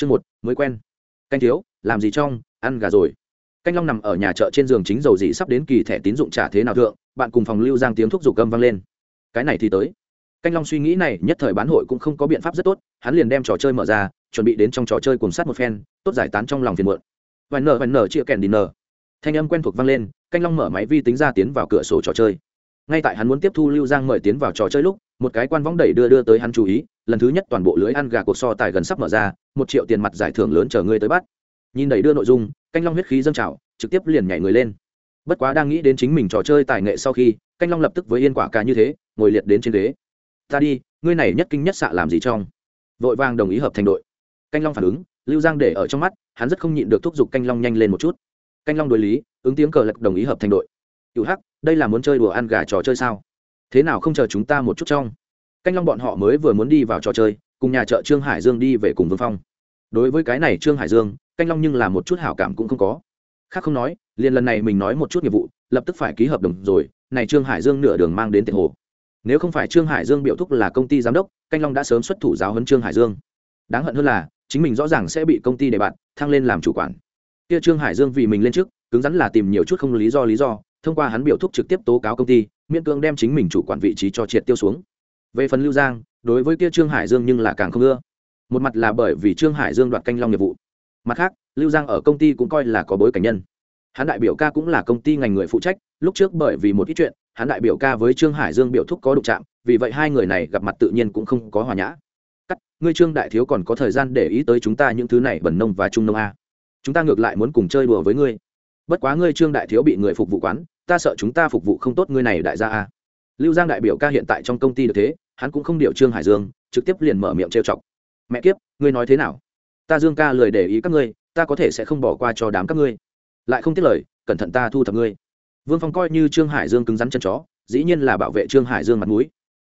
chương một, mới quen. Canh thiếu, làm gì trong, ăn gà rồi. Canh long nằm ở nhà chợ trên giường chính dầu dị sắp đến kỳ thẻ tín dụng trả thế nào thượng, bạn cùng phòng lưu giang tiếng thuốc giục gâm vang lên. Cái này thì tới. Canh long suy nghĩ này, nhất thời bán hội cũng không có biện pháp rất tốt, hắn liền đem trò chơi mở ra, chuẩn bị đến trong trò chơi cùng sát một phen, tốt giải tán trong lòng phiền muộn. Vài nở vài nở chia kèn đi nở thanh âm quen thuộc vang lên, canh long mở máy vi tính ra tiến vào cửa sổ trò chơi. Ngay tại hắn muốn tiếp thu lưu giang mời tiến vào trò chơi lúc một cái quan võng đẩy đưa đưa tới hắn chú ý, lần thứ nhất toàn bộ lưới ăn gà cuộc so tài gần sắp mở ra, một triệu tiền mặt giải thưởng lớn chờ ngươi tới bắt. Nhìn đẩy đưa nội dung, canh long huyết khí dâng trào, trực tiếp liền nhảy người lên. Bất quá đang nghĩ đến chính mình trò chơi tài nghệ sau khi, canh long lập tức với yên quả ca như thế, ngồi liệt đến trên ghế. Ta đi, ngươi này nhất kinh nhất xạ làm gì trong? Vội vàng đồng ý hợp thành đội. Canh long phản ứng, lưu giang để ở trong mắt, hắn rất không nhịn được thúc giục canh long nhanh lên một chút. Canh long đối lý, ứng tiếng cờ lật đồng ý hợp thành đội. Cựu hắc, đây là muốn chơi đùa ăn gà trò chơi sao? Thế nào không chờ chúng ta một chút trong? Canh long bọn họ mới vừa muốn đi vào trò chơi, cùng nhà chợ trương hải dương đi về cùng vương phong. Đối với cái này trương hải dương, canh long nhưng là một chút hảo cảm cũng không có. Khác không nói, liền lần này mình nói một chút nghiệp vụ, lập tức phải ký hợp đồng rồi, này trương hải dương nửa đường mang đến tiền hồ. Nếu không phải trương hải dương biểu thúc là công ty giám đốc, canh long đã sớm xuất thủ giáo huấn trương hải dương. Đáng hận hơn là, chính mình rõ ràng sẽ bị công ty đề bạn thăng lên làm chủ quản. Kia trương hải dương vì mình lên trước, cứng rắn là tìm nhiều chút không lý do lý do, thông qua hắn biểu thúc trực tiếp tố cáo công ty miễn cương đem chính mình chủ quản vị trí cho triệt tiêu xuống. Về phần lưu giang, đối với kia trương hải dương nhưng là càng không ưa. Một mặt là bởi vì trương hải dương đoạt canh long nghiệp vụ. Mặt khác, lưu giang ở công ty cũng coi là có bối cảnh nhân. Hắn đại biểu ca cũng là công ty ngành người phụ trách, lúc trước bởi vì một ít chuyện, hắn đại biểu ca với trương hải dương biểu thúc có đụng chạm, vì vậy hai người này gặp mặt tự nhiên cũng không có hòa nhã. Cắt, ngươi trương đại thiếu còn có thời gian để ý tới chúng ta những thứ này bẩn nông và trung nông a. Chúng ta ngược lại muốn cùng chơi đùa với ngươi. Bất quá ngươi trương đại thiếu bị người phục vụ quán ta sợ chúng ta phục vụ không tốt ngươi này đại gia a. Lưu giang đại biểu ca hiện tại trong công ty được thế, hắn cũng không điều trương hải dương, trực tiếp liền mở miệng trêu chọc. Mẹ kiếp, ngươi nói thế nào? Ta dương ca lười để ý các ngươi, ta có thể sẽ không bỏ qua cho đám các ngươi. Lại không tiếc lời, cẩn thận ta thu thập ngươi. Vương phong coi như trương hải dương cứng rắn chân chó, dĩ nhiên là bảo vệ trương hải dương mặt mũi.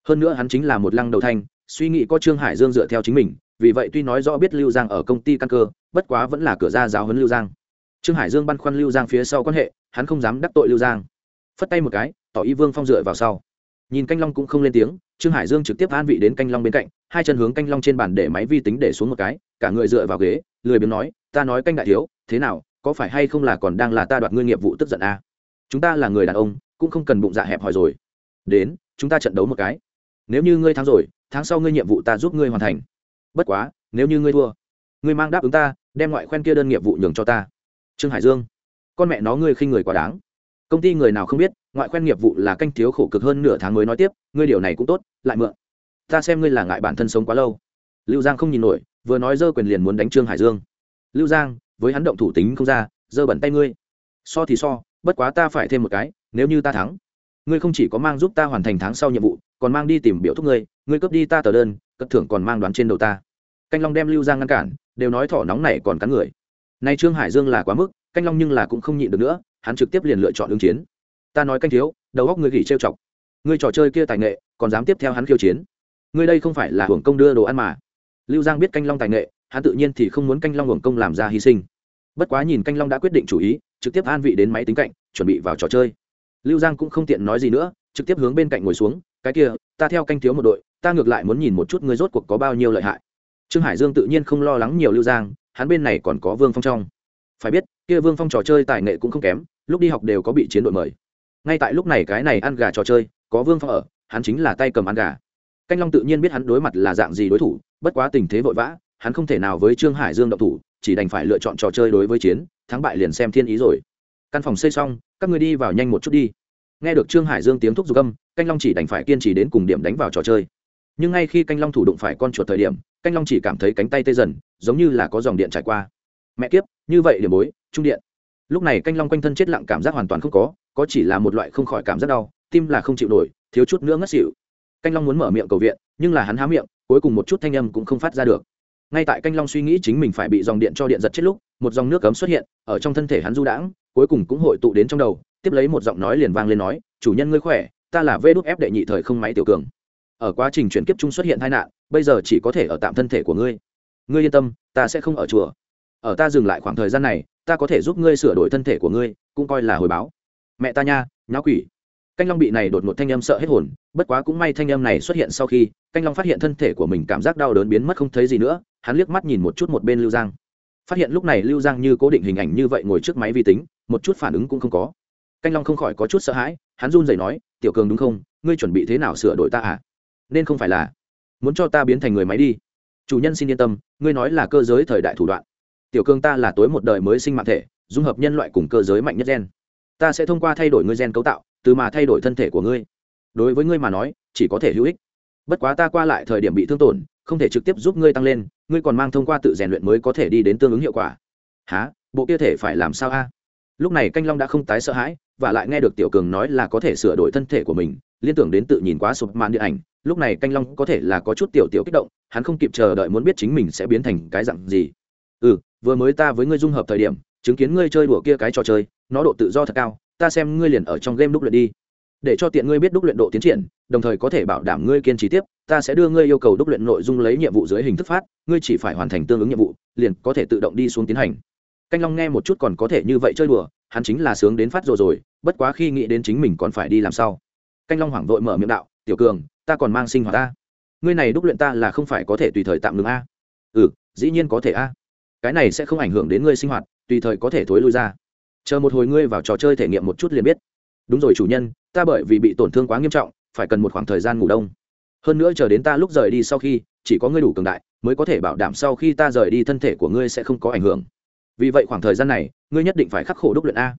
Hơn nữa hắn chính là một lăng đầu thanh, suy nghĩ có trương hải dương dựa theo chính mình, vì vậy tuy nói rõ biết lưu giang ở công ty căn cơ, bất quá vẫn là cửa ra giáo huấn lưu giang. Trương hải dương băn khoăn lưu giang phía sau quan hệ hắn không dám đắc tội lưu giang. Phất tay một cái, tỏ ý vương phong dựa vào sau. Nhìn canh long cũng không lên tiếng, trương hải dương trực tiếp an vị đến canh long bên cạnh, hai chân hướng canh long trên bàn để máy vi tính để xuống một cái, cả người dựa vào ghế, lười biếng nói, ta nói canh đại thiếu, thế nào, có phải hay không là còn đang là ta đoạt ngươi nghiệp vụ tức giận a à? chúng ta là người đàn ông, cũng không cần bụng dạ hẹp hòi rồi. Đến, chúng ta trận đấu một cái. Nếu như ngươi thắng rồi, tháng sau ngươi nhiệm vụ ta giúp ngươi hoàn thành. Bất quá, nếu như ngươi thua, ngươi mang đáp ứng ta, đem ngoại khoen kia đơn nghiệp vụ nhường cho ta. Trương hải dương con mẹ nó ngươi khinh người quá đáng. Công ty người nào không biết, ngoại khoen nghiệp vụ là canh thiếu khổ cực hơn nửa tháng mới nói tiếp, ngươi điều này cũng tốt, lại mượn. Ta xem ngươi là ngại bản thân sống quá lâu. Lưu giang không nhìn nổi, vừa nói dơ quyền liền muốn đánh trương hải dương. Lưu giang, với hắn động thủ tính không ra dơ bẩn tay ngươi. So thì so, bất quá ta phải thêm một cái, nếu như ta thắng, ngươi không chỉ có mang giúp ta hoàn thành tháng sau nhiệm vụ, còn mang đi tìm biểu thúc ngươi ngươi cướp đi ta tờ đơn, cất thưởng còn mang đoán trên đầu ta. Canh long đem lưu giang ngăn cản, đều nói thỏ nóng này còn cắn người. Nay trương hải dương là quá mức canh long nhưng là cũng không nhịn được nữa, hắn trực tiếp liền lựa chọn ứng chiến. Ta nói canh thiếu, đầu góc ngươi gỉ trêu chọc. Ngươi trò chơi kia tài nghệ, còn dám tiếp theo hắn khiêu chiến. Ngươi đây không phải là hưởng công đưa đồ ăn mà. Lưu giang biết canh long tài nghệ, hắn tự nhiên thì không muốn canh long hưởng công làm ra hy sinh. Bất quá nhìn canh long đã quyết định chủ ý, trực tiếp an vị đến máy tính cạnh, chuẩn bị vào trò chơi. Lưu giang cũng không tiện nói gì nữa, trực tiếp hướng bên cạnh ngồi xuống, cái kia, ta theo canh thiếu một đội, ta ngược lại muốn nhìn một chút ngươi rốt cuộc có bao nhiêu lợi hại. Trương hải dương tự nhiên không lo lắng nhiều lưu giang, hắn bên này còn có vương phong trong. Phải biết kia vương phong trò chơi tài nghệ cũng không kém, lúc đi học đều có bị chiến đội mời. Ngay tại lúc này cái này ăn gà trò chơi, có vương phong ở, hắn chính là tay cầm ăn gà. Canh long tự nhiên biết hắn đối mặt là dạng gì đối thủ, bất quá tình thế vội vã, hắn không thể nào với trương hải dương động thủ, chỉ đành phải lựa chọn trò chơi đối với chiến, thắng bại liền xem thiên ý rồi. Căn phòng xây xong, các người đi vào nhanh một chút đi. Nghe được trương hải dương tiếng thúc giục âm, canh long chỉ đành phải kiên trì đến cùng điểm đánh vào trò chơi. Nhưng ngay khi canh long thủ đụng phải con chuột thời điểm, canh long chỉ cảm thấy cánh tay tê dần, giống như là có dòng điện trải qua. Mẹ kiếp, như vậy điểm bối trung điện. Lúc này canh long quanh thân chết lặng cảm giác hoàn toàn không có có chỉ là một loại không khỏi cảm giác đau, tim là không chịu nổi, thiếu chút nữa ngất xỉu. Canh long muốn mở miệng cầu viện, nhưng là hắn há miệng, cuối cùng một chút thanh âm cũng không phát ra được. Ngay tại canh long suy nghĩ chính mình phải bị dòng điện cho điện giật chết lúc, một dòng nước cấm xuất hiện, ở trong thân thể hắn du đãng, cuối cùng cũng hội tụ đến trong đầu, tiếp lấy một giọng nói liền vang lên nói, chủ nhân ngươi khỏe, ta là vê đúc ép đệ nhị thời không máy tiểu cường. Ở quá trình chuyển kiếp chung xuất hiện tai nạn, bây giờ chỉ có thể ở tạm thân thể của ngươi. Ngươi yên tâm, ta sẽ không ở chùa ở ta dừng lại khoảng thời gian này, ta có thể giúp ngươi sửa đổi thân thể của ngươi, cũng coi là hồi báo. Mẹ ta nha, nháo quỷ. Canh long bị này đột ngột thanh âm sợ hết hồn, bất quá cũng may thanh âm này xuất hiện sau khi, canh long phát hiện thân thể của mình cảm giác đau đớn biến mất không thấy gì nữa, hắn liếc mắt nhìn một chút một bên lưu giang. Phát hiện lúc này lưu giang như cố định hình ảnh như vậy ngồi trước máy vi tính, một chút phản ứng cũng không có. Canh long không khỏi có chút sợ hãi, hắn run rẩy nói, tiểu cường đúng không? Ngươi chuẩn bị thế nào sửa đổi ta à? Nên không phải là muốn cho ta biến thành người máy đi. Chủ nhân xin yên tâm, ngươi nói là cơ giới thời đại thủ đoạn tiểu cường ta là tối một đời mới sinh mạng thể, dung hợp nhân loại cùng cơ giới mạnh nhất gen. Ta sẽ thông qua thay đổi ngươi gen cấu tạo, từ mà thay đổi thân thể của ngươi. Đối với ngươi mà nói, chỉ có thể hữu ích. Bất quá ta qua lại thời điểm bị thương tổn, không thể trực tiếp giúp ngươi tăng lên, ngươi còn mang thông qua tự rèn luyện mới có thể đi đến tương ứng hiệu quả. Há bộ kia thể phải làm sao a? Lúc này canh long đã không tái sợ hãi, và lại nghe được tiểu cường nói là có thể sửa đổi thân thể của mình, liên tưởng đến tự nhìn quá sụp màn điện ảnh, lúc này canh long có thể là có chút tiểu tiểu kích động, hắn không kịp chờ đợi muốn biết chính mình sẽ biến thành cái dặn gì. Ừ vừa mới ta với ngươi dung hợp thời điểm, chứng kiến ngươi chơi đùa kia cái trò chơi, nó độ tự do thật cao, ta xem ngươi liền ở trong game đúc luyện đi. Để cho tiện ngươi biết đúc luyện độ tiến triển, đồng thời có thể bảo đảm ngươi kiên trì tiếp, ta sẽ đưa ngươi yêu cầu đúc luyện nội dung lấy nhiệm vụ dưới hình thức phát, ngươi chỉ phải hoàn thành tương ứng nhiệm vụ, liền có thể tự động đi xuống tiến hành. Canh long nghe một chút còn có thể như vậy chơi đùa, hắn chính là sướng đến phát rồi rồi, bất quá khi nghĩ đến chính mình còn phải đi làm sao. Canh long hoảng vội mở miệng đạo, tiểu cường, ta còn mang sinh hoạt ta. Ngươi này đúc luyện ta là không phải có thể tùy thời tạm ngừng a? Ừ dĩ nhiên có thể a cái này sẽ không ảnh hưởng đến ngươi sinh hoạt, tùy thời có thể thối lui ra. Chờ một hồi ngươi vào trò chơi thể nghiệm một chút liền biết. Đúng rồi chủ nhân, ta bởi vì bị tổn thương quá nghiêm trọng, phải cần một khoảng thời gian ngủ đông. Hơn nữa chờ đến ta lúc rời đi sau khi, chỉ có ngươi đủ cường đại, mới có thể bảo đảm sau khi ta rời đi thân thể của ngươi sẽ không có ảnh hưởng. Vì vậy khoảng thời gian này, ngươi nhất định phải khắc khổ đúc luyện a.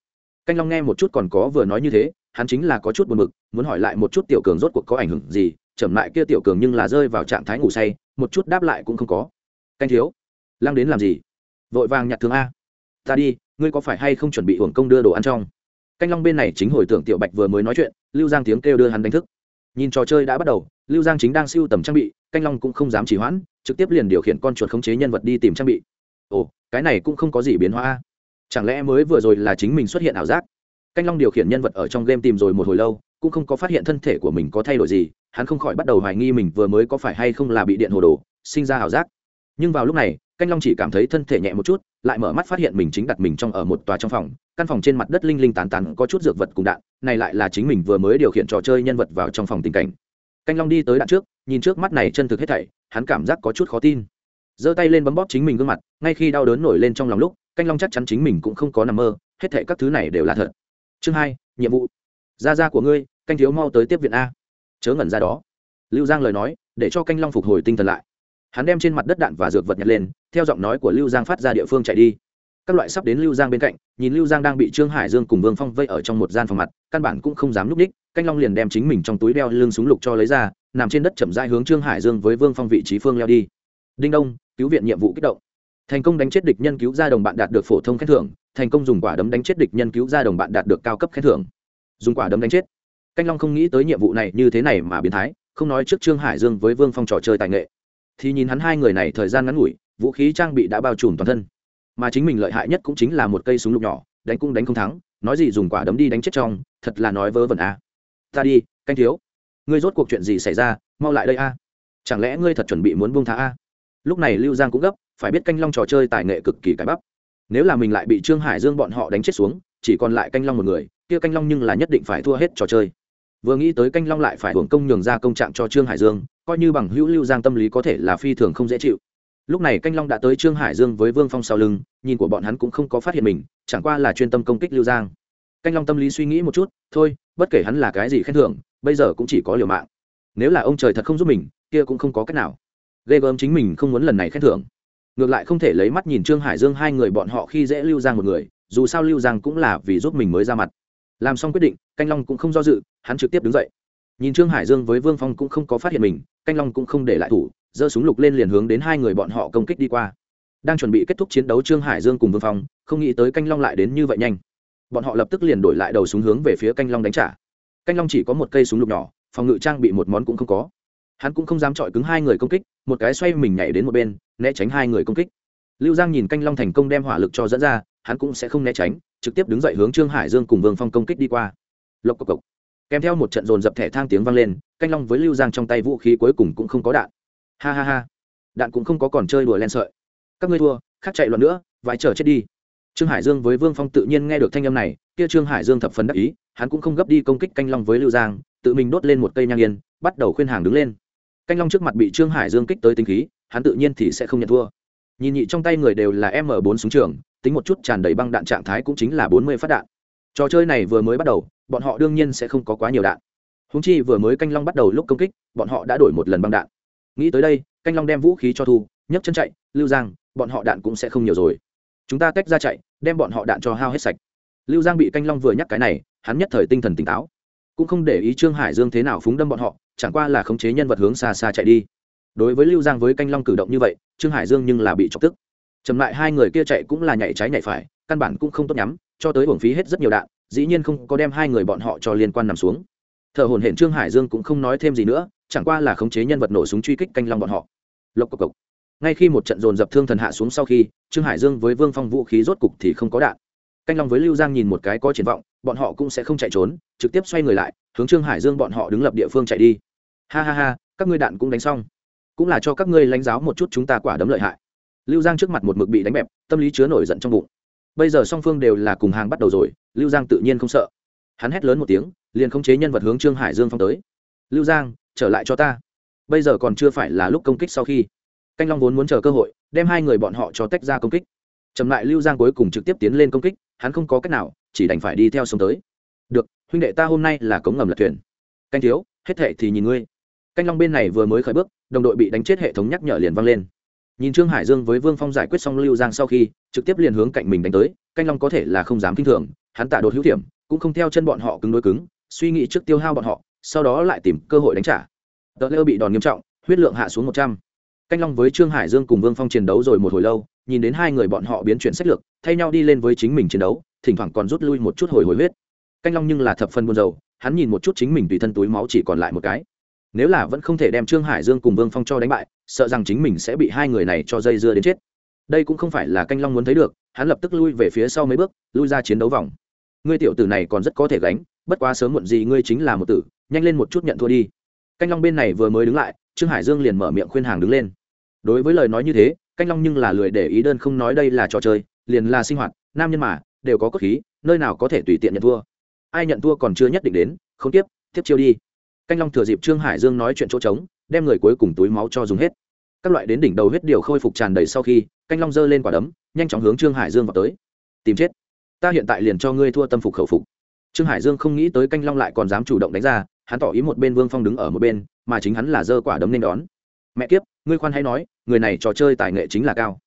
Canh long nghe một chút còn có vừa nói như thế, hắn chính là có chút buồn mực muốn hỏi lại một chút tiểu cường rốt cuộc có ảnh hưởng gì trầm lại kia tiểu cường nhưng là rơi vào trạng thái ngủ say, một chút đáp lại cũng không có. Canh thiếu, lăng đến làm gì? Vội vàng nhặt thương a. Ta đi, ngươi có phải hay không chuẩn bị hưởng công đưa đồ ăn trong? Canh long bên này chính hồi tưởng tiểu bạch vừa mới nói chuyện, lưu giang tiếng kêu đưa hắn đánh thức. Nhìn trò chơi đã bắt đầu, lưu giang chính đang siêu tầm trang bị, canh long cũng không dám chỉ hoãn, trực tiếp liền điều khiển con chuột khống chế nhân vật đi tìm trang bị. Ồ, cái này cũng không có gì biến hóa chẳng lẽ mới vừa rồi là chính mình xuất hiện ảo giác? Canh long điều khiển nhân vật ở trong game tìm rồi một hồi lâu, cũng không có phát hiện thân thể của mình có thay đổi gì, hắn không khỏi bắt đầu hoài nghi mình vừa mới có phải hay không là bị điện hồ đồ, sinh ra ảo giác nhưng vào lúc này, canh long chỉ cảm thấy thân thể nhẹ một chút, lại mở mắt phát hiện mình chính đặt mình trong ở một tòa trong phòng, căn phòng trên mặt đất linh linh tán tán có chút dược vật cùng đạn, này lại là chính mình vừa mới điều khiển trò chơi nhân vật vào trong phòng tình cảnh. Canh long đi tới đạn trước, nhìn trước mắt này chân thực hết thảy, hắn cảm giác có chút khó tin. Giơ tay lên bấm bóp chính mình gương mặt, ngay khi đau đớn nổi lên trong lòng lúc, canh long chắc chắn chính mình cũng không có nằm mơ, hết thảy các thứ này đều là thật. Chương hai, nhiệm vụ. Ra ra của ngươi, canh thiếu mau tới tiếp viện a. Chớ ngẩn ra đó. Lưu giang lời nói, để cho canh long phục hồi tinh thần lại hắn đem trên mặt đất đạn và dược vật nhặt lên, theo giọng nói của lưu giang phát ra địa phương chạy đi. Các loại sắp đến lưu giang bên cạnh, nhìn lưu giang đang bị trương hải dương cùng vương phong vây ở trong một gian phòng mặt, căn bản cũng không dám núp ních canh long liền đem chính mình trong túi đeo lưng súng lục cho lấy ra, nằm trên đất chậm dai hướng trương hải dương với vương phong vị trí phương leo đi. Đinh đông, cứu viện nhiệm vụ kích động. Thành công đánh chết địch nhân cứu ra đồng bạn đạt được phổ thông khen thưởng, thành công dùng quả đấm đánh chết địch nhân cứu ra đồng bạn đạt được cao cấp khen thưởng. Dùng quả đấm đánh chết. Canh long không nghĩ tới nhiệm vụ này như thế này mà biến thái, không nói trước trương hải dương với vương phong trò chơi tài nghệ thì nhìn hắn hai người này thời gian ngắn ngủi, vũ khí trang bị đã bao trùm toàn thân. Mà chính mình lợi hại nhất cũng chính là một cây súng lục nhỏ, đánh cũng đánh không thắng, nói gì dùng quả đấm đi đánh chết trong, thật là nói vớ vẩn à. ta đi, canh thiếu. Ngươi rốt cuộc chuyện gì xảy ra, mau lại đây a. Chẳng lẽ ngươi thật chuẩn bị muốn buông thả a? Lúc này lưu giang cũng gấp, phải biết canh long trò chơi tài nghệ cực kỳ cái bắp. Nếu là mình lại bị trương hải dương bọn họ đánh chết xuống, chỉ còn lại canh long một người, kia canh long nhưng là nhất định phải thua hết trò chơi vừa nghĩ tới canh long lại phải hưởng công nhường ra công trạng cho trương hải dương coi như bằng hữu lưu giang tâm lý có thể là phi thường không dễ chịu lúc này canh long đã tới trương hải dương với vương phong sau lưng nhìn của bọn hắn cũng không có phát hiện mình chẳng qua là chuyên tâm công kích lưu giang canh long tâm lý suy nghĩ một chút thôi bất kể hắn là cái gì khen thưởng bây giờ cũng chỉ có liều mạng nếu là ông trời thật không giúp mình kia cũng không có cách nào ghê gớm chính mình không muốn lần này khen thưởng ngược lại không thể lấy mắt nhìn trương hải dương hai người bọn họ khi dễ lưu giang một người dù sao lưu giang cũng là vì giúp mình mới ra mặt làm xong quyết định, canh long cũng không do dự, hắn trực tiếp đứng dậy. Nhìn trương hải dương với vương phong cũng không có phát hiện mình, canh long cũng không để lại thủ, giơ súng lục lên liền hướng đến hai người bọn họ công kích đi qua. Đang chuẩn bị kết thúc chiến đấu trương hải dương cùng vương phong, không nghĩ tới canh long lại đến như vậy nhanh. Bọn họ lập tức liền đổi lại đầu súng hướng về phía canh long đánh trả. Canh long chỉ có một cây súng lục nhỏ, phòng ngự trang bị một món cũng không có. Hắn cũng không dám chọi cứng hai người công kích, một cái xoay mình nhảy đến một bên, né tránh hai người công kích. Lưu giang nhìn canh long thành công đem hỏa lực cho dẫn ra, hắn cũng sẽ không né tránh trực tiếp đứng dậy hướng trương hải dương cùng vương phong công kích đi qua. Lộc cộc cộc. Kèm theo một trận dồn dập thẻ thang tiếng vang lên, canh long với lưu giang trong tay vũ khí cuối cùng cũng không có đạn. Ha ha ha. Đạn cũng không có còn chơi đùa len sợi. Các ngươi thua, khác chạy loạn nữa, vãi chờ chết đi. Trương hải dương với vương phong tự nhiên nghe được thanh âm này, kia trương hải dương thập phần đắc ý, hắn cũng không gấp đi công kích canh long với lưu giang, tự mình đốt lên một cây nhang yên, bắt đầu khuyên hàng đứng lên. Canh long trước mặt bị trương hải dương kích tới tính khí, hắn tự nhiên thì sẽ không nhận thua nhìn nhị trong tay người đều là m 4 súng trường, tính một chút tràn đầy băng đạn trạng thái cũng chính là bốn mươi phát đạn. Trò chơi này vừa mới bắt đầu, bọn họ đương nhiên sẽ không có quá nhiều đạn. Húng chi vừa mới canh long bắt đầu lúc công kích, bọn họ đã đổi một lần băng đạn. Nghĩ tới đây, canh long đem vũ khí cho thu, nhấc chân chạy, lưu giang, bọn họ đạn cũng sẽ không nhiều rồi. Chúng ta tách ra chạy, đem bọn họ đạn cho hao hết sạch. Lưu giang bị canh long vừa nhắc cái này, hắn nhất thời tinh thần tỉnh táo. Cũng không để ý trương hải dương thế nào phúng đâm bọn họ, chẳng qua là khống chế nhân vật hướng xa xa chạy đi đối với lưu giang với canh long cử động như vậy, trương hải dương nhưng là bị chọc tức. Chậm lại hai người kia chạy cũng là nhảy trái nhảy phải, căn bản cũng không tốt nhắm, cho tới hưởng phí hết rất nhiều đạn, dĩ nhiên không có đem hai người bọn họ cho liên quan nằm xuống. Thợ hồn hển trương hải dương cũng không nói thêm gì nữa, chẳng qua là khống chế nhân vật nổ súng truy kích canh long bọn họ. Lộc cộc cộc. Ngay khi một trận dồn dập thương thần hạ xuống sau khi, trương hải dương với vương phong vũ khí rốt cục thì không có đạn. Canh long với lưu giang nhìn một cái có triển vọng, bọn họ cũng sẽ không chạy trốn, trực tiếp xoay người lại, hướng trương hải dương bọn họ đứng lập địa phương chạy đi. Ha ha ha, các ngươi đạn cũng đánh xong cũng là cho các ngươi lãnh giáo một chút chúng ta quả đấm lợi hại. Lưu giang trước mặt một mực bị đánh bẹp, tâm lý chứa nổi giận trong bụng. Bây giờ song phương đều là cùng hàng bắt đầu rồi, lưu giang tự nhiên không sợ. Hắn hét lớn một tiếng, liền khống chế nhân vật hướng trương hải dương phong tới. Lưu giang, trở lại cho ta. Bây giờ còn chưa phải là lúc công kích sau khi. Canh long vốn muốn chờ cơ hội, đem hai người bọn họ cho tách ra công kích. Chậm lại lưu giang cuối cùng trực tiếp tiến lên công kích, hắn không có cách nào, chỉ đành phải đi theo sông tới. Được, huynh đệ ta hôm nay là cống ngầm lật thuyền. Canh thiếu, hết thệ thì nhìn ngươi canh long bên này vừa mới khởi bước, đồng đội bị đánh chết hệ thống nhắc nhở liền vang lên. Nhìn trương hải dương với vương phong giải quyết xong lưu giang sau khi, trực tiếp liền hướng cạnh mình đánh tới, canh long có thể là không dám kinh thường, hắn tạ đột hữu điểm cũng không theo chân bọn họ cứng đối cứng, suy nghĩ trước tiêu hao bọn họ, sau đó lại tìm cơ hội đánh trả. Tờ lêu bị đòn nghiêm trọng, huyết lượng hạ xuống một trăm. Canh long với trương hải dương cùng vương phong chiến đấu rồi một hồi lâu, nhìn đến hai người bọn họ biến chuyển sách lược, thay nhau đi lên với chính mình chiến đấu, thỉnh thoảng còn rút lui một chút hồi hồi huyết. Canh long nhưng là thập phân buồn dầu hắn nhìn một chút chính mình tùy thân túi máu chỉ còn lại một cái nếu là vẫn không thể đem trương hải dương cùng vương phong cho đánh bại, sợ rằng chính mình sẽ bị hai người này cho dây dưa đến chết. Đây cũng không phải là canh long muốn thấy được, hắn lập tức lui về phía sau mấy bước, lui ra chiến đấu vòng. Ngươi tiểu tử này còn rất có thể gánh, bất quá sớm muộn gì ngươi chính là một tử, nhanh lên một chút nhận thua đi. Canh long bên này vừa mới đứng lại, trương hải dương liền mở miệng khuyên hàng đứng lên. Đối với lời nói như thế, canh long nhưng là lười để ý đơn không nói đây là trò chơi, liền là sinh hoạt, nam nhân mà, đều có cốt khí, nơi nào có thể tùy tiện nhận thua. Ai nhận thua còn chưa nhất định đến, không tiếp tiếp chiêu đi canh long thừa dịp trương hải dương nói chuyện chỗ trống, đem người cuối cùng túi máu cho dùng hết. Các loại đến đỉnh đầu huyết điều khôi phục tràn đầy sau khi, canh long giơ lên quả đấm, nhanh chóng hướng trương hải dương vào tới. Tìm chết. Ta hiện tại liền cho ngươi thua tâm phục khẩu phục. Trương hải dương không nghĩ tới canh long lại còn dám chủ động đánh ra, hắn tỏ ý một bên vương phong đứng ở một bên, mà chính hắn là giơ quả đấm nên đón. Mẹ kiếp, ngươi khoan hay nói, người này trò chơi tài nghệ chính là cao.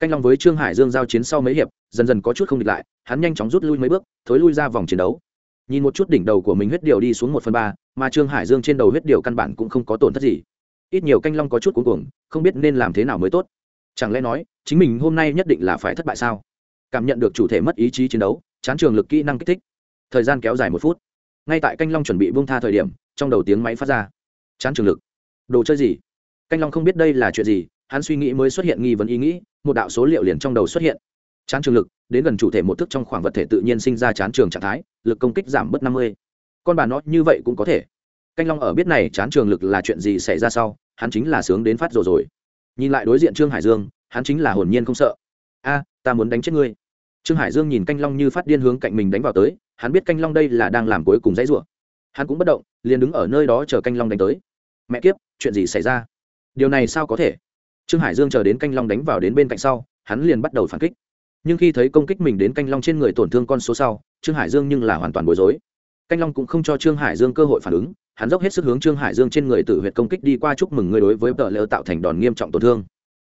Canh long với trương hải dương giao chiến sau mấy hiệp, dần dần có chút không địch lại, hắn nhanh chóng rút lui mấy bước, thối lui ra vòng chiến đấu nhìn một chút đỉnh đầu của mình huyết điều đi xuống một phần ba, mà trương hải dương trên đầu huyết điều căn bản cũng không có tổn thất gì. Ít nhiều canh long có chút cuống cuồng, không biết nên làm thế nào mới tốt. Chẳng lẽ nói, chính mình hôm nay nhất định là phải thất bại sao? Cảm nhận được chủ thể mất ý chí chiến đấu, chán trường lực kỹ năng kích thích. Thời gian kéo dài một phút. Ngay tại canh long chuẩn bị bung tha thời điểm, trong đầu tiếng máy phát ra. Chán trường lực. Đồ chơi gì? Canh long không biết đây là chuyện gì, hắn suy nghĩ mới xuất hiện nghi vấn ý nghĩ, một đạo số liệu liền trong đầu xuất hiện chán trường lực, đến gần chủ thể một thức trong khoảng vật thể tự nhiên sinh ra chán trường trạng thái, lực công kích giảm bớt năm mươi. Con bà nó như vậy cũng có thể. Canh long ở biết này chán trường lực là chuyện gì xảy ra sau, hắn chính là sướng đến phát rồi rồi. Nhìn lại đối diện trương hải dương, hắn chính là hồn nhiên không sợ. A, ta muốn đánh chết ngươi. Trương hải dương nhìn canh long như phát điên hướng cạnh mình đánh vào tới, hắn biết canh long đây là đang làm cuối cùng dãy rủa. Hắn cũng bất động, liền đứng ở nơi đó chờ canh long đánh tới. Mẹ kiếp, chuyện gì xảy ra? Điều này sao có thể? Trương hải dương chờ đến canh long đánh vào đến bên cạnh sau, hắn liền bắt đầu phản kích nhưng khi thấy công kích mình đến canh long trên người tổn thương con số sau, trương hải dương nhưng là hoàn toàn bối rối. Canh long cũng không cho trương hải dương cơ hội phản ứng, hắn dốc hết sức hướng trương hải dương trên người tự huyệt công kích đi qua chúc mừng ngươi đối với tờ lơ tạo thành đòn nghiêm trọng tổn thương.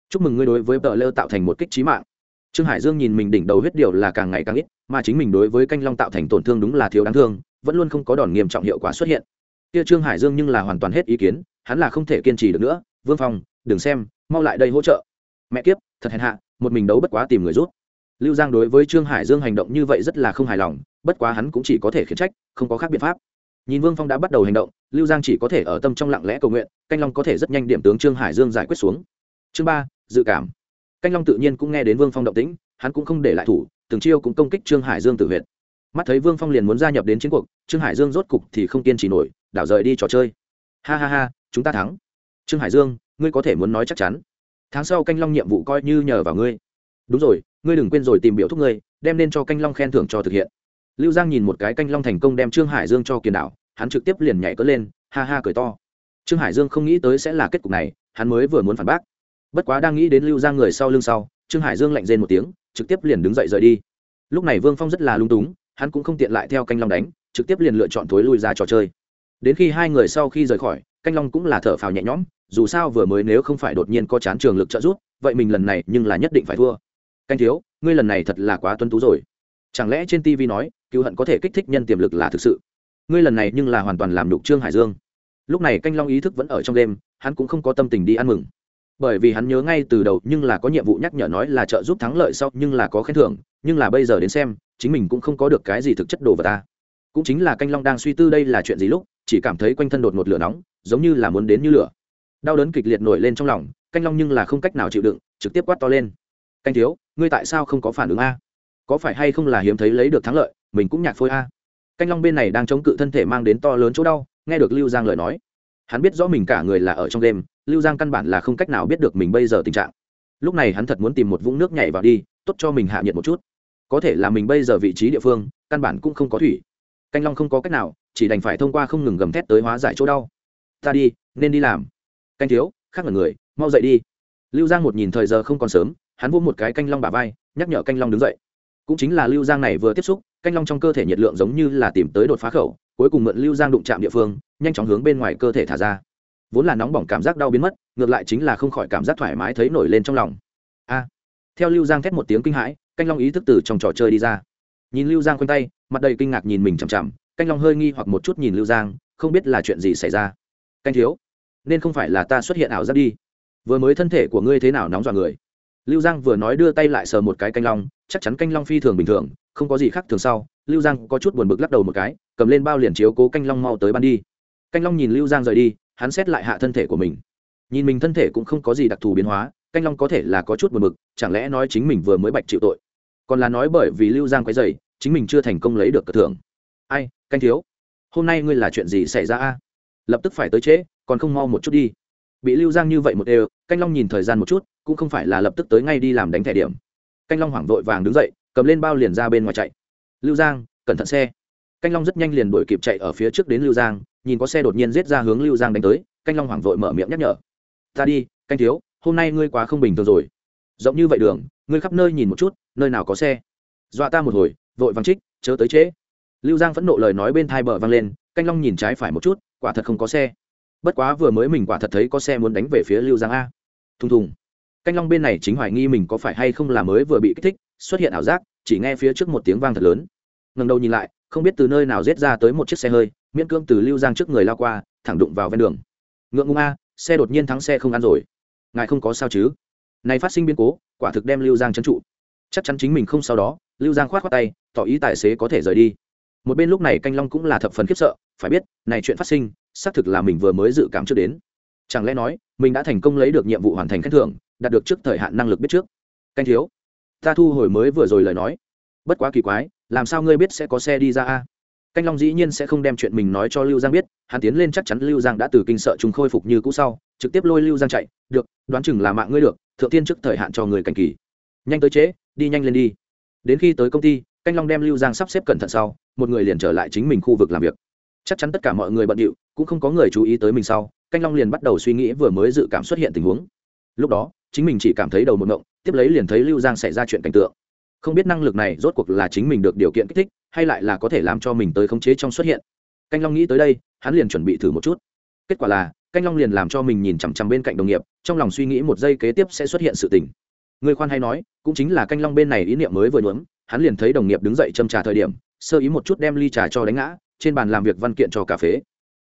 Chúc mừng ngươi đối với tờ lơ tạo thành một kích trí mạng. Trương hải dương nhìn mình đỉnh đầu huyết điều là càng ngày càng ít, mà chính mình đối với canh long tạo thành tổn thương đúng là thiếu đáng thương, vẫn luôn không có đòn nghiêm trọng hiệu quả xuất hiện. Kia trương hải dương nhưng là hoàn toàn hết ý kiến, hắn là không thể kiên trì được nữa. Vương phong, đừng xem, mau lại đây hỗ trợ. Mẹ kiếp, thật hèn hạ, một mình đấu bất quá tìm người rút lưu giang đối với trương hải dương hành động như vậy rất là không hài lòng, bất quá hắn cũng chỉ có thể khiển trách, không có khác biện pháp. Nhìn vương phong đã bắt đầu hành động, lưu giang chỉ có thể ở tâm trong lặng lẽ cầu nguyện, canh long có thể rất nhanh điểm tướng trương hải dương giải quyết xuống. Chương ba, dự cảm. Canh long tự nhiên cũng nghe đến vương phong động tĩnh, hắn cũng không để lại thủ từng chiêu cũng công kích trương hải dương tự huyện mắt thấy vương phong liền muốn gia nhập đến chiến cuộc, trương hải dương rốt cục thì không kiên trì nổi, đảo rời đi trò chơi. Ha ha ha, chúng ta thắng. Trương hải dương, ngươi có thể muốn nói chắc chắn. Tháng sau canh long nhiệm vụ coi như nhờ vào ngươi. Đúng rồi ngươi đừng quên rồi tìm biểu thúc ngươi, đem nên cho canh long khen thưởng cho thực hiện. Lưu giang nhìn một cái canh long thành công đem trương hải dương cho kiền đảo, hắn trực tiếp liền nhảy cỡ lên, ha ha cười to. Trương hải dương không nghĩ tới sẽ là kết cục này, hắn mới vừa muốn phản bác. Bất quá đang nghĩ đến lưu giang người sau lưng sau, trương hải dương lạnh rên một tiếng, trực tiếp liền đứng dậy rời đi. Lúc này vương phong rất là lung túng, hắn cũng không tiện lại theo canh long đánh, trực tiếp liền lựa chọn thối lui ra trò chơi. Đến khi hai người sau khi rời khỏi, canh long cũng là thở phào nhẹ nhõm, dù sao vừa mới nếu không phải đột nhiên có chán trường lực trợ giúp, vậy mình lần này nhưng là nhất định phải thua canh thiếu, ngươi lần này thật là quá tuân tú rồi. Chẳng lẽ trên tv nói cựu hận có thể kích thích nhân tiềm lực là thực sự? Ngươi lần này nhưng là hoàn toàn làm đục trương hải dương. Lúc này canh long ý thức vẫn ở trong đêm, hắn cũng không có tâm tình đi ăn mừng. Bởi vì hắn nhớ ngay từ đầu nhưng là có nhiệm vụ nhắc nhở nói là trợ giúp thắng lợi sau nhưng là có khen thưởng, nhưng là bây giờ đến xem, chính mình cũng không có được cái gì thực chất đồ vào ta. Cũng chính là canh long đang suy tư đây là chuyện gì lúc, chỉ cảm thấy quanh thân đột một lửa nóng, giống như là muốn đến như lửa. Đau đớn kịch liệt nổi lên trong lòng, canh long nhưng là không cách nào chịu đựng, trực tiếp quát to lên canh thiếu, ngươi tại sao không có phản ứng a? Có phải hay không là hiếm thấy lấy được thắng lợi, mình cũng nhạc phôi a? Canh long bên này đang chống cự thân thể mang đến to lớn chỗ đau, nghe được lưu giang lời nói. Hắn biết rõ mình cả người là ở trong đêm, lưu giang căn bản là không cách nào biết được mình bây giờ tình trạng. Lúc này hắn thật muốn tìm một vũng nước nhảy vào đi, tốt cho mình hạ nhiệt một chút. Có thể là mình bây giờ vị trí địa phương, căn bản cũng không có thủy. Canh long không có cách nào, chỉ đành phải thông qua không ngừng gầm thét tới hóa giải chỗ đau. Ta đi, nên đi làm. Canh thiếu, khác là người, mau dậy đi. Lưu giang một nhìn thời giờ không còn sớm hắn vỗ một cái canh long bả vai, nhắc nhở canh long đứng dậy. Cũng chính là lưu giang này vừa tiếp xúc, canh long trong cơ thể nhiệt lượng giống như là tìm tới đột phá khẩu, cuối cùng mượn lưu giang đụng chạm địa phương, nhanh chóng hướng bên ngoài cơ thể thả ra. Vốn là nóng bỏng cảm giác đau biến mất, ngược lại chính là không khỏi cảm giác thoải mái thấy nổi lên trong lòng. A! Theo lưu giang thét một tiếng kinh hãi, canh long ý thức từ trong trò chơi đi ra. Nhìn lưu giang quanh tay, mặt đầy kinh ngạc nhìn mình chằm chằm, canh long hơi nghi hoặc một chút nhìn lưu giang, không biết là chuyện gì xảy ra. Canh thiếu, nên không phải là ta xuất hiện ảo giác đi. Vừa mới thân thể của ngươi thế nào nóng dọa người? Lưu giang vừa nói đưa tay lại sờ một cái canh long, chắc chắn canh long phi thường bình thường, không có gì khác thường sau, lưu giang có chút buồn bực lắc đầu một cái, cầm lên bao liền chiếu cố canh long mau tới ban đi. Canh long nhìn lưu giang rời đi, hắn xét lại hạ thân thể của mình. Nhìn mình thân thể cũng không có gì đặc thù biến hóa, canh long có thể là có chút buồn bực, chẳng lẽ nói chính mình vừa mới bạch chịu tội? Còn là nói bởi vì lưu giang quấy dày chính mình chưa thành công lấy được cờ thưởng. Ai, canh thiếu, hôm nay ngươi là chuyện gì xảy ra a? Lập tức phải tới trễ, còn không mau một chút đi. Bị lưu giang như vậy một đều, canh long nhìn thời gian một chút cũng không phải là lập tức tới ngay đi làm đánh thẻ điểm. Canh long hoảng vội vàng đứng dậy, cầm lên bao liền ra bên ngoài chạy. Lưu giang, cẩn thận xe. Canh long rất nhanh liền đuổi kịp chạy ở phía trước đến lưu giang, nhìn có xe đột nhiên giết ra hướng lưu giang đánh tới, canh long hoảng vội mở miệng nhắc nhở. Ta đi, canh thiếu, hôm nay ngươi quá không bình thường rồi. Rộng như vậy đường, ngươi khắp nơi nhìn một chút, nơi nào có xe. Dọa ta một hồi, vội vàng trích, chớ tới trễ. Lưu giang phẫn nộ lời nói bên thai bờ vang lên, canh long nhìn trái phải một chút, quả thật không có xe. Bất quá vừa mới mình quả thật thấy có xe muốn đánh về phía lưu giang a. Thùng thùng canh long bên này chính hoài nghi mình có phải hay không là mới vừa bị kích thích, xuất hiện ảo giác, chỉ nghe phía trước một tiếng vang thật lớn. Ngần đầu nhìn lại, không biết từ nơi nào rết ra tới một chiếc xe hơi, miễn cương từ lưu giang trước người lao qua, thẳng đụng vào ven đường. Ngượng ngung a, xe đột nhiên thắng xe không ăn rồi. Ngài không có sao chứ? Này phát sinh biến cố, quả thực đem lưu giang trấn trụ. Chắc chắn chính mình không sau đó, lưu giang khoát khoát tay, tỏ ý tài xế có thể rời đi. Một bên lúc này canh long cũng là thập phần khiếp sợ, phải biết, này chuyện phát sinh, xác thực là mình vừa mới dự cảm trước đến. Chẳng lẽ nói, mình đã thành công lấy được nhiệm vụ hoàn thành khen thưởng đạt được trước thời hạn năng lực biết trước. Canh thiếu, ta thu hồi mới vừa rồi lời nói. Bất quá kỳ quái, làm sao ngươi biết sẽ có xe đi ra a? Canh long dĩ nhiên sẽ không đem chuyện mình nói cho lưu giang biết, hắn tiến lên chắc chắn lưu giang đã từ kinh sợ chúng khôi phục như cũ sau, trực tiếp lôi lưu giang chạy. Được, đoán chừng là mạng ngươi được, thượng tiên trước thời hạn cho người cảnh kỳ. Nhanh tới trễ, đi nhanh lên đi. Đến khi tới công ty, canh long đem lưu giang sắp xếp cẩn thận sau, một người liền trở lại chính mình khu vực làm việc. Chắc chắn tất cả mọi người bận điệu, cũng không có người chú ý tới mình sau, canh long liền bắt đầu suy nghĩ vừa mới dự cảm xuất hiện tình huống. Lúc đó chính mình chỉ cảm thấy đầu một ngộng, tiếp lấy liền thấy lưu giang xảy ra chuyện cảnh tượng. Không biết năng lực này rốt cuộc là chính mình được điều kiện kích thích, hay lại là có thể làm cho mình tới khống chế trong xuất hiện. Canh long nghĩ tới đây, hắn liền chuẩn bị thử một chút. Kết quả là, canh long liền làm cho mình nhìn chằm chằm bên cạnh đồng nghiệp, trong lòng suy nghĩ một giây kế tiếp sẽ xuất hiện sự tình. Người khoan hay nói, cũng chính là canh long bên này ý niệm mới vừa nhuốm, hắn liền thấy đồng nghiệp đứng dậy châm trà thời điểm, sơ ý một chút đem ly trà cho đánh ngã, trên bàn làm việc văn kiện cho cà phê.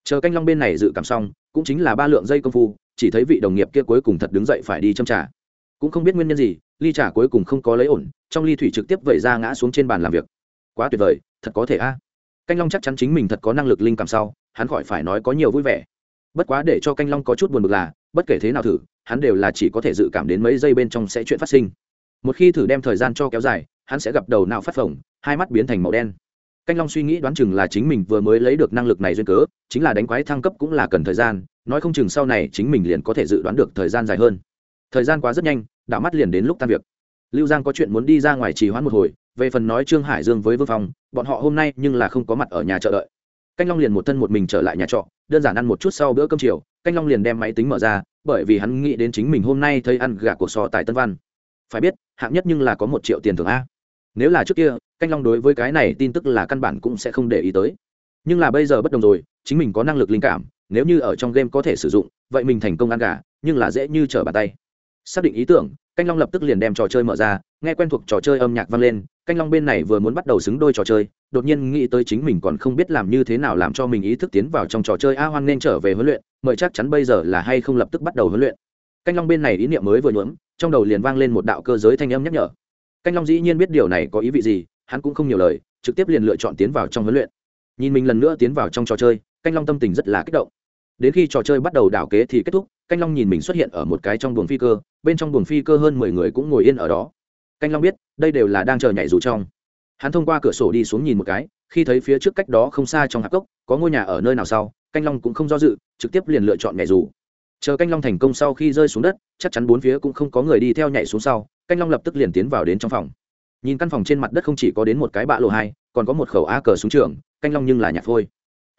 Chờ canh long bên này dự cảm xong, cũng chính là ba lượng dây công phu chỉ thấy vị đồng nghiệp kia cuối cùng thật đứng dậy phải đi châm trà. Cũng không biết nguyên nhân gì, ly trà cuối cùng không có lấy ổn, trong ly thủy trực tiếp vẩy ra ngã xuống trên bàn làm việc. Quá tuyệt vời, thật có thể a. Canh long chắc chắn chính mình thật có năng lực linh cảm sau, hắn khỏi phải nói có nhiều vui vẻ. Bất quá để cho canh long có chút buồn bực là, bất kể thế nào thử, hắn đều là chỉ có thể dự cảm đến mấy giây bên trong sẽ chuyện phát sinh. Một khi thử đem thời gian cho kéo dài, hắn sẽ gặp đầu não phát phồng, hai mắt biến thành màu đen. Canh long suy nghĩ đoán chừng là chính mình vừa mới lấy được năng lực này duyên cớ, chính là đánh quái thăng cấp cũng là cần thời gian nói không chừng sau này chính mình liền có thể dự đoán được thời gian dài hơn. Thời gian quá rất nhanh, đã mắt liền đến lúc tan việc. Lưu giang có chuyện muốn đi ra ngoài trì hoãn một hồi, về phần nói trương hải dương với vương phong, bọn họ hôm nay nhưng là không có mặt ở nhà chợ đợi. Canh long liền một thân một mình trở lại nhà trọ, đơn giản ăn một chút sau bữa cơm chiều, canh long liền đem máy tính mở ra, bởi vì hắn nghĩ đến chính mình hôm nay thấy ăn gà cuộc sò tại tân văn. Phải biết, hạng nhất nhưng là có một triệu tiền thưởng a. Nếu là trước kia, canh long đối với cái này tin tức là căn bản cũng sẽ không để ý tới. Nhưng là bây giờ bất đồng rồi, chính mình có năng lực linh cảm nếu như ở trong game có thể sử dụng, vậy mình thành công ăn gà, nhưng là dễ như trở bàn tay. Xác định ý tưởng, canh long lập tức liền đem trò chơi mở ra, nghe quen thuộc trò chơi âm nhạc vang lên, canh long bên này vừa muốn bắt đầu xứng đôi trò chơi, đột nhiên nghĩ tới chính mình còn không biết làm như thế nào làm cho mình ý thức tiến vào trong trò chơi, a hoan nên trở về huấn luyện, mời chắc chắn bây giờ là hay không lập tức bắt đầu huấn luyện. Canh long bên này ý niệm mới vừa nhuỡm trong đầu liền vang lên một đạo cơ giới thanh âm nhắc nhở. Canh long dĩ nhiên biết điều này có ý vị gì, hắn cũng không nhiều lời, trực tiếp liền lựa chọn tiến vào trong huấn luyện. Nhìn mình lần nữa tiến vào trong trò chơi, canh long tâm tình rất là kích động đến khi trò chơi bắt đầu đảo kế thì kết thúc, canh long nhìn mình xuất hiện ở một cái trong buồng phi cơ, bên trong buồng phi cơ hơn mười người cũng ngồi yên ở đó. Canh long biết, đây đều là đang chờ nhảy dù trong. Hắn thông qua cửa sổ đi xuống nhìn một cái, khi thấy phía trước cách đó không xa trong hạp cốc, có ngôi nhà ở nơi nào sau, canh long cũng không do dự, trực tiếp liền lựa chọn nhảy dù. Chờ canh long thành công sau khi rơi xuống đất, chắc chắn bốn phía cũng không có người đi theo nhảy xuống sau, canh long lập tức liền tiến vào đến trong phòng. Nhìn căn phòng trên mặt đất không chỉ có đến một cái bạ lộ hai, còn có một khẩu a cờ súng trường, canh long nhưng là nhạc phôi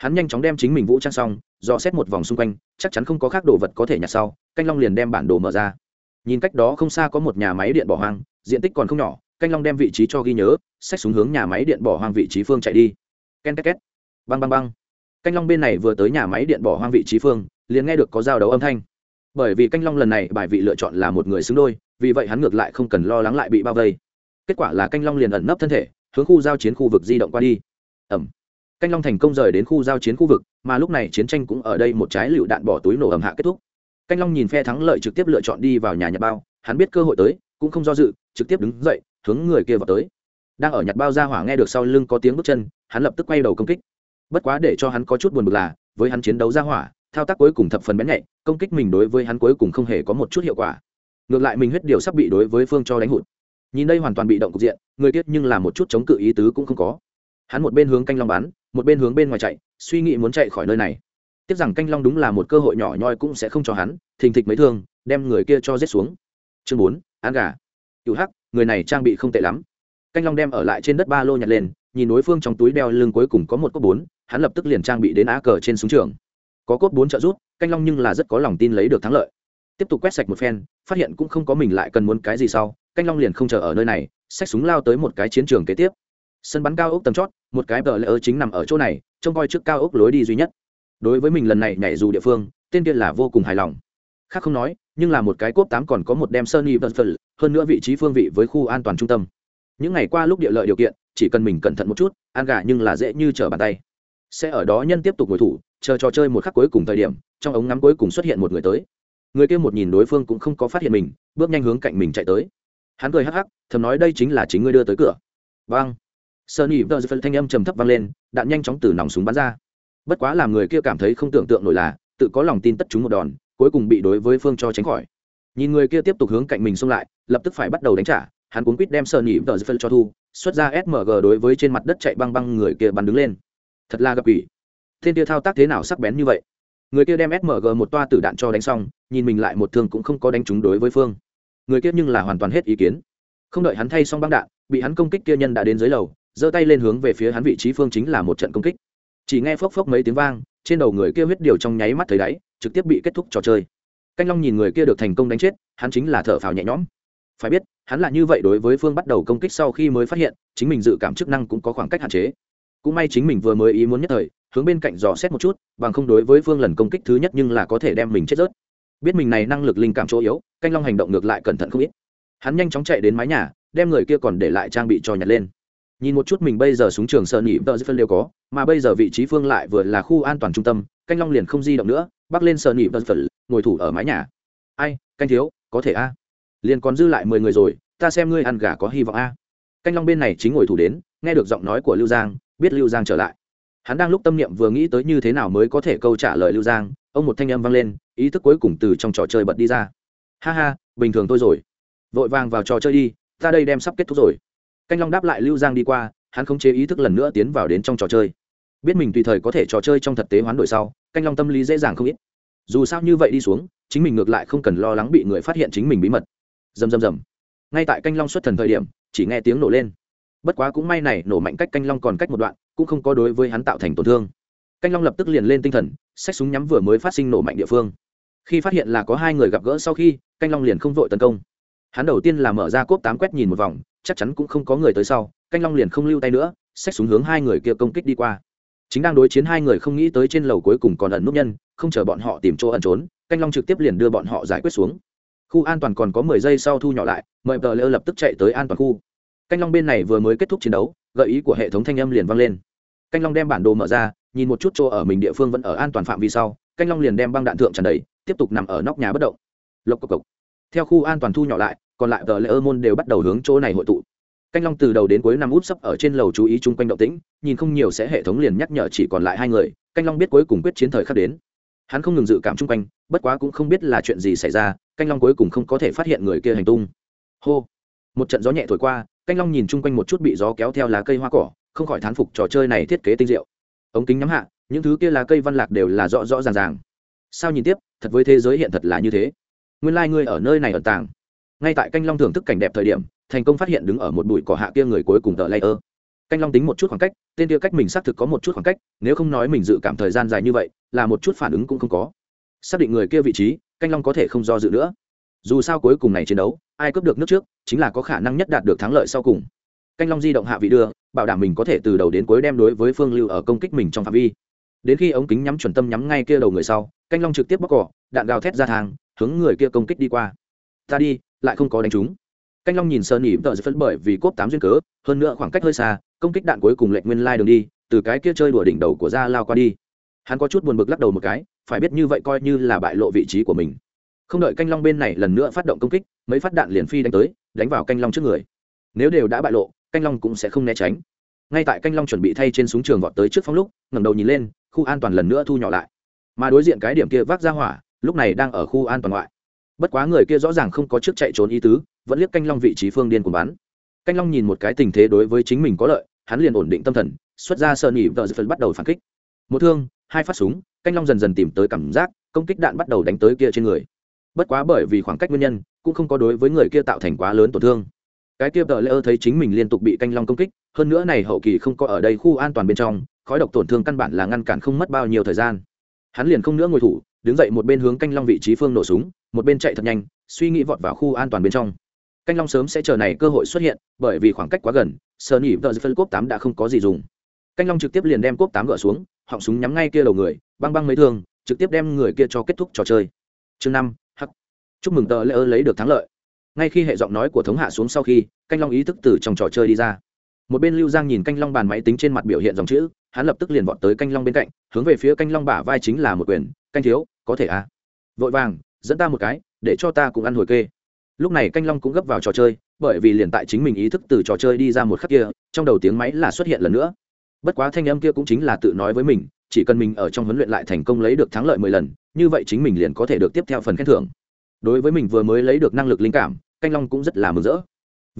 hắn nhanh chóng đem chính mình vũ trang xong, dò xét một vòng xung quanh, chắc chắn không có khác đồ vật có thể nhặt sau, canh long liền đem bản đồ mở ra. Nhìn cách đó không xa có một nhà máy điện bỏ hoang, diện tích còn không nhỏ, canh long đem vị trí cho ghi nhớ, xách xuống hướng nhà máy điện bỏ hoang vị trí phương chạy đi. Ken két két. Băng băng băng. Canh long bên này vừa tới nhà máy điện bỏ hoang vị trí phương, liền nghe được có giao đấu âm thanh. Bởi vì canh long lần này bài vị lựa chọn là một người xứng đôi, vì vậy hắn ngược lại không cần lo lắng lại bị bao vây. Kết quả là canh long liền ẩn nấp thân thể, hướng khu giao chiến khu vực di động qua đi. Ẩm canh long thành công rời đến khu giao chiến khu vực, mà lúc này chiến tranh cũng ở đây một trái lựu đạn bỏ túi nổ ầm hạ kết thúc. Canh long nhìn phe thắng lợi trực tiếp lựa chọn đi vào nhà nhật bao, hắn biết cơ hội tới, cũng không do dự, trực tiếp đứng dậy, hướng người kia vào tới. Đang ở nhặt bao ra hỏa nghe được sau lưng có tiếng bước chân, hắn lập tức quay đầu công kích. Bất quá để cho hắn có chút buồn bực là, với hắn chiến đấu ra hỏa, thao tác cuối cùng thập phần bén nhạy, công kích mình đối với hắn cuối cùng không hề có một chút hiệu quả. Ngược lại mình huyết điều sắp bị đối với phương cho đánh hụt. Nhìn đây hoàn toàn bị động cục diện, người kiết nhưng là một chút chống cự ý tứ cũng không có. Hắn một bên hướng canh long bắn một bên hướng bên ngoài chạy, suy nghĩ muốn chạy khỏi nơi này. Tiếc rằng canh long đúng là một cơ hội nhỏ nhoi cũng sẽ không cho hắn, thình thịch mấy thương, đem người kia cho giết xuống. Chương bốn ăn gà. Cựu hắc, người này trang bị không tệ lắm. Canh long đem ở lại trên đất ba lô nhặt lên, nhìn đối phương trong túi đeo lưng cuối cùng có một cốt bốn, hắn lập tức liền trang bị đến á cờ trên súng trường. Có cốt bốn trợ rút canh long nhưng là rất có lòng tin lấy được thắng lợi. Tiếp tục quét sạch một phen, phát hiện cũng không có mình lại cần muốn cái gì sau, canh long liền không chờ ở nơi này, xách súng lao tới một cái chiến trường kế tiếp sân bắn cao ốc tầm chót, một cái bờ lỡ chính nằm ở chỗ này, trông coi trước cao ốc lối đi duy nhất. Đối với mình lần này nhảy dù địa phương, tên kia là vô cùng hài lòng. Khác không nói, nhưng là một cái cốp tám còn có một đem sơn y vân phật hơn nữa vị trí phương vị với khu an toàn trung tâm. Những ngày qua lúc địa lợi điều kiện, chỉ cần mình cẩn thận một chút, ăn gà nhưng là dễ như trở bàn tay. Sẽ ở đó nhân tiếp tục ngồi thủ, chờ trò chơi một khắc cuối cùng thời điểm, trong ống ngắm cuối cùng xuất hiện một người tới. Người kia một nhìn đối phương cũng không có phát hiện mình, bước nhanh hướng cạnh mình chạy tới. Hắn cười hắc hắc, thầm nói đây chính là chính ngươi đưa tới cửa. Vâng sơn y vợ thanh âm trầm thấp vang lên, đạn nhanh chóng từ nòng súng bắn ra. Bất quá làm người kia cảm thấy không tưởng tượng nổi là, tự có lòng tin tất chúng một đòn, cuối cùng bị đối với phương cho tránh khỏi. Nhìn người kia tiếp tục hướng cạnh mình xông lại, lập tức phải bắt đầu đánh trả, hắn cuống quýt đem sơn y vợ cho thu, xuất ra smg đối với trên mặt đất chạy băng băng người kia bắn đứng lên. Thật là gặp ủy thiên kia thao tác thế nào sắc bén như vậy? Người kia đem smg một toa tử đạn cho đánh xong, nhìn mình lại một thương cũng không có đánh trúng đối với phương. Người kia nhưng là hoàn toàn hết ý kiến. Không đợi hắn thay xong băng đạn, bị hắn công kích kia nhân đã đến dưới lầu giơ tay lên hướng về phía hắn vị trí phương chính là một trận công kích. Chỉ nghe phốc phốc mấy tiếng vang, trên đầu người kia huyết điều trong nháy mắt thấy đáy, trực tiếp bị kết thúc trò chơi. Canh long nhìn người kia được thành công đánh chết, hắn chính là thở phào nhẹ nhõm. Phải biết, hắn là như vậy đối với phương bắt đầu công kích sau khi mới phát hiện, chính mình dự cảm chức năng cũng có khoảng cách hạn chế. Cũng may chính mình vừa mới ý muốn nhất thời, hướng bên cạnh dò xét một chút, bằng không đối với phương lần công kích thứ nhất nhưng là có thể đem mình chết rớt. Biết mình này năng lực linh cảm chỗ yếu, canh long hành động ngược lại cẩn thận không ít. Hắn nhanh chóng chạy đến mái nhà, đem người kia còn để lại trang bị cho nhặt lên nhìn một chút mình bây giờ súng trường sợ nhị dư phân đều có, mà bây giờ vị trí phương lại vừa là khu an toàn trung tâm, canh long liền không di động nữa, bắc lên sợ nhị tờ phân, ngồi thủ ở mái nhà. Ai, canh thiếu, có thể a? Liền còn dư lại mười người rồi, ta xem ngươi ăn gà có hy vọng a. Canh long bên này chính ngồi thủ đến, nghe được giọng nói của lưu giang, biết lưu giang trở lại. Hắn đang lúc tâm niệm vừa nghĩ tới như thế nào mới có thể câu trả lời lưu giang, ông một thanh âm vang lên, ý thức cuối cùng từ trong trò chơi bật đi ra. Ha ha, bình thường tôi rồi. Vội vàng vào trò chơi đi, ta đây đem sắp kết thúc rồi canh long đáp lại lưu giang đi qua, hắn không chế ý thức lần nữa tiến vào đến trong trò chơi. Biết mình tùy thời có thể trò chơi trong thực tế hoán đổi sau, canh long tâm lý dễ dàng không ít. Dù sao như vậy đi xuống, chính mình ngược lại không cần lo lắng bị người phát hiện chính mình bí mật. Dầm dầm dầm ngay tại canh long xuất thần thời điểm, chỉ nghe tiếng nổ lên. Bất quá cũng may này nổ mạnh cách canh long còn cách một đoạn, cũng không có đối với hắn tạo thành tổn thương. Canh long lập tức liền lên tinh thần, xách súng nhắm vừa mới phát sinh nổ mạnh địa phương. Khi phát hiện là có hai người gặp gỡ sau khi, canh long liền không vội tấn công hắn đầu tiên là mở ra cốp tám quét nhìn một vòng, chắc chắn cũng không có người tới sau, canh long liền không lưu tay nữa, xách xuống hướng hai người kia công kích đi qua. Chính đang đối chiến hai người không nghĩ tới trên lầu cuối cùng còn ẩn nút nhân, không chờ bọn họ tìm chỗ ẩn trốn, canh long trực tiếp liền đưa bọn họ giải quyết xuống. Khu an toàn còn có mười giây sau thu nhỏ lại, mời tờ lỡ lập tức chạy tới an toàn khu. Canh long bên này vừa mới kết thúc chiến đấu, gợi ý của hệ thống thanh âm liền vang lên. Canh long đem bản đồ mở ra, nhìn một chút chỗ ở mình địa phương vẫn ở an toàn phạm vi sau, canh long liền đem băng đạn thượng tràn đầy, tiếp tục nằm ở nóc nhà bất động. Lộc cộc cộc theo khu an toàn thu nhỏ lại, còn lại tờ lỡ môn đều bắt đầu hướng chỗ này hội tụ. Canh long từ đầu đến cuối năm út sấp ở trên lầu chú ý chung quanh động tĩnh, nhìn không nhiều sẽ hệ thống liền nhắc nhở chỉ còn lại hai người, canh long biết cuối cùng quyết chiến thời khắc đến. Hắn không ngừng dự cảm chung quanh, bất quá cũng không biết là chuyện gì xảy ra, canh long cuối cùng không có thể phát hiện người kia hành tung. Hô! Một trận gió nhẹ thổi qua, canh long nhìn chung quanh một chút bị gió kéo theo lá cây hoa cỏ, không khỏi thán phục trò chơi này thiết kế tinh diệu. Ống kính nhắm hạ, những thứ kia lá cây văn lạc đều là rõ rõ ràng ràng. Sao nhìn tiếp, thật với thế giới hiện thật là như thế nguyên lai、like、ngươi ở nơi này ẩn tàng. Ngay tại canh long thưởng thức cảnh đẹp thời điểm, thành công phát hiện đứng ở một bụi cỏ hạ kia người cuối cùng tờ lây ơ canh long tính một chút khoảng cách, tên kia cách mình xác thực có một chút khoảng cách, nếu không nói mình dự cảm thời gian dài như vậy, là một chút phản ứng cũng không có. Xác định người kia vị trí, canh long có thể không do dự nữa. Dù sao cuối cùng này chiến đấu, ai cướp được nước trước, chính là có khả năng nhất đạt được thắng lợi sau cùng. Canh long di động hạ vị đưa, bảo đảm mình có thể từ đầu đến cuối đem đối với phương lưu ở công kích mình trong phạm vi. Đến khi ống kính nhắm chuẩn tâm nhắm ngay kia đầu người sau, canh long trực tiếp bóc cỏ, đạn gào thét ra thang hướng người kia công kích đi qua. Ta đi, lại không có đánh trúng canh long nhìn sơn nhỉ tờ phân bởi vì cốp tám duyên cớ, hơn nữa khoảng cách hơi xa, công kích đạn cuối cùng lệnh nguyên lai đường đi, từ cái kia chơi đùa đỉnh đầu của ra lao qua đi. Hắn có chút buồn bực lắc đầu một cái, phải biết như vậy coi như là bại lộ vị trí của mình. Không đợi canh long bên này lần nữa phát động công kích, mấy phát đạn liền phi đánh tới, đánh vào canh long trước người. Nếu đều đã bại lộ, canh long cũng sẽ không né tránh. Ngay tại canh long chuẩn bị thay trên súng trường vọt tới trước phong lúc, ngẩng đầu nhìn lên, khu an toàn lần nữa thu nhỏ lại. Mà đối diện cái điểm kia vác ra hỏa lúc này đang ở khu an toàn ngoại. Bất quá người kia rõ ràng không có trước chạy trốn ý tứ, vẫn liếc canh long vị trí phương điên của bắn. Canh long nhìn một cái tình thế đối với chính mình có lợi, hắn liền ổn định tâm thần, xuất ra sợ nỉ vợ phần bắt đầu phản kích. Một thương, hai phát súng, canh long dần dần tìm tới cảm giác, công kích đạn bắt đầu đánh tới kia trên người. Bất quá bởi vì khoảng cách nguyên nhân, cũng không có đối với người kia tạo thành quá lớn tổn thương. Cái kia tờ lễ ơ thấy chính mình liên tục bị canh long công kích, hơn nữa này hậu kỳ không có ở đây khu an toàn bên trong, khói độc tổn thương căn bản là ngăn cản không mất bao nhiêu thời gian. Hắn liền không nữa ngồi thủ đứng dậy một bên hướng canh long vị trí phương nổ súng, một bên chạy thật nhanh, suy nghĩ vọt vào khu an toàn bên trong. Canh long sớm sẽ chờ này cơ hội xuất hiện, bởi vì khoảng cách quá gần sơ nỉ vợ phân cốp tám đã không có gì dùng. Canh long trực tiếp liền đem cốp tám gỡ xuống, họng súng nhắm ngay kia đầu người, băng băng mấy thương, trực tiếp đem người kia cho kết thúc trò chơi. Chương năm h chúc mừng tờ lễ ơ lấy được thắng lợi. Ngay khi hệ giọng nói của thống hạ xuống sau khi, canh long ý thức từ trong trò chơi đi ra một bên lưu giang nhìn canh long bàn máy tính trên mặt biểu hiện dòng chữ, hắn lập tức liền vọt tới canh long bên cạnh, hướng về phía canh long bả vai chính là một quyền, canh thiếu, có thể à? Vội vàng, dẫn ta một cái, để cho ta cũng ăn hồi kê. Lúc này canh long cũng gấp vào trò chơi, bởi vì liền tại chính mình ý thức từ trò chơi đi ra một khắc kia, trong đầu tiếng máy là xuất hiện lần nữa. Bất quá thanh âm kia cũng chính là tự nói với mình, chỉ cần mình ở trong huấn luyện lại thành công lấy được thắng lợi mười lần, như vậy chính mình liền có thể được tiếp theo phần khen thưởng. Đối với mình vừa mới lấy được năng lực linh cảm, canh long cũng rất là mừng rỡ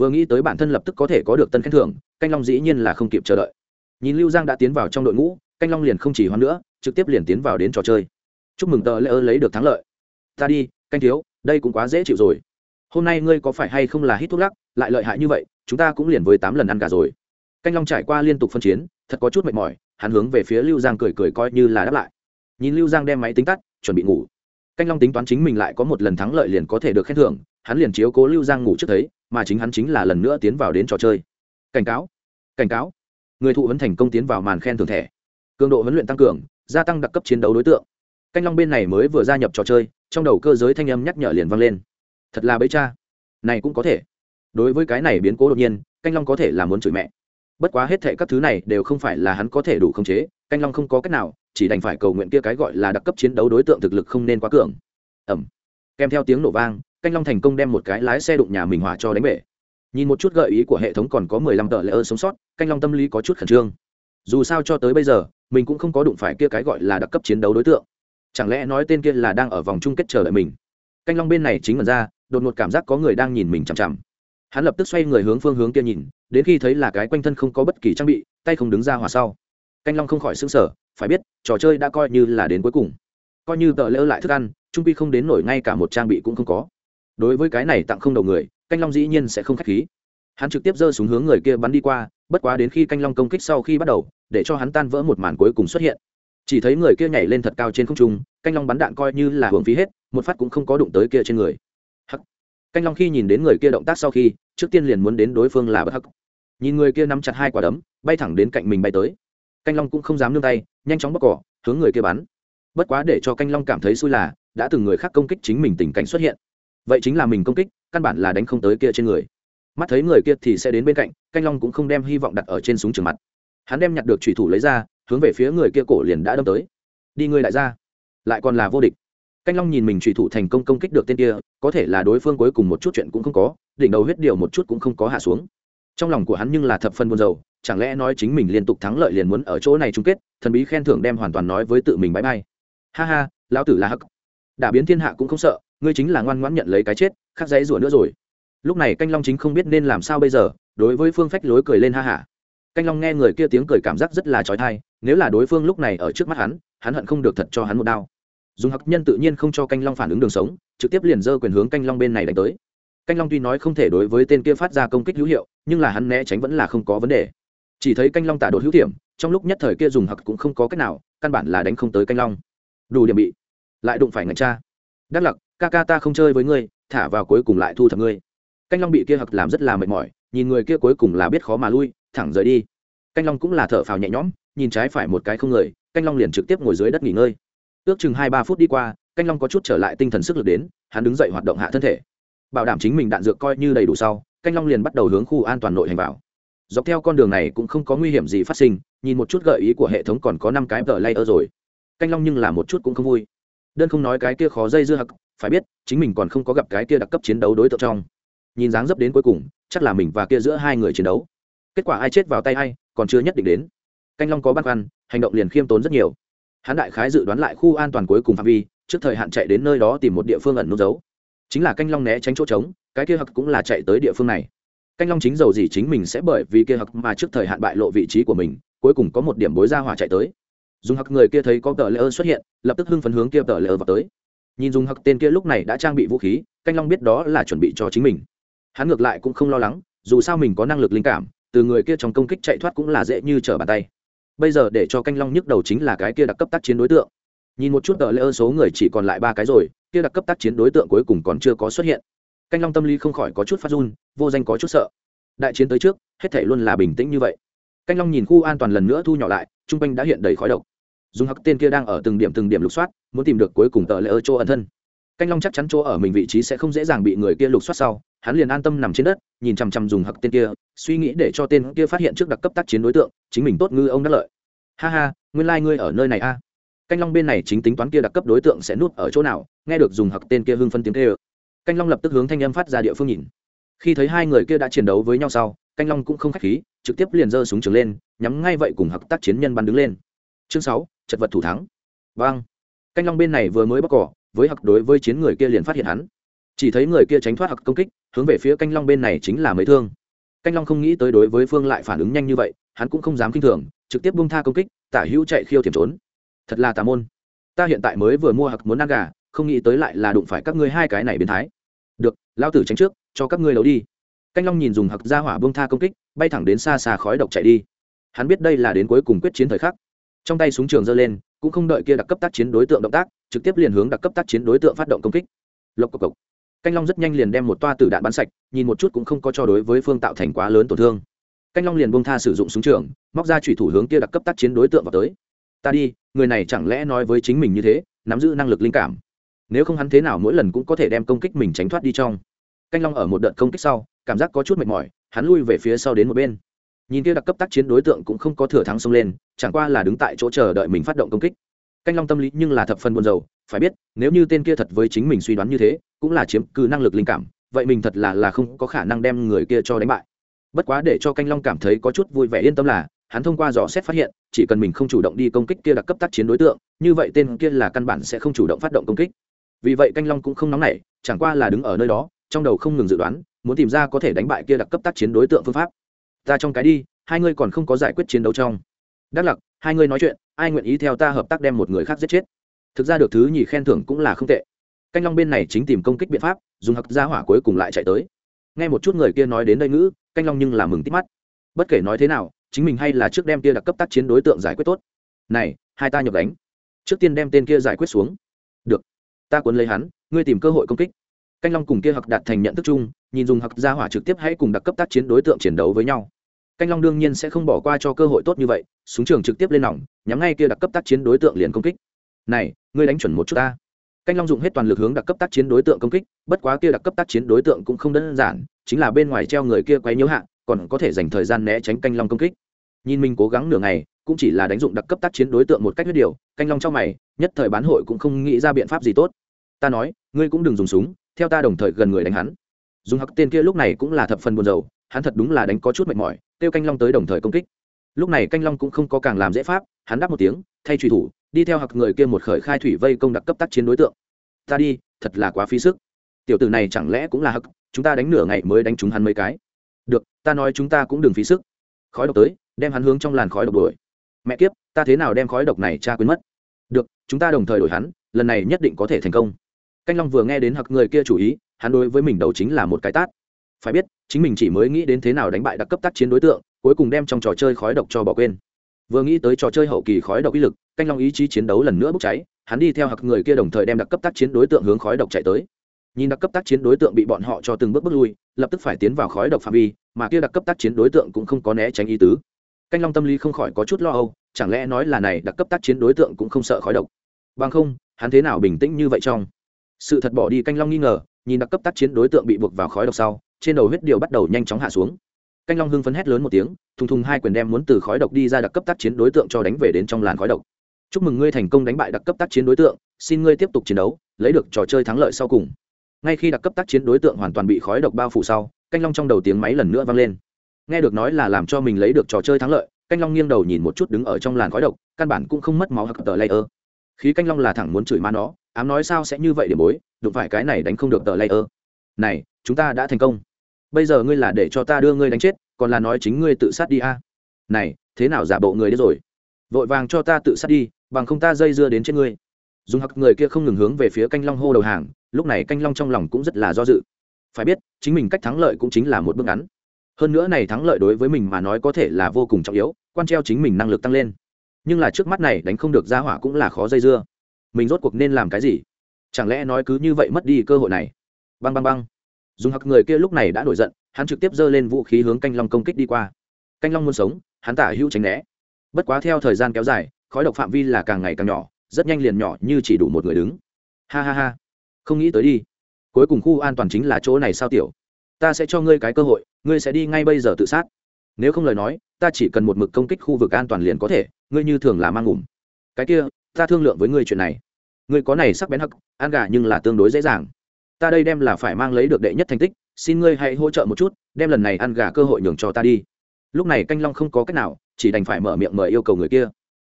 vừa nghĩ tới bản thân lập tức có thể có được tân khen thưởng, canh long dĩ nhiên là không kịp chờ đợi. Nhìn lưu giang đã tiến vào trong đội ngũ, canh long liền không chỉ hoan nữa, trực tiếp liền tiến vào đến trò chơi. Chúc mừng tờ lễ ơ lấy được thắng lợi. Ta đi, canh thiếu, đây cũng quá dễ chịu rồi. Hôm nay ngươi có phải hay không là hít thuốc lắc, lại lợi hại như vậy, chúng ta cũng liền với tám lần ăn cả rồi. Canh long trải qua liên tục phân chiến, thật có chút mệt mỏi, hắn hướng về phía lưu giang cười cười coi như là đáp lại. Nhìn lưu giang đem máy tính tắt, chuẩn bị ngủ. Canh long tính toán chính mình lại có một lần thắng lợi liền có thể được khen thưởng, hắn liền chiếu cố lưu giang ngủ trước thấy mà chính hắn chính là lần nữa tiến vào đến trò chơi. Cảnh cáo cảnh cáo. Người thụ huấn thành công tiến vào màn khen thưởng thẻ. Cường độ huấn luyện tăng cường, gia tăng đặc cấp chiến đấu đối tượng. Canh long bên này mới vừa gia nhập trò chơi, trong đầu cơ giới thanh âm nhắc nhở liền vang lên. Thật là bấy cha. Này cũng có thể. Đối với cái này biến cố đột nhiên, canh long có thể là muốn chửi mẹ. Bất quá hết thệ các thứ này đều không phải là hắn có thể đủ khống chế, canh long không có cách nào, chỉ đành phải cầu nguyện kia cái gọi là đặc cấp chiến đấu đối tượng thực lực không nên quá cường. Ẩm kèm theo tiếng nổ vang canh long thành công đem một cái lái xe đụng nhà mình hỏa cho đánh bể. Nhìn một chút gợi ý của hệ thống còn có mười lăm tờ lễ ơ sống sót, canh long tâm lý có chút khẩn trương. Dù sao cho tới bây giờ, mình cũng không có đụng phải kia cái gọi là đặc cấp chiến đấu đối tượng. Chẳng lẽ nói tên kia là đang ở vòng chung kết chờ đợi mình? Canh long bên này chính mật ra, đột ngột cảm giác có người đang nhìn mình chằm chằm. Hắn lập tức xoay người hướng phương hướng kia nhìn, đến khi thấy là cái quanh thân không có bất kỳ trang bị, tay không đứng ra hòa sau. Canh long không khỏi xứng sở phải biết, trò chơi đã coi như là đến cuối cùng. Coi như tờ lỡ lại thức ăn, trung pi không đến nổi ngay cả một trang bị cũng không có đối với cái này tặng không đầu người, canh long dĩ nhiên sẽ không k h á c h khí. Hắn trực tiếp giơ xuống hướng người kia bắn đi qua, bất quá đến khi canh long công kích sau khi bắt đầu, để cho hắn tan vỡ một màn cuối cùng xuất hiện. Chỉ thấy người kia nhảy lên thật cao trên không trung, canh long bắn đạn coi như là hưởng phí hết, một phát cũng không có đụng tới kia trên người. Hắc. Canh long khi nhìn đến người kia động tác sau khi, trước tiên liền muốn đến đối phương là bất hắc. Nhìn người kia nắm chặt hai quả đấm, bay thẳng đến cạnh mình bay tới. Canh long cũng không dám nương tay, nhanh chóng bóc cỏ, hướng người kia bắn. Bất quá để cho canh long cảm thấy xui là, đã từng người khác công kích chính mình tình cảnh xuất hiện vậy chính là mình công kích, căn bản là đánh không tới kia trên người. Mắt thấy người kia thì sẽ đến bên cạnh, canh long cũng không đem hy vọng đặt ở trên súng trường mặt. Hắn đem nhặt được thủy thủ lấy ra, hướng về phía người kia cổ liền đã đâm tới. Đi ngươi lại ra lại còn là vô địch. Canh long nhìn mình thủy thủ thành công công kích được tên kia, có thể là đối phương cuối cùng một chút chuyện cũng không có, đỉnh đầu huyết điều một chút cũng không có hạ xuống. Trong lòng của hắn nhưng là thập phân buồn rầu, chẳng lẽ nói chính mình liên tục thắng lợi liền muốn ở chỗ này chung kết, thần bí khen thưởng đem hoàn toàn nói với tự mình bãi bay. Ha ha, lão tử là hắc. Đả biến thiên hạ cũng không sợ ngươi chính là ngoan ngoãn nhận lấy cái chết khắc dãy rủa nữa rồi. Lúc này canh long chính không biết nên làm sao bây giờ đối với phương phách lối cười lên ha hả. Canh long nghe người kia tiếng cười cảm giác rất là trói thai nếu là đối phương lúc này ở trước mắt hắn hắn hận không được thật cho hắn một đao. Dùng hắc nhân tự nhiên không cho canh long phản ứng đường sống trực tiếp liền dơ quyền hướng canh long bên này đánh tới. Canh long tuy nói không thể đối với tên kia phát ra công kích hữu hiệu nhưng là hắn né tránh vẫn là không có vấn đề. Chỉ thấy canh long tả đột hữu tiệm, trong lúc nhất thời kia dùng hặc cũng không có cách nào căn bản là đánh không tới canh long. Đủ điểm bị lại đụng phải ngạch cha. Đắc lặc ca ca ta không chơi với ngươi, thả vào cuối cùng lại thu thập ngươi. Canh long bị kia hặc làm rất là mệt mỏi, nhìn người kia cuối cùng là biết khó mà lui, thẳng rời đi. Canh long cũng là thở phào nhẹ nhõm, nhìn trái phải một cái không người, canh long liền trực tiếp ngồi dưới đất nghỉ ngơi. Ước chừng hai ba phút đi qua, canh long có chút trở lại tinh thần sức lực đến, hắn đứng dậy hoạt động hạ thân thể. Bảo đảm chính mình đạn dược coi như đầy đủ sau, canh long liền bắt đầu hướng khu an toàn nội hành vào. Dọc theo con đường này cũng không có nguy hiểm gì phát sinh, nhìn một chút gợi ý của hệ thống còn có năm cái tờ layer rồi. Canh long nhưng là một chút cũng không vui. Đơn không nói cái kia khó dây dưa hặc phải biết, chính mình còn không có gặp cái kia đặc cấp chiến đấu đối tượng trong. Nhìn dáng dấp đến cuối cùng, chắc là mình và kia giữa hai người chiến đấu. Kết quả ai chết vào tay ai, còn chưa nhất định đến. Canh long có băn khoăn, hành động liền khiêm tốn rất nhiều. Hắn đại khái dự đoán lại khu an toàn cuối cùng phạm vi, trước thời hạn chạy đến nơi đó tìm một địa phương ẩn nút giấu chính là canh long né tránh chỗ trống, cái kia hặc cũng là chạy tới địa phương này. Canh long chính dầu gì chính mình sẽ bởi vì kia hặc mà trước thời hạn bại lộ vị trí của mình, cuối cùng có một điểm bối ra hỏa chạy tới. Dùng hặc người kia thấy có tờ lỡ xuất hiện, lập tức hưng phấn hướng kia tờ lỡ vào tới nhìn dùng hặc tên kia lúc này đã trang bị vũ khí, canh long biết đó là chuẩn bị cho chính mình. Hắn ngược lại cũng không lo lắng, dù sao mình có năng lực linh cảm, từ người kia trong công kích chạy thoát cũng là dễ như trở bàn tay. Bây giờ để cho canh long nhức đầu chính là cái kia đặc cấp tác chiến đối tượng. Nhìn một chút tờ lỡ số người chỉ còn lại ba cái rồi, kia đặc cấp tác chiến đối tượng cuối cùng còn chưa có xuất hiện. Canh long tâm lý không khỏi có chút phát run, vô danh có chút sợ. Đại chiến tới trước, hết thể luôn là bình tĩnh như vậy. Canh long nhìn khu an toàn lần nữa thu nhỏ lại t r u n g quanh đã hiện đầy khói độc dùng hắc tên kia đang ở từng điểm từng điểm lục soát, muốn tìm được cuối cùng tờ lỡ chỗ ẩn thân. Canh long chắc chắn chỗ ở mình vị trí sẽ không dễ dàng bị người kia lục soát sau, hắn liền an tâm nằm trên đất, nhìn chằm chằm dùng hặc tên kia, suy nghĩ để cho tên kia phát hiện trước đặc cấp tác chiến đối tượng, chính mình tốt ngư ông đắc lợi. Ha ha, nguyên lai、like、ngươi ở nơi này a. Canh long bên này chính tính toán kia đặc cấp đối tượng sẽ nút ở chỗ nào, nghe được dùng hặc tên kia hưng phân tiếng kê ơ canh long lập tức hướng thanh âm phát ra địa phương nhìn. Khi thấy hai người kia đã chiến đấu với nhau sau, canh long cũng không k h á c h khí, trực tiếp liền giơ súng trường lên, nhắm ngay vậy cùng hặc tác chiến nhân bắn đứng lên chương sáu, chật vật thủ thắng. Vang canh long bên này vừa mới bóc cỏ, với hặc đối với chiến người kia liền phát hiện hắn. Chỉ thấy người kia tránh thoát hặc công kích, hướng về phía canh long bên này chính là mấy thương. Canh long không nghĩ tới đối với phương lại phản ứng nhanh như vậy, hắn cũng không dám k i n h thường, trực tiếp bung tha công kích, tả hữu chạy khiêu thiểm trốn. Thật là tà môn. Ta hiện tại mới vừa mua hặc muốn ăn gà, không nghĩ tới lại là đụng phải các ngươi hai cái này biến thái. Được, lao tử tránh trước, cho các ngươi lấu đi. Canh long nhìn dùng hặc ra hỏa bung tha công kích, bay thẳng đến xa xa khói độc chạy đi. Hắn biết đây là đến cuối cùng quyết chiến thời khắc trong tay súng trường giơ lên, cũng không đợi kia đặc cấp tác chiến đối tượng động tác, trực tiếp liền hướng đặc cấp tác chiến đối tượng phát động công kích. Lộc cộc cộc. Canh long rất nhanh liền đem một toa tử đạn bắn sạch, nhìn một chút cũng không có cho đối với phương tạo thành quá lớn tổn thương. Canh long liền bông tha sử dụng súng trường, móc ra thủy thủ hướng kia đặc cấp tác chiến đối tượng vào tới. Ta đi, người này chẳng lẽ nói với chính mình như thế, nắm giữ năng lực linh cảm. Nếu không hắn thế nào mỗi lần cũng có thể đem công kích mình tránh thoát đi trong. Canh long ở một đợt công kích sau, cảm giác có chút mệt mỏi, hắn lui về phía sau đến một bên nhìn kia đặc cấp tác chiến đối tượng cũng không có thừa thắng xông lên, chẳng qua là đứng tại chỗ chờ đợi mình phát động công kích. Canh long tâm lý nhưng là thập phần buồn rầu, phải biết, nếu như tên kia thật với chính mình suy đoán như thế, cũng là chiếm cứ năng lực linh cảm, vậy mình thật là là không có khả năng đem người kia cho đánh bại. Bất quá để cho canh long cảm thấy có chút vui vẻ yên tâm là, hắn thông qua dò xét phát hiện, chỉ cần mình không chủ động đi công kích kia đặc cấp tác chiến đối tượng, như vậy tên kia là căn bản sẽ không chủ động phát động công kích. Vì vậy canh long cũng không nóng nảy, chẳng qua là đứng ở nơi đó, trong đầu không ngừng dự đoán, muốn tìm ra có thể đánh bại kia đặc cấp tác chiến đối tượng phương pháp ta trong cái đi, hai ngươi còn không có giải quyết chiến đấu trong. Đắc lặc, hai ngươi nói chuyện, ai nguyện ý theo ta hợp tác đem một người khác giết chết? Thực ra được thứ nhì khen thưởng cũng là không tệ. Canh long bên này chính tìm công kích biện pháp, dùng hặc ra hỏa cuối cùng lại chạy tới. Nghe một chút người kia nói đến đây ngữ, canh long nhưng là mừng tít mắt. Bất kể nói thế nào, chính mình hay là trước đem kia đặc cấp tác chiến đối tượng giải quyết tốt. Này, hai ta nhập đánh. Trước tiên đem tên kia giải quyết xuống. Được, ta cuốn lấy hắn, ngươi tìm cơ hội công kích canh long cùng kia hặc đạt thành nhận thức chung, nhìn dùng hặc gia hỏa trực tiếp hãy cùng đặc cấp tác chiến đối tượng chiến đấu với nhau. Canh long đương nhiên sẽ không bỏ qua cho cơ hội tốt như vậy, súng trường trực tiếp lên nòng, nhắm ngay kia đặc cấp tác chiến đối tượng liền công kích. Này, ngươi đánh chuẩn một chút ta. Canh long dùng hết toàn lực hướng đặc cấp tác chiến đối tượng công kích, bất quá kia đặc cấp tác chiến đối tượng cũng không đơn giản, chính là bên ngoài treo người kia quấy nhiễu hạ, còn có thể dành thời gian né tránh canh long công kích. Nhìn mình cố gắng nửa ngày, cũng chỉ là đánh dụng đặc cấp tác chiến đối tượng một cách huyết điều, canh long trong mày, nhất thời bán hội cũng không nghĩ ra biện pháp gì tốt. Ta nói, ngươi cũng đừng dùng súng theo ta đồng thời gần người đánh hắn. Dùng hắc tên kia lúc này cũng là thập phần buồn rầu, hắn thật đúng là đánh có chút mệt mỏi, kêu canh long tới đồng thời công kích. Lúc này canh long cũng không có càng làm dễ pháp, hắn đáp một tiếng, thay truy thủ, đi theo hặc người kia một khởi khai thủy vây công đặc cấp tác chiến đối tượng. Ta đi, thật là quá phí sức. Tiểu tử này chẳng lẽ cũng là hặc chúng ta đánh nửa ngày mới đánh chúng hắn mấy cái. Được, ta nói chúng ta cũng đừng phí sức. Khói độc tới, đem hắn hướng trong làn khói độc đuổi. Mẹ kiếp, ta thế nào đem khói độc này cha quên mất? Được, chúng ta đồng thời đổi hắn, lần này nhất định có thể thành công canh long vừa nghe đến hặc người kia chủ ý, hắn đối với mình đầu chính là một cái tát. Phải biết, chính mình chỉ mới nghĩ đến thế nào đánh bại đặc cấp tác chiến đối tượng, cuối cùng đem trong trò chơi khói độc cho bỏ quên. Vừa nghĩ tới trò chơi hậu kỳ khói độc uy lực, canh long ý chí chiến đấu lần nữa bốc cháy, hắn đi theo hặc người kia đồng thời đem đặc cấp tác chiến đối tượng hướng khói độc chạy tới. Nhìn đặc cấp tác chiến đối tượng bị bọn họ cho từng bước bước lui, lập tức phải tiến vào khói độc phạm vi, mà kia đặc cấp tác chiến đối tượng cũng không có né tránh ý tứ. Canh long tâm lý không khỏi có chút lo âu, chẳng lẽ nói là này, đặc cấp tác chiến đối tượng cũng không sợ khói độc? Bằng không, hắn thế nào bình tĩnh như vậy trong? Sự thật bỏ đi canh long nghi ngờ, nhìn đặc cấp tác chiến đối tượng bị buộc vào khói độc sau, trên đầu huyết điều bắt đầu nhanh chóng hạ xuống. Canh long hưng phấn hét lớn một tiếng, thùng thùng hai quyền đem muốn từ khói độc đi ra đặc cấp tác chiến đối tượng cho đánh về đến trong làn khói độc. Chúc mừng ngươi thành công đánh bại đặc cấp tác chiến đối tượng, xin ngươi tiếp tục chiến đấu, lấy được trò chơi thắng lợi sau cùng. Ngay khi đặc cấp tác chiến đối tượng hoàn toàn bị khói độc bao phủ sau, canh long trong đầu tiếng máy lần nữa vang lên. Nghe được nói là làm cho mình lấy được trò chơi thắng lợi, canh long nghiêng đầu nhìn một chút đứng ở trong làn khói độc, căn bản cũng không mất máu hoặc tờ layer khí canh long là thẳng muốn chửi ma nó, ám nói sao sẽ như vậy để bối, đụng phải cái này đánh không được tờ layer. Này, chúng ta đã thành công. Bây giờ ngươi là để cho ta đưa ngươi đánh chết, còn là nói chính ngươi tự sát đi a. Này, thế nào giả bộ người đấy rồi? Vội vàng cho ta tự sát đi, bằng không ta dây dưa đến trên ngươi. Dùng hặc người kia không ngừng hướng về phía canh long hô đầu hàng, lúc này canh long trong lòng cũng rất là do dự. Phải biết, chính mình cách thắng lợi cũng chính là một bước ngắn. Hơn nữa này thắng lợi đối với mình mà nói có thể là vô cùng trọng yếu, quan treo chính mình năng lực tăng lên nhưng là trước mắt này đánh không được ra hỏa cũng là khó dây dưa. Mình rốt cuộc nên làm cái gì? Chẳng lẽ nói cứ như vậy mất đi cơ hội này? Băng băng băng. Dùng hặc người kia lúc này đã nổi giận, hắn trực tiếp giơ lên vũ khí hướng canh long công kích đi qua. Canh long muốn sống, hắn tả hữu tránh né. Bất quá theo thời gian kéo dài, khói độc phạm vi là càng ngày càng nhỏ, rất nhanh liền nhỏ như chỉ đủ một người đứng. Ha ha ha. Không nghĩ tới đi. Cuối cùng khu an toàn chính là chỗ này sao tiểu? Ta sẽ cho ngươi cái cơ hội, ngươi sẽ đi ngay bây giờ tự sát. Nếu không lời nói ta chỉ cần một mực công kích khu vực an toàn liền có thể, ngươi như thường là mang ngủm. Cái kia, ta thương lượng với ngươi chuyện này. Ngươi có này sắc bén hắc, an gà nhưng là tương đối dễ dàng. Ta đây đem là phải mang lấy được đệ nhất thành tích, xin ngươi hãy hỗ trợ một chút, đem lần này ăn gà cơ hội nhường cho ta đi. Lúc này canh long không có cách nào, chỉ đành phải mở miệng mời yêu cầu người kia.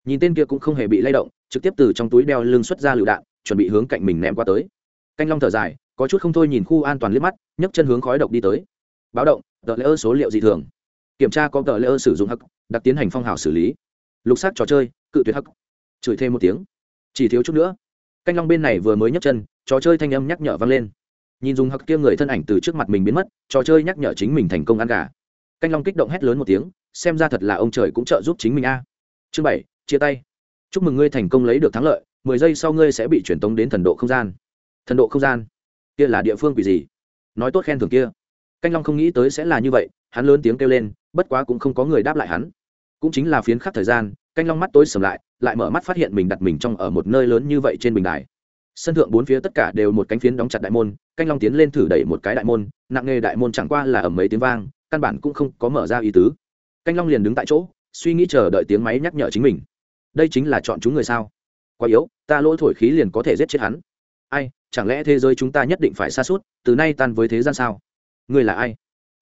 Nhìn tên kia cũng không hề bị lay động, trực tiếp từ trong túi đeo lưng xuất ra lựu đạn, chuẩn bị hướng cạnh mình ném qua tới. Canh long thở dài, có chút không thôi nhìn khu an toàn liếc mắt, nhấc chân hướng khói độc đi tới. Báo động, tờ lỡ số liệu dị thường kiểm tra có tờ lễ ơ sử dụng hắc, đặc tiến hành phong hào xử lý. Lục sát trò chơi, cự tuyệt hắc. Chửi thêm một tiếng. Chỉ thiếu chút nữa. Canh long bên này vừa mới nhấc chân, trò chơi thanh âm nhắc nhở vang lên. Nhìn dùng hắc kia người thân ảnh từ trước mặt mình biến mất, trò chơi nhắc nhở chính mình thành công ăn gà. Canh long kích động hét lớn một tiếng, xem ra thật là ông trời cũng trợ giúp chính mình a. Chương bảy, chia tay. Chúc mừng ngươi thành công lấy được thắng lợi, mười giây sau ngươi sẽ bị truyền tống đến thần độ không gian. Thần độ không gian? Kia là địa phương quỷ gì? Nói tốt khen thưởng kia canh long không nghĩ tới sẽ là như vậy, hắn lớn tiếng kêu lên, bất quá cũng không có người đáp lại hắn. Cũng chính là phiến khắc thời gian, canh long mắt tối sầm lại lại mở mắt phát hiện mình đặt mình trong ở một nơi lớn như vậy trên bình đài. Sân thượng bốn phía tất cả đều một cánh phiến đóng chặt đại môn, canh long tiến lên thử đẩy một cái đại môn, nặng nghề đại môn chẳng qua là ầm mấy tiếng vang, căn bản cũng không có mở ra ý tứ. Canh long liền đứng tại chỗ, suy nghĩ chờ đợi tiếng máy nhắc nhở chính mình. Đây chính là chọn chúng người sao? Quá yếu, ta lỗ thổi khí liền có thể giết chết hắn. Ai, chẳng lẽ thế giới chúng ta nhất định phải xa suốt từ nay tan với thế gian sao? Ngươi là ai?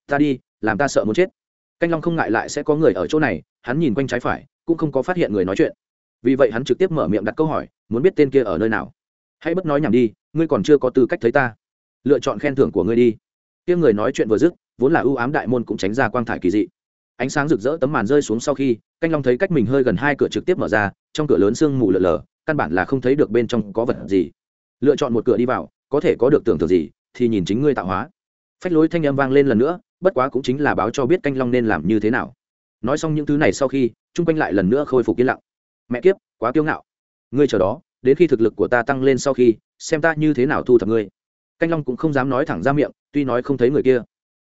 Ta đi, làm ta sợ muốn chết. Canh long không ngại lại sẽ có người ở chỗ này, hắn nhìn quanh trái phải, cũng không có phát hiện người nói chuyện. Vì vậy hắn trực tiếp mở miệng đặt câu hỏi, muốn biết tên kia ở nơi nào. Hãy bất nói nhảm đi, ngươi còn chưa có tư cách thấy ta. Lựa chọn khen thưởng của ngươi đi. Kia người nói chuyện vừa dứt, vốn là ưu ám đại môn cũng tránh ra quang thải kỳ dị. Ánh sáng rực rỡ tấm màn rơi xuống sau khi, canh long thấy cách mình hơi gần hai cửa trực tiếp mở ra, trong cửa lớn sương mù lờ lờ căn bản là không thấy được bên trong có vật gì. Lựa chọn một cửa đi vào, có thể có được tưởng tượng gì, thì nhìn chính ngươi tạo hóa phách lối thanh âm vang lên lần nữa, bất quá cũng chính là báo cho biết canh long nên làm như thế nào. Nói xong những thứ này sau khi, chung quanh lại lần nữa khôi phục yên lặng. Mẹ kiếp, quá kiêu ngạo. Ngươi chờ đó, đến khi thực lực của ta tăng lên sau khi, xem ta như thế nào thu thập ngươi. Canh long cũng không dám nói thẳng ra miệng, tuy nói không thấy người kia.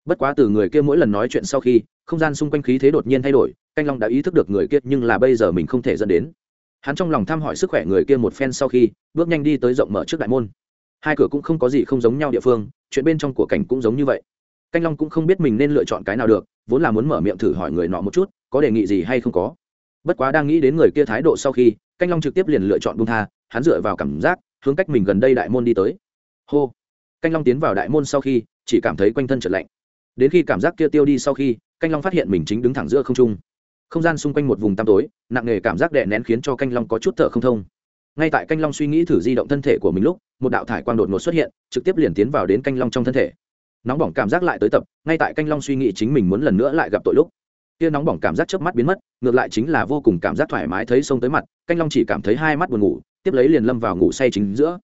Bất quá từ người kia mỗi lần nói chuyện sau khi, không gian xung quanh khí thế đột nhiên thay đổi, canh long đã ý thức được người kia, nhưng là bây giờ mình không thể dẫn đến. Hắn trong lòng thăm hỏi sức khỏe người kia một phen sau khi, bước nhanh đi tới rộng mở trước đại môn. Hai cửa cũng không có gì không giống nhau địa phương chuyện bên trong của cảnh cũng giống như vậy. Canh long cũng không biết mình nên lựa chọn cái nào được, vốn là muốn mở miệng thử hỏi người nọ một chút, có đề nghị gì hay không có. Bất quá đang nghĩ đến người kia thái độ sau khi, canh long trực tiếp liền lựa chọn bung tha, hắn dựa vào cảm giác, hướng cách mình gần đây đại môn đi tới. Hô! Canh long tiến vào đại môn sau khi, chỉ cảm thấy quanh thân trở lạnh. Đến khi cảm giác kia tiêu đi sau khi, canh long phát hiện mình chính đứng thẳng giữa không trung. Không gian xung quanh một vùng tăm tối, nặng nề cảm giác đè nén khiến cho canh long có chút thở không thông ngay tại canh long suy nghĩ thử di động thân thể của mình lúc, một đạo thải quang đột ngột xuất hiện, trực tiếp liền tiến vào đến canh long trong thân thể. Nóng bỏng cảm giác lại tới tập, ngay tại canh long suy nghĩ chính mình muốn lần nữa lại gặp tội lúc. Kia nóng bỏng cảm giác chớp mắt biến mất, ngược lại chính là vô cùng cảm giác thoải mái thấy sông tới mặt, canh long chỉ cảm thấy hai mắt buồn ngủ, tiếp lấy liền lâm vào ngủ say chính giữa.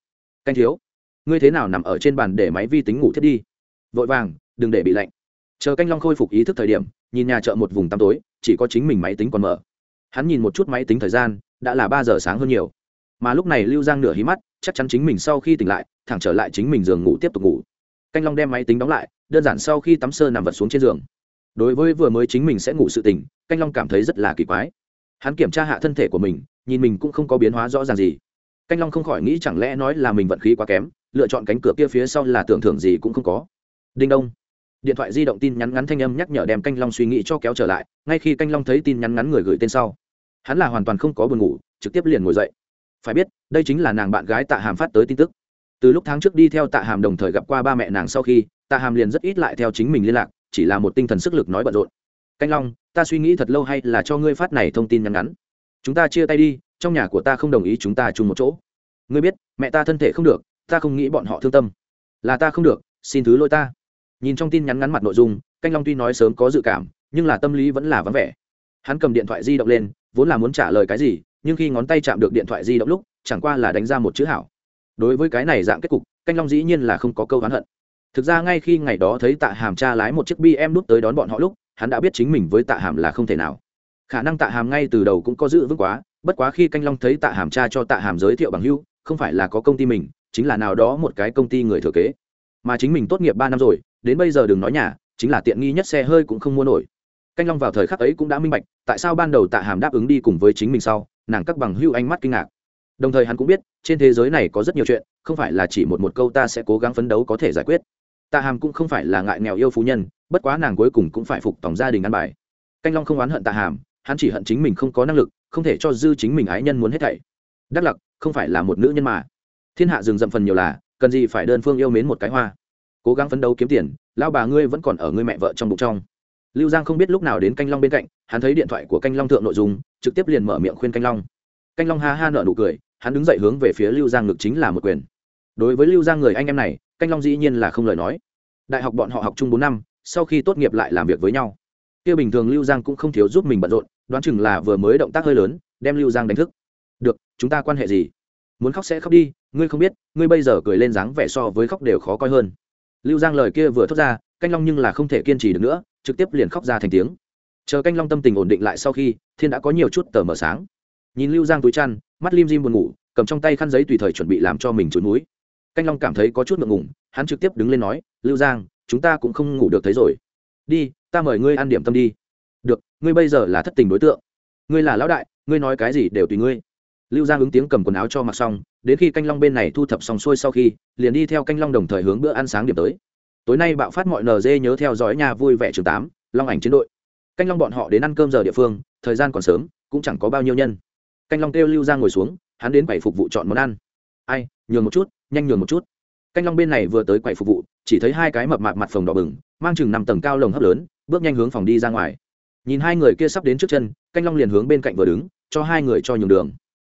Canh thiếu, ngươi thế nào nằm ở trên bàn để máy vi tính ngủ thiết đi? Vội vàng, đừng để bị lạnh. Chờ canh long khôi phục ý thức thời điểm, nhìn nhà chợ một vùng tăm tối, chỉ có chính mình máy tính còn mở. Hắn nhìn một chút máy tính thời gian, đã là ba giờ sáng hơn nhiều mà lúc này lưu giang nửa hí mắt, chắc chắn chính mình sau khi tỉnh lại, thẳng trở lại chính mình giường ngủ tiếp tục ngủ. Canh long đem máy tính đóng lại, đơn giản sau khi tắm sơ nằm vật xuống trên giường. Đối với vừa mới chính mình sẽ ngủ sự tỉnh canh long cảm thấy rất là kỳ quái. Hắn kiểm tra hạ thân thể của mình, nhìn mình cũng không có biến hóa rõ ràng gì. Canh long không khỏi nghĩ chẳng lẽ nói là mình vận khí quá kém, lựa chọn cánh cửa kia phía sau là tưởng thưởng gì cũng không có. Đinh đông. Điện thoại di động tin nhắn ngắn thanh âm nhắc nhở đem canh long suy nghĩ cho kéo trở lại, ngay khi canh long thấy tin nhắn ngắn người gửi tên sau, hắn là hoàn toàn không có buồn ngủ, trực tiếp liền ngồi dậy phải biết, đây chính là nàng bạn gái tạ hàm phát tới tin tức. Từ lúc tháng trước đi theo tạ hàm đồng thời gặp qua ba mẹ nàng sau khi, tạ hàm liền rất ít lại theo chính mình liên lạc, chỉ là một tinh thần sức lực nói bận rộn. Canh long, ta suy nghĩ thật lâu hay là cho ngươi phát này thông tin nhắn ngắn. Chúng ta chia tay đi, trong nhà của ta không đồng ý chúng ta chung một chỗ. Ngươi biết, mẹ ta thân thể không được, ta không nghĩ bọn họ thương tâm. Là ta không được, xin thứ lỗi ta. Nhìn trong tin nhắn ngắn mặt nội dung, canh long tuy nói sớm có dự cảm, nhưng là tâm lý vẫn là vắng vẻ. Hắn cầm điện thoại di động lên, vốn là muốn trả lời cái gì nhưng khi ngón tay chạm được điện thoại di động lúc, chẳng qua là đánh ra một chữ hảo. Đối với cái này dạng kết cục, canh long dĩ nhiên là không có câu hắn hận. Thực ra ngay khi ngày đó thấy tạ hàm cha lái một chiếc bm đút tới đón bọn họ lúc, hắn đã biết chính mình với tạ hàm là không thể nào. Khả năng tạ hàm ngay từ đầu cũng có giữ vững quá, bất quá khi canh long thấy tạ hàm cha cho tạ hàm giới thiệu bằng hưu không phải là có công ty mình, chính là nào đó một cái công ty người thừa kế. Mà chính mình tốt nghiệp ba năm rồi, đến bây giờ đừng nói nhà, chính là tiện nghi nhất xe hơi cũng không mua nổi. Canh long vào thời khắc ấy cũng đã minh bạch, tại sao ban đầu tạ hàm đáp ứng đi cùng với chính mình sau nàng các bằng hưu ánh mắt kinh ngạc. Đồng thời hắn cũng biết, trên thế giới này có rất nhiều chuyện, không phải là chỉ một một câu ta sẽ cố gắng phấn đấu có thể giải quyết. Tạ hàm cũng không phải là ngại nghèo yêu phú nhân, bất quá nàng cuối cùng cũng phải phục tổng gia đình ăn bài. Canh long không oán hận tạ hàm, hắn chỉ hận chính mình không có năng lực, không thể cho dư chính mình ái nhân muốn hết thảy. Đắc lặc, không phải là một nữ nhân mà. Thiên hạ dừng dậm phần nhiều là, cần gì phải đơn phương yêu mến một cái hoa. Cố gắng phấn đấu kiếm tiền lao bà ngươi vẫn còn ở ngươi mẹ vợ trong bụng trong lưu giang không biết lúc nào đến canh long bên cạnh, hắn thấy điện thoại của canh long thượng nội dung, trực tiếp liền mở miệng khuyên canh long. Canh long ha ha nợ nụ cười, hắn đứng dậy hướng về phía lưu giang ngực chính là một quyền. Đối với lưu giang người anh em này, canh long dĩ nhiên là không lời nói. Đại học bọn họ học chung bốn năm, sau khi tốt nghiệp lại làm việc với nhau. Kia bình thường lưu giang cũng không thiếu giúp mình bận rộn, đoán chừng là vừa mới động tác hơi lớn, đem lưu giang đánh thức. Được, chúng ta quan hệ gì? Muốn khóc sẽ khóc đi, ngươi không biết, ngươi bây giờ cười lên dáng vẻ so với khóc đều khó coi hơn. Lưu giang lời kia vừa thốt ra canh long nhưng là không thể kiên trì được nữa, trực tiếp liền khóc ra thành tiếng. Chờ canh long tâm tình ổn định lại sau khi, thiên đã có nhiều chút tờ mờ sáng. Nhìn lưu giang túi chăn, mắt lim dim buồn ngủ, cầm trong tay khăn giấy tùy thời chuẩn bị làm cho mình trốn núi canh long cảm thấy có chút ngượng ngủng hắn trực tiếp đứng lên nói, lưu giang, chúng ta cũng không ngủ được thấy rồi. Đi, ta mời ngươi ăn điểm tâm đi. Được, ngươi bây giờ là thất tình đối tượng. Ngươi là lão đại, ngươi nói cái gì đều tùy ngươi. Lưu giang ứng tiếng cầm quần áo cho mặc xong, đến khi canh long bên này thu thập xong xuôi sau khi, liền đi theo canh long đồng thời hướng bữa ăn sáng điểm tới tối nay bạo phát mọi nd nhớ theo dõi nhà vui vẻ trường tám, long ảnh chiến đội. Canh long bọn họ đến ăn cơm giờ địa phương, thời gian còn sớm, cũng chẳng có bao nhiêu nhân. Canh long kêu lưu ra ngồi xuống, hắn đến quầy phục vụ chọn món ăn. Ai, nhường một chút, nhanh nhường một chút. Canh long bên này vừa tới quầy phục vụ, chỉ thấy hai cái mập mạp mặt phòng đỏ bừng, mang chừng năm tầng cao lồng hấp lớn, bước nhanh hướng phòng đi ra ngoài. Nhìn hai người kia sắp đến trước chân, canh long liền hướng bên cạnh vừa đứng, cho hai người cho nhường đường.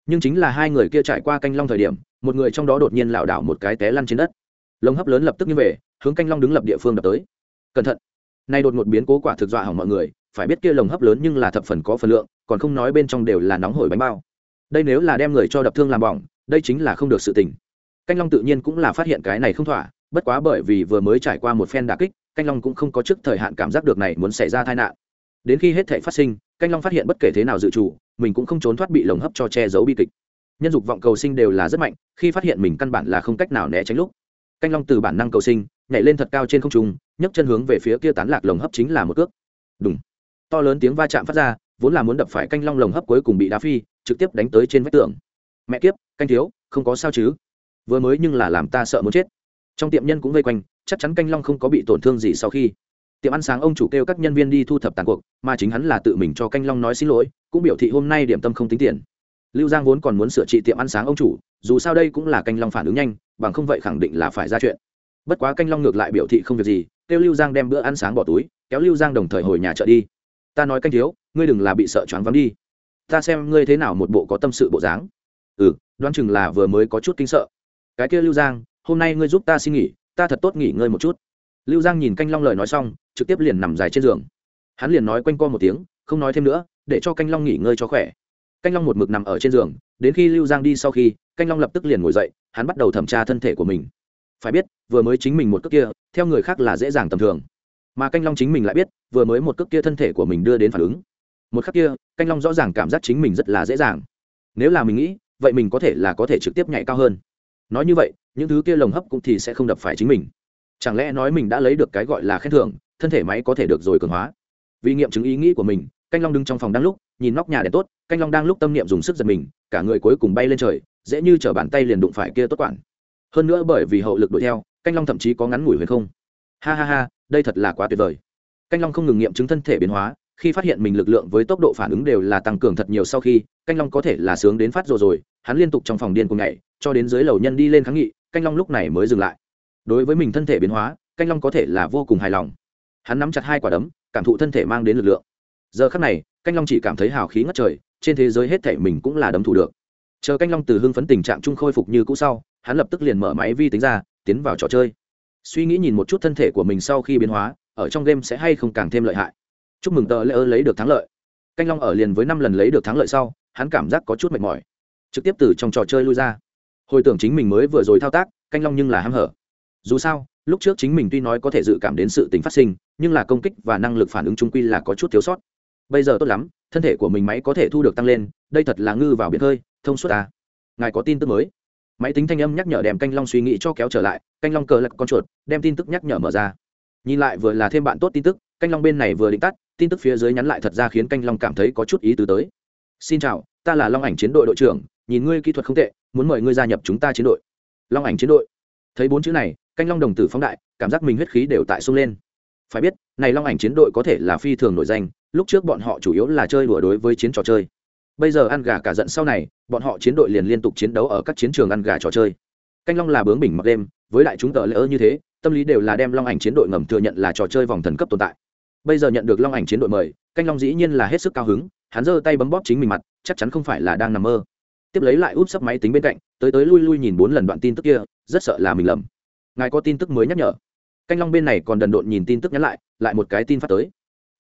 Nhưng chính là hai người kia trải qua canh long thời điểm, một người trong đó đột nhiên lảo đảo một cái té lăn trên đất lồng hấp lớn lập tức như về, hướng canh long đứng lập địa phương đập tới. Cẩn thận. Nay đột ngột biến cố quả thực dọa hỏng mọi người, phải biết kia lồng hấp lớn nhưng là thập phần có phần lượng, còn không nói bên trong đều là nóng hổi bánh bao. Đây nếu là đem người cho đập thương làm bỏng, đây chính là không được sự tình. Canh long tự nhiên cũng là phát hiện cái này không thỏa, bất quá bởi vì vừa mới trải qua một phen đà kích, canh long cũng không có trước thời hạn cảm giác được này muốn xảy ra tai nạn. Đến khi hết thể phát sinh, canh long phát hiện bất kể thế nào dự trù mình cũng không trốn thoát bị lồng hấp cho che giấu bi kịch. Nhân dục vọng cầu sinh đều là rất mạnh, khi phát hiện mình căn bản là không cách nào né tránh lúc canh long từ bản năng cầu sinh, nhảy lên thật cao trên không trung, nhấc chân hướng về phía kia tán lạc lồng hấp chính là một cước. Đúng to lớn tiếng va chạm phát ra, vốn là muốn đập phải canh long lồng hấp cuối cùng bị đá phi, trực tiếp đánh tới trên vách tường. Mẹ kiếp, canh thiếu, không có sao chứ? Vừa mới nhưng là làm ta sợ muốn chết. Trong tiệm nhân cũng vây quanh, chắc chắn canh long không có bị tổn thương gì sau khi. Tiệm ăn sáng ông chủ kêu các nhân viên đi thu thập tàn cuộc, mà chính hắn là tự mình cho canh long nói xin lỗi, cũng biểu thị hôm nay điểm tâm không tính tiền. Lưu giang vốn còn muốn sửa trị tiệm ăn sáng ông chủ, dù sao đây cũng là canh long phản ứng nhanh bằng không vậy khẳng định là phải ra chuyện. Bất quá canh long ngược lại biểu thị không việc gì, kêu lưu giang đem bữa ăn sáng bỏ túi, kéo lưu giang đồng thời hồi nhà chợ đi. Ta nói canh thiếu, ngươi đừng là bị sợ choáng vắng đi. Ta xem ngươi thế nào một bộ có tâm sự bộ dáng. Ừ đoán chừng là vừa mới có chút kinh sợ. Cái kia lưu giang, hôm nay ngươi giúp ta xin nghỉ, ta thật tốt nghỉ ngơi một chút. Lưu giang nhìn canh long lời nói xong, trực tiếp liền nằm dài trên giường. Hắn liền nói quanh co một tiếng, không nói thêm nữa, để cho canh long nghỉ ngơi cho khỏe. Canh long một mực nằm ở trên giường, đến khi lưu giang đi sau khi canh long lập tức liền ngồi dậy, hắn bắt đầu thẩm tra thân thể của mình. Phải biết, vừa mới chính mình một cước kia, theo người khác là dễ dàng tầm thường. Mà canh long chính mình lại biết, vừa mới một cước kia thân thể của mình đưa đến phản ứng. Một khắc kia, canh long rõ ràng cảm giác chính mình rất là dễ dàng. Nếu là mình nghĩ, vậy mình có thể là có thể trực tiếp nhảy cao hơn. Nói như vậy, những thứ kia lồng hấp cũng thì sẽ không đập phải chính mình. Chẳng lẽ nói mình đã lấy được cái gọi là khen thưởng, thân thể máy có thể được rồi cường hóa? Vì nghiệm chứng ý nghĩ của mình, canh long đứng trong phòng đang lúc nhìn nóc nhà đèn tốt, canh long đang lúc tâm niệm dùng sức giật mình, cả người cuối cùng bay lên trời, dễ như chở bàn tay liền đụng phải kia tốt quản. Hơn nữa bởi vì hậu lực đuổi theo, canh long thậm chí có ngắn ngủi huyền không. Ha ha ha, đây thật là quá tuyệt vời. Canh long không ngừng nghiệm chứng thân thể biến hóa, khi phát hiện mình lực lượng với tốc độ phản ứng đều là tăng cường thật nhiều sau khi, canh long có thể là sướng đến phát rồi rồi, hắn liên tục trong phòng điên cùng nhảy, cho đến dưới lầu nhân đi lên kháng nghị, canh long lúc này mới dừng lại. Đối với mình thân thể biến hóa, canh long có thể là vô cùng hài lòng. Hắn nắm chặt hai quả đấm, cảm thụ thân thể mang đến lực lượng. Giờ khắc này canh long chỉ cảm thấy hào khí ngất trời, trên thế giới hết thể mình cũng là đấm thủ được. Chờ canh long từ hưng phấn tình trạng chung khôi phục như cũ sau, hắn lập tức liền mở máy vi tính ra, tiến vào trò chơi. Suy nghĩ nhìn một chút thân thể của mình sau khi biến hóa, ở trong game sẽ hay không càng thêm lợi hại. Chúc mừng tờ lễ ơ lấy được thắng lợi. Canh long ở liền với năm lần lấy được thắng lợi sau, hắn cảm giác có chút mệt mỏi. Trực tiếp từ trong trò chơi lui ra. Hồi tưởng chính mình mới vừa rồi thao tác, canh long nhưng là ham hở. Dù sao, lúc trước chính mình tuy nói có thể dự cảm đến sự tình phát sinh, nhưng là công kích và năng lực phản ứng trung quy là có chút thiếu sót bây giờ tốt lắm thân thể của mình máy có thể thu được tăng lên đây thật là ngư vào biển hơi thông suốt à, ngài có tin tức mới. Máy tính thanh âm nhắc nhở đem canh long suy nghĩ cho kéo trở lại canh long cờ lật con chuột đem tin tức nhắc nhở mở ra. Nhìn lại vừa là thêm bạn tốt tin tức canh long bên này vừa định tắt tin tức phía dưới nhắn lại thật ra khiến canh long cảm thấy có chút ý tứ tới. Xin chào ta là long ảnh chiến đội đội trưởng nhìn ngươi kỹ thuật không tệ muốn mời ngươi gia nhập chúng ta chiến đội. Long ảnh chiến đội. Thấy bốn chữ này canh long đồng tử phóng đại cảm giác mình huyết khí đều tại sung lên. Phải biết này long ảnh chiến đội có thể là phi thường nổi danh lúc trước bọn họ chủ yếu là chơi đùa đối với chiến trò chơi. Bây giờ ăn gà cả giận sau này, bọn họ chiến đội liền liên tục chiến đấu ở các chiến trường ăn gà trò chơi. Canh long là bướng bình mặc đêm, với lại chúng tờ lỡ như thế, tâm lý đều là đem long ảnh chiến đội ngầm thừa nhận là trò chơi vòng thần cấp tồn tại. Bây giờ nhận được long ảnh chiến đội mời, canh long dĩ nhiên là hết sức cao hứng, hắn giơ tay bấm bóp chính mình mặt, chắc chắn không phải là đang nằm mơ. Tiếp lấy lại úp sấp máy tính bên cạnh, tới tới lui lui nhìn bốn lần đoạn tin tức kia, rất sợ là mình lầm. Ngài có tin tức mới nhắc nhở. Canh long bên này còn đần độn nhìn tin tức nhắn lại lại một cái tin phát tới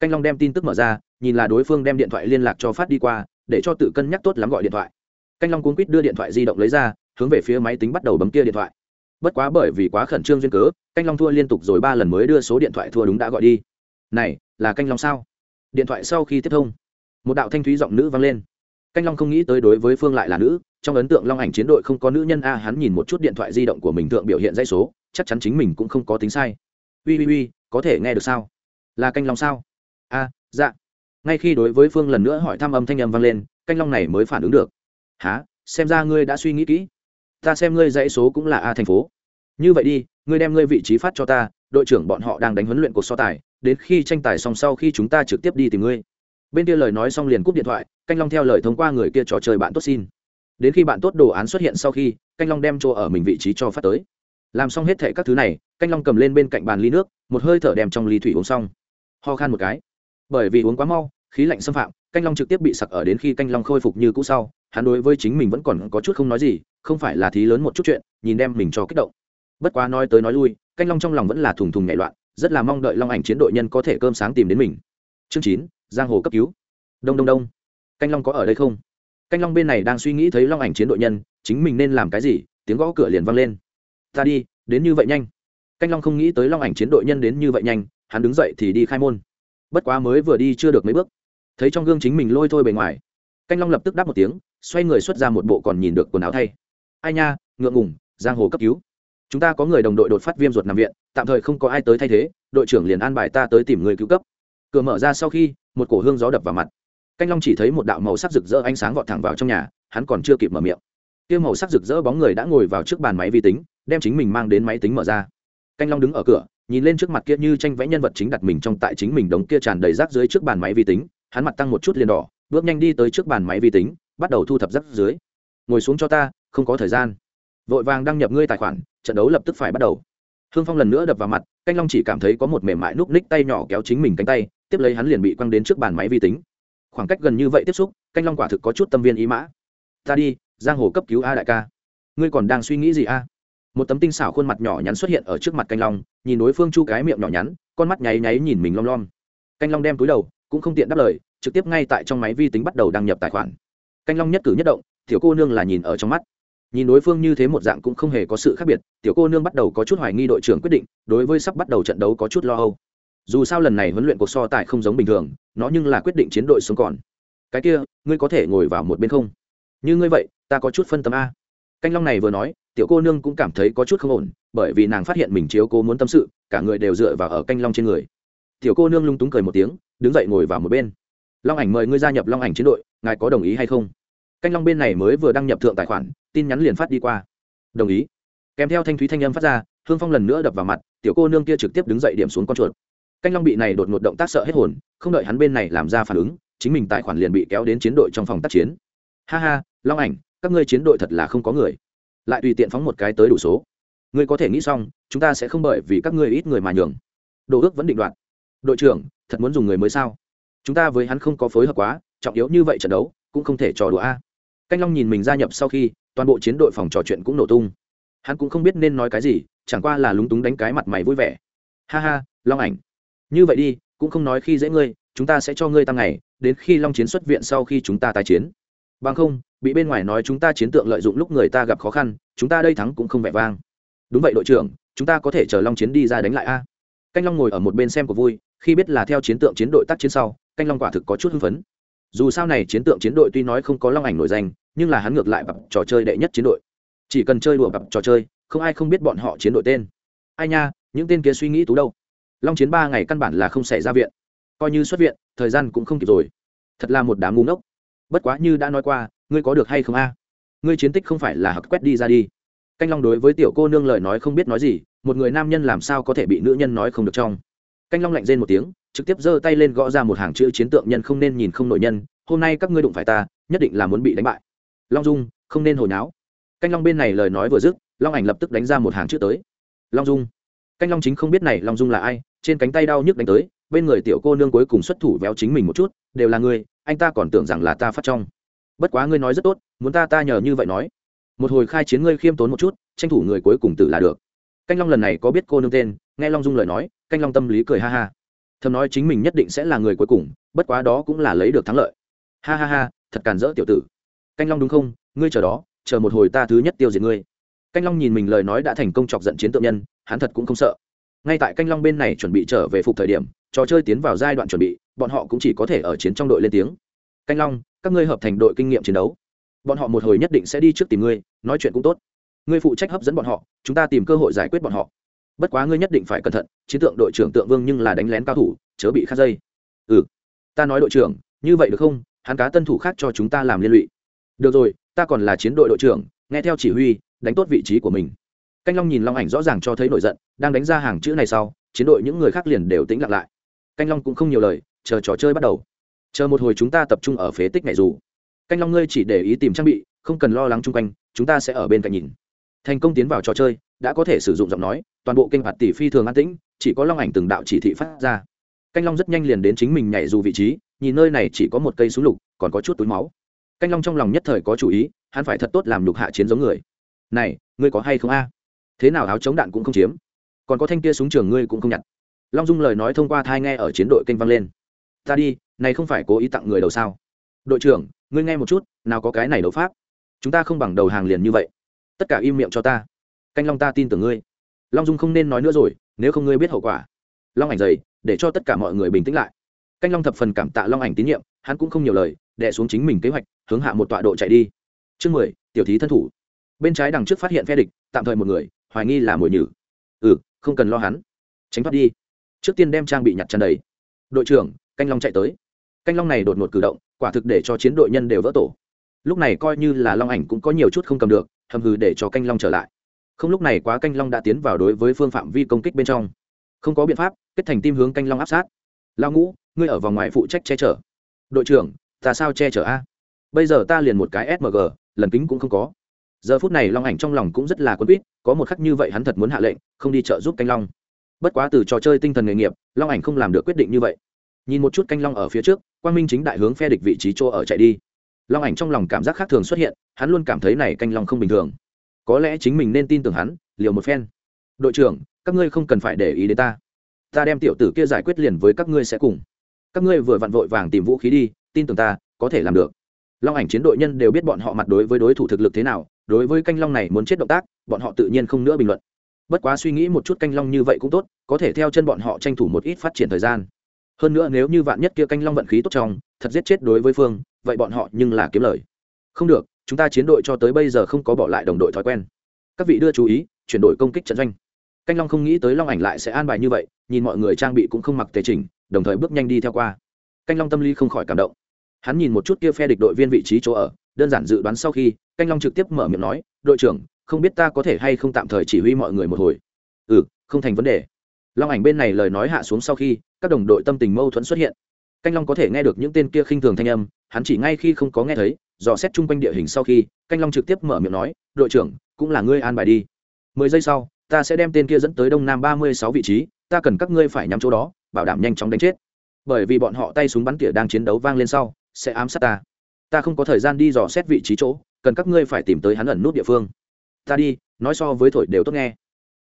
canh long đem tin tức mở ra, nhìn là đối phương đem điện thoại liên lạc cho phát đi qua, để cho tự cân nhắc tốt lắm gọi điện thoại. Canh long cuốn quýt đưa điện thoại di động lấy ra, hướng về phía máy tính bắt đầu bấm kia điện thoại. Bất quá bởi vì quá khẩn trương duyên cớ, canh long thua liên tục rồi ba lần mới đưa số điện thoại thua đúng đã gọi đi. Này, là canh long sao? Điện thoại sau khi tiếp thông, một đạo thanh thúy giọng nữ vang lên. Canh long không nghĩ tới đối với phương lại là nữ, trong ấn tượng long ảnh chiến đội không có nữ nhân a, hắn nhìn một chút điện thoại di động của mình thượng biểu hiện dây số, chắc chắn chính mình cũng không có tính sai. Ui ui ui, có thể nghe được sao? Là canh long sao? A dạ. Ngay khi đối với phương lần nữa hỏi thăm âm thanh âm vang lên, canh long này mới phản ứng được. Há xem ra ngươi đã suy nghĩ kỹ. Ta xem ngươi dãy số cũng là a thành phố. Như vậy đi, ngươi đem ngươi vị trí phát cho ta, đội trưởng bọn họ đang đánh huấn luyện cuộc so tài, đến khi tranh tài xong sau khi chúng ta trực tiếp đi tìm ngươi. Bên kia lời nói xong liền cúp điện thoại, canh long theo lời thông qua người kia trò chơi bạn tốt xin. Đến khi bạn tốt đồ án xuất hiện sau khi, canh long đem chỗ ở mình vị trí cho phát tới. Làm xong hết thệ các thứ này, canh long cầm lên bên cạnh bàn ly nước, một hơi thở đem trong ly thủy uống xong. Ho khan một cái bởi vì uống quá mau, khí lạnh xâm phạm, canh long trực tiếp bị sặc ở đến khi canh long khôi phục như cũ sau, hắn đối với chính mình vẫn còn có chút không nói gì, không phải là thí lớn một chút chuyện, nhìn đem mình cho kích động. Bất quá nói tới nói lui, canh long trong lòng vẫn là thùng thùng nhảy loạn, rất là mong đợi long ảnh chiến đội nhân có thể cơm sáng tìm đến mình. Chương chín, giang hồ cấp cứu. Đông đông đông. Canh long có ở đây không? Canh long bên này đang suy nghĩ thấy long ảnh chiến đội nhân, chính mình nên làm cái gì, tiếng gõ cửa liền vang lên. Ta đi, đến như vậy nhanh. Canh long không nghĩ tới long ảnh chiến đội nhân đến như vậy nhanh, hắn đứng dậy thì đi khai môn bất quá mới vừa đi chưa được mấy bước. Thấy trong gương chính mình lôi thôi bề ngoài, canh long lập tức đáp một tiếng, xoay người xuất ra một bộ còn nhìn được quần áo thay. Ai nha, ngượng ngùng, giang hồ cấp cứu. Chúng ta có người đồng đội đột phát viêm ruột nằm viện, tạm thời không có ai tới thay thế, đội trưởng liền an bài ta tới tìm người cứu cấp. Cửa mở ra sau khi, một cổ hương gió đập vào mặt. Canh long chỉ thấy một đạo màu sắc rực rỡ ánh sáng vọt thẳng vào trong nhà, hắn còn chưa kịp mở miệng. Kia màu sắc rực rỡ bóng người đã ngồi vào trước bàn máy vi tính, đem chính mình mang đến máy tính mở ra. Canh long đứng ở cửa nhìn lên trước mặt kia như tranh vẽ nhân vật chính đặt mình trong tại chính mình đống kia tràn đầy rác dưới trước bàn máy vi tính, hắn mặt tăng một chút liền đỏ, bước nhanh đi tới trước bàn máy vi tính, bắt đầu thu thập rác dưới. Ngồi xuống cho ta, không có thời gian. Vội vàng đăng nhập ngươi tài khoản, trận đấu lập tức phải bắt đầu. Hương phong lần nữa đập vào mặt, canh long chỉ cảm thấy có một mềm mại núp ních tay nhỏ kéo chính mình cánh tay, tiếp lấy hắn liền bị quăng đến trước bàn máy vi tính. Khoảng cách gần như vậy tiếp xúc, canh long quả thực có chút tâm viên ý mã. Ta đi, giang hồ cấp cứu a đại ca. Ngươi còn đang suy nghĩ gì a? Một tấm tinh xảo khuôn mặt nhỏ nhắn xuất hiện ở trước mặt canh long, nhìn đối phương chu cái miệng nhỏ nhắn, con mắt nháy nháy nhìn mình lom lom. Canh long đem túi đầu, cũng không tiện đáp lời, trực tiếp ngay tại trong máy vi tính bắt đầu đăng nhập tài khoản. Canh long nhất cử nhất động, tiểu cô nương là nhìn ở trong mắt. Nhìn đối phương như thế một dạng cũng không hề có sự khác biệt, tiểu cô nương bắt đầu có chút hoài nghi đội trưởng quyết định, đối với sắp bắt đầu trận đấu có chút lo âu. Dù sao lần này huấn luyện cuộc so tài không giống bình thường, nó nhưng là quyết định chiến đội sống còn. Cái kia, ngươi có thể ngồi vào một bên không? Như ngươi vậy, ta có chút phân tâm a canh long này vừa nói, tiểu cô nương cũng cảm thấy có chút không ổn, bởi vì nàng phát hiện mình chiếu cố muốn tâm sự, cả người đều dựa vào ở canh long trên người. Tiểu cô nương lung túng cười một tiếng, đứng dậy ngồi vào một bên. Long ảnh mời ngươi gia nhập long ảnh chiến đội, ngài có đồng ý hay không? Canh long bên này mới vừa đăng nhập thượng tài khoản, tin nhắn liền phát đi qua. Đồng ý. Kèm theo thanh thúy thanh âm phát ra, hương phong lần nữa đập vào mặt, tiểu cô nương kia trực tiếp đứng dậy điểm xuống con chuột. Canh long bị này đột ngột động tác sợ hết hồn, không đợi hắn bên này làm ra phản ứng, chính mình tài khoản liền bị kéo đến chiến đội trong phòng tác chiến. Ha ha, long ảnh các ngươi chiến đội thật là không có người. Lại tùy tiện phóng một cái tới đủ số. Ngươi có thể nghĩ xong, chúng ta sẽ không bởi vì các ngươi ít người mà nhường. Đồ ước vẫn định đoạt. Đội trưởng, thật muốn dùng người mới sao? Chúng ta với hắn không có phối hợp quá, trọng yếu như vậy trận đấu, cũng không thể trò đùa a. Canh long nhìn mình gia nhập sau khi, toàn bộ chiến đội phòng trò chuyện cũng nổ tung. Hắn cũng không biết nên nói cái gì, chẳng qua là lúng túng đánh cái mặt mày vui vẻ. Ha ha, long ảnh. Như vậy đi, cũng không nói khi dễ ngươi, chúng ta sẽ cho ngươi tăng ngày, đến khi long chiến xuất viện sau khi chúng ta tái chiến. Bằng không bị bên ngoài nói chúng ta chiến tượng lợi dụng lúc người ta gặp khó khăn, chúng ta đây thắng cũng không vẻ vang. Đúng vậy đội trưởng, chúng ta có thể chờ long chiến đi ra đánh lại a. Canh long ngồi ở một bên xem của vui, khi biết là theo chiến tượng chiến đội tác chiến sau, canh long quả thực có chút hưng phấn. Dù sao này chiến tượng chiến đội tuy nói không có long ảnh nổi danh, nhưng là hắn ngược lại bập trò chơi đệ nhất chiến đội. Chỉ cần chơi đùa bập trò chơi, không ai không biết bọn họ chiến đội tên. Ai nha, những tên kia suy nghĩ tú đâu. Long chiến ba ngày căn bản là không xảy ra viện. Coi như xuất viện, thời gian cũng không kịp rồi. Thật là một đám ngu ngốc. Bất quá như đã nói qua ngươi có được hay không a? Ngươi chiến tích không phải là hặc quét đi ra đi. Canh long đối với tiểu cô nương lời nói không biết nói gì, một người nam nhân làm sao có thể bị nữ nhân nói không được trong. Canh long lạnh rên một tiếng, trực tiếp giơ tay lên gõ ra một hàng chữ chiến tượng nhân không nên nhìn không nội nhân, hôm nay các ngươi đụng phải ta, nhất định là muốn bị đánh bại. Long dung, không nên hồi náo. Canh long bên này lời nói vừa dứt, long ảnh lập tức đánh ra một hàng chữ tới. Long dung, canh long chính không biết này long dung là ai, trên cánh tay đau nhức đánh tới, bên người tiểu cô nương cuối cùng xuất thủ véo chính mình một chút, đều là ngươi, anh ta còn tưởng rằng là ta phát trong bất quá ngươi nói rất tốt, muốn ta ta nhờ như vậy nói. Một hồi khai chiến ngươi khiêm tốn một chút, tranh thủ người cuối cùng tử là được. Canh long lần này có biết cô nương tên, nghe long dung lời nói, canh long tâm lý cười ha ha. Thầm nói chính mình nhất định sẽ là người cuối cùng, bất quá đó cũng là lấy được thắng lợi. Ha ha ha, thật càn rỡ tiểu tử. Canh long đúng không? Ngươi chờ đó, chờ một hồi ta thứ nhất tiêu diệt ngươi. Canh long nhìn mình lời nói đã thành công chọc giận chiến tượng nhân, hắn thật cũng không sợ. Ngay tại canh long bên này chuẩn bị trở về phục thời điểm, trò chơi tiến vào giai đoạn chuẩn bị, bọn họ cũng chỉ có thể ở chiến trong đội lên tiếng. Canh long các ngươi hợp thành đội kinh nghiệm chiến đấu. Bọn họ một hồi nhất định sẽ đi trước tìm ngươi, nói chuyện cũng tốt. Ngươi phụ trách hấp dẫn bọn họ, chúng ta tìm cơ hội giải quyết bọn họ. Bất quá ngươi nhất định phải cẩn thận, chiến tượng đội trưởng tượng vương nhưng là đánh lén cao thủ, chớ bị khát dây. Ừ ta nói đội trưởng, như vậy được không? Hắn cá tân thủ khác cho chúng ta làm liên lụy. Được rồi, ta còn là chiến đội đội trưởng, nghe theo chỉ huy, đánh tốt vị trí của mình. Canh long nhìn long ảnh rõ ràng cho thấy nổi giận, đang đánh ra hàng chữ này sau, chiến đội những người khác liền đều tĩnh lặng lại. Canh long cũng không nhiều lời, chờ trò chơi bắt đầu chờ một hồi chúng ta tập trung ở phế tích này dù. Canh long ngươi chỉ để ý tìm trang bị, không cần lo lắng chung quanh, chúng ta sẽ ở bên cạnh nhìn. Thành công tiến vào trò chơi, đã có thể sử dụng giọng nói, toàn bộ kênh phạt tỷ phi thường an tĩnh, chỉ có long ảnh từng đạo chỉ thị phát ra. Canh long rất nhanh liền đến chính mình nhảy dù vị trí, nhìn nơi này chỉ có một cây súng lục, còn có chút túi máu. Canh long trong lòng nhất thời có chủ ý, hắn phải thật tốt làm lục hạ chiến giống người. Này, ngươi có hay không a? Thế nào áo chống đạn cũng không chiếm? Còn có thanh kia súng trường ngươi cũng không nhặt. Long dung lời nói thông qua thai nghe ở chiến đội kênh vang lên ta đi, này không phải cố ý tặng người đầu sao? Đội trưởng, ngươi nghe một chút, nào có cái này đấu pháp. Chúng ta không bằng đầu hàng liền như vậy. Tất cả im miệng cho ta. Canh long ta tin tưởng ngươi. Long dung không nên nói nữa rồi, nếu không ngươi biết hậu quả. Long ảnh dày, để cho tất cả mọi người bình tĩnh lại. Canh long thập phần cảm tạ long ảnh tín nhiệm, hắn cũng không nhiều lời đẻ xuống chính mình kế hoạch, hướng hạ một tọa độ chạy đi. Chương mười, tiểu thí thân thủ. Bên trái đằng trước phát hiện phe địch, tạm thời một người, hoài nghi là mồi nhử. Ừ không cần lo hắn. Tránh thoát đi. Trước tiên đem trang bị nhặt tràn đầy. Đội trưởng canh long chạy tới. Canh long này đột ngột cử động, quả thực để cho chiến đội nhân đều vỡ tổ. Lúc này coi như là long ảnh cũng có nhiều chút không cầm được, hầm hừ để cho canh long trở lại. Không lúc này quá canh long đã tiến vào đối với phương phạm vi công kích bên trong. Không có biện pháp, kết thành tim hướng canh long áp sát. Lao ngũ, ngươi ở vòng ngoài phụ trách che chở. Đội trưởng, ta sao che chở a? Bây giờ ta liền một cái smg lần kính cũng không có. Giờ phút này long ảnh trong lòng cũng rất là quấn quýt, có một khắc như vậy hắn thật muốn hạ lệnh, không đi trợ giúp canh long. Bất quá từ trò chơi tinh thần nghề nghiệp, long ảnh không làm được quyết định như vậy nhìn một chút canh long ở phía trước, quang minh chính đại hướng phe địch vị trí chỗ ở chạy đi. Long ảnh trong lòng cảm giác khác thường xuất hiện, hắn luôn cảm thấy này canh long không bình thường. Có lẽ chính mình nên tin tưởng hắn, liều một phen. Đội trưởng, các ngươi không cần phải để ý đến ta. Ta đem tiểu tử kia giải quyết liền với các ngươi sẽ cùng. Các ngươi vừa vặn vội vàng tìm vũ khí đi, tin tưởng ta, có thể làm được. Long ảnh chiến đội nhân đều biết bọn họ mặt đối với đối thủ thực lực thế nào, đối với canh long này muốn chết động tác, bọn họ tự nhiên không nữa bình luận. Bất quá suy nghĩ một chút canh long như vậy cũng tốt, có thể theo chân bọn họ tranh thủ một ít phát triển thời gian hơn nữa nếu như vạn nhất kia canh long vận khí tốt trong, thật giết chết đối với phương, vậy bọn họ nhưng là kiếm lời. Không được, chúng ta chiến đội cho tới bây giờ không có bỏ lại đồng đội thói quen. Các vị đưa chú ý, chuyển đổi công kích trận doanh. Canh long không nghĩ tới long ảnh lại sẽ an bài như vậy, nhìn mọi người trang bị cũng không mặc tề chỉnh, đồng thời bước nhanh đi theo qua. Canh long tâm lý không khỏi cảm động. Hắn nhìn một chút kia phe địch đội viên vị trí chỗ ở, đơn giản dự đoán sau khi, canh long trực tiếp mở miệng nói, đội trưởng, không biết ta có thể hay không tạm thời chỉ huy mọi người một hồi? Ừ không thành vấn đề long ảnh bên này lời nói hạ xuống sau khi, các đồng đội tâm tình mâu thuẫn xuất hiện. Canh long có thể nghe được những tên kia khinh thường thanh âm, hắn chỉ ngay khi không có nghe thấy, dò xét chung quanh địa hình sau khi, canh long trực tiếp mở miệng nói, đội trưởng, cũng là ngươi an bài đi. Mười giây sau, ta sẽ đem tên kia dẫn tới đông nam ba mươi sáu vị trí, ta cần các ngươi phải nhắm chỗ đó, bảo đảm nhanh chóng đánh chết. Bởi vì bọn họ tay súng bắn tỉa đang chiến đấu vang lên sau, sẽ ám sát ta. Ta không có thời gian đi dò xét vị trí chỗ, cần các ngươi phải tìm tới hắn ẩn nút địa phương. Ta đi, nói so với thổi đều tốt nghe.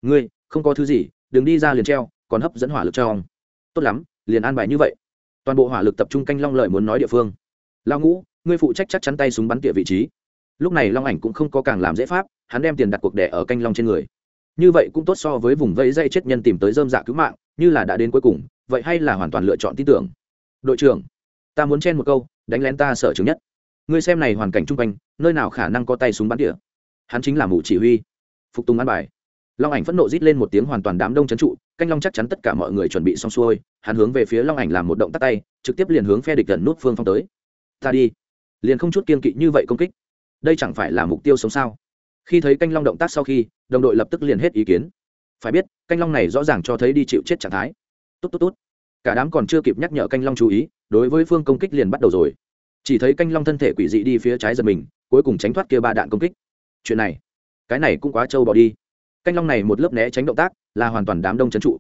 Ngươi, không có thứ gì đừng đi ra liền treo, còn hấp dẫn hỏa lực cho ông. Tốt lắm, liền an bài như vậy. Toàn bộ hỏa lực tập trung canh long lợi muốn nói địa phương. Lao ngũ, ngươi phụ trách chắc chắn tay súng bắn tỉa vị trí. Lúc này long ảnh cũng không có càng làm dễ pháp, hắn đem tiền đặt cuộc đẻ ở canh long trên người. Như vậy cũng tốt so với vùng vẫy dây chết nhân tìm tới dơm dạ cứu mạng, như là đã đến cuối cùng, vậy hay là hoàn toàn lựa chọn tin tưởng. Đội trưởng, ta muốn chen một câu, đánh lén ta sợ chứng nhất. Ngươi xem này hoàn cảnh chung quanh, nơi nào khả năng có tay súng bắn tỉa? Hắn chính là mù chỉ huy. Phục tùng an bài long ảnh phẫn nộ rít lên một tiếng hoàn toàn đám đông trấn trụ, canh long chắc chắn tất cả mọi người chuẩn bị xong xuôi, hắn hướng về phía long ảnh làm một động tắt tay, trực tiếp liền hướng phe địch gần nút phương phong tới. Ta đi. Liền không chút kiên kỵ như vậy công kích. Đây chẳng phải là mục tiêu sống sao? Khi thấy canh long động tác sau khi, đồng đội lập tức liền hết ý kiến. Phải biết, canh long này rõ ràng cho thấy đi chịu chết trạng thái. Tốt tốt tốt. Cả đám còn chưa kịp nhắc nhở canh long chú ý, đối với phương công kích liền bắt đầu rồi. Chỉ thấy canh long thân thể quỷ dị đi phía trái giật mình, cuối cùng tránh thoát kia ba đạn công kích. Chuyện này, cái này cũng quá trâu bỏ đi canh long này một lớp né tránh động tác là hoàn toàn đám đông trấn trụ.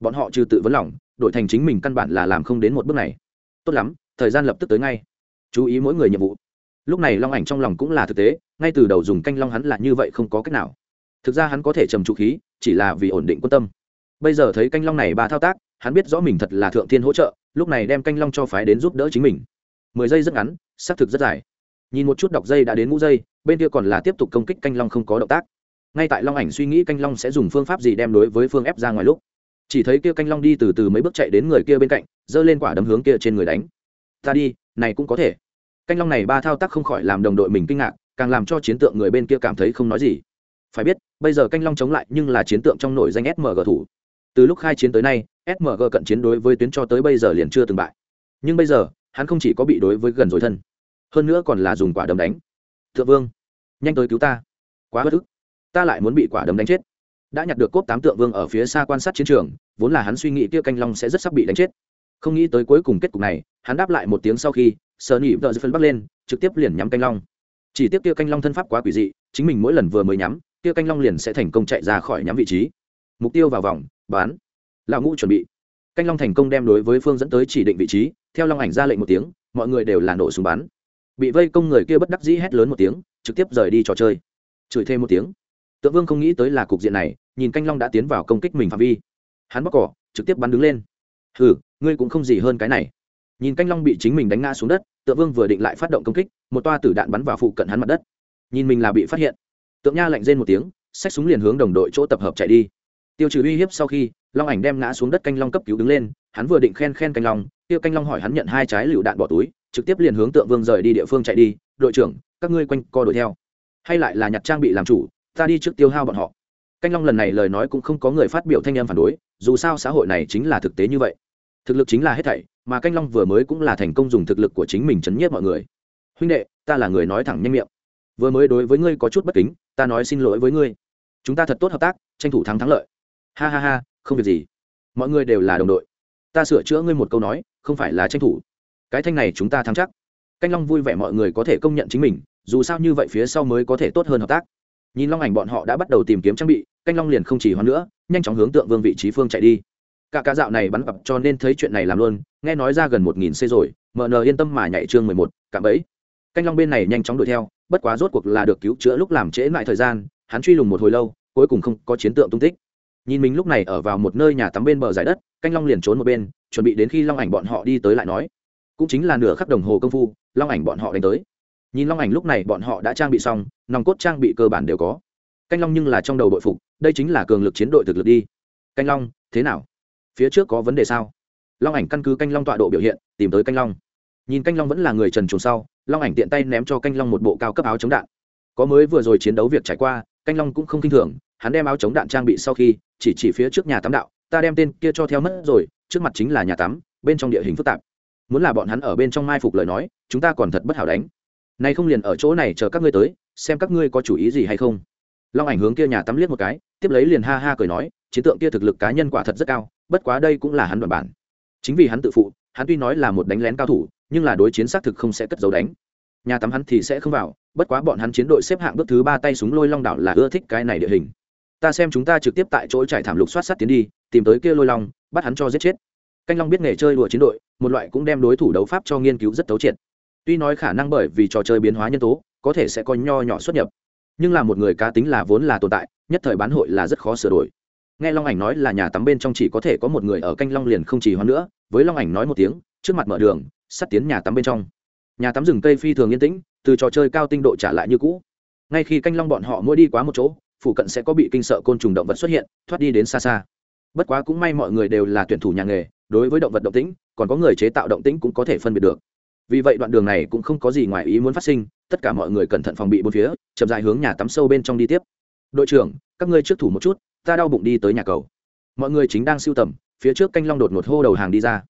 Bọn họ trừ tự vấn lòng đổi thành chính mình căn bản là làm không đến một bước này. Tốt lắm thời gian lập tức tới ngay. Chú ý mỗi người nhiệm vụ. Lúc này long ảnh trong lòng cũng là thực tế ngay từ đầu dùng canh long hắn là như vậy không có cách nào. Thực ra hắn có thể trầm trụ khí chỉ là vì ổn định quân tâm. Bây giờ thấy canh long này ba thao tác hắn biết rõ mình thật là thượng thiên hỗ trợ lúc này đem canh long cho phái đến giúp đỡ chính mình. Mười giây rất ngắn xác thực rất dài. Nhìn một chút đọc dây đã đến ngũ dây, bên kia còn là tiếp tục công kích canh long không có động tác ngay tại long ảnh suy nghĩ canh long sẽ dùng phương pháp gì đem đối với phương ép ra ngoài lúc, chỉ thấy kia canh long đi từ từ mấy bước chạy đến người kia bên cạnh, giơ lên quả đấm hướng kia trên người đánh. Ta đi, này cũng có thể. Canh long này ba thao tác không khỏi làm đồng đội mình kinh ngạc, càng làm cho chiến tượng người bên kia cảm thấy không nói gì. Phải biết, bây giờ canh long chống lại nhưng là chiến tượng trong nổi danh smg thủ. Từ lúc khai chiến tới nay smg cận chiến đối với tuyến cho tới bây giờ liền chưa từng bại. Nhưng bây giờ, hắn không chỉ có bị đối với gần rồi thân, hơn nữa còn là dùng quả đấm đánh. Thượng vương, nhanh tới cứu ta. Quá bất ức ta lại muốn bị quả đấm đánh chết. Đã nhặt được cốp tám tượng vương ở phía xa quan sát chiến trường, vốn là hắn suy nghĩ kia canh long sẽ rất sắp bị đánh chết. Không nghĩ tới cuối cùng kết cục này, hắn đáp lại một tiếng sau khi sờ nhị vợ phân bắt lên, trực tiếp liền nhắm canh long. Chỉ tiếp kia canh long thân pháp quá quỷ dị, chính mình mỗi lần vừa mới nhắm, kia canh long liền sẽ thành công chạy ra khỏi nhắm vị trí. Mục tiêu vào vòng, bán. Lão ngũ chuẩn bị. Canh long thành công đem đối với phương dẫn tới chỉ định vị trí, theo long ảnh ra lệnh một tiếng, mọi người đều là nổ súng bắn. Bị vây công người kia bất đắc dĩ hét lớn một tiếng, trực tiếp rời đi trò chơi. Chửi thêm một tiếng tượng vương không nghĩ tới là cục diện này nhìn canh long đã tiến vào công kích mình phạm vi. Hắn bóc cỏ trực tiếp bắn đứng lên. Hừ, ngươi cũng không gì hơn cái này. Nhìn canh long bị chính mình đánh ngã xuống đất tượng vương vừa định lại phát động công kích một toa tử đạn bắn vào phụ cận hắn mặt đất. Nhìn mình là bị phát hiện tượng nha lạnh rên một tiếng xách súng liền hướng đồng đội chỗ tập hợp chạy đi. Tiêu trừ uy hiếp sau khi long ảnh đem ngã xuống đất canh long cấp cứu đứng lên hắn vừa định khen khen canh long tiêu canh long hỏi hắn nhận hai trái lựu đạn bỏ túi trực tiếp liền hướng tượng vương rời đi địa phương chạy đi đội trưởng các ngươi quanh co đuổi theo. Hay lại là nhặt trang bị làm chủ ta đi trước tiêu hao bọn họ. Canh long lần này lời nói cũng không có người phát biểu thanh em phản đối, dù sao xã hội này chính là thực tế như vậy. Thực lực chính là hết thảy, mà canh long vừa mới cũng là thành công dùng thực lực của chính mình chấn nhiếp mọi người. Huynh đệ, ta là người nói thẳng nhanh miệng. Vừa mới đối với ngươi có chút bất kính, ta nói xin lỗi với ngươi. Chúng ta thật tốt hợp tác, tranh thủ thắng thắng lợi. Ha ha ha, không việc gì. Mọi người đều là đồng đội. Ta sửa chữa ngươi một câu nói, không phải là tranh thủ. Cái thanh này chúng ta thắng chắc. Canh long vui vẻ mọi người có thể công nhận chính mình, dù sao như vậy phía sau mới có thể tốt hơn hợp tác nhìn long ảnh bọn họ đã bắt đầu tìm kiếm trang bị, canh long liền không chỉ hoãn nữa, nhanh chóng hướng tượng vương vị trí phương chạy đi. Cả cá dạo này bắn cặp cho nên thấy chuyện này làm luôn, nghe nói ra gần một nghìn xây rồi mờ nờ yên tâm mà nhảy chương mười một, cạm ấy canh long bên này nhanh chóng đuổi theo, bất quá rốt cuộc là được cứu chữa lúc làm trễ lại thời gian, hắn truy lùng một hồi lâu, cuối cùng không có chiến tượng tung tích. Nhìn mình lúc này ở vào một nơi nhà tắm bên bờ giải đất, canh long liền trốn một bên, chuẩn bị đến khi long ảnh bọn họ đi tới lại nói. Cũng chính là nửa khắc đồng hồ công phu, long ảnh bọn họ đánh tới nhìn long ảnh lúc này, bọn họ đã trang bị xong, nòng cốt trang bị cơ bản đều có. Canh long nhưng là trong đầu đội phục, đây chính là cường lực chiến đội thực lực đi. Canh long, thế nào? Phía trước có vấn đề sao? Long ảnh căn cứ canh long tọa độ biểu hiện, tìm tới canh long. Nhìn canh long vẫn là người trần trùng sau, long ảnh tiện tay ném cho canh long một bộ cao cấp áo chống đạn. Có mới vừa rồi chiến đấu việc trải qua, canh long cũng không k i n h thường, hắn đem áo chống đạn trang bị sau khi, chỉ chỉ phía trước nhà tắm đạo, ta đem tên kia cho theo mất rồi, trước mặt chính là nhà tắm bên trong địa hình phức tạp. Muốn là bọn hắn ở bên trong mai phục lời nói, chúng ta còn thật bất hảo đánh nay không liền ở chỗ này chờ các ngươi tới, xem các ngươi có chủ ý gì hay không. Long ảnh hướng kia nhà tắm liếc một cái, tiếp lấy liền ha ha cười nói, chiến tượng kia thực lực cá nhân quả thật rất cao, bất quá đây cũng là hắn đoạn bản. Chính vì hắn tự phụ, hắn tuy nói là một đánh lén cao thủ, nhưng là đối chiến xác thực không sẽ cất dấu đánh. Nhà tắm hắn thì sẽ không vào, bất quá bọn hắn chiến đội xếp hạng bước thứ ba tay súng lôi long đảo là ưa thích cái này địa hình. Ta xem chúng ta trực tiếp tại chỗ trải thảm lục soát sát tiến đi, tìm tới kia lôi long, bắt hắn cho giết chết. Canh long biết nghề chơi đùa chiến đội, một loại cũng đem đối thủ đấu pháp cho nghiên cứu rất tấu triệt tuy nói khả năng bởi vì trò chơi biến hóa nhân tố, có thể sẽ có nho nhỏ xuất nhập, nhưng là một người cá tính là vốn là tồn tại, nhất thời bán hội là rất khó sửa đổi. Nghe long ảnh nói là nhà tắm bên trong chỉ có thể có một người ở canh long liền không chỉ hoãn nữa, với long ảnh nói một tiếng, trước mặt mở đường, sắt tiến nhà tắm bên trong. Nhà tắm rừng cây phi thường yên tĩnh, từ trò chơi cao tinh độ trả lại như cũ. Ngay khi canh long bọn họ mỗi đi quá một chỗ, phụ cận sẽ có bị kinh sợ côn trùng động vật xuất hiện, thoát đi đến xa xa. Bất quá cũng may mọi người đều là tuyển thủ nhà nghề, đối với động vật động tĩnh, còn có người chế tạo động tĩnh cũng có thể phân biệt được vì vậy đoạn đường này cũng không có gì ngoài ý muốn phát sinh, tất cả mọi người cẩn thận phòng bị bốn phía, chậm dài hướng nhà tắm sâu bên trong đi tiếp. Đội trưởng, các ngươi trước thủ một chút, ta đau bụng đi tới nhà cầu. Mọi người chính đang siêu tầm, phía trước canh long đột ngột hô đầu hàng đi ra.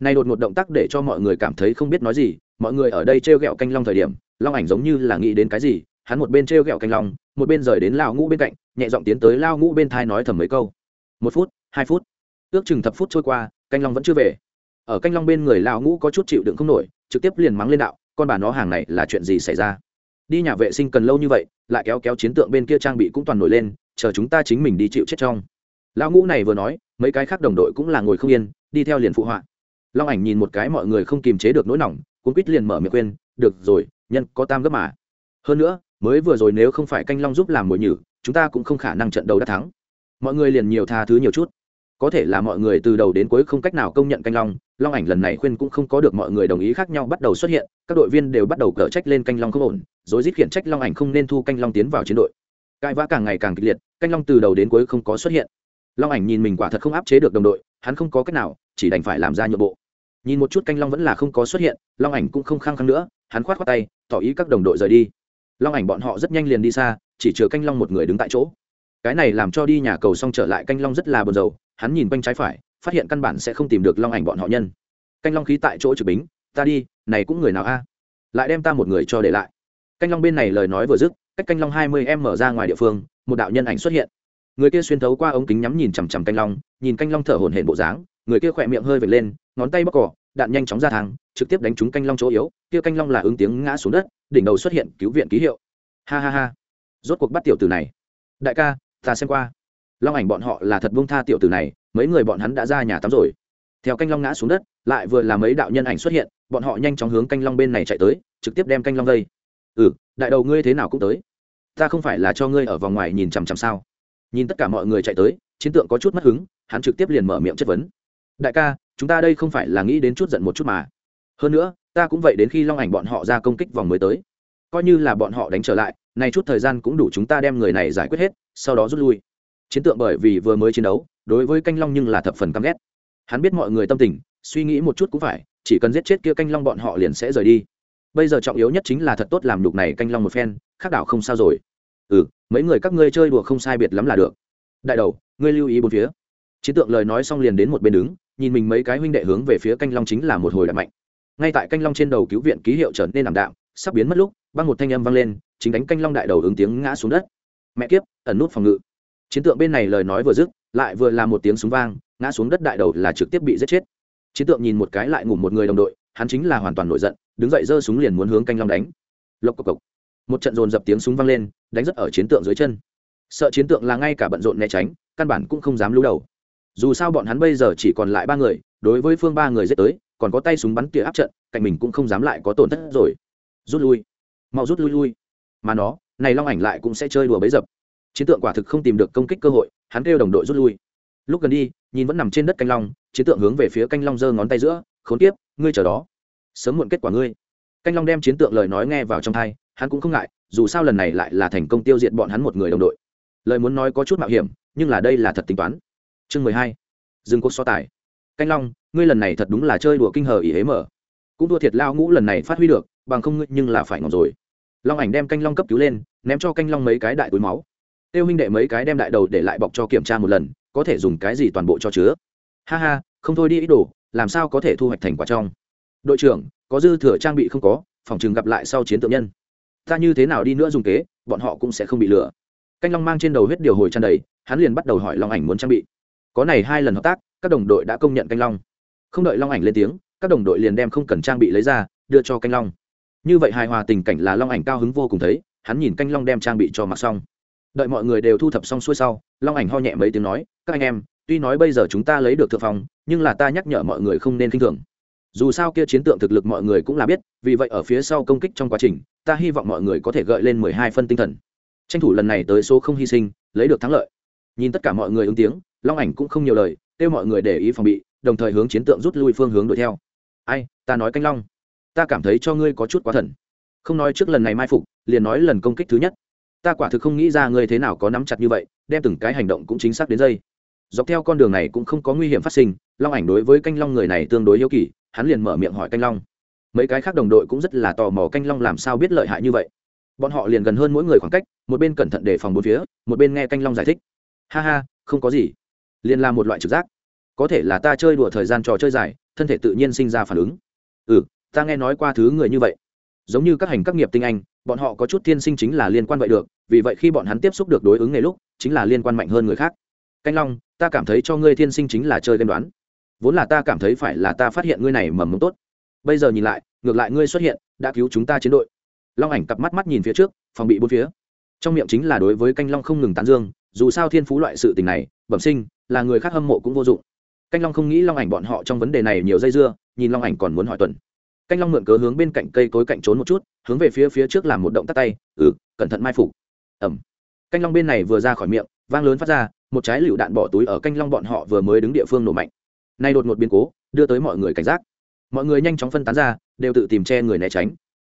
Này đột ngột động tác để cho mọi người cảm thấy không biết nói gì, mọi người ở đây trêu ghẹo canh long thời điểm, long ảnh giống như là nghĩ đến cái gì, hắn một bên trêu ghẹo canh long, một bên rời đến lao ngũ bên cạnh, nhẹ giọng tiến tới lao ngũ bên thai nói thầm mấy câu. Một phút, hai phút, ước chừng thập phút trôi qua, canh long vẫn chưa về ở canh long bên người lão ngũ có chút chịu đựng không nổi, trực tiếp liền mắng lên đạo, con bà nó hàng này là chuyện gì xảy ra? Đi nhà vệ sinh cần lâu như vậy, lại kéo kéo chiến tượng bên kia trang bị cũng toàn nổi lên, chờ chúng ta chính mình đi chịu chết trong. Lão ngũ này vừa nói, mấy cái khác đồng đội cũng là ngồi không yên, đi theo liền phụ họa. Long ảnh nhìn một cái mọi người không kiềm chế được nỗi nỏng cuốn quýt liền mở miệng quên được rồi, nhân có tam gấp mà. Hơn nữa, mới vừa rồi nếu không phải canh long giúp làm mồi nhử, chúng ta cũng không khả năng trận đấu đã thắng. Mọi người liền nhiều tha thứ nhiều chút có thể là mọi người từ đầu đến cuối không cách nào công nhận canh long long ảnh lần này khuyên cũng không có được mọi người đồng ý khác nhau bắt đầu xuất hiện, các đội viên đều bắt đầu cở trách lên canh long không ổn rồi giết khiển trách long ảnh không nên thu canh long tiến vào chiến đội. Cãi vã càng ngày càng kịch liệt, canh long từ đầu đến cuối không có xuất hiện. Long ảnh nhìn mình quả thật không áp chế được đồng đội, hắn không có cách nào, chỉ đành phải làm ra nhượng bộ. Nhìn một chút canh long vẫn là không có xuất hiện, long ảnh cũng không khăng khăng nữa, hắn khoát khoát tay, tỏ ý các đồng đội rời đi. Long ảnh bọn họ rất nhanh liền đi xa, chỉ chờ canh long một người đứng tại chỗ. Cái này làm cho đi nhà cầu xong trở lại canh long rất là buồn rầu hắn nhìn quanh trái phải, phát hiện căn bản sẽ không tìm được long ảnh bọn họ nhân. Canh long khí tại chỗ trực bính, ta đi, này cũng người nào a? Lại đem ta một người cho để lại. Canh long bên này lời nói vừa dứt, cách canh long hai mươi em mở ra ngoài địa phương, một đạo nhân ảnh xuất hiện. Người kia xuyên thấu qua ống kính nhắm nhìn chằm chằm canh long, nhìn canh long thở hổn hển bộ dáng, người kia khỏe miệng hơi vệt lên, ngón tay bóc cỏ, đạn nhanh chóng ra thang trực tiếp đánh trúng canh long chỗ yếu, kia canh long là ứng tiếng ngã xuống đất, đỉnh đầu xuất hiện cứu viện ký hiệu. Ha ha ha. Rốt cuộc bắt tiểu tử này. Đại ca, ta xem qua long ảnh bọn họ là thật bông tha tiểu tử này, mấy người bọn hắn đã ra nhà tắm rồi. Theo canh long ngã xuống đất, lại vừa là mấy đạo nhân ảnh xuất hiện, bọn họ nhanh chóng hướng canh long bên này chạy tới, trực tiếp đem canh long gây ừ đại đầu ngươi thế nào cũng tới. Ta không phải là cho ngươi ở vòng ngoài nhìn chằm chằm sao? Nhìn tất cả mọi người chạy tới, chiến tượng có chút mất hứng, hắn trực tiếp liền mở miệng chất vấn. Đại ca, chúng ta đây không phải là nghĩ đến chút giận một chút mà. Hơn nữa, ta cũng vậy đến khi long ảnh bọn họ ra công kích vòng mới tới. Coi như là bọn họ đánh trở lại, nay chút thời gian cũng đủ chúng ta đem người này giải quyết hết, sau đó rút lui chiến tượng bởi vì vừa mới chiến đấu, đối với canh long nhưng là thập phần căm ghét. Hắn biết mọi người tâm tình, suy nghĩ một chút cũng phải, chỉ cần giết chết kia canh long bọn họ liền sẽ rời đi. Bây giờ trọng yếu nhất chính là thật tốt làm đục này canh long một phen, khác đảo không sao rồi. Ừ mấy người các ngươi chơi đùa không sai biệt lắm là được. Đại đầu, ngươi lưu ý bốn phía. Chiến tượng lời nói xong liền đến một bên đứng, nhìn mình mấy cái huynh đệ hướng về phía canh long chính là một hồi đạn mạnh. Ngay tại canh long trên đầu cứu viện ký hiệu trở nên ảm đạm, sắp biến mất lúc, băng một thanh âm vang lên, chính đánh canh long đại đầu ứng tiếng ngã xuống đất. Mẹ kiếp, ẩn nút phòng ngự chiến tượng bên này lời nói vừa dứt, lại vừa là một tiếng súng vang, ngã xuống đất đại đầu là trực tiếp bị giết chết. Chiến tượng nhìn một cái lại ngủ một người đồng đội, hắn chính là hoàn toàn nổi giận, đứng dậy giơ súng liền muốn hướng canh long đánh. Lộc cộc cộc. Một trận dồn dập tiếng súng vang lên, đánh rất ở chiến tượng dưới chân. Sợ chiến tượng là ngay cả bận rộn né tránh, căn bản cũng không dám lũ đầu. Dù sao bọn hắn bây giờ chỉ còn lại ba người, đối với phương ba người giết tới, còn có tay súng bắn tỉa áp trận, cạnh mình cũng không dám lại có tổn thất rồi. Rút lui. Mau rút lui lui. Mà nó, này long ảnh lại cũng sẽ chơi đùa bấy dập chiến tượng quả thực không tìm được công kích cơ hội, hắn kêu đồng đội rút lui. Lúc gần đi, nhìn vẫn nằm trên đất canh long, chiến tượng hướng về phía canh long giơ ngón tay giữa, khốn tiếp ngươi chờ đó. Sớm muộn kết quả ngươi. Canh long đem chiến tượng lời nói nghe vào trong thai hắn cũng không ngại, dù sao lần này lại là thành công tiêu diệt bọn hắn một người đồng đội. Lời muốn nói có chút mạo hiểm, nhưng là đây là thật tính toán. Chương mười hai, dừng cuộc so tài. Canh long, ngươi lần này thật đúng là chơi đùa kinh hờ ý hế mở. Cũng thua thiệt lao ngũ lần này phát huy được, bằng không ngươi nhưng là phải ngọc rồi. Long ảnh đem canh long cấp cứu lên, ném cho canh long mấy cái đại túi máu tiêu huynh đệ mấy cái đem đại đầu để lại bọc cho kiểm tra một lần, có thể dùng cái gì toàn bộ cho chứa? Ha ha, không thôi đi ít đồ, làm sao có thể thu hoạch thành quả trong? Đội trưởng, có dư thừa trang bị không có, phòng trường gặp lại sau chiến tượng nhân. Ta như thế nào đi nữa dùng kế, bọn họ cũng sẽ không bị lừa. Canh long mang trên đầu huyết điều hồi tràn đầy, hắn liền bắt đầu hỏi long ảnh muốn trang bị. Có này hai lần hợp tác, các đồng đội đã công nhận canh long. Không đợi long ảnh lên tiếng, các đồng đội liền đem không cần trang bị lấy ra, đưa cho canh long. Như vậy hài hòa tình cảnh là long ảnh cao hứng vô cùng thấy, hắn nhìn canh long đem trang bị cho mặc xong đợi mọi người đều thu thập xong xuôi sau, long ảnh ho nhẹ mấy tiếng nói, các anh em, tuy nói bây giờ chúng ta lấy được thượng phong, nhưng là ta nhắc nhở mọi người không nên k i n h thường. Dù sao kia chiến tượng thực lực mọi người cũng là biết, vì vậy ở phía sau công kích trong quá trình, ta hy vọng mọi người có thể gợi lên mười hai phân tinh thần. Tranh thủ lần này tới số không hy sinh, lấy được thắng lợi. Nhìn tất cả mọi người ứng tiếng, long ảnh cũng không nhiều lời, kêu mọi người để ý phòng bị, đồng thời hướng chiến tượng rút lui phương hướng đuổi theo. Ai, ta nói canh long. Ta cảm thấy cho ngươi có chút quá thần. Không nói trước lần này mai phục, liền nói lần công kích thứ nhất ta quả thực không nghĩ ra ngươi thế nào có nắm chặt như vậy, đem từng cái hành động cũng chính xác đến dây. Dọc theo con đường này cũng không có nguy hiểm phát sinh, long ảnh đối với canh long người này tương đối yêu kỳ, hắn liền mở miệng hỏi canh long. Mấy cái khác đồng đội cũng rất là tò mò canh long làm sao biết lợi hại như vậy. Bọn họ liền gần hơn mỗi người khoảng cách, một bên cẩn thận đề phòng bốn phía, một bên nghe canh long giải thích. Ha ha, không có gì. Liền là một loại trực giác. Có thể là ta chơi đùa thời gian trò chơi dài, thân thể tự nhiên sinh ra phản ứng. Ừ ta nghe nói qua thứ người như vậy. Giống như các hành các nghiệp tinh anh bọn họ có chút thiên sinh chính là liên quan vậy được, vì vậy khi bọn hắn tiếp xúc được đối ứng ngay lúc, chính là liên quan mạnh hơn người khác. Canh long, ta cảm thấy cho ngươi thiên sinh chính là chơi game đoán. Vốn là ta cảm thấy phải là ta phát hiện ngươi này mầm mống tốt. Bây giờ nhìn lại, ngược lại ngươi xuất hiện, đã cứu chúng ta chiến đội. Long ảnh cặp mắt mắt nhìn phía trước, phòng bị bốn phía. Trong miệng chính là đối với canh long không ngừng tán dương, dù sao thiên phú loại sự tình này, bẩm sinh, là người khác hâm mộ cũng vô dụng. Canh long không nghĩ long ảnh bọn họ trong vấn đề này nhiều dây dưa, nhìn long ảnh còn muốn hỏi tuần canh long mượn cớ hướng bên cạnh cây cối cạnh trốn một chút, hướng về phía phía trước làm một động tác tay ừ cẩn thận mai phục. Ẩm. Canh long bên này vừa ra khỏi miệng, vang lớn phát ra, một trái lựu đạn bỏ túi ở canh long bọn họ vừa mới đứng địa phương nổ mạnh. Nay đột ngột biến cố, đưa tới mọi người cảnh giác. Mọi người nhanh chóng phân tán ra, đều tự tìm che người né tránh.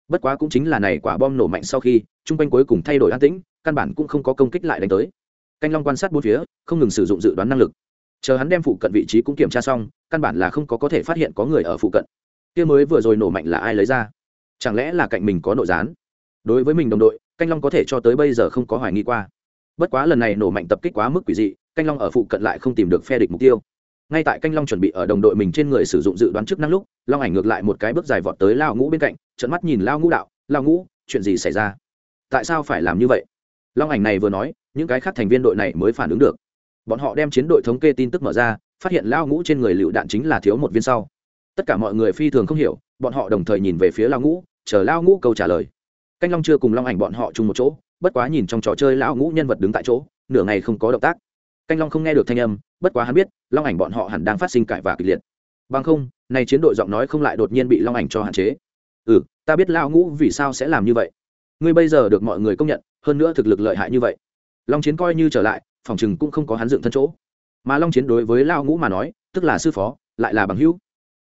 Bất quá cũng chính là này quả bom nổ mạnh sau khi, chung quanh cuối cùng thay đổi an tĩnh, căn bản cũng không có công kích lại đánh tới. Canh long quan sát bốn phía, không ngừng sử dụng dự đoán năng lực. Chờ hắn đem phụ cận vị trí cũng kiểm tra xong, căn bản là không có có thể phát hiện có người ở phụ cận kia mới vừa rồi nổ mạnh là ai lấy ra? Chẳng lẽ là cạnh mình có nội gián? Đối với mình đồng đội, canh long có thể cho tới bây giờ không có hoài nghi qua. Bất quá lần này nổ mạnh tập kích quá mức quỷ dị, canh long ở phụ cận lại không tìm được phe địch mục tiêu. Ngay tại canh long chuẩn bị ở đồng đội mình trên người sử dụng dự đoán chức năng lúc, long ảnh ngược lại một cái bước dài vọt tới lao ngũ bên cạnh trận mắt nhìn lao ngũ đạo, lao ngũ, chuyện gì xảy ra? Tại sao phải làm như vậy? Long ảnh này vừa nói, những cái khác thành viên đội này mới phản ứng được. Bọn họ đem chiến đội thống kê tin tức mở ra, phát hiện lao ngũ trên người lựu đạn chính là thiếu một viên sau tất cả mọi người phi thường không hiểu, bọn họ đồng thời nhìn về phía lao ngũ, chờ lao ngũ câu trả lời. Canh long chưa cùng long ảnh bọn họ chung một chỗ, bất quá nhìn trong trò chơi lão ngũ nhân vật đứng tại chỗ, nửa ngày không có động tác. Canh long không nghe được thanh âm, bất quá hắn biết, long ảnh bọn họ hẳn đang phát sinh cãi và kịch liệt. Bằng không nay chiến đội giọng nói không lại đột nhiên bị long ảnh cho hạn chế. Ừ ta biết lao ngũ vì sao sẽ làm như vậy. Ngươi bây giờ được mọi người công nhận, hơn nữa thực lực lợi hại như vậy. Long chiến coi như trở lại, phòng chừng cũng không có hắn dựng thân chỗ. Mà long chiến đối với lao ngũ mà nói, tức là sư phó, lại là bằng hữu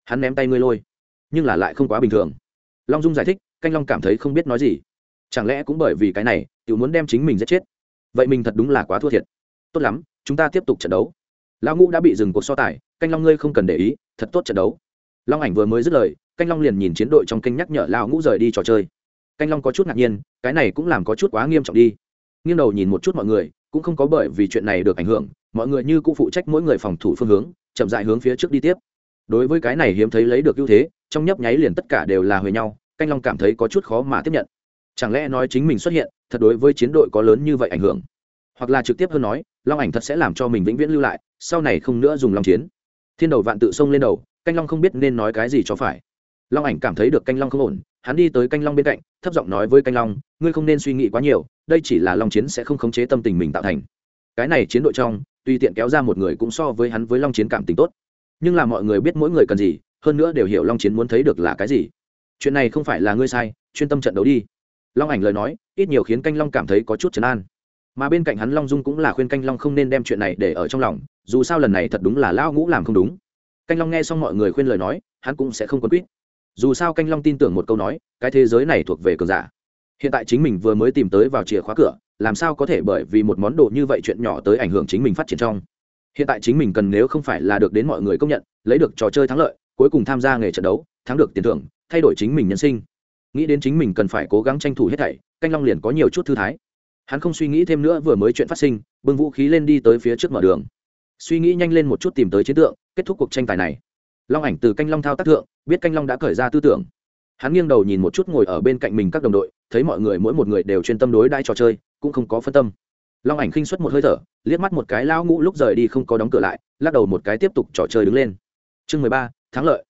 hắn ném tay ngươi lôi. Nhưng là lại không quá bình thường. Long dung giải thích, canh long cảm thấy không biết nói gì. Chẳng lẽ cũng bởi vì cái này tự muốn đem chính mình giết chết? Vậy mình thật đúng là quá thua thiệt. Tốt lắm, chúng ta tiếp tục trận đấu. Lão ngũ đã bị dừng cuộc so tài, canh long ngươi không cần để ý, thật tốt trận đấu. Long ảnh vừa mới dứt lời, canh long liền nhìn chiến đội trong kênh nhắc nhở lão ngũ rời đi trò chơi. Canh long có chút ngạc nhiên, cái này cũng làm có chút quá nghiêm trọng đi. Nghiêng đầu nhìn một chút mọi người, cũng không có bởi vì chuyện này được ảnh hưởng, mọi người như cũng phụ trách mỗi người phòng thủ phương hướng, chậm dại hướng phía trước đi tiếp đối với cái này hiếm thấy lấy được ưu thế, trong nhấp nháy liền tất cả đều là huề nhau, canh long cảm thấy có chút khó mà tiếp nhận. Chẳng lẽ nói chính mình xuất hiện, thật đối với chiến đội có lớn như vậy ảnh hưởng? Hoặc là trực tiếp hơn nói, long ảnh thật sẽ làm cho mình vĩnh viễn lưu lại, sau này không nữa dùng long chiến. Thiên đầu vạn tự xông lên đầu, canh long không biết nên nói cái gì cho phải. Long ảnh cảm thấy được canh long không ổn, hắn đi tới canh long bên cạnh, thấp giọng nói với canh long, ngươi không nên suy nghĩ quá nhiều, đây chỉ là long chiến sẽ không khống chế tâm tình mình tạo thành. Cái này chiến đội trong, tùy tiện kéo ra một người cũng so với hắn với long chiến cảm tình tốt nhưng là mọi người biết mỗi người cần gì, hơn nữa đều hiểu long chiến muốn thấy được là cái gì. Chuyện này không phải là ngươi sai, chuyên tâm trận đấu đi. Long ảnh lời nói, ít nhiều khiến canh long cảm thấy có chút chấn an. Mà bên cạnh hắn long dung cũng là khuyên canh long không nên đem chuyện này để ở trong lòng, dù sao lần này thật đúng là Lão ngũ làm không đúng. Canh long nghe xong mọi người khuyên lời nói, hắn cũng sẽ không quấn quýt. Dù sao canh long tin tưởng một câu nói, cái thế giới này thuộc về cường giả. Hiện tại chính mình vừa mới tìm tới vào chìa khóa cửa, làm sao có thể bởi vì một món đồ như vậy chuyện nhỏ tới ảnh hưởng chính mình phát triển trong hiện tại chính mình cần nếu không phải là được đến mọi người công nhận, lấy được trò chơi thắng lợi, cuối cùng tham gia nghề trận đấu, thắng được tiền thưởng, thay đổi chính mình nhân sinh. Nghĩ đến chính mình cần phải cố gắng tranh thủ hết thảy, canh long liền có nhiều chút thư thái. Hắn không suy nghĩ thêm nữa vừa mới chuyện phát sinh, bưng vũ khí lên đi tới phía trước mở đường. Suy nghĩ nhanh lên một chút tìm tới chiến tượng, kết thúc cuộc tranh tài này. Long ảnh từ canh long thao tác thượng, biết canh long đã khởi ra tư tưởng. Hắn nghiêng đầu nhìn một chút ngồi ở bên cạnh mình các đồng đội, thấy mọi người mỗi một người đều chuyên tâm đối đãi trò chơi, cũng không có phân tâm long ảnh khinh xuất một hơi thở, liếc mắt một cái lao ngũ lúc rời đi không có đóng cửa lại, lắc đầu một cái tiếp tục trò chơi đứng lên. Chương mười ba, thắng lợi.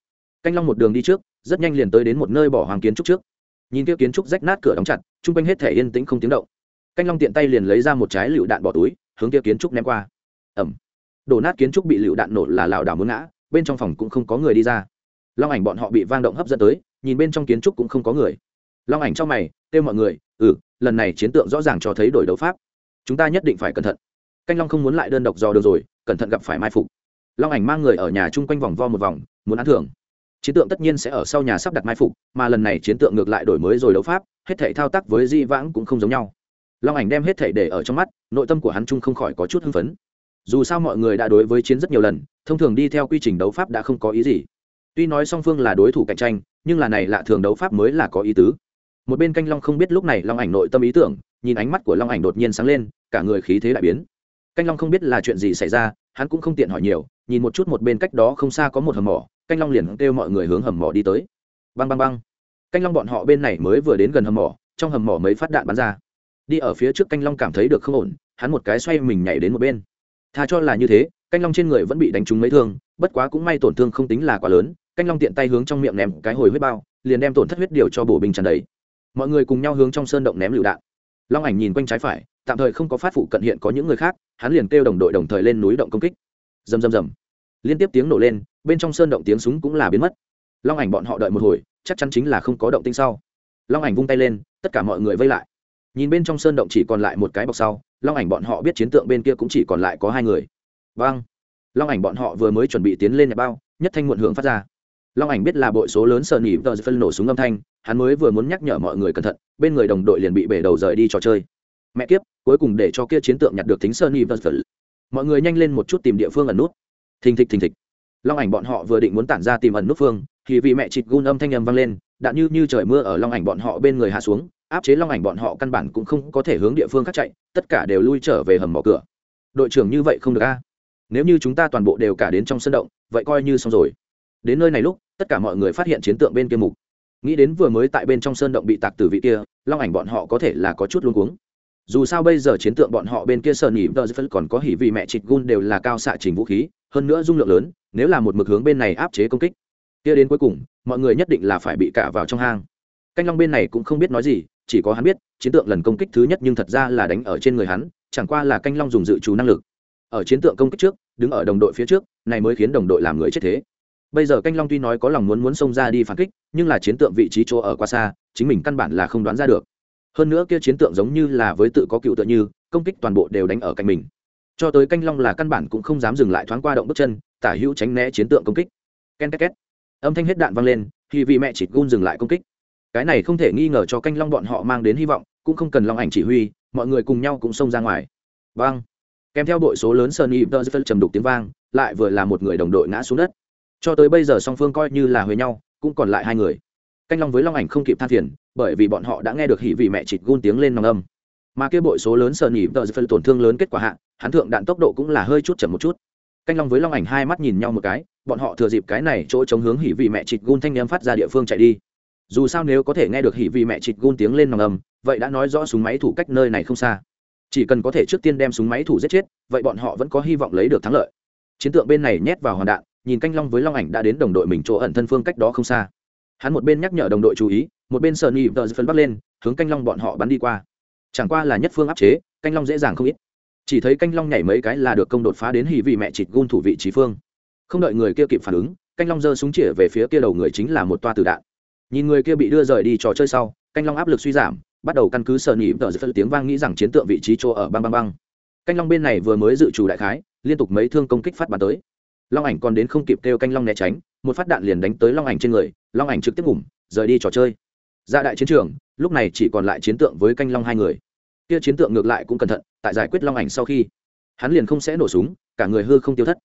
Canh long một đường đi trước, rất nhanh liền tới đến một nơi bỏ hoàng kiến trúc trước. Nhìn kia kiến trúc rách nát cửa đóng chặt, chung quanh hết thể yên tĩnh không tiếng động. Canh long tiện tay liền lấy ra một trái lựu đạn bỏ túi, hướng kia kiến trúc ném qua. Ẩm đổ nát kiến trúc bị lựu đạn nổ là lảo đảo muốn ngã, bên trong phòng cũng không có người đi ra. Long ảnh bọn họ bị vang động hấp dẫn tới, nhìn bên trong kiến trúc cũng không có người. Long ảnh trong mày, kêu mọi người ừ lần này chiến tượng rõ ràng cho thấy đổi đấu pháp chúng ta nhất định phải cẩn thận. Canh long không muốn lại đơn độc dò đường rồi, cẩn thận gặp phải mai phục. Long ảnh mang người ở nhà chung quanh vòng vo một vòng, muốn ăn thưởng. Chiến tượng tất nhiên sẽ ở sau nhà sắp đặt mai phục, mà lần này chiến tượng ngược lại đổi mới rồi đấu pháp, hết thể thao tác với di vãng cũng không giống nhau. Long ảnh đem hết thể để ở trong mắt, nội tâm của hắn chung không khỏi có chút hưng phấn. Dù sao mọi người đã đối với chiến rất nhiều lần, thông thường đi theo quy trình đấu pháp đã không có ý gì. Tuy nói song phương là đối thủ cạnh tranh, nhưng là này lạ thường đấu pháp mới là có ý tứ một bên canh long không biết lúc này long ảnh nội tâm ý tưởng, nhìn ánh mắt của long ảnh đột nhiên sáng lên, cả người khí thế đại biến. Canh long không biết là chuyện gì xảy ra, hắn cũng không tiện hỏi nhiều, nhìn một chút một bên cách đó không xa có một hầm mỏ, canh long liền kêu mọi người hướng hầm mỏ đi tới. Băng băng băng. Canh long bọn họ bên này mới vừa đến gần hầm mỏ, trong hầm mỏ mấy phát đạn bắn ra. Đi ở phía trước canh long cảm thấy được không ổn, hắn một cái xoay mình nhảy đến một bên. Tha cho là như thế, canh long trên người vẫn bị đánh trúng mấy thương, bất quá cũng may tổn thương không tính là quá lớn, canh long tiện tay hướng trong miệng ném cái hồi huyết bao, liền đem tổn thất huyết điều cho bổ bình tràn đầy mọi người cùng nhau hướng trong sơn động ném lựu đạn. Long ảnh nhìn quanh trái phải, tạm thời không có phát phụ cận hiện có những người khác, hắn liền kêu đồng đội đồng thời lên núi động công kích. Rầm rầm rầm. Liên tiếp tiếng nổ lên, bên trong sơn động tiếng súng cũng là biến mất. Long ảnh bọn họ đợi một hồi, chắc chắn chính là không có động tinh sau. Long ảnh vung tay lên, tất cả mọi người vây lại. Nhìn bên trong sơn động chỉ còn lại một cái bọc sau, long ảnh bọn họ biết chiến tượng bên kia cũng chỉ còn lại có hai người. Vâng. Long ảnh bọn họ vừa mới chuẩn bị tiến lên nhà bao, nhất thanh muộn hưởng phát ra. Long ảnh biết là bội số lớn sợ nỉ tờ phân nổ súng âm thanh hắn mới vừa muốn nhắc nhở mọi người cẩn thận, bên người đồng đội liền bị bể đầu rời đi trò chơi. Mẹ kiếp, cuối cùng để cho kia chiến tượng nhặt được tính sơn y vật vật mọi người nhanh lên một chút tìm địa phương ẩn nút. Thình thịch thình thịch. Long ảnh bọn họ vừa định muốn tản ra tìm ẩn nút phương, thì vì mẹ chịt gun âm thanh âm vang lên đạn như như trời mưa ở long ảnh bọn họ bên người hạ xuống, áp chế long ảnh bọn họ căn bản cũng không có thể hướng địa phương khác chạy, tất cả đều lui trở về hầm mỏ cửa. Đội trưởng như vậy không được a? Nếu như chúng ta toàn bộ đều cả đến trong sân động, vậy coi như xong rồi. Đến nơi này lúc, tất cả mọi người phát hiện chiến tượng bên kia mục nghĩ đến vừa mới tại bên trong sơn động bị tạc từ vị kia, long ảnh bọn họ có thể là có chút luôn cuống. Dù sao bây giờ chiến tượng bọn họ bên kia sơn nhỉ tờ phân còn có hỉ vị mẹ chịt gun đều là cao xạ trình vũ khí, hơn nữa dung lượng lớn, nếu là một mực hướng bên này áp chế công kích. Kia đến cuối cùng, mọi người nhất định là phải bị cả vào trong hang. Canh long bên này cũng không biết nói gì, chỉ có hắn biết, chiến tượng lần công kích thứ nhất nhưng thật ra là đánh ở trên người hắn, chẳng qua là canh long dùng dự trù năng lực. Ở chiến tượng công kích trước, đứng ở đồng đội phía trước, này mới khiến đồng đội làm người chết thế bây giờ canh long tuy nói có lòng muốn muốn xông ra đi phản kích, nhưng là chiến tượng vị trí chỗ ở quá xa, chính mình căn bản là không đoán ra được. Hơn nữa kia chiến tượng giống như là với tự có cựu tựa như, công kích toàn bộ đều đánh ở cạnh mình. Cho tới canh long là căn bản cũng không dám dừng lại thoáng qua động bước chân, tả hữu tránh né chiến tượng công kích. Ken két két. Âm thanh hết đạn vang lên, thì vì mẹ chỉ gun dừng lại công kích. Cái này không thể nghi ngờ cho canh long bọn họ mang đến hy vọng, cũng không cần long ảnh chỉ huy, mọi người cùng nhau cũng xông ra ngoài. Vang. Kèm theo đội số lớn sơn y tơ trầm đục tiếng vang, lại vừa là một người đồng đội ngã xuống đất cho tới bây giờ song phương coi như là huề nhau, cũng còn lại hai người. Canh long với long ảnh không kịp than phiền, bởi vì bọn họ đã nghe được hỉ vị mẹ chịt gun tiếng lên nòng âm. Mà kia bội số lớn sơn nỉ tờ phân tổn thương lớn kết quả hạ, hắn thượng đạn tốc độ cũng là hơi chút chậm một chút. Canh long với long ảnh hai mắt nhìn nhau một cái, bọn họ thừa dịp cái này chỗ chống hướng hỉ vị mẹ chịt gun thanh em phát ra địa phương chạy đi. Dù sao nếu có thể nghe được hỉ vị mẹ chịt gun tiếng lên nòng âm, vậy đã nói rõ súng máy thủ cách nơi này không xa. Chỉ cần có thể trước tiên đem súng máy thủ giết chết, vậy bọn họ vẫn có hy vọng lấy được thắng lợi. Chiến tượng bên này nhét vào hòn đạn nhìn canh long với long ảnh đã đến đồng đội mình chỗ ẩn thân phương cách đó không xa. Hắn một bên nhắc nhở đồng đội chú ý, một bên sợ nhị vợ phân bắt lên, hướng canh long bọn họ bắn đi qua. Chẳng qua là nhất phương áp chế, canh long dễ dàng không ít. Chỉ thấy canh long nhảy mấy cái là được công đột phá đến hì vị mẹ chịt gun thủ vị trí phương. Không đợi người kia kịp phản ứng, canh long giơ súng chĩa về phía kia đầu người chính là một toa từ đạn. Nhìn người kia bị đưa rời đi trò chơi sau, canh long áp lực suy giảm, bắt đầu căn cứ sợ nhị vợ phân tiếng vang nghĩ rằng chiến tượng vị trí chỗ ở băng băng băng. Canh long bên này vừa mới dự trù đại khái, liên tục mấy thương công kích phát bắn tới long ảnh còn đến không kịp kêu canh long né tránh, một phát đạn liền đánh tới long ảnh trên người, long ảnh trực tiếp ngủm, rời đi trò chơi. Ra đại chiến trường, lúc này chỉ còn lại chiến tượng với canh long hai người. Kia chiến tượng ngược lại cũng cẩn thận, tại giải quyết long ảnh sau khi, hắn liền không sẽ nổ súng, cả người hư không tiêu thất.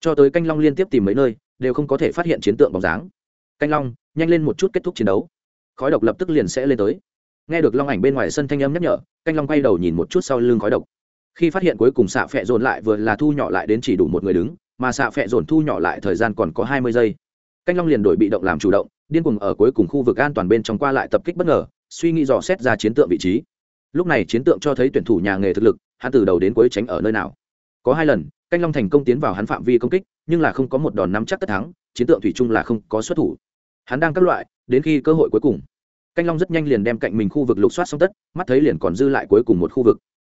Cho tới canh long liên tiếp tìm mấy nơi, đều không có thể phát hiện chiến tượng bóng dáng. Canh long, nhanh lên một chút kết thúc chiến đấu. Khói độc lập tức liền sẽ lên tới. Nghe được long ảnh bên ngoài sân thanh âm nhắc nhở, canh long quay đầu nhìn một chút sau lưng khói độc. Khi phát hiện cuối cùng xạ phẹ dồn lại vừa là thu nhỏ lại đến chỉ đủ một người đứng mà xạ phẹ dồn thu nhỏ lại thời gian còn có hai mươi giây. Canh long liền đổi bị động làm chủ động, điên cuồng ở cuối cùng khu vực an toàn bên trong qua lại tập kích bất ngờ, suy nghĩ dò xét ra chiến tượng vị trí. Lúc này chiến tượng cho thấy tuyển thủ nhà nghề thực lực, hắn từ đầu đến cuối tránh ở nơi nào. Có hai lần, canh long thành công tiến vào hắn phạm vi công kích, nhưng là không có một đòn nắm chắc tất thắng, chiến tượng thủy chung là không có xuất thủ. Hắn đang các loại, đến khi cơ hội cuối cùng. Canh long rất nhanh liền đem cạnh mình khu vực lục soát xong tất, mắt thấy liền còn dư lại cuối cùng một khu vực.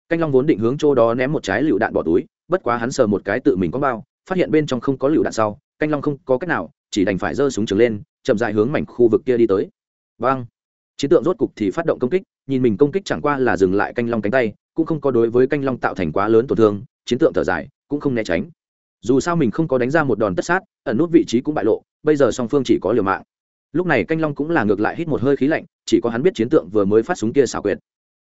Canh long vốn định hướng chỗ đó ném một trái lựu đạn bỏ túi, bất quá hắn sờ một cái tự mình có bao phát hiện bên trong không có lựu đạn sau, canh long không có cách nào, chỉ đành phải giơ súng trường lên, chậm dài hướng mảnh khu vực kia đi tới. Vang chiến tượng rốt cục thì phát động công kích, nhìn mình công kích chẳng qua là dừng lại canh long cánh tay, cũng không có đối với canh long tạo thành quá lớn tổn thương, chiến tượng thở dài, cũng không né tránh. Dù sao mình không có đánh ra một đòn tất sát, ẩn nút vị trí cũng bại lộ, bây giờ song phương chỉ có liều mạng. Lúc này canh long cũng là ngược lại hít một hơi khí lạnh, chỉ có hắn biết chiến tượng vừa mới phát súng kia xảo quyệt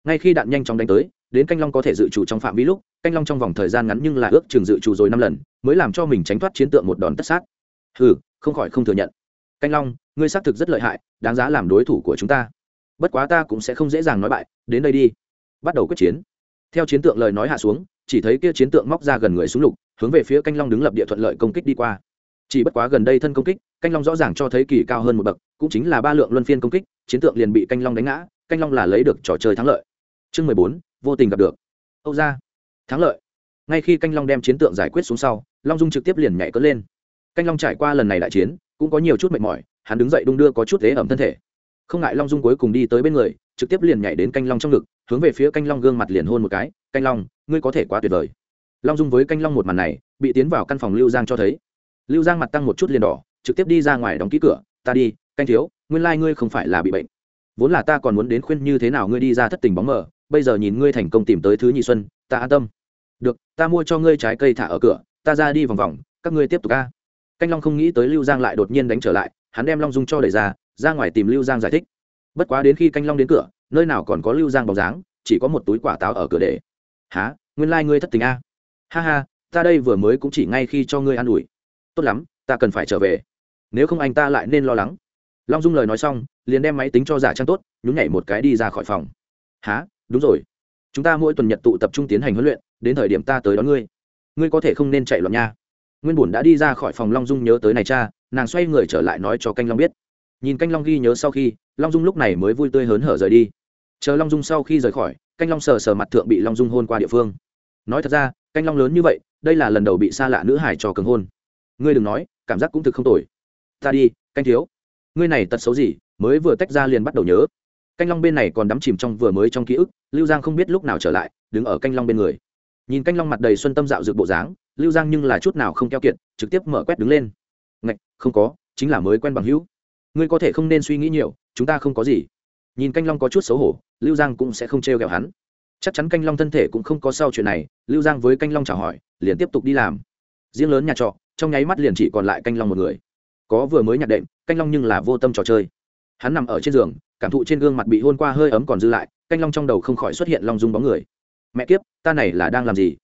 ngay khi đạn nhanh chóng đánh tới, đến canh long có thể dự trù trong phạm vi lúc, canh long trong vòng thời gian ngắn nhưng là ước chừng dự trù rồi năm lần, mới làm cho mình tránh thoát chiến tượng một đòn tất sát. Ừ không khỏi không thừa nhận. Canh long, ngươi xác thực rất lợi hại, đáng giá làm đối thủ của chúng ta. Bất quá ta cũng sẽ không dễ dàng nói bại, đến đây đi. Bắt đầu quyết chiến. Theo chiến tượng lời nói hạ xuống, chỉ thấy kia chiến tượng móc ra gần người xuống lục, hướng về phía canh long đứng lập địa thuận lợi công kích đi qua. Chỉ bất quá gần đây thân công kích, canh long rõ ràng cho thấy kỳ cao hơn một bậc, cũng chính là ba lượng luân phiên công kích, chiến tượng liền bị canh long đánh ngã, canh long là lấy được trò chơi thắng lợi chương mười bốn, vô tình gặp được. Âu ra. Thắng lợi. Ngay khi canh long đem chiến tượng giải quyết xuống sau, long dung trực tiếp liền nhảy cất lên. Canh long trải qua lần này đại chiến, cũng có nhiều chút mệt mỏi, hắn đứng dậy đung đưa có chút thế ẩm thân thể. Không ngại long dung cuối cùng đi tới bên người, trực tiếp liền nhảy đến canh long trong ngực, hướng về phía canh long gương mặt liền hôn một cái, canh long, ngươi có thể quá tuyệt vời. Long dung với canh long một màn này, bị tiến vào căn phòng lưu giang cho thấy. Lưu giang mặt tăng một chút liền đỏ, trực tiếp đi ra ngoài đóng ký cửa, ta đi, canh thiếu, nguyên lai、like、ngươi không phải là bị bệnh. Vốn là ta còn muốn đến khuyên như thế nào ngươi đi ra thất tình bóng mờ bây giờ nhìn ngươi thành công tìm tới thứ nhị xuân, ta an tâm. Được, ta mua cho ngươi trái cây thả ở cửa, ta ra đi vòng vòng, các ngươi tiếp tục ca canh long không nghĩ tới lưu giang lại đột nhiên đánh trở lại, hắn đem long dung cho đẩy ra ra ngoài tìm lưu giang giải thích. Bất quá đến khi canh long đến cửa, nơi nào còn có lưu giang bóng dáng, chỉ có một túi quả táo ở cửa để. Há nguyên lai、like、ngươi thất tình a. Ha ha, ta đây vừa mới cũng chỉ ngay khi cho ngươi an ủi. Tốt lắm, ta cần phải trở về. Nếu không anh ta lại nên lo lắng. Long dung lời nói xong, liền đem máy tính cho giả trang tốt, nhún nhảy một cái đi ra khỏi phòng. Há đúng rồi. Chúng ta mỗi tuần nhật tụ tập trung tiến hành huấn luyện, đến thời điểm ta tới đón ngươi. Ngươi có thể không nên chạy loạn nha. Nguyên bùn đã đi ra khỏi phòng long dung nhớ tới này cha, nàng xoay người trở lại nói cho canh long biết. Nhìn canh long ghi nhớ sau khi, long dung lúc này mới vui tươi hớn hở rời đi. Chờ long dung sau khi rời khỏi, canh long sờ sờ mặt thượng bị long dung hôn qua địa phương. Nói thật ra, canh long lớn như vậy, đây là lần đầu bị xa lạ nữ hải cho cường hôn. Ngươi đừng nói, cảm giác cũng thực không tồi. Ta đi, canh thiếu. Ngươi này tật xấu gì, mới vừa tách ra liền bắt đầu nhớ canh long bên này còn đắm chìm trong vừa mới trong ký ức, lưu giang không biết lúc nào trở lại, đứng ở canh long bên người. Nhìn canh long mặt đầy xuân tâm dạo dược bộ dáng, lưu giang nhưng là chút nào không keo kiệt, trực tiếp mở quét đứng lên. Ngạch, không có, chính là mới quen bằng hữu. Ngươi có thể không nên suy nghĩ nhiều, chúng ta không có gì. Nhìn canh long có chút xấu hổ, lưu giang cũng sẽ không trêu ghẹo hắn. Chắc chắn canh long thân thể cũng không có sau chuyện này, lưu giang với canh long chào hỏi, liền tiếp tục đi làm. Riêng lớn nhà trọ, trong nháy mắt liền chỉ còn lại canh long một người. Có vừa mới nhạc đệm, canh long nhưng là vô tâm trò chơi. Hắn nằm ở trên giường cảm thụ trên gương mặt bị hôn qua hơi ấm còn dư lại, canh long trong đầu không khỏi xuất hiện long dung bóng người. Mẹ kiếp, ta này là đang làm gì?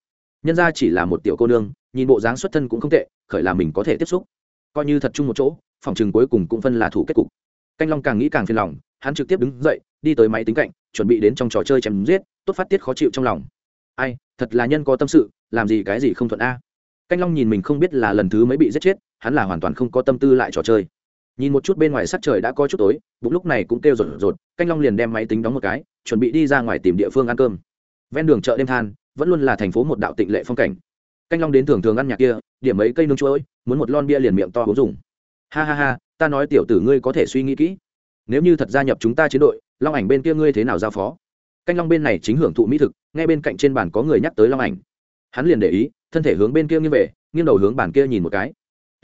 Nhân ra chỉ là một tiểu cô nương, nhìn bộ dáng xuất thân cũng không tệ, khởi là mình có thể tiếp xúc. Coi như thật chung một chỗ, phòng chừng cuối cùng cũng phân là thủ kết cục. Canh long càng nghĩ càng phiền lòng, hắn trực tiếp đứng dậy, đi tới máy tính cạnh, chuẩn bị đến trong trò chơi chém giết, tốt phát tiết khó chịu trong lòng. Ai, thật là nhân có tâm sự, làm gì cái gì không thuận a? Canh long nhìn mình không biết là lần thứ mấy bị giết chết, hắn là hoàn toàn không có tâm tư lại trò chơi nhìn một chút bên ngoài sắc trời đã có chút tối, bụng lúc này cũng kêu rột rột, canh long liền đem máy tính đóng một cái, chuẩn bị đi ra ngoài tìm địa phương ăn cơm. Ven đường chợ đêm than, vẫn luôn là thành phố một đạo tịnh lệ phong cảnh. Canh long đến thường thường ăn nhạc kia, điểm mấy cây nương chuối, muốn một lon bia liền miệng to uống dùng. Ha ha ha, ta nói tiểu tử ngươi có thể suy nghĩ kỹ. Nếu như thật gia nhập chúng ta chiến đội, long ảnh bên kia ngươi thế nào giao phó? Canh long bên này chính hưởng thụ mỹ thực, ngay bên cạnh trên bàn có người nhắc tới long ảnh. Hắn liền để ý, thân thể hướng bên kia nghiêng về, nghiêng đầu hướng bàn kia nhìn một cái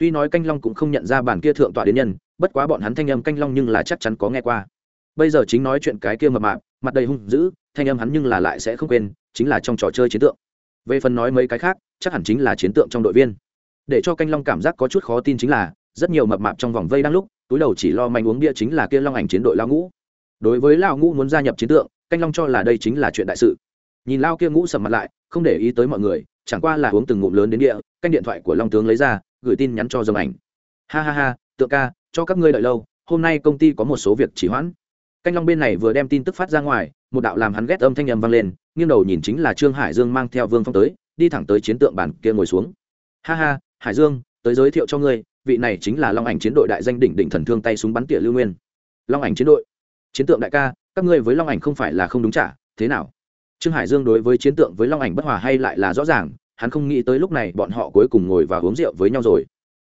tuy nói canh long cũng không nhận ra bản kia thượng tọa đến nhân, bất quá bọn hắn thanh âm canh long nhưng là chắc chắn có nghe qua. Bây giờ chính nói chuyện cái kia mập mạp, mặt đầy hung dữ, thanh âm hắn nhưng là lại sẽ không quên, chính là trong trò chơi chiến tượng. Về phần nói mấy cái khác, chắc hẳn chính là chiến tượng trong đội viên. Để cho canh long cảm giác có chút khó tin chính là, rất nhiều mập mạp trong vòng vây đang lúc, túi đầu chỉ lo manh uống bia chính là kia long ảnh chiến đội lao ngũ. Đối với lao ngũ muốn gia nhập chiến tượng, canh long cho là đây chính là chuyện đại sự. Nhìn lao kia ngũ sầm mặt lại, không để ý tới mọi người, chẳng qua là uống từng ngụm lớn đến địa, canh điện thoại của long tướng lấy ra gửi tin nhắn cho dòng ảnh. Ha ha ha, tượng ca, cho các ngươi đợi lâu, hôm nay công ty có một số việc chỉ hoãn. Canh long bên này vừa đem tin tức phát ra ngoài, một đạo làm hắn ghét âm thanh nhầm vang lên, nghiêng đầu nhìn chính là trương hải dương mang theo vương phong tới, đi thẳng tới chiến tượng bản kia ngồi xuống. Ha ha, hải dương, tới giới thiệu cho ngươi, vị này chính là long ảnh chiến đội đại danh đỉnh đỉnh thần thương tay súng bắn tỉa lưu nguyên. Long ảnh chiến đội. Chiến tượng đại ca, các ngươi với long ảnh không phải là không đúng trả, thế nào? Trương hải dương đối với chiến tượng với long ảnh bất hòa hay lại là rõ ràng hắn không nghĩ tới lúc này bọn họ cuối cùng ngồi và uống rượu với nhau rồi.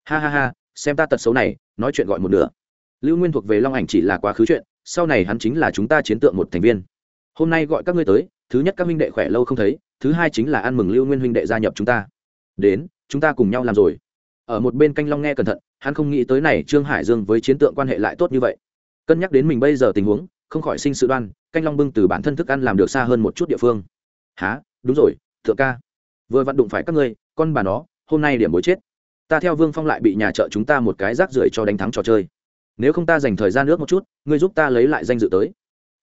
Ha ha ha, xem ta tật xấu này, nói chuyện gọi một nửa. Lưu nguyên thuộc về long ảnh chỉ là quá khứ chuyện, sau này hắn chính là chúng ta chiến tượng một thành viên. Hôm nay gọi các ngươi tới, thứ nhất các huynh đệ khỏe lâu không thấy, thứ hai chính là ăn mừng lưu nguyên huynh đệ gia nhập chúng ta. Đến, chúng ta cùng nhau làm rồi. Ở một bên canh long nghe cẩn thận, hắn không nghĩ tới này trương hải dương với chiến tượng quan hệ lại tốt như vậy. Cân nhắc đến mình bây giờ tình huống, không khỏi sinh sự đoan, canh long bưng từ bản thân thức ăn làm được xa hơn một chút địa phương. Há đúng rồi, thượng ca vừa vặn đụng phải các ngươi, con bà nó, hôm nay điểm bối chết. Ta theo vương phong lại bị nhà chợ chúng ta một cái rác rưởi cho đánh thắng trò chơi. Nếu không ta dành thời gian nước một chút, ngươi giúp ta lấy lại danh dự tới.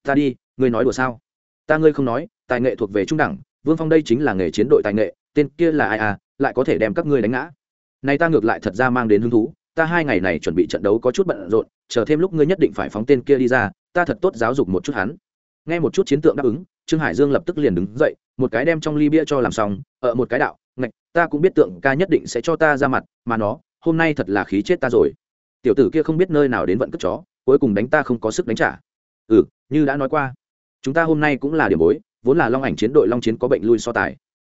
Ta đi, ngươi nói đùa sao? Ta ngươi không nói, tài nghệ thuộc về trung đẳng, vương phong đây chính là nghề chiến đội tài nghệ, tên kia là ai à lại có thể đem các ngươi đánh ngã. Này ta ngược lại thật ra mang đến hứng thú, ta hai ngày này chuẩn bị trận đấu có chút bận rộn, chờ thêm lúc ngươi nhất định phải phóng tên kia đi ra, ta thật tốt giáo dục một chút hắn. Nghe một chút chiến tượng đáp ứng trương hải dương lập tức liền đứng dậy, một cái đem trong ly bia cho làm xong ở một cái đạo, ngạch, ta cũng biết tượng ca nhất định sẽ cho ta ra mặt, mà nó, hôm nay thật là khí chết ta rồi. Tiểu tử kia không biết nơi nào đến vận cất chó, cuối cùng đánh ta không có sức đánh trả. Ừ như đã nói qua, chúng ta hôm nay cũng là điểm bối, vốn là long ảnh chiến đội long chiến có bệnh lui so tài.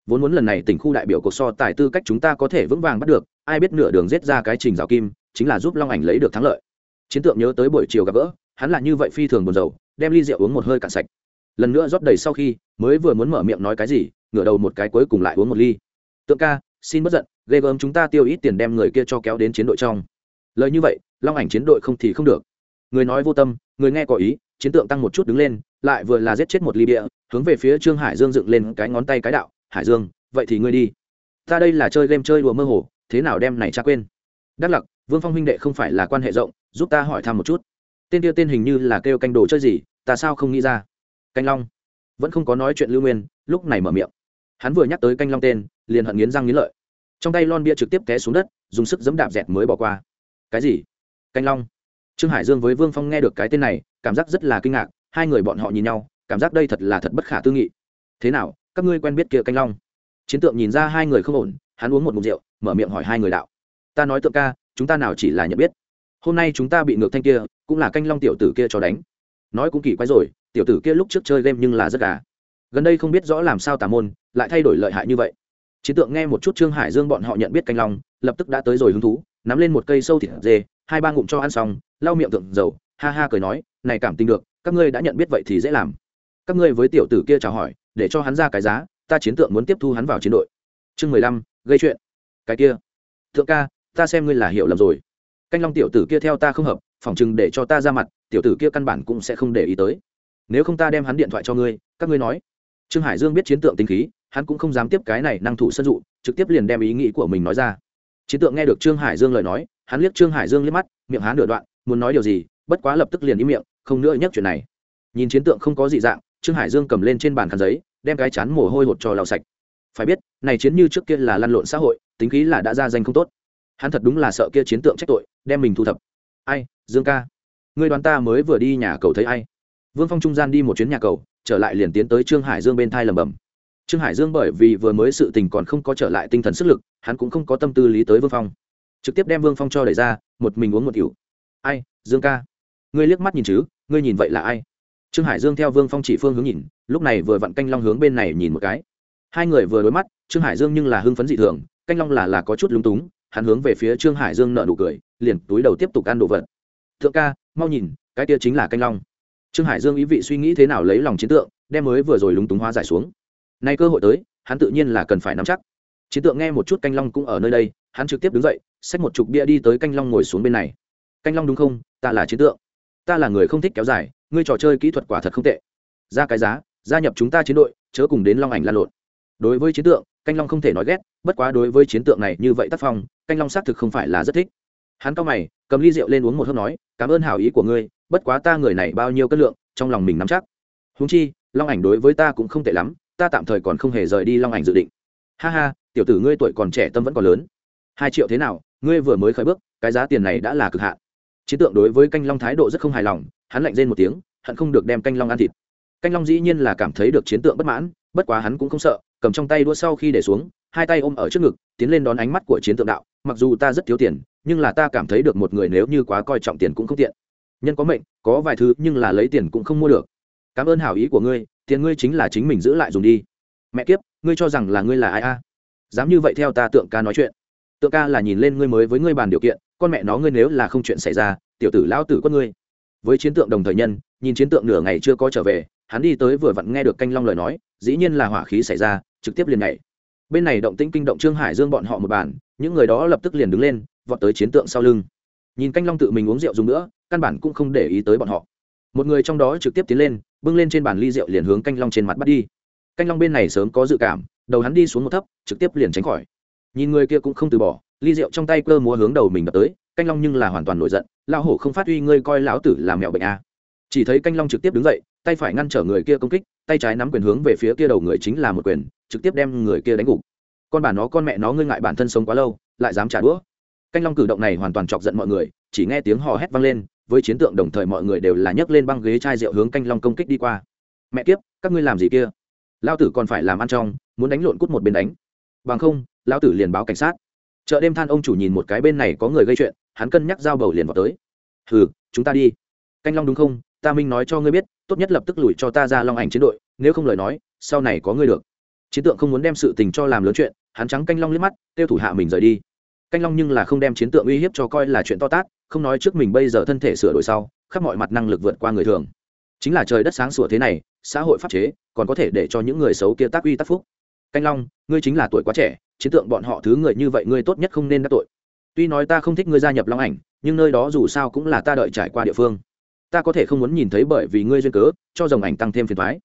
Vốn muốn lần này tỉnh khu đại biểu cuộc so tài tư cách chúng ta có thể vững vàng bắt được, ai biết nửa đường giết ra cái trình rào kim, chính là giúp long ảnh lấy được thắng lợi. Chiến tượng nhớ tới buổi chiều gặp gỡ, hắn là như vậy phi thường buồn rầu, đem ly rượu uống một hơi cạn sạch lần nữa rót đầy sau khi, mới vừa muốn mở miệng nói cái gì, ngửa đầu một cái cuối cùng lại uống một ly. Tượng ca, xin bất giận, ghê gớm chúng ta tiêu ít tiền đem người kia cho kéo đến chiến đội trong. Lời như vậy, long ảnh chiến đội không thì không được. Người nói vô tâm, người nghe có ý, chiến tượng tăng một chút đứng lên, lại vừa là giết chết một ly bia, hướng về phía trương hải dương dựng lên cái ngón tay cái đạo, hải dương, vậy thì ngươi đi. Ta đây là chơi game chơi đùa mơ hồ, thế nào đem này cha quên? Đắc lặc, vương phong huynh đệ không phải là quan hệ rộng, giúp ta hỏi thăm một chút. Tên tiêu tên hình như là kêu canh đồ chơi gì, ta sao không nghĩ ra? Canh long. Vẫn không có nói chuyện lưu nguyên, lúc này mở miệng. Hắn vừa nhắc tới canh long tên, liền hận nghiến răng nghiến lợi. Trong tay lon bia trực tiếp té xuống đất, dùng sức giấm đạp dẹt mới bỏ qua. Cái gì? Canh long. Trương hải dương với vương phong nghe được cái tên này, cảm giác rất là kinh ngạc, hai người bọn họ nhìn nhau, cảm giác đây thật là thật bất khả tư nghị. Thế nào, các ngươi quen biết kia canh long? Chiến tượng nhìn ra hai người không ổn, hắn uống một mục rượu, mở miệng hỏi hai người đạo. Ta nói tượng ca, chúng ta nào chỉ là nhận biết? Hôm nay chúng ta bị ngược thanh kia, cũng là canh long tiểu tử kia cho đánh. Nói cũng kỳ quái rồi tiểu tử kia lúc trước chơi game nhưng là rất gà. Gần đây không biết rõ làm sao tà môn, lại thay đổi lợi hại như vậy. Chiến tượng nghe một chút trương hải dương bọn họ nhận biết canh long, lập tức đã tới rồi hứng thú, nắm lên một cây sâu thịt dê, hai ba ngụm cho ăn xong, lau miệng tượng dầu, ha ha cười nói, này cảm tình được, các ngươi đã nhận biết vậy thì dễ làm. Các ngươi với tiểu tử kia chào hỏi, để cho hắn ra cái giá, ta chiến tượng muốn tiếp thu hắn vào chiến đội. Chương mười lăm, gây chuyện. Cái kia. Thượng ca, ta xem ngươi là hiểu lầm rồi. Canh long tiểu tử kia theo ta không hợp, phỏng chừng để cho ta ra mặt, tiểu tử kia căn bản cũng sẽ không để ý tới nếu không ta đem hắn điện thoại cho ngươi, các ngươi nói. Trương hải dương biết chiến tượng tính khí, hắn cũng không dám tiếp cái này năng thủ sân dụ, trực tiếp liền đem ý nghĩ của mình nói ra. Chiến tượng nghe được trương hải dương lời nói, hắn liếc trương hải dương liếc mắt, miệng hắn nửa đoạn, muốn nói điều gì, bất quá lập tức liền im miệng, không nữa nhắc chuyện này. Nhìn chiến tượng không có gì dạng, trương hải dương cầm lên trên bàn khăn giấy, đem cái chán mồ hôi hột cho lau sạch. Phải biết, này chiến như trước kia là lăn lộn xã hội, tính khí là đã ra danh không tốt. Hắn thật đúng là sợ kia chiến tượng trách tội, đem mình thu thập. Ai, dương ca? Ngươi đoán ta mới vừa đi nhà cầu thấy ai? Vương phong trung gian đi một chuyến nhà cầu, trở lại liền tiến tới trương hải dương bên thai lầm bầm trương hải dương bởi vì vừa mới sự tình còn không có trở lại tinh thần sức lực, hắn cũng không có tâm tư lý tới vương phong. Trực tiếp đem vương phong cho đẩy ra, một mình uống một kiểu ai, dương ca? Ngươi liếc mắt nhìn chứ, ngươi nhìn vậy là ai? Trương hải dương theo vương phong chỉ phương hướng nhìn, lúc này vừa vặn canh long hướng bên này nhìn một cái. Hai người vừa đối mắt, trương hải dương nhưng là hưng phấn dị thường, canh long là là có chút lúng túng, hắn hướng về phía trương hải dương nợ nụ cười, liền túi đầu tiếp tục ăn đồ vật. Thượng ca, mau nhìn, cái kia chính là canh long trương hải dương ý vị suy nghĩ thế nào lấy lòng chiến tượng, đem mới vừa rồi lúng túng hóa giải xuống. Nay cơ hội tới, hắn tự nhiên là cần phải nắm chắc. Chiến tượng nghe một chút canh long cũng ở nơi đây, hắn trực tiếp đứng dậy, xách một chục bia đi tới canh long ngồi xuống bên này. Canh long đúng không? Ta là chiến tượng. Ta là người không thích kéo dài, ngươi trò chơi kỹ thuật quả thật không tệ. Ra cái giá, gia nhập chúng ta chiến đội, chớ cùng đến long ảnh lan lộn. Đối với chiến tượng, canh long không thể nói ghét, bất quá đối với chiến tượng này như vậy tác phong, canh long xác thực không phải là rất thích. Hắn cao mày, cầm ly rượu lên uống một hớp nói, cảm ơn hảo ý của ngươi bất quá ta người này bao nhiêu cân lượng, trong lòng mình nắm chắc. Húng chi, long ảnh đối với ta cũng không tệ lắm, ta tạm thời còn không hề rời đi long ảnh dự định. Ha ha, tiểu tử ngươi tuổi còn trẻ tâm vẫn còn lớn. Hai triệu thế nào, ngươi vừa mới khởi bước, cái giá tiền này đã là cực hạn. Chiến tượng đối với canh long thái độ rất không hài lòng, hắn lạnh rên một tiếng hắn không được đem canh long ăn thịt. Canh long dĩ nhiên là cảm thấy được chiến tượng bất mãn, bất quá hắn cũng không sợ, cầm trong tay đua sau khi để xuống, hai tay ôm ở trước ngực, tiến lên đón ánh mắt của chiến tượng đạo, mặc dù ta rất thiếu tiền, nhưng là ta cảm thấy được một người nếu như quá coi trọng tiền cũng không tiện nhân có mệnh, có vài thứ nhưng là lấy tiền cũng không mua được. Cảm ơn hảo ý của ngươi, tiền ngươi chính là chính mình giữ lại dùng đi. Mẹ kiếp, ngươi cho rằng là ngươi là ai a? Dám như vậy theo ta tượng ca nói chuyện. Tượng ca là nhìn lên ngươi mới với ngươi bàn điều kiện, con mẹ nó ngươi nếu là không chuyện xảy ra, tiểu tử lão tử con ngươi. Với chiến tượng đồng thời nhân, nhìn chiến tượng nửa ngày chưa có trở về, hắn đi tới vừa vặn nghe được canh long lời nói, dĩ nhiên là hỏa khí xảy ra, trực tiếp liền nhảy. Bên này động tĩnh kinh động trương hải dương bọn họ một bàn, những người đó lập tức liền đứng lên, vọt tới chiến tượng sau lưng nhìn canh long tự mình uống rượu dùng nữa, căn bản cũng không để ý tới bọn họ. Một người trong đó trực tiếp tiến lên, bưng lên trên bàn ly rượu liền hướng canh long trên mặt bắt đi. Canh long bên này sớm có dự cảm, đầu hắn đi xuống một thấp, trực tiếp liền tránh khỏi. Nhìn người kia cũng không từ bỏ, ly rượu trong tay cơ múa hướng đầu mình đập tới, canh long nhưng là hoàn toàn nổi giận, lão hổ không phát uy ngươi coi lão tử làm mẹo bệnh a à. chỉ thấy canh long trực tiếp đứng dậy, tay phải ngăn trở người kia công kích, tay trái nắm quyền hướng về phía kia đầu người chính là một quyền, trực tiếp đem người kia đánh gục. Con bà nó con mẹ nó ngươi ngại bản thân sống quá lâu, lại dám trả đũa canh long cử động này hoàn toàn chọc giận mọi người, chỉ nghe tiếng hò hét vang lên, với chiến tượng đồng thời mọi người đều là nhấc lên băng ghế chai rượu hướng canh long công kích đi qua. Mẹ kiếp, các ngươi làm gì kia? Lao tử còn phải làm ăn trong, muốn đánh lộn cút một bên đánh. Bằng không lao tử liền báo cảnh sát. Chợ đêm than ông chủ nhìn một cái bên này có người gây chuyện, hắn cân nhắc giao bầu liền vào tới. Hừ, chúng ta đi. Canh long đúng không? Ta minh nói cho ngươi biết, tốt nhất lập tức lùi cho ta ra long ảnh chiến đội, nếu không lời nói, sau này có ngươi được. Chiến tượng không muốn đem sự tình cho làm lớn chuyện, hắn trắng canh long liếc mắt tiêu thủ hạ mình rời đi canh long nhưng là không đem chiến tượng uy hiếp cho coi là chuyện to tát, không nói trước mình bây giờ thân thể sửa đổi sau, khắp mọi mặt năng lực vượt qua người thường. Chính là trời đất sáng sủa thế này, xã hội pháp chế, còn có thể để cho những người xấu kia tác uy tác phúc. Canh long, ngươi chính là tuổi quá trẻ, chiến tượng bọn họ thứ người như vậy ngươi tốt nhất không nên đắc tội. Tuy nói ta không thích ngươi gia nhập long ảnh, nhưng nơi đó dù sao cũng là ta đợi trải qua địa phương. Ta có thể không muốn nhìn thấy bởi vì ngươi duyên cớ, cho dòng ảnh tăng thêm phiền thoái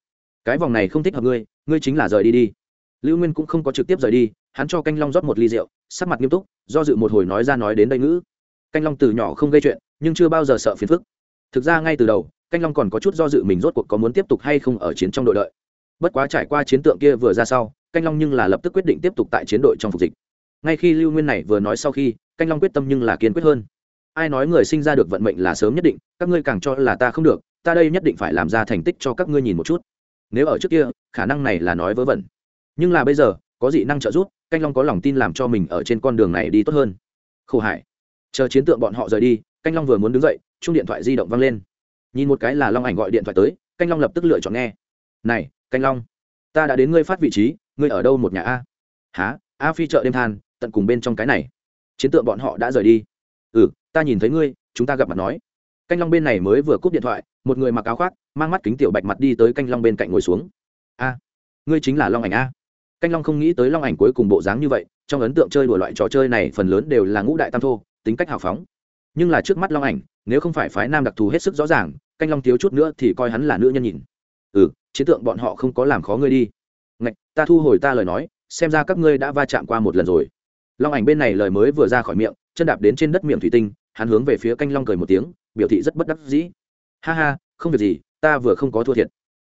cái vòng này không thích hợp ngươi ngươi chính là rời đi đi. Lưu nguyên cũng không có trực tiếp rời đi hắn cho canh long rót một ly rượu, sắc mặt nghiêm túc, do dự một hồi nói ra nói đến đây ngữ. Canh long từ nhỏ không gây chuyện, nhưng chưa bao giờ sợ phiền phức. Thực ra ngay từ đầu, canh long còn có chút do dự mình rốt cuộc có muốn tiếp tục hay không ở chiến trong đội đợi. Bất quá trải qua chiến tượng kia vừa ra sau, canh long nhưng là lập tức quyết định tiếp tục tại chiến đội trong phục dịch. Ngay khi lưu nguyên này vừa nói sau khi, canh long quyết tâm nhưng là kiên quyết hơn. Ai nói người sinh ra được vận mệnh là sớm nhất định, các ngươi càng cho là ta không được, ta đây nhất định phải làm ra thành tích cho các ngươi nhìn một chút. Nếu ở trước kia, khả năng này là nói vớ vẩn. Nhưng là bây giờ, có dị năng trợ giúp canh long có lòng tin làm cho mình ở trên con đường này đi tốt hơn. Khổ hải. Chờ chiến tượng bọn họ rời đi, canh long vừa muốn đứng dậy chung điện thoại di động văng lên. Nhìn một cái là long ảnh gọi điện thoại tới, canh long lập tức lựa chọn nghe. Này, canh long, ta đã đến ngươi phát vị trí, ngươi ở đâu một nhà a? Há a phi chợ đêm than, tận cùng bên trong cái này. Chiến tượng bọn họ đã rời đi. Ừ ta nhìn thấy ngươi, chúng ta gặp mặt nói. Canh long bên này mới vừa cúp điện thoại, một người mặc áo khoác, mang mắt kính tiểu bạch mặt đi tới canh long bên cạnh ngồi xuống. A, ngươi chính là long ảnh a canh long không nghĩ tới long ảnh cuối cùng bộ dáng như vậy, trong ấn tượng chơi đùa loại trò chơi này phần lớn đều là ngũ đại tam thô, tính cách hào phóng. Nhưng là trước mắt long ảnh, nếu không phải phái nam đặc thù hết sức rõ ràng, canh long thiếu chút nữa thì coi hắn là nữ nhân nhìn. Ừ chiến tượng bọn họ không có làm khó ngươi đi. Ngạch, ta thu hồi ta lời nói, xem ra các ngươi đã va chạm qua một lần rồi. Long ảnh bên này lời mới vừa ra khỏi miệng, chân đạp đến trên đất miệng thủy tinh, hắn hướng về phía canh long cười một tiếng, biểu thị rất bất đắc dĩ. Ha ha, không việc gì, ta vừa không có thua thiệt.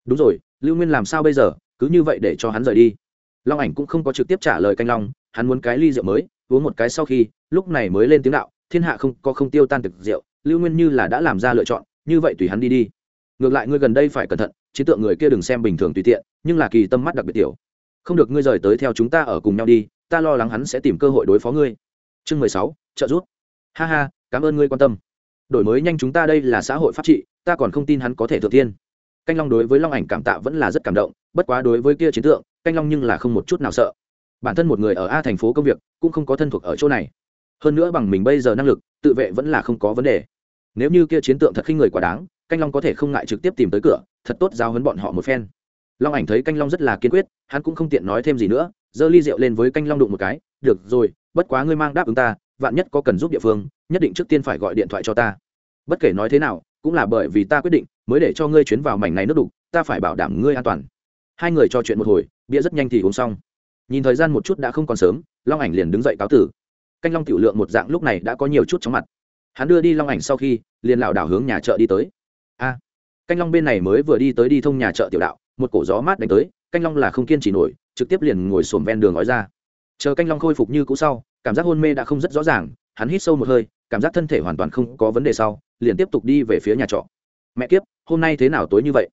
Đúng rồi, lưu nguyên làm sao bây giờ, cứ như vậy để cho hắn rời đi long ảnh cũng không có trực tiếp trả lời canh long, hắn muốn cái ly rượu mới, uống một cái sau khi, lúc này mới lên tiếng đạo, thiên hạ không có không tiêu tan thực rượu, lưu nguyên như là đã làm ra lựa chọn, như vậy tùy hắn đi đi. Ngược lại ngươi gần đây phải cẩn thận trí tượng người kia đừng xem bình thường tùy tiện, nhưng là kỳ tâm mắt đặc biệt tiểu. Không được ngươi rời tới theo chúng ta ở cùng nhau đi, ta lo lắng hắn sẽ tìm cơ hội đối phó ngươi. Chương mười sáu, trợ giúp. Ha ha, cảm ơn ngươi quan tâm. Đổi mới nhanh chúng ta đây là xã hội pháp trị, ta còn không tin hắn có thể thượng tiên. Canh long đối với long ảnh cảm tạ vẫn là rất cảm động bất quá đối với kia chiến tượng, canh long nhưng là không một chút nào sợ. Bản thân một người ở a thành phố công việc, cũng không có thân thuộc ở chỗ này. Hơn nữa bằng mình bây giờ năng lực, tự vệ vẫn là không có vấn đề. Nếu như kia chiến tượng thật khinh người quá đáng, canh long có thể không ngại trực tiếp tìm tới cửa, thật tốt giao hấn bọn họ một phen. Long ảnh thấy canh long rất là kiên quyết, hắn cũng không tiện nói thêm gì nữa, giơ ly rượu lên với canh long đụng một cái, được rồi, bất quá ngươi mang đáp ứng ta, vạn nhất có cần giúp địa phương, nhất định trước tiên phải gọi điện thoại cho ta. Bất kể nói thế nào, cũng là bởi vì ta quyết định, mới để cho ngươi chuyến vào mảnh này nước đục, ta phải bảo đảm ngươi an toàn hai người trò chuyện một hồi, bia rất nhanh thì uống xong. Nhìn thời gian một chút đã không còn sớm, long ảnh liền đứng dậy cáo tử. Canh long tiểu lượng một dạng lúc này đã có nhiều chút chóng mặt. Hắn đưa đi long ảnh sau khi, liền lảo đảo hướng nhà chợ đi tới. A! Canh long bên này mới vừa đi tới đi thông nhà chợ tiểu đạo, một cổ gió mát đánh tới, canh long là không kiên trì nổi, trực tiếp liền ngồi xổm ven đường nói ra. Chờ canh long khôi phục như cũ sau, cảm giác hôn mê đã không rất rõ ràng, hắn hít sâu một hơi, cảm giác thân thể hoàn toàn không có vấn đề sau, liền tiếp tục đi về phía nhà trọ. Mẹ kiếp, hôm nay thế nào tối như vậy?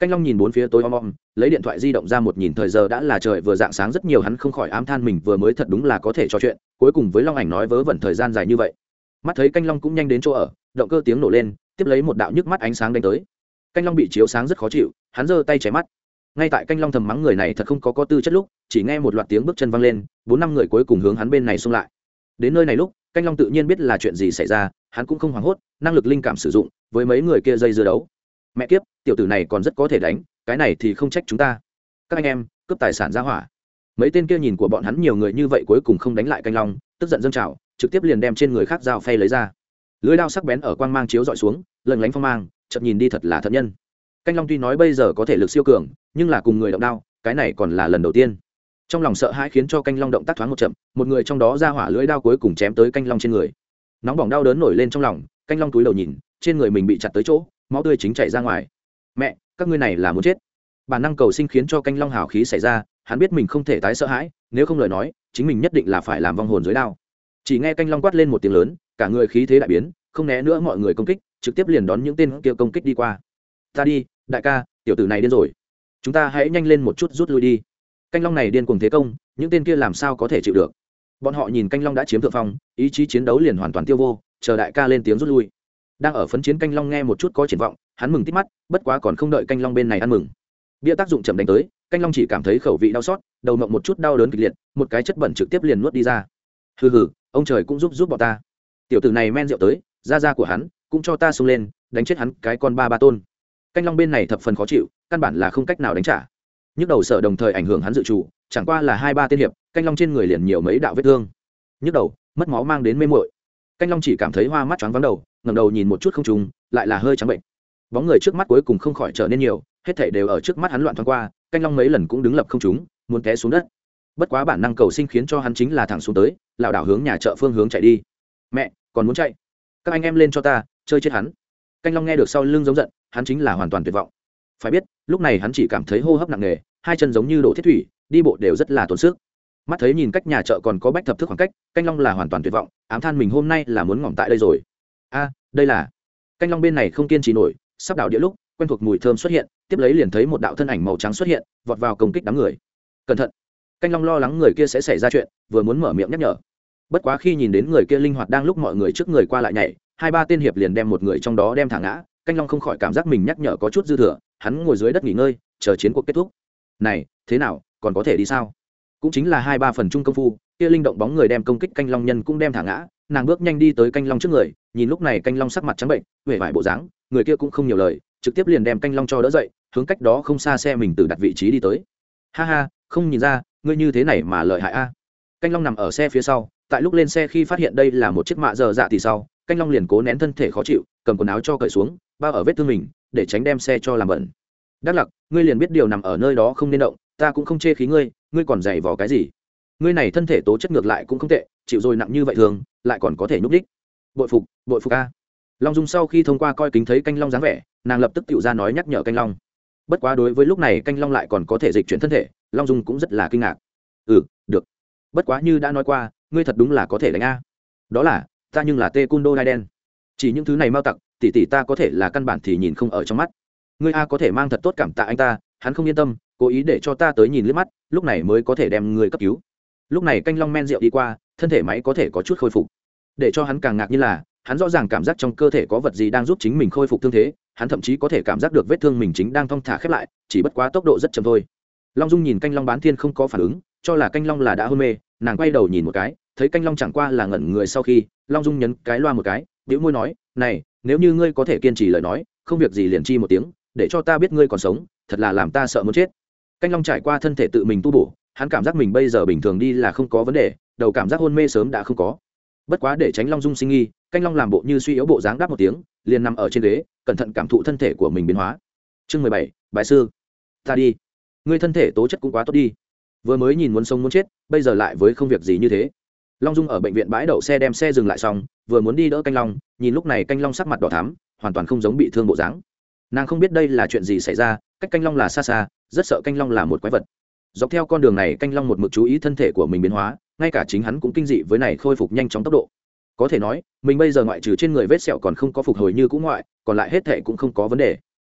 Canh long nhìn bốn phía tối om om, lấy điện thoại di động ra một nhìn thời giờ đã là trời vừa dạng sáng rất nhiều hắn không khỏi ám than mình vừa mới thật đúng là có thể trò chuyện, cuối cùng với long ảnh nói vớ vẩn thời gian dài như vậy. Mắt thấy canh long cũng nhanh đến chỗ ở, động cơ tiếng nổ lên, tiếp lấy một đạo nhức mắt ánh sáng đánh tới. Canh long bị chiếu sáng rất khó chịu, hắn giơ tay chảy mắt. Ngay tại canh long thầm mắng người này thật không có có tư chất lúc, chỉ nghe một loạt tiếng bước chân văng lên, bốn năm người cuối cùng hướng hắn bên này xung lại. Đến nơi này lúc, canh long tự nhiên biết là chuyện gì xảy ra, hắn cũng không hoảng hốt, năng lực linh cảm sử dụng, với mấy người kia dây dưa đấu mẹ kiếp, tiểu tử này còn rất có thể đánh, cái này thì không trách chúng ta. Các anh em, cướp tài sản ra hỏa. Mấy tên kia nhìn của bọn hắn nhiều người như vậy cuối cùng không đánh lại canh long, tức giận dâng trào, trực tiếp liền đem trên người khác dao phay lấy ra. Lưới đao sắc bén ở quang mang chiếu dọi xuống lần lánh phong mang chậm nhìn đi thật là thật nhân. Canh long tuy nói bây giờ có thể lực siêu cường, nhưng là cùng người động đao, cái này còn là lần đầu tiên. Trong lòng sợ hãi khiến cho canh long động tác thoáng một chậm, một người trong đó ra hỏa lưỡi đao cuối cùng chém tới canh long trên người. Nóng bỏng đau đớn nổi lên trong lòng, canh long túi đầu nhìn, trên người mình bị chặt tới chỗ máu tươi chính chảy ra ngoài. Mẹ, các ngươi này là muốn chết. Bản năng cầu sinh khiến cho canh long hào khí xảy ra, hắn biết mình không thể tái sợ hãi, nếu không lời nói, chính mình nhất định là phải làm vong hồn dưới đao. Chỉ nghe canh long quát lên một tiếng lớn, cả người khí thế đại biến, không né nữa mọi người công kích, trực tiếp liền đón những tên kia công kích đi qua. Ta đi, đại ca, tiểu tử này điên rồi. Chúng ta hãy nhanh lên một chút rút lui đi. Canh long này điên cuồng thế công, những tên kia làm sao có thể chịu được? Bọn họ nhìn canh long đã chiếm thượng phong, ý chí chiến đấu liền hoàn toàn tiêu vô, chờ đại ca lên tiếng rút lui đang ở phấn chiến canh long nghe một chút có triển vọng, hắn mừng tít mắt, bất quá còn không đợi canh long bên này ăn mừng. Bia tác dụng chậm đánh tới, canh long chỉ cảm thấy khẩu vị đau xót, đầu mộng một chút đau đớn kịch liệt, một cái chất bẩn trực tiếp liền nuốt đi ra. Hừ hừ, ông trời cũng giúp giúp bọn ta. Tiểu tử này men rượu tới, da da của hắn cũng cho ta xông lên, đánh chết hắn cái con ba ba tôn. Canh long bên này thập phần khó chịu, căn bản là không cách nào đánh trả. Nhức đầu sợ đồng thời ảnh hưởng hắn dự trù, chẳng qua là hai ba tiên hiệp, canh long trên người liền nhiều mấy đạo vết thương. Nhức đầu, mất máu mang đến mê mội canh long chỉ cảm thấy hoa mắt choáng vắng đầu ngầm đầu nhìn một chút không trùng lại là hơi trắng bệnh. Bóng người trước mắt cuối cùng không khỏi trở nên nhiều, hết thảy đều ở trước mắt hắn loạn thoáng qua, canh long mấy lần cũng đứng lập không trúng, muốn té xuống đất. Bất quá bản năng cầu sinh khiến cho hắn chính là thẳng xuống tới, lảo đảo hướng nhà chợ phương hướng chạy đi. Mẹ, còn muốn chạy? Các anh em lên cho ta, chơi chết hắn. Canh long nghe được sau lưng giống giận, hắn chính là hoàn toàn tuyệt vọng. Phải biết, lúc này hắn chỉ cảm thấy hô hấp nặng nề, hai chân giống như đổ thiết thủy, đi bộ đều rất là tốn sức. Mắt thấy nhìn cách nhà chợ còn có bách thập thức khoảng cách, canh long là hoàn toàn tuyệt vọng, ám than mình hôm nay là muốn ngỏm tại đây rồi a, đây là. Canh long bên này không kiên trì nổi, sắp đảo địa lúc, quen thuộc mùi thơm xuất hiện, tiếp lấy liền thấy một đạo thân ảnh màu trắng xuất hiện, vọt vào công kích đám người. Cẩn thận. Canh long lo lắng người kia sẽ xảy ra chuyện, vừa muốn mở miệng nhắc nhở. Bất quá khi nhìn đến người kia linh hoạt đang lúc mọi người trước người qua lại nhảy, hai ba tên hiệp liền đem một người trong đó đem thả ngã, canh long không khỏi cảm giác mình nhắc nhở có chút dư thừa, hắn ngồi dưới đất nghỉ ngơi, chờ chiến cuộc kết thúc. Này, thế nào, còn có thể đi sao? Cũng chính là hai ba phần chung công phu, kia linh động bóng người đem công kích canh long nhân cũng đem thả ngã nàng bước nhanh đi tới canh long trước người, nhìn lúc này canh long sắc mặt trắng bệnh huệ vải bộ dáng, người kia cũng không nhiều lời, trực tiếp liền đem canh long cho đỡ dậy, hướng cách đó không xa xe mình từ đặt vị trí đi tới. Ha ha, không nhìn ra, ngươi như thế này mà lợi hại a. Canh long nằm ở xe phía sau, tại lúc lên xe khi phát hiện đây là một chiếc mạ giờ dạ thì sau, canh long liền cố nén thân thể khó chịu, cầm quần áo cho cởi xuống, bao ở vết thương mình, để tránh đem xe cho làm bẩn. Đắc lặc, ngươi liền biết điều nằm ở nơi đó không nên động, ta cũng không chê khí ngươi ngươi còn dày vò cái gì? Ngươi này thân thể tố chất ngược lại cũng không tệ, chịu rồi nặng như vậy thường, lại còn có thể nhúc đích bội phục bội phục a. Long dung sau khi thông qua coi kính thấy canh long dáng vẻ, nàng lập tức tự ra nói nhắc nhở canh long. Bất quá đối với lúc này canh long lại còn có thể dịch chuyển thân thể, long dung cũng rất là kinh ngạc. Ừ được. Bất quá như đã nói qua, ngươi thật đúng là có thể đánh a. Đó là, ta nhưng là tê cun đô đai đen. Chỉ những thứ này mau tặc tỉ tỉ ta có thể là căn bản thì nhìn không ở trong mắt. Ngươi a có thể mang thật tốt cảm tạ anh ta, hắn không yên tâm, cố ý để cho ta tới nhìn liếc mắt, lúc này mới có thể đem ngươi cấp cứu lúc này canh long men rượu đi qua, thân thể máy có thể có chút khôi phục. Để cho hắn càng ngạc như là, hắn rõ ràng cảm giác trong cơ thể có vật gì đang giúp chính mình khôi phục thương thế, hắn thậm chí có thể cảm giác được vết thương mình chính đang thong thả khép lại, chỉ bất quá tốc độ rất chậm thôi. Long dung nhìn canh long bán thiên không có phản ứng, cho là canh long là đã hôn mê, nàng quay đầu nhìn một cái, thấy canh long chẳng qua là ngẩn người sau khi, long dung nhấn cái loa một cái biểu môi nói, này, nếu như ngươi có thể kiên trì lời nói, không việc gì liền chi một tiếng, để cho ta biết ngươi còn sống, thật là làm ta sợ muốn chết. Canh long trải qua thân thể tự mình tu bổ hắn cảm giác mình bây giờ bình thường đi là không có vấn đề, đầu cảm giác hôn mê sớm đã không có. Bất quá để tránh long dung sinh nghi, canh long làm bộ như suy yếu bộ dáng đáp một tiếng, liền nằm ở trên ghế, cẩn thận cảm thụ thân thể của mình biến hóa. Chương mười bảy bài sư. Ta đi. Ngươi thân thể tố chất cũng quá tốt đi. Vừa mới nhìn muốn sống muốn chết, bây giờ lại với không việc gì như thế. Long dung ở bệnh viện bãi đậu xe đem xe dừng lại xong, vừa muốn đi đỡ canh long, nhìn lúc này canh long sắc mặt đỏ thắm, hoàn toàn không giống bị thương bộ dáng. Nàng không biết đây là chuyện gì xảy ra, cách canh long là xa xa, rất sợ canh long là một quái vật dọc theo con đường này canh long một mực chú ý thân thể của mình biến hóa, ngay cả chính hắn cũng kinh dị với này khôi phục nhanh chóng tốc độ. Có thể nói, mình bây giờ ngoại trừ trên người vết sẹo còn không có phục hồi như cũ ngoại, còn lại hết thệ cũng không có vấn đề.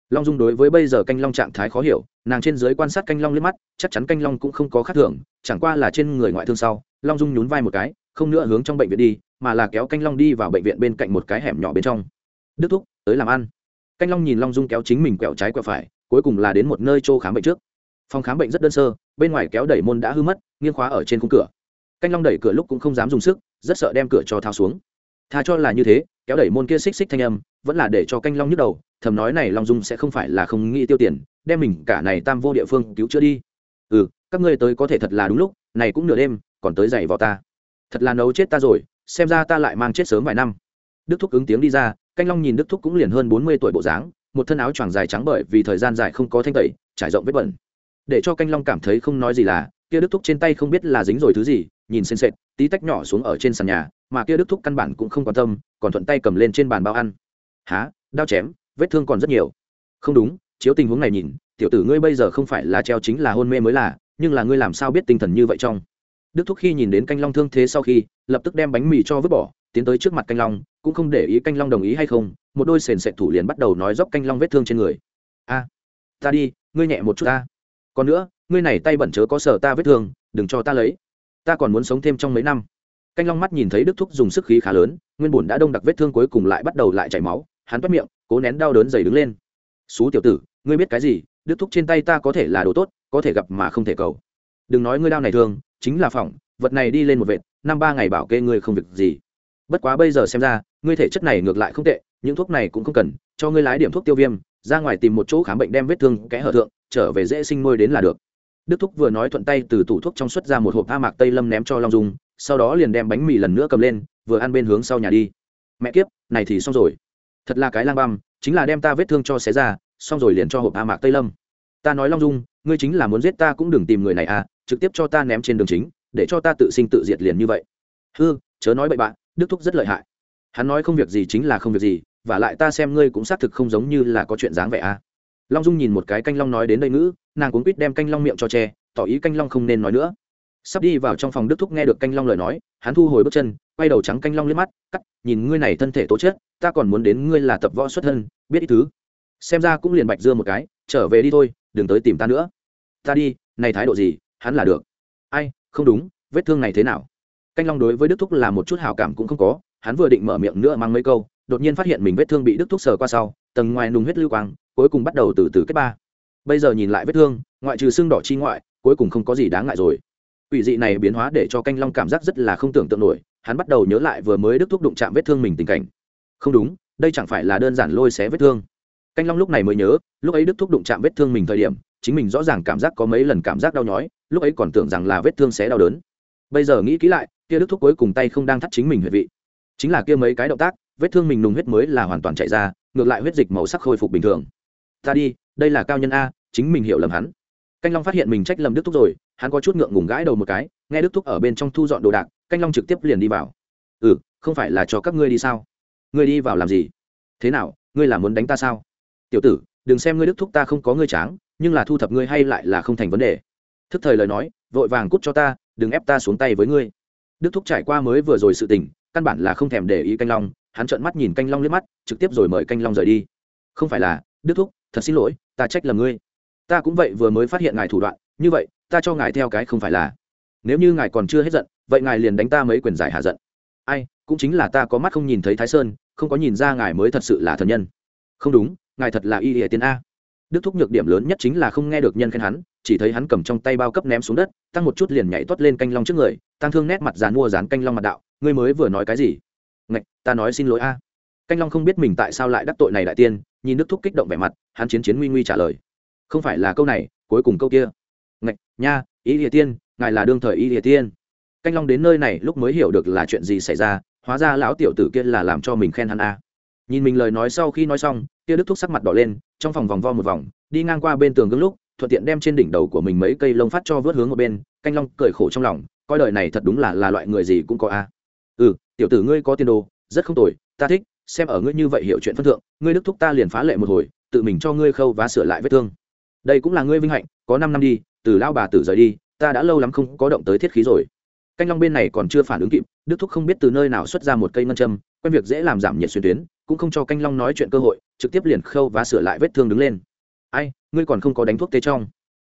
Long dung đối với bây giờ canh long trạng thái khó hiểu, nàng trên dưới quan sát canh long liếc mắt, chắc chắn canh long cũng không có khác thường, chẳng qua là trên người ngoại thương sau, long dung nhún vai một cái, không nữa hướng trong bệnh viện đi, mà là kéo canh long đi vào bệnh viện bên cạnh một cái hẻm nhỏ bên trong. Đức thúc, tới làm ăn. Canh long nhìn long dung kéo chính mình quẹo trái quẹo phải, cuối cùng là đến một nơi chỗ khám bệnh trước phòng khám bệnh rất đơn sơ, bên ngoài kéo đẩy môn đã hư mất, nghiêng khóa ở trên khung cửa. Canh long đẩy cửa lúc cũng không dám dùng sức, rất sợ đem cửa cho thao xuống. Tha cho là như thế, kéo đẩy môn kia xích xích thanh âm, vẫn là để cho canh long nhức đầu, thầm nói này long dung sẽ không phải là không nghĩ tiêu tiền, đem mình cả này tam vô địa phương cứu chữa đi. Ừ các ngươi tới có thể thật là đúng lúc, này cũng nửa đêm, còn tới giày vào ta. Thật là nấu chết ta rồi, xem ra ta lại mang chết sớm vài năm. Đức thúc ứng tiếng đi ra, canh long nhìn đức thúc cũng liền hơn bốn mươi tuổi bộ dáng, một thân áo choàng dài trắng bởi vì thời gian dài không có thanh tẩy, trải rộng vết bẩn để cho canh long cảm thấy không nói gì là, kia đức thúc trên tay không biết là dính rồi thứ gì, nhìn xen xệt, tí tách nhỏ xuống ở trên sàn nhà, mà kia đức thúc căn bản cũng không quan tâm, còn thuận tay cầm lên trên bàn bao ăn. Há đao chém? Vết thương còn rất nhiều. Không đúng, chiếu tình huống này nhìn, tiểu tử ngươi bây giờ không phải là treo chính là hôn mê mới là, nhưng là ngươi làm sao biết tinh thần như vậy trong? Đức thúc khi nhìn đến canh long thương thế sau khi, lập tức đem bánh mì cho vứt bỏ, tiến tới trước mặt canh long, cũng không để ý canh long đồng ý hay không, một đôi sền sệt thủ liền bắt đầu nói dốc canh long vết thương trên người. A, ta đi, ngươi nhẹ một chút ta còn nữa, ngươi này tay bẩn chớ có sở ta vết thương, đừng cho ta lấy. Ta còn muốn sống thêm trong mấy năm. Canh long mắt nhìn thấy đức thúc dùng sức khí khá lớn, nguyên bùn đã đông đặc vết thương cuối cùng lại bắt đầu lại chảy máu, hắn toát miệng, cố nén đau đớn dày đứng lên. Xú tiểu tử, ngươi biết cái gì? Đức thúc trên tay ta có thể là đồ tốt, có thể gặp mà không thể cầu. Đừng nói ngươi đau này thương, chính là phỏng, vật này đi lên một vệt, năm ba ngày bảo kê ngươi không việc gì. Bất quá bây giờ xem ra, ngươi thể chất này ngược lại không tệ, những thuốc này cũng không cần, cho ngươi lái điểm thuốc tiêu viêm, ra ngoài tìm một chỗ khám bệnh đem vết thương kẽ hở thượng trở về dễ sinh môi đến là được. Đức thúc vừa nói thuận tay từ tủ thuốc trong xuất ra một hộp a mạc tây lâm ném cho long dung, sau đó liền đem bánh mì lần nữa cầm lên, vừa ăn bên hướng sau nhà đi. Mẹ kiếp, này thì xong rồi. Thật là cái lang băm, chính là đem ta vết thương cho xé ra, xong rồi liền cho hộp a mạc tây lâm. Ta nói long dung, ngươi chính là muốn giết ta cũng đừng tìm người này à trực tiếp cho ta ném trên đường chính, để cho ta tự sinh tự diệt liền như vậy. Hư, chớ nói bậy bạn, đức thúc rất lợi hại. Hắn nói không việc gì chính là không việc gì, và lại ta xem ngươi cũng xác thực không giống như là có chuyện dáng vẻ à long dung nhìn một cái canh long nói đến đây ngữ, nàng cuốn quýt đem canh long miệng cho che, tỏ ý canh long không nên nói nữa. Sắp đi vào trong phòng đức thúc nghe được canh long lời nói, hắn thu hồi bước chân, quay đầu trắng canh long liếc mắt, cắt, nhìn ngươi này thân thể tố chết ta còn muốn đến ngươi là tập võ xuất thân, biết ít thứ xem ra cũng liền bạch dưa một cái, trở về đi thôi, đừng tới tìm ta nữa. Ta đi, này thái độ gì, hắn là được. Ai, không đúng, vết thương này thế nào? Canh long đối với đức thúc là một chút hào cảm cũng không có, hắn vừa định mở miệng nữa mang mấy câu, đột nhiên phát hiện mình vết thương bị đức thúc sờ qua sau, tầng ngoài nùng huyết lưu quang cuối cùng bắt đầu từ từ kết ba. Bây giờ nhìn lại vết thương, ngoại trừ xương đỏ chi ngoại, cuối cùng không có gì đáng ngại rồi. Ủy dị này biến hóa để cho canh long cảm giác rất là không tưởng tượng nổi, hắn bắt đầu nhớ lại vừa mới đức thúc đụng chạm vết thương mình tình cảnh. Không đúng, đây chẳng phải là đơn giản lôi xé vết thương. Canh long lúc này mới nhớ, lúc ấy đức thúc đụng chạm vết thương mình thời điểm, chính mình rõ ràng cảm giác có mấy lần cảm giác đau nhói, lúc ấy còn tưởng rằng là vết thương xé đau đớn. Bây giờ nghĩ kỹ lại, kia đức thúc cuối cùng tay không đang thắt chính mình huyệt vị. Chính là kia mấy cái động tác, vết thương mình nùng huyết mới là hoàn toàn chạy ra, ngược lại huyết dịch màu sắc khôi phục bình thường ta đi, đây là cao nhân a, chính mình hiểu lầm hắn. Canh long phát hiện mình trách lầm đức thúc rồi, hắn có chút ngượng ngùng gãi đầu một cái, nghe đức thúc ở bên trong thu dọn đồ đạc, canh long trực tiếp liền đi vào. Ừ không phải là cho các ngươi đi sao? Ngươi đi vào làm gì? Thế nào, ngươi là muốn đánh ta sao? Tiểu tử, đừng xem ngươi đức thúc ta không có ngươi tráng, nhưng là thu thập ngươi hay lại là không thành vấn đề. Thức thời lời nói, vội vàng cút cho ta, đừng ép ta xuống tay với ngươi. Đức thúc trải qua mới vừa rồi sự tình, căn bản là không thèm để ý canh long, hắn trợn mắt nhìn canh long liếc mắt, trực tiếp rồi mời canh long rời đi. Không phải là, đức thúc thật xin lỗi, ta trách lầm ngươi. Ta cũng vậy vừa mới phát hiện ngài thủ đoạn, như vậy, ta cho ngài theo cái không phải là. Nếu như ngài còn chưa hết giận, vậy ngài liền đánh ta mấy quyền giải hạ giận. Ai, cũng chính là ta có mắt không nhìn thấy thái sơn, không có nhìn ra ngài mới thật sự là thần nhân. Không đúng, ngài thật là y hệ tiên a. Đức thúc nhược điểm lớn nhất chính là không nghe được nhân khen hắn, chỉ thấy hắn cầm trong tay bao cấp ném xuống đất, tăng một chút liền nhảy tuất lên canh long trước người, tăng thương nét mặt dàn mua dán canh long mặt đạo, ngươi mới vừa nói cái gì? Ngạch, ta nói xin lỗi a. Canh long không biết mình tại sao lại đắc tội này đại tiên nhìn đức thúc kích động vẻ mặt, hắn chiến chiến nguy nguy trả lời. Không phải là câu này, cuối cùng câu kia. Ngạch, nha, ý địa tiên, ngài là đương thời ý địa tiên. Canh long đến nơi này lúc mới hiểu được là chuyện gì xảy ra, hóa ra lão tiểu tử kia là làm cho mình khen hắn a. Nhìn mình lời nói sau khi nói xong, kia đức thúc sắc mặt đỏ lên, trong phòng vòng vo một vòng, đi ngang qua bên tường gương lúc, thuận tiện đem trên đỉnh đầu của mình mấy cây lông phát cho vớt hướng một bên, canh long cười khổ trong lòng, coi đời này thật đúng là là loại người gì cũng có a. Ừ tiểu tử ngươi có tiền đồ, rất không tồi, ta thích xem ở ngươi như vậy hiểu chuyện phân thượng, ngươi đức thúc ta liền phá lệ một hồi, tự mình cho ngươi khâu và sửa lại vết thương. Đây cũng là ngươi vinh hạnh, có năm năm đi, từ lao bà tử rời đi, ta đã lâu lắm không có động tới thiết khí rồi. Canh long bên này còn chưa phản ứng kịp, đức thúc không biết từ nơi nào xuất ra một cây ngân châm, quen việc dễ làm giảm nhiệt xuyên tuyến, cũng không cho canh long nói chuyện cơ hội, trực tiếp liền khâu và sửa lại vết thương đứng lên. Ai, ngươi còn không có đánh thuốc tê trong.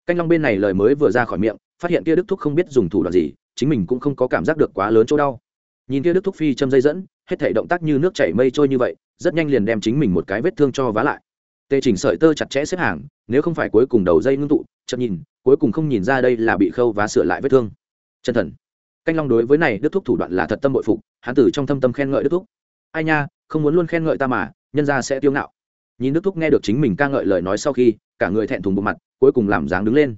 Canh long bên này lời mới vừa ra khỏi miệng, phát hiện kia đức thúc không biết dùng thủ đoạn gì, chính mình cũng không có cảm giác được quá lớn chỗ đau. Nhìn kia đức thúc phi châm dây dẫn hết thể động tác như nước chảy mây trôi như vậy, rất nhanh liền đem chính mình một cái vết thương cho vá lại. Tê chỉnh sợi tơ chặt chẽ xếp hàng, nếu không phải cuối cùng đầu dây ngưng tụ chậm nhìn, cuối cùng không nhìn ra đây là bị khâu và sửa lại vết thương. Chân thần. Canh long đối với này đức thúc thủ đoạn là thật tâm bội phục, hắn tử trong thâm tâm khen ngợi đức thúc. Ai nha, không muốn luôn khen ngợi ta mà, nhân ra sẽ tiêu ngạo. Nhìn đức thúc nghe được chính mình ca ngợi lời nói sau khi, cả người thẹn thùng bộ mặt, cuối cùng làm dáng đứng lên.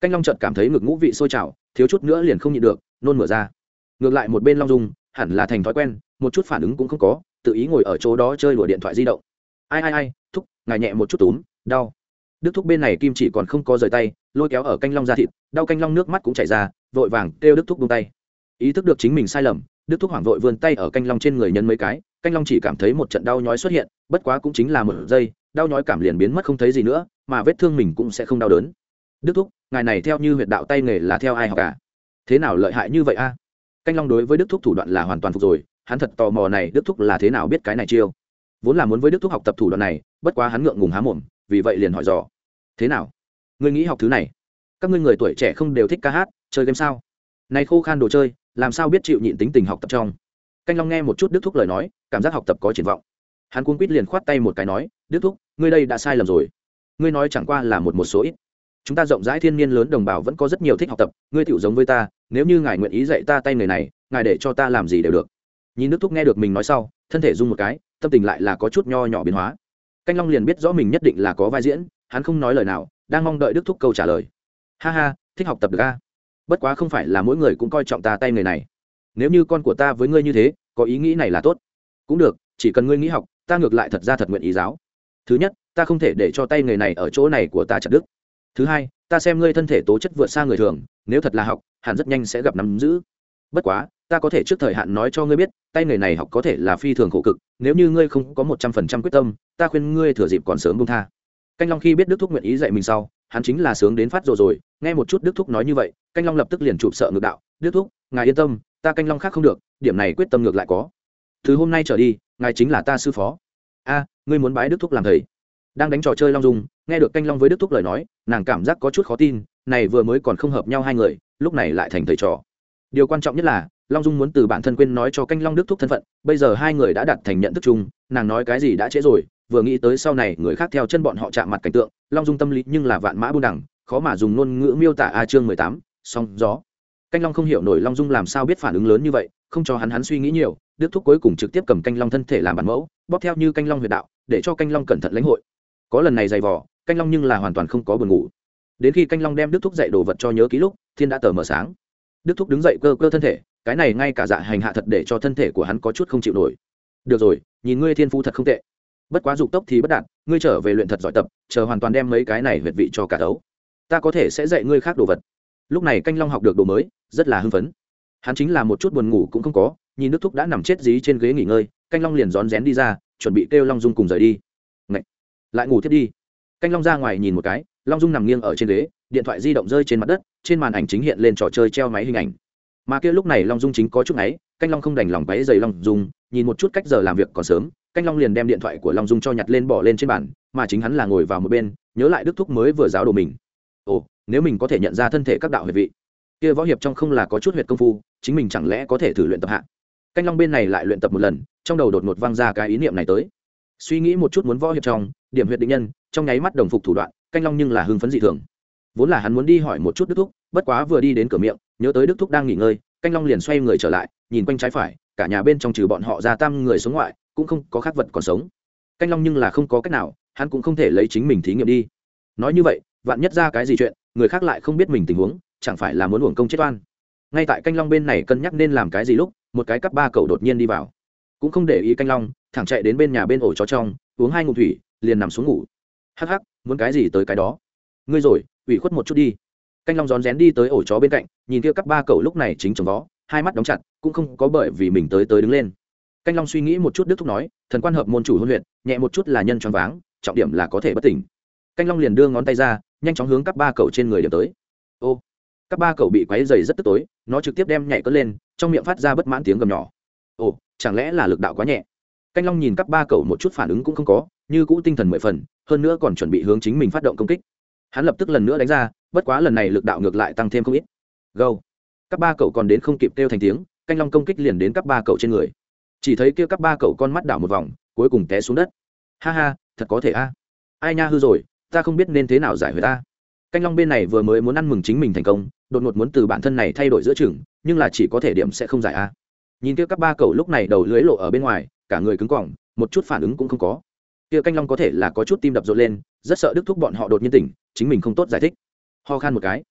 Canh long chợt cảm thấy ngực ngũ vị sôi trào, thiếu chút nữa liền không nhịn được, nôn mửa ra. Ngược lại một bên long dung, hẳn là thành thói quen một chút phản ứng cũng không có, tự ý ngồi ở chỗ đó chơi đùa điện thoại di động. Ai ai ai, thúc, ngài nhẹ một chút túm, đau. Đức thúc bên này kim chỉ còn không có rời tay, lôi kéo ở canh long ra thịt, đau canh long nước mắt cũng chảy ra, vội vàng kêu đức thúc buông tay. Ý thức được chính mình sai lầm, đức thúc hoảng vội vươn tay ở canh long trên người nhân mấy cái, canh long chỉ cảm thấy một trận đau nhói xuất hiện, bất quá cũng chính là một giây, đau nhói cảm liền biến mất không thấy gì nữa, mà vết thương mình cũng sẽ không đau đớn. Đức thúc, ngài này theo như huyệt đạo tay nghề là theo ai học cả thế nào lợi hại như vậy a? Canh long đối với đức thúc thủ đoạn là hoàn toàn phục rồi hắn thật tò mò này đức thúc là thế nào biết cái này chiêu. Vốn là muốn với đức thúc học tập thủ đoạn này, bất quá hắn ngượng ngùng há mồm, vì vậy liền hỏi dò. Thế nào? Ngươi nghĩ học thứ này? Các ngươi người tuổi trẻ không đều thích ca hát, chơi game sao? Này khô khan đồ chơi, làm sao biết chịu nhịn tính tình học tập trong? Canh long nghe một chút đức thúc lời nói, cảm giác học tập có triển vọng. Hắn cuốn quýt liền khoát tay một cái nói, đức thúc, ngươi đây đã sai lầm rồi. Ngươi nói chẳng qua là một một số ít. Chúng ta rộng rãi thiên niên lớn đồng bào vẫn có rất nhiều thích học tập, ngươi tiểu giống với ta, nếu như ngài nguyện ý dạy ta tay người này, ngài để cho ta làm gì đều được nhìn nước thúc nghe được mình nói sau, thân thể rung một cái, tâm tình lại là có chút nho nhỏ biến hóa. Canh long liền biết rõ mình nhất định là có vai diễn, hắn không nói lời nào, đang mong đợi đức thúc câu trả lời. Ha ha, thích học tập được a. Bất quá không phải là mỗi người cũng coi trọng ta tay người này. Nếu như con của ta với ngươi như thế, có ý nghĩ này là tốt. Cũng được, chỉ cần ngươi nghĩ học, ta ngược lại thật ra thật nguyện ý giáo. Thứ nhất, ta không thể để cho tay người này ở chỗ này của ta chặt đức thứ hai, ta xem ngươi thân thể tố chất vượt xa người thường, nếu thật là học, hẳn rất nhanh sẽ gặp nắm giữ bất quá, ta có thể trước thời hạn nói cho ngươi biết, tay nghề này học có thể là phi thường khổ cực, nếu như ngươi không có một trăm phần trăm quyết tâm, ta khuyên ngươi thừa dịp còn sớm bông tha. Canh long khi biết đức thúc nguyện ý dạy mình sau, hắn chính là sướng đến phát rồi rồi, nghe một chút đức thúc nói như vậy, canh long lập tức liền chụp sợ ngược đạo, đức thúc, ngài yên tâm, ta canh long khác không được, điểm này quyết tâm ngược lại có. Từ hôm nay trở đi, ngài chính là ta sư phó. A, ngươi muốn bái đức thúc làm thầy? Đang đánh trò chơi long dung, nghe được canh long với đức thúc lời nói, nàng cảm giác có chút khó tin, này vừa mới còn không hợp nhau hai người, lúc này lại thành thầy trò điều quan trọng nhất là, long dung muốn từ bản thân quên nói cho canh long đức thúc thân phận, bây giờ hai người đã đặt thành nhận thức chung, nàng nói cái gì đã trễ rồi, vừa nghĩ tới sau này người khác theo chân bọn họ chạm mặt cảnh tượng, long dung tâm lý nhưng là vạn mã buôn đẳng, khó mà dùng ngôn ngữ miêu tả a chương mười tám, song gió. Canh long không hiểu nổi long dung làm sao biết phản ứng lớn như vậy, không cho hắn hắn suy nghĩ nhiều, đức thúc cuối cùng trực tiếp cầm canh long thân thể làm bản mẫu, bóp theo như canh long huyệt đạo, để cho canh long cẩn thận lãnh hội. Có lần này dày vò, canh long nhưng là hoàn toàn không có buồn ngủ. Đến khi canh long đem đức thúc dạy đồ vật cho nhớ ký lúc, thiên đã tờ mờ sáng đức thúc đứng dậy cơ cơ thân thể, cái này ngay cả dạ hành hạ thật để cho thân thể của hắn có chút không chịu nổi. Được rồi, nhìn ngươi thiên phu thật không tệ. Bất quá dục tốc thì bất đạt, ngươi trở về luyện thật giỏi tập, chờ hoàn toàn đem mấy cái này huyệt vị cho cả đấu. Ta có thể sẽ dạy ngươi khác đồ vật. Lúc này canh long học được đồ mới, rất là hưng phấn. Hắn chính là một chút buồn ngủ cũng không có, nhìn nước thúc đã nằm chết dí trên ghế nghỉ ngơi, canh long liền rón rén đi ra, chuẩn bị kêu long dung cùng rời đi. Ngậy! lại ngủ thiết đi. Canh long ra ngoài nhìn một cái, long dung nằm nghiêng ở trên ghế điện thoại di động rơi trên mặt đất, trên màn ảnh chính hiện lên trò chơi treo máy hình ảnh. Mà kia lúc này long dung chính có chút ấy canh long không đành lòng váy dày long dung, nhìn một chút cách giờ làm việc còn sớm, canh long liền đem điện thoại của long dung cho nhặt lên bỏ lên trên bàn, mà chính hắn là ngồi vào một bên, nhớ lại đức thúc mới vừa giáo đồ mình. Ồ, nếu mình có thể nhận ra thân thể các đạo huyệt vị, kia võ hiệp trong không là có chút huyệt công phu, chính mình chẳng lẽ có thể thử luyện tập hạ? Canh long bên này lại luyện tập một lần, trong đầu đột ngột văng ra cái ý niệm này tới. Suy nghĩ một chút muốn võ hiệp trong, điểm huyệt định nhân, trong nháy mắt đồng phục thủ đoạn, canh long nhưng là hưng phấn dị thường vốn là hắn muốn đi hỏi một chút đức thúc, bất quá vừa đi đến cửa miệng, nhớ tới đức thúc đang nghỉ ngơi, canh long liền xoay người trở lại, nhìn quanh trái phải, cả nhà bên trong trừ bọn họ ra tam người sống ngoại, cũng không có khác vật còn sống. Canh long nhưng là không có cách nào, hắn cũng không thể lấy chính mình thí nghiệm đi. Nói như vậy, vạn nhất ra cái gì chuyện, người khác lại không biết mình tình huống, chẳng phải là muốn uổng công chết oan. Ngay tại canh long bên này cân nhắc nên làm cái gì lúc, một cái cắp ba cậu đột nhiên đi vào. Cũng không để ý canh long, thẳng chạy đến bên nhà bên ổ chó trong, uống hai ngụm thủy, liền nằm xuống ngủ. Hắc hắc, muốn cái gì tới cái đó? Ngươi rồi ủy khuất một chút đi. Canh long rón rén đi tới ổ chó bên cạnh nhìn kia cắp ba cậu lúc này chính chồng vó hai mắt đóng chặt cũng không có bởi vì mình tới tới đứng lên. Canh long suy nghĩ một chút đức thúc nói thần quan hợp môn chủ hôn luyện, nhẹ một chút là nhân choáng váng trọng điểm là có thể bất tỉnh. Canh long liền đưa ngón tay ra nhanh chóng hướng các ba cậu trên người điểm tới. Ô các ba cậu bị quáy dày rất tức tối nó trực tiếp đem nhảy cất lên trong miệng phát ra bất mãn tiếng gầm nhỏ. Ồ chẳng lẽ là lực đạo quá nhẹ? Canh long nhìn các ba cậu một chút phản ứng cũng không có như cũ tinh thần mười phần hơn nữa còn chuẩn bị hướng chính mình phát động công kích hắn lập tức lần nữa đánh ra, bất quá lần này lực đạo ngược lại tăng thêm không ít. Gâu các ba cậu còn đến không kịp kêu thành tiếng, canh long công kích liền đến các ba cậu trên người. Chỉ thấy kia các ba cậu con mắt đảo một vòng, cuối cùng té xuống đất. Ha ha, thật có thể a. Ai nha hư rồi, ta không biết nên thế nào giải quyết ta. Canh long bên này vừa mới muốn ăn mừng chính mình thành công, đột ngột muốn từ bản thân này thay đổi giữa chừng, nhưng là chỉ có thể điểm sẽ không giải a. Nhìn kia các ba cậu lúc này đầu lưới lộ ở bên ngoài, cả người cứng cỏng, một chút phản ứng cũng không có kia canh long có thể là có chút tim đập rộn lên, rất sợ đức thúc bọn họ đột nhiên tỉnh, chính mình không tốt giải thích. Ho khan một cái.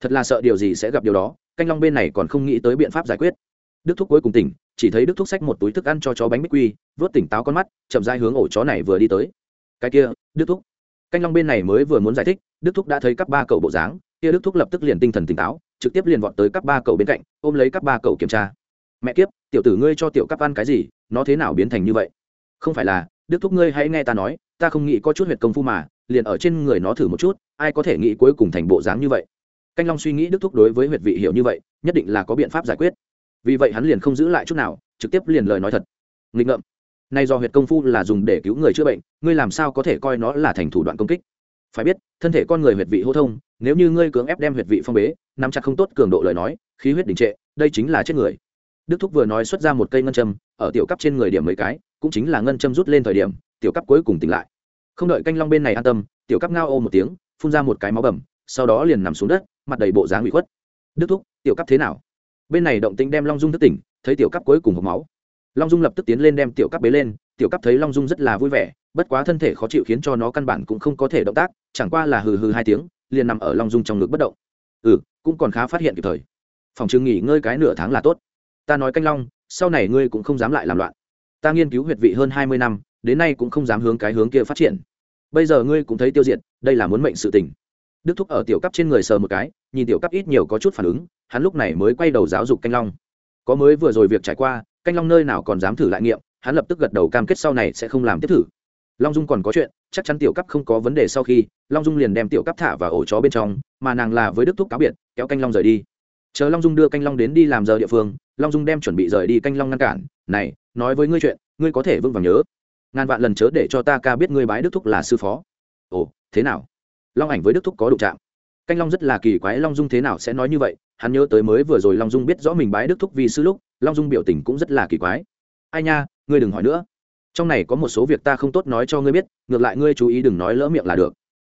Thật là sợ điều gì sẽ gặp điều đó, canh long bên này còn không nghĩ tới biện pháp giải quyết. Đức thúc cuối cùng tỉnh, chỉ thấy đức thúc xách một túi thức ăn cho chó bánh bích quy, vớt tỉnh táo con mắt, chậm dai hướng ổ chó này vừa đi tới. Cái kia, đức thúc. Canh long bên này mới vừa muốn giải thích, đức thúc đã thấy các ba cậu bộ dáng, kia đức thúc lập tức liền tinh thần tỉnh táo, trực tiếp liền vọt tới các ba cậu bên cạnh, ôm lấy các ba cậu kiểm tra. Mẹ kiếp, tiểu tử ngươi cho tiểu cấp ăn cái gì, nó thế nào biến thành như vậy? Không phải là đức thúc ngươi hãy nghe ta nói, ta không nghĩ có chút huyệt công phu mà, liền ở trên người nó thử một chút, ai có thể nghĩ cuối cùng thành bộ dáng như vậy. Canh long suy nghĩ đức thúc đối với huyệt vị hiểu như vậy, nhất định là có biện pháp giải quyết. Vì vậy hắn liền không giữ lại chút nào, trực tiếp liền lời nói thật. Nghịch ngợm. Nay do huyệt công phu là dùng để cứu người chữa bệnh, ngươi làm sao có thể coi nó là thành thủ đoạn công kích? Phải biết, thân thể con người huyệt vị hô thông, nếu như ngươi cưỡng ép đem huyệt vị phong bế, nắm chặt không tốt cường độ lời nói, khí huyết đình trệ, đây chính là chết người. Đức thúc vừa nói xuất ra một cây ngân châm, ở tiểu cấp trên người điểm mấy cái cũng chính là ngân châm rút lên thời điểm, tiểu cấp cuối cùng tỉnh lại. Không đợi canh long bên này an tâm, tiểu cấp ngao ô một tiếng, phun ra một cái máu bầm, sau đó liền nằm xuống đất, mặt đầy bộ dáng bị khuất. Đức thúc, tiểu cấp thế nào? Bên này động tĩnh đem long dung thức tỉnh, thấy tiểu cấp cuối cùng hộp máu. Long dung lập tức tiến lên đem tiểu cấp bế lên, tiểu cấp thấy long dung rất là vui vẻ, bất quá thân thể khó chịu khiến cho nó căn bản cũng không có thể động tác, chẳng qua là hừ hừ hai tiếng, liền nằm ở long dung trong ngực bất động. Ừ cũng còn khá phát hiện kịp thời. Phòng trường nghỉ ngơi cái nửa tháng là tốt. Ta nói canh long, sau này ngươi cũng không dám lại làm loạn ta nghiên cứu huyệt vị hơn hai mươi năm, đến nay cũng không dám hướng cái hướng kia phát triển. Bây giờ ngươi cũng thấy tiêu diệt, đây là muốn mệnh sự tình. Đức thúc ở tiểu cấp trên người sờ một cái, nhìn tiểu cấp ít nhiều có chút phản ứng, hắn lúc này mới quay đầu giáo dục canh long. Có mới vừa rồi việc trải qua, canh long nơi nào còn dám thử lại nghiệm, hắn lập tức gật đầu cam kết sau này sẽ không làm tiếp thử. Long dung còn có chuyện, chắc chắn tiểu cấp không có vấn đề sau khi, long dung liền đem tiểu cấp thả vào ổ chó bên trong, mà nàng là với đức thúc cáo biệt, kéo canh long rời đi. Chờ long dung đưa canh long đến đi làm giờ địa phương, long dung đem chuẩn bị rời đi canh long ngăn cản, này nói với ngươi chuyện ngươi có thể vững vàng nhớ. Ngàn vạn lần chớ để cho ta ca biết ngươi bái đức thúc là sư phó. Ồ thế nào? Long ảnh với đức thúc có đụng chạm. Canh long rất là kỳ quái long dung thế nào sẽ nói như vậy? Hắn nhớ tới mới vừa rồi long dung biết rõ mình bái đức thúc vì sư lúc long dung biểu tình cũng rất là kỳ quái. Ai nha ngươi đừng hỏi nữa. Trong này có một số việc ta không tốt nói cho ngươi biết ngược lại ngươi chú ý đừng nói lỡ miệng là được.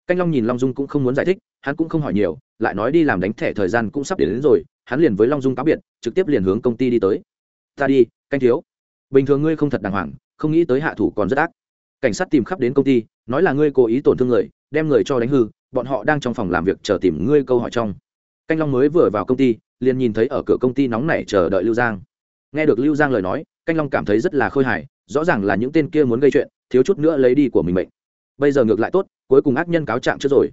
Canh long nhìn long dung cũng không muốn giải thích hắn cũng không hỏi nhiều lại nói đi làm đánh thẻ thời gian cũng sắp đến, đến rồi hắn liền với long dung cáo biệt trực tiếp liền hướng công ty đi tới. Ta đi canh thiếu bình thường ngươi không thật đàng hoàng, không nghĩ tới hạ thủ còn rất ác. Cảnh sát tìm khắp đến công ty, nói là ngươi cố ý tổn thương người, đem người cho đánh hư, bọn họ đang trong phòng làm việc chờ tìm ngươi câu hỏi trong. Canh long mới vừa vào công ty, liền nhìn thấy ở cửa công ty nóng nảy chờ đợi lưu giang. Nghe được lưu giang lời nói, canh long cảm thấy rất là khôi hài, rõ ràng là những tên kia muốn gây chuyện, thiếu chút nữa lấy đi của mình mệnh. Bây giờ ngược lại tốt, cuối cùng ác nhân cáo trạng trước rồi.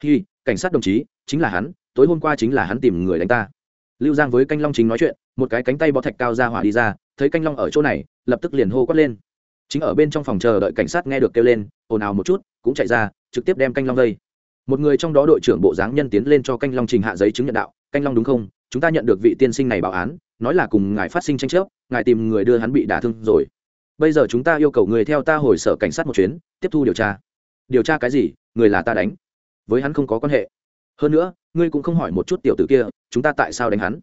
Khi cảnh sát đồng chí, chính là hắn, tối hôm qua chính là hắn tìm người đánh ta lưu giang với canh long chính nói chuyện, một cái cánh tay bó thạch cao ra hỏa đi ra, thấy canh long ở chỗ này, lập tức liền hô quát lên. Chính ở bên trong phòng chờ đợi cảnh sát nghe được kêu lên, ồn ào một chút, cũng chạy ra, trực tiếp đem canh long vây. Một người trong đó đội trưởng bộ dáng nhân tiến lên cho canh long trình hạ giấy chứng nhận đạo, canh long đúng không? Chúng ta nhận được vị tiên sinh này báo án, nói là cùng ngài phát sinh tranh chấp, ngài tìm người đưa hắn bị đả thương rồi. Bây giờ chúng ta yêu cầu người theo ta hồi sở cảnh sát một chuyến, tiếp thu điều tra. Điều tra cái gì? Người là ta đánh. Với hắn không có quan hệ. Hơn nữa ngươi cũng không hỏi một chút tiểu tử kia, chúng ta tại sao đánh hắn?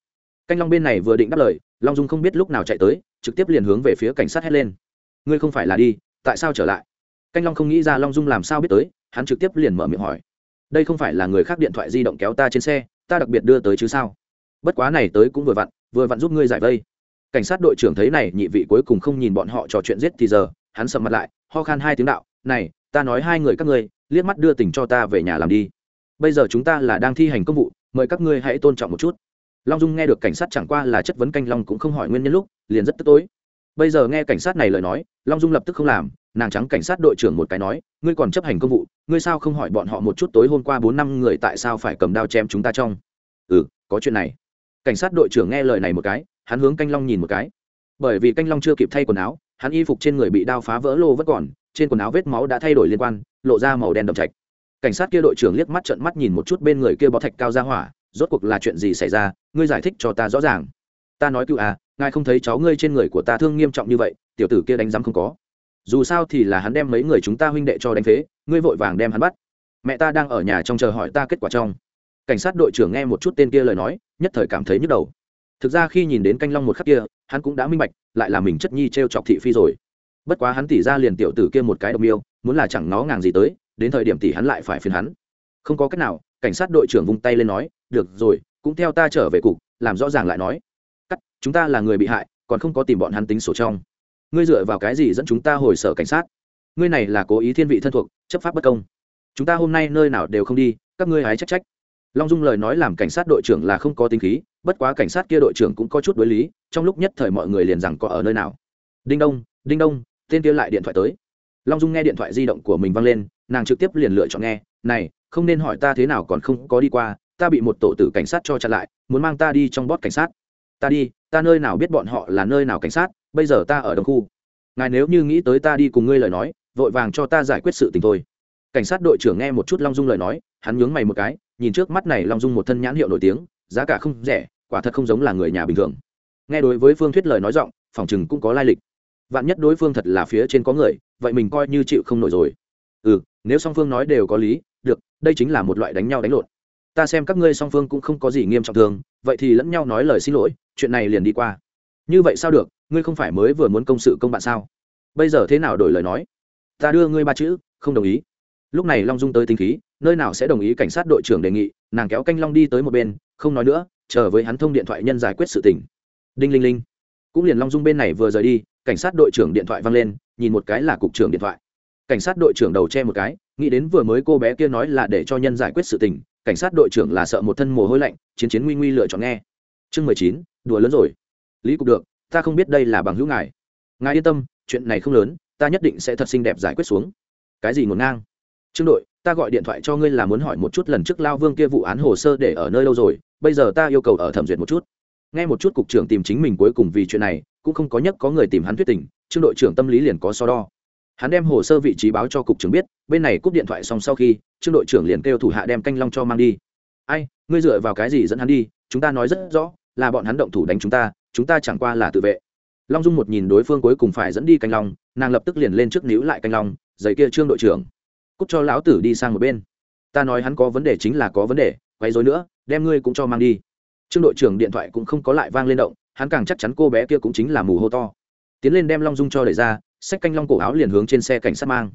Canh long bên này vừa định đáp lời, long dung không biết lúc nào chạy tới, trực tiếp liền hướng về phía cảnh sát hét lên. Ngươi không phải là đi, tại sao trở lại? Canh long không nghĩ ra long dung làm sao biết tới, hắn trực tiếp liền mở miệng hỏi. Đây không phải là người khác điện thoại di động kéo ta trên xe, ta đặc biệt đưa tới chứ sao? Bất quá này tới cũng vừa vặn vừa vặn giúp ngươi giải vây. Cảnh sát đội trưởng thấy này, nhị vị cuối cùng không nhìn bọn họ trò chuyện giết thì giờ, hắn sầm mặt lại, ho khan hai tiếng đạo, này, ta nói hai người các ngươi, liếc mắt đưa tình cho ta về nhà làm đi bây giờ chúng ta là đang thi hành công vụ, mời các ngươi hãy tôn trọng một chút. Long dung nghe được cảnh sát chẳng qua là chất vấn canh long cũng không hỏi nguyên nhân lúc, liền rất tức tối. Bây giờ nghe cảnh sát này lời nói, long dung lập tức không làm, nàng trắng cảnh sát đội trưởng một cái nói, ngươi còn chấp hành công vụ, ngươi sao không hỏi bọn họ một chút tối hôm qua bốn năm người tại sao phải cầm đao chém chúng ta trong? Ừ có chuyện này. Cảnh sát đội trưởng nghe lời này một cái, hắn hướng canh long nhìn một cái. Bởi vì canh long chưa kịp thay quần áo, hắn y phục trên người bị đao phá vỡ lô vẫn còn, trên quần áo vết máu đã thay đổi liên quan, lộ ra màu đen đậm trạch cảnh sát kia đội trưởng liếc mắt trợn mắt nhìn một chút bên người kia bó thạch cao ra hỏa, rốt cuộc là chuyện gì xảy ra, ngươi giải thích cho ta rõ ràng. Ta nói cựu à ngài không thấy cháu ngươi trên người của ta thương nghiêm trọng như vậy, tiểu tử kia đánh giám không có. Dù sao thì là hắn đem mấy người chúng ta huynh đệ cho đánh phế, ngươi vội vàng đem hắn bắt. Mẹ ta đang ở nhà trong chờ hỏi ta kết quả trong. Cảnh sát đội trưởng nghe một chút tên kia lời nói, nhất thời cảm thấy nhức đầu. Thực ra khi nhìn đến canh long một khắc kia, hắn cũng đã minh bạch, lại là mình chất nhi t r e o chọc thị phi rồi. Bất quá hắn tỉ ra liền tiểu tử kia một cái độc miêu, muốn là chẳng nó ngàng gì tới đến thời điểm tỷ hắn lại phải phiền hắn. Không có cách nào, cảnh sát đội trưởng vung tay lên nói, được rồi, cũng theo ta trở về cục, làm rõ ràng lại nói. Cắt, chúng ta là người bị hại, còn không có tìm bọn hắn tính sổ trong. Ngươi dựa vào cái gì dẫn chúng ta hồi sở cảnh sát? Ngươi này là cố ý thiên vị thân thuộc, chấp pháp bất công. Chúng ta hôm nay nơi nào đều không đi, các ngươi hái trách trách. Long dung lời nói làm cảnh sát đội trưởng là không có tính khí, bất quá cảnh sát kia đội trưởng cũng có chút đối lý, trong lúc nhất thời mọi người liền rằng có ở nơi nào. Đinh đông đinh đông, tên kia lại điện thoại tới. Long dung nghe điện thoại di động của mình văng lên nàng trực tiếp liền lựa chọn nghe, này, không nên hỏi ta thế nào còn không có đi qua, ta bị một tổ tử cảnh sát cho chặn lại, muốn mang ta đi trong bót cảnh sát. Ta đi, ta nơi nào biết bọn họ là nơi nào cảnh sát, bây giờ ta ở đồng khu. Ngài nếu như nghĩ tới ta đi cùng ngươi lời nói, vội vàng cho ta giải quyết sự tình thôi. Cảnh sát đội trưởng nghe một chút long dung lời nói, hắn nhướng mày một cái, nhìn trước mắt này long dung một thân nhãn hiệu nổi tiếng, giá cả không rẻ, quả thật không giống là người nhà bình thường. Nghe đối với phương thuyết lời nói giọng, phòng chừng cũng có lai lịch. Vạn nhất đối phương thật là phía trên có người, vậy mình coi như chịu không nổi rồi ừ nếu song phương nói đều có lý, được, đây chính là một loại đánh nhau đánh lộn. Ta xem các ngươi song phương cũng không có gì nghiêm trọng thường, vậy thì lẫn nhau nói lời xin lỗi, chuyện này liền đi qua. Như vậy sao được, ngươi không phải mới vừa muốn công sự công bạn sao? Bây giờ thế nào đổi lời nói? Ta đưa ngươi ba chữ, không đồng ý. Lúc này long dung tới tính khí, nơi nào sẽ đồng ý cảnh sát đội trưởng đề nghị, nàng kéo canh long đi tới một bên, không nói nữa, chờ với hắn thông điện thoại nhân giải quyết sự tình. Đinh linh linh. Cũng liền long dung bên này vừa rời đi, cảnh sát đội trưởng điện thoại văng lên, nhìn một cái là cục trưởng điện thoại cảnh sát đội trưởng đầu che một cái, nghĩ đến vừa mới cô bé kia nói là để cho nhân giải quyết sự tình, cảnh sát đội trưởng là sợ một thân mồ hôi lạnh, chiến chiến nguy nguy lựa chọn nghe. Chương mười chín, đùa lớn rồi. Lý cục được, ta không biết đây là bằng hữu ngài. Ngài yên tâm, chuyện này không lớn, ta nhất định sẽ thật xinh đẹp giải quyết xuống. Cái gì ngổn ngang? Trương đội, ta gọi điện thoại cho ngươi là muốn hỏi một chút lần trước lao vương kia vụ án hồ sơ để ở nơi lâu rồi, bây giờ ta yêu cầu ở thẩm duyệt một chút. Nghe một chút cục trưởng tìm chính mình cuối cùng vì chuyện này, cũng không có nhất có người tìm hắn thuyết tình, trương đội trưởng tâm lý liền có so đo hắn đem hồ sơ vị trí báo cho cục trưởng biết, bên này cúp điện thoại xong sau khi, trương đội trưởng liền kêu thủ hạ đem canh long cho mang đi. Ai, ngươi dựa vào cái gì dẫn hắn đi? Chúng ta nói rất rõ, là bọn hắn động thủ đánh chúng ta chúng ta chẳng qua là tự vệ. Long dung một nhìn đối phương cuối cùng phải dẫn đi canh long, nàng lập tức liền lên trước níu lại canh long giấy kia trương đội trưởng. Cúc cho lão tử đi sang một bên. Ta nói hắn có vấn đề chính là có vấn đề, quấy rối nữa, đem ngươi cũng cho mang đi. Trương đội trưởng điện thoại cũng không có lại vang lên động, hắn càng chắc chắn cô bé kia cũng chính là mù hô to. Tiến lên đem long dung cho đẩy ra xách canh long cổ áo liền hướng trên xe cảnh sát mang.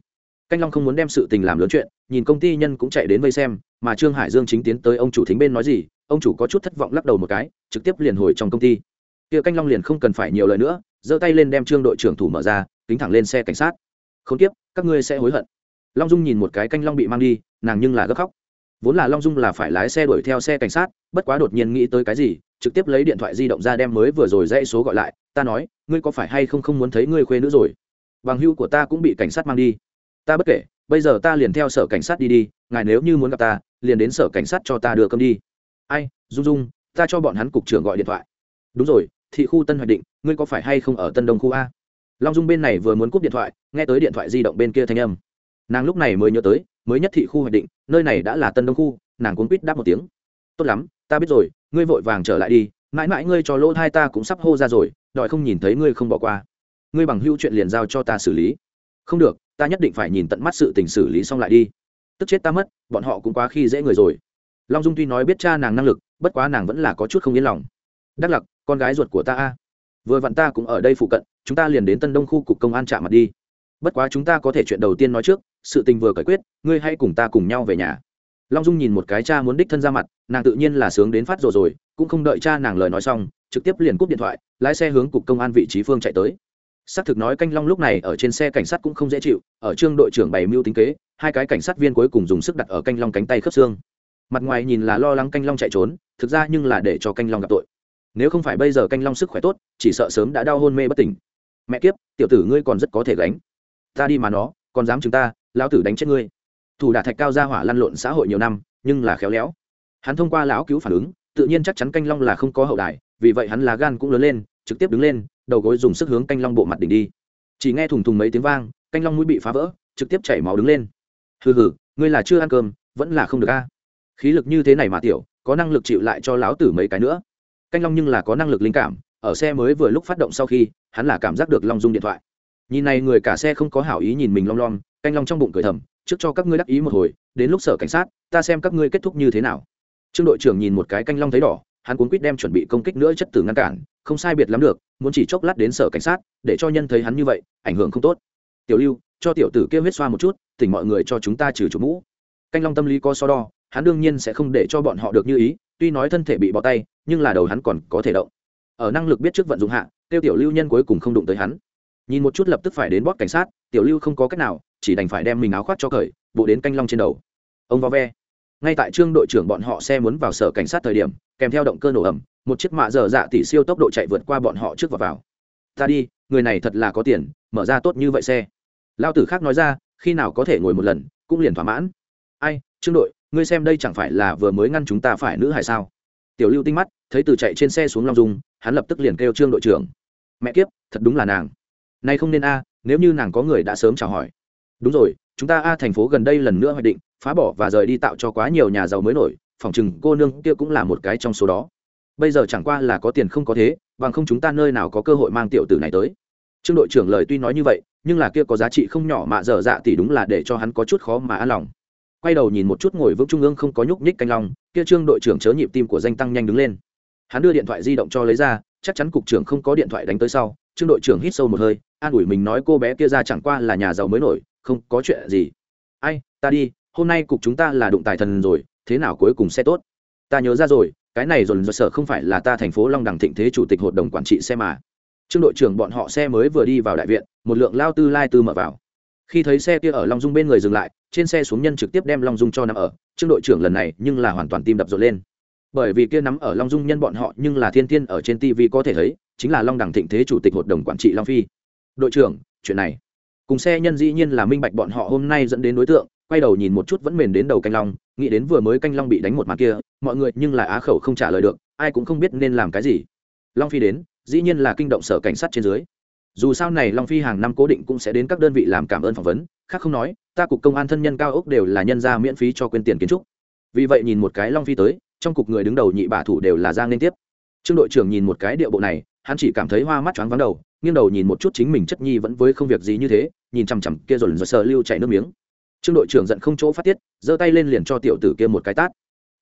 Canh long không muốn đem sự tình làm lớn chuyện, nhìn công ty nhân cũng chạy đến vây xem, mà trương hải dương chính tiến tới ông chủ thính bên nói gì, ông chủ có chút thất vọng lắc đầu một cái, trực tiếp liền hồi trong công ty. Kia canh long liền không cần phải nhiều lời nữa, giơ tay lên đem trương đội trưởng thủ mở ra, kính thẳng lên xe cảnh sát. Không tiếp các ngươi sẽ hối hận. Long dung nhìn một cái canh long bị mang đi, nàng nhưng là gấp khóc. Vốn là long dung là phải lái xe đuổi theo xe cảnh sát, bất quá đột nhiên nghĩ tới cái gì, trực tiếp lấy điện thoại di động ra đem mới vừa rồi dãy số gọi lại, ta nói, ngươi có phải hay không không muốn thấy ngươi khuê nữa rồi? Bằng hưu của ta cũng bị cảnh sát mang đi. Ta bất kể, bây giờ ta liền theo sở cảnh sát đi đi, ngài nếu như muốn gặp ta, liền đến sở cảnh sát cho ta đưa cơm đi. Ai, dung dung, ta cho bọn hắn cục trưởng gọi điện thoại. Đúng rồi, thị khu tân hoạch định, ngươi có phải hay không ở tân đông khu a? Long dung bên này vừa muốn cúp điện thoại, nghe tới điện thoại di động bên kia thanh âm. Nàng lúc này mới nhớ tới, mới nhất thị khu hoạch định, nơi này đã là tân đông khu, nàng cuốn quýt đáp một tiếng. Tốt lắm, ta biết rồi, ngươi vội vàng trở lại đi, mãi mãi ngươi cho lỗ hai ta cũng sắp hô ra rồi, đòi không nhìn thấy ngươi không bỏ qua ngươi bằng hữu chuyện liền giao cho ta xử lý. Không được, ta nhất định phải nhìn tận mắt sự tình xử lý xong lại đi. Tức chết ta mất, bọn họ cũng quá khi dễ người rồi. Long dung tuy nói biết cha nàng năng lực, bất quá nàng vẫn là có chút không yên lòng. Đắc lặc, con gái ruột của ta a. Vừa vặn ta cũng ở đây phụ cận, chúng ta liền đến tân đông khu cục công an chạm mặt đi. Bất quá chúng ta có thể chuyện đầu tiên nói trước, sự tình vừa giải quyết, ngươi hãy cùng ta cùng nhau về nhà. Long dung nhìn một cái cha muốn đích thân ra mặt, nàng tự nhiên là sướng đến phát rồi rồi, cũng không đợi cha nàng lời nói xong, trực tiếp liền cúp điện thoại, lái xe hướng cục công an vị trí phương chạy tới xác thực nói canh long lúc này ở trên xe cảnh sát cũng không dễ chịu, ở trương đội trưởng bày mưu tính kế, hai cái cảnh sát viên cuối cùng dùng sức đặt ở canh long cánh tay khớp xương. Mặt ngoài nhìn là lo lắng canh long chạy trốn, thực ra nhưng là để cho canh long gặp tội. Nếu không phải bây giờ canh long sức khỏe tốt, chỉ sợ sớm đã đau hôn mê bất tỉnh. Mẹ kiếp, tiểu tử ngươi còn rất có thể gánh. Ta đi mà nó, còn dám chúng ta, lão tử đánh chết ngươi. Thủ đà thạch cao ra hỏa lăn lộn xã hội nhiều năm, nhưng là khéo léo. Hắn thông qua lão cứu phản ứng, tự nhiên chắc chắn canh long là không có hậu đài, vì vậy hắn là gan cũng lớn lên, trực tiếp đứng lên đầu gối dùng sức hướng canh long bộ mặt đỉnh đi. Chỉ nghe thùng thùng mấy tiếng vang, canh long mũi bị phá vỡ, trực tiếp chảy máu đứng lên. Hừ hừ, ngươi là chưa ăn cơm, vẫn là không được a. Khí lực như thế này mà tiểu, có năng lực chịu lại cho lão tử mấy cái nữa. Canh long nhưng là có năng lực linh cảm, ở xe mới vừa lúc phát động sau khi, hắn là cảm giác được long dung điện thoại. Nhìn này người cả xe không có hảo ý nhìn mình long long, canh long trong bụng cười thầm, trước cho các ngươi đắc ý một hồi, đến lúc sở cảnh sát, ta xem các ngươi kết thúc như thế nào. Trương đội trưởng nhìn một cái canh long thấy đỏ, hắn cuốn quýt đem chuẩn bị công kích nữa chất tử ngăn cản không sai biệt lắm được, muốn chỉ chốc lát đến sở cảnh sát, để cho nhân thấy hắn như vậy, ảnh hưởng không tốt. Tiểu lưu, cho tiểu tử kia huyết xoa một chút tỉnh mọi người cho chúng ta trừ chủ mũ. Canh long tâm lý có so đo, hắn đương nhiên sẽ không để cho bọn họ được như ý, tuy nói thân thể bị bỏ tay, nhưng là đầu hắn còn có thể động. Ở năng lực biết trước vận dụng hạ, tiêu tiểu lưu nhân cuối cùng không đụng tới hắn. Nhìn một chút lập tức phải đến bóp cảnh sát, tiểu lưu không có cách nào, chỉ đành phải đem mình áo khoác cho cởi, bộ đến canh long trên đầu. Ông vo ve. Ngay tại trương đội trưởng bọn họ xe muốn vào sở cảnh sát thời điểm kèm theo động cơ nổ ẩm một chiếc mạ dở dạ tỷ siêu tốc độ chạy vượt qua bọn họ trước và vào. Ta đi, người này thật là có tiền, mở ra tốt như vậy xe. Lao tử khác nói ra, khi nào có thể ngồi một lần, cũng liền thỏa mãn. Ai, trương đội, ngươi xem đây chẳng phải là vừa mới ngăn chúng ta phải nữ hay sao? Tiểu lưu tinh mắt, thấy từ chạy trên xe xuống long dung, hắn lập tức liền kêu trương đội trưởng. Mẹ kiếp, thật đúng là nàng. Nay không nên a, nếu như nàng có người đã sớm chào hỏi. Đúng rồi, chúng ta a thành phố gần đây lần nữa hoạch định, phá bỏ và rời đi tạo cho quá nhiều nhà giàu mới nổi phòng chừng cô nương kia cũng là một cái trong số đó. Bây giờ chẳng qua là có tiền không có thế, bằng không chúng ta nơi nào có cơ hội mang tiểu tử này tới. Trương đội trưởng lời tuy nói như vậy, nhưng là kia có giá trị không nhỏ mà dở dạ thì đúng là để cho hắn có chút khó mà an lòng. Quay đầu nhìn một chút ngồi vững trung ương không có nhúc nhích canh long, kia trương đội trưởng chớ nhịp tim của danh tăng nhanh đứng lên. Hắn đưa điện thoại di động cho lấy ra, chắc chắn cục trưởng không có điện thoại đánh tới sau, trương đội trưởng hít sâu một hơi, an ủi mình nói cô bé kia ra chẳng qua là nhà giàu mới nổi, không có chuyện gì. Ai, ta đi, hôm nay cục chúng ta là đụng tài thần rồi thế nào cuối cùng sẽ tốt? Ta nhớ ra rồi, cái này dồn dồn sở không phải là ta thành phố long đẳng thịnh thế chủ tịch hội đồng quản trị xe mà. Trương đội trưởng bọn họ xe mới vừa đi vào đại viện, một lượng lao tư lai tư mở vào. Khi thấy xe kia ở long dung bên người dừng lại, trên xe xuống nhân trực tiếp đem long dung cho nằm ở, trương đội trưởng lần này nhưng là hoàn toàn tim đập rộn lên. Bởi vì kia nắm ở long dung nhân bọn họ nhưng là thiên thiên ở trên tv có thể thấy, chính là long đẳng thịnh thế chủ tịch hội đồng quản trị long phi. Đội trưởng, chuyện này. Cùng xe nhân dĩ nhiên là minh bạch bọn họ hôm nay dẫn đến đối tượng quay đầu nhìn một chút vẫn mền đến đầu canh long, nghĩ đến vừa mới canh long bị đánh một mặt kia, mọi người nhưng là á khẩu không trả lời được, ai cũng không biết nên làm cái gì. Long phi đến, dĩ nhiên là kinh động sở cảnh sát trên dưới. Dù sao này long phi hàng năm cố định cũng sẽ đến các đơn vị làm cảm ơn phỏng vấn, khác không nói, ta cục công an thân nhân cao ốc đều là nhân ra miễn phí cho quên tiền kiến trúc. Vì vậy nhìn một cái long phi tới, trong cục người đứng đầu nhị bả thủ đều là giang liên tiếp. Trương đội trưởng nhìn một cái điệu bộ này, hắn chỉ cảm thấy hoa mắt choáng vắng đầu, nghiêng đầu nhìn một chút chính mình chất nhi vẫn với không việc gì như thế, nhìn chằm chằm kia rồi rồi sờ lưu chảy nước miếng trương đội trưởng giận không chỗ phát tiết, giơ tay lên liền cho tiểu tử kia một cái tát.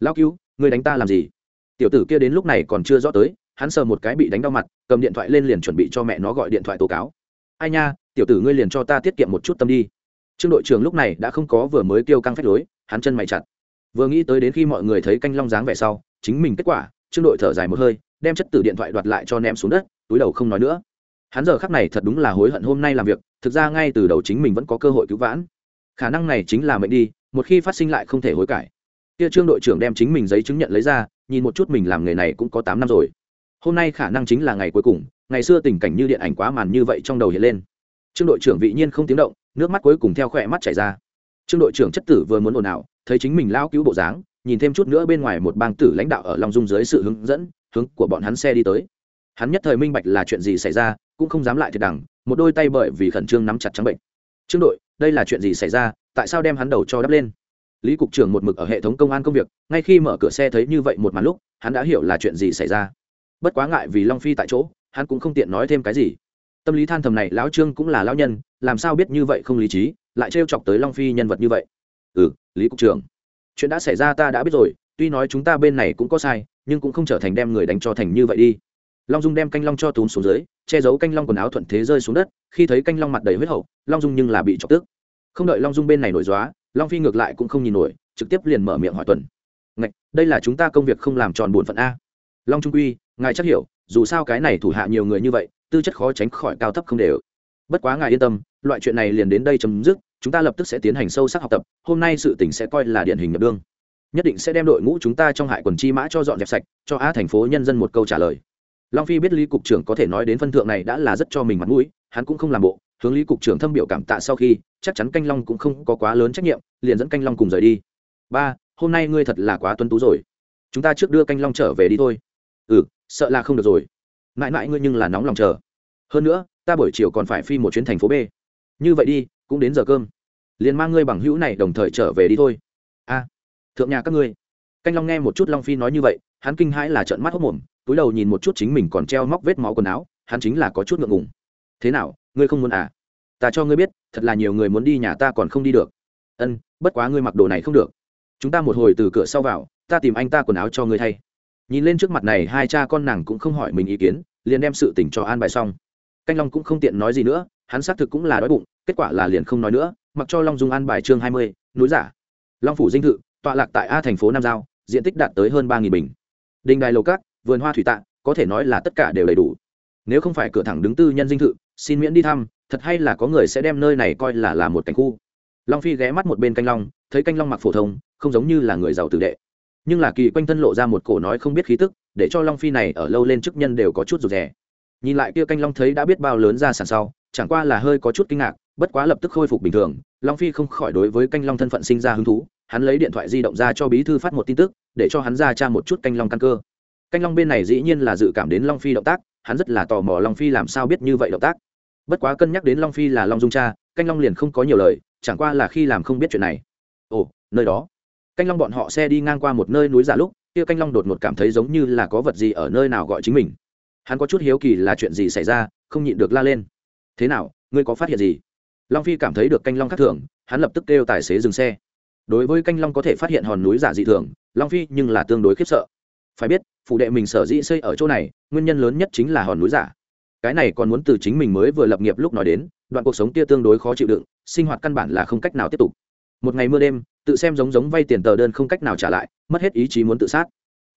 Lao cứu người đánh ta làm gì? Tiểu tử kia đến lúc này còn chưa rõ tới, hắn sờ một cái bị đánh đau mặt, cầm điện thoại lên liền chuẩn bị cho mẹ nó gọi điện thoại tố cáo. Ai nha, tiểu tử ngươi liền cho ta tiết kiệm một chút tâm đi. Trương đội trưởng lúc này đã không có vừa mới kêu căng phách lối, hắn chân mày chặt. Vừa nghĩ tới đến khi mọi người thấy canh long dáng vẻ sau, chính mình kết quả, trương đội thở dài một hơi, đem chất tử điện thoại đoạt lại cho ném xuống đất, túi đầu không nói nữa. Hắn giờ khắc này thật đúng là hối hận hôm nay làm việc, thực ra ngay từ đầu chính mình vẫn có cơ hội cứu vãn khả năng này chính là mệnh đi, một khi phát sinh lại không thể hối cải. Kia trương đội trưởng đem chính mình giấy chứng nhận lấy ra, nhìn một chút mình làm nghề này cũng có tám năm rồi. Hôm nay khả năng chính là ngày cuối cùng, ngày xưa tình cảnh như điện ảnh quá màn như vậy trong đầu hiện lên. Trương đội trưởng vị nhiên không tiếng động, nước mắt cuối cùng theo khỏe mắt chảy ra. Trương đội trưởng chất tử vừa muốn ồn ào, thấy chính mình lao cứu bộ dáng, nhìn thêm chút nữa bên ngoài một bang tử lãnh đạo ở long dung dưới sự hướng dẫn, hướng của bọn hắn xe đi tới. Hắn nhất thời minh bạch là chuyện gì xảy ra, cũng không dám lại thiệt đẳng một đôi tay bởi vì khẩn trương nắm chặt trắng bệnh. Trương đội đây là chuyện gì xảy ra, tại sao đem hắn đầu cho đắp lên? Lý cục trưởng một mực ở hệ thống công an công việc, ngay khi mở cửa xe thấy như vậy một màn lúc, hắn đã hiểu là chuyện gì xảy ra. Bất quá ngại vì long phi tại chỗ, hắn cũng không tiện nói thêm cái gì. Tâm lý than thầm này, lão trương cũng là lão nhân, làm sao biết như vậy không lý trí, lại trêu chọc tới long phi nhân vật như vậy. Ừ lý cục trưởng, chuyện đã xảy ra ta đã biết rồi, tuy nói chúng ta bên này cũng có sai, nhưng cũng không trở thành đem người đánh cho thành như vậy đi long dung đem canh long cho túm xuống dưới, che giấu canh long quần áo thuận thế rơi xuống đất, khi thấy canh long mặt đầy huyết hậu, long dung nhưng là bị chọc tức. Không đợi long dung bên này nổi dóa long phi ngược lại cũng không nhìn nổi, trực tiếp liền mở miệng hỏi tuần. Ngạch, đây là chúng ta công việc không làm tròn bổn phận a? Long trung quy, ngài chắc hiểu, dù sao cái này thủ hạ nhiều người như vậy, tư chất khó tránh khỏi cao thấp không đều. Bất quá ngài yên tâm, loại chuyện này liền đến đây chấm dứt, chúng ta lập tức sẽ tiến hành sâu sắc học tập, hôm nay sự tỉnh sẽ coi là điển hình nhập đương. Nhất định sẽ đem đội ngũ chúng ta trong hại quần chi mã cho dọn dẹp sạch, cho a thành phố nhân dân một câu trả lời long phi biết lý cục trưởng có thể nói đến phân thượng này đã là rất cho mình mặt mũi, hắn cũng không làm bộ, hướng lý cục trưởng thâm biểu cảm tạ sau khi, chắc chắn canh long cũng không có quá lớn trách nhiệm, liền dẫn canh long cùng rời đi. Ba, hôm nay ngươi thật là quá tuân tú rồi. Chúng ta trước đưa canh long trở về đi thôi. Ừ sợ là không được rồi. Mãi mãi ngươi nhưng là nóng lòng chờ. Hơn nữa, ta buổi chiều còn phải phi một chuyến thành phố b. Như vậy đi, cũng đến giờ cơm. Liền mang ngươi bằng hữu này đồng thời trở về đi thôi. A, thượng nhà các ngươi. Canh long nghe một chút long phi nói như vậy, hắn kinh hãi là trợn mắt hốc mồm túi đầu nhìn một chút chính mình còn treo móc vết máu quần áo, hắn chính là có chút ngượng ngùng. Thế nào, ngươi không muốn à? Ta cho ngươi biết, thật là nhiều người muốn đi nhà ta còn không đi được. Ân, bất quá ngươi mặc đồ này không được. Chúng ta một hồi từ cửa sau vào, ta tìm anh ta quần áo cho ngươi thay. Nhìn lên trước mặt này, hai cha con nàng cũng không hỏi mình ý kiến, liền đem sự tỉnh cho an bài xong. Canh long cũng không tiện nói gì nữa, hắn xác thực cũng là đói bụng, kết quả là liền không nói nữa, mặc cho long dung an bài chương hai mươi, núi giả. Long phủ dinh thự, tọa lạc tại a thành phố nam giao, diện tích đạt tới hơn ba bình. Đình đài lầu cát vườn hoa thủy tạ, có thể nói là tất cả đều đầy đủ. Nếu không phải cửa thẳng đứng tư nhân dinh thự, xin miễn đi thăm, thật hay là có người sẽ đem nơi này coi là là một cảnh khu. Long phi ghé mắt một bên canh long, thấy canh long mặc phổ thông, không giống như là người giàu tử đệ. Nhưng là kỳ quanh thân lộ ra một cổ nói không biết khí tức, để cho long phi này ở lâu lên chức nhân đều có chút rụt rè. Nhìn lại kia canh long thấy đã biết bao lớn ra sản sau, chẳng qua là hơi có chút kinh ngạc, bất quá lập tức khôi phục bình thường, long phi không khỏi đối với canh long thân phận sinh ra hứng thú, hắn lấy điện thoại di động ra cho bí thư phát một tin tức, để cho hắn ra tra một chút canh long căn cơ canh long bên này dĩ nhiên là dự cảm đến long phi động tác, hắn rất là tò mò long phi làm sao biết như vậy động tác. Bất quá cân nhắc đến long phi là long dung cha, canh long liền không có nhiều lời, chẳng qua là khi làm không biết chuyện này. Ồ, nơi đó. Canh long bọn họ xe đi ngang qua một nơi núi giả lúc, kia canh long đột ngột cảm thấy giống như là có vật gì ở nơi nào gọi chính mình. Hắn có chút hiếu kỳ là chuyện gì xảy ra, không nhịn được la lên. Thế nào, ngươi có phát hiện gì? Long phi cảm thấy được canh long khác thường, hắn lập tức kêu tài xế dừng xe. Đối với canh long có thể phát hiện hòn núi giả dị thường, long phi nhưng là tương đối khiếp sợ phải biết phụ đệ mình sở dĩ xây ở chỗ này, nguyên nhân lớn nhất chính là hòn núi giả. Cái này còn muốn từ chính mình mới vừa lập nghiệp lúc nói đến, đoạn cuộc sống kia tương đối khó chịu đựng, sinh hoạt căn bản là không cách nào tiếp tục. Một ngày mưa đêm, tự xem giống giống vay tiền tờ đơn không cách nào trả lại, mất hết ý chí muốn tự sát.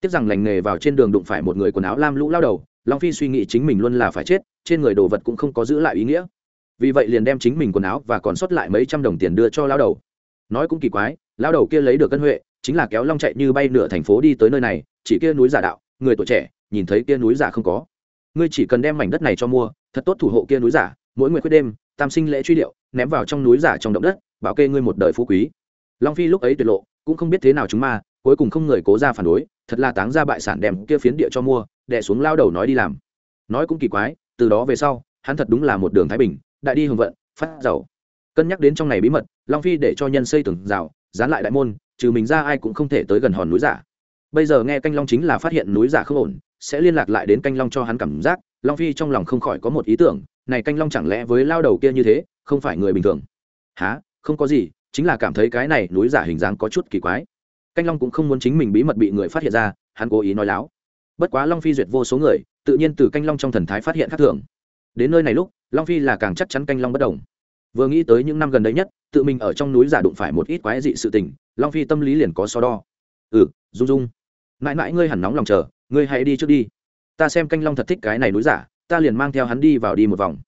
Tiếc rằng lành nghề vào trên đường đụng phải một người quần áo lam lũ lao đầu, long phi suy nghĩ chính mình luôn là phải chết, trên người đồ vật cũng không có giữ lại ý nghĩa. Vì vậy liền đem chính mình quần áo và còn sót lại mấy trăm đồng tiền đưa cho lao đầu. Nói cũng kỳ quái, lao đầu kia lấy được cân huệ, chính là kéo long chạy như bay nửa thành phố đi tới nơi này chỉ kia núi giả đạo, người tuổi trẻ, nhìn thấy kia núi giả không có. Ngươi chỉ cần đem mảnh đất này cho mua, thật tốt thủ hộ kia núi giả, mỗi nguyện quyết đêm, tam sinh lễ truy điệu, ném vào trong núi giả trong động đất, bảo kê ngươi một đời phú quý. Long phi lúc ấy tuyệt lộ, cũng không biết thế nào chúng ma, cuối cùng không người cố ra phản đối, thật là táng ra bại sản đem kia phiến địa cho mua đẻ xuống lao đầu nói đi làm. Nói cũng kỳ quái, từ đó về sau, hắn thật đúng là một đường thái bình, đại đi hưởng vận, phát giàu. Cân nhắc đến trong này bí mật, long phi để cho nhân xây tường rào, dán lại đại môn, trừ mình ra ai cũng không thể tới gần hòn núi giả bây giờ nghe canh long chính là phát hiện núi giả không ổn, sẽ liên lạc lại đến canh long cho hắn cảm giác. Long phi trong lòng không khỏi có một ý tưởng, này canh long chẳng lẽ với lao đầu kia như thế, không phải người bình thường? Há không có gì, chính là cảm thấy cái này núi giả hình dáng có chút kỳ quái. Canh long cũng không muốn chính mình bí mật bị người phát hiện ra, hắn cố ý nói láo. Bất quá long phi duyệt vô số người, tự nhiên từ canh long trong thần thái phát hiện khác thường. Đến nơi này lúc, long phi là càng chắc chắn canh long bất đồng. Vừa nghĩ tới những năm gần đây nhất, tự mình ở trong núi giả đụng phải một ít quái dị sự tình, long phi tâm lý liền có so đo. Ừ dung dung mãi mãi ngươi hẳn nóng lòng chờ, ngươi hãy đi trước đi. Ta xem canh long thật thích cái này núi giả, ta liền mang theo hắn đi vào đi một vòng.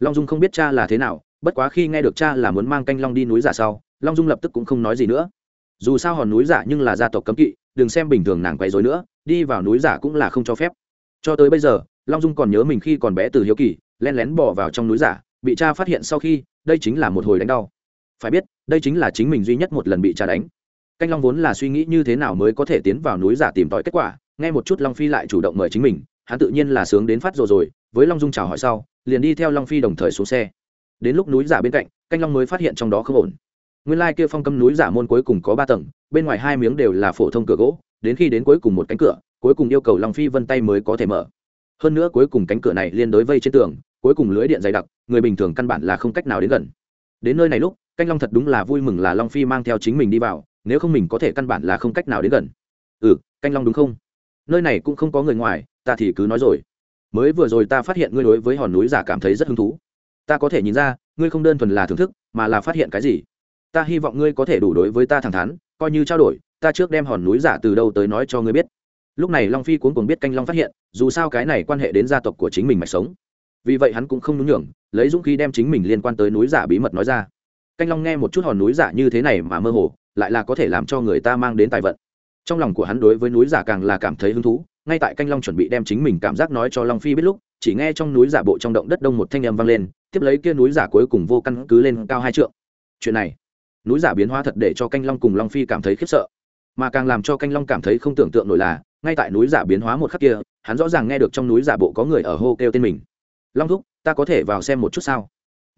Long dung không biết cha là thế nào, bất quá khi nghe được cha là muốn mang canh long đi núi giả sau, long dung lập tức cũng không nói gì nữa. Dù sao hòn núi giả nhưng là gia tộc cấm kỵ, đừng xem bình thường nàng quay dối nữa, đi vào núi giả cũng là không cho phép. Cho tới bây giờ, long dung còn nhớ mình khi còn bé từ hiếu kỳ len lén bỏ vào trong núi giả, bị cha phát hiện sau khi, đây chính là một hồi đánh đau. Phải biết, đây chính là chính mình duy nhất một lần bị cha đánh canh long vốn là suy nghĩ như thế nào mới có thể tiến vào núi giả tìm tòi kết quả, nghe một chút long phi lại chủ động mời chính mình, hắn tự nhiên là sướng đến phát rồi rồi, với long dung chào hỏi sau, liền đi theo long phi đồng thời xuống xe. Đến lúc núi giả bên cạnh, canh long mới phát hiện trong đó không ổn. Nguyên lai kia phong cấm núi giả môn cuối cùng có ba tầng, bên ngoài hai miếng đều là phổ thông cửa gỗ, đến khi đến cuối cùng một cánh cửa, cuối cùng yêu cầu long phi vân tay mới có thể mở. Hơn nữa cuối cùng cánh cửa này liên đối vây trên tường, cuối cùng lưới điện dày đặc, người bình thường căn bản là không cách nào đến gần. Đến nơi này lúc, canh long thật đúng là vui mừng là long phi mang theo chính mình đi vào nếu không mình có thể căn bản là không cách nào đến gần. Ừ canh long đúng không? Nơi này cũng không có người ngoài, ta thì cứ nói rồi. Mới vừa rồi ta phát hiện ngươi đối với hòn núi giả cảm thấy rất hứng thú. Ta có thể nhìn ra, ngươi không đơn thuần là thưởng thức, mà là phát hiện cái gì. Ta hy vọng ngươi có thể đủ đối với ta thẳng thắn, coi như trao đổi, ta trước đem hòn núi giả từ đâu tới nói cho ngươi biết. Lúc này long phi cuốn cùng biết canh long phát hiện, dù sao cái này quan hệ đến gia tộc của chính mình mạch sống. Vì vậy hắn cũng không nhún nhường, lấy dũng khí đem chính mình liên quan tới núi giả bí mật nói ra. Canh long nghe một chút hòn núi giả như thế này mà mơ hồ lại là có thể làm cho người ta mang đến tài vận. Trong lòng của hắn đối với núi giả càng là cảm thấy hứng thú, ngay tại canh long chuẩn bị đem chính mình cảm giác nói cho long phi biết lúc, chỉ nghe trong núi giả bộ trong động đất đông một thanh âm vang lên, tiếp lấy kia núi giả cuối cùng vô căn cứ lên cao hai trượng. Chuyện này, núi giả biến hóa thật để cho canh long cùng long phi cảm thấy khiếp sợ. Mà càng làm cho canh long cảm thấy không tưởng tượng nổi là, ngay tại núi giả biến hóa một khắc kia, hắn rõ ràng nghe được trong núi giả bộ có người ở hô kêu tên mình. Long thúc, ta có thể vào xem một chút sao?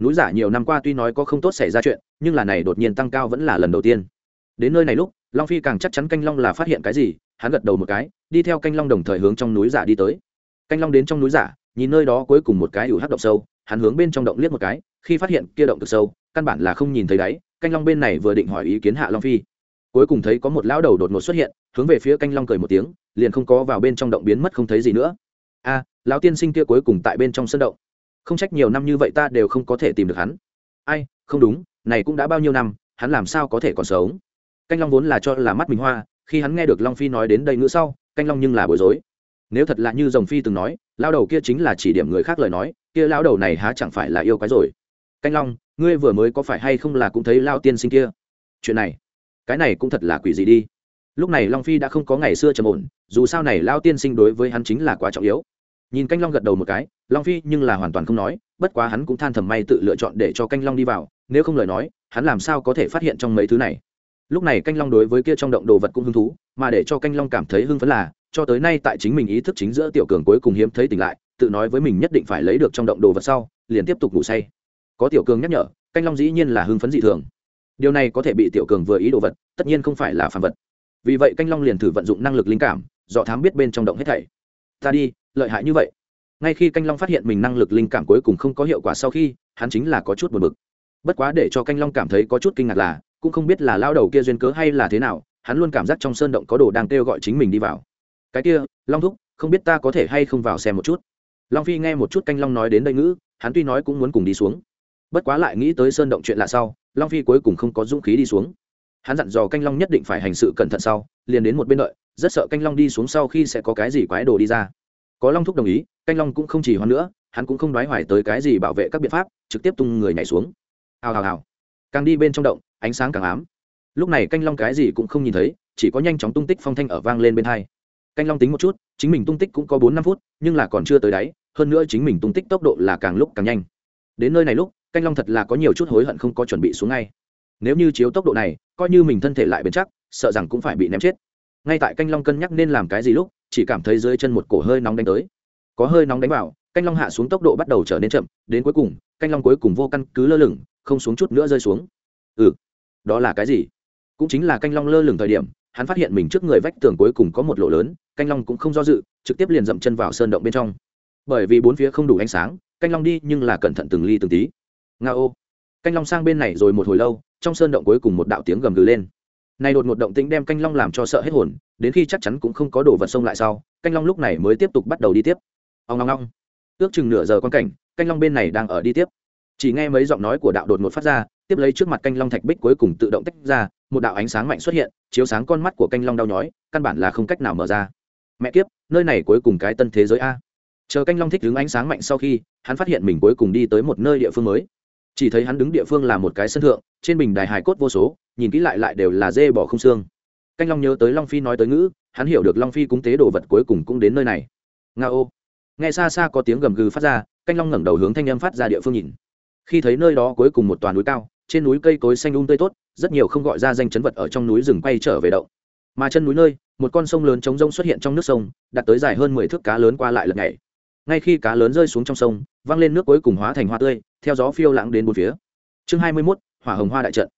Núi giả nhiều năm qua tuy nói có không tốt xảy ra chuyện, nhưng là này đột nhiên tăng cao vẫn là lần đầu tiên đến nơi này lúc, long phi càng chắc chắn canh long là phát hiện cái gì, hắn gật đầu một cái, đi theo canh long đồng thời hướng trong núi giả đi tới. Canh long đến trong núi giả, nhìn nơi đó cuối cùng một cái ủ hắc động sâu, hắn hướng bên trong động liếc một cái, khi phát hiện kia động cực sâu, căn bản là không nhìn thấy đáy, canh long bên này vừa định hỏi ý kiến hạ long phi. Cuối cùng thấy có một lão đầu đột ngột xuất hiện, hướng về phía canh long cười một tiếng, liền không có vào bên trong động biến mất không thấy gì nữa. A, lão tiên sinh kia cuối cùng tại bên trong sân động. Không trách nhiều năm như vậy ta đều không có thể tìm được hắn. Ai, không đúng, này cũng đã bao nhiêu năm, hắn làm sao có thể còn sống? Canh long vốn là cho là mắt mình hoa, khi hắn nghe được long phi nói đến đây nữa sau, canh long nhưng là bối rối. Nếu thật là như dòng phi từng nói lao đầu kia chính là chỉ điểm người khác lời nói, kia lao đầu này há chẳng phải là yêu quái rồi. Canh long, ngươi vừa mới có phải hay không là cũng thấy lao tiên sinh kia? Chuyện này, cái này cũng thật là quỷ gì đi. Lúc này long phi đã không có ngày xưa trầm ổn, dù sao này lao tiên sinh đối với hắn chính là quá trọng yếu. Nhìn canh long gật đầu một cái, long phi nhưng là hoàn toàn không nói, bất quá hắn cũng than thầm may tự lựa chọn để cho canh long đi vào, nếu không lời nói, hắn làm sao có thể phát hiện trong mấy thứ này? Lúc này canh long đối với kia trong động đồ vật cũng hứng thú, mà để cho canh long cảm thấy hưng phấn là, cho tới nay tại chính mình ý thức chính giữa tiểu cường cuối cùng hiếm thấy tỉnh lại, tự nói với mình nhất định phải lấy được trong động đồ vật sau, liền tiếp tục ngủ say. Có tiểu cường nhắc nhở, canh long dĩ nhiên là hưng phấn dị thường. Điều này có thể bị tiểu cường vừa ý đồ vật, tất nhiên không phải là phản vật. Vì vậy canh long liền thử vận dụng năng lực linh cảm do thám biết bên trong động hết thảy. Ta đi, lợi hại như vậy. Ngay khi canh long phát hiện mình năng lực linh cảm cuối cùng không có hiệu quả sau khi, hắn chính là có chút buồn bực. Bất quá để cho canh long cảm thấy có chút kinh ngạc là cũng không biết là lao đầu kia duyên cớ hay là thế nào, hắn luôn cảm giác trong sơn động có đồ đang kêu gọi chính mình đi vào. Cái kia, long thúc, không biết ta có thể hay không vào xem một chút. Long phi nghe một chút canh long nói đến đây ngữ, hắn tuy nói cũng muốn cùng đi xuống. Bất quá lại nghĩ tới sơn động chuyện lạ sau, long phi cuối cùng không có dũng khí đi xuống. Hắn dặn dò canh long nhất định phải hành sự cẩn thận sau, liền đến một bên đợi, rất sợ canh long đi xuống sau khi sẽ có cái gì quái đồ đi ra. Có long thúc đồng ý, canh long cũng không chỉ hoan nữa, hắn cũng không đoái hoài tới cái gì bảo vệ các biện pháp, trực tiếp tung người nhảy xuống. Hào hào hào. Càng đi bên trong động ánh sáng càng ám. Lúc này canh long cái gì cũng không nhìn thấy, chỉ có nhanh chóng tung tích phong thanh ở vang lên bên hai. Canh long tính một chút, chính mình tung tích cũng có bốn năm phút, nhưng là còn chưa tới đáy, hơn nữa chính mình tung tích tốc độ là càng lúc càng nhanh. Đến nơi này lúc, canh long thật là có nhiều chút hối hận không có chuẩn bị xuống ngay. Nếu như chiếu tốc độ này, coi như mình thân thể lại bền chắc, sợ rằng cũng phải bị ném chết. Ngay tại canh long cân nhắc nên làm cái gì lúc, chỉ cảm thấy dưới chân một cổ hơi nóng đánh tới. Có hơi nóng đánh vào, canh long hạ xuống tốc độ bắt đầu trở nên chậm, đến cuối cùng, canh long cuối cùng vô căn cứ lơ lửng, không xuống chút nữa rơi xuống. Ừ đó là cái gì? Cũng chính là canh long lơ lửng thời điểm, hắn phát hiện mình trước người vách tường cuối cùng có một lỗ lớn, canh long cũng không do dự, trực tiếp liền dậm chân vào sơn động bên trong. Bởi vì bốn phía không đủ ánh sáng, canh long đi nhưng là cẩn thận từng ly từng tí. Nga ô. Canh long sang bên này rồi một hồi lâu, trong sơn động cuối cùng một đạo tiếng gầm gừ lên. Này đột một động tĩnh đem canh long làm cho sợ hết hồn, đến khi chắc chắn cũng không có đồ vật sông lại sau, canh long lúc này mới tiếp tục bắt đầu đi tiếp. Ông long long ước chừng nửa giờ quan cảnh, canh long bên này đang ở đi tiếp chỉ nghe mấy giọng nói của đạo đột ngột phát ra, tiếp lấy trước mặt canh long thạch bích cuối cùng tự động tách ra, một đạo ánh sáng mạnh xuất hiện, chiếu sáng con mắt của canh long đau nhói, căn bản là không cách nào mở ra. Mẹ kiếp, nơi này cuối cùng cái tân thế giới a. Chờ canh long thích đứng ánh sáng mạnh sau khi, hắn phát hiện mình cuối cùng đi tới một nơi địa phương mới. Chỉ thấy hắn đứng địa phương là một cái sân thượng, trên bình đài hài cốt vô số, nhìn kỹ lại lại đều là dê bỏ không xương. Canh long nhớ tới long phi nói tới ngữ, hắn hiểu được long phi cúng tế đồ vật cuối cùng cũng đến nơi này. Nga ô. Nghe xa xa có tiếng gầm gừ phát ra, canh long ngẩng đầu hướng thanh âm phát ra địa phương nhìn khi thấy nơi đó cuối cùng một toàn núi cao, trên núi cây cối xanh um tươi tốt, rất nhiều không gọi ra danh chấn vật ở trong núi rừng quay trở về động. Mà chân núi nơi, một con sông lớn trống rông xuất hiện trong nước sông, đạt tới dài hơn mười thước cá lớn qua lại lật nhảy. Ngay khi cá lớn rơi xuống trong sông văng lên nước cuối cùng hóa thành hoa tươi, theo gió phiêu lãng đến bốn phía. Chương hai mươi mốt, hỏa hồng hoa đại trận.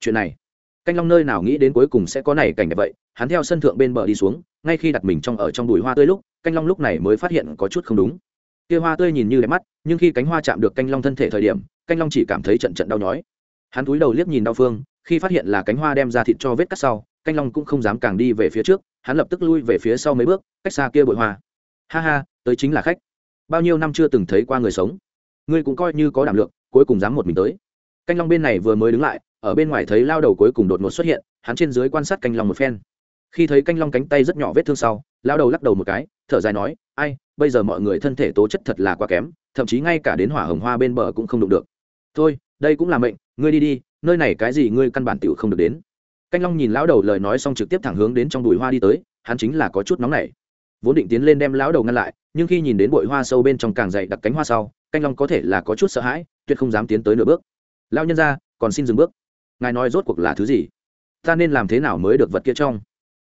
Chuyện này, canh long nơi nào nghĩ đến cuối cùng sẽ có này cảnh đẹp vậy, hắn theo sân thượng bên bờ đi xuống, ngay khi đặt mình trong ở trong đùi hoa tươi lúc, canh long lúc này mới phát hiện có chút không đúng kia hoa tươi nhìn như đẹp mắt, nhưng khi cánh hoa chạm được canh long thân thể thời điểm, canh long chỉ cảm thấy trận trận đau nhói. Hắn cúi đầu liếc nhìn đau phương, khi phát hiện là cánh hoa đem ra thịt cho vết cắt sau, canh long cũng không dám càng đi về phía trước, hắn lập tức lui về phía sau mấy bước, cách xa kia bội hoa. Ha ha, tới chính là khách. Bao nhiêu năm chưa từng thấy qua người sống. Ngươi cũng coi như có đảm lượng, cuối cùng dám một mình tới. Canh long bên này vừa mới đứng lại, ở bên ngoài thấy lao đầu cuối cùng đột ngột xuất hiện, hắn trên dưới quan sát canh long một phen. Khi thấy canh long cánh tay rất nhỏ vết thương sau, lao đầu lắc đầu một cái, thở dài nói, ai bây giờ mọi người thân thể tố chất thật là quá kém, thậm chí ngay cả đến hỏa hồng hoa bên bờ cũng không đụng được. Thôi, đây cũng là mệnh, ngươi đi đi, nơi này cái gì ngươi căn bản tựu không được đến. Canh long nhìn lão đầu lời nói xong trực tiếp thẳng hướng đến trong đùi hoa đi tới, hắn chính là có chút nóng nảy. Vốn định tiến lên đem lão đầu ngăn lại, nhưng khi nhìn đến bụi hoa sâu bên trong càng dày đặc cánh hoa sau, canh long có thể là có chút sợ hãi, tuyệt không dám tiến tới nửa bước. Lao nhân ra còn xin dừng bước. Ngài nói rốt cuộc là thứ gì? Ta nên làm thế nào mới được vật kia trong?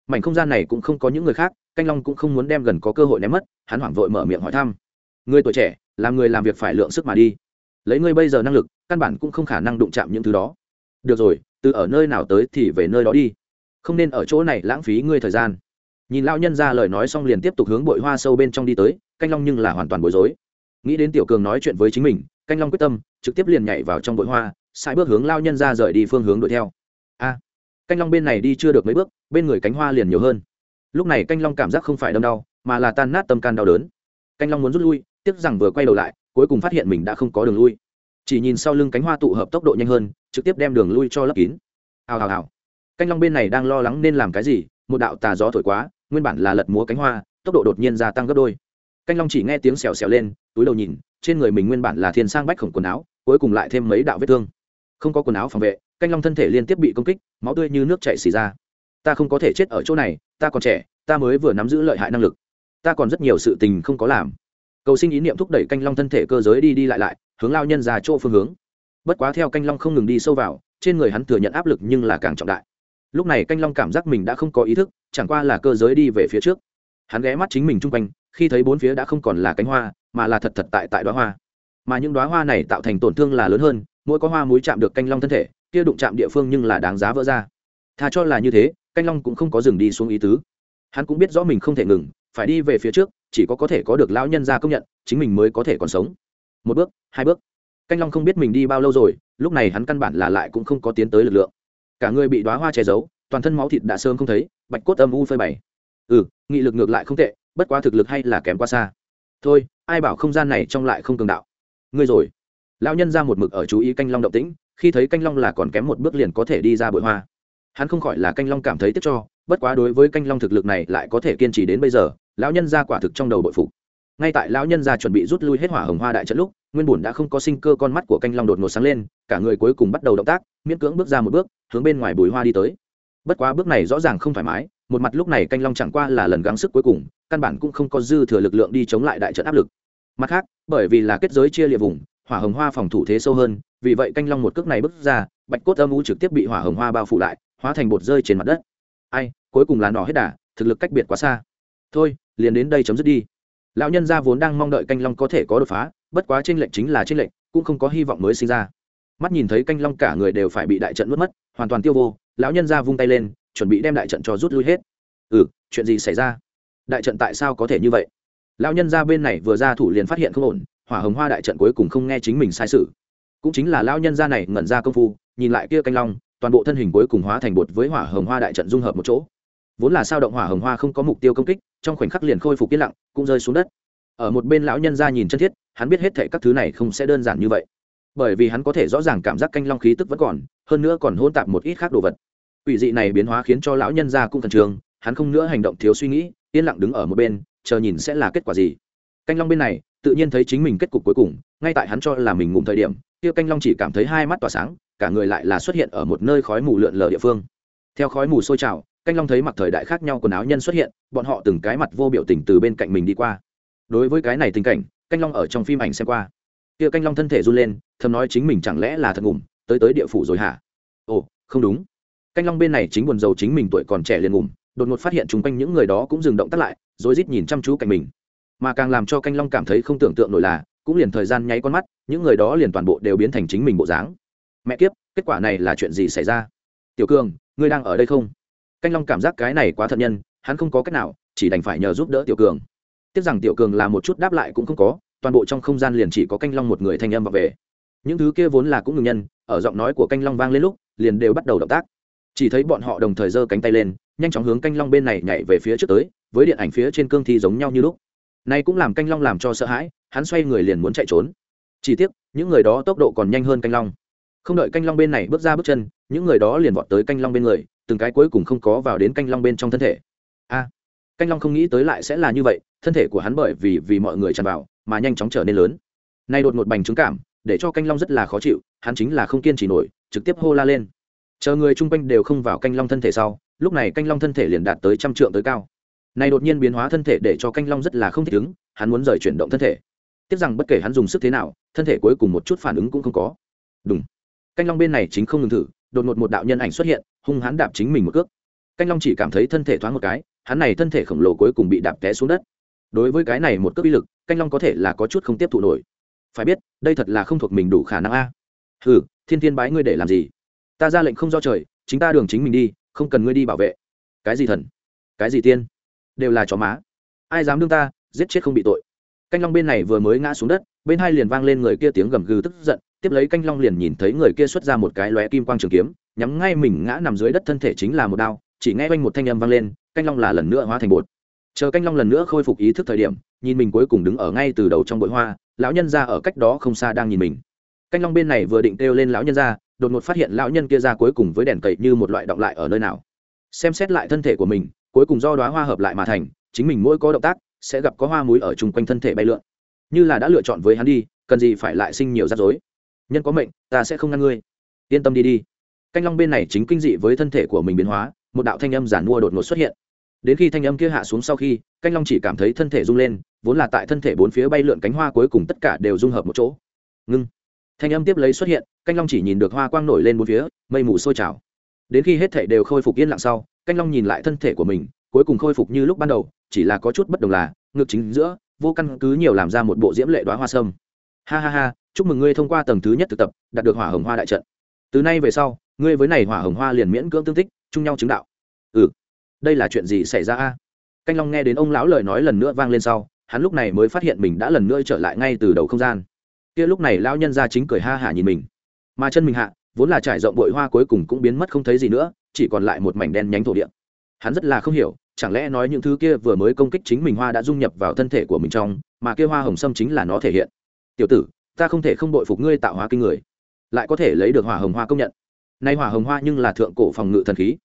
Mảnh không gian này cũng không có những người khác, canh long cũng không muốn đem gần có cơ hội ném mất, hắn hoảng vội mở miệng hỏi thăm. Người tuổi trẻ, làm người làm việc phải lượng sức mà đi. Lấy ngươi bây giờ năng lực, căn bản cũng không khả năng đụng chạm những thứ đó. Được rồi, từ ở nơi nào tới thì về nơi đó đi. Không nên ở chỗ này lãng phí ngươi thời gian. Nhìn lão nhân ra lời nói xong liền tiếp tục hướng bội hoa sâu bên trong đi tới, canh long nhưng là hoàn toàn bối rối. Nghĩ đến tiểu cường nói chuyện với chính mình, canh long quyết tâm, trực tiếp liền nhảy vào trong bội hoa sai bước hướng lao nhân ra rời đi phương hướng đuổi theo canh long bên này đi chưa được mấy bước, bên người cánh hoa liền nhiều hơn. Lúc này canh long cảm giác không phải đâm đau, mà là tan nát tâm can đau đớn. Canh long muốn rút lui, tiếc rằng vừa quay đầu lại, cuối cùng phát hiện mình đã không có đường lui. Chỉ nhìn sau lưng cánh hoa tụ hợp tốc độ nhanh hơn, trực tiếp đem đường lui cho lấp kín. Hào hào hào. Canh long bên này đang lo lắng nên làm cái gì, một đạo tà gió thổi quá, nguyên bản là lật múa cánh hoa, tốc độ đột nhiên gia tăng gấp đôi. Canh long chỉ nghe tiếng xèo xèo lên, túi đầu nhìn, trên người mình nguyên bản là thiên sang bách khổng quần áo, cuối cùng lại thêm mấy đạo vết thương. Không có quần áo phòng vệ canh long thân thể liên tiếp bị công kích, máu tươi như nước chảy xì ra. Ta không có thể chết ở chỗ này, ta còn trẻ, ta mới vừa nắm giữ lợi hại năng lực. Ta còn rất nhiều sự tình không có làm. Cầu sinh ý niệm thúc đẩy canh long thân thể cơ giới đi đi lại lại, hướng lao nhân ra chỗ phương hướng. Bất quá theo canh long không ngừng đi sâu vào, trên người hắn thừa nhận áp lực nhưng là càng trọng đại. Lúc này canh long cảm giác mình đã không có ý thức, chẳng qua là cơ giới đi về phía trước. Hắn ghé mắt chính mình chung quanh, khi thấy bốn phía đã không còn là cánh hoa, mà là thật thật tại tại đoá hoa. Mà những đoá hoa này tạo thành tổn thương là lớn hơn mỗi có hoa muối chạm được canh long thân thể, kia đụng chạm địa phương nhưng là đáng giá vỡ ra. Thà cho là như thế, canh long cũng không có dừng đi xuống ý tứ. Hắn cũng biết rõ mình không thể ngừng, phải đi về phía trước, chỉ có có thể có được lão nhân ra công nhận, chính mình mới có thể còn sống. Một bước, hai bước. Canh long không biết mình đi bao lâu rồi, lúc này hắn căn bản là lại cũng không có tiến tới lực lượng. Cả người bị đoá hoa che giấu, toàn thân máu thịt đã sớm không thấy, bạch cốt âm u phơi bày. Ừ nghị lực ngược lại không tệ, bất quá thực lực hay là kém quá xa. Thôi, ai bảo không gian này trong lại không cường đạo. Ngươi rồi lão nhân ra một mực ở chú ý canh long động tĩnh, khi thấy canh long là còn kém một bước liền có thể đi ra bụi hoa. Hắn không khỏi là canh long cảm thấy tiếc cho, bất quá đối với canh long thực lực này lại có thể kiên trì đến bây giờ, lão nhân ra quả thực trong đầu bội phục. Ngay tại lão nhân ra chuẩn bị rút lui hết hỏa hồng hoa đại trận lúc, nguyên bùn đã không có sinh cơ con mắt của canh long đột ngột sáng lên, cả người cuối cùng bắt đầu động tác, miễn cưỡng bước ra một bước, hướng bên ngoài bùi hoa đi tới. Bất quá bước này rõ ràng không thoải mái, một mặt lúc này canh long chẳng qua là lần gắng sức cuối cùng, căn bản cũng không có dư thừa lực lượng đi chống lại đại trận áp lực. Mặt khác, bởi vì là kết giới chia liệt vùng hỏa hồng hoa phòng thủ thế sâu hơn, vì vậy canh long một cước này bước ra, bạch cốt âm u trực tiếp bị hỏa hồng hoa bao phủ lại, hóa thành bột rơi trên mặt đất. Ai, cuối cùng là nỏ hết đà, thực lực cách biệt quá xa. Thôi, liền đến đây chấm dứt đi. Lão nhân gia vốn đang mong đợi canh long có thể có đột phá, bất quá trên lệnh chính là trên lệnh cũng không có hy vọng mới sinh ra. Mắt nhìn thấy canh long cả người đều phải bị đại trận nuốt mất, hoàn toàn tiêu vô, lão nhân gia vung tay lên, chuẩn bị đem đại trận cho rút lui hết. Ừ chuyện gì xảy ra? Đại trận tại sao có thể như vậy? Lão nhân gia bên này vừa ra thủ liền phát hiện không ổn hỏa hồng hoa đại trận cuối cùng không nghe chính mình sai sự. Cũng chính là lão nhân gia này ngẩn ra công phu, nhìn lại kia canh long, toàn bộ thân hình cuối cùng hóa thành bột với hỏa hồng hoa đại trận dung hợp một chỗ. Vốn là sao động hỏa hồng hoa không có mục tiêu công kích, trong khoảnh khắc liền khôi phục yên lặng, cũng rơi xuống đất. Ở một bên lão nhân gia nhìn chân thiết, hắn biết hết thảy các thứ này không sẽ đơn giản như vậy. Bởi vì hắn có thể rõ ràng cảm giác canh long khí tức vẫn còn, hơn nữa còn hôn tạp một ít khác đồ vật. Ủy dị này biến hóa khiến cho lão nhân gia cũng thần trường hắn không nữa hành động thiếu suy nghĩ, yên lặng đứng ở một bên, chờ nhìn sẽ là kết quả gì. Canh long bên này tự nhiên thấy chính mình kết cục cuối cùng, ngay tại hắn cho là mình ngủ thời điểm, kia canh long chỉ cảm thấy hai mắt tỏa sáng, cả người lại là xuất hiện ở một nơi khói mù lượn lờ địa phương. Theo khói mù sôi trào, canh long thấy mặc thời đại khác nhau quần áo nhân xuất hiện, bọn họ từng cái mặt vô biểu tình từ bên cạnh mình đi qua. Đối với cái này tình cảnh, canh long ở trong phim ảnh xem qua. Kia canh long thân thể run lên, thầm nói chính mình chẳng lẽ là thật ngủm tới tới địa phủ rồi hả? Ồ, không đúng. Canh long bên này chính buồn giàu chính mình tuổi còn trẻ liền ngủm đột ngột phát hiện chung quanh những người đó cũng dừng động tắt lại, rồi rít nhìn chăm chú cạnh mình mà càng làm cho canh long cảm thấy không tưởng tượng nổi là, cũng liền thời gian nháy con mắt, những người đó liền toàn bộ đều biến thành chính mình bộ dáng. Mẹ kiếp, kết quả này là chuyện gì xảy ra? Tiểu cường, ngươi đang ở đây không? Canh long cảm giác cái này quá thận nhân, hắn không có cách nào, chỉ đành phải nhờ giúp đỡ tiểu cường. Tiếc rằng tiểu cường là một chút đáp lại cũng không có, toàn bộ trong không gian liền chỉ có canh long một người thanh âm vào về. Những thứ kia vốn là cũng ngừng nhân, ở giọng nói của canh long vang lên lúc, liền đều bắt đầu động tác. Chỉ thấy bọn họ đồng thời giơ cánh tay lên, nhanh chóng hướng canh long bên này nhảy về phía trước tới, với điện ảnh phía trên cương thi giống nhau như lúc này cũng làm canh long làm cho sợ hãi, hắn xoay người liền muốn chạy trốn. Chỉ tiếc, những người đó tốc độ còn nhanh hơn canh long. Không đợi canh long bên này bước ra bước chân, những người đó liền vọt tới canh long bên người, từng cái cuối cùng không có vào đến canh long bên trong thân thể. A! Canh long không nghĩ tới lại sẽ là như vậy, thân thể của hắn bởi vì vì mọi người tràn vào, mà nhanh chóng trở nên lớn. Nay đột ngột bành trứng cảm, để cho canh long rất là khó chịu, hắn chính là không kiên trì nổi, trực tiếp hô la lên. Chờ người chung quanh đều không vào canh long thân thể sau, lúc này canh long thân thể liền đạt tới trăm trượng tới cao này đột nhiên biến hóa thân thể để cho canh long rất là không thích ứng, hắn muốn rời chuyển động thân thể. Tiếc rằng bất kể hắn dùng sức thế nào, thân thể cuối cùng một chút phản ứng cũng không có. Đúng canh long bên này chính không ngừng thử, đột ngột một đạo nhân ảnh xuất hiện, hung hắn đạp chính mình một cước. Canh long chỉ cảm thấy thân thể thoáng một cái, hắn này thân thể khổng lồ cuối cùng bị đạp té xuống đất. Đối với cái này một cước uy lực, canh long có thể là có chút không tiếp thụ nổi. Phải biết, đây thật là không thuộc mình đủ khả năng a. Hừ, thiên thiên bái ngươi để làm gì? Ta ra lệnh không do trời, chính ta đường chính mình đi, không cần ngươi đi bảo vệ. Cái gì thần? Cái gì tiên? Đều là chó má. Ai dám đương ta, giết chết không bị tội. Canh long bên này vừa mới ngã xuống đất, bên hai liền vang lên người kia tiếng gầm gừ tức giận, tiếp lấy canh long liền nhìn thấy người kia xuất ra một cái lóe kim quang trường kiếm, nhắm ngay mình ngã nằm dưới đất thân thể chính là một đao, chỉ nghe quanh một thanh âm vang lên, canh long là lần nữa hóa thành bột. Chờ canh long lần nữa khôi phục ý thức thời điểm, nhìn mình cuối cùng đứng ở ngay từ đầu trong bụi hoa, lão nhân ra ở cách đó không xa đang nhìn mình. Canh long bên này vừa định kêu lên lão nhân ra, đột ngột phát hiện lão nhân kia ra cuối cùng với đèn cậy như một loại động lại ở nơi nào. Xem xét lại thân thể của mình cuối cùng do đoá hoa hợp lại mà thành, chính mình mỗi có động tác, sẽ gặp có hoa muối ở chung quanh thân thể bay lượn. Như là đã lựa chọn với hắn đi, cần gì phải lại sinh nhiều rắc rối. Nhân có mệnh, ta sẽ không ngăn ngươi. Yên tâm đi đi. Canh long bên này chính kinh dị với thân thể của mình biến hóa, một đạo thanh âm giản mua đột ngột xuất hiện. Đến khi thanh âm kia hạ xuống sau khi, canh long chỉ cảm thấy thân thể rung lên, vốn là tại thân thể bốn phía bay lượn cánh hoa cuối cùng tất cả đều dung hợp một chỗ. Ngưng. Thanh âm tiếp lấy xuất hiện, canh long chỉ nhìn được hoa quang nổi lên bốn phía, mây mù sôi trào đến khi hết thể đều khôi phục yên lặng sau, canh long nhìn lại thân thể của mình, cuối cùng khôi phục như lúc ban đầu, chỉ là có chút bất đồng là, ngực chính giữa, vô căn cứ nhiều làm ra một bộ diễm lệ đoá hoa sâm. Ha ha ha, chúc mừng ngươi thông qua tầng thứ nhất thực tập, đạt được hỏa hồng hoa đại trận. Từ nay về sau, ngươi với này hỏa hồng hoa liền miễn cưỡng tương tích chung nhau chứng đạo. Ừ. Đây là chuyện gì xảy ra a? Canh long nghe đến ông lão lời nói lần nữa vang lên sau, hắn lúc này mới phát hiện mình đã lần nữa trở lại ngay từ đầu không gian. Kia lúc này lão nhân ra chính cười ha hả nhìn mình. Mà chân mình hạ vốn là trải rộng bội hoa cuối cùng cũng biến mất không thấy gì nữa, chỉ còn lại một mảnh đen nhánh thổ địa. Hắn rất là không hiểu, chẳng lẽ nói những thứ kia vừa mới công kích chính mình hoa đã dung nhập vào thân thể của mình trong, mà kia hoa hồng sâm chính là nó thể hiện. Tiểu tử, ta không thể không bội phục ngươi tạo hóa kinh người, lại có thể lấy được hỏa hồng hoa công nhận. Nay hỏa hồng hoa nhưng là thượng cổ phòng ngự thần khí.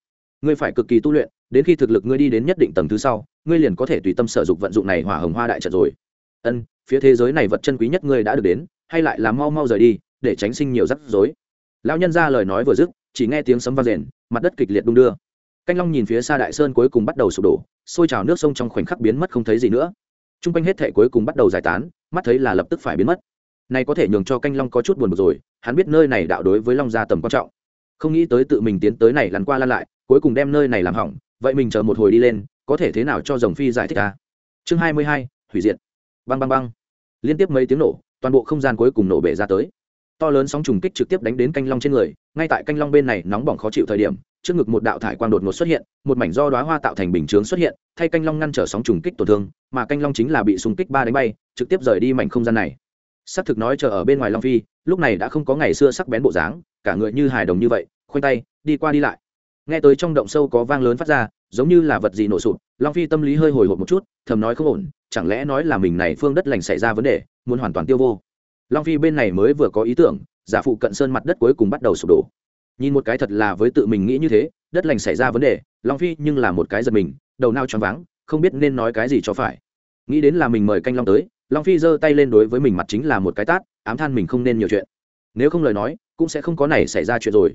Ngươi phải cực kỳ tu luyện, đến khi thực lực ngươi đi đến nhất định tầng thứ sau, ngươi liền có thể tùy tâm sở dụng vận dụng này hỏa hồng hoa đại trận rồi. Ân, phía thế giới này vật chân quý nhất ngươi đã được đến, hay lại là mau mau rời đi, để tránh sinh nhiều rắc rối lão nhân ra lời nói vừa dứt, chỉ nghe tiếng sấm vang rền, mặt đất kịch liệt đung đưa. Canh long nhìn phía xa đại sơn cuối cùng bắt đầu sụp đổ xôi trào nước sông trong khoảnh khắc biến mất không thấy gì nữa. T r u n g quanh hết thể cuối cùng bắt đầu giải tán, mắt thấy là lập tức phải biến mất. Này có thể nhường cho canh long có chút buồn bực rồi, hắn biết nơi này đạo đối với long gia tầm quan trọng. Không nghĩ tới tự mình tiến tới này lăn qua lăn lại, cuối cùng đem nơi này làm hỏng, vậy mình chờ một hồi đi lên, có thể thế nào cho dòng phi giải thích ta chương hai mươi hai, hủy diệt. Băng băng băng. Liên tiếp mấy tiếng nổ, toàn bộ không gian cuối cùng nổ bể ra tới to lớn sóng trùng kích trực tiếp đánh đến canh long trên người, ngay tại canh long bên này nóng bỏng khó chịu thời điểm, trước ngực một đạo thải quang đột ngột xuất hiện, một mảnh do đoá hoa tạo thành bình chướng xuất hiện, thay canh long ngăn trở sóng trùng kích tổn thương, mà canh long chính là bị súng kích ba đánh bay, trực tiếp rời đi mảnh không gian này. Xác thực nói chờ ở bên ngoài long phi, lúc này đã không có ngày xưa sắc bén bộ dáng, cả người như hài đồng như vậy, khoanh tay, đi qua đi lại. Nghe tới trong động sâu có vang lớn phát ra, giống như là vật gì nổ sụp, long phi tâm lý hơi hồi hộp một chút, thầm nói không ổn, chẳng lẽ nói là mình này phương đất lành xảy ra vấn đề, muốn hoàn toàn tiêu vô long phi bên này mới vừa có ý tưởng, giả phụ cận sơn mặt đất cuối cùng bắt đầu sụp đổ. Nhìn một cái thật là với tự mình nghĩ như thế, đất lành xảy ra vấn đề, long phi nhưng là một cái giật mình, đầu nao choáng váng, không biết nên nói cái gì cho phải. Nghĩ đến là mình mời canh long tới, long phi giơ tay lên đối với mình mặt chính là một cái tát, ám than mình không nên nhiều chuyện. Nếu không lời nói, cũng sẽ không có này xảy ra chuyện rồi.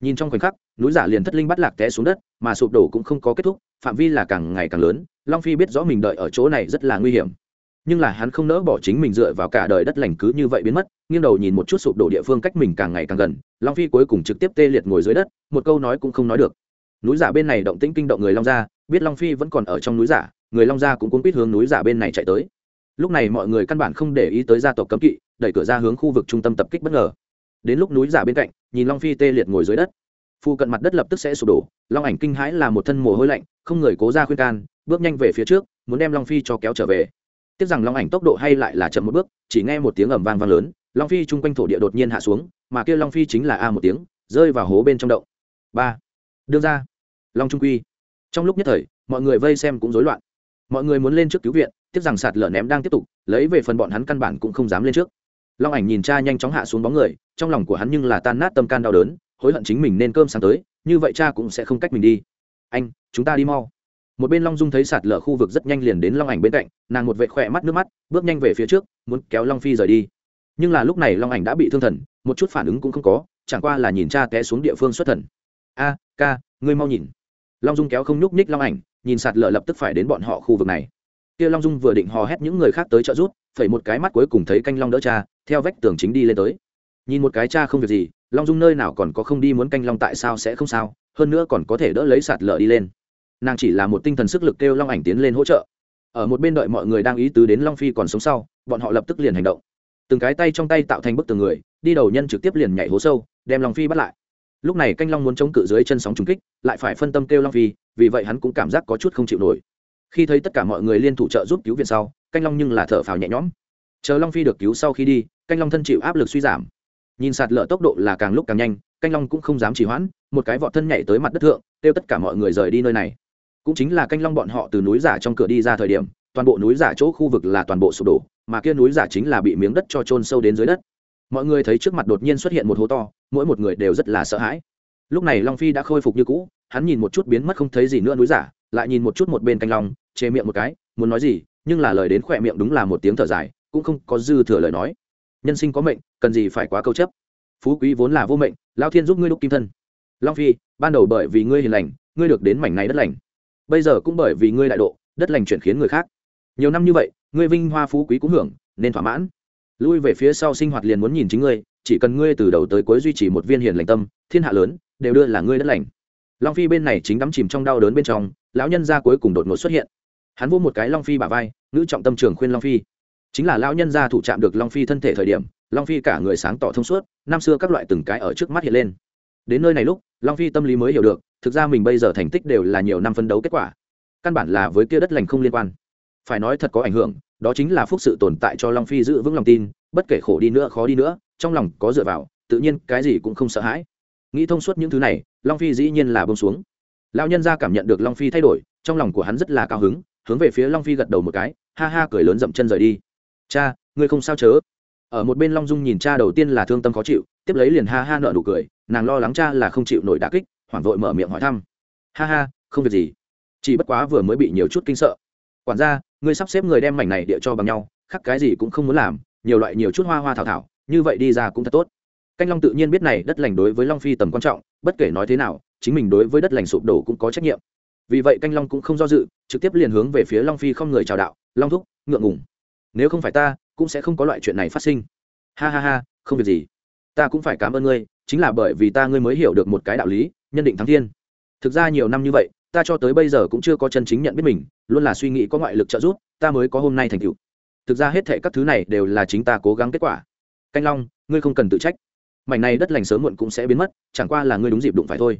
Nhìn trong khoảnh khắc, núi giả liền thất linh bắt lạc té xuống đất, mà sụp đổ cũng không có kết thúc, phạm vi là càng ngày càng lớn, long phi biết rõ mình đợi ở chỗ này rất là nguy hiểm nhưng là hắn không nỡ bỏ chính mình dựa vào cả đời đất lành cứ như vậy biến mất, nghiêng đầu nhìn một chút sụp đổ địa phương cách mình càng ngày càng gần, long phi cuối cùng trực tiếp tê liệt ngồi dưới đất, một câu nói cũng không nói được. Núi giả bên này động tĩnh kinh động người long gia, biết long phi vẫn còn ở trong núi giả, người long gia cũng cuốn quýt hướng núi giả bên này chạy tới. Lúc này mọi người căn bản không để ý tới gia tộc cấm kỵ, đẩy cửa ra hướng khu vực trung tâm tập kích bất ngờ. Đến lúc núi giả bên cạnh, nhìn long phi tê liệt ngồi dưới đất. Phu cận mặt đất lập tức sẽ sụp đổ, long ảnh kinh hãi là một thân mồ hôi lạnh, không người cố ra khuyên can, bước nhanh về phía trước, muốn đem long phi cho kéo trở về tiếc rằng long ảnh tốc độ hay lại là chậm một bước, chỉ nghe một tiếng ầm vang vang lớn, long phi chung quanh thổ địa đột nhiên hạ xuống, mà kia long phi chính là a một tiếng, rơi vào hố bên trong động. Ba. Đương ra. Long trung quy. Trong lúc nhất thời, mọi người vây xem cũng rối loạn. Mọi người muốn lên trước cứu viện, tiếc rằng sạt lở ném đang tiếp tục, lấy về phần bọn hắn căn bản cũng không dám lên trước. Long ảnh nhìn cha nhanh chóng hạ xuống bóng người, trong lòng của hắn nhưng là tan nát tâm can đau đớn, hối hận chính mình nên cơm sáng tới, như vậy cha cũng sẽ không cách mình đi. Anh, chúng ta đi mau một bên long dung thấy sạt lở khu vực rất nhanh liền đến long ảnh bên cạnh nàng một vệ khỏe mắt nước mắt bước nhanh về phía trước muốn kéo long phi rời đi nhưng là lúc này long ảnh đã bị thương thần một chút phản ứng cũng không có chẳng qua là nhìn cha té xuống địa phương xuất thần a ca ngươi mau nhìn long dung kéo không nhúc nhích long ảnh nhìn sạt lở lập tức phải đến bọn họ khu vực này kia long dung vừa định hò hét những người khác tới trợ rút phẩy một cái mắt cuối cùng thấy canh long đỡ cha theo vách tường chính đi lên tới nhìn một cái cha không việc gì long dung nơi nào còn có không đi muốn canh long tại sao sẽ không sao hơn nữa còn có thể đỡ lấy sạt lở đi lên nàng chỉ là một tinh thần sức lực kêu long ảnh tiến lên hỗ trợ. Ở một bên đợi mọi người đang ý tứ đến long phi còn sống sau, bọn họ lập tức liền hành động. Từng cái tay trong tay tạo thành bức tường người, đi đầu nhân trực tiếp liền nhảy hố sâu, đem long phi bắt lại. Lúc này canh long muốn chống cự dưới chân sóng trùng kích, lại phải phân tâm kêu long phi, vì vậy hắn cũng cảm giác có chút không chịu nổi. Khi thấy tất cả mọi người liên thủ trợ giúp cứu viện sau, canh long nhưng là thở phào nhẹ nhõm. Chờ long phi được cứu sau khi đi, canh long thân chịu áp lực suy giảm. Nhìn sạt lở tốc độ là càng lúc càng nhanh, canh long cũng không dám trì hoãn, một cái vọt thân nhảy tới mặt đất thượng, kêu tất cả mọi người rời đi nơi này cũng chính là canh long bọn họ từ núi giả trong cửa đi ra thời điểm, toàn bộ núi giả chỗ khu vực là toàn bộ sụp đổ, mà kia núi giả chính là bị miếng đất cho trôn sâu đến dưới đất. Mọi người thấy trước mặt đột nhiên xuất hiện một hố to, mỗi một người đều rất là sợ hãi. Lúc này long phi đã khôi phục như cũ, hắn nhìn một chút biến mất không thấy gì nữa núi giả, lại nhìn một chút một bên canh long, chê miệng một cái, muốn nói gì, nhưng là lời đến khỏe miệng đúng là một tiếng thở dài, cũng không có dư thừa lời nói. Nhân sinh có mệnh, cần gì phải quá câu chấp? Phú quý vốn là vô mệnh, lao thiên giúp ngươi đúc kim thân. Long phi, ban đầu bởi vì ngươi hiền lành, ngươi được đến mảnh này đất lành bây giờ cũng bởi vì ngươi đại độ, đất lành chuyển khiến người khác. Nhiều năm như vậy, ngươi vinh hoa phú quý cũng hưởng, nên thỏa mãn. Lui về phía sau sinh hoạt liền muốn nhìn chính ngươi, chỉ cần ngươi từ đầu tới cuối duy trì một viên hiền lành tâm, thiên hạ lớn, đều đưa là ngươi đất lành. Long phi bên này chính đắm chìm trong đau đớn bên trong, lão nhân gia cuối cùng đột ngột xuất hiện. Hắn vô một cái long phi bả vai nữ trọng tâm trường khuyên long phi. Chính là lão nhân gia thủ chạm được long phi thân thể thời điểm, long phi cả người sáng tỏ thông suốt, năm xưa các loại từng cái ở trước mắt hiện lên. Đến nơi này lúc, long phi tâm lý mới hiểu được thực ra mình bây giờ thành tích đều là nhiều năm phân đấu kết quả. Căn bản là với kia đất lành không liên quan. Phải nói thật có ảnh hưởng, đó chính là phúc sự tồn tại cho long phi giữ vững lòng tin, bất kể khổ đi nữa khó đi nữa, trong lòng có dựa vào, tự nhiên cái gì cũng không sợ hãi. Nghĩ thông suốt những thứ này, long phi dĩ nhiên là bông xuống. Lão nhân ra cảm nhận được long phi thay đổi, trong lòng của hắn rất là cao hứng, hướng về phía long phi gật đầu một cái, ha ha cười lớn dậm chân rời đi. Cha, ngươi không sao chớ? Ở một bên long dung nhìn cha đầu tiên là thương tâm khó chịu, tiếp lấy liền ha ha nợ nụ cười, nàng lo lắng cha là không chịu nổi đà kích hoảng vội mở miệng hỏi thăm. Ha ha, không việc gì. Chỉ bất quá vừa mới bị nhiều chút kinh sợ. Quản gia, ngươi sắp xếp người đem mảnh này địa cho bằng nhau khắc cái gì cũng không muốn làm, nhiều loại nhiều chút hoa hoa thảo thảo, như vậy đi ra cũng thật tốt. Canh long tự nhiên biết này đất lành đối với long phi tầm quan trọng, bất kể nói thế nào, chính mình đối với đất lành sụp đổ cũng có trách nhiệm. Vì vậy canh long cũng không do dự, trực tiếp liền hướng về phía long phi không người chào đạo, long thúc, ngượng ngùng. Nếu không phải ta, cũng sẽ không có loại chuyện này phát sinh. Ha ha ha, không việc gì. Ta cũng phải cảm ơn ngươi, chính là bởi vì ta ngươi mới hiểu được một cái đạo lý nhân định thắng thiên. Thực ra nhiều năm như vậy, ta cho tới bây giờ cũng chưa có chân chính nhận biết mình, luôn là suy nghĩ có ngoại lực trợ giúp, ta mới có hôm nay thành tựu. Thực ra hết thệ các thứ này đều là chính ta cố gắng kết quả. Canh long, ngươi không cần tự trách. Mảnh này đất lành sớm muộn cũng sẽ biến mất, chẳng qua là ngươi đúng dịp đụng phải thôi.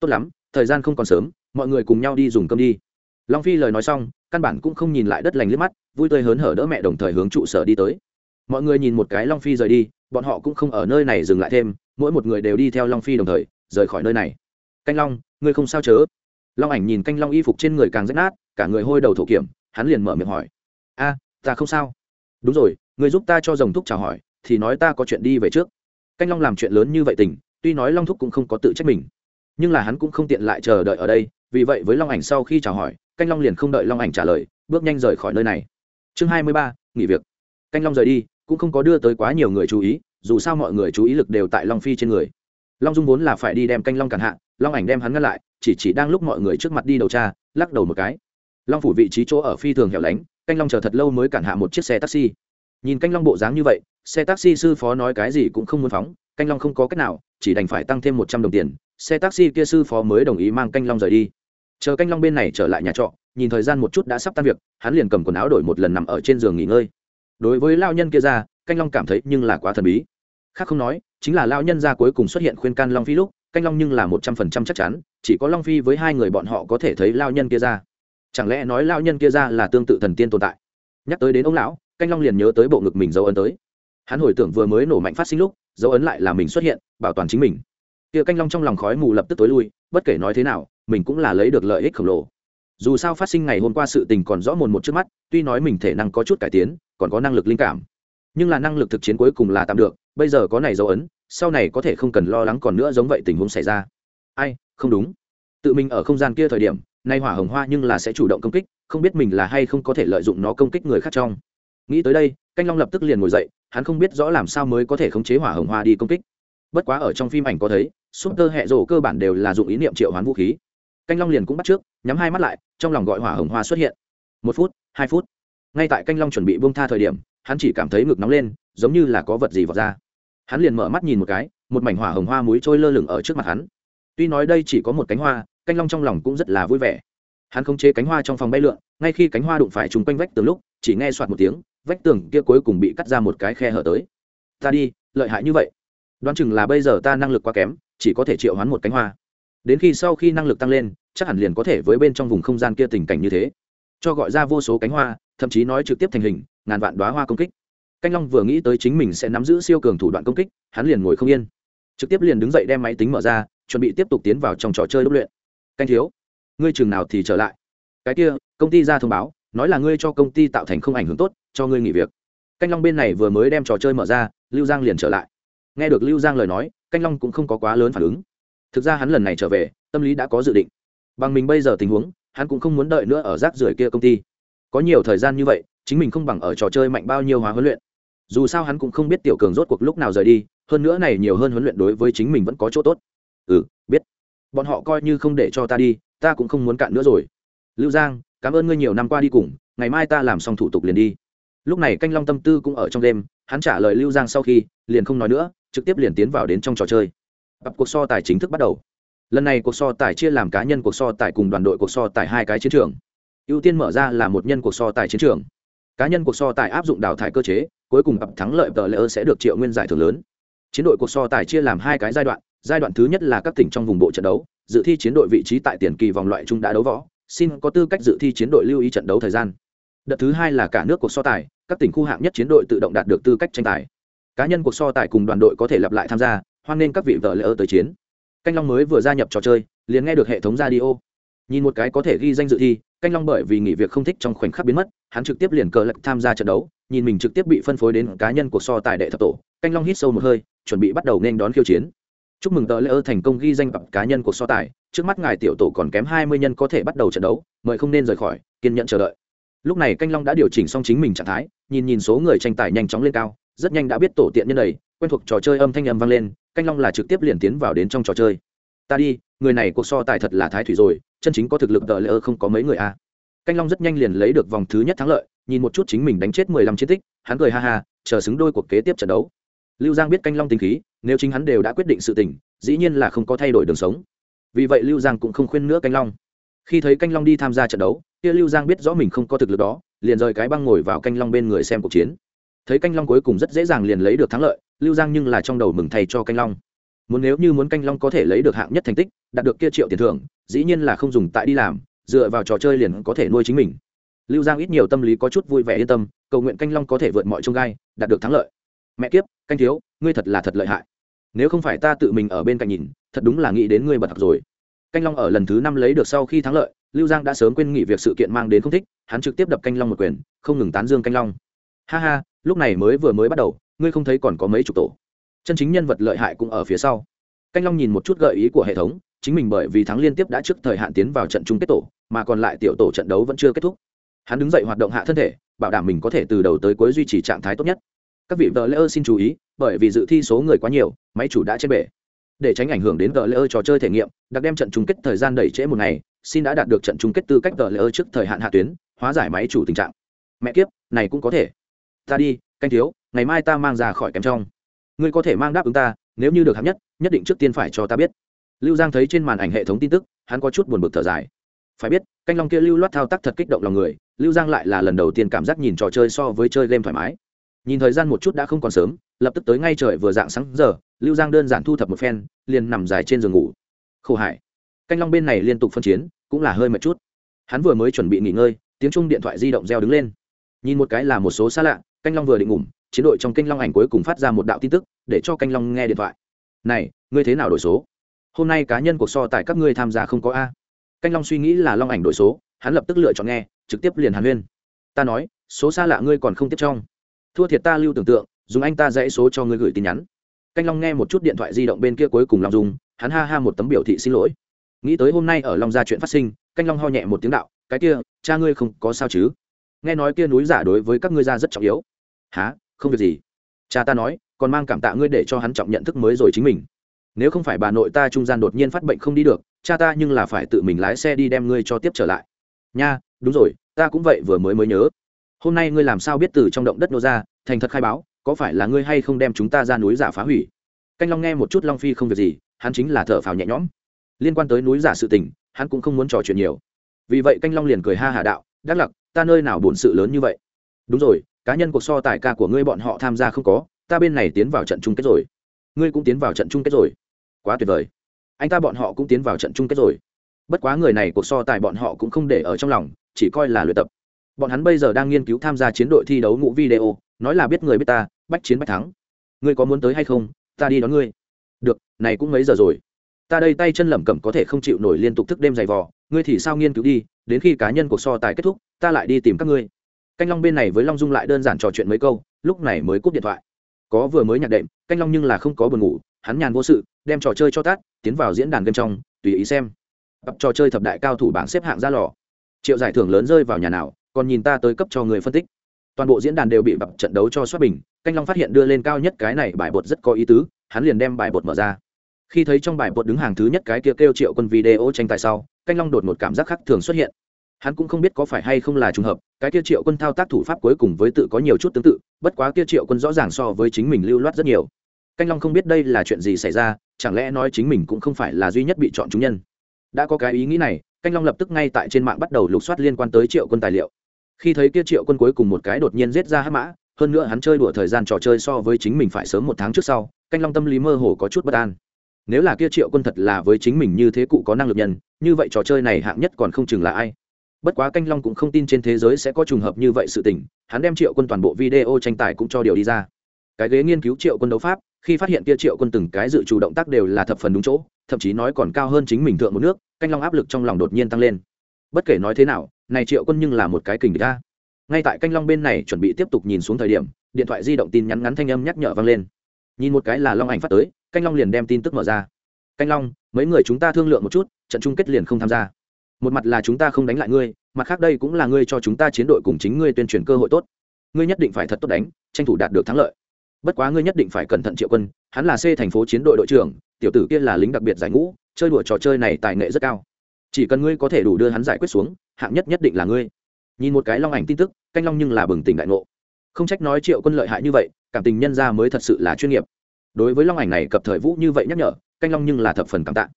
Tốt lắm, thời gian không còn sớm, mọi người cùng nhau đi dùng cơm đi. Long phi lời nói xong, căn bản cũng không nhìn lại đất lành liếc mắt, vui tươi hớn hở đỡ mẹ đồng thời hướng trụ sở đi tới. Mọi người nhìn một cái long phi rời đi, bọn họ cũng không ở nơi này dừng lại thêm, mỗi một người đều đi theo long phi đồng thời, rời khỏi nơi này canh long, ngươi không sao chớ? Long ảnh nhìn canh long y phục trên người càng rách nát, cả người hôi đầu thổ kiểm, hắn liền mở miệng hỏi. A, ta không sao. Đúng rồi người giúp ta cho dòng thúc chào hỏi, thì nói ta có chuyện đi về trước. Canh long làm chuyện lớn như vậy tình, tuy nói long thúc cũng không có tự trách mình, nhưng là hắn cũng không tiện lại chờ đợi ở đây, vì vậy với long ảnh sau khi chào hỏi, canh long liền không đợi long ảnh trả lời, bước nhanh rời khỏi nơi này. Chương hai mươi ba, nghỉ việc. Canh long rời đi, cũng không có đưa tới quá nhiều người chú ý, dù sao mọi người chú ý lực đều tại long phi trên người. Long dung vốn là phải đi đem canh long cản hạ long ảnh đem hắn ngăn lại, chỉ chỉ đang lúc mọi người trước mặt đi đầu tra, lắc đầu một cái. Long phủ vị trí chỗ ở phi thường hẻo lánh, canh long chờ thật lâu mới cản hạ một chiếc xe taxi. Nhìn canh long bộ dáng như vậy, xe taxi sư phó nói cái gì cũng không muốn phóng, canh long không có cách nào, chỉ đành phải tăng thêm một trăm đồng tiền. Xe taxi kia sư phó mới đồng ý mang canh long rời đi. Chờ canh long bên này trở lại nhà trọ, nhìn thời gian một chút đã sắp tan việc, hắn liền cầm quần áo đổi một lần nằm ở trên giường nghỉ ngơi. Đối với lao nhân kia ra, canh long cảm thấy nhưng là quá thần bí. Khác không nói, chính là lao nhân ra cuối cùng xuất hiện khuyên can long phi lúc canh long nhưng là một trăm phần trăm chắc chắn, chỉ có long phi với hai người bọn họ có thể thấy lao nhân kia ra. Chẳng lẽ nói lao nhân kia ra là tương tự thần tiên tồn tại? Nhắc tới đến ông lão, canh long liền nhớ tới bộ ngực mình dấu ấn tới. Hắn hồi tưởng vừa mới nổ mạnh phát sinh lúc, dấu ấn lại là mình xuất hiện, bảo toàn chính mình. Kia canh long trong lòng khói mù lập tức tối lui, bất kể nói thế nào, mình cũng là lấy được lợi ích khổng lồ. Dù sao phát sinh ngày hôm qua sự tình còn rõ mồn một trước mắt, tuy nói mình thể năng có chút cải tiến, còn có năng lực linh cảm nhưng là năng lực thực chiến cuối cùng là tạm được, bây giờ có này dấu ấn, sau này có thể không cần lo lắng còn nữa giống vậy tình huống xảy ra. Ai, không đúng. Tự mình ở không gian kia thời điểm, nay hỏa hồng hoa nhưng là sẽ chủ động công kích, không biết mình là hay không có thể lợi dụng nó công kích người khác trong. Nghĩ tới đây, canh long lập tức liền ngồi dậy, hắn không biết rõ làm sao mới có thể khống chế hỏa hồng hoa đi công kích. Bất quá ở trong phim ảnh có thấy súp tơ hẹ rổ cơ bản đều là dụng ý niệm triệu hoán vũ khí. Canh long liền cũng bắt trước, nhắm hai mắt lại, trong lòng gọi hỏa hồng hoa xuất hiện. Một phút, hai phút. Ngay tại canh long chuẩn bị bông tha thời điểm hắn chỉ cảm thấy ngực nóng lên, giống như là có vật gì vọt ra. Hắn liền mở mắt nhìn một cái, một mảnh hỏa hồng hoa muối trôi lơ lửng ở trước mặt hắn. Tuy nói đây chỉ có một cánh hoa, canh long trong lòng cũng rất là vui vẻ. Hắn không chế cánh hoa trong phòng bay lượn, ngay khi cánh hoa đụng phải chung quanh vách tường lúc, chỉ nghe soạt một tiếng, vách tường kia cuối cùng bị cắt ra một cái khe hở tới. Ta đi, lợi hại như vậy. Đoán chừng là bây giờ ta năng lực quá kém, chỉ có thể triệu hoán một cánh hoa. Đến khi sau khi năng lực tăng lên, chắc hẳn liền có thể với bên trong vùng không gian kia tình cảnh như thế cho gọi ra vô số cánh hoa, thậm chí nói trực tiếp thành hình, ngàn vạn đoá hoa công kích. Canh long vừa nghĩ tới chính mình sẽ nắm giữ siêu cường thủ đoạn công kích, hắn liền ngồi không yên. Trực tiếp liền đứng dậy đem máy tính mở ra, chuẩn bị tiếp tục tiến vào trong trò chơi đúc luyện. Canh thiếu, ngươi chừng nào thì trở lại? Cái kia, công ty ra thông báo, nói là ngươi cho công ty tạo thành không ảnh hưởng tốt, cho ngươi nghỉ việc. Canh long bên này vừa mới đem trò chơi mở ra, lưu giang liền trở lại. Nghe được lưu giang lời nói, canh long cũng không có quá lớn phản ứng. Thực ra hắn lần này trở về, tâm lý đã có dự định. Bằng mình bây giờ tình huống hắn cũng không muốn đợi nữa ở rác rưởi kia công ty. Có nhiều thời gian như vậy, chính mình không bằng ở trò chơi mạnh bao nhiêu hóa huấn luyện. Dù sao hắn cũng không biết tiểu cường rốt cuộc lúc nào rời đi, hơn nữa này nhiều hơn huấn luyện đối với chính mình vẫn có chỗ tốt. Ừ biết. Bọn họ coi như không để cho ta đi, ta cũng không muốn cạn nữa rồi. Lưu giang, cảm ơn ngươi nhiều năm qua đi cùng, ngày mai ta làm xong thủ tục liền đi. Lúc này canh long tâm tư cũng ở trong đêm, hắn trả lời lưu giang sau khi, liền không nói nữa, trực tiếp liền tiến vào đến trong trò chơi. Tập cuộc so tài chính thức bắt đầu lần này cuộc so tài chia làm cá nhân cuộc so tài cùng đoàn đội cuộc so tài hai cái chiến trường. Ưu tiên mở ra là một nhân cuộc so tài chiến trường. Cá nhân cuộc so tài áp dụng đào thải cơ chế, cuối cùng gặp thắng lợi tờ lễ ơ sẽ được triệu nguyên giải thưởng lớn. Chiến đội cuộc so tài chia làm hai cái giai đoạn giai đoạn thứ nhất là các tỉnh trong vùng bộ trận đấu, dự thi chiến đội vị trí tại tiền kỳ vòng loại chung đã đấu võ, xin có tư cách dự thi chiến đội lưu ý trận đấu thời gian. Đợt thứ hai là cả nước cuộc so tài, các tỉnh khu hạng nhất chiến đội tự động đạt được tư cách tranh tài. Cá nhân cuộc so tài cùng đoàn đội có thể lặp lại tham gia, hoan nghênh các vị vợ lỡ tới chiến canh long mới vừa gia nhập trò chơi, liền nghe được hệ thống radio. Nhìn một cái có thể ghi danh dự thi, canh long bởi vì nghỉ việc không thích trong khoảnh khắc biến mất, hắn trực tiếp liền cờ lạch tham gia trận đấu, nhìn mình trực tiếp bị phân phối đến cá nhân cuộc so tài đệ thập tổ, canh long hít sâu một hơi, chuẩn bị bắt đầu nên đón khiêu chiến. Chúc mừng tờ lễ ơ thành công ghi danh bậc cá nhân cuộc so tài, trước mắt ngài tiểu tổ còn kém hai mươi nhân có thể bắt đầu trận đấu, mời không nên rời khỏi, kiên nhận chờ đợi. Lúc này canh long đã điều chỉnh xong chính mình trạng thái, nhìn nhìn số người tranh tài nhanh chóng lên cao, rất nhanh đã biết tổ tiện nhân này quen thuộc trò chơi âm thanh âm vang lên, canh long là trực tiếp liền tiến vào đến trong trò chơi. Ta đi, người này cuộc so tài thật là thái thủy rồi, chân chính có thực lực đợi lỡ không có mấy người a à. canh long rất nhanh liền lấy được vòng thứ nhất thắng lợi, nhìn một chút chính mình đánh chết mười lăm chiến tích, hắn cười ha ha, chờ xứng đôi cuộc kế tiếp trận đấu. Lưu giang biết canh long tính khí, nếu chính hắn đều đã quyết định sự tình, dĩ nhiên là không có thay đổi đường sống. Vì vậy lưu giang cũng không khuyên nữa canh long. Khi thấy canh long đi tham gia trận đấu, kia lưu giang biết rõ mình không có thực lực đó, liền rời cái băng ngồi vào canh long bên người xem cuộc chiến. Thấy canh long cuối cùng rất dễ dàng liền lấy được thắng lợi lưu giang nhưng là trong đầu mừng thầy cho canh long. Muốn nếu như muốn canh long có thể lấy được hạng nhất thành tích, đạt được kia triệu tiền thưởng, dĩ nhiên là không dùng tại đi làm, dựa vào trò chơi liền có thể nuôi chính mình. Lưu giang ít nhiều tâm lý có chút vui vẻ yên tâm, cầu nguyện canh long có thể vượt mọi trông gai, đạt được thắng lợi. Mẹ kiếp, canh thiếu, ngươi thật là thật lợi hại. Nếu không phải ta tự mình ở bên cạnh nhìn, thật đúng là nghĩ đến ngươi bật học rồi. Canh long ở lần thứ năm lấy được sau khi thắng lợi, lưu giang đã sớm quên nghỉ việc sự kiện mang đến không thích, hắn trực tiếp đập canh long một quyền, không ngừng tán dương canh long. Ha ha, lúc này mới vừa mới bắt đầu ngươi không thấy còn có mấy chục tổ. Chân chính nhân vật lợi hại cũng ở phía sau. Canh long nhìn một chút gợi ý của hệ thống, chính mình bởi vì thắng liên tiếp đã trước thời hạn tiến vào trận chung kết tổ, mà còn lại tiểu tổ trận đấu vẫn chưa kết thúc. Hắn đứng dậy hoạt động hạ thân thể, bảo đảm mình có thể từ đầu tới cuối duy trì trạng thái tốt nhất. Các vị vợ lễ ơ xin chú ý, bởi vì dự thi số người quá nhiều, máy chủ đã trên bể. Để tránh ảnh hưởng đến vợ lễ ơ trò chơi thể nghiệm, đặc đem trận chung kết thời gian đẩy trễ một ngày, xin đã đạt được trận chung kết tư cách vợ lễ ơ trước thời hạn hạ tuyến, hóa giải máy chủ tình trạng. Mẹ kiếp, này cũng có thể. Ta đi, canh thiếu ngày mai ta mang ra khỏi kém trong. Ngươi có thể mang đáp ứng ta, nếu như được hạng nhất nhất định trước tiên phải cho ta biết. Lưu giang thấy trên màn ảnh hệ thống tin tức, hắn có chút buồn bực thở dài. Phải biết, canh long kia lưu loát thao tác thật kích động lòng người, lưu giang lại là lần đầu tiên cảm giác nhìn trò chơi so với chơi game thoải mái. Nhìn thời gian một chút đã không còn sớm, lập tức tới ngay trời vừa dạng sáng giờ, lưu giang đơn giản thu thập một phen, liền nằm dài trên giường ngủ. Khổ hải canh long bên này liên tục phân chiến, cũng là hơi mệt chút. Hắn vừa mới chuẩn bị nghỉ ngơi, tiếng chung điện thoại di động reo đứng lên. Nhìn một cái là một số xa lạ, canh long vừa định ngủ chiến đội trong kênh long ảnh cuối cùng phát ra một đạo tin tức, để cho canh long nghe điện thoại. Này, ngươi thế nào đổi số? Hôm nay cá nhân cuộc so tại các ngươi tham gia không có a. Canh long suy nghĩ là long ảnh đổi số, hắn lập tức lựa chọn nghe, trực tiếp liền hàn huyên. Ta nói, số xa lạ ngươi còn không tiếp trong. Thua thiệt ta lưu tưởng tượng, dùng anh ta dãy số cho ngươi gửi tin nhắn. Canh long nghe một chút điện thoại di động bên kia cuối cùng lòng dùng, hắn ha ha một tấm biểu thị xin lỗi. Nghĩ tới hôm nay ở long gia chuyện phát sinh, canh long ho nhẹ một tiếng đạo, cái kia, cha ngươi không có sao chứ? Nghe nói kia núi giả đối với các ngươi gia rất trọng yếu. Há không việc gì. Cha ta nói, còn mang cảm tạ ngươi để cho hắn trọng nhận thức mới rồi chính mình. Nếu không phải bà nội ta trung gian đột nhiên phát bệnh không đi được, cha ta nhưng là phải tự mình lái xe đi đem ngươi cho tiếp trở lại. Nha, đúng rồi, ta cũng vậy vừa mới mới nhớ. Hôm nay ngươi làm sao biết từ trong động đất nô ra, thành thật khai báo, có phải là ngươi hay không đem chúng ta ra núi giả phá hủy? Canh long nghe một chút long phi không việc gì, hắn chính là thở phào nhẹ nhõm. Liên quan tới núi giả sự tình, hắn cũng không muốn trò chuyện nhiều. Vì vậy canh long liền cười ha hà đạo, đắc lặc, ta nơi nào bổn sự lớn như vậy? Đúng rồi cá nhân cuộc so tài ca của ngươi bọn họ tham gia không có, ta bên này tiến vào trận chung kết rồi. Ngươi cũng tiến vào trận chung kết rồi. Quá tuyệt vời. Anh ta bọn họ cũng tiến vào trận chung kết rồi. Bất quá người này cuộc so tài bọn họ cũng không để ở trong lòng, chỉ coi là luyện tập. Bọn hắn bây giờ đang nghiên cứu tham gia chiến đội thi đấu ngũ video, nói là biết người biết ta, bách chiến bách thắng. Ngươi có muốn tới hay không? Ta đi đón ngươi. Được, này cũng mấy giờ rồi? Ta đây tay chân lẩm cẩm có thể không chịu nổi liên tục thức đêm dày vò, ngươi thì sao nghiên cứu đi, đến khi cá nhân cuộc so tài kết thúc, ta lại đi tìm các ngươi canh long bên này với long dung lại đơn giản trò chuyện mấy câu, lúc này mới cúp điện thoại. Có vừa mới nhạc đệm, canh long nhưng là không có buồn ngủ, hắn nhàn vô sự, đem trò chơi cho tát, tiến vào diễn đàn game trong, tùy ý xem. Bập trò chơi thập đại cao thủ bảng xếp hạng ra lò. Triệu giải thưởng lớn rơi vào nhà nào, còn nhìn ta tới cấp cho người phân tích. Toàn bộ diễn đàn đều bị bập trận đấu cho xuất bình, canh long phát hiện đưa lên cao nhất cái này bài bột rất có ý tứ, hắn liền đem bài bột mở ra. Khi thấy trong bài bột đứng hàng thứ nhất cái kia kêu triệu quân video tranh tài sau, canh long đột một cảm giác khác thường xuất hiện hắn cũng không biết có phải hay không là trùng hợp, cái kia triệu quân thao tác thủ pháp cuối cùng với tự có nhiều chút tương tự, bất quá kia triệu quân rõ ràng so với chính mình lưu loát rất nhiều. Canh long không biết đây là chuyện gì xảy ra, chẳng lẽ nói chính mình cũng không phải là duy nhất bị chọn chúng nhân. Đã có cái ý nghĩ này, canh long lập tức ngay tại trên mạng bắt đầu lục soát liên quan tới triệu quân tài liệu. Khi thấy kia triệu quân cuối cùng một cái đột nhiên giết ra hắc mã, hơn nữa hắn chơi đùa thời gian trò chơi so với chính mình phải sớm một tháng trước sau, canh long tâm lý mơ hồ có chút bất an. Nếu là kia triệu quân thật là với chính mình như thế cụ có năng lực nhân, như vậy trò chơi này hạng nhất còn không chừng là ai? Bất quá canh long cũng không tin trên thế giới sẽ có trùng hợp như vậy sự tình, hắn đem triệu quân toàn bộ video tranh tài cũng cho điều đi ra. Cái ghế nghiên cứu triệu quân đấu pháp, khi phát hiện kia triệu quân từng cái dự chủ động tác đều là thập phần đúng chỗ, thậm chí nói còn cao hơn chính mình thượng một nước, canh long áp lực trong lòng đột nhiên tăng lên. Bất kể nói thế nào, này triệu quân nhưng là một cái kình địch ta ngay tại canh long bên này chuẩn bị tiếp tục nhìn xuống thời điểm, điện thoại di động tin nhắn ngắn thanh âm nhắc nhở vang lên. Nhìn một cái là long ảnh phát tới, canh long liền đem tin tức mở ra. Canh long, mấy người chúng ta thương lượng một chút, trận chung kết liền không tham gia một mặt là chúng ta không đánh lại ngươi, mặt khác đây cũng là ngươi cho chúng ta chiến đội cùng chính ngươi tuyên truyền cơ hội tốt. Ngươi nhất định phải thật tốt đánh, tranh thủ đạt được thắng lợi. Bất quá ngươi nhất định phải cẩn thận triệu quân, hắn là c thành phố chiến đội đội trưởng, tiểu tử kia là lính đặc biệt giải ngũ, chơi đùa trò chơi này tài nghệ rất cao. Chỉ cần ngươi có thể đủ đưa hắn giải quyết xuống, hạng nhất nhất định là ngươi. Nhìn một cái long ảnh tin tức, canh long nhưng là bừng tỉnh đại ngộ. Không trách nói triệu quân lợi hại như vậy, cảm tình nhân ra mới thật sự là chuyên nghiệp. Đối với long ảnh này cập thời vũ như vậy nhắc nhở, canh long nhưng là thập phần cảm tạ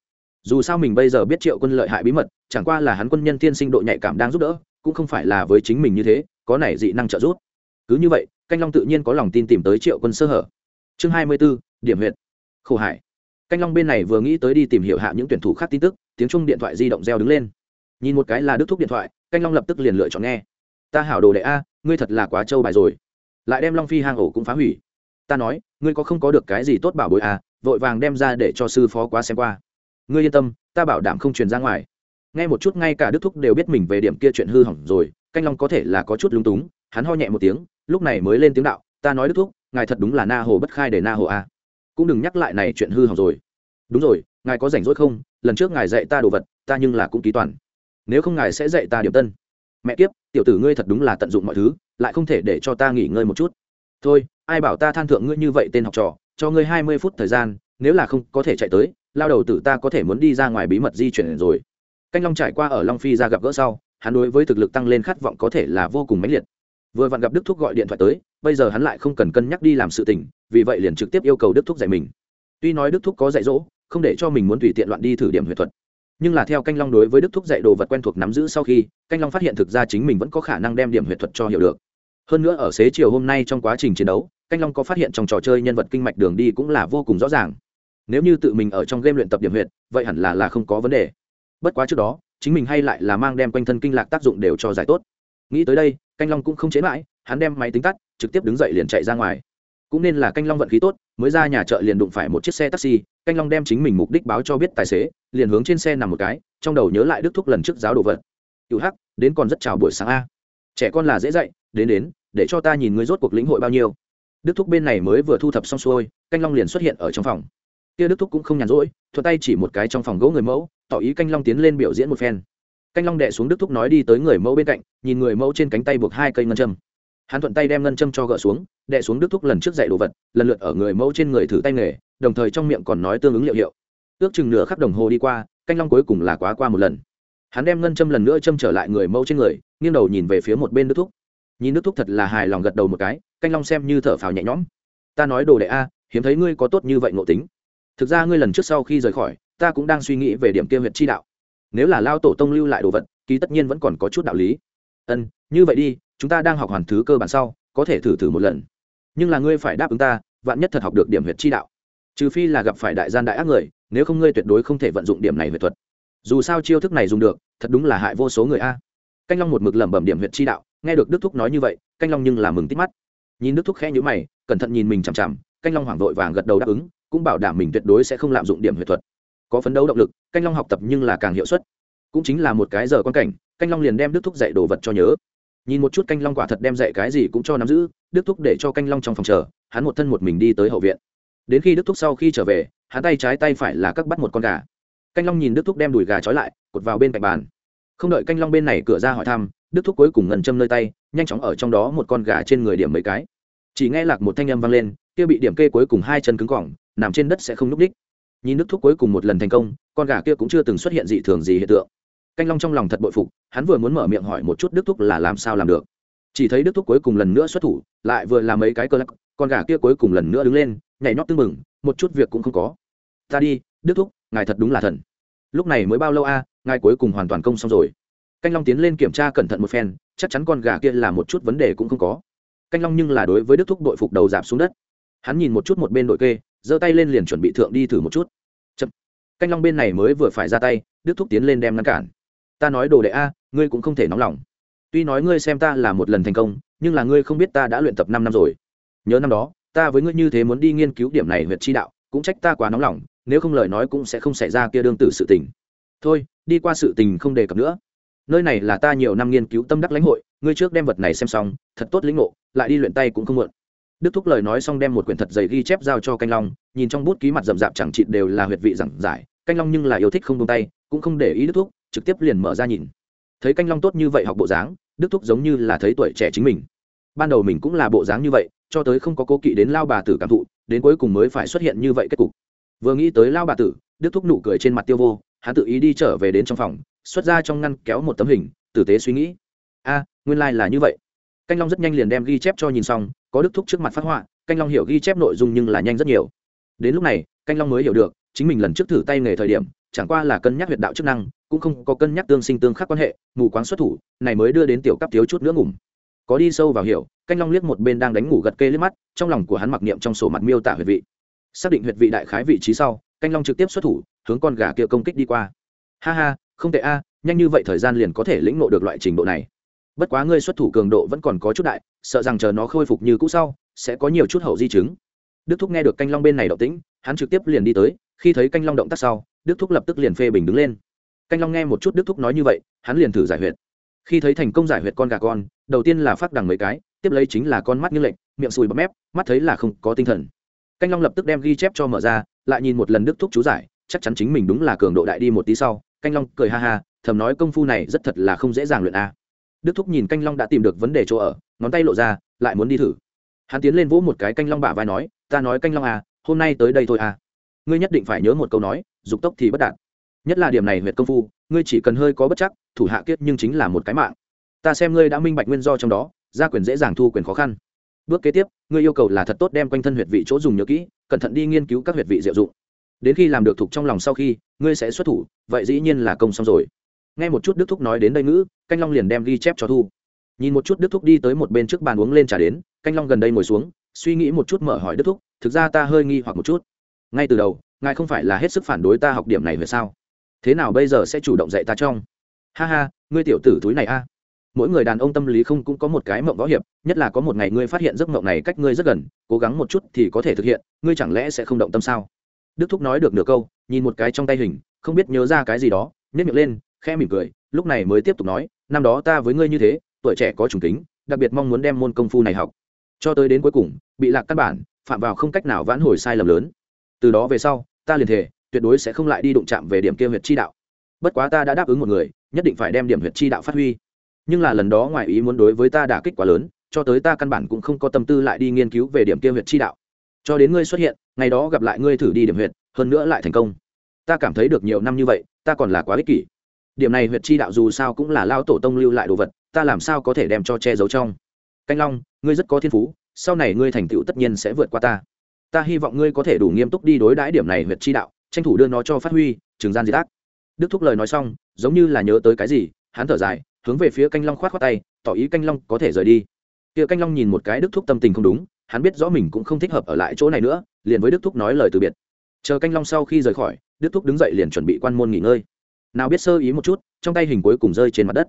dù sao mình bây giờ biết triệu quân lợi hại bí mật, chẳng qua là hắn quân nhân tiên sinh độ nhạy cảm đang giúp đỡ, cũng không phải là với chính mình như thế, có này dị năng trợ giúp. Cứ như vậy, canh long tự nhiên có lòng tin tìm tới triệu quân sơ hở. Chương hai mươi b ố điểm huyện khổ hải. Canh long bên này vừa nghĩ tới đi tìm hiểu hạ những tuyển thủ khác tin tức, tiếng chung điện thoại di động reo đứng lên. Nhìn một cái là đức thúc điện thoại, canh long lập tức liền lựa chọn nghe. Ta hảo đồ đệ a, ngươi thật là quá trâu bài rồi. Lại đem long phi hang ổ cũng phá hủy. Ta nói, ngươi có không có được cái gì tốt bảo bối a vội vàng đem ra để cho sư phó quá xem qua ngươi yên tâm, ta bảo đảm không truyền ra ngoài. Nghe một chút, ngay cả đức thúc đều biết mình về điểm kia chuyện hư hỏng rồi, canh long có thể là có chút lúng túng, hắn ho nhẹ một tiếng, lúc này mới lên tiếng đạo, ta nói đức thúc, ngài thật đúng là na hồ bất khai để na hồ a. Cũng đừng nhắc lại này chuyện hư hỏng rồi. Đúng rồi, ngài có rảnh rỗi không? Lần trước ngài dạy ta đồ vật, ta nhưng là cũng ký toàn. Nếu không ngài sẽ dạy ta điểm tân. Mẹ kiếp, tiểu tử ngươi thật đúng là tận dụng mọi thứ, lại không thể để cho ta nghỉ ngơi một chút. Thôi, ai bảo ta than thượng ngươi như vậy tên học trò, cho ngươi hai mươi phút thời gian, nếu là không có thể chạy tới lao đầu tử ta có thể muốn đi ra ngoài bí mật di chuyển rồi. Canh long trải qua ở long phi ra gặp gỡ sau, hắn đối với thực lực tăng lên khát vọng có thể là vô cùng mãnh liệt. Vừa vặn gặp đức thúc gọi điện thoại tới, bây giờ hắn lại không cần cân nhắc đi làm sự tình, vì vậy liền trực tiếp yêu cầu đức thúc dạy mình. Tuy nói đức thúc có dạy dỗ, không để cho mình muốn tùy tiện loạn đi thử điểm huyệt thuật. Nhưng là theo canh long đối với đức thúc dạy đồ vật quen thuộc nắm giữ sau khi, canh long phát hiện thực ra chính mình vẫn có khả năng đem điểm huyệt thuật cho hiểu được. Hơn nữa ở xế chiều hôm nay trong quá trình chiến đấu, canh long có phát hiện trong trò chơi nhân vật kinh mạch đường đi cũng là vô cùng rõ ràng nếu như tự mình ở trong game luyện tập điểm huyệt, vậy hẳn là là không có vấn đề. Bất quá trước đó, chính mình hay lại là mang đem quanh thân kinh lạc tác dụng đều cho giải tốt. Nghĩ tới đây, canh long cũng không chế mãi, hắn đem máy tính tắt, trực tiếp đứng dậy liền chạy ra ngoài. Cũng nên là canh long vận khí tốt, mới ra nhà chợ liền đụng phải một chiếc xe taxi, canh long đem chính mình mục đích báo cho biết tài xế, liền hướng trên xe nằm một cái, trong đầu nhớ lại đức thúc lần trước giáo đồ vật. Cựu hắc, đến còn rất chào buổi sáng a. Trẻ con là dễ dạy, đến đến, để cho ta nhìn ngươi rốt cuộc lĩnh hội bao nhiêu. Đức thúc bên này mới vừa thu thập xong xuôi, canh long liền xuất hiện ở trong phòng kia đức thúc cũng không nhàn rỗi thuật tay chỉ một cái trong phòng gỗ người mẫu, tỏ ý canh long tiến lên biểu diễn một phen. Canh long đệ xuống đức thúc nói đi tới người mẫu bên cạnh, nhìn người mẫu trên cánh tay buộc hai cây ngân châm. Hắn thuận tay đem ngân châm cho gỡ xuống đệ xuống đức thúc lần trước dạy đồ vật, lần lượt ở người mẫu trên người thử tay nghề, đồng thời trong miệng còn nói tương ứng liệu hiệu. Ước chừng nửa khắc đồng hồ đi qua, canh long cuối cùng là quá qua một lần. Hắn đem ngân châm lần nữa châm trở lại người mẫu trên người, nghiêng đầu nhìn về phía một bên đức thúc. Nhìn đức thúc thật là hài lòng gật đầu một cái, canh long xem như thở phào nhẹ nhõm. Ta nói đồ đệ a, hiếm thấy ngươi có tốt như vậy ngộ tính thực ra ngươi lần trước sau khi rời khỏi, ta cũng đang suy nghĩ về điểm kia huyện chi đạo. Nếu là lao tổ tông lưu lại đồ vật ký tất nhiên vẫn còn có chút đạo lý. Ân, như vậy đi, chúng ta đang học hoàn thứ cơ bản sau, có thể thử thử một lần. Nhưng là ngươi phải đáp ứng ta, vạn nhất thật học được điểm huyệt chi đạo. Trừ phi là gặp phải đại gian đại ác người, nếu không ngươi tuyệt đối không thể vận dụng điểm này về thuật. Dù sao chiêu thức này dùng được, thật đúng là hại vô số người a. Canh long một mực lẩm bẩm điểm huyệt chi đạo, nghe được đức thúc nói như vậy, canh long nhưng là mừng tít mắt. Nhìn đức thúc khẽ nhữ mày, cẩn thận nhìn mình chằm chằm, canh long hoảng vội vàng gật đầu đáp ứng cũng bảo đảm mình tuyệt đối sẽ không lạm dụng điểm huyệt thuật. Có phấn đấu động lực, canh long học tập nhưng là càng hiệu suất. Cũng chính là một cái giờ quan cảnh, canh long liền đem đức thúc dạy đồ vật cho nhớ. Nhìn một chút canh long quả thật đem dạy cái gì cũng cho nắm giữ, đức thúc để cho canh long trong phòng chờ, hắn một thân một mình đi tới hậu viện. Đến khi đức thúc sau khi trở về, hắn tay trái tay phải là các bắt một con gà. Canh long nhìn đức thúc đem đùi gà trói lại, cột vào bên cạnh bàn. Không đợi canh long bên này cửa ra hỏi thăm, đức thúc cuối cùng ngần châm nơi tay, nhanh chóng ở trong đó một con gà trên người điểm mấy cái. Chỉ nghe lạc một thanh âm vang lên, kia bị điểm kê cuối cùng hai chân cứng cỏng nằm trên đất sẽ không núp đích. Nhìn nước thuốc cuối cùng một lần thành công, con gà kia cũng chưa từng xuất hiện dị thường gì hiện tượng. Canh long trong lòng thật bội phục, hắn vừa muốn mở miệng hỏi một chút đức thúc là làm sao làm được. Chỉ thấy đức thúc cuối cùng lần nữa xuất thủ, lại vừa làm mấy cái cơ lắc, con gà kia cuối cùng lần nữa đứng lên, nhảy nhót tưng mừng một chút việc cũng không có. Ta đi đức thúc ngài thật đúng là thần. Lúc này mới bao lâu a, ngài cuối cùng hoàn toàn công xong rồi. Canh long tiến lên kiểm tra cẩn thận một phen, chắc chắn con gà kia là một chút vấn đề cũng không có. Canh long nhưng là đối với đức thúc đội phục đầu giảm xuống đất. Hắn nhìn một chút một bên đội kê giơ tay lên liền chuẩn bị thượng đi thử một chút. Chậm. canh long bên này mới vừa phải ra tay, đức thúc tiến lên đem ngăn cản. Ta nói đồ đệ a, ngươi cũng không thể nóng lòng. Tuy nói ngươi xem ta là một lần thành công, nhưng là ngươi không biết ta đã luyện tập năm năm rồi. Nhớ năm đó, ta với ngươi như thế muốn đi nghiên cứu điểm này huyệt chi đạo, cũng trách ta quá nóng lòng, nếu không lời nói cũng sẽ không xảy ra kia đương tử sự tình. Thôi, đi qua sự tình không đề cập nữa. Nơi này là ta nhiều năm nghiên cứu tâm đắc lãnh hội, ngươi trước đem vật này xem xong, thật tốt lĩnh ngộ, lại đi luyện tay cũng không muộn đức thúc lời nói xong đem một quyển thật dày ghi chép giao cho canh long, nhìn trong bút ký mặt rậm rạp chẳng chịt đều là huyệt vị giảng giải. Canh long nhưng là yêu thích không tung tay, cũng không để ý đức thúc, trực tiếp liền mở ra nhìn. Thấy canh long tốt như vậy học bộ dáng, đức thúc giống như là thấy tuổi trẻ chính mình. Ban đầu mình cũng là bộ dáng như vậy, cho tới không có cố kỵ đến lao bà tử cảm thụ, đến cuối cùng mới phải xuất hiện như vậy kết cục. Vừa nghĩ tới lao bà tử, đức thúc nụ cười trên mặt tiêu vô, hắn tự ý đi trở về đến trong phòng, xuất ra trong ngăn kéo một tấm hình, tử tế suy nghĩ. A, nguyên lai、like、là như vậy canh long rất nhanh liền đem ghi chép cho nhìn xong, có đức thúc trước mặt phát họa, canh long hiểu ghi chép nội dung nhưng là nhanh rất nhiều. Đến lúc này, canh long mới hiểu được, chính mình lần trước thử tay nghề thời điểm, chẳng qua là cân nhắc huyệt đạo chức năng, cũng không có cân nhắc tương sinh tương khắc quan hệ, mù quáng xuất thủ, này mới đưa đến tiểu cấp thiếu chút nữa ngủm. Có đi sâu vào hiểu, canh long liếc một bên đang đánh ngủ gật kê liếc mắt, trong lòng của hắn mặc niệm trong sổ mặt miêu tả huyệt vị. Xác định huyệt vị đại khái vị trí sau, canh long trực tiếp xuất thủ, hướng con gà kia công kích đi qua. Ha ha, không tệ a, nhanh như vậy thời gian liền có thể lĩnh ngộ được loại trình độ này bất quá ngươi xuất thủ cường độ vẫn còn có chút đại, sợ rằng chờ nó khôi phục như cũ sau, sẽ có nhiều chút hậu di chứng. Đức thúc nghe được canh long bên này động tĩnh, hắn trực tiếp liền đi tới, khi thấy canh long động tác sau, đức thúc lập tức liền phê bình đứng lên. Canh long nghe một chút đức thúc nói như vậy, hắn liền thử giải huyệt. Khi thấy thành công giải huyệt con gà con, đầu tiên là phát đằng mấy cái, tiếp lấy chính là con mắt như lệnh miệng sùi bấm mép, mắt thấy là không có tinh thần. Canh long lập tức đem ghi chép cho mở ra, lại nhìn một lần đức thúc chú giải, chắc chắn chính mình đúng là cường độ đại đi một tí sau, canh long cười ha ha, thầm nói công phu này rất thật là không dễ dàng luyện a đức thúc nhìn canh long đã tìm được vấn đề chỗ ở, ngón tay lộ ra, lại muốn đi thử. Hắn tiến lên vỗ một cái canh long bả vai nói, ta nói canh long à hôm nay tới đây thôi à. Ngươi nhất định phải nhớ một câu nói, dục tốc thì bất đạt. Nhất là điểm này huyệt công phu, ngươi chỉ cần hơi có bất chắc, thủ hạ kiết nhưng chính là một cái mạng. Ta xem ngươi đã minh bạch nguyên do trong đó, gia quyền dễ dàng thu quyền khó khăn. Bước kế tiếp, ngươi yêu cầu là thật tốt đem quanh thân huyệt vị chỗ dùng nhớ kỹ, cẩn thận đi nghiên cứu các huyệt vị diệu dụng. Đến khi làm được thuộc trong lòng sau khi, ngươi sẽ xuất thủ, vậy dĩ nhiên là công xong rồi nghe một chút đức thúc nói đến đây ngữ, canh long liền đem ghi chép cho thu. Nhìn một chút đức thúc đi tới một bên trước bàn uống lên trà đến, canh long gần đây ngồi xuống, suy nghĩ một chút mở hỏi đức thúc, thực ra ta hơi nghi hoặc một chút. Ngay từ đầu, ngài không phải là hết sức phản đối ta học điểm này về sao? Thế nào bây giờ sẽ chủ động dạy ta trong? Ha ha, ngươi tiểu tử túi này a. Mỗi người đàn ông tâm lý không cũng có một cái mộng võ hiệp, nhất là có một ngày ngươi phát hiện giấc mộng này cách ngươi rất gần, cố gắng một chút thì có thể thực hiện, ngươi chẳng lẽ sẽ không động tâm sao? Đức thúc nói được nửa câu, nhìn một cái trong tay hình, không biết nhớ ra cái gì đó nhét miệng lên khẽ mỉm cười lúc này mới tiếp tục nói năm đó ta với ngươi như thế tuổi trẻ có trùng tính, đặc biệt mong muốn đem môn công phu này học. Cho tới đến cuối cùng bị lạc căn bản phạm vào không cách nào vãn hồi sai lầm lớn. Từ đó về sau ta liền thể tuyệt đối sẽ không lại đi đụng chạm về điểm kia huyệt chi đạo. Bất quá ta đã đáp ứng một người nhất định phải đem điểm huyệt chi đạo phát huy. Nhưng là lần đó ngoài ý muốn đối với ta đả kích quá lớn cho tới ta căn bản cũng không có tâm tư lại đi nghiên cứu về điểm kia huyệt chi đạo. Cho đến ngươi xuất hiện ngày đó gặp lại ngươi thử đi điểm huyệt hơn nữa lại thành công. Ta cảm thấy được nhiều năm như vậy ta còn là quá ích kỷ điểm này huyệt chi đạo dù sao cũng là lao tổ tông lưu lại đồ vật, ta làm sao có thể đem cho che giấu trong? Canh long, ngươi rất có thiên phú, sau này ngươi thành tựu tất nhiên sẽ vượt qua ta. Ta hy vọng ngươi có thể đủ nghiêm túc đi đối đãi điểm này huyệt chi đạo, tranh thủ đưa nó cho phát huy, trường gian di tác đức thúc lời nói xong, giống như là nhớ tới cái gì, hắn thở dài, hướng về phía canh long khoát khoát tay, tỏ ý canh long có thể rời đi. Kia canh long nhìn một cái đức thúc tâm tình không đúng, hắn biết rõ mình cũng không thích hợp ở lại chỗ này nữa, liền với đức thúc nói lời từ biệt. Chờ canh long sau khi rời khỏi, đức thúc đứng dậy liền chuẩn bị quan môn nghỉ ngơi nào biết sơ ý một chút, trong tay hình cuối cùng rơi trên mặt đất.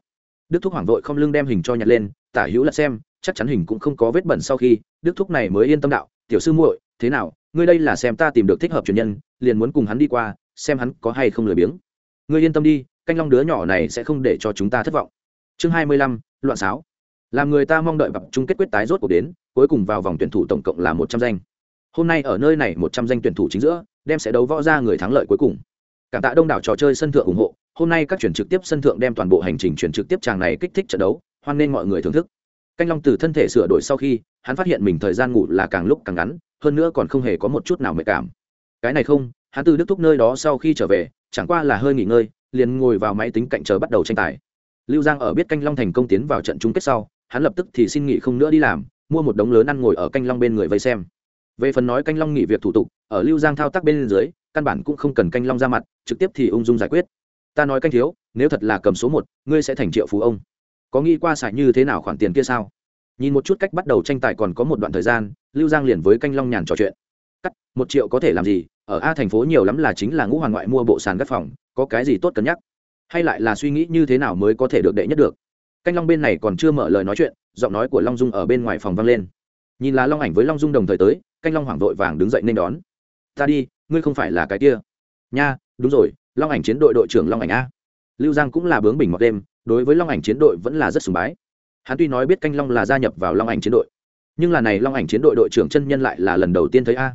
Đức thúc hoảng vội không lưng đem hình cho nhặt lên, tả hữu lật xem, chắc chắn hình cũng không có vết bẩn sau khi, đức thúc này mới yên tâm đạo, tiểu sư muội, thế nào? Ngươi đây là xem ta tìm được thích hợp truyền nhân, liền muốn cùng hắn đi qua, xem hắn có hay không lười biếng. Ngươi yên tâm đi, canh long đứa nhỏ này sẽ không để cho chúng ta thất vọng. Chương hai mươi lăm, loạn sáo làm người ta mong đợi bậc chung kết quyết tái rốt cuộc đến, cuối cùng vào vòng tuyển thủ tổng cộng là một trăm danh. Hôm nay ở nơi này một trăm danh tuyển thủ chính giữa, đem sẽ đấu võ ra người thắng lợi cuối cùng cảm tạ đông đảo trò chơi sân thượng ủng hộ, hôm nay các chuyển trực tiếp sân thượng đem toàn bộ hành trình chuyển trực tiếp tràng này kích thích trận đấu, hoan nên mọi người thưởng thức. Canh long từ thân thể sửa đổi sau khi, hắn phát hiện mình thời gian ngủ là càng lúc càng ngắn, hơn nữa còn không hề có một chút nào mệt cảm. Cái này không, hắn từ đức thúc nơi đó sau khi trở về, chẳng qua là hơi nghỉ ngơi, liền ngồi vào máy tính cạnh chờ bắt đầu tranh tài. Lưu giang ở biết canh long thành công tiến vào trận chung kết sau, hắn lập tức thì xin nghỉ không nữa đi làm, mua một đống lớn ăn ngồi ở canh long bên người vây xem. Về phần nói canh long nghỉ việc thủ tục, ở lưu giang thao tác bên dưới căn bản cũng không cần canh long ra mặt, trực tiếp thì ung dung giải quyết. Ta nói canh thiếu, nếu thật là cầm số một, ngươi sẽ thành triệu phú ông. Có nghĩ qua xài như thế nào khoản tiền kia sao? Nhìn một chút cách bắt đầu tranh tài còn có một đoạn thời gian, lưu giang liền với canh long nhàn trò chuyện. Cắt, một triệu có thể làm gì? Ở a thành phố nhiều lắm là chính là ngũ hoàng ngoại mua bộ sàn gác phòng, có cái gì tốt cân nhắc? Hay lại là suy nghĩ như thế nào mới có thể được đệ nhất được? Canh long bên này còn chưa mở lời nói chuyện, giọng nói của long dung ở bên ngoài phòng vang lên. Nhìn là long ảnh với long dung đồng thời tới, canh long hoảng vội vàng đứng dậy nên đón. Ta đi ngươi không phải là cái kia. Nha, đúng rồi, long ảnh chiến đội đội trưởng long ảnh a. Lưu giang cũng là bướng bình mọc đêm, đối với long ảnh chiến đội vẫn là rất sùng bái. Hắn tuy nói biết canh long là gia nhập vào long ảnh chiến đội, nhưng là này long ảnh chiến đội đội trưởng chân nhân lại là lần đầu tiên thấy a.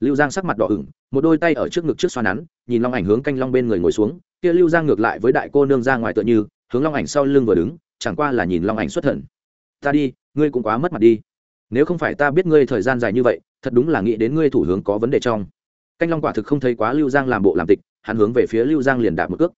Lưu giang sắc mặt đỏ ửng, một đôi tay ở trước ngực trước xoa nắn, nhìn long ảnh hướng canh long bên người ngồi xuống, kia lưu giang ngược lại với đại cô nương ra ngoài tựa như, hướng long ảnh sau lưng vừa đứng, chẳng qua là nhìn long ảnh xuất thần. Ta đi, ngươi cũng quá mất mặt đi. Nếu không phải ta biết ngươi thời gian dài như vậy, thật đúng là nghĩ đến ngươi thủ hướng có vấn đề trong canh long quả thực không thấy quá lưu giang làm bộ làm tịch, hắn hướng về phía lưu giang liền đạp một cước.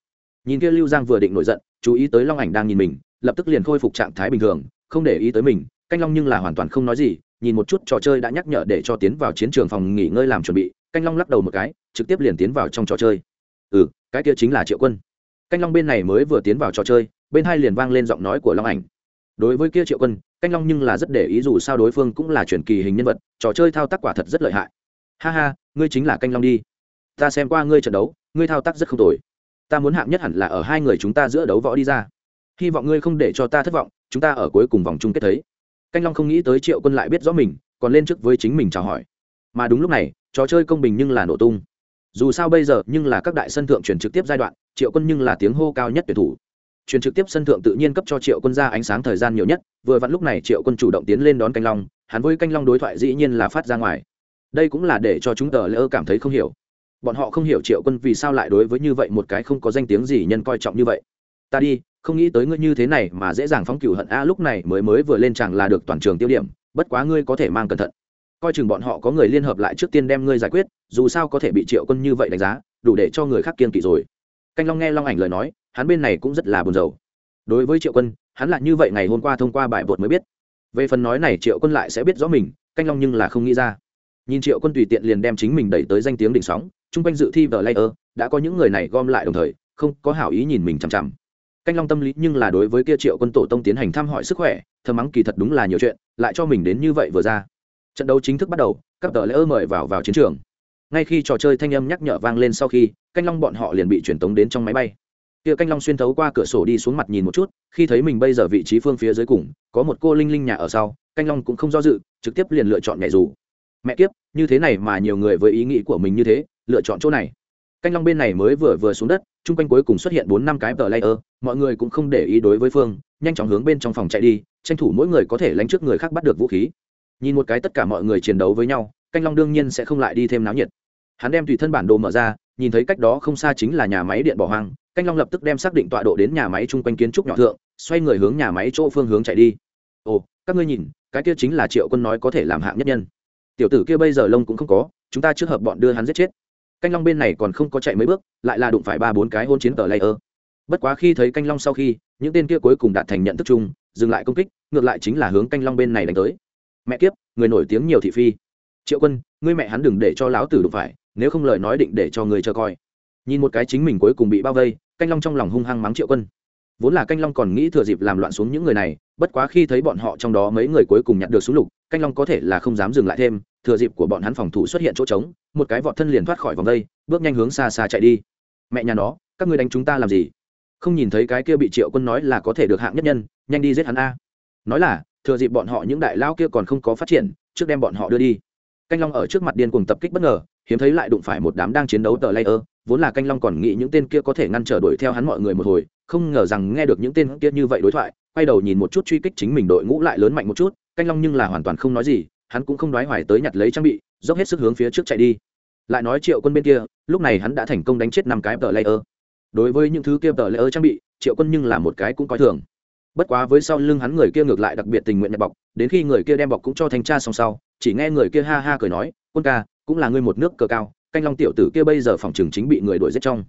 Nhìn kia lưu giang vừa định nổi giận, chú ý tới long ảnh đang nhìn mình, lập tức liền khôi phục trạng thái bình thường, không để ý tới mình, canh long nhưng là hoàn toàn không nói gì, nhìn một chút trò chơi đã nhắc nhở để cho tiến vào chiến trường phòng nghỉ ngơi làm chuẩn bị, canh long lắc đầu một cái, trực tiếp liền tiến vào trong trò chơi. Ừ cái kia chính là triệu quân. Canh long bên này mới vừa tiến vào trò chơi, bên hai liền vang lên giọng nói của long ảnh. Đối với kia triệu quân, canh long nhưng là rất để ý dù sao đối phương cũng là truyền kỳ hình nhân vật, trò chơi thao tác quả thật rất lợi hại. Ha ha ngươi chính là canh long đi. Ta xem qua ngươi trận đấu, ngươi thao tác rất không tồi. Ta muốn hạng nhất hẳn là ở hai người chúng ta giữa đấu võ đi ra. Hy vọng ngươi không để cho ta thất vọng, chúng ta ở cuối cùng vòng chung kết thấy. Canh long không nghĩ tới triệu quân lại biết rõ mình, còn lên trước với chính mình chào hỏi. Mà đúng lúc này, trò chơi công bình nhưng là nổ tung. Dù sao bây giờ nhưng là các đại sân thượng chuyển trực tiếp giai đoạn, triệu quân nhưng là tiếng hô cao nhất tuyển thủ. Chuyển trực tiếp sân thượng tự nhiên cấp cho triệu quân ra ánh sáng thời gian nhiều nhất, vừa vặn lúc này triệu quân chủ động tiến lên đón canh long, hắn với canh long đối thoại dĩ nhiên là phát ra ngoài đây cũng là để cho chúng tờ lỡ cảm thấy không hiểu. Bọn họ không hiểu triệu quân vì sao lại đối với như vậy một cái không có danh tiếng gì nhân coi trọng như vậy. Ta đi, không nghĩ tới ngươi như thế này mà dễ dàng phóng cửu hận. A, lúc này mới mới vừa lên chàng là được toàn trường tiêu điểm, bất quá ngươi có thể mang cẩn thận. Coi chừng bọn họ có người liên hợp lại trước tiên đem ngươi giải quyết, dù sao có thể bị triệu quân như vậy đánh giá, đủ để cho người khác kiên kỵ rồi. Canh long nghe long ảnh lời nói, hắn bên này cũng rất là buồn rầu. Đối với triệu quân, hắn lại như vậy ngày hôm qua thông qua bài bột mới biết. Về phần nói này, triệu quân lại sẽ biết rõ mình, canh long nhưng là không nghĩ ra nhìn triệu quân tùy tiện liền đem chính mình đẩy tới danh tiếng đỉnh sóng, chung quanh dự thi vờ layer, đã có những người này gom lại đồng thời, không có hảo ý nhìn mình chằm chằm. Canh long tâm lý nhưng là đối với kia triệu quân tổ tông tiến hành thăm hỏi sức khỏe thơ mắng kỳ thật đúng là nhiều chuyện, lại cho mình đến như vậy vừa ra. Trận đấu chính thức bắt đầu, các tờ lễ ơ mời vào vào chiến trường. Ngay khi trò chơi thanh âm nhắc nhở vang lên sau khi, canh long bọn họ liền bị truyền tống đến trong máy bay. Kia canh long xuyên thấu qua cửa sổ đi xuống mặt nhìn một chút, khi thấy mình bây giờ vị trí phương phía dưới cùng, có một cô linh linh nhà ở sau, canh long cũng không do dự, trực tiếp liền lựa chọn nhảy dù mẹ kiếp, như thế này mà nhiều người với ý nghĩ của mình như thế, lựa chọn chỗ này. Canh long bên này mới vừa vừa xuống đất, chung quanh cuối cùng xuất hiện bốn năm cái tờ layer, mọi người cũng không để ý đối với phương, nhanh chóng hướng bên trong phòng chạy đi, tranh thủ mỗi người có thể lánh trước người khác bắt được vũ khí. Nhìn một cái tất cả mọi người chiến đấu với nhau, canh long đương nhiên sẽ không lại đi thêm náo nhiệt. Hắn đem tùy thân bản đồ mở ra, nhìn thấy cách đó không xa chính là nhà máy điện bỏ hoang, canh long lập tức đem xác định tọa độ đến nhà máy chung quanh kiến trúc nhỏ thượng, xoay người hướng nhà máy chỗ phương hướng chạy đi. Ồ, các ngươi nhìn, cái kia chính là triệu quân nói có thể làm hạng nhất nhân tiểu tử kia bây giờ lông cũng không có, chúng ta trước hợp bọn đưa hắn giết chết. Canh long bên này còn không có chạy mấy bước, lại là đụng phải ba bốn cái hôn chiến tờ ơ. bất quá khi thấy canh long sau khi, những tên kia cuối cùng đạt thành nhận thức chung, dừng lại công kích, ngược lại chính là hướng canh long bên này đánh tới. Mẹ kiếp, người nổi tiếng nhiều thị phi. Triệu quân, ngươi mẹ hắn đừng để cho lão tử đụng phải, nếu không lời nói định để cho người chờ coi. Nhìn một cái chính mình cuối cùng bị bao vây, canh long trong lòng hung hăng mắng triệu quân. Vốn là canh long còn nghĩ thừa dịp làm loạn xuống những người này, bất quá khi thấy bọn họ trong đó mấy người cuối cùng nhặt được súng lục canh long có thể là không dám dừng lại thêm, thừa dịp của bọn hắn phòng thủ xuất hiện chỗ trống, một cái vọt thân liền thoát khỏi vòng đây, bước nhanh hướng xa xa chạy đi. Mẹ nhà nó, các ngươi đánh chúng ta làm gì? Không nhìn thấy cái kia bị triệu quân nói là có thể được hạng nhất nhân, nhanh đi giết hắn a. Nói là, thừa dịp bọn họ những đại lao kia còn không có phát triển, trước đem bọn họ đưa đi. Canh long ở trước mặt điên cuồng tập kích bất ngờ, hiếm thấy lại đụng phải một đám đang chiến đấu tờ layer, vốn là canh long còn nghĩ những tên kia có thể ngăn trở đuổi theo hắn mọi người một hồi, không ngờ rằng nghe được những tên kia như vậy đối thoại, quay đầu nhìn một chút truy kích chính mình đội ngũ lại lớn mạnh một chút canh long nhưng là hoàn toàn không nói gì, hắn cũng không đoái hoài tới nhặt lấy trang bị, dốc hết sức hướng phía trước chạy đi. Lại nói triệu quân bên kia, lúc này hắn đã thành công đánh chết năm cái tờ layer đối với những thứ kia tờ layer trang bị, triệu quân nhưng là một cái cũng coi thường. Bất quá với sau lưng hắn người kia ngược lại đặc biệt tình nguyện nhặt bọc, đến khi người kia đem bọc cũng cho thanh tra xong sau, chỉ nghe người kia ha ha cười nói, quân ca, cũng là ngươi một nước cờ cao, canh long tiểu tử kia bây giờ phòng trường chính bị người đuổi giết trong.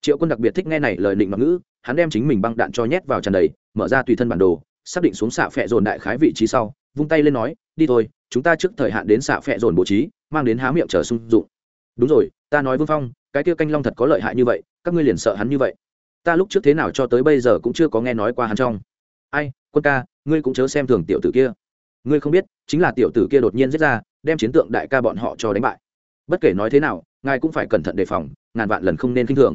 Triệu quân đặc biệt thích nghe này lời định mặc ngữ, hắn đem chính mình băng đạn cho nhét vào tràn đầy, mở ra tùy thân bản đồ, xác định xuống xạ phẹ dồn đại khái vị trí sau vung tay lên nói, đi thôi, chúng ta trước thời hạn đến xạ phẹ dồn bố trí, mang đến há miệng trở sung dụng. Đúng rồi, ta nói vương phong, cái kia canh long thật có lợi hại như vậy, các ngươi liền sợ hắn như vậy. Ta lúc trước thế nào cho tới bây giờ cũng chưa có nghe nói qua hắn trong. Ai, quân ca, ngươi cũng chớ xem thường tiểu tử kia. Ngươi không biết, chính là tiểu tử kia đột nhiên giết ra, đem chiến tượng đại ca bọn họ cho đánh bại. Bất kể nói thế nào, ngài cũng phải cẩn thận đề phòng, ngàn vạn lần không nên k i n h thường.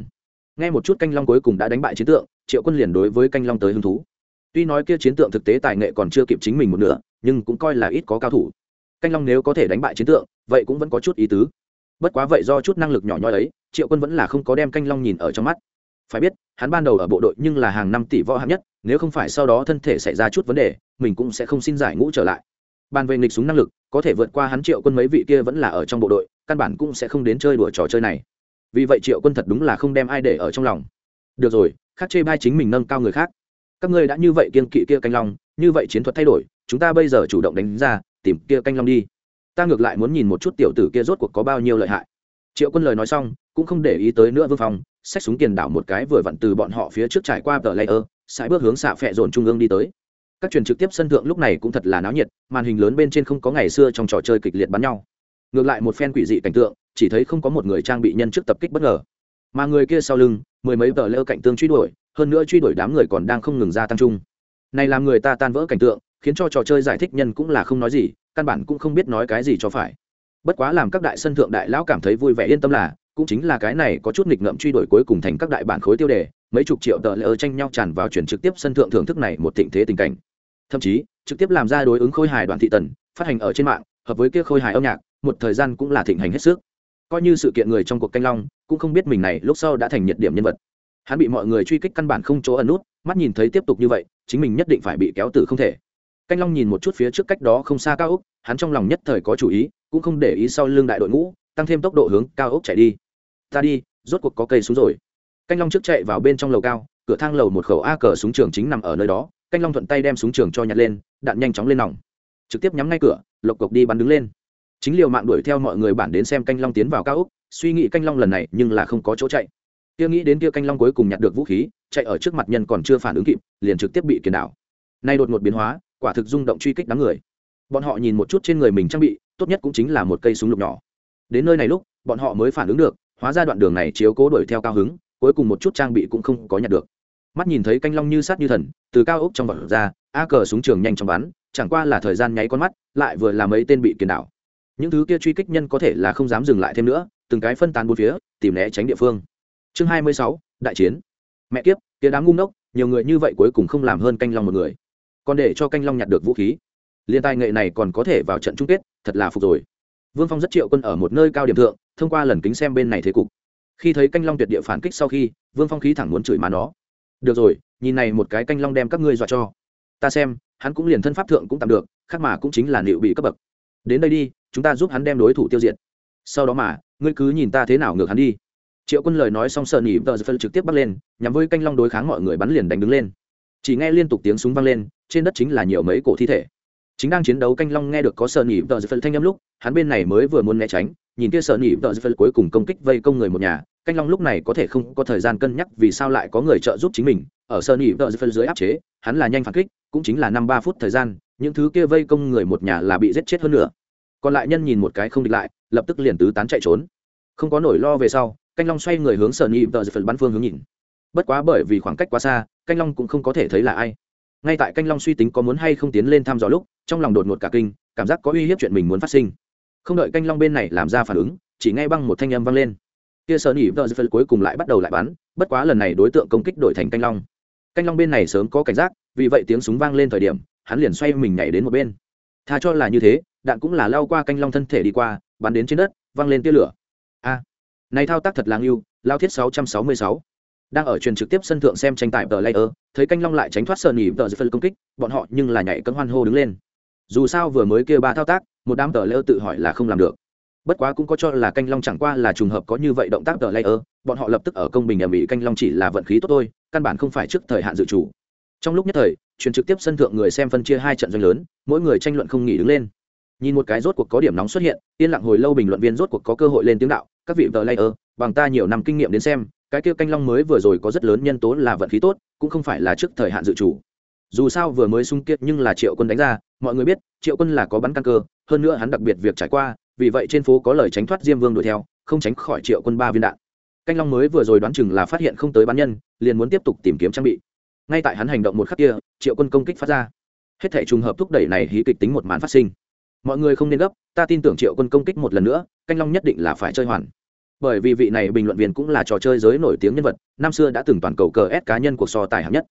Nghe một chút canh long cuối cùng đã đánh bại chiến tượng, triệu quân liền đối với canh long tới hứng thú tuy nói kia chiến tượng thực tế tài nghệ còn chưa kịp chính mình một nửa, nhưng cũng coi là ít có cao thủ. Canh long nếu có thể đánh bại chiến tượng, vậy cũng vẫn có chút ý tứ. Bất quá vậy do chút năng lực nhỏ nhoi ấy, triệu quân vẫn là không có đem canh long nhìn ở trong mắt. Phải biết, hắn ban đầu ở bộ đội nhưng là hàng năm tỷ võ hạng nhất, nếu không phải sau đó thân thể xảy ra chút vấn đề, mình cũng sẽ không xin giải ngũ trở lại. Bàn về nghịch súng năng lực, có thể vượt qua hắn triệu quân mấy vị kia vẫn là ở trong bộ đội, căn bản cũng sẽ không đến chơi đùa trò chơi này. Vì vậy triệu quân thật đúng là không đem ai để ở trong lòng. Được rồi khác chê bai chính mình nâng cao người khác các ngươi đã như vậy kiên kỵ kia canh long, như vậy chiến thuật thay đổi, chúng ta bây giờ chủ động đánh ra, tìm kia canh long đi. Ta ngược lại muốn nhìn một chút tiểu tử kia rốt cuộc có bao nhiêu lợi hại. Triệu quân lời nói xong, cũng không để ý tới nữa vương phong, xách súng tiền đảo một cái vừa vặn từ bọn họ phía trước trải qua tờ layer, sải bước hướng xạ phẹ dồn trung ương đi tới. Các truyền trực tiếp sân thượng lúc này cũng thật là náo nhiệt, màn hình lớn bên trên không có ngày xưa trong trò chơi kịch liệt bắn nhau. Ngược lại một phen quỷ dị cảnh tượng, chỉ thấy không có một người trang bị nhân trước tập kích bất ngờ. Mà người kia sau lưng, mười mấy tờ lơ cạnh tương truy đuổi hơn nữa truy đuổi đám người còn đang không ngừng gia tăng chung. Này làm người ta tan vỡ cảnh tượng, khiến cho trò chơi giải thích nhân cũng là không nói gì, căn bản cũng không biết nói cái gì cho phải. Bất quá làm các đại sân thượng đại lão cảm thấy vui vẻ yên tâm là, cũng chính là cái này có chút nghịch ngợm truy đuổi cuối cùng thành các đại bản khối tiêu đề, mấy chục triệu tờ lỡ tranh nhau tràn vào chuyển trực tiếp sân thượng thưởng thức này một thịnh thế tình cảnh. Thậm chí, trực tiếp làm ra đối ứng khôi hài đoàn thị tần, phát hành ở trên mạng, hợp với kia khôi hài âm nhạc, một thời gian cũng là thịnh hành hết sức. Coi như sự kiện người trong cuộc canh long, cũng không biết mình này lúc sau đã thành nhiệt điểm nhân vật hắn bị mọi người truy kích căn bản không chỗ ẩn nút, mắt nhìn thấy tiếp tục như vậy, chính mình nhất định phải bị kéo tử không thể. Canh long nhìn một chút phía trước cách đó không xa cao ốc, hắn trong lòng nhất thời có chủ ý, cũng không để ý sau lưng đại đội ngũ, tăng thêm tốc độ hướng cao ốc chạy đi. Ta đi, rốt cuộc có cây xuống rồi. Canh long trước chạy vào bên trong lầu cao, cửa thang lầu một khẩu a cờ súng trường chính nằm ở nơi đó, canh long thuận tay đem súng trường cho nhặt lên, đạn nhanh chóng lên nòng. Trực tiếp nhắm ngay cửa, lộc cộc đi bắn đứng lên. Chính liều mạng đuổi theo mọi người bản đến xem canh long tiến vào cao ốc, suy nghĩ canh long lần này nhưng là không có chỗ chạy kia nghĩ đến kia canh long cuối cùng nhặt được vũ khí, chạy ở trước mặt nhân còn chưa phản ứng kịp, liền trực tiếp bị kiền đảo. Nay đột ngột biến hóa, quả thực rung động truy kích đám người. Bọn họ nhìn một chút trên người mình trang bị, tốt nhất cũng chính là một cây súng lục nhỏ. Đến nơi này lúc, bọn họ mới phản ứng được, hóa ra đoạn đường này chiếu cố đuổi theo cao hứng, cuối cùng một chút trang bị cũng không có nhặt được. Mắt nhìn thấy canh long như sát như thần, từ cao ốc trong vật ra, a cờ súng trường nhanh chóng bắn, chẳng qua là thời gian nháy con mắt, lại vừa làm mấy tên bị kiền đảo. Những thứ kia truy kích nhân có thể là không dám dừng lại thêm nữa, từng cái phân tán bốn phía, tìm né tránh địa phương chương hai mươi sáu, đại chiến. Mẹ kiếp, kia đám ngu ngốc, nhiều người như vậy cuối cùng không làm hơn canh long một người. Còn để cho canh long nhặt được vũ khí. Liên tài nghệ này còn có thể vào trận chung kết, thật là phục rồi. Vương phong rất triệu quân ở một nơi cao điểm thượng, thông qua lần kính xem bên này thế cục. Khi thấy canh long tuyệt địa phản kích sau khi, vương phong khí thẳng muốn chửi má nó. Được rồi, nhìn này một cái canh long đem các ngươi dọa cho. Ta xem, hắn cũng liền thân pháp thượng cũng tạm được, khác mà cũng chính là liệu bị cấp bậc. Đến đây đi, chúng ta giúp hắn đem đối thủ tiêu diệt. Sau đó mà, ngươi cứ nhìn ta thế nào ngược hắn đi triệu quân lời nói xong sợ nỉ tờ phân trực tiếp bắt lên nhằm với canh long đối kháng mọi người bắn liền đánh đứng lên. Chỉ nghe liên tục tiếng súng vang lên, trên đất chính là nhiều mấy cổ thi thể. Chính đang chiến đấu canh long nghe được có sợ nỉ tờ phân thanh âm lúc, hắn bên này mới vừa muốn né tránh, nhìn kia sợ nỉ tờ phân cuối cùng công kích vây công người một nhà, canh long lúc này có thể không có thời gian cân nhắc vì sao lại có người trợ giúp chính mình, ở sợ nỉ tờ phân dưới áp chế, hắn là nhanh phản kích, cũng chính là năm ba phút thời gian, những thứ kia vây công người một nhà là bị giết chết hơn nữa còn lại nhân nhìn một cái không địch lại, lập tức liền tứ tán chạy trốn. Không có nổi lo về sau canh long xoay người hướng sở nhị tờ giật phần bắn phương hướng nhìn. Bất quá bởi vì khoảng cách quá xa, canh long cũng không có thể thấy là ai. Ngay tại canh long suy tính có muốn hay không tiến lên thăm dò lúc, trong lòng đột ngột cả kinh, cảm giác có uy hiếp chuyện mình muốn phát sinh. Không đợi canh long bên này làm ra phản ứng, chỉ ngay băng một thanh âm vang lên. Kia sở nhị tờ giật phần cuối cùng lại bắt đầu lại bắn, bất quá lần này đối tượng công kích đổi thành canh long. Canh long bên này sớm có cảnh giác, vì vậy tiếng súng vang lên thời điểm, hắn liền xoay mình nhảy đến một bên. Tha cho là như thế, đạn cũng là lao qua canh long thân thể đi qua, bắn đến trên đất, văng lên tia lửa. A! Này thao tác thật là yêu lao thiết 666. đang ở truyền trực tiếp sân thượng xem tranh tài tờ layer, thấy canh long lại tránh thoát sờ nỉ tờ phân công kích, bọn họ nhưng là nhảy cấm hoan hô đứng lên. Dù sao vừa mới kia ba thao tác, một đám tờ layer tự hỏi là không làm được. Bất quá cũng có cho là canh long chẳng qua là trùng hợp có như vậy động tác tờ layer, bọn họ lập tức ở công bình ầm ĩ canh long chỉ là vận khí tốt thôi, căn bản không phải trước thời hạn dự chủ trong lúc nhất thời, truyền trực tiếp sân thượng người xem phân chia hai trận doanh lớn, mỗi người tranh luận không nghỉ đứng lên. Nhìn một cái rốt cuộc có điểm nóng xuất hiện, yên lặng hồi lâu bình luận viên rốt cuộc có cơ hội lên tiếng đạo các vị tờ layer, bằng ta nhiều năm kinh nghiệm đến xem, cái kia canh long mới vừa rồi có rất lớn nhân tố là vận khí tốt, cũng không phải là trước thời hạn dự chủ dù sao vừa mới sung kiệt nhưng là triệu quân đánh ra, mọi người biết, triệu quân là có bắn căn cơ, hơn nữa hắn đặc biệt việc trải qua, vì vậy trên phố có lời tránh thoát diêm vương đuổi theo, không tránh khỏi triệu quân ba viên đạn. Canh long mới vừa rồi đoán chừng là phát hiện không tới bắn nhân, liền muốn tiếp tục tìm kiếm trang bị. Ngay tại hắn hành động một khắc kia, triệu quân công kích phát ra. Hết thể trùng hợp thúc đẩy này hí kịch tính một màn phát sinh. Mọi người không nên gấp, ta tin tưởng triệu quân công kích một lần nữa, canh long nhất định là phải chơi hoàn bởi vì vị này bình luận viên cũng là trò chơi giới nổi tiếng nhân vật, năm xưa đã từng toàn cầu cờ ép cá nhân cuộc so tài hạng nhất.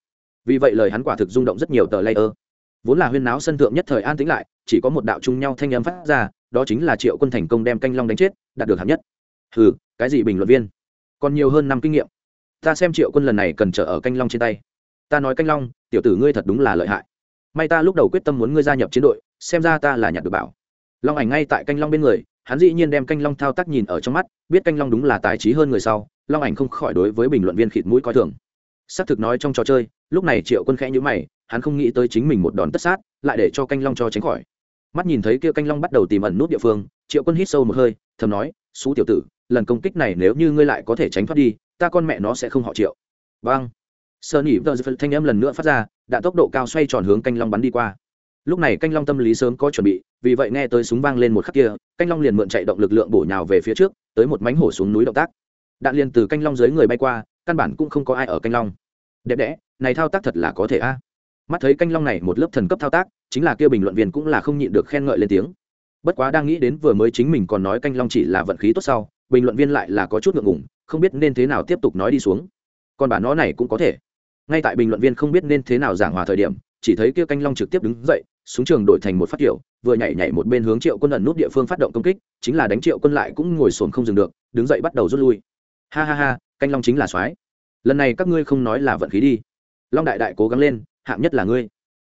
Vì vậy lời hắn quả thực rung động rất nhiều tờ layer. Vốn là huyên náo sân thượng nhất thời an tĩnh lại, chỉ có một đạo chung nhau thanh âm phát ra, đó chính là triệu quân thành công đem canh long đánh chết, đạt được hạng nhất. Ừ cái gì bình luận viên? Còn nhiều hơn năm kinh nghiệm. Ta xem triệu quân lần này cần trở ở canh long trên tay. Ta nói canh long, tiểu tử ngươi thật đúng là lợi hại. May ta lúc đầu quyết tâm muốn ngươi gia nhập chiến đội, xem ra ta là nhặt được bảo. Long ảnh ngay tại canh long bên người hắn dĩ nhiên đem canh long thao tác nhìn ở trong mắt, biết canh long đúng là tài trí hơn người sau, long ảnh không khỏi đối với bình luận viên khịt mũi coi thường. Xác thực nói trong trò chơi, lúc này triệu quân khẽ nhữ mày, hắn không nghĩ tới chính mình một đòn tất sát, lại để cho canh long cho tránh khỏi. Mắt nhìn thấy kia canh long bắt đầu tìm ẩn nút địa phương, triệu quân hít sâu một hơi, thầm nói, xú tiểu tử, lần công kích này nếu như ngươi lại có thể tránh thoát đi, ta con mẹ nó sẽ không họ triệu. Vâng sơ nỉ vợ thanh âm lần nữa phát ra, đã tốc độ cao xoay tròn hướng canh long bắn đi qua lúc này canh long tâm lý sớm có chuẩn bị, vì vậy nghe tới súng vang lên một khắc kia, canh long liền mượn chạy động lực lượng bổ nhào về phía trước, tới một mánh hổ xuống núi động tác. Đạn liền từ canh long dưới người bay qua, căn bản cũng không có ai ở canh long. Đẹp đẽ, này thao tác thật là có thể a. Mắt thấy canh long này một lớp thần cấp thao tác, chính là kia bình luận viên cũng là không nhịn được khen ngợi lên tiếng. Bất quá đang nghĩ đến vừa mới chính mình còn nói canh long chỉ là vận khí tốt sau, bình luận viên lại là có chút ngượng ngùng, không biết nên thế nào tiếp tục nói đi xuống. Còn bản nó này cũng có thể. Ngay tại bình luận viên không biết nên thế nào giảng hòa thời điểm chỉ thấy kia canh long trực tiếp đứng dậy súng trường đổi thành một phát kiểu, vừa nhảy nhảy một bên hướng triệu quân ẩn nút địa phương phát động công kích, chính là đánh triệu quân lại cũng ngồi xổm không dừng được, đứng dậy bắt đầu rút lui. Ha ha ha, canh long chính là soái. Lần này các ngươi không nói là vận khí đi. Long đại đại cố gắng lên, hạng nhất là ngươi.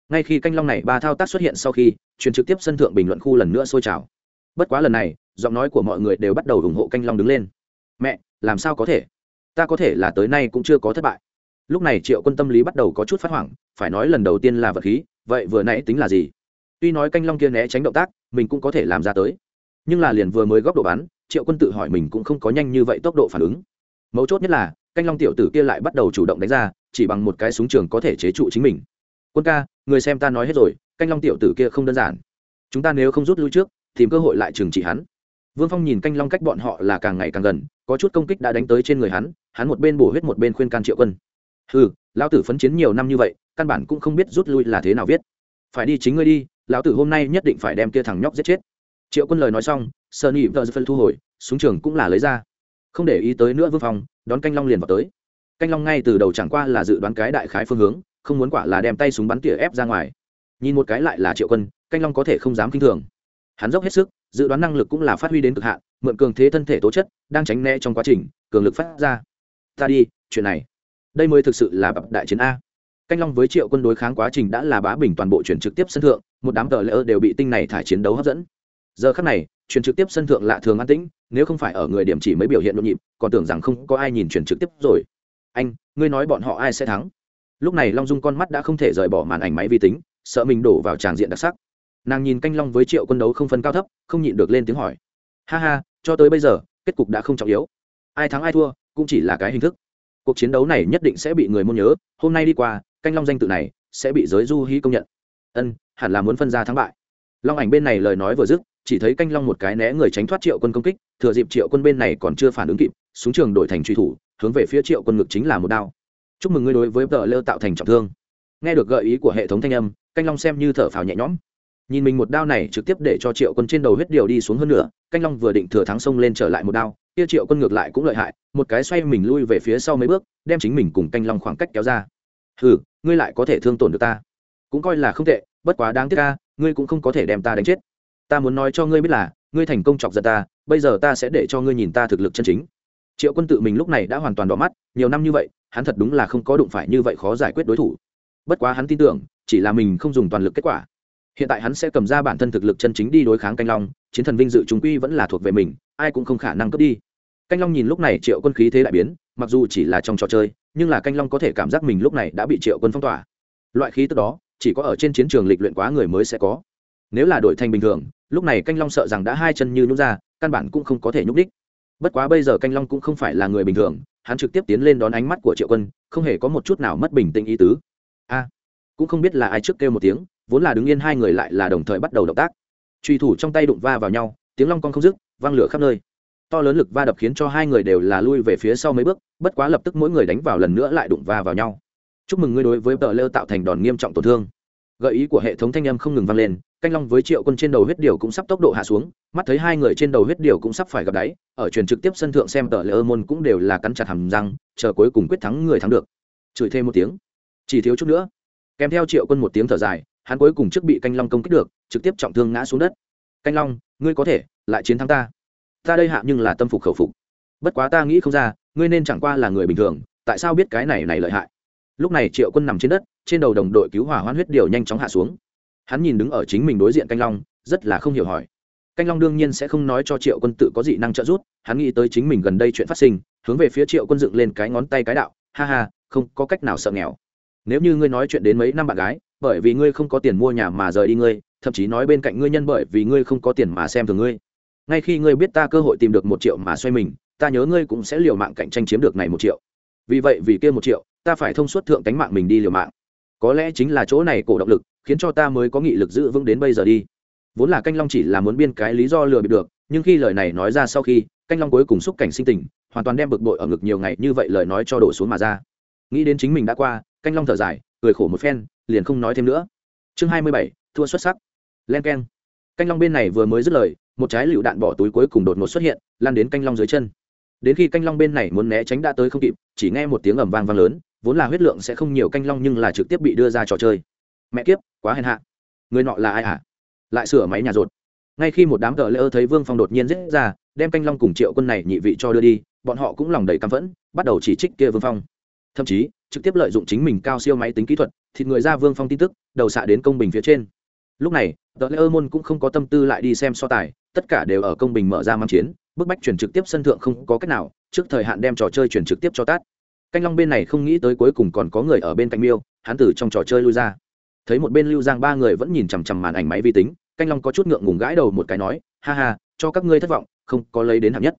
Ngay khi canh long này ba thao tác xuất hiện sau khi, truyền trực tiếp sân thượng bình luận khu lần nữa sôi trào. Bất quá lần này, giọng nói của mọi người đều bắt đầu ủng hộ canh long đứng lên. Mẹ, làm sao có thể? Ta có thể là tới nay cũng chưa có thất bại. Lúc này triệu quân tâm lý bắt đầu có chút phát hoảng phải nói lần đầu tiên là vật khí, vậy vừa nãy tính là gì? Tuy nói canh long kia né tránh động tác, mình cũng có thể làm ra tới. Nhưng là liền vừa mới góc độ bắn, triệu quân tự hỏi mình cũng không có nhanh như vậy tốc độ phản ứng. Mấu chốt nhất là, canh long tiểu tử kia lại bắt đầu chủ động đánh ra, chỉ bằng một cái súng trường có thể chế trụ chính mình. Quân ca, người xem ta nói hết rồi, canh long tiểu tử kia không đơn giản. Chúng ta nếu không rút lui trước, tìm cơ hội lại trừng trị hắn. Vương phong nhìn canh long cách bọn họ là càng ngày càng gần, có chút công kích đã đánh tới trên người hắn hắn một bên bổ huyết một bên khuyên can triệu quân. Ừ lão tử phấn chiến nhiều năm như vậy căn bản cũng không biết rút lui là thế nào viết. Phải đi chính ngươi đi, lão tử hôm nay nhất định phải đem kia thằng nhóc giết chết. Triệu quân lời nói xong, sơn nhị vợ phân thu hồi, súng trường cũng là lấy ra. Không để ý tới nữa vương phong đón canh long liền vào tới. Canh long ngay từ đầu chẳng qua là dự đoán cái đại khái phương hướng, không muốn quả là đem tay súng bắn tỉa ép ra ngoài. Nhìn một cái lại là triệu quân, canh long có thể không dám kinh thường. Hắn dốc hết sức, dự đoán năng lực cũng là phát huy đến cực hạn, mượn cường thế thân thể tố chất, đang tránh né trong quá trình, cường lực phát ra. Ta đi, chuyện này, đây mới thực sự là bậc đại chiến a canh long với triệu quân đối kháng quá trình đã là bá bình toàn bộ chuyển trực tiếp sân thượng, một đám tờ lễ đều bị tinh này thải chiến đấu hấp dẫn. Giờ khắc này, chuyển trực tiếp sân thượng lạ thường an tĩnh, nếu không phải ở người điểm chỉ mới biểu hiện nhộn nhịp, còn tưởng rằng không có ai nhìn chuyển trực tiếp rồi. Anh, ngươi nói bọn họ ai sẽ thắng? Lúc này long dung con mắt đã không thể rời bỏ màn ảnh máy vi tính, sợ mình đổ vào tràng diện đặc sắc. Nàng nhìn canh long với triệu quân đấu không phân cao thấp, không nhịn được lên tiếng hỏi. Ha ha, cho tới bây giờ, kết cục đã không trọng yếu. Ai thắng ai thua, cũng chỉ là cái hình thức. Cuộc chiến đấu này nhất định sẽ bị người muốn nhớ, hôm nay đi qua canh long danh tự này sẽ bị giới du hí công nhận. Ân, hẳn là muốn phân ra thắng bại. Long ảnh bên này lời nói vừa dứt, chỉ thấy canh long một cái né người tránh thoát triệu quân công kích, thừa dịp triệu quân bên này còn chưa phản ứng kịp súng trường đổi thành truy thủ, hướng về phía triệu quân ngực chính là một đao. Chúc mừng ngươi đối với tờ lơ tạo thành trọng thương. Nghe được gợi ý của hệ thống thanh âm, canh long xem như thở phào nhẹ nhõm. Nhìn mình một đao này trực tiếp để cho triệu quân trên đầu huyết điều đi xuống hơn nữa canh long vừa định thừa thắng sông lên trở lại một đao, kia triệu quân ngược lại cũng lợi hại, một cái xoay mình lui về phía sau mấy bước, đem chính mình cùng canh long khoảng cách kéo ra. Hừ ngươi lại có thể thương tổn được ta. Cũng coi là không tệ, bất quá đáng tiếc ca ngươi cũng không có thể đem ta đánh chết. Ta muốn nói cho ngươi biết là, ngươi thành công chọc giận ta, bây giờ ta sẽ để cho ngươi nhìn ta thực lực chân chính. Triệu quân tự mình lúc này đã hoàn toàn đỏ mắt, nhiều năm như vậy, hắn thật đúng là không có đụng phải như vậy khó giải quyết đối thủ. Bất quá hắn tin tưởng, chỉ là mình không dùng toàn lực kết quả. Hiện tại hắn sẽ cầm ra bản thân thực lực chân chính đi đối kháng canh long, chiến thần vinh dự chúng quy vẫn là thuộc về mình, ai cũng không khả năng cướp đi. Canh long nhìn lúc này triệu quân khí thế đại biến, mặc dù chỉ là trong trò chơi nhưng là canh long có thể cảm giác mình lúc này đã bị triệu quân phong tỏa. Loại khí tức đó, chỉ có ở trên chiến trường lịch luyện quá người mới sẽ có. Nếu là đội thành bình thường, lúc này canh long sợ rằng đã hai chân như nhúc ra, căn bản cũng không có thể nhúc đích. Bất quá bây giờ canh long cũng không phải là người bình thường, hắn trực tiếp tiến lên đón ánh mắt của triệu quân, không hề có một chút nào mất bình tĩnh ý tứ. A, cũng không biết là ai trước kêu một tiếng, vốn là đứng yên hai người lại là đồng thời bắt đầu động tác. Truy thủ trong tay đụng va vào nhau, tiếng long con không dứt văng lửa khắp nơi to lớn lực va đập khiến cho hai người đều là lui về phía sau mấy bước, bất quá lập tức mỗi người đánh vào lần nữa lại đụng va vào nhau. Chúc mừng ngươi đối với tờ lơ tạo thành đòn nghiêm trọng tổn thương. Gợi ý của hệ thống thanh âm không ngừng vang lên, canh long với triệu quân trên đầu huyết điều cũng sắp tốc độ hạ xuống, mắt thấy hai người trên đầu huyết điều cũng sắp phải gặp đáy, ở truyền trực tiếp sân thượng xem tờ lơ môn cũng đều là cắn chặt hầm răng, chờ cuối cùng quyết thắng người thắng được. Chửi thêm một tiếng. Chỉ thiếu chút nữa. Kèm theo triệu quân một tiếng thở dài, hắn cuối cùng trước bị canh long công kích được, trực tiếp trọng thương ngã xuống đất. Canh long, ngươi có thể, lại chiến thắng ta ta đây hạ nhưng là tâm phục khẩu phục. Bất quá ta nghĩ không ra, ngươi nên chẳng qua là người bình thường, tại sao biết cái này này lợi hại? Lúc này triệu quân nằm trên đất, trên đầu đồng đội cứu hỏa hoan huyết điều nhanh chóng hạ xuống. Hắn nhìn đứng ở chính mình đối diện canh long, rất là không hiểu hỏi. Canh long đương nhiên sẽ không nói cho triệu quân tự có dị năng trợ giúp, hắn nghĩ tới chính mình gần đây chuyện phát sinh, hướng về phía triệu quân dựng lên cái ngón tay cái đạo, ha ha, không có cách nào sợ nghèo. Nếu như ngươi nói chuyện đến mấy năm bạn gái, bởi vì ngươi không có tiền mua nhà mà rời đi ngươi, thậm chí nói bên cạnh ngươi nhân bởi vì ngươi không có tiền mà xem thường ngươi ngay khi ngươi biết ta cơ hội tìm được một triệu mà xoay mình, ta nhớ ngươi cũng sẽ liều mạng cạnh tranh chiếm được này một triệu. Vì vậy, vì kia một triệu, ta phải thông suốt thượng tánh mạng mình đi liều mạng. Có lẽ chính là chỗ này cổ động lực, khiến cho ta mới có nghị lực giữ vững đến bây giờ đi. Vốn là canh long chỉ là muốn biên cái lý do lừa bịp được, nhưng khi lời này nói ra sau khi, canh long cuối cùng xúc cảnh sinh tình, hoàn toàn đem bực bội ở ngực nhiều ngày như vậy lời nói cho đổ xuống mà ra. Nghĩ đến chính mình đã qua, canh long thở dài, cười khổ một phen, liền không nói thêm nữa. Chương hai mươi bảy, thua xuất sắc. Len k e n canh long bên này vừa mới dứt lời, một trái lựu đạn bỏ túi cuối cùng đột ngột xuất hiện, lan đến canh long dưới chân. Đến khi canh long bên này muốn né tránh đã tới không kịp, chỉ nghe một tiếng ầm vang vang lớn, vốn là huyết lượng sẽ không nhiều canh long nhưng là trực tiếp bị đưa ra trò chơi. Mẹ kiếp, quá hèn hạ. Người nọ là ai hả? Lại sửa máy nhà rột. Ngay khi một đám cờ lỡ thấy vương phong đột nhiên giết ra, đem canh long cùng triệu quân này nhị vị cho đưa đi, bọn họ cũng lòng đầy căm phẫn, bắt đầu chỉ trích kia vương phong. Thậm chí, trực tiếp lợi dụng chính mình cao siêu máy tính kỹ thuật, thịt người ra vương phong tin tức, đầu xạ đến công bình phía trên lúc này, tờ lễ môn cũng không có tâm tư lại đi xem so tài, tất cả đều ở công bình mở ra mang chiến, bức bách chuyển trực tiếp sân thượng không có cách nào, trước thời hạn đem trò chơi chuyển trực tiếp cho tát. Canh long bên này không nghĩ tới cuối cùng còn có người ở bên cạnh miêu, hắn từ trong trò chơi lui ra. Thấy một bên lưu giang ba người vẫn nhìn chằm chằm màn ảnh máy vi tính, canh long có chút ngượng ngùng gãi đầu một cái nói, ha ha, cho các ngươi thất vọng, không có lấy đến hạng nhất.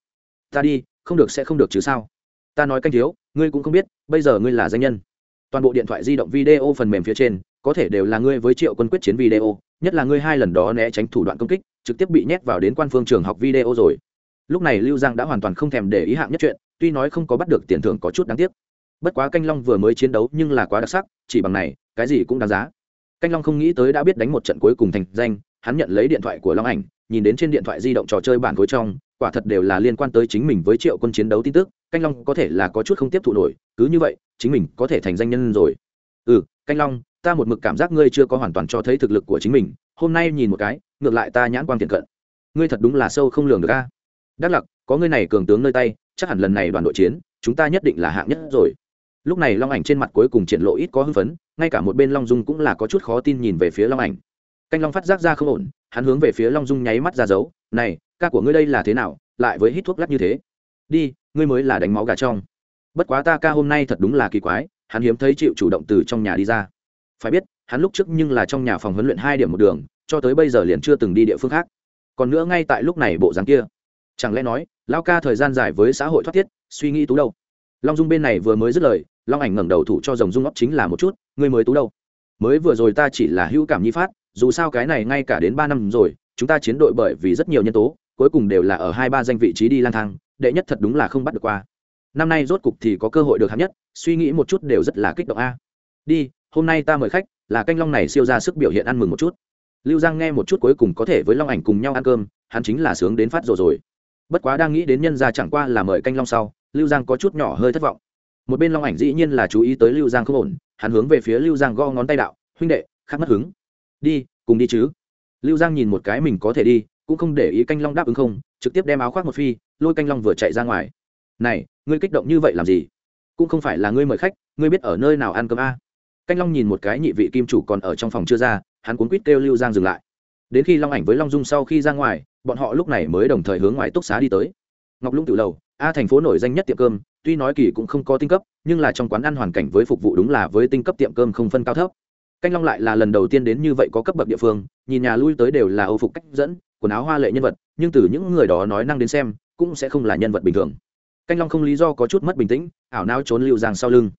Ta đi, không được sẽ không được chứ sao? Ta nói canh thiếu, ngươi cũng không biết, bây giờ ngươi là danh nhân. Toàn bộ điện thoại di động video phần mềm phía trên có thể đều là ngươi với triệu quân quyết chiến video, nhất là ngươi hai lần đó né tránh thủ đoạn công kích, trực tiếp bị nhét vào đến quan phương trường học video rồi. Lúc này lưu giang đã hoàn toàn không thèm để ý hạng nhất chuyện, tuy nói không có bắt được tiền thưởng có chút đáng tiếc. Bất quá canh long vừa mới chiến đấu nhưng là quá đặc sắc, chỉ bằng này, cái gì cũng đáng giá. Canh long không nghĩ tới đã biết đánh một trận cuối cùng thành danh, hắn nhận lấy điện thoại của long ảnh, nhìn đến trên điện thoại di động trò chơi bản khối trong, quả thật đều là liên quan tới chính mình với triệu quân chiến đấu tin tức, canh long có thể là có chút không tiếp thụ nổi, cứ như vậy, chính mình có thể thành danh nhân rồi. Ừ canh long ta một mực cảm giác ngươi chưa có hoàn toàn cho thấy thực lực của chính mình, hôm nay nhìn một cái, ngược lại ta nhãn quang tiền cận. Ngươi thật đúng là sâu không lường được a. Đắc lặc, có ngươi này cường tướng nơi tay, chắc hẳn lần này đoàn đội chiến, chúng ta nhất định là hạng nhất rồi. Lúc này long ảnh trên mặt cuối cùng triển lộ ít có hưng phấn, ngay cả một bên long dung cũng là có chút khó tin nhìn về phía long ảnh. Canh long phát giác ra không ổn, hắn hướng về phía long dung nháy mắt ra dấu, này, ca của ngươi đây là thế nào, lại với hít thuốc lắc như thế? Đi, ngươi mới là đánh máu gà trong. Bất quá ta ca hôm nay thật đúng là kỳ quái, hắn hiếm thấy chịu chủ động từ trong nhà đi ra phải biết, hắn lúc trước nhưng là trong nhà phòng huấn luyện hai điểm một đường, cho tới bây giờ liền chưa từng đi địa phương khác. Còn nữa ngay tại lúc này bộ dáng kia. Chẳng lẽ nói lao ca thời gian dài với xã hội thoát tiết, suy nghĩ tú đâu? Long dung bên này vừa mới dứt lời, long ảnh ngẩng đầu thủ cho dòng dung óc chính là một chút, ngươi mới tú đâu? Mới vừa rồi ta chỉ là hữu cảm nhi phát, dù sao cái này ngay cả đến ba năm rồi, chúng ta chiến đội bởi vì rất nhiều nhân tố, cuối cùng đều là ở hai ba danh vị trí đi lang thang, đệ nhất thật đúng là không bắt được qua. Năm nay rốt cục thì có cơ hội được hạng nhất, suy nghĩ một chút đều rất là kích động a. Đi hôm nay ta mời khách, là canh long này siêu ra sức biểu hiện ăn mừng một chút. Lưu giang nghe một chút cuối cùng có thể với long ảnh cùng nhau ăn cơm, hắn chính là sướng đến phát rồi rồi. Bất quá đang nghĩ đến nhân gia chẳng qua là mời canh long sau, lưu giang có chút nhỏ hơi thất vọng. Một bên long ảnh dĩ nhiên là chú ý tới lưu giang không ổn, hắn hướng về phía lưu giang go ngón tay đạo, huynh đệ khắc mất hứng. Đi, cùng đi chứ. Lưu giang nhìn một cái mình có thể đi, cũng không để ý canh long đáp ứng không, trực tiếp đem áo khoác một phi, lôi canh long vừa chạy ra ngoài. Này, ngươi kích động như vậy làm gì? Cũng không phải là ngươi mời khách, ngươi biết ở nơi nào ăn cơm a? Canh long nhìn một cái nhị vị kim chủ còn ở trong phòng chưa ra, hắn cuốn quýt kêu lưu giang dừng lại. Đến khi long ảnh với long dung sau khi ra ngoài, bọn họ lúc này mới đồng thời hướng ngoài túc xá đi tới. Ngọc lũng tự lầu, a thành phố nổi danh nhất tiệm cơm, tuy nói kỳ cũng không có tinh cấp, nhưng là trong quán ăn hoàn cảnh với phục vụ đúng là với tinh cấp tiệm cơm không phân cao thấp. Canh long lại là lần đầu tiên đến như vậy có cấp bậc địa phương, nhìn nhà lui tới đều là âu phục cách dẫn, quần áo hoa lệ nhân vật, nhưng từ những người đó nói năng đến xem, cũng sẽ không là nhân vật bình thường. Canh long không lý do có chút mất bình tĩnh, ảo não trốn lưu giang sau lưng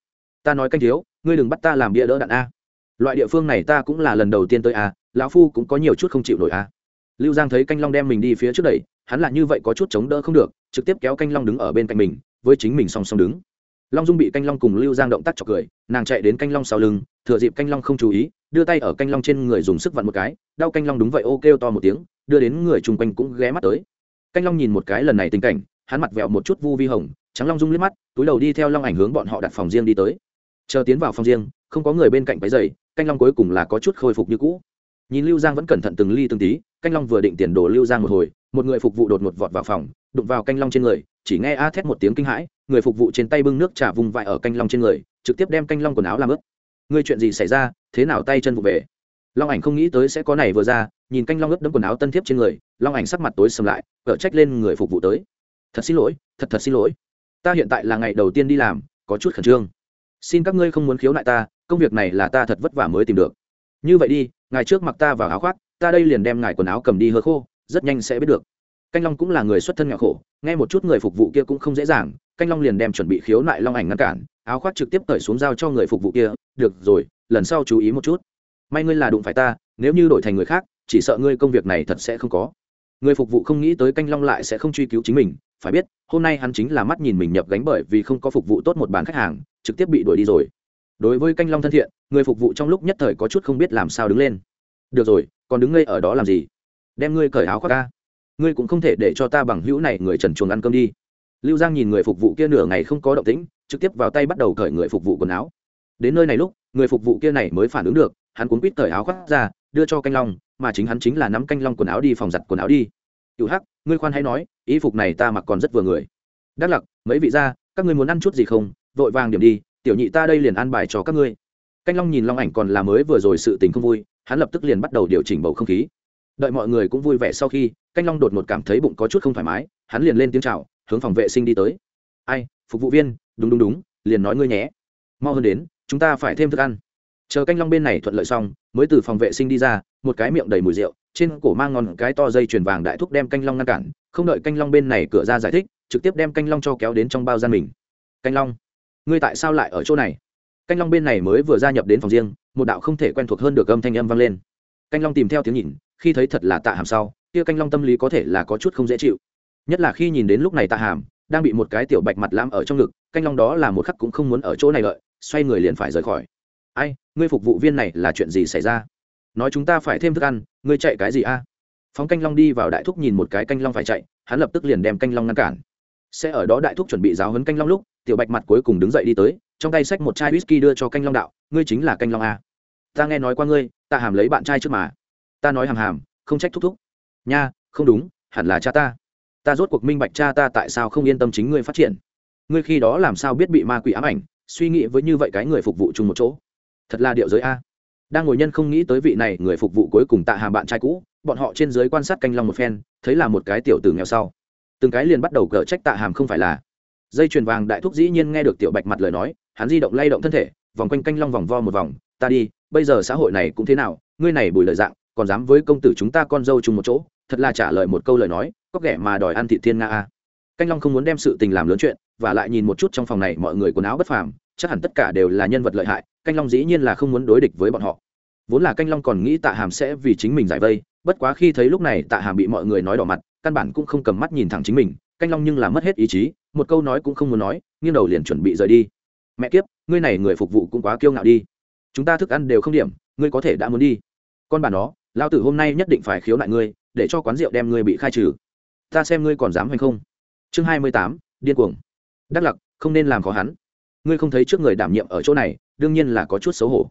ta nói canh thiếu, ngươi đừng bắt ta làm bia đỡ đạn a. Loại địa phương này ta cũng là lần đầu tiên tới a, lão phu cũng có nhiều chút không chịu nổi a. Lưu giang thấy canh long đem mình đi phía trước đẩy, hắn là như vậy có chút chống đỡ không được, trực tiếp kéo canh long đứng ở bên cạnh mình, với chính mình song song đứng. Long dung bị canh long cùng lưu giang động tác chọc cười, nàng chạy đến canh long sau lưng, thừa dịp canh long không chú ý, đưa tay ở canh long trên người dùng sức vặn một cái, đau canh long đúng vậy ô kêu to một tiếng, đưa đến người chung quanh cũng ghé mắt tới. Canh long nhìn một cái lần này tình cảnh, hắn mặt vẹo một chút vu vi hồng, trắng long dung liếc mắt, túi đầu đi theo long ảnh hướng bọn họ đặt phòng riêng đi tới chờ tiến vào phòng riêng, không có người bên cạnh váy dày canh long cuối cùng là có chút khôi phục như cũ. Nhìn lưu giang vẫn cẩn thận từng ly từng tí, canh long vừa định tiền đổ lưu giang một hồi, một người phục vụ đột ngột vọt vào phòng, đụng vào canh long trên người, chỉ nghe a thét một tiếng kinh hãi, người phục vụ trên tay bưng nước trà vùng vại ở canh long trên người, trực tiếp đem canh long quần áo làm ướt. Người chuyện gì xảy ra? Thế nào tay chân vụ về? Long ảnh không nghĩ tới sẽ có này vừa ra, nhìn canh long ướt đẫm quần áo tân thiếp trên người, long ảnh sắc mặt tối sầm lại, cở trách lên người phục vụ tới. Thật xin lỗi, thật thật xin lỗi. Ta hiện tại là ngày đầu tiên đi làm, có chút khẩn trương xin các ngươi không muốn khiếu nại ta, công việc này là ta thật vất vả mới tìm được. Như vậy đi ngày trước mặc ta vào áo khoác, ta đây liền đem ngài quần áo cầm đi hơ khô, rất nhanh sẽ biết được. Canh long cũng là người xuất thân nghèo khổ, nghe một chút người phục vụ kia cũng không dễ dàng, canh long liền đem chuẩn bị khiếu nại long ảnh ngăn cản, áo khoác trực tiếp cởi xuống giao cho người phục vụ kia, được rồi, lần sau chú ý một chút. May ngươi là đụng phải ta, nếu như đổi thành người khác, chỉ sợ ngươi công việc này thật sẽ không có. Người phục vụ không nghĩ tới canh long lại sẽ không truy cứu chính mình, phải biết, hôm nay hắn chính là mắt nhìn mình nhập gánh bởi vì không có phục vụ tốt một bàn khách hàng trực tiếp bị đuổi đi rồi. Đối với canh long thân thiện, người phục vụ trong lúc nhất thời có chút không biết làm sao đứng lên. Được rồi, còn đứng ngây ở đó làm gì? Đem ngươi cởi áo khoác ca ngươi cũng không thể để cho ta bằng hữu này người trần chuồng ăn cơm đi. Lưu giang nhìn người phục vụ kia nửa ngày không có động tĩnh, trực tiếp vào tay bắt đầu cởi người phục vụ quần áo. Đến nơi này lúc, người phục vụ kia này mới phản ứng được, hắn cuốn quýt cởi áo khoác ra, đưa cho canh long, mà chính hắn chính là nắm canh long quần áo đi phòng giặt quần áo đi. Cựu hắc, ngươi khoan hay nói y phục này ta mặc còn rất vừa người. Đắc lặc, mấy vị ra các ngươi muốn ăn chút gì không? Vội vàng điểm đi, tiểu nhị ta đây liền an bài cho các ngươi. Canh long nhìn long ảnh còn là mới vừa rồi sự tình không vui, hắn lập tức liền bắt đầu điều chỉnh bầu không khí. Đợi mọi người cũng vui vẻ sau khi, canh long đột ngột cảm thấy bụng có chút không thoải mái, hắn liền lên tiếng chào, hướng phòng vệ sinh đi tới. Ai, phục vụ viên, đúng đúng đúng, liền nói ngươi nhé. Mau hơn đến, chúng ta phải thêm thức ăn. Chờ canh long bên này thuận lợi xong, mới từ phòng vệ sinh đi ra, một cái miệng đầy mùi rượu, trên cổ mang ngon cái to dây chuyền vàng đại thúc đem canh long ngăn cản, không đợi canh long bên này cửa ra giải thích, trực tiếp đem canh long cho kéo đến trong bao gian mình. Canh long ngươi tại sao lại ở chỗ này? Canh long bên này mới vừa gia nhập đến phòng riêng, một đạo không thể quen thuộc hơn được âm thanh âm vang lên. Canh long tìm theo tiếng nhìn, khi thấy thật là tạ hàm sau, kia canh long tâm lý có thể là có chút không dễ chịu. Nhất là khi nhìn đến lúc này tạ hàm đang bị một cái tiểu bạch mặt lam ở trong ngực, canh long đó là một khắc cũng không muốn ở chỗ này lợi xoay người liền phải rời khỏi. Ai, ngươi phục vụ viên này là chuyện gì xảy ra? Nói chúng ta phải thêm thức ăn, ngươi chạy cái gì a? Phóng canh long đi vào đại thúc nhìn một cái canh long phải chạy, hắn lập tức liền đem canh long ngăn cản. Sẽ ở đó đại thúc chuẩn bị giáo hấn canh long lúc tiểu bạch mặt cuối cùng đứng dậy đi tới, trong tay xách một chai whisky đưa cho canh long đạo, ngươi chính là canh long a. Ta nghe nói qua ngươi, ta hàm lấy bạn trai trước mà. Ta nói hàm hàm, không trách thúc thúc. Nha, không đúng, hẳn là cha ta. Ta rốt cuộc minh bạch cha ta tại sao không yên tâm chính ngươi phát triển. Ngươi khi đó làm sao biết bị ma quỷ ám ảnh, suy nghĩ với như vậy cái người phục vụ chung một chỗ. Thật là điệu giới a. Đang ngồi nhân không nghĩ tới vị này người phục vụ cuối cùng tạ hàm bạn trai cũ, bọn họ trên dưới quan sát canh long một phen, thấy là một cái tiểu tử nghèo sau. Từng cái liền bắt đầu cờ trách tạ hàm không phải là dây chuyền vàng đại thúc dĩ nhiên nghe được tiểu bạch mặt lời nói, hắn di động lay động thân thể, vòng quanh canh long vòng vo một vòng, ta đi, bây giờ xã hội này cũng thế nào, ngươi này bùi lời dạng, còn dám với công tử chúng ta con dâu chung một chỗ, thật là trả lời một câu lời nói, có ghẻ mà đòi ăn thị thiên nga a. Canh long không muốn đem sự tình làm lớn chuyện, và lại nhìn một chút trong phòng này mọi người quần áo bất phàm, chắc hẳn tất cả đều là nhân vật lợi hại, canh long dĩ nhiên là không muốn đối địch với bọn họ. Vốn là canh long còn nghĩ tạ hàm sẽ vì chính mình giải vây, bất quá khi thấy lúc này tạ hàm bị mọi người nói đỏ mặt, căn bản cũng không cầm mắt nhìn thẳng chính mình canh long nhưng là mất hết ý chí, một câu nói cũng không muốn nói, nghiêng đầu liền chuẩn bị rời đi. Mẹ kiếp, ngươi này người phục vụ cũng quá kiêu ngạo đi. Chúng ta thức ăn đều không điểm, ngươi có thể đã muốn đi. Con bà nó lao tử hôm nay nhất định phải khiếu nại ngươi, để cho quán rượu đem ngươi bị khai trừ. Ta xem ngươi còn dám hay không. Chương hai mươi tám, điên cuồng. Đắc lặc, không nên làm khó hắn. Ngươi không thấy trước người đảm nhiệm ở chỗ này, đương nhiên là có chút xấu hổ.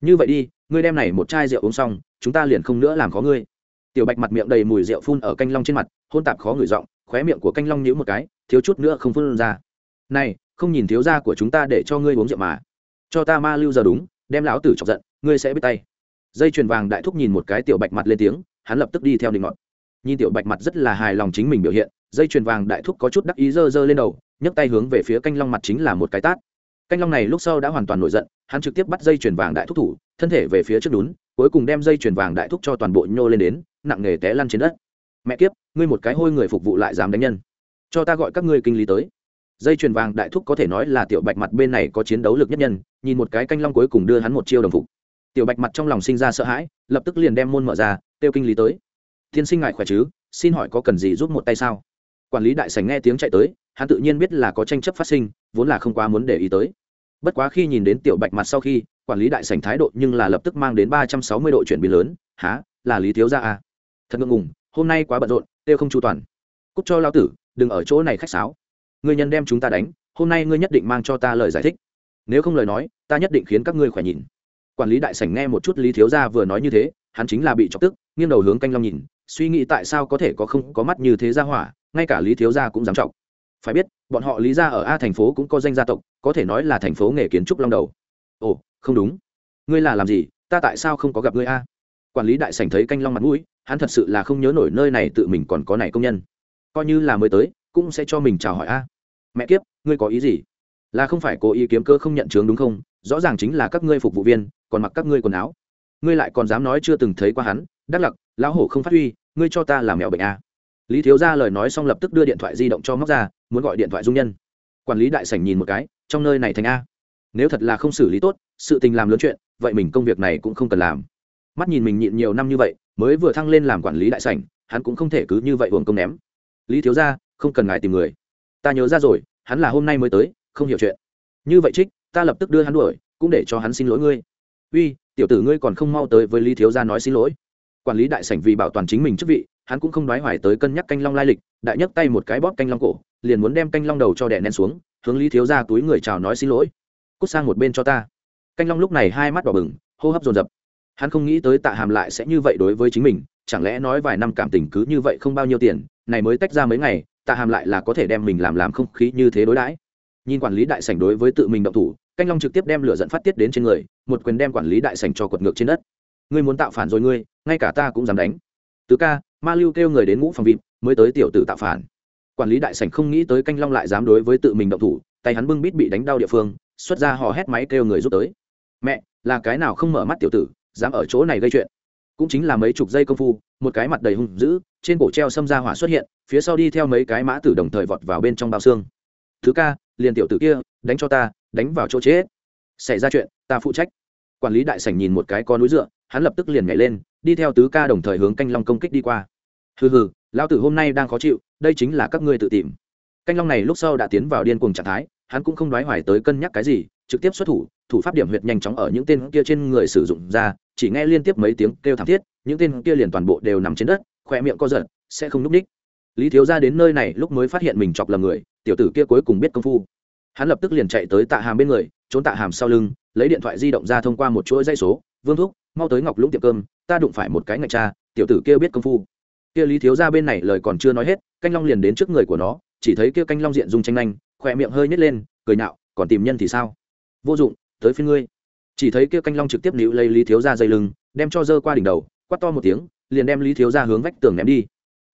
Như vậy đi, ngươi đem này một chai rượu uống xong, chúng ta liền không nữa làm khó ngươi. Tiểu bạch mặt miệng đầy mùi rượu phun ở canh long trên mặt, hôn tạp khó ngửi giọng khóe miệng của canh long nhíu một cái, thiếu chút nữa không phun ra. Này, không nhìn thiếu gia của chúng ta để cho ngươi uống rượu mà. Cho ta ma lưu giờ đúng, đem lão tử chọc giận, ngươi sẽ biết tay. Dây chuyền vàng đại thúc nhìn một cái tiểu bạch mặt lên tiếng, hắn lập tức đi theo định ngọn. Nhìn tiểu bạch mặt rất là hài lòng chính mình biểu hiện, dây chuyền vàng đại thúc có chút đắc ý dơ dơ lên đầu, nhấc tay hướng về phía canh long mặt chính là một cái tát. Canh long này lúc sau đã hoàn toàn nổi giận, hắn trực tiếp bắt dây chuyền vàng đại thúc thủ, thân thể về phía trước đún, cuối cùng đem dây chuyền vàng đại thúc cho toàn bộ nhô lên đến, nặng nề té lăn trên đất mẹ kiếp, ngươi một cái hôi người phục vụ lại dám đánh nhân. Cho ta gọi các ngươi kinh lý tới. Dây chuyền vàng đại thúc có thể nói là tiểu bạch mặt bên này có chiến đấu lực nhất nhân, nhìn một cái canh long cuối cùng đưa hắn một chiêu đồng phục. Tiểu bạch mặt trong lòng sinh ra sợ hãi, lập tức liền đem môn mở ra, kêu kinh lý tới. Tiên sinh ngại khỏe chứ? Xin hỏi có cần gì giúp một tay sao? Quản lý đại sảnh nghe tiếng chạy tới, hắn tự nhiên biết là có tranh chấp phát sinh, vốn là không quá muốn để ý tới. Bất quá khi nhìn đến tiểu bạch mặt sau khi, quản lý đại sảnh thái độ nhưng là lập tức mang đến ba trăm sáu mươi độ chuyển biến lớn. Há là lý thiếu gia à? Thật ngượng ngùng hôm nay quá bận rộn tiêu không chu toàn. Cúc cho lao tử, đừng ở chỗ này khách sáo. Người nhân đem chúng ta đánh, hôm nay ngươi nhất định mang cho ta lời giải thích. Nếu không lời nói, ta nhất định khiến các ngươi khỏe nhìn. Quản lý đại sảnh nghe một chút lý thiếu gia vừa nói như thế, hắn chính là bị chọc tức, nghiêng đầu hướng canh long nhìn, suy nghĩ tại sao có thể có không có mắt như thế ra hỏa, ngay cả lý thiếu gia cũng dám trọng phải biết, bọn họ lý gia ở a thành phố cũng có danh gia tộc, có thể nói là thành phố nghề kiến trúc long đầu. Ồ, không đúng. Ngươi là làm gì, ta tại sao không có gặp ngươi a? Quản lý đại sảnh thấy canh long mặt mũi hắn thật sự là không nhớ nổi nơi này tự mình còn có này công nhân. Coi như là mới tới, cũng sẽ cho mình chào hỏi a. Mẹ kiếp, ngươi có ý gì? Là không phải cố ý kiếm cơ không nhận chướng đúng không? Rõ ràng chính là các ngươi phục vụ viên, còn mặc các ngươi quần áo. Ngươi lại còn dám nói chưa từng thấy qua hắn, đắc lặc, lão hổ không phát huy, ngươi cho ta làm mèo bệnh a. Lý thiếu gia lời nói xong lập tức đưa điện thoại di động cho móc ra muốn gọi điện thoại dung nhân. Quản lý đại sảnh nhìn một cái, trong nơi này thành a. Nếu thật là không xử lý tốt, sự tình làm lớn chuyện, vậy mình công việc này cũng không cần làm. Mắt nhìn mình nhịn nhiều năm như vậy mới vừa thăng lên làm quản lý đại sảnh, hắn cũng không thể cứ như vậy uổng công ném. Lý thiếu gia, không cần ngài tìm người. Ta nhớ ra rồi, hắn là hôm nay mới tới, không hiểu chuyện. Như vậy trích, ta lập tức đưa hắn đuổi, cũng để cho hắn xin lỗi ngươi. Uy, tiểu tử ngươi còn không mau tới với lý thiếu gia nói xin lỗi. Quản lý đại sảnh vì bảo toàn chính mình chức vị, hắn cũng không đoái hoài tới cân nhắc canh long lai lịch, đại nhấc tay một cái bóp canh long cổ, liền muốn đem canh long đầu cho đè nén xuống, hướng lý thiếu gia túi người chào nói xin lỗi. Cút sang một bên cho ta. Canh long lúc này hai mắt đỏ bừng, hô hấp dồn dập hắn không nghĩ tới tạ hàm lại sẽ như vậy đối với chính mình, chẳng lẽ nói vài năm cảm tình cứ như vậy không bao nhiêu tiền, này mới tách ra mấy ngày, tạ hàm lại là có thể đem mình làm làm không khí như thế đối đãi. Nhìn quản lý đại sảnh đối với tự mình động thủ, canh long trực tiếp đem lửa dẫn phát tiết đến trên người, một quyền đem quản lý đại sảnh cho quật ngược trên đất. Ngươi muốn tạo phản rồi ngươi, ngay cả ta cũng dám đánh. Tứ ca, ma lưu kêu người đến ngũ phòng vịt, mới tới tiểu tử tạo phản. Quản lý đại sảnh không nghĩ tới canh long lại dám đối với tự mình động thủ, tay hắn bưng bít bị đánh đau địa phương, xuất ra hò hét máy kêu người giúp tới. Mẹ, là cái nào không mở mắt tiểu tử dám ở chỗ này gây chuyện. Cũng chính là mấy chục giây công phu, một cái mặt đầy hung dữ, trên cổ treo xâm ra hỏa xuất hiện, phía sau đi theo mấy cái mã tử đồng thời vọt vào bên trong bao xương. Thứ ca, liền tiểu tử kia, đánh cho ta, đánh vào chỗ chết. Xảy ra chuyện, ta phụ trách. Quản lý đại sảnh nhìn một cái có núi dựa, hắn lập tức liền nhảy lên, đi theo tứ ca đồng thời hướng canh long công kích đi qua. Hừ hừ, lão tử hôm nay đang khó chịu, đây chính là các ngươi tự tìm. Canh long này lúc sau đã tiến vào điên cuồng trạng thái, hắn cũng không đoái hoài tới cân nhắc cái gì trực tiếp xuất thủ thủ pháp điểm huyệt nhanh chóng ở những tên kia trên người sử dụng ra, chỉ nghe liên tiếp mấy tiếng kêu thảm thiết, những tên kia liền toàn bộ đều nằm trên đất, khoe miệng co giật, sẽ không núp ních. Lý thiếu ra đến nơi này lúc mới phát hiện mình chọc lầm người, tiểu tử kia cuối cùng biết công phu. Hắn lập tức liền chạy tới tạ hàm bên người, trốn tạ hàm sau lưng, lấy điện thoại di động ra thông qua một chuỗi dây số, vương thúc, mau tới ngọc lũng tiệm cơm, ta đụng phải một cái ngạch cha, tiểu tử kia biết công phu. Kia lý thiếu ra bên này lời còn chưa nói hết, canh long liền đến trước người của nó, chỉ thấy kia canh long diện dung tranh nhanh khỏe miệng hơi nhét lên, cười nhạo, còn tìm nhân thì sao? Vô dụng tới phía ngươi. Chỉ thấy kia canh long trực tiếp níu lấy lý thiếu gia dây lưng đem cho dơ qua đỉnh đầu quát to một tiếng liền đem lý thiếu gia hướng vách tường ném đi.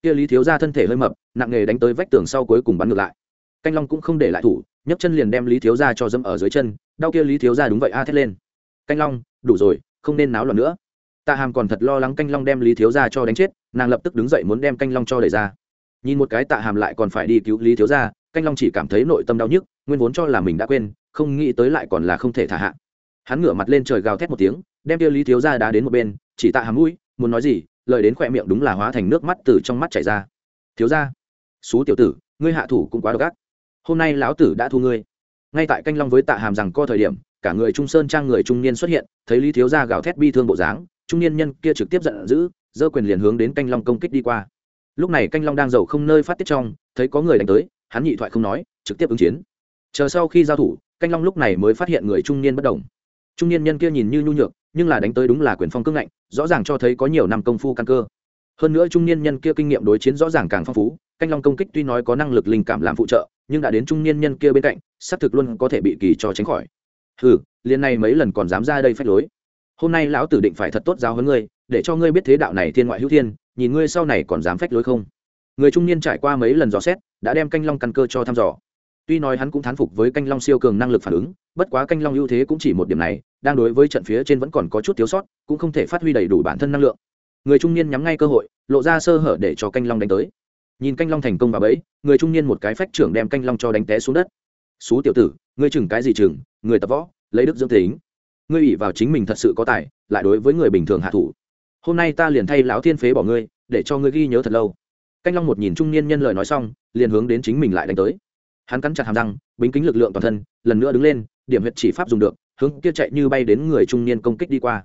Kia lý thiếu gia thân thể hơi mập nặng nghề đánh tới vách tường sau cuối cùng bắn ngược lại. Canh long cũng không để lại thủ nhấc chân liền đem lý thiếu gia cho dẫm ở dưới chân đau kia lý thiếu gia đúng vậy a thét lên. Canh long đủ rồi không nên náo loạn nữa. Tạ hàm còn thật lo lắng canh long đem lý thiếu gia cho đánh chết nàng lập tức đứng dậy muốn đem canh long cho đẩy ra. Nhìn một cái tạ hàm lại còn phải đi cứu lý thiếu gia, canh long chỉ cảm thấy nội tâm đau nhức nguyên vốn cho là mình đã quên không nghĩ tới lại còn là không thể thả hạ. Hắn ngửa mặt lên trời gào thét một tiếng, đem tiêu lý thiếu ra đá đến một bên, chỉ tạ hàm mũi, muốn nói gì, lời đến khỏe miệng đúng là hóa thành nước mắt từ trong mắt chảy ra. Thiếu ra xú tiểu tử, ngươi hạ thủ cũng quá độc ác. Hôm nay lão tử đã thu ngươi. Ngay tại canh long với tạ hàm rằng co thời điểm, cả người trung sơn trang người trung niên xuất hiện, thấy lý thiếu gia gào thét bi thương bộ dáng, trung niên nhân kia trực tiếp giận dữ, giơ quyền liền hướng đến canh long công kích đi qua. Lúc này canh long đang giàu không nơi phát tiết trong, thấy có người đánh tới, hắn nhị thoại không nói, trực tiếp ứng chiến. Chờ sau khi giao thủ canh long lúc này mới phát hiện người trung niên bất đồng. Trung niên nhân kia nhìn như nhu nhược, nhưng là đánh tới đúng là quyền phong cứng ngạnh, rõ ràng cho thấy có nhiều năm công phu căn cơ. Hơn nữa trung niên nhân kia kinh nghiệm đối chiến rõ ràng càng phong phú, canh long công kích tuy nói có năng lực linh cảm làm phụ trợ, nhưng đã đến trung niên nhân kia bên cạnh, xác thực luôn có thể bị kỳ cho tránh khỏi. Hừ, liền này mấy lần còn dám ra đây phách lối. Hôm nay lão tử định phải thật tốt giáo hơn ngươi, để cho ngươi biết thế đạo này thiên ngoại hữu thiên, nhìn ngươi sau này còn dám phách lối không? Người trung niên trải qua mấy lần dò xét, đã đem canh long căn cơ cho thăm dò tuy nói hắn cũng thán phục với canh long siêu cường năng lực phản ứng, bất quá canh long ưu thế cũng chỉ một điểm này, đang đối với trận phía trên vẫn còn có chút thiếu sót, cũng không thể phát huy đầy đủ bản thân năng lượng. Người trung niên nhắm ngay cơ hội, lộ ra sơ hở để cho canh long đánh tới. Nhìn canh long thành công và bẫy, người trung niên một cái phách trưởng đem canh long cho đánh té xuống đất. Xú tiểu tử, ngươi chừng cái gì chừng, người tập võ, lấy đức dưỡng tính. Ngươi ủy vào chính mình thật sự có tài, lại đối với người bình thường hạ thủ. Hôm nay ta liền thay lão thiên phế bỏ ngươi, để cho ngươi ghi nhớ thật lâu. Canh long một nhìn trung niên nhân lời nói xong, liền hướng đến chính mình lại đánh tới hắn cắn chặt hàm răng, bính kính lực lượng toàn thân, lần nữa đứng lên, điểm huyệt chỉ pháp dùng được, hướng kia chạy như bay đến người trung niên công kích đi qua.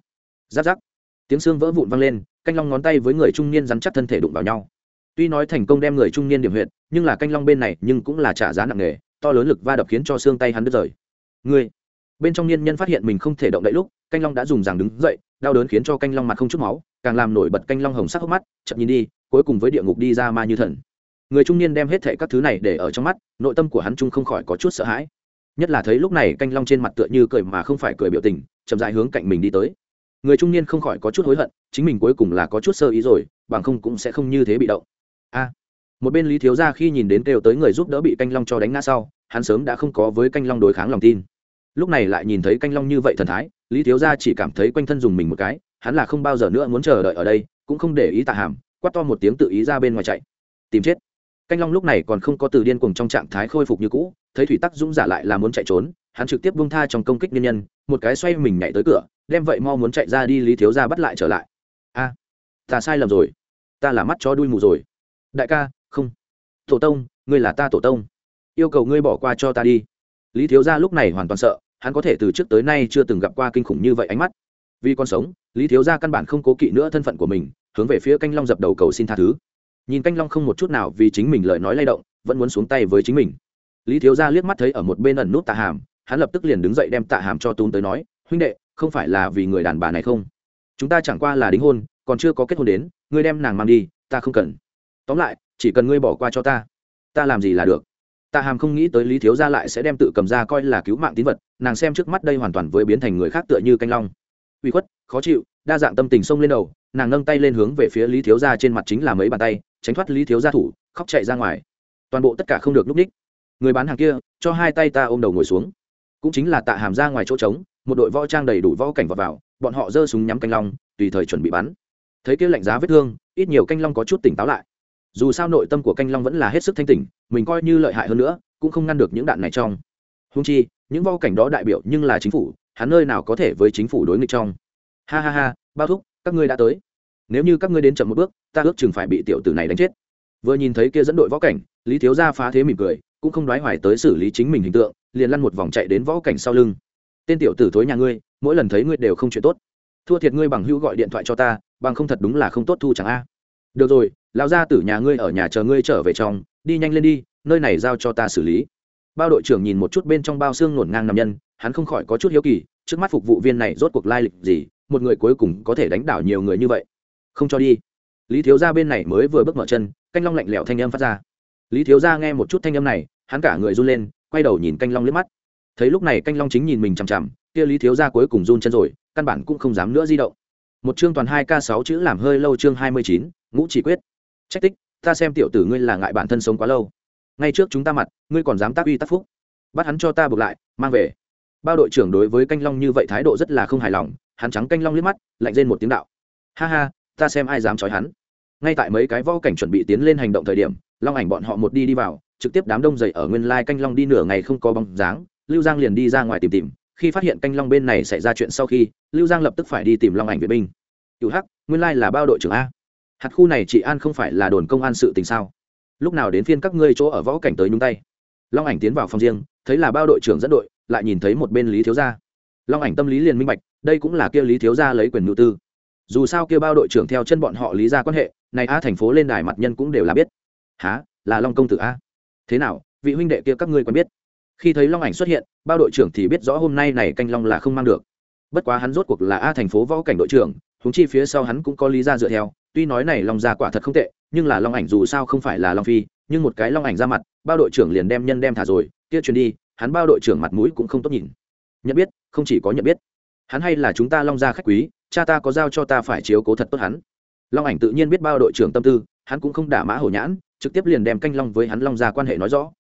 Giáp giáp. Tiếng xương vỡ vụn vang lên, canh long ngón tay với người trung niên rắn chắc thân thể đụng vào nhau. Tuy nói thành công đem người trung niên điểm huyệt, nhưng là canh long bên này nhưng cũng là trả giá nặng nề, to lớn lực va đập khiến cho xương tay hắn đứt rời. Người. Bên trong niên nhân phát hiện mình không thể động đậy lúc, canh long đã dùng rằng đứng dậy, đau đớn khiến cho canh long mặt không chút máu, càng làm nổi bật canh long hồng sắc hốc mắt, chậm nhìn đi, cuối cùng với địa ngục đi ra ma như thần người trung niên đem hết thệ các thứ này để ở trong mắt, nội tâm của hắn trung không khỏi có chút sợ hãi. Nhất là thấy lúc này canh long trên mặt tựa như cười mà không phải cười biểu tình, chậm dại hướng cạnh mình đi tới. Người trung niên không khỏi có chút hối hận, chính mình cuối cùng là có chút sơ ý rồi, bằng không cũng sẽ không như thế bị động. A. Một bên lý thiếu gia khi nhìn đến kêu tới người giúp đỡ bị canh long cho đánh ngã sau, hắn sớm đã không có với canh long đối kháng lòng tin. Lúc này lại nhìn thấy canh long như vậy thần thái, lý thiếu gia chỉ cảm thấy quanh thân dùng mình một cái, hắn là không bao giờ nữa muốn chờ đợi ở đây, cũng không để ý tạ hàm, quát to một tiếng tự ý ra bên ngoài chạy. Tìm chết canh long lúc này còn không có từ điên cuồng trong trạng thái khôi phục như cũ, thấy thủy tắc dũng giả lại là muốn chạy trốn, hắn trực tiếp bung tha trong công kích nhân nhân, một cái xoay mình nhảy tới cửa, đem vậy mau muốn chạy ra đi lý thiếu gia bắt lại trở lại. A, ta sai lầm rồi. Ta là mắt cho đuôi mù rồi. Đại ca, không. Tổ tông, ngươi là ta tổ tông. Yêu cầu ngươi bỏ qua cho ta đi. Lý thiếu gia lúc này hoàn toàn sợ, hắn có thể từ trước tới nay chưa từng gặp qua kinh khủng như vậy ánh mắt. Vì con sống, lý thiếu gia căn bản không cố kỵ nữa thân phận của mình, hướng về phía canh long dập đầu cầu xin tha thứ nhìn canh long không một chút nào vì chính mình lời nói lay động, vẫn muốn xuống tay với chính mình. Lý thiếu gia liếc mắt thấy ở một bên ẩn nút tạ hàm, hắn lập tức liền đứng dậy đem tạ hàm cho tún tới nói, huynh đệ, không phải là vì người đàn bà này không? Chúng ta chẳng qua là đính hôn, còn chưa có kết hôn đến, ngươi đem nàng mang đi, ta không cần. Tóm lại, chỉ cần ngươi bỏ qua cho ta ta làm gì là được? Tạ hàm không nghĩ tới lý thiếu gia lại sẽ đem tự cầm ra coi là cứu mạng tín vật, nàng xem trước mắt đây hoàn toàn với biến thành người khác tựa như canh long. Uy khuất, khó chịu, đa dạng tâm tình xông lên đầu, nàng nâng tay lên hướng về phía lý thiếu gia trên mặt chính là mấy bàn tay tránh thoát lý thiếu gia thủ, khóc chạy ra ngoài. Toàn bộ tất cả không được núp ních. Người bán hàng kia, cho hai tay ta ôm đầu ngồi xuống. Cũng chính là tạ hàm ra ngoài chỗ trống, một đội võ trang đầy đủ võ cảnh vào vào, bọn họ giơ súng nhắm canh long, tùy thời chuẩn bị bắn. Thấy kia lạnh giá vết thương, ít nhiều canh long có chút tỉnh táo lại. Dù sao nội tâm của canh long vẫn là hết sức thanh tỉnh, mình coi như lợi hại hơn nữa, cũng không ngăn được những đạn này trong. Húng chi, những võ cảnh đó đại biểu nhưng là chính phủ, hắn nơi nào có thể với chính phủ đối nghịch trong. Ha ha ha, bao thúc, các ngươi đã tới nếu như các ngươi đến chậm một bước, ta ước chừng phải bị tiểu tử này đánh chết. Vừa nhìn thấy kia dẫn đội võ cảnh, lý thiếu gia phá thế mỉm cười, cũng không đoái hoài tới xử lý chính mình hình tượng, liền lăn một vòng chạy đến võ cảnh sau lưng. Tên tiểu tử thối nhà ngươi, mỗi lần thấy ngươi đều không chuyện tốt. Thua thiệt ngươi bằng hữu gọi điện thoại cho ta, bằng không thật đúng là không tốt thu chẳng a. Được rồi, lão gia tử nhà ngươi ở nhà chờ ngươi trở về trong, đi nhanh lên đi, nơi này giao cho ta xử lý. Bao đội trưởng nhìn một chút bên trong bao xương ngổn ngang nằm nhân, hắn không khỏi có chút hiếu kỳ, trước mắt phục vụ viên này rốt cuộc lai lịch gì, một người cuối cùng có thể đánh đảo nhiều người như vậy không cho đi. Lý thiếu gia bên này mới vừa bước mở chân, canh long lạnh lẽo thanh âm phát ra. Lý thiếu gia nghe một chút thanh âm này, hắn cả người run lên, quay đầu nhìn canh long liếc mắt. Thấy lúc này canh long chính nhìn mình chằm chằm, kia lý thiếu gia cuối cùng run chân rồi, căn bản cũng không dám nữa di động. Một chương toàn hai k sáu chữ làm hơi lâu chương hai mươi chín, ngũ chỉ quyết. Trách tích, ta xem tiểu tử ngươi là ngại bản thân sống quá lâu. Ngay trước chúng ta mặt, ngươi còn dám tác uy tác phúc. Bắt hắn cho ta buộc lại, mang về. Bao đội trưởng đối với canh long như vậy thái độ rất là không hài lòng, hắn trắng canh long liếc mắt, lạnh lên một tiếng đạo. Ha ha ta xem ai dám trói hắn. Ngay tại mấy cái võ cảnh chuẩn bị tiến lên hành động thời điểm, long ảnh bọn họ một đi đi vào, trực tiếp đám đông dậy ở nguyên lai canh long đi nửa ngày không có bóng dáng, lưu giang liền đi ra ngoài tìm tìm, khi phát hiện canh long bên này xảy ra chuyện sau khi, lưu giang lập tức phải đi tìm long ảnh vệ binh. Cựu hắc, nguyên lai là bao đội trưởng a. Hạt khu này chị an không phải là đồn công an sự tình sao? Lúc nào đến phiên các ngươi chỗ ở võ cảnh tới nhúng tay? Long ảnh tiến vào phòng riêng, thấy là bao đội trưởng dẫn đội, lại nhìn thấy một bên lý thiếu gia. Long ảnh tâm lý liền minh bạch, đây cũng là kia lý thiếu gia lấy quyền nhu tư dù sao kia bao đội trưởng theo chân bọn họ lý ra quan hệ, này a thành phố lên đài mặt nhân cũng đều là biết. Há là long công tử a? Thế nào? Vị huynh đệ kia các ngươi quen biết? Khi thấy long ảnh xuất hiện, bao đội trưởng thì biết rõ hôm nay này canh long là không mang được. Bất quá hắn rốt cuộc là a thành phố võ cảnh đội trưởng húng chi phía sau hắn cũng có lý ra dựa theo. Tuy nói này long gia quả thật không tệ, nhưng là long ảnh dù sao không phải là long phi, nhưng một cái long ảnh ra mặt, bao đội trưởng liền đem nhân đem thả rồi, kia truyền đi, hắn bao đội trưởng mặt mũi cũng không tốt nhìn. Nhận biết, không chỉ có nhận biết. Hắn hay là chúng ta long gia khách quý cha ta có giao cho ta phải chiếu cố thật tốt hắn. Long ảnh tự nhiên biết bao đội trưởng tâm tư, hắn cũng không đả mã hổ nhãn, trực tiếp liền đem canh long với hắn long gia quan hệ nói rõ.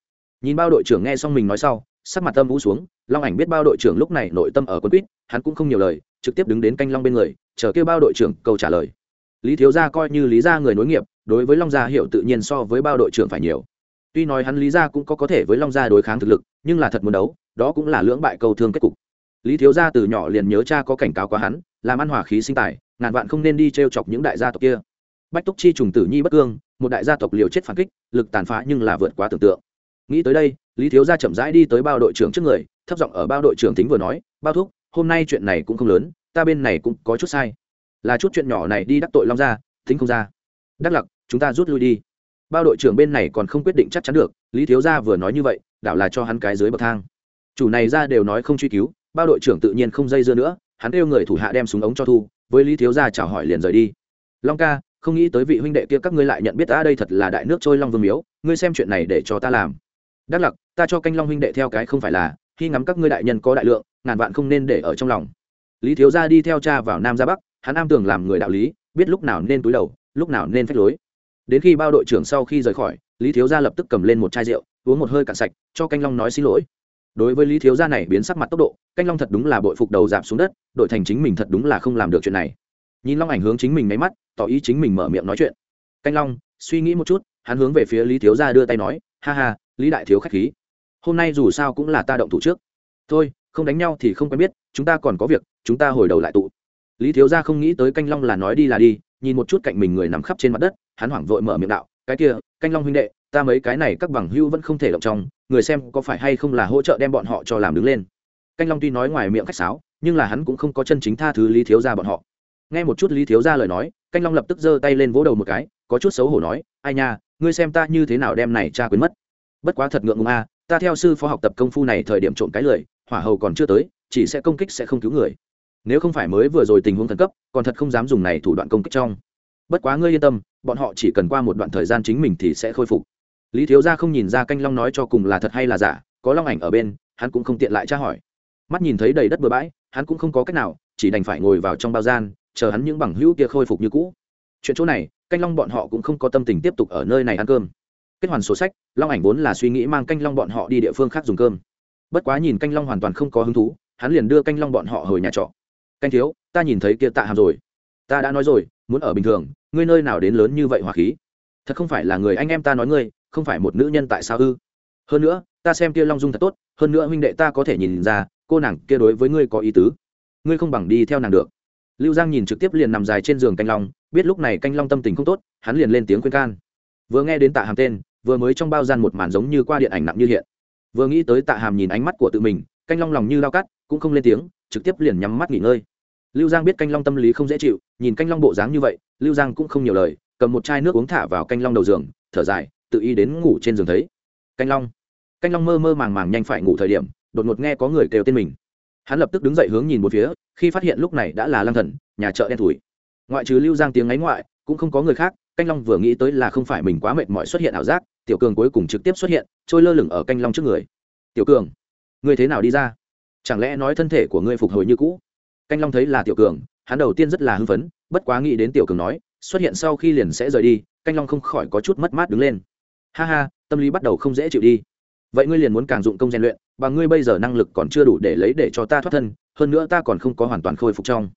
Nhìn bao đội trưởng nghe xong mình nói sau, sắc mặt tâm vũ xuống, long ảnh biết bao đội trưởng lúc này nội tâm ở quân quýt, hắn cũng không nhiều lời, trực tiếp đứng đến canh long bên người, chờ kêu bao đội trưởng câu trả lời. Lý thiếu gia coi như lý gia người nối nghiệp, đối với long gia hiệu tự nhiên so với bao đội trưởng phải nhiều. Tuy nói hắn lý gia cũng có có thể với long gia đối kháng thực lực, nhưng là thật muốn đấu, đó cũng là lưỡng bại câu thương kết cục lý thiếu gia từ nhỏ liền nhớ cha có cảnh cáo quá hắn, làm ăn hòa khí sinh tài, ngàn vạn không nên đi t chọc những đại gia tộc kia. Bách túc chi trùng tử nhi bất cương, một đại gia tộc liều chết phản kích, lực tàn phá nhưng là vượt quá tưởng tượng. Nghĩ tới đây, lý thiếu gia chậm rãi đi tới bao đội trưởng trước người, thấp giọng ở bao đội trưởng thính vừa nói, bao thúc, hôm nay chuyện này cũng không lớn, ta bên này cũng có chút sai. Là chút chuyện nhỏ này đi đắc tội long ra Thính không ra. Đắc lặc, chúng ta rút lui đi. Bao đội trưởng bên này còn không quyết định chắc chắn được, lý thiếu gia vừa nói như vậy, đảo là cho hắn cái dưới bậc thang. Chủ này ra đều nói không truy cứu bao đội trưởng tự nhiên không dây dưa nữa, hắn kêu người thủ hạ đem súng ống cho thu, với lý thiếu gia chào hỏi liền rời đi. Long ca, không nghĩ tới vị huynh đệ kia các ngươi lại nhận biết ta, đây thật là đại nước trôi long vương miếu, ngươi xem chuyện này để cho ta làm. Đắc lặc, ta cho canh long huynh đệ theo cái không phải là, khi ngắm các ngươi đại nhân có đại lượng, ngàn vạn không nên để ở trong lòng. Lý thiếu gia đi theo cha vào nam ra bắc, hắn am tường làm người đạo lý, biết lúc nào nên túi đầu, lúc nào nên phách lối. Đến khi bao đội trưởng sau khi rời khỏi, lý thiếu gia lập tức cầm lên một chai rượu, uống một hơi cạn sạch, cho canh long nói xin lỗi đối với lý thiếu gia này biến sắc mặt tốc độ, canh long thật đúng là bội phục đầu dạp xuống đất, đội thành chính mình thật đúng là không làm được chuyện này. Nhìn long ảnh hướng chính mình nháy mắt, tỏ ý chính mình mở miệng nói chuyện. Canh long, suy nghĩ một chút, hắn hướng về phía lý thiếu gia đưa tay nói, ha ha, lý đại thiếu khách khí. Hôm nay dù sao cũng là ta động thủ trước. Thôi, không đánh nhau thì không quen biết, chúng ta còn có việc, chúng ta hồi đầu lại tụ. Lý thiếu gia không nghĩ tới canh long là nói đi là đi, nhìn một chút cạnh mình người nằm khắp trên mặt đất, hắn hoảng vội mở miệng đạo, cái kia, canh long huynh đệ, ta mấy cái này các bằng hưu vẫn không thể động trong người xem có phải hay không là hỗ trợ đem bọn họ cho làm đứng lên. Canh long tuy nói ngoài miệng khách sáo, nhưng là hắn cũng không có chân chính tha thứ lý thiếu gia bọn họ. Nghe một chút lý thiếu gia lời nói, canh long lập tức giơ tay lên vỗ đầu một cái, có chút xấu hổ nói, ai nha, ngươi xem ta như thế nào đem này cha quên mất. Bất quá thật ngượng ngùng a, ta theo sư phó học tập công phu này thời điểm trộm cái lời hỏa hầu còn chưa tới, chỉ sẽ công kích sẽ không cứu người. Nếu không phải mới vừa rồi tình huống khẩn cấp, còn thật không dám dùng này thủ đoạn công kích trong. Bất quá ngươi yên tâm, bọn họ chỉ cần qua một đoạn thời gian chính mình thì sẽ khôi phục lý thiếu gia không nhìn ra canh long nói cho cùng là thật hay là giả, có long ảnh ở bên, hắn cũng không tiện lại tra hỏi. Mắt nhìn thấy đầy đất bừa bãi, hắn cũng không có cách nào, chỉ đành phải ngồi vào trong bao gian, chờ hắn những bằng hữu kia khôi phục như cũ. Chuyện chỗ này, canh long bọn họ cũng không có tâm tình tiếp tục ở nơi này ăn cơm. Kết hoàn sổ sách, long ảnh vốn là suy nghĩ mang canh long bọn họ đi địa phương khác dùng cơm. Bất quá nhìn canh long hoàn toàn không có hứng thú, hắn liền đưa canh long bọn họ hồi nhà trọ. Canh thiếu, ta nhìn thấy kia tạ hàm rồi. Ta đã nói rồi, muốn ở bình thường, ngươi nơi nào đến lớn như vậy hỏa khí? Thật không phải là người anh em ta nói ngươi không phải một nữ nhân tại sao ư? Hơn nữa, ta xem kia long dung thật tốt, hơn nữa huynh đệ ta có thể nhìn ra, cô nàng kia đối với ngươi có ý tứ. Ngươi không bằng đi theo nàng được. Lưu giang nhìn trực tiếp liền nằm dài trên giường canh long, biết lúc này canh long tâm tình không tốt, hắn liền lên tiếng khuyên can. Vừa nghe đến tạ hàm tên, vừa mới trong bao gian một màn giống như qua điện ảnh nặng như hiện. Vừa nghĩ tới tạ hàm nhìn ánh mắt của tự mình, canh long lòng như lao cắt, cũng không lên tiếng, trực tiếp liền nhắm mắt nghỉ ngơi. Lưu giang biết canh long tâm lý không dễ chịu, nhìn canh long bộ dáng như vậy, lưu giang cũng không nhiều lời, cầm một chai nước uống thả vào canh long đầu giường, thở dài tự ý đến ngủ trên giường thấy. Canh long. Canh long mơ mơ màng màng nhanh phải ngủ thời điểm, đột ngột nghe có người kêu tên mình. Hắn lập tức đứng dậy hướng nhìn một phía, khi phát hiện lúc này đã là lang thần, nhà chợ đen thủi ngoại trừ lưu giang tiếng ngáy ngoại, cũng không có người khác, canh long vừa nghĩ tới là không phải mình quá mệt mỏi xuất hiện ảo giác, tiểu cường cuối cùng trực tiếp xuất hiện, trôi lơ lửng ở canh long trước người. Tiểu cường, ngươi thế nào đi ra? Chẳng lẽ nói thân thể của ngươi phục hồi như cũ? Canh long thấy là tiểu cường, hắn đầu tiên rất là hưng phấn, bất quá nghĩ đến tiểu cường nói, xuất hiện sau khi liền sẽ rời đi. Canh long không khỏi có chút mất mát đứng lên ha ha, tâm lý bắt đầu không dễ chịu đi. Vậy ngươi liền muốn càng dụng công rèn luyện, và ngươi bây giờ năng lực còn chưa đủ để lấy để cho ta thoát thân, hơn nữa ta còn không có hoàn toàn khôi phục trong.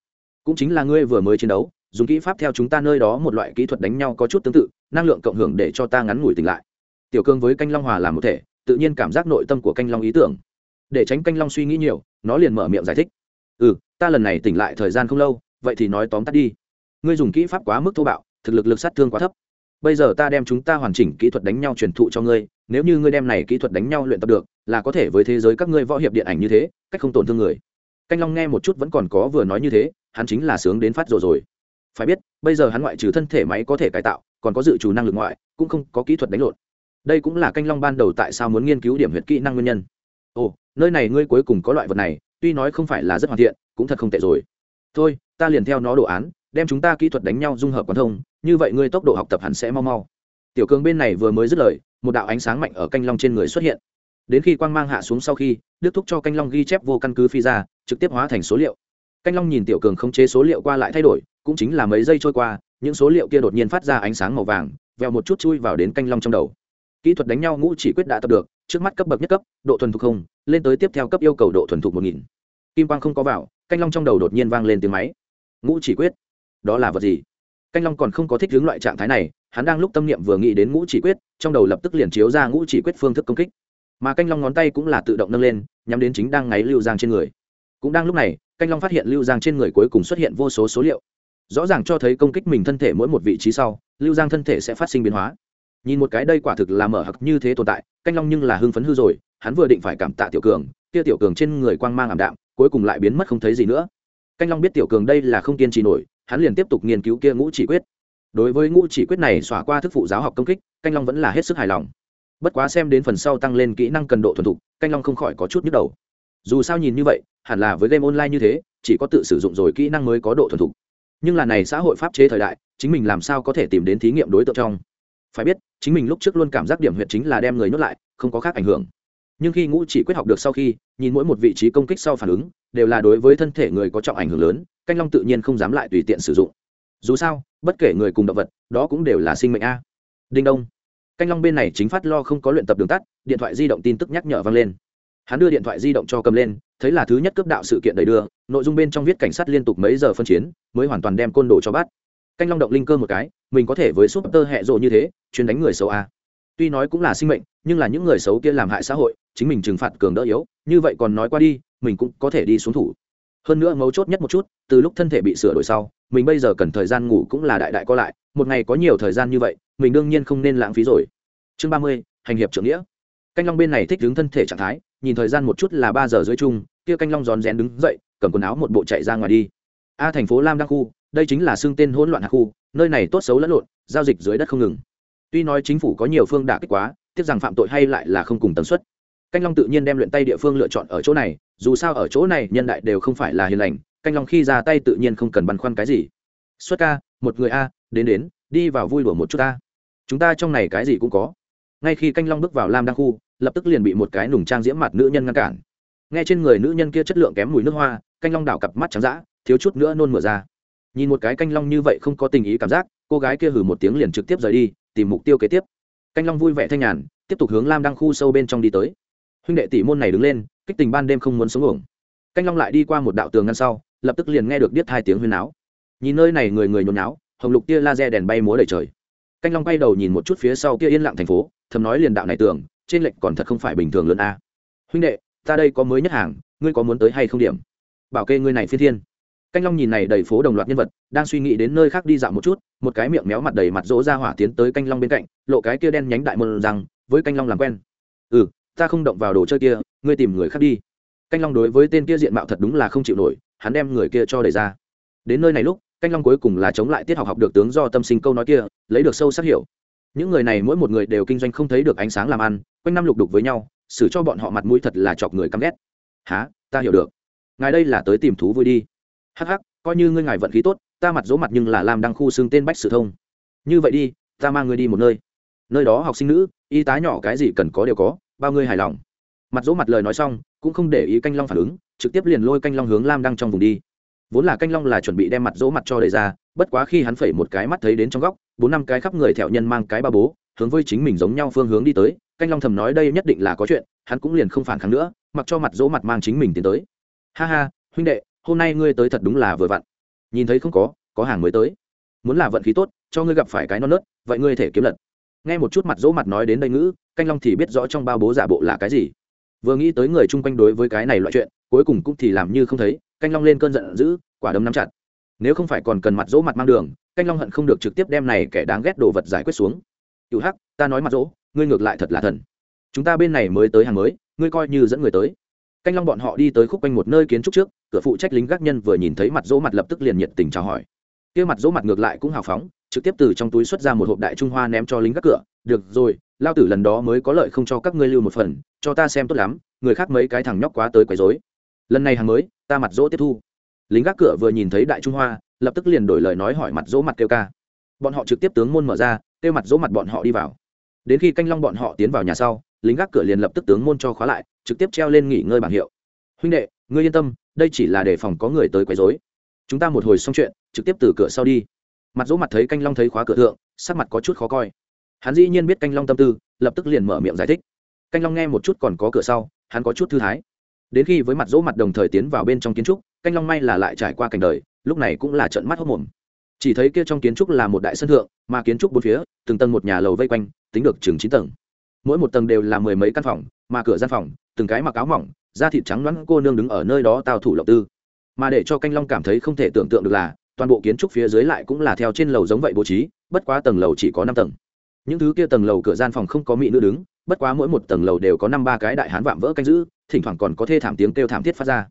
Cũng chính là ngươi vừa mới chiến đấu, dùng kỹ pháp theo chúng ta nơi đó một loại kỹ thuật đánh nhau có chút tương tự, năng lượng cộng hưởng để cho ta ngắn ngủi tỉnh lại. Tiểu cương với canh long hòa làm một thể, tự nhiên cảm giác nội tâm của canh long ý tưởng. Để tránh canh long suy nghĩ nhiều, nó liền mở miệng giải thích. Ừ ta lần này tỉnh lại thời gian không lâu, vậy thì nói tóm tắt đi. Ngươi dùng kỹ pháp quá mức thô bạo, thực lực lực sát thương quá thấp bây giờ ta đem chúng ta hoàn chỉnh kỹ thuật đánh nhau truyền thụ cho ngươi, nếu như ngươi đem này kỹ thuật đánh nhau luyện tập được, là có thể với thế giới các ngươi võ hiệp điện ảnh như thế, cách không tổn thương người. Canh long nghe một chút vẫn còn có vừa nói như thế, hắn chính là sướng đến phát rồi rồi. Phải biết, bây giờ hắn ngoại trừ thân thể máy có thể cải tạo, còn có dự trù năng lực ngoại, cũng không có kỹ thuật đánh lộn. Đây cũng là canh long ban đầu tại sao muốn nghiên cứu điểm huyệt kỹ năng nguyên nhân. Ồ, nơi này ngươi cuối cùng có loại vật này, tuy nói không phải là rất hoàn thiện, cũng thật không tệ rồi. Thôi, ta liền theo nó đồ án, đem chúng ta kỹ thuật đánh nhau dung hợp quan thông như vậy ngươi tốc độ học tập hẳn sẽ mau mau. Tiểu cường bên này vừa mới dứt lời, một đạo ánh sáng mạnh ở canh long trên người xuất hiện. Đến khi quang mang hạ xuống sau khi, đức thúc cho canh long ghi chép vô căn cứ phi ra, trực tiếp hóa thành số liệu. Canh long nhìn tiểu cường không chế số liệu qua lại thay đổi, cũng chính là mấy giây trôi qua, những số liệu kia đột nhiên phát ra ánh sáng màu vàng, vèo một chút chui vào đến canh long trong đầu. Kỹ thuật đánh nhau ngũ chỉ quyết đã tập được, trước mắt cấp bậc nhất cấp, độ thuần thục không, lên tới tiếp theo cấp yêu cầu độ thuần thục một nghìn. Kim quang không có vào, canh long trong đầu đột nhiên vang lên tiếng máy. Ngũ chỉ quyết. Đó là vật gì? Canh long còn không có thích hướng loại trạng thái này, hắn đang lúc tâm niệm vừa nghĩ đến ngũ chỉ quyết, trong đầu lập tức liền chiếu ra ngũ chỉ quyết phương thức công kích. Mà canh long ngón tay cũng là tự động nâng lên, nhắm đến chính đang ngáy lưu giang trên người. Cũng đang lúc này, canh long phát hiện lưu giang trên người cuối cùng xuất hiện vô số số liệu. Rõ ràng cho thấy công kích mình thân thể mỗi một vị trí sau, lưu giang thân thể sẽ phát sinh biến hóa. Nhìn một cái đây quả thực là mở hặc như thế tồn tại, canh long nhưng là hưng phấn hư rồi, hắn vừa định phải cảm tạ tiểu cường, kia tiểu cường trên người quang mang ảm đạm, cuối cùng lại biến mất không thấy gì nữa. Canh long biết tiểu cường đây là không kiên trì nổi hắn liền tiếp tục nghiên cứu kia ngũ chỉ quyết. Đối với ngũ chỉ quyết này xỏa qua thức phụ giáo học công kích, canh long vẫn là hết sức hài lòng. Bất quá xem đến phần sau tăng lên kỹ năng cần độ thuần thục, canh long không khỏi có chút nhức đầu. Dù sao nhìn như vậy, hẳn là với game online như thế, chỉ có tự sử dụng rồi kỹ năng mới có độ thuần thục. Nhưng là này xã hội pháp chế thời đại, chính mình làm sao có thể tìm đến thí nghiệm đối tượng trong? Phải biết, chính mình lúc trước luôn cảm giác điểm huyệt chính là đem người nhốt lại, không có khác ảnh hưởng. Nhưng khi ngũ chỉ quyết học được sau khi, nhìn mỗi một vị trí công kích sau phản ứng, đều là đối với thân thể người có trọng ảnh hưởng lớn canh long tự nhiên không dám lại tùy tiện sử dụng. Dù sao, bất kể người cùng động vật, đó cũng đều là sinh mệnh a. Đinh đông. Canh long bên này chính phát lo không có luyện tập đường tắt, điện thoại di động tin tức nhắc nhở vang lên. Hắn đưa điện thoại di động cho cầm lên, thấy là thứ nhất cướp đạo sự kiện đầy đưa, nội dung bên trong viết cảnh sát liên tục mấy giờ phân chiến, mới hoàn toàn đem côn đồ cho bắt. Canh long động linh cơ một cái, mình có thể với súp tơ hẹ rộ như thế, chuyên đánh người xấu a. Tuy nói cũng là sinh mệnh, nhưng là những người xấu kia làm hại xã hội, chính mình trừng phạt cường đỡ yếu, như vậy còn nói qua đi, mình cũng có thể đi xuống thủ hơn nữa mấu chốt nhất một chút, từ lúc thân thể bị sửa đổi sau, mình bây giờ cần thời gian ngủ cũng là đại đại có lại, một ngày có nhiều thời gian như vậy, mình đương nhiên không nên lãng phí rồi. Chương ba mươi, hành hiệp trưởng nghĩa. Canh long bên này thích đứng thân thể trạng thái, nhìn thời gian một chút là ba giờ dưới chung, kia canh long giòn rén đứng dậy, cầm quần áo một bộ chạy ra ngoài đi. A thành phố lam đăng khu, đây chính là xương tên hỗn loạn hạ khu, nơi này tốt xấu lẫn lộn, giao dịch dưới đất không ngừng. Tuy nói chính phủ có nhiều phương đả kích quá, tiếc rằng phạm tội hay lại là không cùng tần suất canh long tự nhiên đem luyện tay địa phương lựa chọn ở chỗ này, dù sao ở chỗ này nhân đại đều không phải là hiền lành, canh long khi ra tay tự nhiên không cần băn khoăn cái gì. Xuất ca, một người a, đến đến, đi vào vui đùa một chút ta. Chúng ta trong này cái gì cũng có. Ngay khi canh long bước vào lam đăng khu, lập tức liền bị một cái nùng trang diễm mặt nữ nhân ngăn cản. Nghe trên người nữ nhân kia chất lượng kém mùi nước hoa, canh long đảo cặp mắt trắng d thiếu chút nữa nôn mửa ra. Nhìn một cái canh long như vậy không có tình ý cảm giác, cô gái kia hử một tiếng liền trực tiếp rời đi, tìm mục tiêu kế tiếp. Canh long vui vẻ thanh nhàn, tiếp tục hướng lam đăng khu sâu bên trong đi tới huynh đệ tỷ môn này đứng lên, kích tình ban đêm không muốn sống ổng canh long lại đi qua một đạo tường ngăn sau, lập tức liền nghe được biết hai tiếng huyên áo nhìn nơi này người người nhốn náo hồng lục tia laser đèn bay múa đầy trời. Canh long bay đầu nhìn một chút phía sau kia yên lặng thành phố, thầm nói liền đạo này tưởng trên lệnh còn thật không phải bình thường lớn a. Huynh đệ, ta đây có mới nhất hàng, ngươi có muốn tới hay không điểm? Bảo kê ngươi này phi thiên. Canh long nhìn này đầy phố đồng loạt nhân vật, đang suy nghĩ đến nơi khác đi dạo một chút, một cái miệng méo mặt đầy mặt rỗ ra hỏa tiến tới canh long bên cạnh, lộ cái kia đen nhánh đại môn rằng, với canh long làm quen. Ừ ta không động vào đồ chơi kia, ngươi tìm người khác đi. Canh long đối với tên kia diện mạo thật đúng là không chịu nổi, hắn đem người kia cho đẩy ra. Đến nơi này lúc, canh long cuối cùng là chống lại tiết học học được tướng do tâm sinh câu nói kia, lấy được sâu sắc hiểu. Những người này mỗi một người đều kinh doanh không thấy được ánh sáng làm ăn, quanh năm lục đục với nhau, xử cho bọn họ mặt mũi thật là chọc người căm ghét. Há ta hiểu được. Ngài đây là tới tìm thú vui đi. Hắc hắc, coi như ngươi ngài vận khí tốt, ta mặt dỗ mặt nhưng là làm đăng khu xương tên bách sử thông. Như vậy đi, ta mang ngươi đi một nơi. Nơi đó học sinh nữ, y tá nhỏ cái gì cần có đều có bao ngươi hài lòng. Mặt dỗ mặt lời nói xong, cũng không để ý canh long phản ứng, trực tiếp liền lôi canh long hướng lam đăng trong vùng đi. Vốn là canh long là chuẩn bị đem mặt dỗ mặt cho đầy ra, bất quá khi hắn phẩy một cái mắt thấy đến trong góc, bốn năm cái khắp người thẹo nhân mang cái ba bố, hướng với chính mình giống nhau phương hướng đi tới, canh long thầm nói đây nhất định là có chuyện, hắn cũng liền không phản kháng nữa, mặc cho mặt dỗ mặt mang chính mình tiến tới. Ha ha, huynh đệ, hôm nay ngươi tới thật đúng là vừa vặn. Nhìn thấy không có có hàng mới tới. Muốn là vận khí tốt, cho ngươi gặp phải cái non nớt, vậy ngươi thể kiếm lật nghe một chút mặt dỗ mặt nói đến đây ngữ, canh long thì biết rõ trong bao bố giả bộ là cái gì. Vừa nghĩ tới người chung quanh đối với cái này loại chuyện, cuối cùng cũng thì làm như không thấy, canh long lên cơn giận dữ, quả đấm nắm chặt. Nếu không phải còn cần mặt dỗ mặt mang đường, canh long hận không được trực tiếp đem này kẻ đáng ghét đồ vật giải quyết xuống. Cựu hắc, ta nói mặt dỗ, ngươi ngược lại thật là thần. Chúng ta bên này mới tới hàng mới, ngươi coi như dẫn người tới. Canh long bọn họ đi tới khúc quanh một nơi kiến trúc trước, cửa phụ trách lính gác nhân vừa nhìn thấy mặt dỗ mặt lập tức liền nhiệt tình chào hỏi. Kia mặt dỗ mặt ngược lại cũng hào phóng trực tiếp từ trong túi xuất ra một hộp đại trung hoa ném cho lính gác cửa. Được rồi, lao tử lần đó mới có lợi không cho các ngươi lưu một phần, cho ta xem tốt lắm, người khác mấy cái thằng nhóc quá tới quấy rối. Lần này hàng mới, ta mặt dỗ tiếp thu. Lính gác cửa vừa nhìn thấy đại trung hoa, lập tức liền đổi lời nói hỏi mặt dỗ mặt kêu ca. Bọn họ trực tiếp tướng môn mở ra, kêu mặt dỗ mặt bọn họ đi vào. Đến khi canh long bọn họ tiến vào nhà sau, lính gác cửa liền lập tức tướng môn cho khóa lại, trực tiếp treo lên nghỉ ngơi bảng hiệu. Huynh đệ, ngươi yên tâm, đây chỉ là để phòng có người tới quấy rối. Chúng ta một hồi xong chuyện, trực tiếp từ cửa sau đi mặt dỗ mặt thấy canh long thấy khóa cửa thượng, sắc mặt có chút khó coi. Hắn dĩ nhiên biết canh long tâm tư, lập tức liền mở miệng giải thích. Canh long nghe một chút còn có cửa sau, hắn có chút thư thái. Đến khi với mặt dỗ mặt đồng thời tiến vào bên trong kiến trúc, canh long may là lại trải qua cảnh đời, lúc này cũng là trận mắt hốc mồm. Chỉ thấy kia trong kiến trúc là một đại sân thượng, mà kiến trúc bốn phía, từng tầng một nhà lầu vây quanh, tính được chừng chín tầng. Mỗi một tầng đều là mười mấy căn phòng, mà cửa gian phòng, từng cái mặc áo mỏng, da thịt trắng loãng, cô nương đứng ở nơi đó tào thủ lộng tư. Mà để cho canh long cảm thấy không thể tưởng tượng được là toàn bộ kiến trúc phía dưới lại cũng là theo trên lầu giống vậy bố trí, bất quá tầng lầu chỉ có năm tầng. Những thứ kia tầng lầu cửa gian phòng không có mỹ nữ đứng, bất quá mỗi một tầng lầu đều có năm ba cái đại hán vạm vỡ canh giữ, thỉnh thoảng còn có thê thảm tiếng kêu thảm thiết phát ra.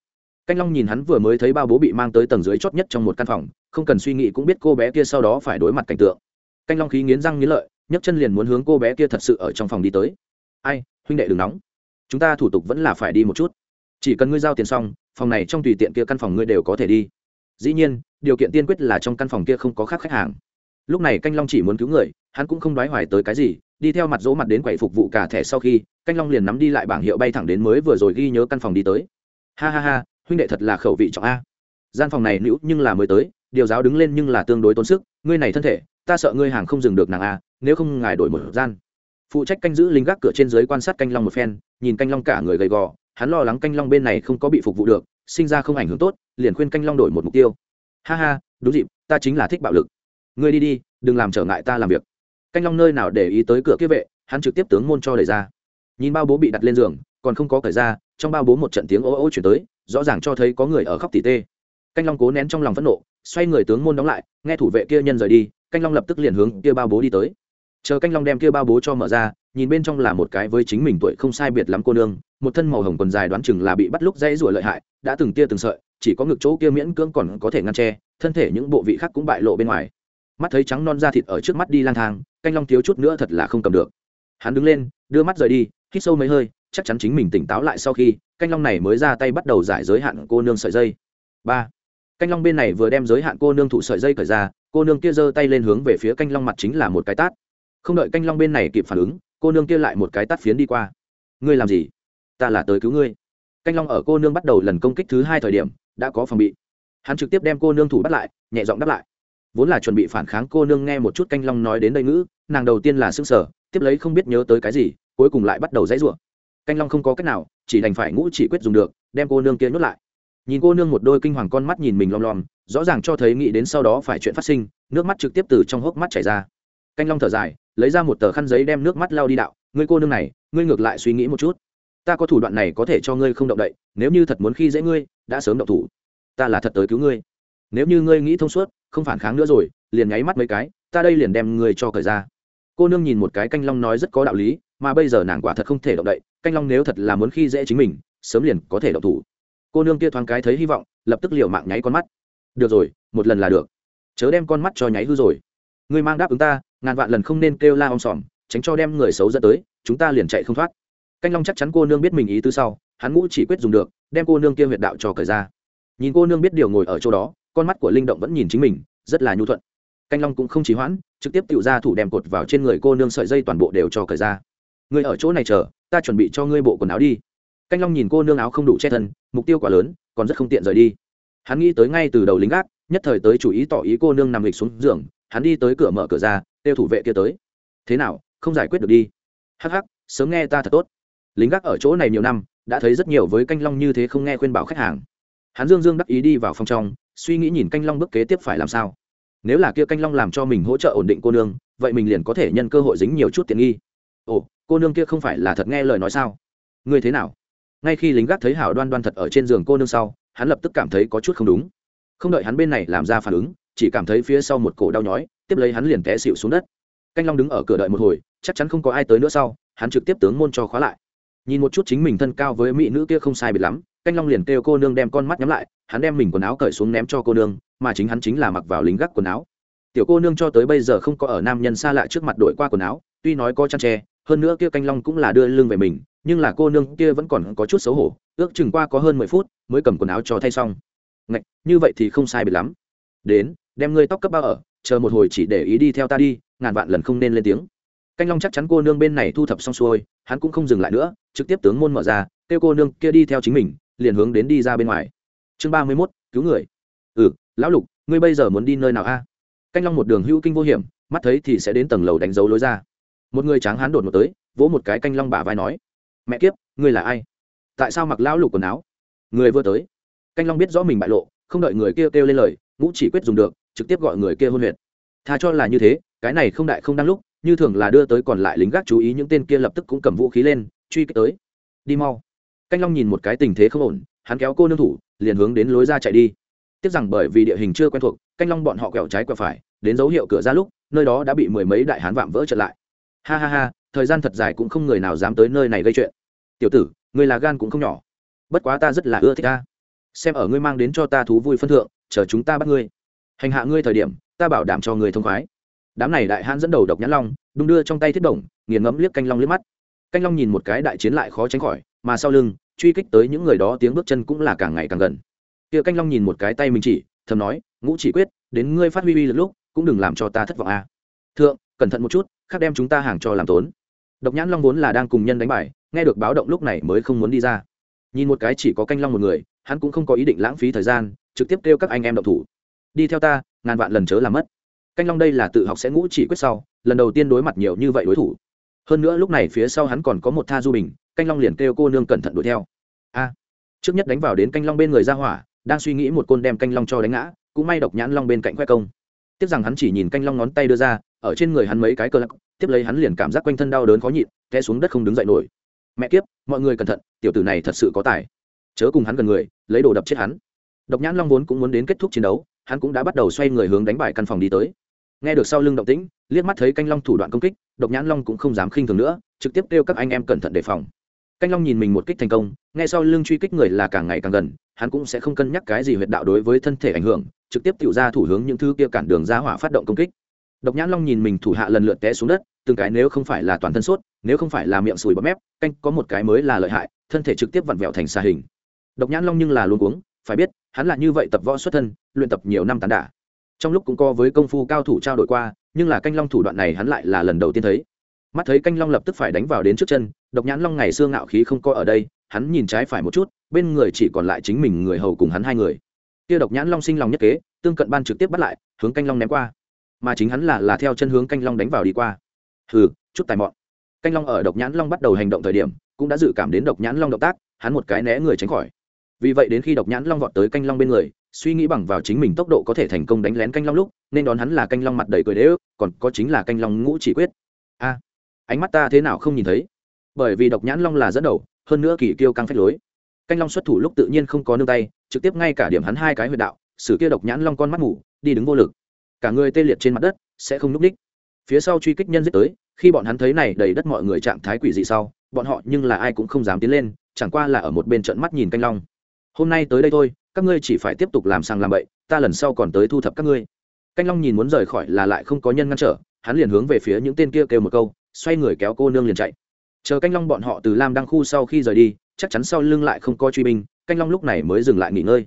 Canh long nhìn hắn vừa mới thấy bao bố bị mang tới tầng dưới chót nhất trong một căn phòng, không cần suy nghĩ cũng biết cô bé kia sau đó phải đối mặt cảnh tượng. Canh long khí nghiến răng nghiến lợi, nhấc chân liền muốn hướng cô bé kia thật sự ở trong phòng đi tới. Ai, huynh đệ đừng nóng. Chúng ta thủ tục vẫn là phải đi một chút. Chỉ cần ngươi giao tiền xong, phòng này trong tùy tiện kia căn phòng ngươi đều có thể đi dĩ nhiên, điều kiện tiên quyết là trong căn phòng kia không có khác khách hàng. Lúc này canh long chỉ muốn cứu người, hắn cũng không đoái hoài tới cái gì, đi theo mặt dỗ mặt đến quầy phục vụ cả thẻ sau khi, canh long liền nắm đi lại bảng hiệu bay thẳng đến mới vừa rồi ghi nhớ căn phòng đi tới. Ha ha ha, huynh đệ thật là khẩu vị trọng a. Gian phòng này nữ nhưng là mới tới, điều giáo đứng lên nhưng là tương đối tốn sức, ngươi này thân thể, ta sợ ngươi hàng không dừng được nàng a, nếu không ngài đổi một gian. Phụ trách canh giữ lính gác cửa trên dưới quan sát canh long một phen, nhìn canh long cả người gầy gò, hắn lo lắng canh long bên này không có bị phục vụ được sinh ra không ảnh hưởng tốt, liền khuyên canh long đổi một mục tiêu. Ha ha, đúng dịp, ta chính là thích bạo lực. Ngươi đi đi, đừng làm trở ngại ta làm việc. Canh long nơi nào để ý tới cửa kia vệ, hắn trực tiếp tướng môn cho đẩy ra. Nhìn bao bố bị đặt lên giường, còn không có cởi ra, trong bao bố một trận tiếng ô ô chuyển tới, rõ ràng cho thấy có người ở khóc tỉ tê. Canh long cố nén trong lòng phẫn nộ, xoay người tướng môn đóng lại, nghe thủ vệ kia nhân rời đi, canh long lập tức liền hướng kia bao bố đi tới. Chờ canh long đem kia bao bố cho mở ra, nhìn bên trong là một cái với chính mình tuổi không sai biệt lắm cô nương một thân màu hồng quần dài đoán chừng là bị bắt lúc dãy rủa lợi hại, đã từng tia từng sợi, chỉ có ngực chỗ kia miễn cưỡng còn có thể ngăn che, thân thể những bộ vị khác cũng bại lộ bên ngoài. Mắt thấy trắng non da thịt ở trước mắt đi lang thang, canh long thiếu chút nữa thật là không cầm được. Hắn đứng lên, đưa mắt rời đi, hít sâu mấy hơi, chắc chắn chính mình tỉnh táo lại sau khi, canh long này mới ra tay bắt đầu giải giới hạn cô nương sợi dây. Ba. Canh long bên này vừa đem giới hạn cô nương thụ sợi dây cởi ra, cô nương kia giơ tay lên hướng về phía canh long mặt chính là một cái tát. Không đợi canh long bên này kịp phản ứng, cô nương kia lại một cái tát phiến đi qua. Ngươi làm gì? Ta là tới cứu ngươi. Canh long ở cô nương bắt đầu lần công kích thứ hai thời điểm, đã có phòng bị. Hắn trực tiếp đem cô nương thủ bắt lại, nhẹ giọng đáp lại. Vốn là chuẩn bị phản kháng cô nương nghe một chút canh long nói đến đây ngữ, nàng đầu tiên là s ư n g sở tiếp lấy không biết nhớ tới cái gì, cuối cùng lại bắt đầu dãy rủa. Canh long không có cách nào, chỉ đành phải ngũ chỉ quyết dùng được, đem cô nương kia nhốt lại. Nhìn cô nương một đôi kinh hoàng con mắt nhìn mình lom lom, rõ ràng cho thấy nghĩ đến sau đó phải chuyện phát sinh, nước mắt trực tiếp từ trong hốc mắt chảy ra. Canh long thở dài, lấy ra một tờ khăn giấy đem nước mắt lao đi đạo, ngươi cô nương này, ngươi ngược lại suy nghĩ một chút ta có thủ đoạn này có thể cho ngươi không động đậy, nếu như thật muốn khi dễ ngươi, đã sớm động thủ. Ta là thật tới cứu ngươi. Nếu như ngươi nghĩ thông suốt, không phản kháng nữa rồi, liền nháy mắt mấy cái, ta đây liền đem ngươi cho cởi ra. Cô nương nhìn một cái canh long nói rất có đạo lý, mà bây giờ nàng quả thật không thể động đậy, canh long nếu thật là muốn khi dễ chính mình, sớm liền có thể động thủ. Cô nương kia thoáng cái thấy hy vọng, lập tức liều mạng nháy con mắt. Được rồi, một lần là được. Chớ đem con mắt cho nháy hư rồi. Ngươi mang đáp ứng ta, ngàn vạn lần không nên kêu la om sòm, tránh cho đem người xấu dẫn tới, chúng ta liền chạy không thoát canh long chắc chắn cô nương biết mình ý tứ sau, hắn ngũ chỉ quyết dùng được, đem cô nương kia huyệt đạo cho cởi ra. Nhìn cô nương biết điều ngồi ở chỗ đó, con mắt của linh động vẫn nhìn chính mình, rất là nhu thuận. Canh long cũng không trì hoãn, trực tiếp tự ra thủ đem cột vào trên người cô nương sợi dây toàn bộ đều cho cởi ra. Người ở chỗ này chờ, ta chuẩn bị cho ngươi bộ quần áo đi. Canh long nhìn cô nương áo không đủ che thân, mục tiêu quá lớn, còn rất không tiện rời đi. Hắn nghĩ tới ngay từ đầu lính gác, nhất thời tới chủ ý tỏ ý cô nương nằm lịch xuống giường, hắn đi tới cửa mở cửa ra kêu thủ vệ kia tới. Thế nào, không giải quyết được đi. Hắc hắc, sớm nghe ta thật tốt lính gác ở chỗ này nhiều năm, đã thấy rất nhiều với canh long như thế không nghe khuyên bảo khách hàng. Hắn dương dương đắc ý đi vào phòng trong, suy nghĩ nhìn canh long bước kế tiếp phải làm sao. Nếu là kia canh long làm cho mình hỗ trợ ổn định cô nương, vậy mình liền có thể nhân cơ hội dính nhiều chút tiện nghi. Ồ, cô nương kia không phải là thật nghe lời nói sao? Ngươi thế nào? Ngay khi lính gác thấy hảo đoan đoan thật ở trên giường cô nương sau, hắn lập tức cảm thấy có chút không đúng. Không đợi hắn bên này làm ra phản ứng, chỉ cảm thấy phía sau một cổ đau nhói, tiếp lấy hắn liền té xịu xuống đất. Canh long đứng ở cửa đợi một hồi, chắc chắn không có ai tới nữa sau, hắn trực tiếp tướng môn cho khóa lại nhìn một chút chính mình thân cao với mỹ nữ kia không sai biệt lắm canh long liền kêu cô nương đem con mắt nhắm lại hắn đem mình quần áo cởi xuống ném cho cô nương mà chính hắn chính là mặc vào lính gác quần áo. Tiểu cô nương cho tới bây giờ không có ở nam nhân xa lạ trước mặt đổi qua quần áo tuy nói có chăn tre hơn nữa kia canh long cũng là đưa lưng về mình nhưng là cô nương kia vẫn còn có chút xấu hổ ước chừng qua có hơn mười phút mới cầm quần áo cho thay xong. Ngạch, như vậy thì không sai biệt lắm. Đến đem ngươi tóc cấp bao ở chờ một hồi chỉ để ý đi theo ta đi ngàn vạn lần không nên lên tiếng canh long chắc chắn cô nương bên này thu thập xong xuôi hắn cũng không dừng lại nữa trực tiếp tướng môn mở ra kêu cô nương kia đi theo chính mình liền hướng đến đi ra bên ngoài. Chương ba mươi mốt cứu người. Ừ lão lục ngươi bây giờ muốn đi nơi nào a? Canh long một đường hữu kinh vô hiểm mắt thấy thì sẽ đến tầng lầu đánh dấu lối ra. Một người tráng hán đột một tới vỗ một cái canh long bả vai nói mẹ kiếp ngươi là ai? Tại sao mặc lão lục quần áo? Người vừa tới canh long biết rõ mình bại lộ không đợi người kia kêu, kêu lên lời ngũ chỉ quyết dùng được trực tiếp gọi người kia hôn huyệt. Tha cho là như thế cái này không đại không đang lúc như thường là đưa tới còn lại lính gác chú ý, những tên kia lập tức cũng cầm vũ khí lên, truy kích tới. Đi mau. Canh long nhìn một cái tình thế không ổn, hắn kéo cô nương thủ, liền hướng đến lối ra chạy đi. Tiếc rằng bởi vì địa hình chưa quen thuộc, canh long bọn họ quẹo trái quẹo phải, đến dấu hiệu cửa ra lúc, nơi đó đã bị mười mấy đại hán vạm vỡ trở lại. Ha ha ha, thời gian thật dài cũng không người nào dám tới nơi này gây chuyện. Tiểu tử người là gan cũng không nhỏ. Bất quá ta rất là ưa thích ta. Xem ở ngươi mang đến cho ta thú vui phân thượng, chờ chúng ta bắt ngươi. Hành hạ ngươi thời điểm, ta bảo đảm cho người thông khoái đám này đại hãn dẫn đầu độc nhãn long, đung đưa trong tay thiết đồng nghiền ngẫm liếc canh long liếc mắt. Canh long nhìn một cái đại chiến lại khó tránh khỏi, mà sau lưng, truy kích tới những người đó tiếng bước chân cũng là càng ngày càng gần. Kia canh long nhìn một cái tay mình chỉ, thầm nói, ngũ chỉ quyết, đến ngươi phát huy uy lực lúc, cũng đừng làm cho ta thất vọng a thượng, cẩn thận một chút, khác đem chúng ta hàng cho làm tốn. Độc nhãn long vốn là đang cùng nhân đánh bài, nghe được báo động lúc này mới không muốn đi ra. Nhìn một cái chỉ có canh long một người, hắn cũng không có ý định lãng phí thời gian, trực tiếp kêu các anh em động thủ. Đi theo ta, ngàn vạn lần chớ làm mất canh long đây là tự học sẽ ngũ chỉ quyết sau, lần đầu tiên đối mặt nhiều như vậy đối thủ. Hơn nữa lúc này phía sau hắn còn có một tha du bình, canh long liền kêu cô nương cẩn thận đuổi theo. A, trước nhất đánh vào đến canh long bên người ra hỏa, đang suy nghĩ một côn đem canh long cho đánh ngã, cũng may độc nhãn long bên cạnh khoe công. Tiếc rằng hắn chỉ nhìn canh long ngón tay đưa ra, ở trên người hắn mấy cái cơ lắc, tiếp lấy hắn liền cảm giác quanh thân đau đớn khó nhịn, té xuống đất không đứng dậy nổi. Mẹ kiếp, mọi người cẩn thận, tiểu tử này thật sự có tài. Chớ cùng hắn gần người, lấy đồ đập chết hắn. Độc nhãn long vốn cũng muốn đến kết thúc chiến đấu, hắn cũng đã bắt đầu xoay người hướng đánh bại căn phòng đi tới nghe được sau lưng động tĩnh, liếc mắt thấy canh long thủ đoạn công kích, độc nhãn long cũng không dám khinh thường nữa, trực tiếp kêu các anh em cẩn thận đề phòng. Canh long nhìn mình một kích thành công, nghe sau lưng truy kích người là càng ngày càng gần, hắn cũng sẽ không cân nhắc cái gì huyệt đạo đối với thân thể ảnh hưởng, trực tiếp tự ra thủ hướng những thứ kia cản đường ra hỏa phát động công kích. Độc nhãn long nhìn mình thủ hạ lần lượt té xuống đất, từng cái nếu không phải là toàn thân sốt, nếu không phải là miệng sùi bọt mép, canh có một cái mới là lợi hại, thân thể trực tiếp vặn vẹo thành xa hình. Độc nhãn long nhưng là luôn uống, phải biết, hắn là như vậy tập võ xuất thân, luyện tập nhiều năm tán đả trong lúc cũng có với công phu cao thủ trao đổi qua, nhưng là canh long thủ đoạn này hắn lại là lần đầu tiên thấy. Mắt thấy canh long lập tức phải đánh vào đến trước chân, độc nhãn long ngày xưa ngạo khí không có ở đây, hắn nhìn trái phải một chút, bên người chỉ còn lại chính mình người hầu cùng hắn hai người. Kia độc nhãn long sinh lòng nhất kế, tương cận ban trực tiếp bắt lại, hướng canh long ném qua. Mà chính hắn là là theo chân hướng canh long đánh vào đi qua. Hừ, chút tài mọn. Canh long ở độc nhãn long bắt đầu hành động thời điểm, cũng đã dự cảm đến độc nhãn long động tác, hắn một cái né người tránh khỏi. Vì vậy đến khi độc nhãn long vọt tới canh long bên người suy nghĩ bằng vào chính mình tốc độ có thể thành công đánh lén canh long lúc, nên đón hắn là canh long mặt đầy cười đế ức còn có chính là canh long ngũ chỉ quyết. A, ánh mắt ta thế nào không nhìn thấy? Bởi vì độc nhãn long là dẫn đầu, hơn nữa kỳ kiêu căng phách lối. Canh long xuất thủ lúc tự nhiên không có nương tay, trực tiếp ngay cả điểm hắn hai cái huyệt đạo, sử kia độc nhãn long con mắt ngủ đi đứng vô lực. Cả người tê liệt trên mặt đất, sẽ không núp đích phía sau truy kích nhân giết tới, khi bọn hắn thấy này đầy đất mọi người trạng thái quỷ dị sau, bọn họ nhưng là ai cũng không dám tiến lên, chẳng qua là ở một bên trận mắt nhìn canh long hôm nay tới đây thôi, các ngươi chỉ phải tiếp tục làm sang làm bậy, ta lần sau còn tới thu thập các ngươi. Canh long nhìn muốn rời khỏi là lại không có nhân ngăn trở, hắn liền hướng về phía những tên kia kêu một câu, xoay người kéo cô nương liền chạy. Chờ canh long bọn họ từ lam đăng khu sau khi rời đi, chắc chắn sau lưng lại không có truy binh, canh long lúc này mới dừng lại nghỉ ngơi.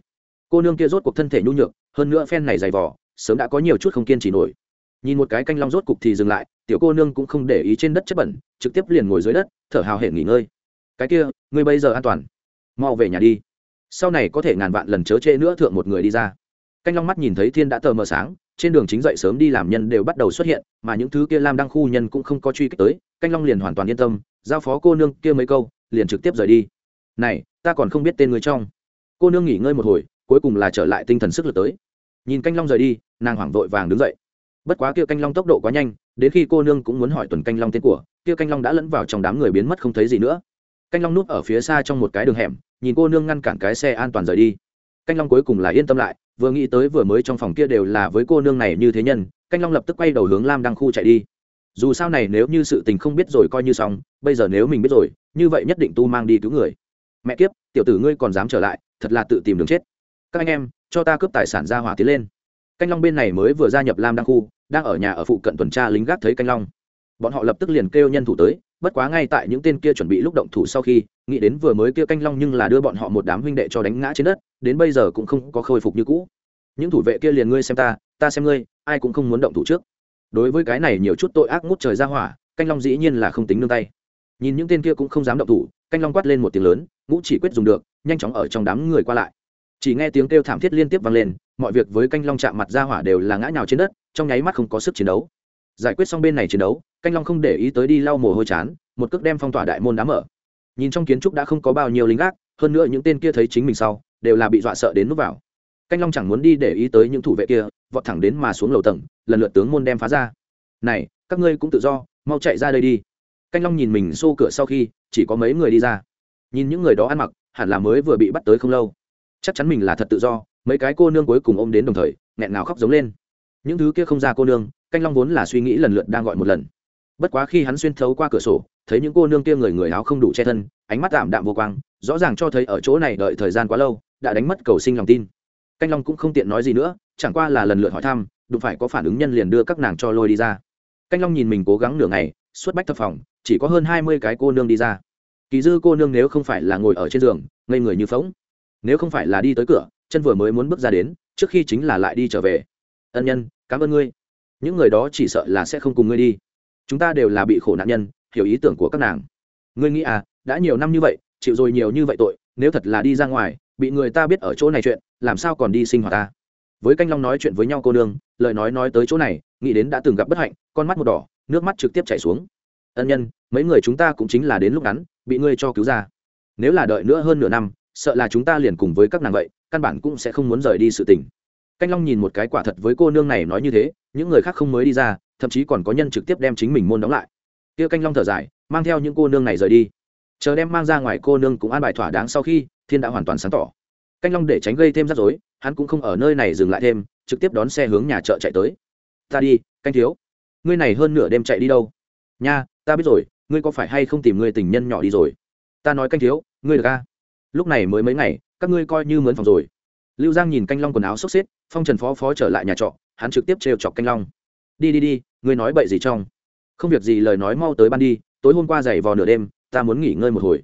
Cô nương kia rốt cuộc thân thể nhu nhược, hơn nữa phen này dày vỏ sớm đã có nhiều chút không kiên trì nổi. Nhìn một cái canh long rốt cục thì dừng lại, tiểu cô nương cũng không để ý trên đất chất bẩn, trực tiếp liền ngồi dưới đất, thở hào hển nghỉ ngơi. Cái kia, ngươi bây giờ an toàn. Mau về nhà đi sau này có thể ngàn vạn lần chớ chê nữa thượng một người đi ra. Canh long mắt nhìn thấy thiên đã tờ mờ sáng, trên đường chính dậy sớm đi làm nhân đều bắt đầu xuất hiện, mà những thứ kia lam đăng khu nhân cũng không có truy kích tới, canh long liền hoàn toàn yên tâm, giao phó cô nương kia mấy câu, liền trực tiếp rời đi. Này, ta còn không biết tên người trong. Cô nương nghỉ ngơi một hồi, cuối cùng là trở lại tinh thần sức lực tới. Nhìn canh long rời đi, nàng hoảng vội vàng đứng dậy. Bất quá kia canh long tốc độ quá nhanh, đến khi cô nương cũng muốn hỏi tuần canh long tên của, kia canh long đã lẫn vào trong đám người biến mất không thấy gì nữa canh long núp ở phía xa trong một cái đường hẻm, nhìn cô nương ngăn cản cái xe an toàn rời đi. Canh long cuối cùng là yên tâm lại, vừa nghĩ tới vừa mới trong phòng kia đều là với cô nương này như thế nhân, canh long lập tức quay đầu hướng lam đăng khu chạy đi. Dù sao này nếu như sự tình không biết rồi coi như xong, bây giờ nếu mình biết rồi, như vậy nhất định tu mang đi cứu người. Mẹ kiếp, tiểu tử ngươi còn dám trở lại, thật là tự tìm đường chết. Các anh em, cho ta cướp tài sản ra hỏa tiến lên. Canh long bên này mới vừa gia nhập lam đăng khu, đang ở nhà ở phụ cận tuần tra lính gác thấy canh long. Bọn họ lập tức liền kêu nhân thủ tới bất quá ngay tại những tên kia chuẩn bị lúc động thủ sau khi, nghĩ đến vừa mới kia canh long nhưng là đưa bọn họ một đám huynh đệ cho đánh ngã trên đất, đến bây giờ cũng không có khôi phục như cũ. Những thủ vệ kia liền ngươi xem ta ta xem ngươi, ai cũng không muốn động thủ trước. Đối với cái này nhiều chút tội ác ngút trời ra hỏa, canh long dĩ nhiên là không tính nương tay. Nhìn những tên kia cũng không dám động thủ, canh long quát lên một tiếng lớn, ngũ chỉ quyết dùng được, nhanh chóng ở trong đám người qua lại. Chỉ nghe tiếng kêu thảm thiết liên tiếp vang lên, mọi việc với canh long chạm mặt ra hỏa đều là ngã nhào trên đất, trong nháy mắt không có sức chiến đấu. Giải quyết xong bên này chiến đấu canh long không để ý tới đi lau mồ hôi chán, một cước đem phong tỏa đại môn đá mở. Nhìn trong kiến trúc đã không có bao nhiêu lính gác, hơn nữa những tên kia thấy chính mình sau, đều là bị dọa sợ đến núp vào. Canh long chẳng muốn đi để ý tới những thủ vệ kia, vọt thẳng đến mà xuống lầu tầng, lần lượt tướng môn đem phá ra. Này, các ngươi cũng tự do, mau chạy ra đây đi. Canh long nhìn mình xô cửa sau khi, chỉ có mấy người đi ra. Nhìn những người đó ăn mặc, hẳn là mới vừa bị bắt tới không lâu. Chắc chắn mình là thật tự do, mấy cái cô nương cuối cùng ôm đến đồng thời, nghẹn ngào khóc giống lên. Những thứ kia không ra cô nương, canh long vốn là suy nghĩ lần lượt đang gọi một lần bất quá khi hắn xuyên thấu qua cửa sổ, thấy những cô nương kia người người áo không đủ che thân, ánh mắt tạm đạm vô quang, rõ ràng cho thấy ở chỗ này đợi thời gian quá lâu, đã đánh mất cầu sinh lòng tin. Canh long cũng không tiện nói gì nữa, chẳng qua là lần lượt hỏi thăm, đụng phải có phản ứng nhân liền đưa các nàng cho lôi đi ra. Canh long nhìn mình cố gắng nửa ngày, suốt bách thập phòng, chỉ có hơn hai mươi cái cô nương đi ra. Kỳ dư cô nương nếu không phải là ngồi ở trên giường, ngây người như phóng nếu không phải là đi tới cửa, chân vừa mới muốn bước ra đến, trước khi chính là lại đi trở về. Ân nhân, cảm ơn ngươi. Những người đó chỉ sợ là sẽ không cùng ngươi đi chúng ta đều là bị khổ nạn nhân, hiểu ý tưởng của các nàng. Ngươi nghĩ à đã nhiều năm như vậy, chịu rồi nhiều như vậy tội, nếu thật là đi ra ngoài, bị người ta biết ở chỗ này chuyện, làm sao còn đi sinh hoạt ta? Với canh long nói chuyện với nhau cô nương, lời nói nói tới chỗ này, nghĩ đến đã từng gặp bất hạnh, con mắt một đỏ, nước mắt trực tiếp chảy xuống. Ân nhân, mấy người chúng ta cũng chính là đến lúc ngắn, bị ngươi cho cứu ra. Nếu là đợi nữa hơn nửa năm, sợ là chúng ta liền cùng với các nàng vậy, căn bản cũng sẽ không muốn rời đi sự tình canh long nhìn một cái quả thật với cô nương này nói như thế, những người khác không mới đi ra, thậm chí còn có nhân trực tiếp đem chính mình môn đóng lại. Kia canh long thở dài, mang theo những cô nương này rời đi. Chờ đem mang ra ngoài cô nương cũng an bài thỏa đáng sau khi, thiên đã hoàn toàn sáng tỏ. Canh long để tránh gây thêm rắc rối, hắn cũng không ở nơi này dừng lại thêm, trực tiếp đón xe hướng nhà chợ chạy tới. Ta đi, canh thiếu. Ngươi này hơn nửa đêm chạy đi đâu? Nha, ta biết rồi, ngươi có phải hay không tìm người tình nhân nhỏ đi rồi? Ta nói canh thiếu, ngươi được ca lúc này mới mấy ngày, các ngươi coi như mướn phòng rồi lưu giang nhìn canh long quần áo xốc xếp, phong trần phó phó trở lại nhà trọ, hắn trực tiếp trêu chọc canh long. Đi đi đi, ngươi nói bậy gì trong? Không việc gì, lời nói mau tới ban đi, tối hôm qua giày vò nửa đêm, ta muốn nghỉ ngơi một hồi.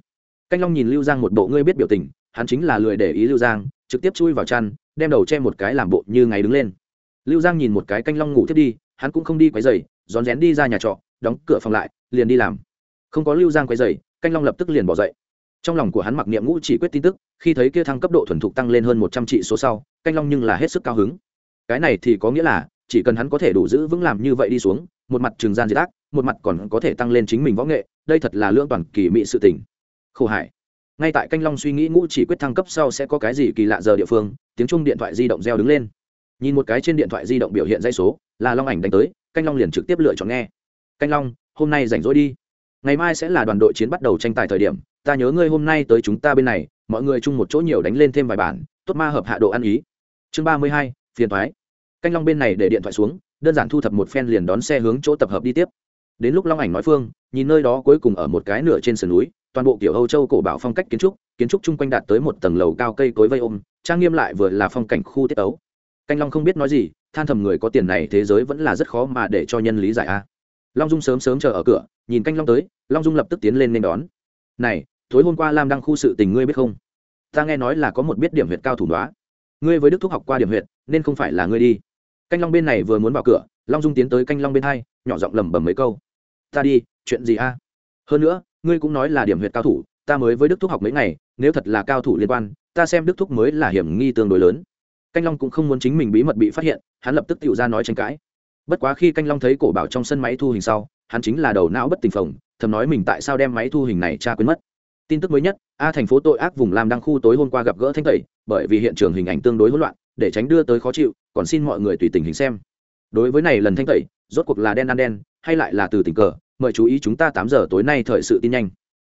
Canh long nhìn lưu giang một bộ ngươi biết biểu tình, hắn chính là lười để ý lưu giang, trực tiếp chui vào chăn, đem đầu che một cái làm bộ như ngày đứng lên. Lưu giang nhìn một cái canh long ngủ thiết đi, hắn cũng không đi quấy dày rón rén đi ra nhà trọ, đóng cửa phòng lại, liền đi làm. Không có lưu giang quấy dày canh long lập tức liền bỏ dậy trong lòng của hắn mặc niệm ngũ chỉ quyết tin tức, khi thấy kia thăng cấp độ thuần thục tăng lên hơn một trăm trị số sau, canh long nhưng là hết sức cao hứng. Cái này thì có nghĩa là, chỉ cần hắn có thể đủ giữ vững làm như vậy đi xuống, một mặt trường gian diệt ác, một mặt còn có thể tăng lên chính mình võ nghệ, đây thật là lương toàn kỳ mị sự tình. Khổ hải ngay tại canh long suy nghĩ ngũ chỉ quyết thăng cấp sau sẽ có cái gì kỳ lạ giờ địa phương, tiếng chung điện thoại di động reo đứng lên. Nhìn một cái trên điện thoại di động biểu hiện dây số, là long ảnh đánh tới, canh long liền trực tiếp lựa chọn nghe. Canh long, hôm nay rảnh rỗi đi. Ngày mai sẽ là đoàn đội chiến bắt đầu tranh tài thời điểm ta nhớ ngươi hôm nay tới chúng ta bên này, mọi người chung một chỗ nhiều đánh lên thêm vài bản, tốt ma hợp hạ độ ăn ý. Chương ba mươi hai, phiền thoái canh long bên này để điện thoại xuống, đơn giản thu thập một phen liền đón xe hướng chỗ tập hợp đi tiếp. Đến lúc long ảnh nói phương, nhìn nơi đó cuối cùng ở một cái nửa trên sườn núi, toàn bộ kiểu âu châu cổ bảo phong cách kiến trúc kiến trúc chung quanh đạt tới một tầng lầu cao cây cối vây ôm, trang nghiêm lại vừa là phong cảnh khu tiết ấu canh long không biết nói gì, than thầm người có tiền này thế giới vẫn là rất khó mà để cho nhân lý giải a. Long dung sớm sớm chờ ở cửa, nhìn canh long tới, long dung lập tức tiến lên nên đón. Này tối hôm qua lam đăng khu sự tình ngươi biết không? Ta nghe nói là có một biết điểm huyện cao thủ đoá. Ngươi với đức thúc học qua điểm huyện nên không phải là ngươi đi. Canh long bên này vừa muốn vào cửa, long dung tiến tới canh long bên hai, nhỏ giọng lẩm bẩm mấy câu. Ta đi, chuyện gì a? Hơn nữa, ngươi cũng nói là điểm huyện cao thủ, ta mới với đức thúc học mấy ngày, nếu thật là cao thủ liên quan, ta xem đức thúc mới là hiểm nghi tương đối lớn. Canh long cũng không muốn chính mình bí mật bị phát hiện, hắn lập tức tự ra nói tranh cãi. Bất quá khi canh long thấy cổ bảo trong sân máy thu hình sau, hắn chính là đầu não bất tình phồng, thầm nói mình tại sao đem máy thu hình này tra quên mất tin tức mới nhất, a thành phố tội ác vùng lam đăng khu tối hôm qua gặp gỡ thanh tẩy, bởi vì hiện trường hình ảnh tương đối hỗn loạn, để tránh đưa tới khó chịu, còn xin mọi người tùy tình hình xem. Đối với này lần thanh tẩy, rốt cuộc là đen ăn đen, hay lại là từ tình cờ, mời chú ý chúng ta tám giờ tối nay thời sự tin nhanh.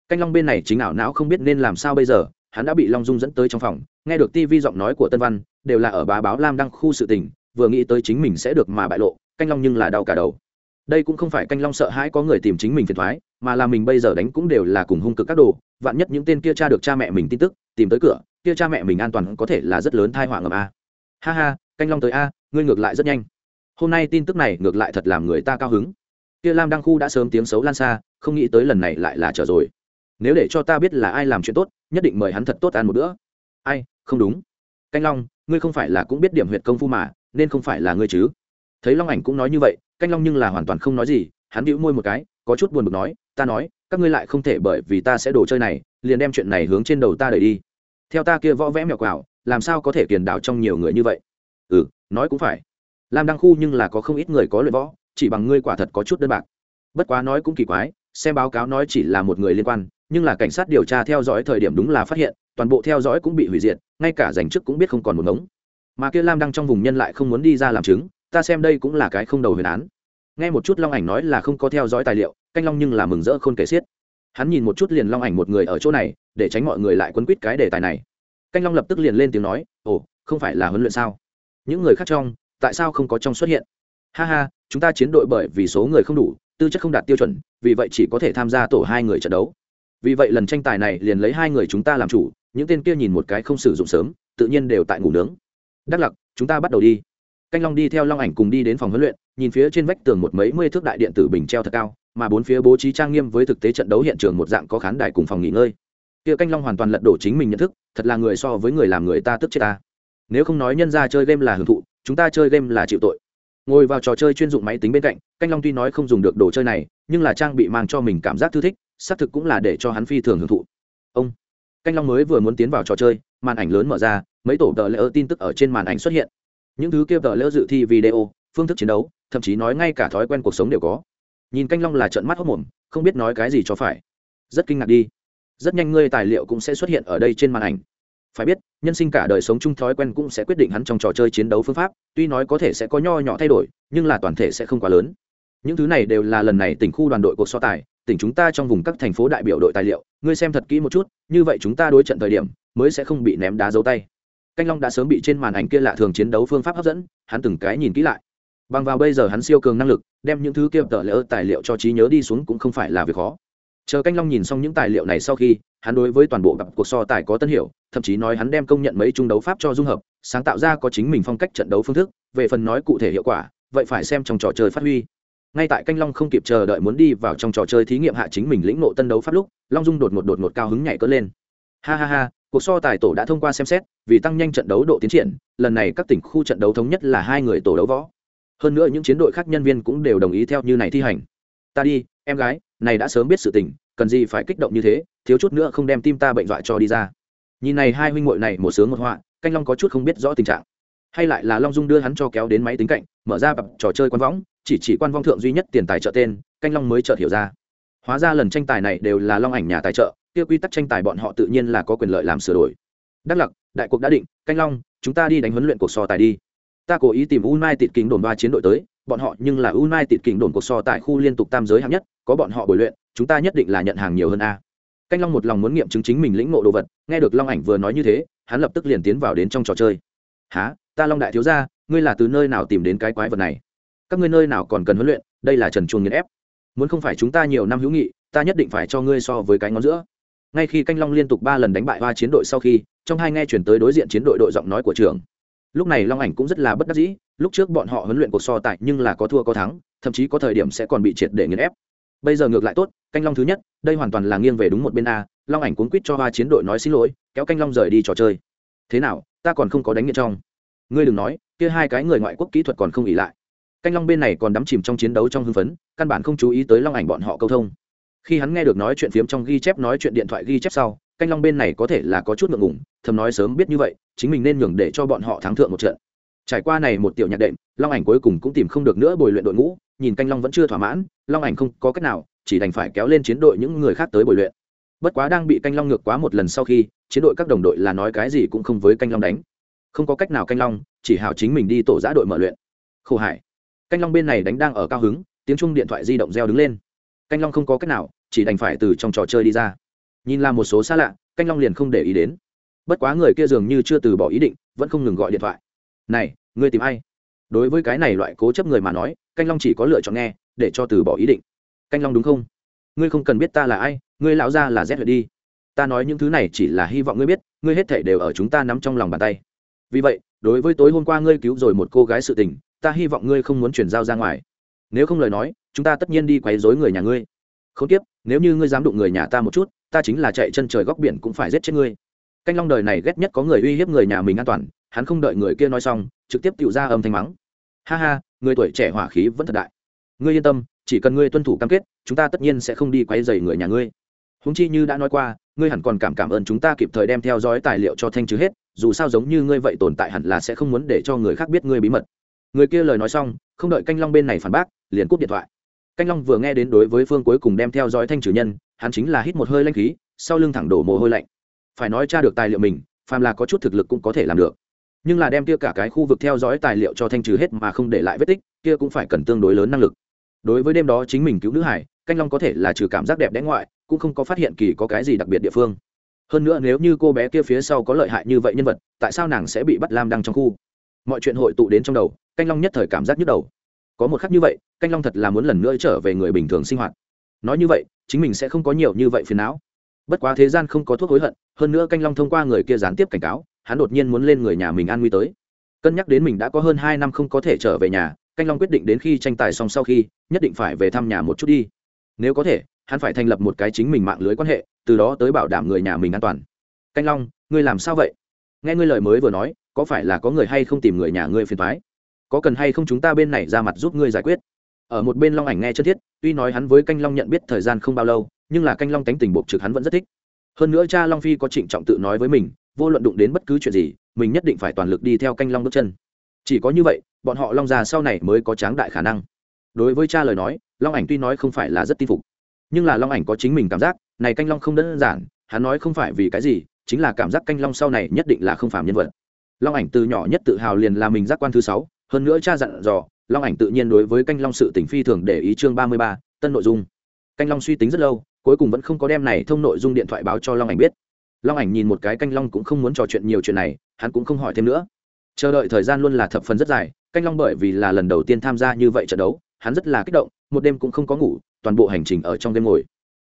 Canh long bên này chính ảo não không biết nên làm sao bây giờ, hắn đã bị long dung dẫn tới trong phòng, nghe được tivi giọng nói của tân văn, đều là ở bá báo lam đăng khu sự tình, vừa nghĩ tới chính mình sẽ được mà bại lộ, canh long nhưng là đau cả đầu. Đây cũng không phải canh long sợ hãi có người tìm chính mình phiền thoái, mà là mình bây giờ đánh cũng đều là cùng hung cực các đồ vạn nhất những tên kia cha được cha mẹ mình tin tức, tìm tới cửa, kia cha mẹ mình an toàn có thể là rất lớn thai họa ngầm a. Ha ha, canh long tới a, ngươi ngược lại rất nhanh. Hôm nay tin tức này ngược lại thật làm người ta cao hứng. Kia lam đăng khu đã sớm tiếng xấu lan xa, không nghĩ tới lần này lại là trở rồi. Nếu để cho ta biết là ai làm chuyện tốt, nhất định mời hắn thật tốt ăn một bữa. Ai, không đúng. Canh long, ngươi không phải là cũng biết điểm huyệt công phu mà, nên không phải là ngươi chứ. Thấy long ảnh cũng nói như vậy, canh long nhưng là hoàn toàn không nói gì, hắn đĩu môi một cái, có chút buồn bực nói, ta nói các ngươi lại không thể bởi vì ta sẽ đồ chơi này, liền đem chuyện này hướng trên đầu ta đẩy đi. Theo ta kia võ vẽ mèo quào làm sao có thể kiền đảo trong nhiều người như vậy? Ừ nói cũng phải. Lam đăng khu nhưng là có không ít người có luyện võ, chỉ bằng ngươi quả thật có chút đơn bạc. Bất quá nói cũng kỳ quái, xem báo cáo nói chỉ là một người liên quan, nhưng là cảnh sát điều tra theo dõi thời điểm đúng là phát hiện, toàn bộ theo dõi cũng bị hủy diệt, ngay cả giành chức cũng biết không còn một ngống. Mà kia lam đăng trong vùng nhân lại không muốn đi ra làm chứng, ta xem đây cũng là cái không đầu huyền án. Nghe một chút long ảnh nói là không có theo dõi tài liệu canh long nhưng là mừng rỡ khôn kể xiết. Hắn nhìn một chút liền long ảnh một người ở chỗ này, để tránh mọi người lại quấn quýt cái đề tài này. Canh long lập tức liền lên tiếng nói, ồ, không phải là huấn luyện sao? Những người khác trong, tại sao không có trong xuất hiện? Ha ha, chúng ta chiến đội bởi vì số người không đủ, tư chất không đạt tiêu chuẩn, vì vậy chỉ có thể tham gia tổ hai người trận đấu. Vì vậy lần tranh tài này liền lấy hai người chúng ta làm chủ, những tên kia nhìn một cái không sử dụng sớm, tự nhiên đều tại ngủ nướng. Đắc lặc, chúng ta bắt đầu đi. Canh long đi theo long ảnh cùng đi đến phòng huấn luyện, nhìn phía trên vách tường một mấy mươi thước đại điện tử bình treo thật cao mà bốn phía bố trí trang nghiêm với thực tế trận đấu hiện trường một dạng có khán đài cùng phòng nghỉ ngơi. Kia canh long hoàn toàn lật đổ chính mình nhận thức, thật là người so với người làm người ta tức chết ta. Nếu không nói nhân ra chơi game là hưởng thụ, chúng ta chơi game là chịu tội. Ngồi vào trò chơi chuyên dụng máy tính bên cạnh, canh long tuy nói không dùng được đồ chơi này, nhưng là trang bị mang cho mình cảm giác thư thích, xác thực cũng là để cho hắn phi thường hưởng thụ. Ông, canh long mới vừa muốn tiến vào trò chơi, màn ảnh lớn mở ra, mấy tổ tờ lỡ tin tức ở trên màn ảnh xuất hiện. Những thứ kia tờ lỡ dự thi video, phương thức chiến đấu, thậm chí nói ngay cả thói quen cuộc sống đều có nhìn canh long là trận mắt hốc mồm, không biết nói cái gì cho phải. Rất kinh ngạc đi. Rất nhanh ngươi tài liệu cũng sẽ xuất hiện ở đây trên màn ảnh. Phải biết, nhân sinh cả đời sống chung thói quen cũng sẽ quyết định hắn trong trò chơi chiến đấu phương pháp, tuy nói có thể sẽ có nho nhỏ thay đổi, nhưng là toàn thể sẽ không quá lớn. Những thứ này đều là lần này tỉnh khu đoàn đội cuộc so tài, tỉnh chúng ta trong vùng các thành phố đại biểu đội tài liệu, ngươi xem thật kỹ một chút, như vậy chúng ta đối trận thời điểm, mới sẽ không bị ném đá dấu tay. Canh long đã sớm bị trên màn ảnh kia lạ thường chiến đấu phương pháp hấp dẫn, hắn từng cái nhìn kỹ lại. Bằng vào bây giờ hắn siêu cường năng lực đem những thứ kia tờ lỡ tài liệu cho trí nhớ đi xuống cũng không phải là việc khó. Chờ canh long nhìn xong những tài liệu này sau khi, hắn đối với toàn bộ gặp cuộc so tài có tân hiểu, thậm chí nói hắn đem công nhận mấy trung đấu pháp cho dung hợp, sáng tạo ra có chính mình phong cách trận đấu phương thức, về phần nói cụ thể hiệu quả, vậy phải xem trong trò chơi phát huy. Ngay tại canh long không kịp chờ đợi muốn đi vào trong trò chơi thí nghiệm hạ chính mình lĩnh nộ tân đấu pháp lúc, long dung đột ngột đột ngột cao hứng nhảy cỡ lên. Ha ha ha, cuộc so tài tổ đã thông qua xem xét, vì tăng nhanh trận đấu độ tiến triển, lần này các tỉnh khu trận đấu thống nhất là hai người tổ đấu võ hơn nữa những chiến đội khác nhân viên cũng đều đồng ý theo như này thi hành. Ta đi, em gái, này đã sớm biết sự tình, cần gì phải kích động như thế, thiếu chút nữa không đem tim ta bệnh dọa cho đi ra. Nhìn này hai huynh muội này một sướng một họa, canh long có chút không biết rõ tình trạng. Hay lại là long dung đưa hắn cho kéo đến máy tính cạnh, mở ra bập trò chơi quan võng, chỉ chỉ quan vong thượng duy nhất tiền tài trợ tên, canh long mới chợt hiểu ra. Hóa ra lần tranh tài này đều là long ảnh nhà tài trợ, kia quy tắc tranh tài bọn họ tự nhiên là có quyền lợi làm sửa đổi. Đắc lặc, đại cuộc đã định, canh long, chúng ta đi đánh huấn luyện cuộc so tài đi ta cố ý tìm United kính đồn ba chiến đội tới bọn họ nhưng là United kính đồn cuộc so tại khu liên tục tam giới hạng nhất có bọn họ bồi luyện chúng ta nhất định là nhận hàng nhiều hơn a. Canh long một lòng muốn nghiệm chứng chính mình lĩnh ngộ đồ vật nghe được long ảnh vừa nói như thế hắn lập tức liền tiến vào đến trong trò chơi. Hả, ta long đại thiếu gia ngươi là từ nơi nào tìm đến cái quái vật này? Các ngươi nơi nào còn cần huấn luyện đây là trần Chuông nghiền ép. Muốn không phải chúng ta nhiều năm hữu nghị ta nhất định phải cho ngươi so với cái ngón giữa. Ngay khi canh long liên tục ba lần đánh bại hoa chiến đội sau khi trong hai nghe chuyển tới đối diện chiến đội đội giọng nói của trưởng lúc này long ảnh cũng rất là bất đắc dĩ, lúc trước bọn họ huấn luyện cuộc so tài nhưng là có thua có thắng, thậm chí có thời điểm sẽ còn bị triệt để nghiền ép. Bây giờ ngược lại tốt, canh long thứ nhất, đây hoàn toàn là nghiêng về đúng một bên a, long ảnh cuốn quýt cho hoa chiến đội nói xin lỗi, kéo canh long rời đi trò chơi. Thế nào, ta còn không có đánh nghiện trong. Ngươi đừng nói, kia hai cái người ngoại quốc kỹ thuật còn không ỉ lại. Canh long bên này còn đắm chìm trong chiến đấu trong hưng phấn, căn bản không chú ý tới long ảnh bọn họ câu thông. Khi hắn nghe được nói chuyện phiếm trong ghi chép, nói chuyện điện thoại ghi chép sau canh long bên này có thể là có chút ngượng ngùng, thầm nói sớm biết như vậy chính mình nên nhường để cho bọn họ thắng thượng một trận. Trải qua này một tiểu nhạc đệm long ảnh cuối cùng cũng tìm không được nữa bồi luyện đội ngũ nhìn canh long vẫn chưa thỏa mãn long ảnh không có cách nào chỉ đành phải kéo lên chiến đội những người khác tới bồi luyện. Bất quá đang bị canh long ngược quá một lần sau khi chiến đội các đồng đội là nói cái gì cũng không với canh long đánh. Không có cách nào canh long chỉ hào chính mình đi tổ giã đội mở luyện. Khổ hải. Canh long bên này đánh đang ở cao hứng tiếng chung điện thoại di động reo đứng lên. Canh long không có cách nào chỉ đành phải từ trong trò chơi đi ra nhìn là một số xa lạ, canh long liền không để ý đến. Bất quá người kia dường như chưa từ bỏ ý định, vẫn không ngừng gọi điện thoại. Này, ngươi tìm ai? Đối với cái này loại cố chấp người mà nói, canh long chỉ có lựa chọn nghe, để cho từ bỏ ý định. Canh long đúng không? Ngươi không cần biết ta là ai, ngươi lão ra là rét huyện đi. Ta nói những thứ này chỉ là hy vọng ngươi biết, ngươi hết thể đều ở chúng ta nắm trong lòng bàn tay. Vì vậy, đối với tối hôm qua ngươi cứu rồi một cô gái sự tình, ta hy vọng ngươi không muốn chuyển giao ra ngoài. Nếu không lời nói, chúng ta tất nhiên đi quấy dối người nhà ngươi. Không tiếp, nếu như ngươi dám đụng người nhà ta một chút ta chính là chạy chân trời góc biển cũng phải giết chết ngươi. Canh long đời này ghét nhất có người uy hiếp người nhà mình an toàn, hắn không đợi người kia nói xong, trực tiếp tự ra âm thanh mắng. Ha ha, người tuổi trẻ hỏa khí vẫn thật đại. Ngươi yên tâm, chỉ cần ngươi tuân thủ cam kết, chúng ta tất nhiên sẽ không đi quấy dày người nhà ngươi. Húng chi như đã nói qua, ngươi hẳn còn cảm cảm ơn chúng ta kịp thời đem theo dõi tài liệu cho thanh trừ hết, dù sao giống như ngươi vậy tồn tại hẳn là sẽ không muốn để cho người khác biết ngươi bí mật. Người kia lời nói xong, không đợi canh long bên này phản bác, liền cúp điện thoại canh long vừa nghe đến đối với phương cuối cùng đem theo dõi thanh trừ nhân, hắn chính là hít một hơi lanh khí, sau lưng thẳng đổ mồ hôi lạnh. Phải nói tra được tài liệu mình, phàm là có chút thực lực cũng có thể làm được. Nhưng là đem kia cả cái khu vực theo dõi tài liệu cho thanh trừ hết mà không để lại vết tích, kia cũng phải cần tương đối lớn năng lực. Đối với đêm đó chính mình cứu nữ hải, canh long có thể là trừ cảm giác đẹp đẽ ngoại, cũng không có phát hiện kỳ có cái gì đặc biệt địa phương. Hơn nữa nếu như cô bé kia phía sau có lợi hại như vậy nhân vật, tại sao nàng sẽ bị bắt lam đăng trong khu? Mọi chuyện hội tụ đến trong đầu, canh long nhất thời cảm giác nhức đầu có một khắc như vậy, canh long thật là muốn lần nữa trở về người bình thường sinh hoạt. Nói như vậy, chính mình sẽ không có nhiều như vậy phiền não. Bất quá thế gian không có thuốc hối hận, hơn nữa canh long thông qua người kia gián tiếp cảnh cáo, hắn đột nhiên muốn lên người nhà mình an nguy tới. Cân nhắc đến mình đã có hơn hai năm không có thể trở về nhà, canh long quyết định đến khi tranh tài xong sau khi, nhất định phải về thăm nhà một chút đi. Nếu có thể, hắn phải thành lập một cái chính mình mạng lưới quan hệ, từ đó tới bảo đảm người nhà mình an toàn. Canh long, ngươi làm sao vậy? Nghe ngươi lời mới vừa nói, có phải là có người hay không tìm người nhà ngươi phiền thoái có cần hay không chúng ta bên này ra mặt giúp ngươi giải quyết? Ở một bên long ảnh nghe chân thiết, tuy nói hắn với canh long nhận biết thời gian không bao lâu, nhưng là canh long tánh tình buộc trực hắn vẫn rất thích. Hơn nữa cha long phi có trịnh trọng tự nói với mình, vô luận đụng đến bất cứ chuyện gì, mình nhất định phải toàn lực đi theo canh long bước chân. Chỉ có như vậy, bọn họ long già sau này mới có tráng đại khả năng. Đối với cha lời nói, long ảnh tuy nói không phải là rất tin phục, nhưng là long ảnh có chính mình cảm giác, này canh long không đơn giản, hắn nói không phải vì cái gì, chính là cảm giác canh long sau này nhất định là không phạm nhân vật. Long ảnh từ nhỏ nhất tự hào liền là mình giác quan thứ sáu hơn nữa cha dặn dò, long ảnh tự nhiên đối với canh long sự tỉnh phi thường để ý chương ba mươi ba, tân nội dung. Canh long suy tính rất lâu, cuối cùng vẫn không có đem này thông nội dung điện thoại báo cho long ảnh biết. Long ảnh nhìn một cái canh long cũng không muốn trò chuyện nhiều chuyện này, hắn cũng không hỏi thêm nữa. Chờ đợi thời gian luôn là thập phần rất dài, canh long bởi vì là lần đầu tiên tham gia như vậy trận đấu, hắn rất là kích động, một đêm cũng không có ngủ, toàn bộ hành trình ở trong đêm ngồi.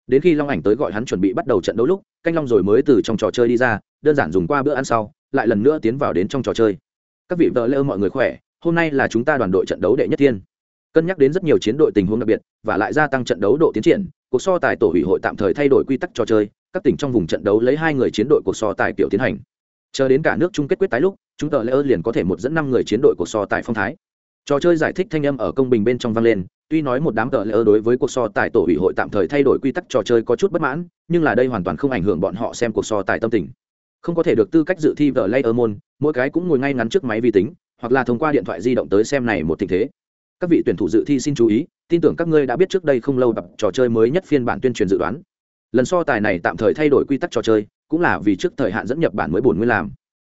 Đến khi long ảnh tới gọi hắn chuẩn bị bắt đầu trận đấu lúc, canh long rồi mới từ trong trò chơi đi ra, đơn giản dùng qua bữa ăn sau, lại lần nữa tiến vào đến trong trò chơi. Các vị vợ lỡ mọi người khỏe hôm nay là chúng ta đoàn đội trận đấu đệ nhất thiên. Cân nhắc đến rất nhiều chiến đội tình huống đặc biệt, và lại gia tăng trận đấu độ tiến triển, cuộc so tài tổ hủy hội tạm thời thay đổi quy tắc trò chơi, các tỉnh trong vùng trận đấu lấy hai người chiến đội cuộc so tài kiểu tiến hành. Chờ đến cả nước chung kết quyết tái lúc, chúng tờ lễ ơn liền có thể một dẫn năm người chiến đội cuộc so tài phong thái. Trò chơi giải thích thanh âm ở công bình bên trong vang lên, tuy nói một đám tờ lễ ơn đối với cuộc so tài tổ hủy hội tạm thời thay đổi quy tắc trò chơi có chút bất mãn, nhưng là đây hoàn toàn không ảnh hưởng bọn họ xem cuộc so tài tâm tình. Không có thể được tư cách dự thi vở layer môn mỗi cái cũng ngồi ngay ngắn trước máy vi tính hoặc là thông qua điện thoại di động tới xem này một tình thế. Các vị tuyển thủ dự thi xin chú ý, tin tưởng các ngươi đã biết trước đây không lâu tập trò chơi mới nhất phiên bản tuyên truyền dự đoán. Lần so tài này tạm thời thay đổi quy tắc trò chơi, cũng là vì trước thời hạn dẫn nhập bản mới buồn nguyên làm.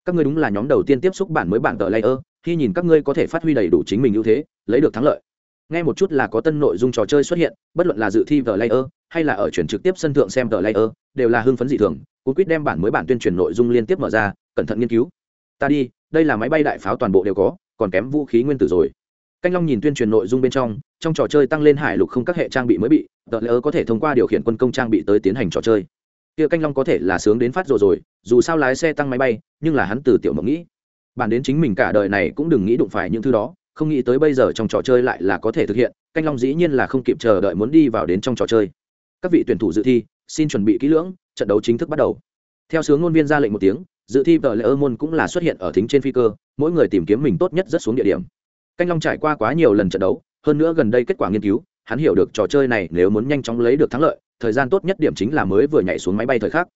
Các ngươi đúng là nhóm đầu tiên tiếp xúc bản mới bản tờ layer, khi nhìn các ngươi có thể phát huy đầy đủ chính mình ưu thế, lấy được thắng lợi. Nghe một chút là có tân nội dung trò chơi xuất hiện, bất luận là dự thi tờ layer, hay là ở chuyển trực tiếp sân thượng xem tờ layer, đều là hưng phấn dị thường, cuốn quýt đem bản mới bản tuyên truyền nội dung liên tiếp mở ra, cẩn thận nghiên cứu. Ta đi đây là máy bay đại pháo toàn bộ đều có, còn kém vũ khí nguyên tử rồi. Canh long nhìn tuyên truyền nội dung bên trong trong trò chơi tăng lên hải lục không các hệ trang bị mới bị, tờ lỡ có thể thông qua điều khiển quân công trang bị tới tiến hành trò chơi. Kia canh long có thể là sướng đến phát rồi rồi, dù sao lái xe tăng máy bay, nhưng là hắn từ tiểu mộng nghĩ. Bản đến chính mình cả đời này cũng đừng nghĩ đụng phải những thứ đó, không nghĩ tới bây giờ trong trò chơi lại là có thể thực hiện, canh long dĩ nhiên là không kịp chờ đợi muốn đi vào đến trong trò chơi. Các vị tuyển thủ dự thi, xin chuẩn bị kỹ lưỡng, trận đấu chính thức bắt đầu. Theo sướng ngôn viên ra lệnh một tiếng dự thi tờ lễ ơ môn cũng là xuất hiện ở thính trên phi cơ, mỗi người tìm kiếm mình tốt nhất rất xuống địa điểm. Canh long trải qua quá nhiều lần trận đấu, hơn nữa gần đây kết quả nghiên cứu, hắn hiểu được trò chơi này nếu muốn nhanh chóng lấy được thắng lợi, thời gian tốt nhất điểm chính là mới vừa nhảy xuống máy bay thời khắc.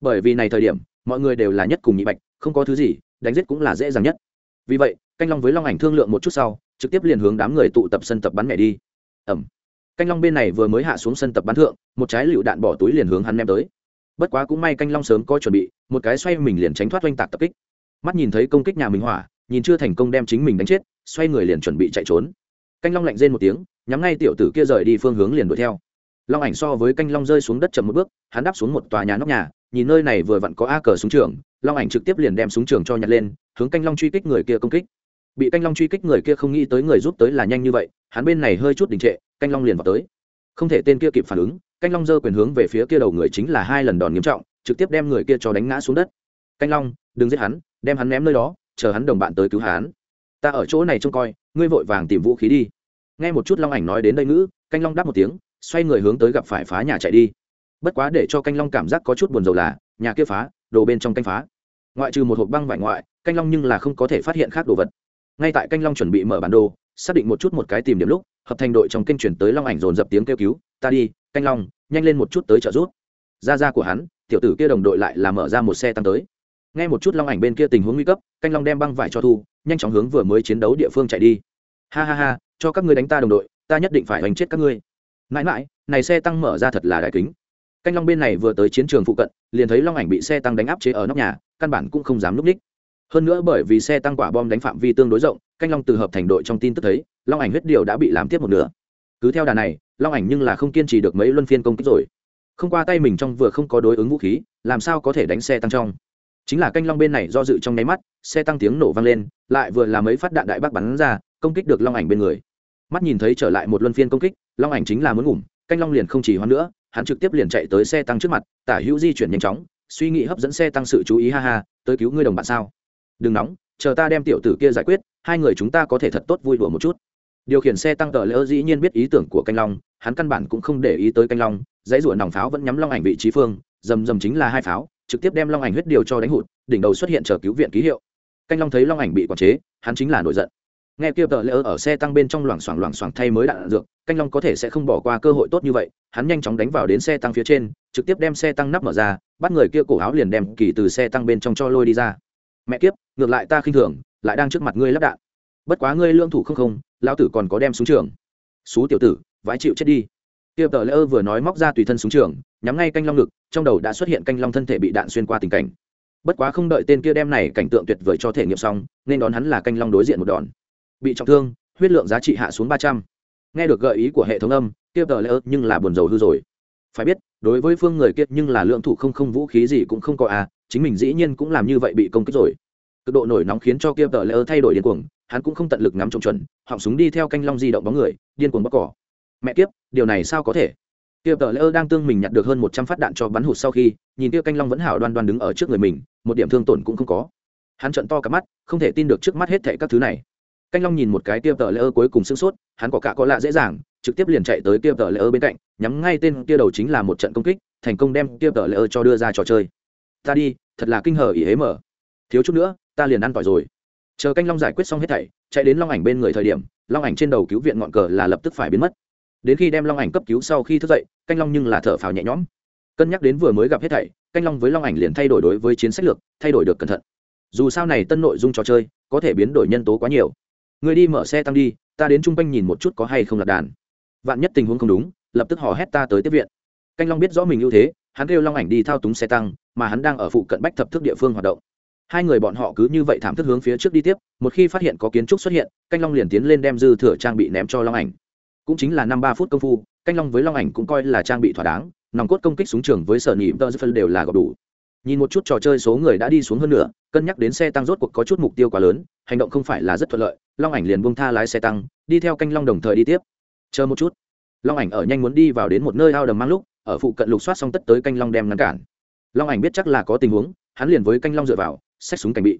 Bởi vì này thời điểm, mọi người đều là nhất cùng nhị bạch, không có thứ gì, đánh giết cũng là dễ dàng nhất. Vì vậy, canh long với long ảnh thương lượng một chút sau, trực tiếp liền hướng đám người tụ tập sân tập bắn mẹ đi. Ẩm. Canh long bên này vừa mới hạ xuống sân tập bắn thượng, một trái lựu đạn bỏ túi liền hướng hắn ném tới bất quá cũng may canh long sớm có chuẩn bị, một cái xoay mình liền tránh thoát oanh tạc tập kích. Mắt nhìn thấy công kích nhà mình hỏa, nhìn chưa thành công đem chính mình đánh chết, xoay người liền chuẩn bị chạy trốn. Canh long lạnh rên một tiếng, nhắm ngay tiểu tử kia rời đi phương hướng liền đuổi theo. Long ảnh so với canh long rơi xuống đất chậm một bước, hắn đáp xuống một tòa nhà nóc nhà, nhìn nơi này vừa vặn có a cờ súng trường, long ảnh trực tiếp liền đem súng trường cho nhặt lên, hướng canh long truy kích người kia công kích. Bị canh long truy kích người kia không nghĩ tới người giúp tới là nhanh như vậy, hắn bên này hơi chút đình trệ, canh long liền vào tới. Không thể tên kia kịp phản ứng canh long giơ quyền hướng về phía kia đầu người chính là hai lần đòn nghiêm trọng, trực tiếp đem người kia cho đánh ngã xuống đất. Canh long, đừng giết hắn, đem hắn ném nơi đó, chờ hắn đồng bạn tới cứu hắn. Ta ở chỗ này trông coi, ngươi vội vàng tìm vũ khí đi. Nghe một chút long ảnh nói đến đây ngữ, canh long đáp một tiếng, xoay người hướng tới gặp phải phá nhà chạy đi. Bất quá để cho canh long cảm giác có chút buồn rầu là, nhà kia phá, đồ bên trong canh phá. Ngoại trừ một hộp băng vải ngoại, canh long nhưng là không có thể phát hiện khác đồ vật. Ngay tại canh long chuẩn bị mở bản đồ xác định một chút một cái tìm điểm lúc, hợp thành đội trong kênh chuyển tới long ảnh dồn dập tiếng kêu cứu, ta đi, canh long, nhanh lên một chút tới trợ giúp. Ra ra của hắn, tiểu tử kia đồng đội lại là mở ra một xe tăng tới. Nghe một chút long ảnh bên kia tình huống nguy cấp, canh long đem băng vải cho thu, nhanh chóng hướng vừa mới chiến đấu địa phương chạy đi. Ha ha ha, cho các ngươi đánh ta đồng đội, ta nhất định phải đánh chết các ngươi. Mãi mãi, này xe tăng mở ra thật là đại kính. Canh long bên này vừa tới chiến trường phụ cận, liền thấy long ảnh bị xe tăng đánh áp chế ở nóc nhà, căn bản cũng không dám núp ních hơn nữa bởi vì xe tăng quả bom đánh phạm vi tương đối rộng, canh long từ hợp thành đội trong tin tức thấy, long ảnh huyết điều đã bị làm tiếp một nửa. Cứ theo đà này, long ảnh nhưng là không kiên trì được mấy luân phiên công kích rồi. Không qua tay mình trong vừa không có đối ứng vũ khí, làm sao có thể đánh xe tăng trong? Chính là canh long bên này do dự trong nháy mắt, xe tăng tiếng nổ vang lên, lại vừa là mấy phát đạn đại bác bắn ra, công kích được long ảnh bên người. Mắt nhìn thấy trở lại một luân phiên công kích, long ảnh chính là muốn ngủm, canh long liền không chỉ hoãn nữa, hắn trực tiếp liền chạy tới xe tăng trước mặt, tả hữu di chuyển nhanh chóng, suy nghĩ hấp dẫn xe tăng sự chú ý, ha ha, tới cứu ngươi đồng bạn sao? Đừng nóng, chờ ta đem tiểu tử kia giải quyết, hai người chúng ta có thể thật tốt vui đùa một chút. Điều khiển xe tăng tờ lỡ dĩ nhiên biết ý tưởng của canh long, hắn căn bản cũng không để ý tới canh long, dãy ruộng nòng pháo vẫn nhắm long ảnh vị trí phương dầm dầm chính là hai pháo, trực tiếp đem long ảnh huyết điều cho đánh hụt, đỉnh đầu xuất hiện chờ cứu viện ký hiệu. Canh long thấy long ảnh bị quản chế, hắn chính là nổi giận. Nghe kia tờ lỡ ở xe tăng bên trong loảng xoảng loảng xoảng thay mới đạn dược, canh long có thể sẽ không bỏ qua cơ hội tốt như vậy, hắn nhanh chóng đánh vào đến xe tăng phía trên, trực tiếp đem xe tăng nắp mở ra, bắt người kia cổ áo liền đem kỳ từ xe tăng bên trong cho lôi đi ra mẹ kiếp, ngược lại ta khinh thường, lại đang trước mặt ngươi lắp đạn. Bất quá ngươi lương thủ không không, lão tử còn có đem súng trường. Xú tiểu tử, vãi chịu chết đi. Kia tờ lỡ vừa nói móc ra tùy thân súng trường, nhắm ngay canh long ngực, trong đầu đã xuất hiện canh long thân thể bị đạn xuyên qua tình cảnh. Bất quá không đợi tên kia đem này cảnh tượng tuyệt vời cho thể nghiệm xong, nên đón hắn là canh long đối diện một đòn. Bị trọng thương, huyết lượng giá trị hạ xuống ba trăm. Nghe được gợi ý của hệ thống âm kia tờ lỡ nhưng là buồn rầu hư rồi. Phải biết, đối với phương người kia nhưng là lượng thủ không không vũ khí gì cũng không có à chính mình dĩ nhiên cũng làm như vậy bị công kích rồi. Cực độ nổi nóng khiến cho kia tờ lỡ thay đổi điên cuồng, hắn cũng không tận lực ngắm trộm chuẩn, họng súng đi theo canh long di động bóng người, điên cuồng bóc cỏ. Mẹ kiếp, điều này sao có thể? Kia tờ lỡ đang tương mình nhặt được hơn một trăm phát đạn cho bắn hụt sau khi, nhìn kia canh long vẫn hảo đoan đoan đứng ở trước người mình, một điểm thương tổn cũng không có. Hắn trận to cả mắt, không thể tin được trước mắt hết thệ các thứ này. Canh long nhìn một cái kia tờ lỡ cuối cùng sưng sốt, hắn có cả có lạ dễ dàng, trực tiếp liền chạy tới kia tờ lỡ bên cạnh, nhắm ngay tên kia đầu chính là một trận công kích, thành công đem kia tờ lỡ cho đưa ra trò chơi ta đi, thật là kinh hờ ỉ hế mở. Thiếu chút nữa, ta liền ăn tỏi rồi. Chờ canh long giải quyết xong hết thảy, chạy đến long ảnh bên người thời điểm, long ảnh trên đầu cứu viện ngọn cờ là lập tức phải biến mất. Đến khi đem long ảnh cấp cứu sau khi thức dậy, canh long nhưng là thở phào nhẹ nhõm. Cân nhắc đến vừa mới gặp hết thảy, canh long với long ảnh liền thay đổi đối với chiến sách lược, thay đổi được cẩn thận. Dù sao này tân nội dung trò chơi, có thể biến đổi nhân tố quá nhiều. Người đi mở xe tăng đi, ta đến chung quanh nhìn một chút có hay không lạc đàn. Vạn nhất tình huống không đúng, lập tức hò hét ta tới tiếp viện. Canh long biết rõ mình ưu thế hắn kêu long ảnh đi thao túng xe tăng, mà hắn đang ở phụ cận bách thập thức địa phương hoạt động. Hai người bọn họ cứ như vậy thảm thức hướng phía trước đi tiếp, một khi phát hiện có kiến trúc xuất hiện, canh long liền tiến lên đem dư thừa trang bị ném cho long ảnh. Cũng chính là năm ba phút công phu, canh long với long ảnh cũng coi là trang bị thỏa đáng, nòng cốt công kích súng trường với sở nỉ tơ phân đều là gọt đủ. Nhìn một chút trò chơi số người đã đi xuống hơn nữa cân nhắc đến xe tăng rốt cuộc có chút mục tiêu quá lớn, hành động không phải là rất thuận lợi, long ảnh liền buông tha lái xe tăng, đi theo canh long đồng thời đi tiếp. Chờ một chút. Long ảnh ở nhanh muốn đi vào đến một nơi ao đầm mang lúc ở phụ cận lục soát xong tất tới canh long đem ngăn cản. Long ảnh biết chắc là có tình huống, hắn liền với canh long dựa vào, xách súng cảnh bị.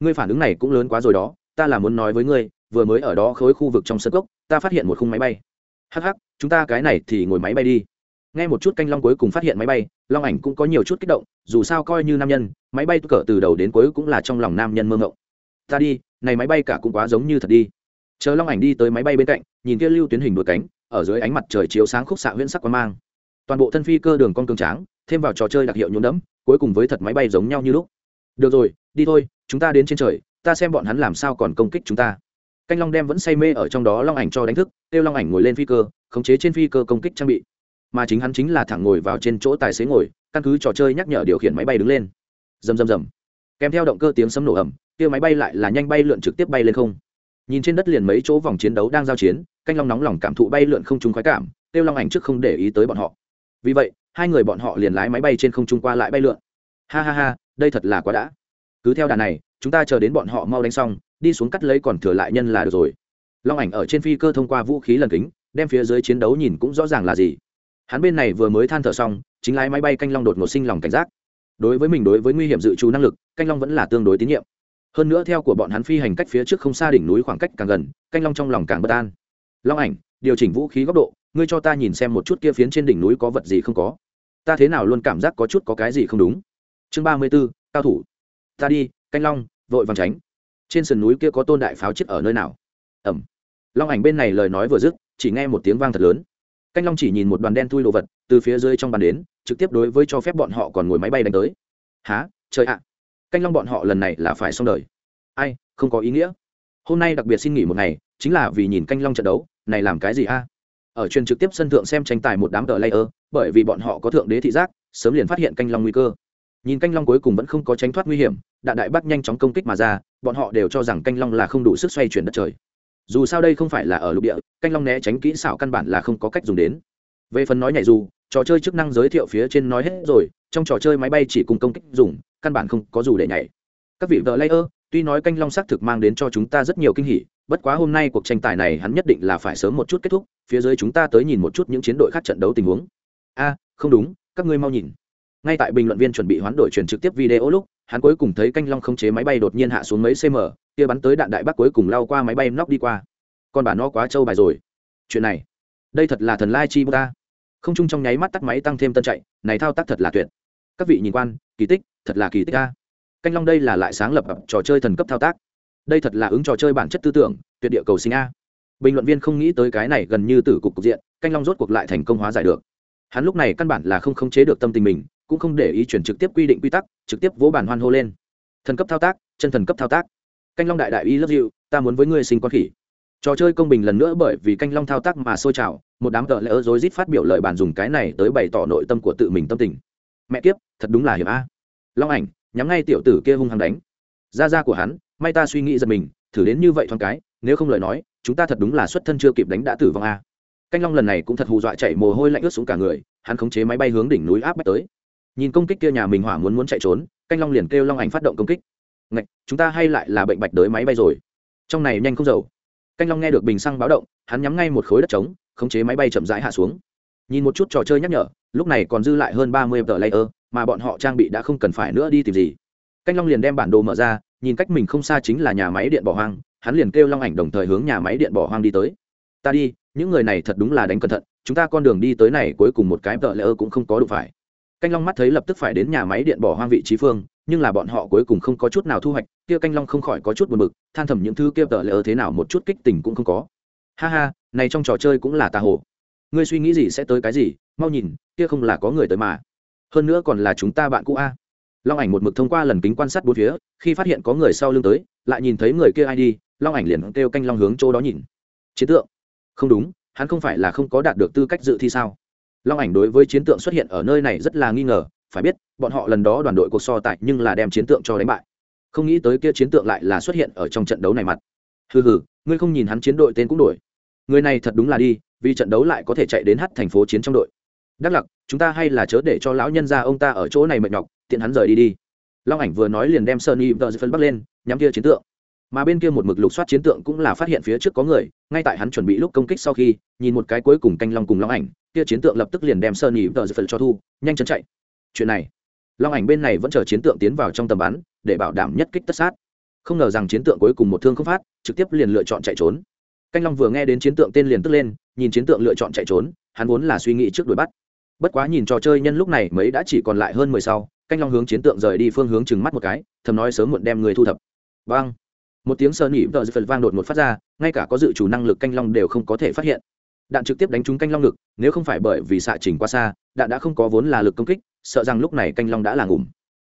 Ngươi phản ứng này cũng lớn quá rồi đó, ta là muốn nói với ngươi, vừa mới ở đó khối khu vực trong sân cốc, ta phát hiện một khung máy bay. Hắc hắc, chúng ta cái này thì ngồi máy bay đi. Nghe một chút canh long cuối cùng phát hiện máy bay, long ảnh cũng có nhiều chút kích động, dù sao coi như nam nhân, máy bay cỡ từ đầu đến cuối cũng là trong lòng nam nhân mơ ngộng ta đi, này máy bay cả cũng quá giống như thật đi. Chờ long ảnh đi tới máy bay bên cạnh, nhìn kia lưu tuyến hình đuôi cánh, ở dưới ánh mặt trời chiếu sáng khúc xạ huyễn sắc quang mang toàn bộ thân phi cơ đường con cường tráng, thêm vào trò chơi đặc hiệu nhuộm đẫm, cuối cùng với thật máy bay giống nhau như lúc. Được rồi, đi thôi, chúng ta đến trên trời, ta xem bọn hắn làm sao còn công kích chúng ta. Canh long đem vẫn say mê ở trong đó long ảnh cho đánh thức, kêu long ảnh ngồi lên phi cơ, khống chế trên phi cơ công kích trang bị. Mà chính hắn chính là thẳng ngồi vào trên chỗ tài xế ngồi, căn cứ trò chơi nhắc nhở điều khiển máy bay đứng lên. Rầm rầm rầm. Kèm theo động cơ tiếng sấm nổ ẩm kia máy bay lại là nhanh bay lượn trực tiếp bay lên không. Nhìn trên đất liền mấy chỗ vòng chiến đấu đang giao chiến, canh long nóng lòng cảm thụ bay lượn không trúng khoái cảm, kêu long ảnh trước không để ý tới bọn họ vì vậy, hai người bọn họ liền lái máy bay trên không trung qua lại bay lượn. Ha ha ha, đây thật là quá đã. Cứ theo đà này, chúng ta chờ đến bọn họ mau đánh xong, đi xuống cắt lấy còn thừa lại nhân là được rồi. Long ảnh ở trên phi cơ thông qua vũ khí lần kính, đem phía dưới chiến đấu nhìn cũng rõ ràng là gì. Hắn bên này vừa mới than thở xong, chính lái máy bay canh long đột ngột sinh lòng cảnh giác. Đối với mình đối với nguy hiểm dự trù năng lực, canh long vẫn là tương đối tín nhiệm. Hơn nữa theo của bọn hắn phi hành cách phía trước không xa đỉnh núi khoảng cách càng gần, canh long trong lòng càng bất an. Long ảnh, điều chỉnh vũ khí góc độ ngươi cho ta nhìn xem một chút kia phiến trên đỉnh núi có vật gì không có. Ta thế nào luôn cảm giác có chút có cái gì không đúng. Chương ba mươi b ố cao thủ. Ta đi, canh long, vội vàng tránh. Trên sườn núi kia có tôn đại pháo chết ở nơi nào? Ẩm. Long ảnh bên này lời nói vừa dứt, chỉ nghe một tiếng vang thật lớn. Canh long chỉ nhìn một đoàn đen thui đồ vật, từ phía dưới trong bàn đến, trực tiếp đối với cho phép bọn họ còn ngồi máy bay đánh tới. Há trời ạ. Canh long bọn họ lần này là phải xong đời. Ai, không có ý nghĩa. Hôm nay đặc biệt xin nghỉ một ngày, chính là vì nhìn canh long trận đấu, này làm cái gì a? Ở truyền trực tiếp sân thượng xem tranh tài một đám tờ layer, bởi vì bọn họ có thượng đế thị giác, sớm liền phát hiện canh long nguy cơ. Nhìn canh long cuối cùng vẫn không có tránh thoát nguy hiểm, đạn đại bác nhanh chóng công kích mà ra, bọn họ đều cho rằng canh long là không đủ sức xoay chuyển đất trời. Dù sao đây không phải là ở lục địa, canh long né tránh kỹ xảo căn bản là không có cách dùng đến. Về phần nói nhảy dù, trò chơi chức năng giới thiệu phía trên nói hết rồi, trong trò chơi máy bay chỉ cùng công kích dùng, căn bản không có dù để nhảy. Các vị vợ layer, tuy nói canh long xác thực mang đến cho chúng ta rất nhiều kinh hỉ bất quá hôm nay cuộc tranh tài này hắn nhất định là phải sớm một chút kết thúc, phía dưới chúng ta tới nhìn một chút những chiến đội khác trận đấu tình huống. A, không đúng, các ngươi mau nhìn. Ngay tại bình luận viên chuẩn bị hoán đổi truyền trực tiếp video lúc, hắn cuối cùng thấy canh long không chế máy bay đột nhiên hạ xuống mấy cm kia bắn tới đạn đại bác cuối cùng lao qua máy bay nóc đi qua. Con bà nó quá trâu bài rồi. Chuyện này, đây thật là thần lai chi bô ta. Không chung trong nháy mắt tắt máy tăng thêm tân chạy, này thao tác thật là tuyệt. Các vị nhìn quan, kỳ tích, thật là kỳ tích a canh long đây là lại sáng lập trò chơi thần cấp thao tác đây thật là ứng trò chơi bản chất tư tưởng, tuyệt địa cầu sinh a. Bình luận viên không nghĩ tới cái này gần như tử cục cục diện, canh long rốt cuộc lại thành công hóa giải được. Hắn lúc này căn bản là không khống chế được tâm tình mình, cũng không để ý chuyển trực tiếp quy định quy tắc, trực tiếp vỗ bản hoan hô lên. Thần cấp thao tác, chân thần cấp thao tác. Canh long đại đại y lấp dịu, ta muốn với ngươi sinh con khỉ. Trò chơi công bình lần nữa bởi vì canh long thao tác mà sôi trào, một đám tợ lỡ rối rít phát biểu lời bàn dùng cái này tới bày tỏ nội tâm của tự mình tâm tình. Mẹ kiếp, thật đúng là hiểm a. Long ảnh, nhắm ngay tiểu tử kia hung hăng đánh. Ra ra của hắn may ta suy nghĩ giật mình thử đến như vậy thoáng cái nếu không lời nói chúng ta thật đúng là xuất thân chưa kịp đánh đã tử vong a. Canh long lần này cũng thật hù dọa chạy mồ hôi lạnh ướt xuống cả người hắn khống chế máy bay hướng đỉnh núi áp bách tới. Nhìn công kích kia nhà mình hỏa muốn muốn chạy trốn canh long liền kêu long ảnh phát động công kích. Ngạch, chúng ta hay lại là bệnh bạch đới máy bay rồi. Trong này nhanh không dầu. Canh long nghe được bình xăng báo động hắn nhắm ngay một khối đất trống khống chế máy bay chậm rãi hạ xuống. Nhìn một chút trò chơi nhắc nhở lúc này còn dư lại hơn ba mươi tờ layer mà bọn họ trang bị đã không cần phải nữa đi tìm gì. Canh long liền đem bản đồ mở ra nhìn cách mình không xa chính là nhà máy điện bỏ hoang, hắn liền kêu long ảnh đồng thời hướng nhà máy điện bỏ hoang đi tới. Ta đi, những người này thật đúng là đánh cẩn thận, chúng ta con đường đi tới này cuối cùng một cái vợ lỡ cũng không có đủ phải. Canh long mắt thấy lập tức phải đến nhà máy điện bỏ hoang vị trí phương, nhưng là bọn họ cuối cùng không có chút nào thu hoạch, kia canh long không khỏi có chút buồn bực, than thầm những thứ kia vợ lỡ thế nào một chút kích tình cũng không có. Ha ha, này trong trò chơi cũng là tà hồ. Ngươi suy nghĩ gì sẽ tới cái gì, mau nhìn, kia không là có người tới mà. Hơn nữa còn là chúng ta bạn cũ a long ảnh một mực thông qua lần kính quan sát bốn phía, khi phát hiện có người sau lưng tới, lại nhìn thấy người kia ai đi, long ảnh liền kêu canh long hướng chỗ đó nhìn. Chiến tượng. Không đúng, hắn không phải là không có đạt được tư cách dự thi sao? Long ảnh đối với chiến tượng xuất hiện ở nơi này rất là nghi ngờ, phải biết, bọn họ lần đó đoàn đội cuộc so tại nhưng là đem chiến tượng cho đánh bại. Không nghĩ tới kia chiến tượng lại là xuất hiện ở trong trận đấu này mặt. Hừ hừ, ngươi không nhìn hắn chiến đội tên cũng đổi. Người này thật đúng là đi, vì trận đấu lại có thể chạy đến hát thành phố chiến trong đội. Đắc lặc, chúng ta hay là chớ để cho lão nhân ra ông ta ở chỗ này mệt nhọc tiện hắn rời đi đi. Long ảnh vừa nói liền đem sơn sunny tờ phân bắt lên, nhắm kia chiến tượng. Mà bên kia một mực lục soát chiến tượng cũng là phát hiện phía trước có người, ngay tại hắn chuẩn bị lúc công kích sau khi, nhìn một cái cuối cùng canh long cùng long ảnh, kia chiến tượng lập tức liền đem sơn sunny tờ phân cho thu, nhanh chóng chạy. Chuyện này, long ảnh bên này vẫn chờ chiến tượng tiến vào trong tầm bắn, để bảo đảm nhất kích tất sát. Không ngờ rằng chiến tượng cuối cùng một thương không phát, trực tiếp liền lựa chọn chạy trốn. Canh long vừa nghe đến chiến tượng tên liền tức lên, nhìn chiến tượng lựa chọn chạy trốn, hắn vốn là suy nghĩ trước đuổi bắt. Bất quá nhìn trò chơi nhân lúc này mấy đã chỉ còn lại hơn mười sau canh long hướng chiến tượng rời đi phương hướng chừng mắt một cái, thầm nói sớm muộn đem người thu thập. Vang. Một tiếng sơ nỉ vợ phần vang đột một phát ra, ngay cả có dự chủ năng lực canh long đều không có thể phát hiện. Đạn trực tiếp đánh trúng canh long ngực, nếu không phải bởi vì xạ trình quá xa, đạn đã không có vốn là lực công kích, sợ rằng lúc này canh long đã là ngủm.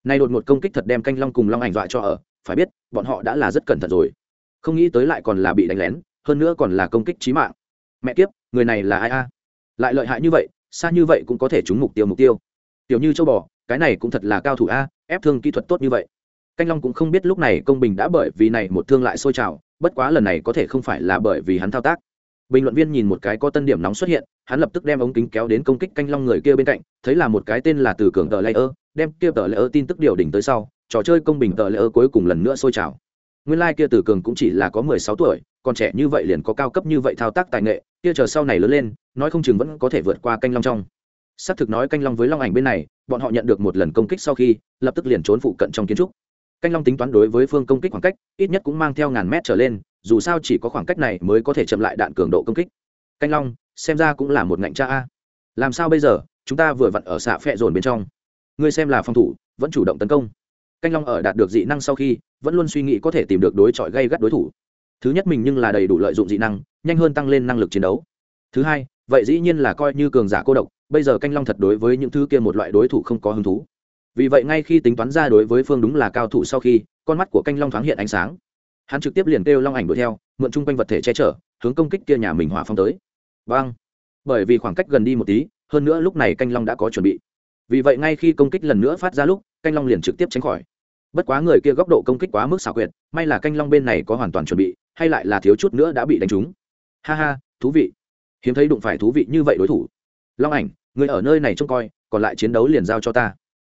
Nay đột một công kích thật đem canh long cùng long ảnh dọa cho ở, phải biết, bọn họ đã là rất cẩn thận rồi. Không nghĩ tới lại còn là bị đánh lén, hơn nữa còn là công kích trí mạng. Mẹ kiếp, người này là ai a? Lại lợi hại như vậy, xa như vậy cũng có thể trúng mục tiêu mục tiêu. Tiểu như châu bò cái này cũng thật là cao thủ a ép thương kỹ thuật tốt như vậy. Canh long cũng không biết lúc này công bình đã bởi vì này một thương lại sôi trào bất quá lần này có thể không phải là bởi vì hắn thao tác. Bình luận viên nhìn một cái có tân điểm nóng xuất hiện hắn lập tức đem ống kính kéo đến công kích canh long người kia bên cạnh thấy là một cái tên là từ cường tờ ơ, đem kia tờ ơ tin tức điều đỉnh tới sau trò chơi công bình tờ ơ cuối cùng lần nữa sôi trào. Nguyên lai、like、kia từ cường cũng chỉ là có mười sáu tuổi còn trẻ như vậy liền có cao cấp như vậy thao tác tài nghệ kia chờ sau này lớn lên nói không chừng vẫn có thể vượt qua canh long trong. Xác thực nói canh long với long ảnh bên này bọn họ nhận được một lần công kích sau khi, lập tức liền trốn phụ cận trong kiến trúc. Canh long tính toán đối với phương công kích khoảng cách, ít nhất cũng mang theo ngàn mét trở lên, dù sao chỉ có khoảng cách này mới có thể chậm lại đạn cường độ công kích. Canh long, xem ra cũng là một ngạnh cha a. Làm sao bây giờ? Chúng ta vừa vặn ở xạ phẹ dồn bên trong. Ngươi xem là phòng thủ, vẫn chủ động tấn công. Canh long ở đạt được dị năng sau khi, vẫn luôn suy nghĩ có thể tìm được đối chọi gây gắt đối thủ. Thứ nhất mình nhưng là đầy đủ lợi dụng dị năng, nhanh hơn tăng lên năng lực chiến đấu. Thứ hai, vậy dĩ nhiên là coi như cường giả cô độc bây giờ canh long thật đối với những thứ kia một loại đối thủ không có hứng thú. Vì vậy ngay khi tính toán ra đối với phương đúng là cao thủ sau khi, con mắt của canh long thoáng hiện ánh sáng. Hắn trực tiếp liền kêu long ảnh đuổi theo, mượn chung quanh vật thể che chở, hướng công kích kia nhà mình hỏa phong tới. Vâng bởi vì khoảng cách gần đi một tí, hơn nữa lúc này canh long đã có chuẩn bị. Vì vậy ngay khi công kích lần nữa phát ra lúc, canh long liền trực tiếp tránh khỏi. Bất quá người kia góc độ công kích quá mức xảo quyệt, may là canh long bên này có hoàn toàn chuẩn bị, hay lại là thiếu chút nữa đã bị đánh trúng. Ha ha, thú vị. Hiếm thấy đụng phải thú vị như vậy đối thủ. Long ảnh người ở nơi này trông coi, còn lại chiến đấu liền giao cho ta.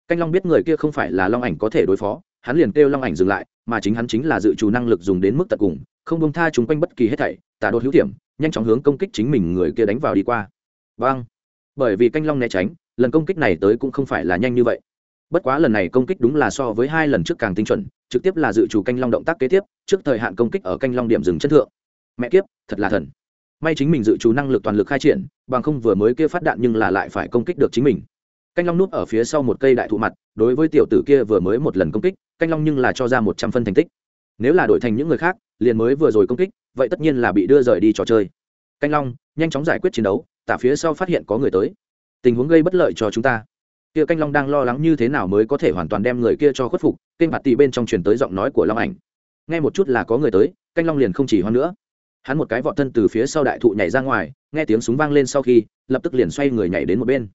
Canh long biết người kia không phải là long ảnh có thể đối phó, hắn liền kêu long ảnh dừng lại, mà chính hắn chính là dự trù năng lực dùng đến mức tận cùng, không bông tha chúng quanh bất kỳ hết thảy, tả đột hữu điểm nhanh chóng hướng công kích chính mình người kia đánh vào đi qua. Vâng. Bởi vì canh long né tránh, lần công kích này tới cũng không phải là nhanh như vậy. Bất quá lần này công kích đúng là so với hai lần trước càng tinh chuẩn, trực tiếp là dự trù canh long động tác kế tiếp, trước thời hạn công kích ở canh long điểm dừng chất thượng. Mẹ kiếp, thật là thần may chính mình dự trù năng lực toàn lực khai triển, bằng không vừa mới kia phát đạn nhưng là lại phải công kích được chính mình. Canh long núp ở phía sau một cây đại thụ mặt, đối với tiểu tử kia vừa mới một lần công kích, canh long nhưng là cho ra một trăm phân thành tích. Nếu là đổi thành những người khác, liền mới vừa rồi công kích, vậy tất nhiên là bị đưa rời đi trò chơi. Canh long, nhanh chóng giải quyết chiến đấu, tả phía sau phát hiện có người tới. Tình huống gây bất lợi cho chúng ta. Kia canh long đang lo lắng như thế nào mới có thể hoàn toàn đem người kia cho khuất phục, kênh mặt tì bên trong truyền tới giọng nói của long ảnh. Nghe một chút là có người tới, canh long liền không chỉ hoan nữa hắn một cái vọt thân từ phía sau đại thụ nhảy ra ngoài, nghe tiếng súng vang lên sau khi, lập tức liền xoay người nhảy đến một bên.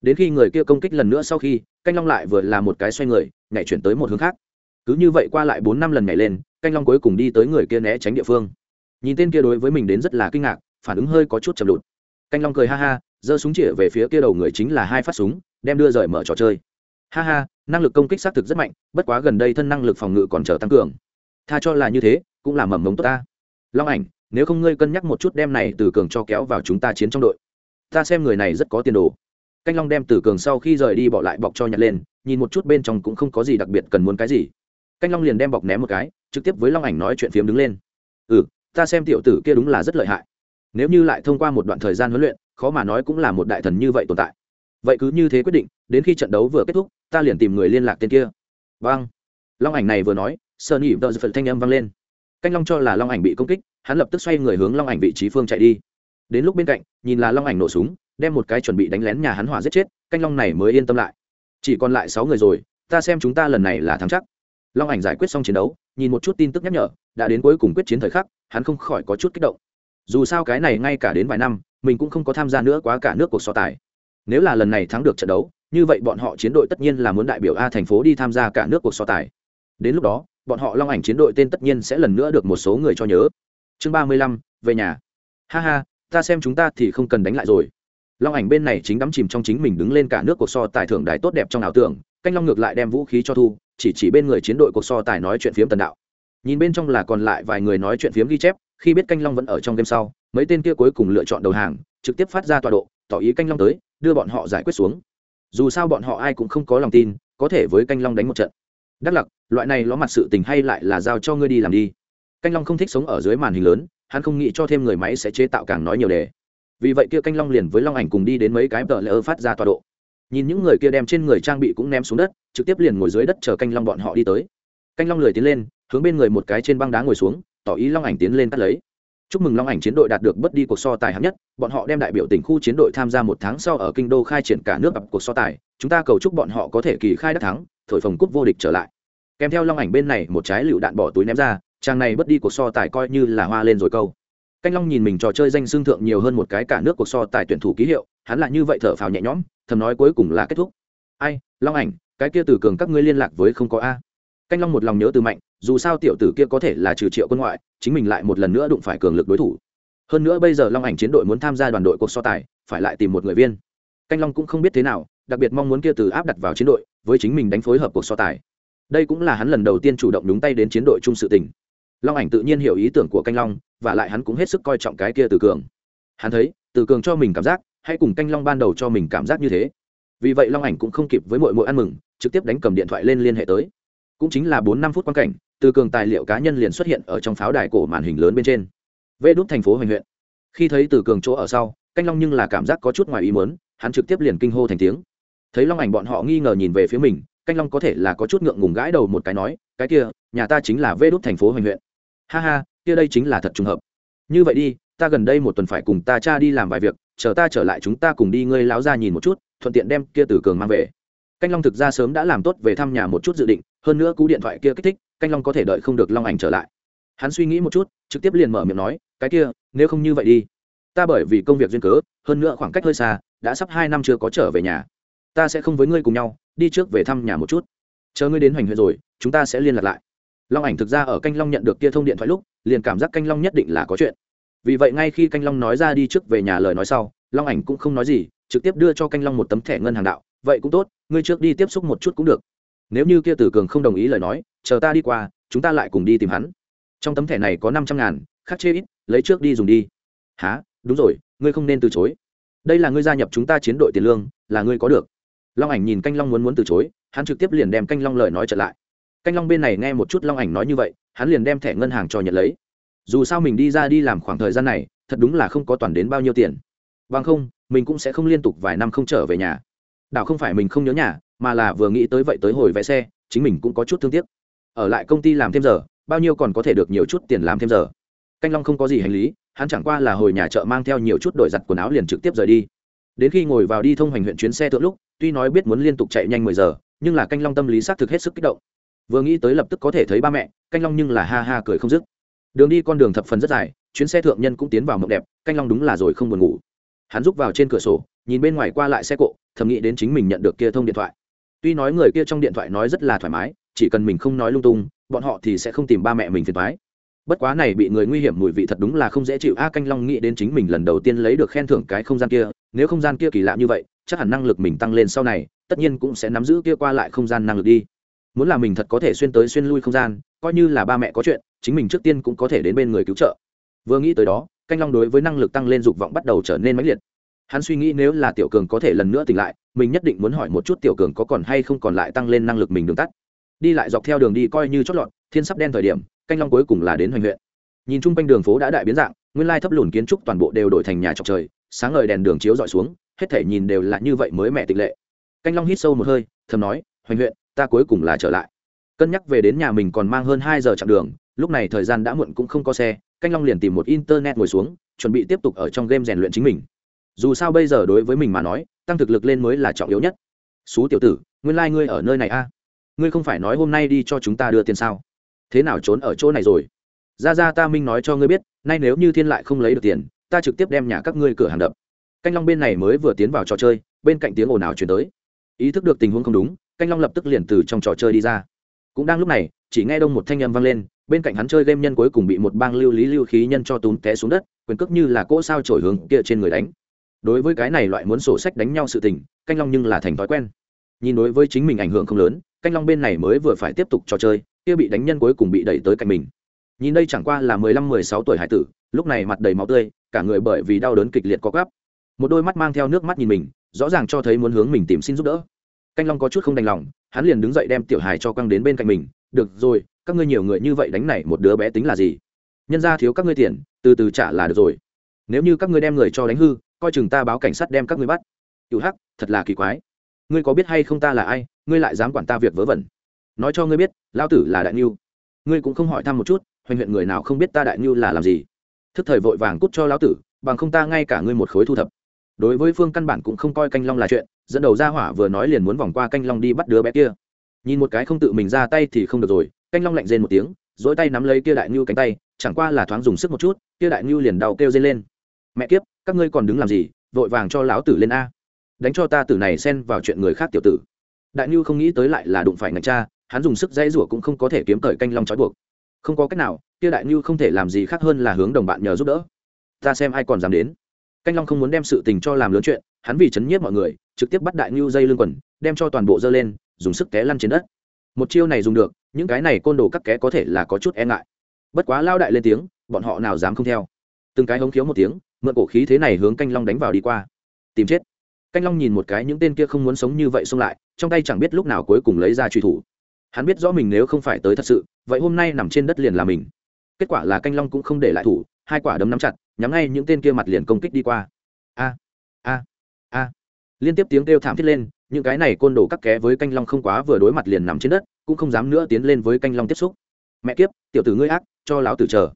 Đến khi người kia công kích lần nữa sau khi, canh long lại vừa là một cái xoay người, nhảy chuyển tới một hướng khác. Cứ như vậy qua lại bốn năm lần nhảy lên, canh long cuối cùng đi tới người kia né tránh địa phương. Nhìn tên kia đối với mình đến rất là kinh ngạc, phản ứng hơi có chút chậm lụt. Canh long cười ha ha, giơ súng chĩa về phía kia đầu người chính là hai phát súng, đem đưa rời mở trò chơi. Ha ha, năng lực công kích xác thực rất mạnh, bất quá gần đây thân năng lực phòng ngự còn chờ tăng cường. Tha cho là như thế, cũng là mầm mống tốt ta. Long ảnh nếu không ngươi cân nhắc một chút đem này từ cường cho kéo vào chúng ta chiến trong đội. Ta xem người này rất có tiền đồ. Canh long đem từ cường sau khi rời đi bỏ lại bọc cho nhặt lên, nhìn một chút bên trong cũng không có gì đặc biệt cần muốn cái gì. Canh long liền đem bọc ném một cái, trực tiếp với long ảnh nói chuyện phiếm đứng lên. Ừ ta xem tiểu tử kia đúng là rất lợi hại. Nếu như lại thông qua một đoạn thời gian huấn luyện, khó mà nói cũng là một đại thần như vậy tồn tại. Vậy cứ như thế quyết định, đến khi trận đấu vừa kết thúc, ta liền tìm người liên lạc tên kia. Vâng long ảnh này vừa nói, sơn ỉ vợ phật thanh âm vang lên canh long cho là long ảnh bị công kích, hắn lập tức xoay người hướng long ảnh vị trí phương chạy đi. Đến lúc bên cạnh, nhìn là long ảnh nổ súng, đem một cái chuẩn bị đánh lén nhà hắn hỏa giết chết, canh long này mới yên tâm lại. Chỉ còn lại sáu người rồi, ta xem chúng ta lần này là thắng chắc. Long ảnh giải quyết xong chiến đấu, nhìn một chút tin tức nhắc nhở, đã đến cuối cùng quyết chiến thời khắc, hắn không khỏi có chút kích động. Dù sao cái này ngay cả đến vài năm, mình cũng không có tham gia nữa quá cả nước cuộc so tài. Nếu là lần này thắng được trận đấu, như vậy bọn họ chiến đội tất nhiên là muốn đại biểu a thành phố đi tham gia cả nước cuộc so tài. Đến lúc đó bọn họ long ảnh chiến đội tên tất nhiên sẽ lần nữa được một số người cho nhớ. Chương ba mươi lăm, về nhà. Ha ha, ta xem chúng ta thì không cần đánh lại rồi. Long ảnh bên này chính đắm chìm trong chính mình đứng lên cả nước cuộc so tài thưởng đài tốt đẹp trong ảo tưởng, canh long ngược lại đem vũ khí cho thu, chỉ chỉ bên người chiến đội cuộc so tài nói chuyện phiếm tần đạo. Nhìn bên trong là còn lại vài người nói chuyện phiếm ghi chép, khi biết canh long vẫn ở trong game sau, mấy tên kia cuối cùng lựa chọn đầu hàng, trực tiếp phát ra tọa độ, tỏ ý canh long tới, đưa bọn họ giải quyết xuống. Dù sao bọn họ ai cũng không có lòng tin, có thể với canh long đánh một trận đắc lặc, loại này ló mặt sự tình hay lại là giao cho ngươi đi làm đi. Canh long không thích sống ở dưới màn hình lớn, hắn không nghĩ cho thêm người máy sẽ chế tạo càng nói nhiều đề. Vì vậy kia canh long liền với long ảnh cùng đi đến mấy cái tờ lỡ phát ra tọa độ. Nhìn những người kia đem trên người trang bị cũng ném xuống đất, trực tiếp liền ngồi dưới đất chờ canh long bọn họ đi tới. Canh long lười tiến lên, hướng bên người một cái trên băng đá ngồi xuống, tỏ ý long ảnh tiến lên cắt lấy. Chúc mừng long ảnh chiến đội đạt được bất đi cuộc so tài hạng nhất, bọn họ đem đại biểu tỉnh khu chiến đội tham gia một tháng sau ở kinh đô khai triển cả nước gặp cuộc so tài, chúng ta cầu chúc bọn họ có thể kỳ khai đắc thắng thổi phồng cúp vô địch trở lại. Kèm theo long ảnh bên này, một trái lựu đạn bỏ túi ném ra, chàng này bất đi cuộc so tài coi như là hoa lên rồi câu. Canh long nhìn mình trò chơi danh xương thượng nhiều hơn một cái cả nước cuộc so tài tuyển thủ ký hiệu, hắn lại như vậy thở phào nhẹ nhõm, thầm nói cuối cùng là kết thúc. Ai, long ảnh, cái kia từ cường các ngươi liên lạc với không có a. Canh long một lòng nhớ từ mạnh, dù sao tiểu tử kia có thể là trừ triệu quân ngoại, chính mình lại một lần nữa đụng phải cường lực đối thủ. Hơn nữa bây giờ long ảnh chiến đội muốn tham gia đoàn đội cuộc so tài, phải lại tìm một người viên. Canh long cũng không biết thế nào đặc biệt mong muốn kia từ áp đặt vào chiến đội, với chính mình đánh phối hợp cuộc so tài. Đây cũng là hắn lần đầu tiên chủ động đúng tay đến chiến đội chung sự tình. Long ảnh tự nhiên hiểu ý tưởng của canh long, và lại hắn cũng hết sức coi trọng cái kia từ cường. Hắn thấy, từ cường cho mình cảm giác hãy cùng canh long ban đầu cho mình cảm giác như thế. Vì vậy long ảnh cũng không kịp với mọi mỗi ăn mừng, trực tiếp đánh cầm điện thoại lên liên hệ tới. Cũng chính là bốn năm phút quan cảnh, từ cường tài liệu cá nhân liền xuất hiện ở trong pháo đài cổ màn hình lớn bên trên. Vê đốt thành phố hoành huyện. Khi thấy từ cường chỗ ở sau, canh long nhưng là cảm giác có chút ngoài ý muốn, hắn trực tiếp liền kinh hô thành tiếng thấy long ảnh bọn họ nghi ngờ nhìn về phía mình, canh long có thể là có chút ngượng ngùng gãi đầu một cái nói, cái kia, nhà ta chính là vê đốt thành phố hoành huyện. Ha ha, kia đây chính là thật trùng hợp. Như vậy đi, ta gần đây một tuần phải cùng ta cha đi làm vài việc, chờ ta trở lại chúng ta cùng đi ngươi láo ra nhìn một chút, thuận tiện đem kia từ cường mang về. Canh long thực ra sớm đã làm tốt về thăm nhà một chút dự định, hơn nữa cú điện thoại kia kích thích, canh long có thể đợi không được long ảnh trở lại. Hắn suy nghĩ một chút, trực tiếp liền mở miệng nói, cái kia, nếu không như vậy đi, ta bởi vì công việc duyên cớ, hơn nữa khoảng cách hơi xa, đã sắp hai năm chưa có trở về nhà ta sẽ không với ngươi cùng nhau, đi trước về thăm nhà một chút. Chờ ngươi đến hoành huyện rồi, chúng ta sẽ liên lạc lại. Long ảnh thực ra ở canh long nhận được kia thông điện thoại lúc, liền cảm giác canh long nhất định là có chuyện. Vì vậy ngay khi canh long nói ra đi trước về nhà lời nói sau, long ảnh cũng không nói gì, trực tiếp đưa cho canh long một tấm thẻ ngân hàng đạo, vậy cũng tốt, ngươi trước đi tiếp xúc một chút cũng được. Nếu như kia tử cường không đồng ý lời nói, chờ ta đi qua, chúng ta lại cùng đi tìm hắn. Trong tấm thẻ này có năm trăm ngàn, khắc chê ít, lấy trước đi dùng đi. Há đúng rồi, ngươi không nên từ chối. Đây là ngươi gia nhập chúng ta chiến đội tiền lương, là ngươi có được long ảnh nhìn canh long muốn muốn từ chối, hắn trực tiếp liền đem canh long lời nói trở lại. Canh long bên này nghe một chút long ảnh nói như vậy, hắn liền đem thẻ ngân hàng cho nhận lấy. Dù sao mình đi ra đi làm khoảng thời gian này, thật đúng là không có toàn đến bao nhiêu tiền. Bằng không, mình cũng sẽ không liên tục vài năm không trở về nhà. Đảo không phải mình không nhớ nhà, mà là vừa nghĩ tới vậy tới hồi vẽ xe, chính mình cũng có chút thương tiếc. Ở lại công ty làm thêm giờ, bao nhiêu còn có thể được nhiều chút tiền làm thêm giờ. Canh long không có gì hành lý, hắn chẳng qua là hồi nhà chợ mang theo nhiều chút đổi giặt quần áo liền trực tiếp rời đi. Đến khi ngồi vào đi thông hành huyện chuyến xe thượng lúc tuy nói biết muốn liên tục chạy nhanh mười giờ, nhưng là canh long tâm lý xác thực hết sức kích động. Vừa nghĩ tới lập tức có thể thấy ba mẹ, canh long nhưng là ha ha cười không dứt. Đường đi con đường thập phần rất dài, chuyến xe thượng nhân cũng tiến vào mộng đẹp, canh long đúng là rồi không buồn ngủ. Hắn rúc vào trên cửa sổ, nhìn bên ngoài qua lại xe cộ, thầm nghĩ đến chính mình nhận được kia thông điện thoại. Tuy nói người kia trong điện thoại nói rất là thoải mái, chỉ cần mình không nói lung tung, bọn họ thì sẽ không tìm ba mẹ mình phiền thoái bất quá này bị người nguy hiểm mùi vị thật đúng là không dễ chịu. A, canh long nghĩ đến chính mình lần đầu tiên lấy được khen thưởng cái không gian kia, nếu không gian kia kỳ lạ như vậy chắc hẳn năng lực mình tăng lên sau này, tất nhiên cũng sẽ nắm giữ kia qua lại không gian năng lực đi. Muốn là mình thật có thể xuyên tới xuyên lui không gian, coi như là ba mẹ có chuyện, chính mình trước tiên cũng có thể đến bên người cứu trợ. Vừa nghĩ tới đó, canh long đối với năng lực tăng lên dục vọng bắt đầu trở nên mãnh liệt. Hắn suy nghĩ nếu là tiểu cường có thể lần nữa tỉnh lại, mình nhất định muốn hỏi một chút tiểu cường có còn hay không còn lại tăng lên năng lực mình đường tắt. Đi lại dọc theo đường đi coi như chót lọt, thiên sắp đen thời điểm, canh long cuối cùng là đến hoành huyện. Nhìn chung quanh đường phố đã đại biến dạng, nguyên lai thấp lùn kiến trúc toàn bộ đều đổi thành nhà trọc trời, sáng ngời đèn đường chiếu dọi xuống hết thể nhìn đều là như vậy mới mẹ tịch lệ. Canh long hít sâu một hơi, thầm nói, hoành huyện, ta cuối cùng là trở lại. Cân nhắc về đến nhà mình còn mang hơn hai giờ chặng đường, lúc này thời gian đã muộn cũng không có xe, canh long liền tìm một internet ngồi xuống, chuẩn bị tiếp tục ở trong game rèn luyện chính mình. Dù sao bây giờ đối với mình mà nói, tăng thực lực lên mới là trọng yếu nhất. Xú tiểu tử, nguyên lai、like、ngươi ở nơi này a? Ngươi không phải nói hôm nay đi cho chúng ta đưa tiền sao? Thế nào trốn ở chỗ này rồi? Ra ra, ta minh nói cho ngươi biết, nay nếu như thiên lại không lấy được tiền, ta trực tiếp đem nhà các ngươi cửa hàng đập canh long bên này mới vừa tiến vào trò chơi, bên cạnh tiếng ồn ào chuyển tới. Ý thức được tình huống không đúng, canh long lập tức liền từ trong trò chơi đi ra. Cũng đang lúc này, chỉ nghe đông một thanh âm vang lên, bên cạnh hắn chơi game nhân cuối cùng bị một bang lưu lý lưu khí nhân cho túm té xuống đất, quyền cước như là cỗ sao trổi hướng kia trên người đánh. Đối với cái này loại muốn sổ sách đánh nhau sự tình, canh long nhưng là thành thói quen. Nhìn đối với chính mình ảnh hưởng không lớn, canh long bên này mới vừa phải tiếp tục trò chơi, kia bị đánh nhân cuối cùng bị đẩy tới cạnh mình. Nhìn đây chẳng qua là mười lăm, mười sáu tuổi hải tử, lúc này mặt đầy máu tươi, cả người bởi vì đau đớn kịch liệt có gắp một đôi mắt mang theo nước mắt nhìn mình, rõ ràng cho thấy muốn hướng mình tìm xin giúp đỡ. Canh long có chút không đành lòng, hắn liền đứng dậy đem tiểu hài cho quăng đến bên cạnh mình. Được rồi, các ngươi nhiều người như vậy đánh này một đứa bé tính là gì? Nhân ra thiếu các ngươi tiền, từ từ trả là được rồi. Nếu như các ngươi đem người cho đánh hư, coi chừng ta báo cảnh sát đem các ngươi bắt. Cựu hắc, thật là kỳ quái. Ngươi có biết hay không ta là ai, ngươi lại dám quản ta việc vớ vẩn? Nói cho ngươi biết, lão tử là đại niu ngươi cũng không hỏi thăm một chút, hoành huyện người nào không biết ta đại niu là làm gì. Thức thời vội vàng cút cho lão tử, bằng không ta ngay cả ngươi một khối thu thập đối với phương căn bản cũng không coi canh long là chuyện, dẫn đầu ra hỏa vừa nói liền muốn vòng qua canh long đi bắt đứa bé kia. Nhìn một cái không tự mình ra tay thì không được rồi, canh long lạnh rên một tiếng, dỗi tay nắm lấy kia đại ngưu cánh tay, chẳng qua là thoáng dùng sức một chút, kia đại ngưu liền đau kêu dây lên. Mẹ kiếp, các ngươi còn đứng làm gì, vội vàng cho lão tử lên a. Đánh cho ta tử này xen vào chuyện người khác tiểu tử. Đại ngưu không nghĩ tới lại là đụng phải ngạch cha, hắn dùng sức dây rủa cũng không có thể kiếm cởi canh long trói buộc. Không có cách nào, kia đại ngưu không thể làm gì khác hơn là hướng đồng bạn nhờ giúp đỡ. Ta xem ai còn dám đến canh long không muốn đem sự tình cho làm lớn chuyện, hắn vì chấn nhiếp mọi người, trực tiếp bắt đại ngưu dây lưng quần, đem cho toàn bộ dơ lên, dùng sức té lăn trên đất. Một chiêu này dùng được, những cái này côn đồ các ké có thể là có chút e ngại. Bất quá lao đại lên tiếng, bọn họ nào dám không theo. Từng cái hống khiếu một tiếng, mượn cổ khí thế này hướng canh long đánh vào đi qua. Tìm chết. Canh long nhìn một cái những tên kia không muốn sống như vậy xông lại, trong tay chẳng biết lúc nào cuối cùng lấy ra truy thủ. Hắn biết rõ mình nếu không phải tới thật sự, vậy hôm nay nằm trên đất liền là mình. Kết quả là canh long cũng không để lại thủ, hai quả đấm nắm chặt nhắm ngay những tên kia mặt liền công kích đi qua. A a a. Liên tiếp tiếng kêu thảm thiết lên, những cái này côn đồ cắt ké với canh long không quá vừa đối mặt liền nằm trên đất, cũng không dám nữa tiến lên với canh long tiếp xúc. Mẹ kiếp, tiểu tử ngươi ác, cho lão tử chờ.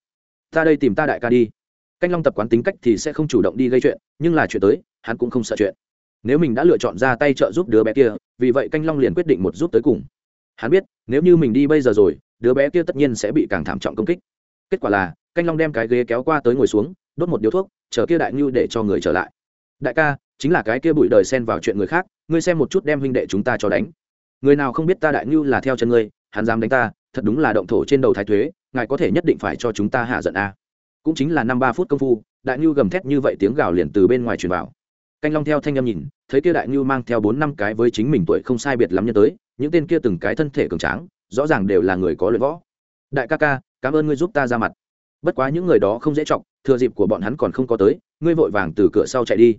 Ta đây tìm ta đại ca đi. Canh long tập quán tính cách thì sẽ không chủ động đi gây chuyện, nhưng là chuyện tới, hắn cũng không sợ chuyện. Nếu mình đã lựa chọn ra tay trợ giúp đứa bé kia, vì vậy canh long liền quyết định một giúp tới cùng. Hắn biết, nếu như mình đi bây giờ rồi, đứa bé kia tất nhiên sẽ bị càng thảm trọng công kích. Kết quả là, canh long đem cái ghế kéo qua tới ngồi xuống đốt một điếu thuốc, chờ kia đại ngưu để cho người trở lại. Đại ca, chính là cái kia bụi đời xen vào chuyện người khác, ngươi xem một chút đem huynh đệ chúng ta cho đánh. Người nào không biết ta đại ngưu là theo chân ngươi, hắn dám đánh ta, thật đúng là động thổ trên đầu thái thuế, ngài có thể nhất định phải cho chúng ta hạ giận a. Cũng chính là năm ba phút công phu, đại ngưu gầm thét như vậy tiếng gào liền từ bên ngoài truyền vào. Canh long theo thanh âm nhìn, thấy kia đại ngưu mang theo bốn năm cái với chính mình tuổi không sai biệt lắm nhân tới, những tên kia từng cái thân thể cường tráng, rõ ràng đều là người có luyện võ. Đại ca ca, cảm ơn ngươi giúp ta ra mặt. Bất quá những người đó không dễ chọc thừa dịp của bọn hắn còn không có tới, ngươi vội vàng từ cửa sau chạy đi.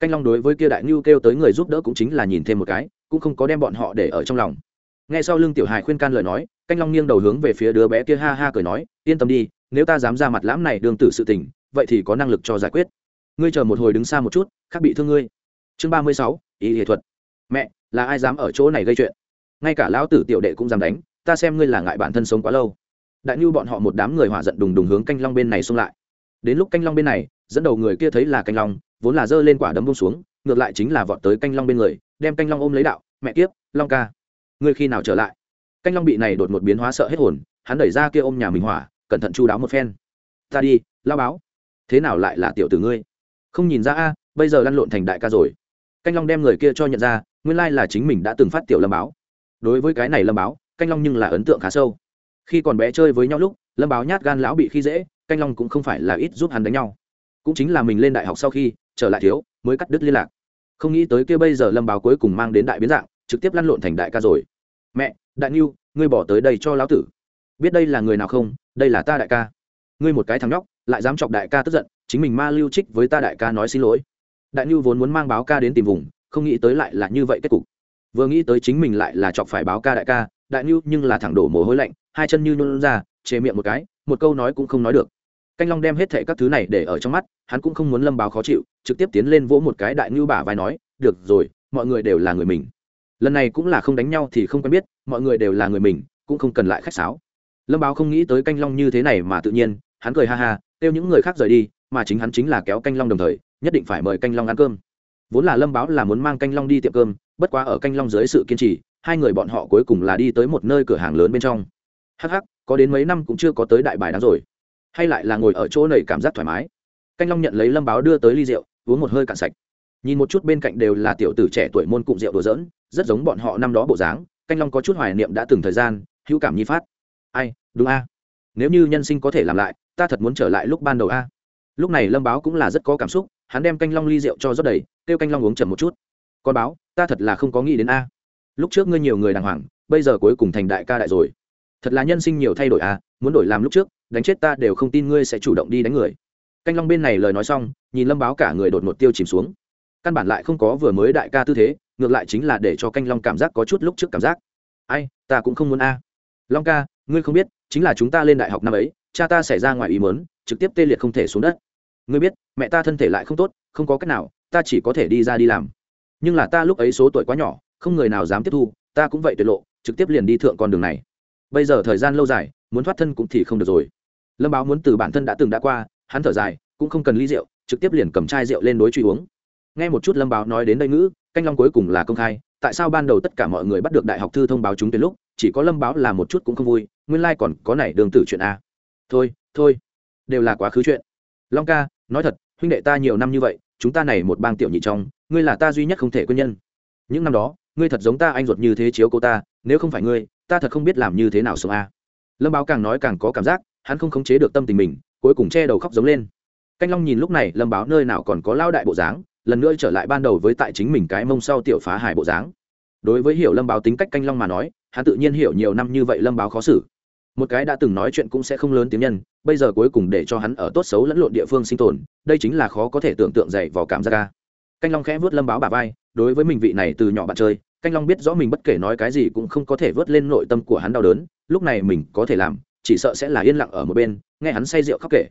Canh long đối với kia đại ngưu kêu tới người giúp đỡ cũng chính là nhìn thêm một cái, cũng không có đem bọn họ để ở trong lòng. Nghe sau lưng tiểu hài khuyên can lời nói, canh long nghiêng đầu hướng về phía đứa bé kia ha ha cười nói, yên tâm đi, nếu ta dám ra mặt lãm này đường tử sự tình, vậy thì có năng lực cho giải quyết. Ngươi chờ một hồi đứng xa một chút, khác bị thương ngươi. Chương ba mươi sáu, ý nghệ thuật. Mẹ, là ai dám ở chỗ này gây chuyện? Ngay cả lão tử tiểu đệ cũng dám đánh, ta xem ngươi là ngại bản thân sống quá lâu. Đại nhu bọn họ một đám người hỏa giận đùng đùng hướng canh long bên này xông lại đến lúc canh long bên này, dẫn đầu người kia thấy là canh long, vốn là giơ lên quả đấm bông xuống, ngược lại chính là vọt tới canh long bên người, đem canh long ôm lấy đạo, mẹ kiếp, long ca, ngươi khi nào trở lại? Canh long bị này đột một biến hóa sợ hết hồn, hắn đẩy ra kia ôm nhà mình hỏa, cẩn thận chu đáo một phen. Ta đi, lao báo. Thế nào lại là tiểu tử ngươi? Không nhìn ra a, bây giờ lăn lộn thành đại ca rồi. Canh long đem người kia cho nhận ra, nguyên lai là chính mình đã từng phát tiểu lâm báo. Đối với cái này lâm báo, canh long nhưng là ấn tượng khá sâu. Khi còn bé chơi với nhau lúc, lâm báo nhát gan lão bị khi dễ canh long cũng không phải là ít giúp hắn đánh nhau. Cũng chính là mình lên đại học sau khi, trở lại thiếu, mới cắt đứt liên lạc. Không nghĩ tới kia bây giờ lâm báo cuối cùng mang đến đại biến dạng, trực tiếp lăn lộn thành đại ca rồi. Mẹ, đại niu ngươi bỏ tới đây cho lão tử. Biết đây là người nào không? Đây là ta đại ca. Ngươi một cái thằng nhóc, lại dám chọc đại ca tức giận, chính mình ma lưu trích với ta đại ca nói xin lỗi. Đại niu vốn muốn mang báo ca đến tìm vùng, không nghĩ tới lại là như vậy kết cục. Vừa nghĩ tới chính mình lại là chọc phải báo ca đại ca, đại niu nhưng là thẳng đổ mồ hôi lạnh, hai chân như nhún ra, chê miệng một cái, một câu nói cũng không nói được canh long đem hết thệ các thứ này để ở trong mắt, hắn cũng không muốn lâm báo khó chịu, trực tiếp tiến lên vỗ một cái đại ngưu bả vai nói, được rồi, mọi người đều là người mình. Lần này cũng là không đánh nhau thì không quen biết, mọi người đều là người mình, cũng không cần lại khách sáo. Lâm báo không nghĩ tới canh long như thế này mà tự nhiên, hắn cười ha ha, kêu những người khác rời đi, mà chính hắn chính là kéo canh long đồng thời, nhất định phải mời canh long ăn cơm. Vốn là lâm báo là muốn mang canh long đi tiệm cơm, bất quá ở canh long dưới sự kiên trì, hai người bọn họ cuối cùng là đi tới một nơi cửa hàng lớn bên trong. Hắc hắc, có đến mấy năm cũng chưa có tới đại bài đáng rồi hay lại là ngồi ở chỗ này cảm giác thoải mái. Canh long nhận lấy lâm báo đưa tới ly rượu, uống một hơi cạn sạch. Nhìn một chút bên cạnh đều là tiểu tử trẻ tuổi môn cụm rượu đùa giỡn, rất giống bọn họ năm đó bộ dáng, canh long có chút hoài niệm đã từng thời gian, hữu cảm nhi phát. Ai, đúng a. Nếu như nhân sinh có thể làm lại, ta thật muốn trở lại lúc ban đầu a. Lúc này lâm báo cũng là rất có cảm xúc, hắn đem canh long ly rượu cho rót đầy, kêu canh long uống chậm một chút. Con báo, ta thật là không có nghĩ đến a. Lúc trước ngươi nhiều người đàng hoàng, bây giờ cuối cùng thành đại ca đại rồi thật là nhân sinh nhiều thay đổi à muốn đổi làm lúc trước, đánh chết ta đều không tin ngươi sẽ chủ động đi đánh người. Canh long bên này lời nói xong, nhìn lâm báo cả người đột ngột tiêu chìm xuống. Căn bản lại không có vừa mới đại ca tư thế, ngược lại chính là để cho canh long cảm giác có chút lúc trước cảm giác. Ai, ta cũng không muốn a. Long ca, ngươi không biết, chính là chúng ta lên đại học năm ấy, cha ta xảy ra ngoài ý mớn trực tiếp tê liệt không thể xuống đất. Ngươi biết, mẹ ta thân thể lại không tốt, không có cách nào, ta chỉ có thể đi ra đi làm. Nhưng là ta lúc ấy số tuổi quá nhỏ, không người nào dám tiếp thu, ta cũng vậy tuyệt lộ, trực tiếp liền đi thượng con đường này bây giờ thời gian lâu dài, muốn thoát thân cũng thì không được rồi. Lâm báo muốn từ bản thân đã từng đã qua, hắn thở dài, cũng không cần ly rượu, trực tiếp liền cầm chai rượu lên đối truy uống. Nghe một chút lâm báo nói đến đây ngữ, canh long cuối cùng là công khai, tại sao ban đầu tất cả mọi người bắt được đại học thư thông báo chúng tuyến lúc, chỉ có lâm báo là một chút cũng không vui, nguyên lai、like、còn có này đường tử chuyện a thôi thôi, đều là quá khứ chuyện. Long ca, nói thật, huynh đệ ta nhiều năm như vậy, chúng ta này một bang tiểu nhị trong, ngươi là ta duy nhất không thể quân nhân. Những năm đó, ngươi thật giống ta anh ruột như thế chiếu cô ta, nếu không phải ngươi ta thật không biết làm như thế nào sống a. Lâm báo càng nói càng có cảm giác, hắn không khống chế được tâm tình mình, cuối cùng che đầu khóc giống lên. Canh long nhìn lúc này, lâm báo nơi nào còn có lao đại bộ dáng, lần nữa trở lại ban đầu với tại chính mình cái mông sau tiểu phá hải bộ dáng. Đối với hiểu lâm báo tính cách canh long mà nói, hắn tự nhiên hiểu nhiều năm như vậy lâm báo khó xử. Một cái đã từng nói chuyện cũng sẽ không lớn tiếng nhân, bây giờ cuối cùng để cho hắn ở tốt xấu lẫn lộn địa phương sinh tồn, đây chính là khó có thể tưởng tượng dậy vào cảm giác ca canh long khẽ vớt lâm báo bà vai, đối với mình vị này từ nhỏ bạn chơi canh long biết rõ mình bất kể nói cái gì cũng không có thể vớt lên nội tâm của hắn đau đớn, lúc này mình có thể làm, chỉ sợ sẽ là yên lặng ở một bên, nghe hắn say rượu khóc kể.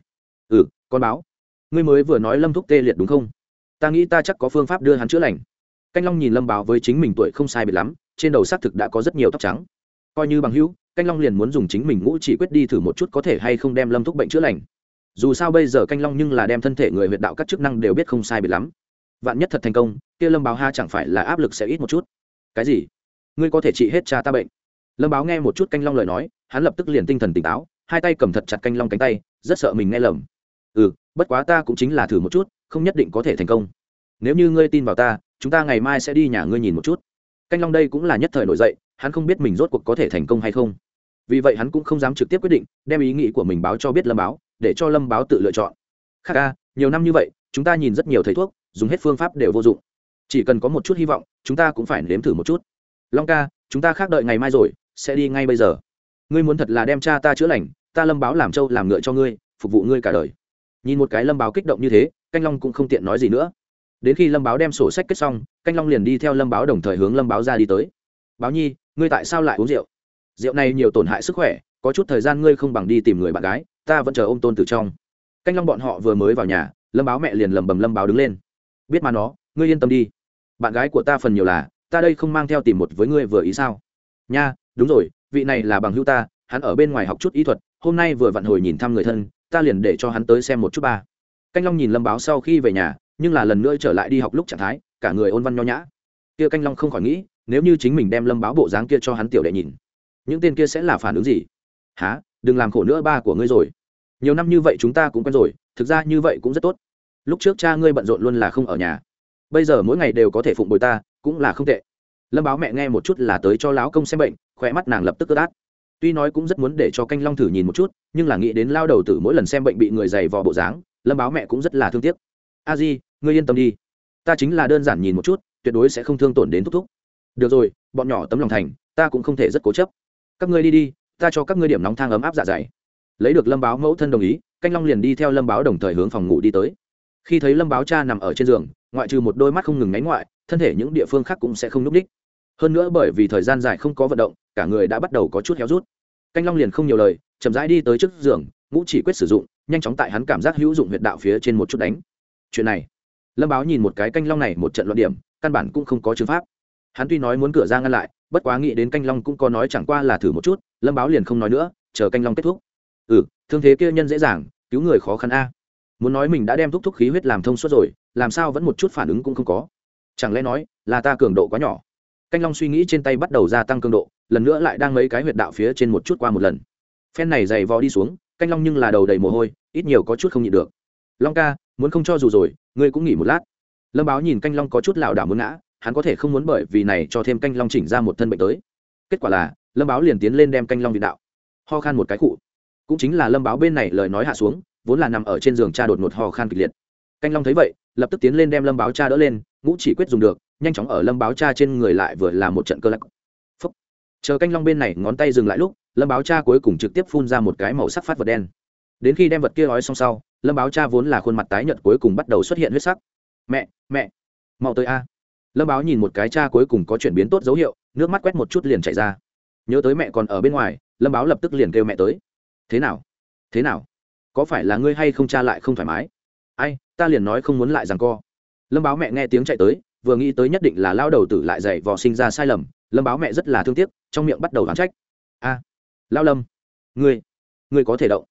Ừ con báo, ngươi mới vừa nói lâm thúc tê liệt đúng không? Ta nghĩ ta chắc có phương pháp đưa hắn chữa lành. Canh long nhìn lâm báo với chính mình tuổi không sai biệt lắm, trên đầu xác thực đã có rất nhiều tóc trắng. Coi như bằng hữu, canh long liền muốn dùng chính mình ngũ chỉ quyết đi thử một chút có thể hay không đem lâm thúc bệnh chữa lành. Dù sao bây giờ canh long nhưng là đem thân thể người huyệt đạo các chức năng đều biết không sai biệt lắm. Vạn nhất thật thành công, kia lâm báo ha chẳng phải là áp lực sẽ ít một chút cái gì? Ngươi có thể trị hết cha ta bệnh. Lâm báo nghe một chút canh long lời nói, hắn lập tức liền tinh thần tỉnh táo, hai tay cầm thật chặt canh long cánh tay, rất sợ mình nghe lầm. Ừ bất quá ta cũng chính là thử một chút, không nhất định có thể thành công. Nếu như ngươi tin vào ta, chúng ta ngày mai sẽ đi nhà ngươi nhìn một chút. Canh long đây cũng là nhất thời nổi dậy, hắn không biết mình rốt cuộc có thể thành công hay không. Vì vậy hắn cũng không dám trực tiếp quyết định, đem ý nghĩ của mình báo cho biết lâm báo, để cho lâm báo tự lựa chọn. Khác ca, nhiều năm như vậy, chúng ta nhìn rất nhiều thầy thuốc, dùng hết phương pháp đều vô dụng chỉ cần có một chút hy vọng, chúng ta cũng phải nếm thử một chút. Long ca, chúng ta khác đợi ngày mai rồi, sẽ đi ngay bây giờ. Ngươi muốn thật là đem cha ta chữa lành, ta lâm báo làm trâu làm ngựa cho ngươi, phục vụ ngươi cả đời. Nhìn một cái lâm báo kích động như thế, canh long cũng không tiện nói gì nữa. Đến khi lâm báo đem sổ sách kết xong, canh long liền đi theo lâm báo đồng thời hướng lâm báo ra đi tới. Báo nhi, ngươi tại sao lại uống rượu? Rượu này nhiều tổn hại sức khỏe, có chút thời gian ngươi không bằng đi tìm người bạn gái, ta vẫn chờ ô m tôn từ trong. Canh long bọn họ vừa mới vào nhà, lâm báo mẹ liền lầm bầm lâm báo đứng lên. Biết mà nó, ngươi yên tâm đi bạn gái của ta phần nhiều là, ta đây không mang theo tìm một với ngươi vừa ý sao? Nha, đúng rồi, vị này là bằng hữu ta, hắn ở bên ngoài học chút ý thuật, hôm nay vừa vặn hồi nhìn thăm người thân, ta liền để cho hắn tới xem một chút ba. Canh long nhìn lâm báo sau khi về nhà, nhưng là lần nữa trở lại đi học lúc trạng thái, cả người ôn văn nho nhã. Kia canh long không khỏi nghĩ, nếu như chính mình đem lâm báo bộ dáng kia cho hắn tiểu đệ nhìn, những tên kia sẽ là phản ứng gì? Há đừng làm khổ nữa ba của ngươi rồi. Nhiều năm như vậy chúng ta cũng quen rồi, thực ra như vậy cũng rất tốt. Lúc trước cha ngươi bận rộn luôn là không ở nhà bây giờ mỗi ngày đều có thể phụng bồi ta, cũng là không tệ. Lâm báo mẹ nghe một chút là tới cho lão công xem bệnh khỏe mắt nàng lập tức ướt át. Tuy nói cũng rất muốn để cho canh long thử nhìn một chút, nhưng là nghĩ đến lao đầu tử mỗi lần xem bệnh bị người dày vò bộ dáng, lâm báo mẹ cũng rất là thương tiếc. A di, ngươi yên tâm đi. Ta chính là đơn giản nhìn một chút, tuyệt đối sẽ không thương tổn đến thúc thúc. Được rồi, bọn nhỏ tấm lòng thành, ta cũng không thể rất cố chấp. Các ngươi đi đi, ta cho các ngươi điểm nóng thang ấm áp dạ dày. Lấy được lâm báo mẫu thân đồng ý, canh long liền đi theo lâm báo đồng thời hướng phòng ngủ đi tới. Khi thấy lâm báo cha nằm ở trên giường ngoại trừ một đôi mắt không ngừng ngáy ngoại, thân thể những địa phương khác cũng sẽ không núp đích. Hơn nữa bởi vì thời gian dài không có vận động, cả người đã bắt đầu có chút héo rút. Canh long liền không nhiều lời, chậm rãi đi tới trước giường, ngũ chỉ quyết sử dụng, nhanh chóng tại hắn cảm giác hữu dụng huyệt đạo phía trên một chút đánh. Chuyện này, lâm báo nhìn một cái canh long này một trận luận điểm, căn bản cũng không có chứng pháp. Hắn tuy nói muốn cửa ra ngăn lại, bất quá nghĩ đến canh long cũng có nói chẳng qua là thử một chút, lâm báo liền không nói nữa, chờ canh long kết thúc. Ừ thương thế kia nhân dễ dàng, cứu người khó khăn a. Muốn nói mình đã đem thúc thúc khí huyết làm thông suốt rồi làm sao vẫn một chút phản ứng cũng không có. Chẳng lẽ nói, là ta cường độ quá nhỏ? Canh long suy nghĩ trên tay bắt đầu gia tăng cường độ, lần nữa lại đang mấy cái huyệt đạo phía trên một chút qua một lần. Phen này dày vò đi xuống, canh long nhưng là đầu đầy mồ hôi, ít nhiều có chút không nhịn được. Long ca, muốn không cho dù rồi, ngươi cũng nghỉ một lát. Lâm báo nhìn canh long có chút lảo đảo muốn ngã, hắn có thể không muốn bởi vì này cho thêm canh long chỉnh ra một thân bệnh tới. Kết quả là, lâm báo liền tiến lên đem canh long vị đạo, ho khan một cái cụ. Cũng chính là lâm báo bên này lời nói hạ xuống, vốn là nằm ở trên giường cha đột ngột ho khan kịch liệt canh long thấy vậy, lập tức tiến lên đem lâm báo cha đỡ lên, ngũ chỉ quyết dùng được, nhanh chóng ở lâm báo cha trên người lại vừa là một trận cơ lắc. Phúc. Chờ canh long bên này ngón tay dừng lại lúc, lâm báo cha cuối cùng trực tiếp phun ra một cái màu sắc phát vật đen. Đến khi đem vật kia ói xong sau, lâm báo cha vốn là khuôn mặt tái nhợt cuối cùng bắt đầu xuất hiện huyết sắc. Mẹ mẹ, mau tới a. Lâm báo nhìn một cái cha cuối cùng có chuyển biến tốt dấu hiệu, nước mắt quét một chút liền chạy ra. Nhớ tới mẹ còn ở bên ngoài, lâm báo lập tức liền kêu mẹ tới. Thế nào? Thế nào? Có phải là ngươi hay không cha lại không thoải mái? Ai, ta liền nói không muốn lại rằng co. Lâm báo mẹ nghe tiếng chạy tới, vừa nghĩ tới nhất định là lao đầu tử lại dạy vò sinh ra sai lầm, lâm báo mẹ rất là thương tiếc, trong miệng bắt đầu đoán trách. A lao lâm, ngươi ngươi có thể động.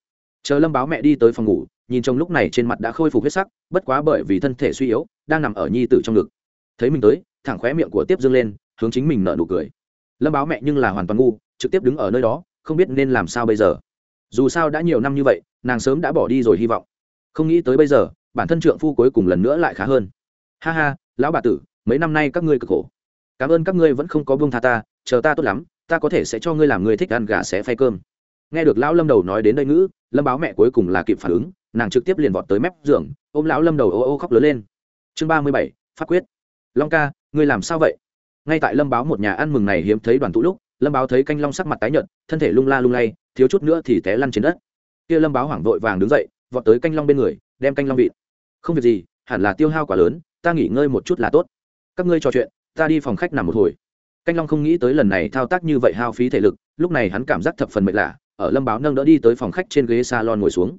Chờ lâm báo mẹ đi tới phòng ngủ, nhìn chồng lúc này trên mặt đã khôi phục huyết sắc, bất quá bởi vì thân thể suy yếu, đang nằm ở nhi tử trong ngực. Thấy mình tới, thẳng khóe miệng của tiếp dương lên, hướng chính mình nợ nụ cười. Lâm báo mẹ nhưng là hoàn toàn ngu, trực tiếp đứng ở nơi đó, không biết nên làm sao bây giờ. Dù sao đã nhiều năm như vậy, nàng sớm đã bỏ đi rồi hy vọng không nghĩ tới bây giờ, bản thân trượng phu cuối cùng lần nữa lại khá hơn. Ha ha, lão bà tử, mấy năm nay các ngươi cực khổ. Cảm ơn các ngươi vẫn không có buông tha ta, chờ ta tốt lắm, ta có thể sẽ cho ngươi làm người thích ăn gà sẽ phay cơm. Nghe được lão lâm đầu nói đến đây ngữ, lâm báo mẹ cuối cùng là kịp phản ứng, nàng trực tiếp liền vọt tới mép giường, ôm lão lâm đầu ô ô khóc lớn lên. Chương ba mươi bảy, phát quyết. Long ca, ngươi làm sao vậy? Ngay tại lâm báo một nhà ăn mừng này hiếm thấy đoàn tụ lúc, lâm báo thấy canh long sắc mặt tái nhợt, thân thể lung la lung lay, thiếu chút nữa thì té lăn trên đất. Kia lâm báo hoảng vội vàng đứng dậy vọt tới canh long bên người, đem canh long vịt. Không việc gì, hẳn là tiêu hao quá lớn, ta nghỉ ngơi một chút là tốt. Các ngươi trò chuyện, ta đi phòng khách nằm một hồi. Canh long không nghĩ tới lần này thao tác như vậy hao phí thể lực, lúc này hắn cảm giác thập phần mệt lạ, ở lâm báo nâng đỡ đi tới phòng khách trên ghế salon ngồi xuống.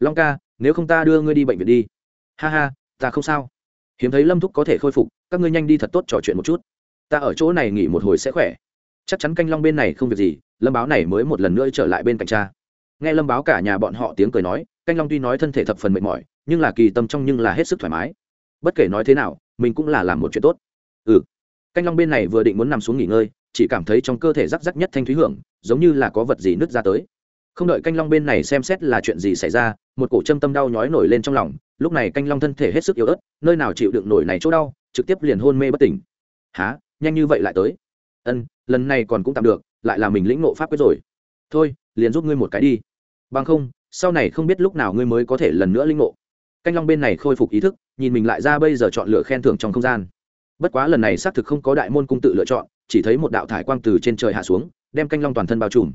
Long ca, nếu không ta đưa ngươi đi bệnh viện đi. Ha ha, ta không sao. Hiếm thấy lâm thúc có thể khôi phục, các ngươi nhanh đi thật tốt trò chuyện một chút. Ta ở chỗ này nghỉ một hồi sẽ khỏe. Chắc chắn canh long bên này không việc gì, lâm báo này mới một lần nữa trở lại bên cạnh cha nghe lâm báo cả nhà bọn họ tiếng cười nói, canh long tuy nói thân thể thập phần mệt mỏi, nhưng là kỳ tâm trong nhưng là hết sức thoải mái. Bất kể nói thế nào, mình cũng là làm một chuyện tốt. Ừ. Canh long bên này vừa định muốn nằm xuống nghỉ ngơi, chỉ cảm thấy trong cơ thể rắc rắc nhất thanh thúy hưởng, giống như là có vật gì nứt ra tới. Không đợi canh long bên này xem xét là chuyện gì xảy ra, một cổ châm tâm đau nhói nổi lên trong lòng, lúc này canh long thân thể hết sức yếu ớt, nơi nào chịu đựng nổi này chỗ đau, trực tiếp liền hôn mê bất tỉnh. Há nhanh như vậy lại tới? Ân, lần này còn cũng tạm được, lại là mình lĩnh ngộ pháp quyết rồi. Thôi, liền giúp ngươi một cái đi bằng không, sau này không biết lúc nào ngươi mới có thể lần nữa linh ngộ. Canh long bên này khôi phục ý thức, nhìn mình lại ra bây giờ chọn lựa khen thưởng trong không gian. Bất quá lần này xác thực không có đại môn cung tự lựa chọn, chỉ thấy một đạo thải quang từ trên trời hạ xuống, đem canh long toàn thân bao trùm.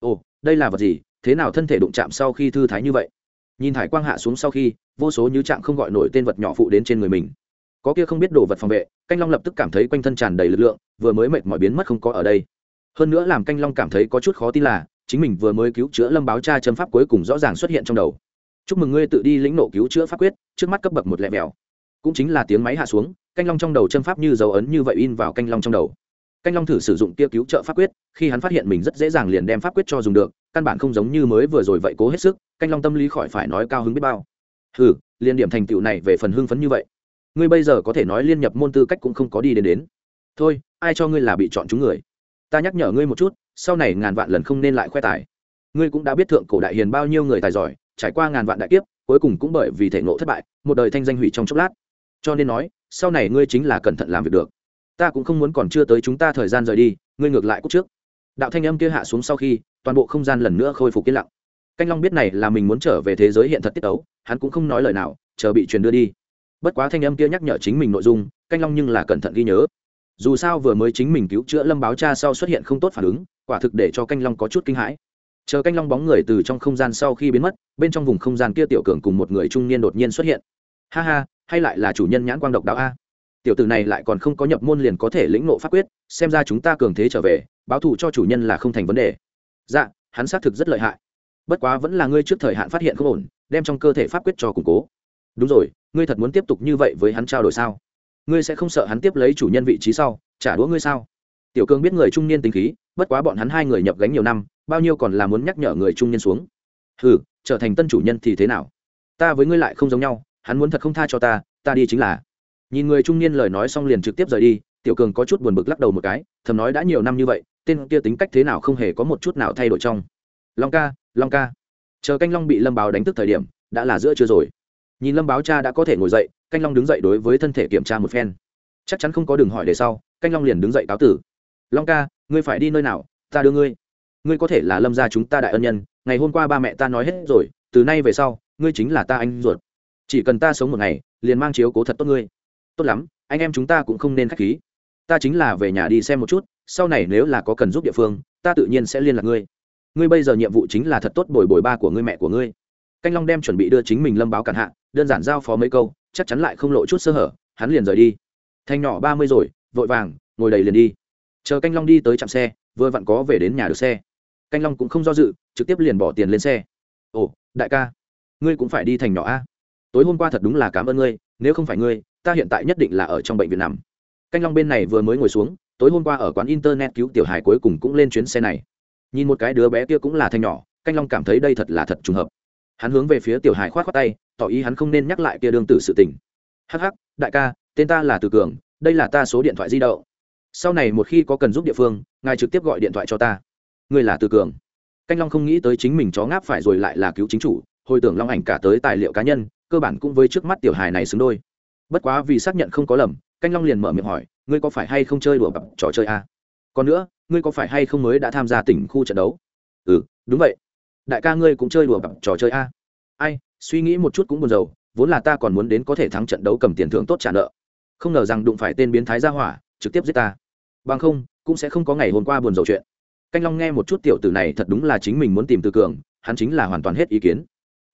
Ồ, đây là vật gì? Thế nào thân thể đụng chạm sau khi thư thái như vậy? Nhìn thải quang hạ xuống sau khi, vô số như trạng không gọi nổi tên vật nhỏ phụ đến trên người mình. Có kia không biết đồ vật phòng vệ, canh long lập tức cảm thấy quanh thân tràn đầy lực lượng, vừa mới mệt mỏi biến mất không có ở đây. Hơn nữa làm canh long cảm thấy có chút khó tin là chính mình vừa mới cứu chữa lâm báo cha châm pháp cuối cùng rõ ràng xuất hiện trong đầu. Chúc mừng ngươi tự đi lĩnh nộ cứu chữa pháp quyết, trước mắt cấp bậc một lẹ mèo. Cũng chính là tiếng máy hạ xuống, canh long trong đầu châm pháp như dấu ấn như vậy in vào canh long trong đầu. Canh long thử sử dụng kia cứu trợ pháp quyết, khi hắn phát hiện mình rất dễ dàng liền đem pháp quyết cho dùng được, căn bản không giống như mới vừa rồi vậy cố hết sức, canh long tâm lý khỏi phải nói cao hứng biết bao. Ừ liên điểm thành tựu này về phần hưng phấn như vậy. Ngươi bây giờ có thể nói liên nhập môn tư cách cũng không có đi đến đến. Thôi, ai cho ngươi là bị chọn chúng người? Ta nhắc nhở ngươi một chút sau này ngàn vạn lần không nên lại khoe tài. Ngươi cũng đã biết thượng cổ đại hiền bao nhiêu người tài giỏi, trải qua ngàn vạn đại kiếp, cuối cùng cũng bởi vì thể ngộ thất bại, một đời thanh danh hủy trong chốc lát. Cho nên nói, sau này ngươi chính là cẩn thận làm việc được. Ta cũng không muốn còn chưa tới chúng ta thời gian rời đi, ngươi ngược lại cúc trước. Đạo thanh âm kia hạ xuống sau khi, toàn bộ không gian lần nữa khôi phục yên lặng. Canh long biết này là mình muốn trở về thế giới hiện thật tiết ấu hắn cũng không nói lời nào, chờ bị truyền đưa đi. Bất quá thanh âm kia nhắc nhở chính mình nội dung, canh long nhưng là cẩn thận ghi nhớ. Dù sao vừa mới chính mình cứu chữa lâm báo cha sau xuất hiện không tốt phản ứng quả thực để cho canh long có chút kinh hãi. Chờ canh long bóng người từ trong không gian sau khi biến mất, bên trong vùng không gian kia tiểu cường cùng một người trung niên đột nhiên xuất hiện. Ha ha, hay lại là chủ nhân nhãn quang độc đạo a. Tiểu tử này lại còn không có nhập môn liền có thể lĩnh nộ pháp quyết, xem ra chúng ta cường thế trở về, báo thù cho chủ nhân là không thành vấn đề. Dạ hắn xác thực rất lợi hại. Bất quá vẫn là ngươi trước thời hạn phát hiện không ổn, đem trong cơ thể pháp quyết cho củng cố. Đúng rồi, ngươi thật muốn tiếp tục như vậy với hắn trao đổi sao? Ngươi sẽ không sợ hắn tiếp lấy chủ nhân vị trí sau, trả đũa ngươi sao? Tiểu cương biết người trung niên tính khí, bất quá bọn hắn hai người nhập gánh nhiều năm, bao nhiêu còn là muốn nhắc nhở người trung niên xuống. Hừ, trở thành tân chủ nhân thì thế nào? Ta với ngươi lại không giống nhau, hắn muốn thật không tha cho ta ta đi chính là. Nhìn người trung niên lời nói xong liền trực tiếp rời đi, tiểu cường có chút buồn bực lắc đầu một cái, thầm nói đã nhiều năm như vậy, tên kia tính cách thế nào không hề có một chút nào thay đổi trong. Long ca long ca. Chờ canh long bị lâm báo đánh thức thời điểm, đã là giữa trưa rồi. Nhìn lâm báo cha đã có thể ngồi dậy, canh long đứng dậy đối với thân thể kiểm tra một phen. Chắc chắn không có đường hỏi để sau, canh long liền đứng dậy cáo tử long ca, ngươi phải đi nơi nào, ta đưa ngươi. Ngươi có thể là lâm gia chúng ta đại ân nhân, ngày hôm qua ba mẹ ta nói hết rồi, từ nay về sau, ngươi chính là ta anh ruột. Chỉ cần ta sống một ngày, liền mang chiếu cố thật tốt ngươi. Tốt lắm, anh em chúng ta cũng không nên k h á c h khí. Ta chính là về nhà đi xem một chút, sau này nếu là có cần giúp địa phương, ta tự nhiên sẽ liên lạc ngươi. Ngươi bây giờ nhiệm vụ chính là thật tốt bồi bồi ba của ngươi mẹ của ngươi. Canh long đem chuẩn bị đưa chính mình lâm báo cản hạ, đơn giản giao phó mấy câu, chắc chắn lại không lộ chút sơ hở, hắn liền rời đi. Thanh nhỏ ba mươi rồi, vội vàng, ngồi đầy liền đi chờ canh long đi tới trạm xe, vừa vặn có về đến nhà được xe. Canh long cũng không do dự, trực tiếp liền bỏ tiền lên xe. Ồ, đại ca, ngươi cũng phải đi thành nhỏ a. Tối hôm qua thật đúng là cảm ơn ngươi, nếu không phải ngươi, ta hiện tại nhất định là ở trong bệnh viện nằm. Canh long bên này vừa mới ngồi xuống, tối hôm qua ở quán internet cứu tiểu hài cuối cùng cũng lên chuyến xe này. Nhìn một cái đứa bé kia cũng là thanh nhỏ, canh long cảm thấy đây thật là thật trùng hợp. Hắn hướng về phía tiểu hài khoát á tay, tỏ ý hắn không nên nhắc lại kia đương tử sự tình. Hắc hắc, đại ca, tên ta là từ cường, đây là ta số điện thoại di động sau này một khi có cần giúp địa phương, ngài trực tiếp gọi điện thoại cho ta. Ngươi là từ cường. Canh long không nghĩ tới chính mình chó ngáp phải rồi lại là cứu chính chủ, hồi tưởng long ảnh cả tới tài liệu cá nhân, cơ bản cũng với trước mắt tiểu hài này xứng đôi. Bất quá vì xác nhận không có lầm, canh long liền mở miệng hỏi, ngươi có phải hay không chơi đùa bập trò chơi à? còn nữa, ngươi có phải hay không mới đã tham gia tỉnh khu trận đấu? Ừ đúng vậy. Đại ca ngươi cũng chơi đùa bập trò chơi à? ai, suy nghĩ một chút cũng buồn rầu, vốn là ta còn muốn đến có thể thắng trận đấu cầm tiền thưởng tốt trả nợ. Không ngờ rằng đụng phải tên biến thái gia hỏa trực tiếp giết ta. Bằng không, cũng sẽ không có ngày hôm qua buồn rầu chuyện. Canh long nghe một chút tiểu tử này thật đúng là chính mình muốn tìm từ cường, hắn chính là hoàn toàn hết ý kiến.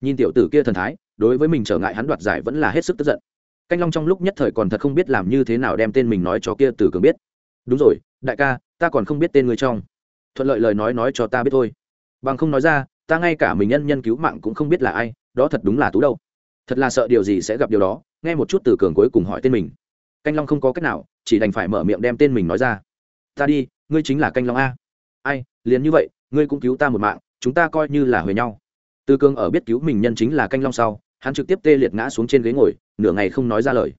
Nhìn tiểu tử kia thần thái, đối với mình trở ngại hắn đoạt giải vẫn là hết sức tức giận. Canh long trong lúc nhất thời còn thật không biết làm như thế nào đem tên mình nói cho kia từ cường biết. Đúng rồi, đại ca, ta còn không biết tên người trong. Thuận lợi lời nói nói cho ta biết thôi. Bằng không nói ra, ta ngay cả mình nhân nhân cứu mạng cũng không biết là ai, đó thật đúng là tú đâu. Thật là sợ điều gì sẽ gặp điều đó, nghe một chút từ cường cuối cùng hỏi tên mình. Canh long không có cách nào chỉ đành phải mở miệng đem tên mình nói ra. Ta đi, ngươi chính là canh long a. Ai, liền như vậy, ngươi cũng cứu ta một mạng, chúng ta coi như là huề nhau. Từ cường ở biết cứu mình nhân chính là canh long sau, hắn trực tiếp tê liệt ngã xuống trên ghế ngồi, nửa ngày không nói ra lời.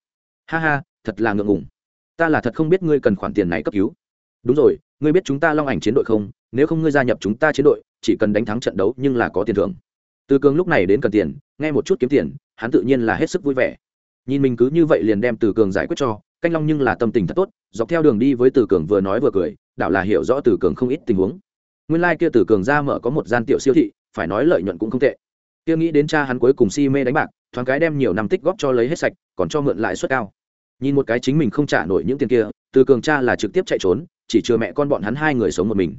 Ha ha, thật là ngượng ngùng. Ta là thật không biết ngươi cần khoản tiền này cấp cứu. Đúng rồi, ngươi biết chúng ta long ảnh chiến đội không? Nếu không ngươi gia nhập chúng ta chiến đội, chỉ cần đánh thắng trận đấu nhưng là có tiền thưởng. Từ cường lúc này đến cần tiền, nghe một chút kiếm tiền, hắn tự nhiên là hết sức vui vẻ. Nhìn mình cứ như vậy liền đem từ cường giải quyết cho canh long nhưng là tâm tình thật tốt, dọc theo đường đi với từ cường vừa nói vừa cười đạo là hiểu rõ từ cường không ít tình huống. Nguyên lai、like、kia từ cường ra mở có một gian tiểu siêu thị, phải nói lợi nhuận cũng không tệ. Kia nghĩ đến cha hắn cuối cùng si mê đánh bạc, thoáng cái đem nhiều năm tích góp cho lấy hết sạch, còn cho mượn lãi suất cao. Nhìn một cái chính mình không trả nổi những tiền kia, từ cường cha là trực tiếp chạy trốn, chỉ chừa mẹ con bọn hắn hai người sống một mình.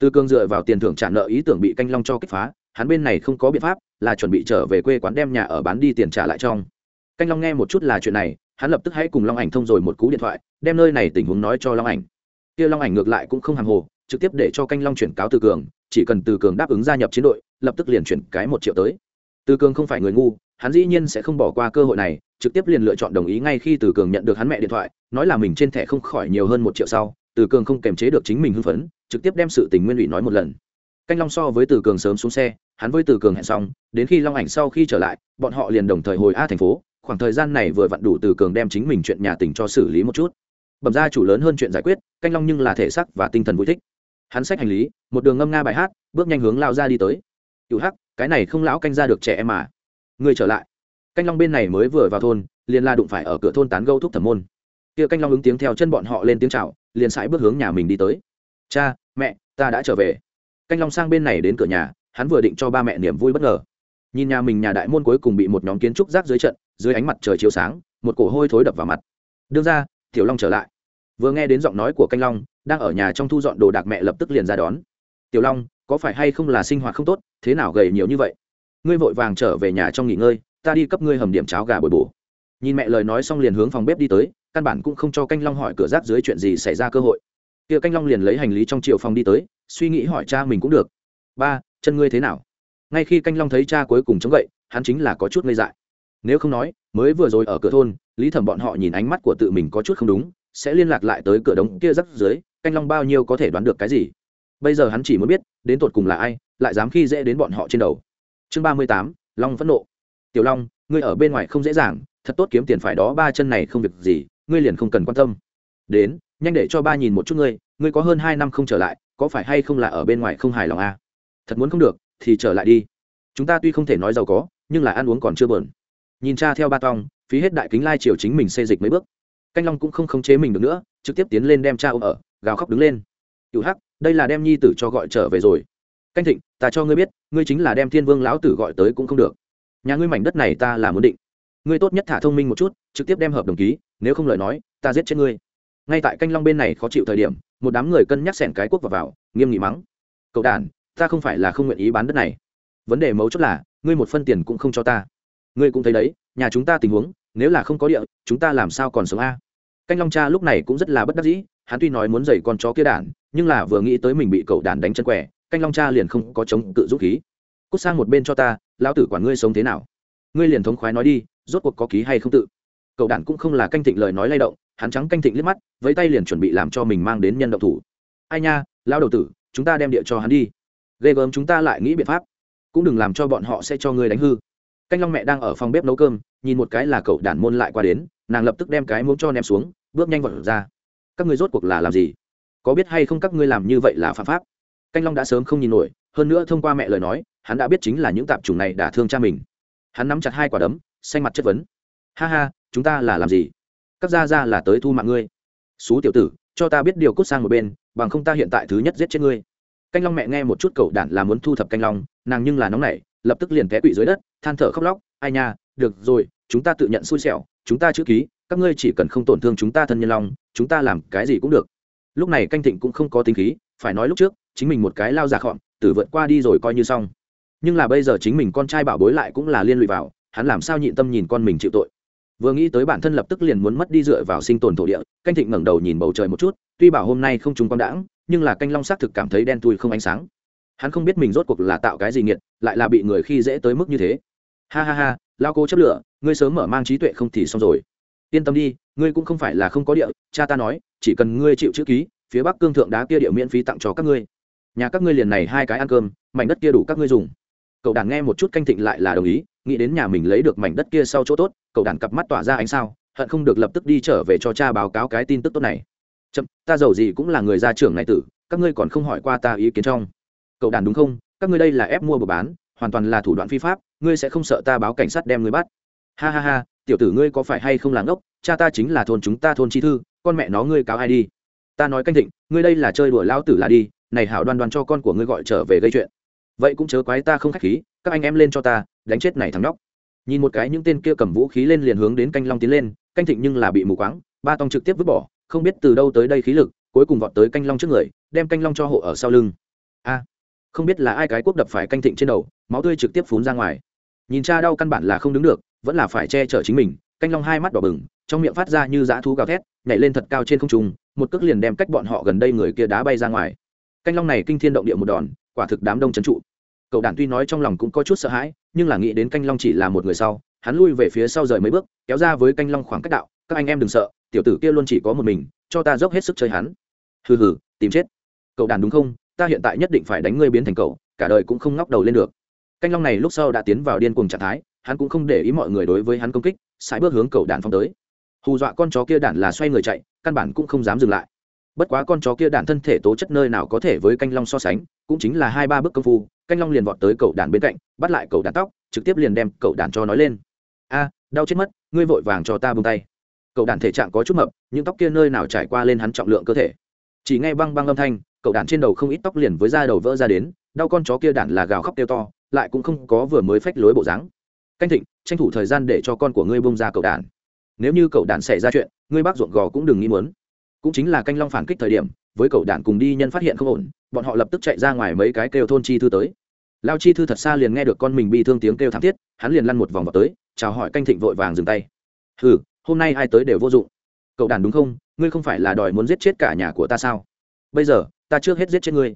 Từ cường dựa vào tiền thưởng trả nợ ý tưởng bị canh long cho kích phá, hắn bên này không có biện pháp, là chuẩn bị trở về quê quán đem nhà ở bán đi tiền trả lại trong. Canh long nghe một chút là chuyện này hắn lập tức hãy cùng long ảnh thông rồi một cú điện thoại, đem nơi này tình huống nói cho long ảnh. Kia long ảnh ngược lại cũng không hàng hồ, trực tiếp để cho canh long chuyển cáo từ cường, chỉ cần từ cường đáp ứng gia nhập chiến đội, lập tức liền chuyển cái một triệu tới. Từ cường không phải người ngu, hắn dĩ nhiên sẽ không bỏ qua cơ hội này, trực tiếp liền lựa chọn đồng ý ngay khi từ cường nhận được hắn mẹ điện thoại, nói là mình trên thẻ không khỏi nhiều hơn một triệu sau, từ cường không kềm chế được chính mình hưng phấn, trực tiếp đem sự tình nguyên ủy nói một lần. Canh long so với từ cường sớm xuống xe, hắn với từ cường hẹn xong, đến khi long ảnh sau khi trở lại, bọn họ liền đồng thời hồi a thành phố khoảng thời gian này vừa vặn đủ từ cường đem chính mình chuyện nhà tình cho xử lý một chút. Bẩm ra chủ lớn hơn chuyện giải quyết, canh long nhưng là thể sắc và tinh thần vui thích. Hắn sách hành lý, một đường ngâm nga bài hát, bước nhanh hướng lao ra đi tới. Cựu hắc, cái này không lão canh ra được trẻ em mà. Người trở lại. Canh long bên này mới vừa vào thôn, liền la đụng phải ở cửa thôn tán gâu thúc thẩm môn. Kia canh long ứng tiếng theo chân bọn họ lên tiếng chào, liền sải bước hướng nhà mình đi tới. Cha, mẹ, ta đã trở về. Canh long sang bên này đến cửa nhà, hắn vừa định cho ba mẹ niềm vui bất ngờ. Nhìn nhà mình nhà đại môn cuối cùng bị một nhóm kiến trúc rác dưới trận dưới ánh mặt trời chiếu sáng, một cổ hôi thối đập vào mặt. Đương ra tiểu long trở lại. Vừa nghe đến giọng nói của canh long, đang ở nhà trong thu dọn đồ đạc mẹ lập tức liền ra đón. Tiểu long, có phải hay không là sinh hoạt không tốt, thế nào gầy nhiều như vậy? Ngươi vội vàng trở về nhà trong nghỉ ngơi, ta đi cấp ngươi hầm điểm cháo gà bồi bổ. Nhìn mẹ lời nói xong liền hướng phòng bếp đi tới, căn bản cũng không cho canh long hỏi cửa rác dưới chuyện gì xảy ra cơ hội. Kia canh long liền lấy hành lý trong chiều phòng đi tới, suy nghĩ hỏi cha mình cũng được. Ba, chân ngươi thế nào? Ngay khi canh long thấy cha cuối cùng chống gậy, hắn chính là có chút ngây dại nếu không nói, mới vừa rồi ở cửa thôn, lý thẩm bọn họ nhìn ánh mắt của tự mình có chút không đúng, sẽ liên lạc lại tới cửa đống kia rắc dưới canh long bao nhiêu có thể đoán được cái gì? Bây giờ hắn chỉ muốn biết, đến tột cùng là ai, lại dám khi dễ đến bọn họ trên đầu. Chương ba mươi tám, long phẫn nộ. Tiểu long, ngươi ở bên ngoài không dễ dàng, thật tốt kiếm tiền phải đó ba chân này không việc gì, ngươi liền không cần quan tâm. Đến, nhanh để cho ba nhìn một chút ngươi ngươi có hơn hai năm không trở lại, có phải hay không là ở bên ngoài không hài lòng à? thật muốn không được, thì trở lại đi. Chúng ta tuy không thể nói giàu có, nhưng là ăn uống còn chưa bờn nhìn cha theo ba tòng phí hết đại kính lai triều chính mình xây dịch mấy bước. Canh long cũng không khống chế mình được nữa trực tiếp tiến lên đem cha ôm ở gào khóc đứng lên. Cựu hắc đây là đem nhi tử cho gọi trở về rồi. Canh thịnh ta cho ngươi biết ngươi chính là đem thiên vương lão tử gọi tới cũng không được. Nhà ngươi mảnh đất này ta là muốn định. Ngươi tốt nhất thả thông minh một chút trực tiếp đem hợp đồng ký nếu không lời nói ta giết chết ngươi. Ngay tại canh long bên này khó chịu thời điểm một đám người cân nhắc xẻn cái quốc vào, vào nghiêm nghị mắng. Cậu đàn ta không phải là không nguyện ý bán đất này. Vấn đề mấu chốt là ngươi một phân tiền cũng không cho ta ngươi cũng thấy đấy, nhà chúng ta tình huống, nếu là không có địa, chúng ta làm sao còn sống a? Canh long cha lúc này cũng rất là bất đắc dĩ, hắn tuy nói muốn dạy con chó kia đản nhưng là vừa nghĩ tới mình bị cậu đản đánh chân quẻ, canh long cha liền không có chống cự dũng khí. Cút sang một bên cho ta, lão tử quản ngươi sống thế nào? Ngươi liền thống khoái nói đi, rốt cuộc có ký hay không tự? Cậu đản cũng không là canh thịnh lời nói lay động, hắn trắng canh thịnh liếc mắt, với tay liền chuẩn bị làm cho mình mang đến nhân động thủ. Ai nha, lão đầu tử, chúng ta đem địa cho hắn đi. Ghê gớm chúng ta lại nghĩ biện pháp. Cũng đừng làm cho bọn họ sẽ cho ngươi đánh hư canh long mẹ đang ở phòng bếp nấu cơm, nhìn một cái là cậu đản môn lại qua đến, nàng lập tức đem cái muỗng cho ném xuống, bước nhanh vào ra. Các ngươi rốt cuộc là làm gì? Có biết hay không các ngươi làm như vậy là phạm pháp? Canh long đã sớm không nhìn nổi, hơn nữa thông qua mẹ lời nói, hắn đã biết chính là những tạp chủng này đã thương cha mình. Hắn nắm chặt hai quả đấm, xanh mặt chất vấn. Ha ha, chúng ta là làm gì? Các gia ra là tới thu mạng ngươi. Xú tiểu tử, cho ta biết điều cút sang một bên, bằng không ta hiện tại thứ nhất giết chết ngươi. Canh long mẹ nghe một chút cậu đản là muốn thu thập canh long, nàng nhưng là nóng nảy lập tức liền té quỵ dưới đất than thở khóc lóc ai nha được rồi chúng ta tự nhận xui xẻo chúng ta chữ ký các ngươi chỉ cần không tổn thương chúng ta thân nhân lòng, chúng ta làm cái gì cũng được. Lúc này canh thịnh cũng không có tính khí phải nói lúc trước chính mình một cái lao già khọn tử vượt qua đi rồi coi như xong. Nhưng là bây giờ chính mình con trai bảo bối lại cũng là liên lụy vào hắn làm sao nhịn tâm nhìn con mình chịu tội. Vừa nghĩ tới bản thân lập tức liền muốn mất đi dựa vào sinh tồn thổ địa canh thịnh ngẩng đầu nhìn bầu trời một chút tuy bảo hôm nay không trùng quang đãng nhưng là canh long xác thực cảm thấy đen tối không ánh sáng. Hắn không biết mình rốt cuộc là tạo cái gì nghiệt lại là bị người khi dễ tới mức như thế. Ha ha ha, lao cô chấp lửa, ngươi sớm mở mang trí tuệ không thì xong rồi. Yên tâm đi, ngươi cũng không phải là không có địa, cha ta nói, chỉ cần ngươi chịu chữ ký, phía bắc cương thượng đá kia địa miễn phí tặng cho các ngươi. Nhà các ngươi liền này hai cái ăn cơm, mảnh đất kia đủ các ngươi dùng. Cậu đàn nghe một chút canh thịnh lại là đồng ý, nghĩ đến nhà mình lấy được mảnh đất kia sau chỗ tốt, cậu đàn cặp mắt tỏa ra ánh sao, hận không được lập tức đi trở về cho cha báo cáo cái tin tức tốt này. Chậm, ta giàu gì cũng là người gia trưởng này tử, các ngươi còn không hỏi qua ta ý kiến trong. Cậu đàn đúng không? Các ngươi đây là ép mua bừa bán, hoàn toàn là thủ đoạn phi pháp, ngươi sẽ không sợ ta báo cảnh sát đem ngươi bắt. Ha ha ha, tiểu tử ngươi có phải hay không là ngốc, cha ta chính là thôn chúng ta thôn chi thư, con mẹ nó ngươi cáo ai đi. Ta nói canh thịnh, ngươi đây là chơi đùa lao tử là đi, này hảo đoan đoan cho con của ngươi gọi trở về gây chuyện. Vậy cũng chớ quái ta không khách khí, các anh em lên cho ta, đánh chết này thằng nhóc. Nhìn một cái những tên kia cầm vũ khí lên liền hướng đến canh long tiến lên, canh thịnh nhưng là bị mù quáng, ba tông trực tiếp vứt bỏ, không biết từ đâu tới đây khí lực, cuối cùng vọt tới canh long trước người, đem canh long cho hộ ở sau lưng không biết là ai cái quốc đập phải canh thịnh trên đầu, máu tươi trực tiếp phún ra ngoài. Nhìn cha đau căn bản là không đứng được, vẫn là phải che chở chính mình, canh long hai mắt đỏ bừng, trong miệng phát ra như dã thú gào thét, nhảy lên thật cao trên không trung, một cước liền đem cách bọn họ gần đây người kia đá bay ra ngoài. Canh long này kinh thiên động địa một đòn, quả thực đám đông trấn trụ. Cậu đản tuy nói trong lòng cũng có chút sợ hãi, nhưng là nghĩ đến canh long chỉ là một người sau, hắn lui về phía sau rời mấy bước, kéo ra với canh long khoảng cách đạo, các anh em đừng sợ, tiểu tử kia luôn chỉ có một mình, cho ta dốc hết sức chơi hắn. Hừ hừ, tìm chết. Cậu đàn đúng không? Ta hiện tại nhất định phải đánh ngươi biến thành cậu, cả đời cũng không ngóc đầu lên được. Canh long này lúc sau đã tiến vào điên cuồng trạng thái, hắn cũng không để ý mọi người đối với hắn công kích sai bước hướng cậu đàn phong tới. Hù dọa con chó kia đản là xoay người chạy, căn bản cũng không dám dừng lại. Bất quá con chó kia đản thân thể tố chất nơi nào có thể với canh long so sánh, cũng chính là hai ba bước công phu, canh long liền vọt tới cậu đàn bên cạnh, bắt lại cậu đàn tóc, trực tiếp liền đem cậu đàn cho nói lên. A, đau chết mất, ngươi vội vàng cho ta bông tay. Cậu đàn thể trạng có chút mập, những tóc kia nơi nào trải qua lên hắn trọng lượng cơ thể. Chỉ nghe băng băng âm thanh cậu đàn trên đầu không ít tóc liền với da đầu vỡ ra đến, đau con chó kia đàn là gào khóc kêu to, lại cũng không có vừa mới phách lối bộ dáng. Canh thịnh, tranh thủ thời gian để cho con của ngươi bông ra cậu đàn nếu như cậu đàn xảy ra chuyện, ngươi bác ruộng gò cũng đừng nghĩ muốn. Cũng chính là canh long phản kích thời điểm, với cậu đàn cùng đi nhân phát hiện không ổn, bọn họ lập tức chạy ra ngoài mấy cái kêu thôn chi thư tới. Lao chi thư thật xa liền nghe được con mình bị thương tiếng kêu thảm thiết, hắn liền lăn một vòng vào tới, chào hỏi canh thịnh vội vàng dừng tay. Hừ, hôm nay ai tới đều vô dụng. Cậu đàn đúng không? Ngươi không phải là đòi muốn giết chết cả nhà của ta sao? Bây giờ ta trước hết giết chết ngươi.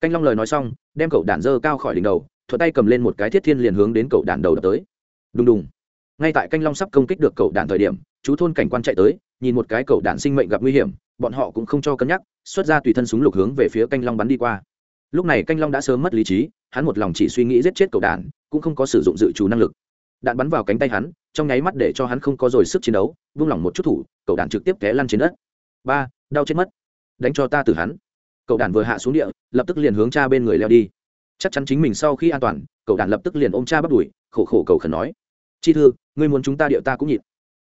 Canh long lời nói xong, đem cậu đản dơ cao khỏi đỉnh đầu, thuận tay cầm lên một cái thiết thiên liền hướng đến cậu đản đầu đập tới. Đùng đùng. Ngay tại canh long sắp công kích được cậu đản thời điểm, chú thôn cảnh quan chạy tới, nhìn một cái cậu đản sinh mệnh gặp nguy hiểm, bọn họ cũng không cho cân nhắc, xuất ra tùy thân súng lục hướng về phía canh long bắn đi qua. Lúc này canh long đã sớm mất lý trí, hắn một lòng chỉ suy nghĩ giết chết cậu đản, cũng không có sử dụng dự trù năng lực. Đạn bắn vào cánh tay hắn, trong nháy mắt để cho hắn không có rồi sức chiến đấu, vung lỏng một chút thủ, cậu đạn trực tiếp té lăn trên đất. Ba, đau chết mất. Đánh cho ta từ hắn cậu đàn vừa hạ xuống địa, lập tức liền hướng cha bên người leo đi. Chắc chắn chính mình sau khi an toàn, cậu đàn lập tức liền ôm cha bắt đuổi khổ khổ cầu khẩn nói. Chi thư, ngươi muốn chúng ta điệu ta cũng nhịn.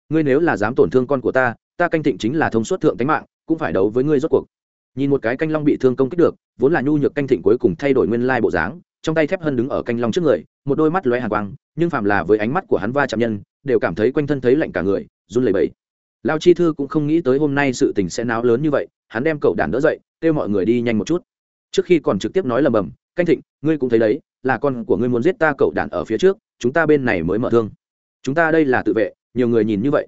Ngươi nếu là dám tổn thương con của ta ta canh thịnh chính là thông suốt thượng tánh mạng, cũng phải đấu với ngươi rốt cuộc. Nhìn một cái canh long bị thương công kích được, vốn là nhu nhược canh thịnh cuối cùng thay đổi nguyên lai bộ dáng, trong tay thép hân đứng ở canh long trước người, một đôi mắt lóe hàng quang, nhưng phàm là với ánh mắt của hắn va chạm nhân, đều cảm thấy quanh thân thấy lạnh cả người, run lẩy bẩy. Lao chi thư cũng không nghĩ tới hôm nay sự tình sẽ náo lớn như vậy hắn đem cậu đàn đỡ dậy, kêu mọi người đi nhanh một chút. Trước khi còn trực tiếp nói lầm bầm, canh thịnh, ngươi cũng thấy đấy, là con của ngươi muốn giết ta cậu đàn ở phía trước, chúng ta bên này mới mở thương. Chúng ta đây là tự vệ, nhiều người nhìn như vậy.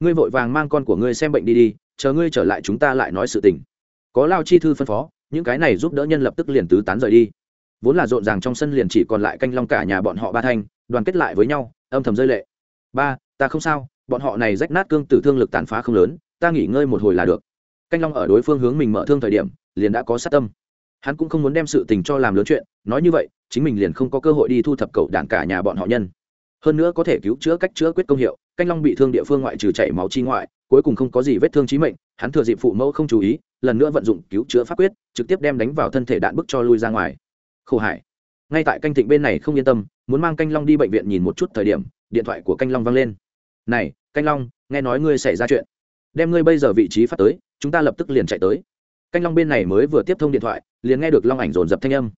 Ngươi vội vàng mang con của ngươi xem bệnh đi đi, chờ ngươi trở lại chúng ta lại nói sự tình. Có lao chi thư phân phó, những cái này giúp đỡ nhân lập tức liền tứ tán rời đi. Vốn là rộn ràng trong sân liền chỉ còn lại canh long cả nhà bọn họ ba thanh, đoàn kết lại với nhau, âm thầm rơi lệ. Ba, ta không sao, bọn họ này rách nát cương tử thương lực tàn phá không lớn, ta nghỉ ngơi một hồi là được canh long ở đối phương hướng mình mở thương thời điểm, liền đã có sát tâm. Hắn cũng không muốn đem sự tình cho làm lớn chuyện, nói như vậy, chính mình liền không có cơ hội đi thu thập cậu đảng cả nhà bọn họ nhân. Hơn nữa có thể cứu chữa cách chữa quyết công hiệu, canh long bị thương địa phương ngoại trừ chảy máu chi ngoại, cuối cùng không có gì vết thương chí mệnh, hắn thừa dịp phụ mẫu không chú ý, lần nữa vận dụng cứu chữa pháp quyết, trực tiếp đem đánh vào thân thể đạn bức cho lui ra ngoài. Khổ hải. Ngay tại canh thịnh bên này không yên tâm, muốn mang canh long đi bệnh viện nhìn một chút thời điểm, điện thoại của canh long vang lên. Này, canh long, nghe nói ngươi xảy ra chuyện. Đem ngươi bây giờ vị trí phát tới chúng ta lập tức liền chạy tới. Canh long bên này mới vừa tiếp thông điện thoại, liền nghe được long ảnh dồn dập thanh âm.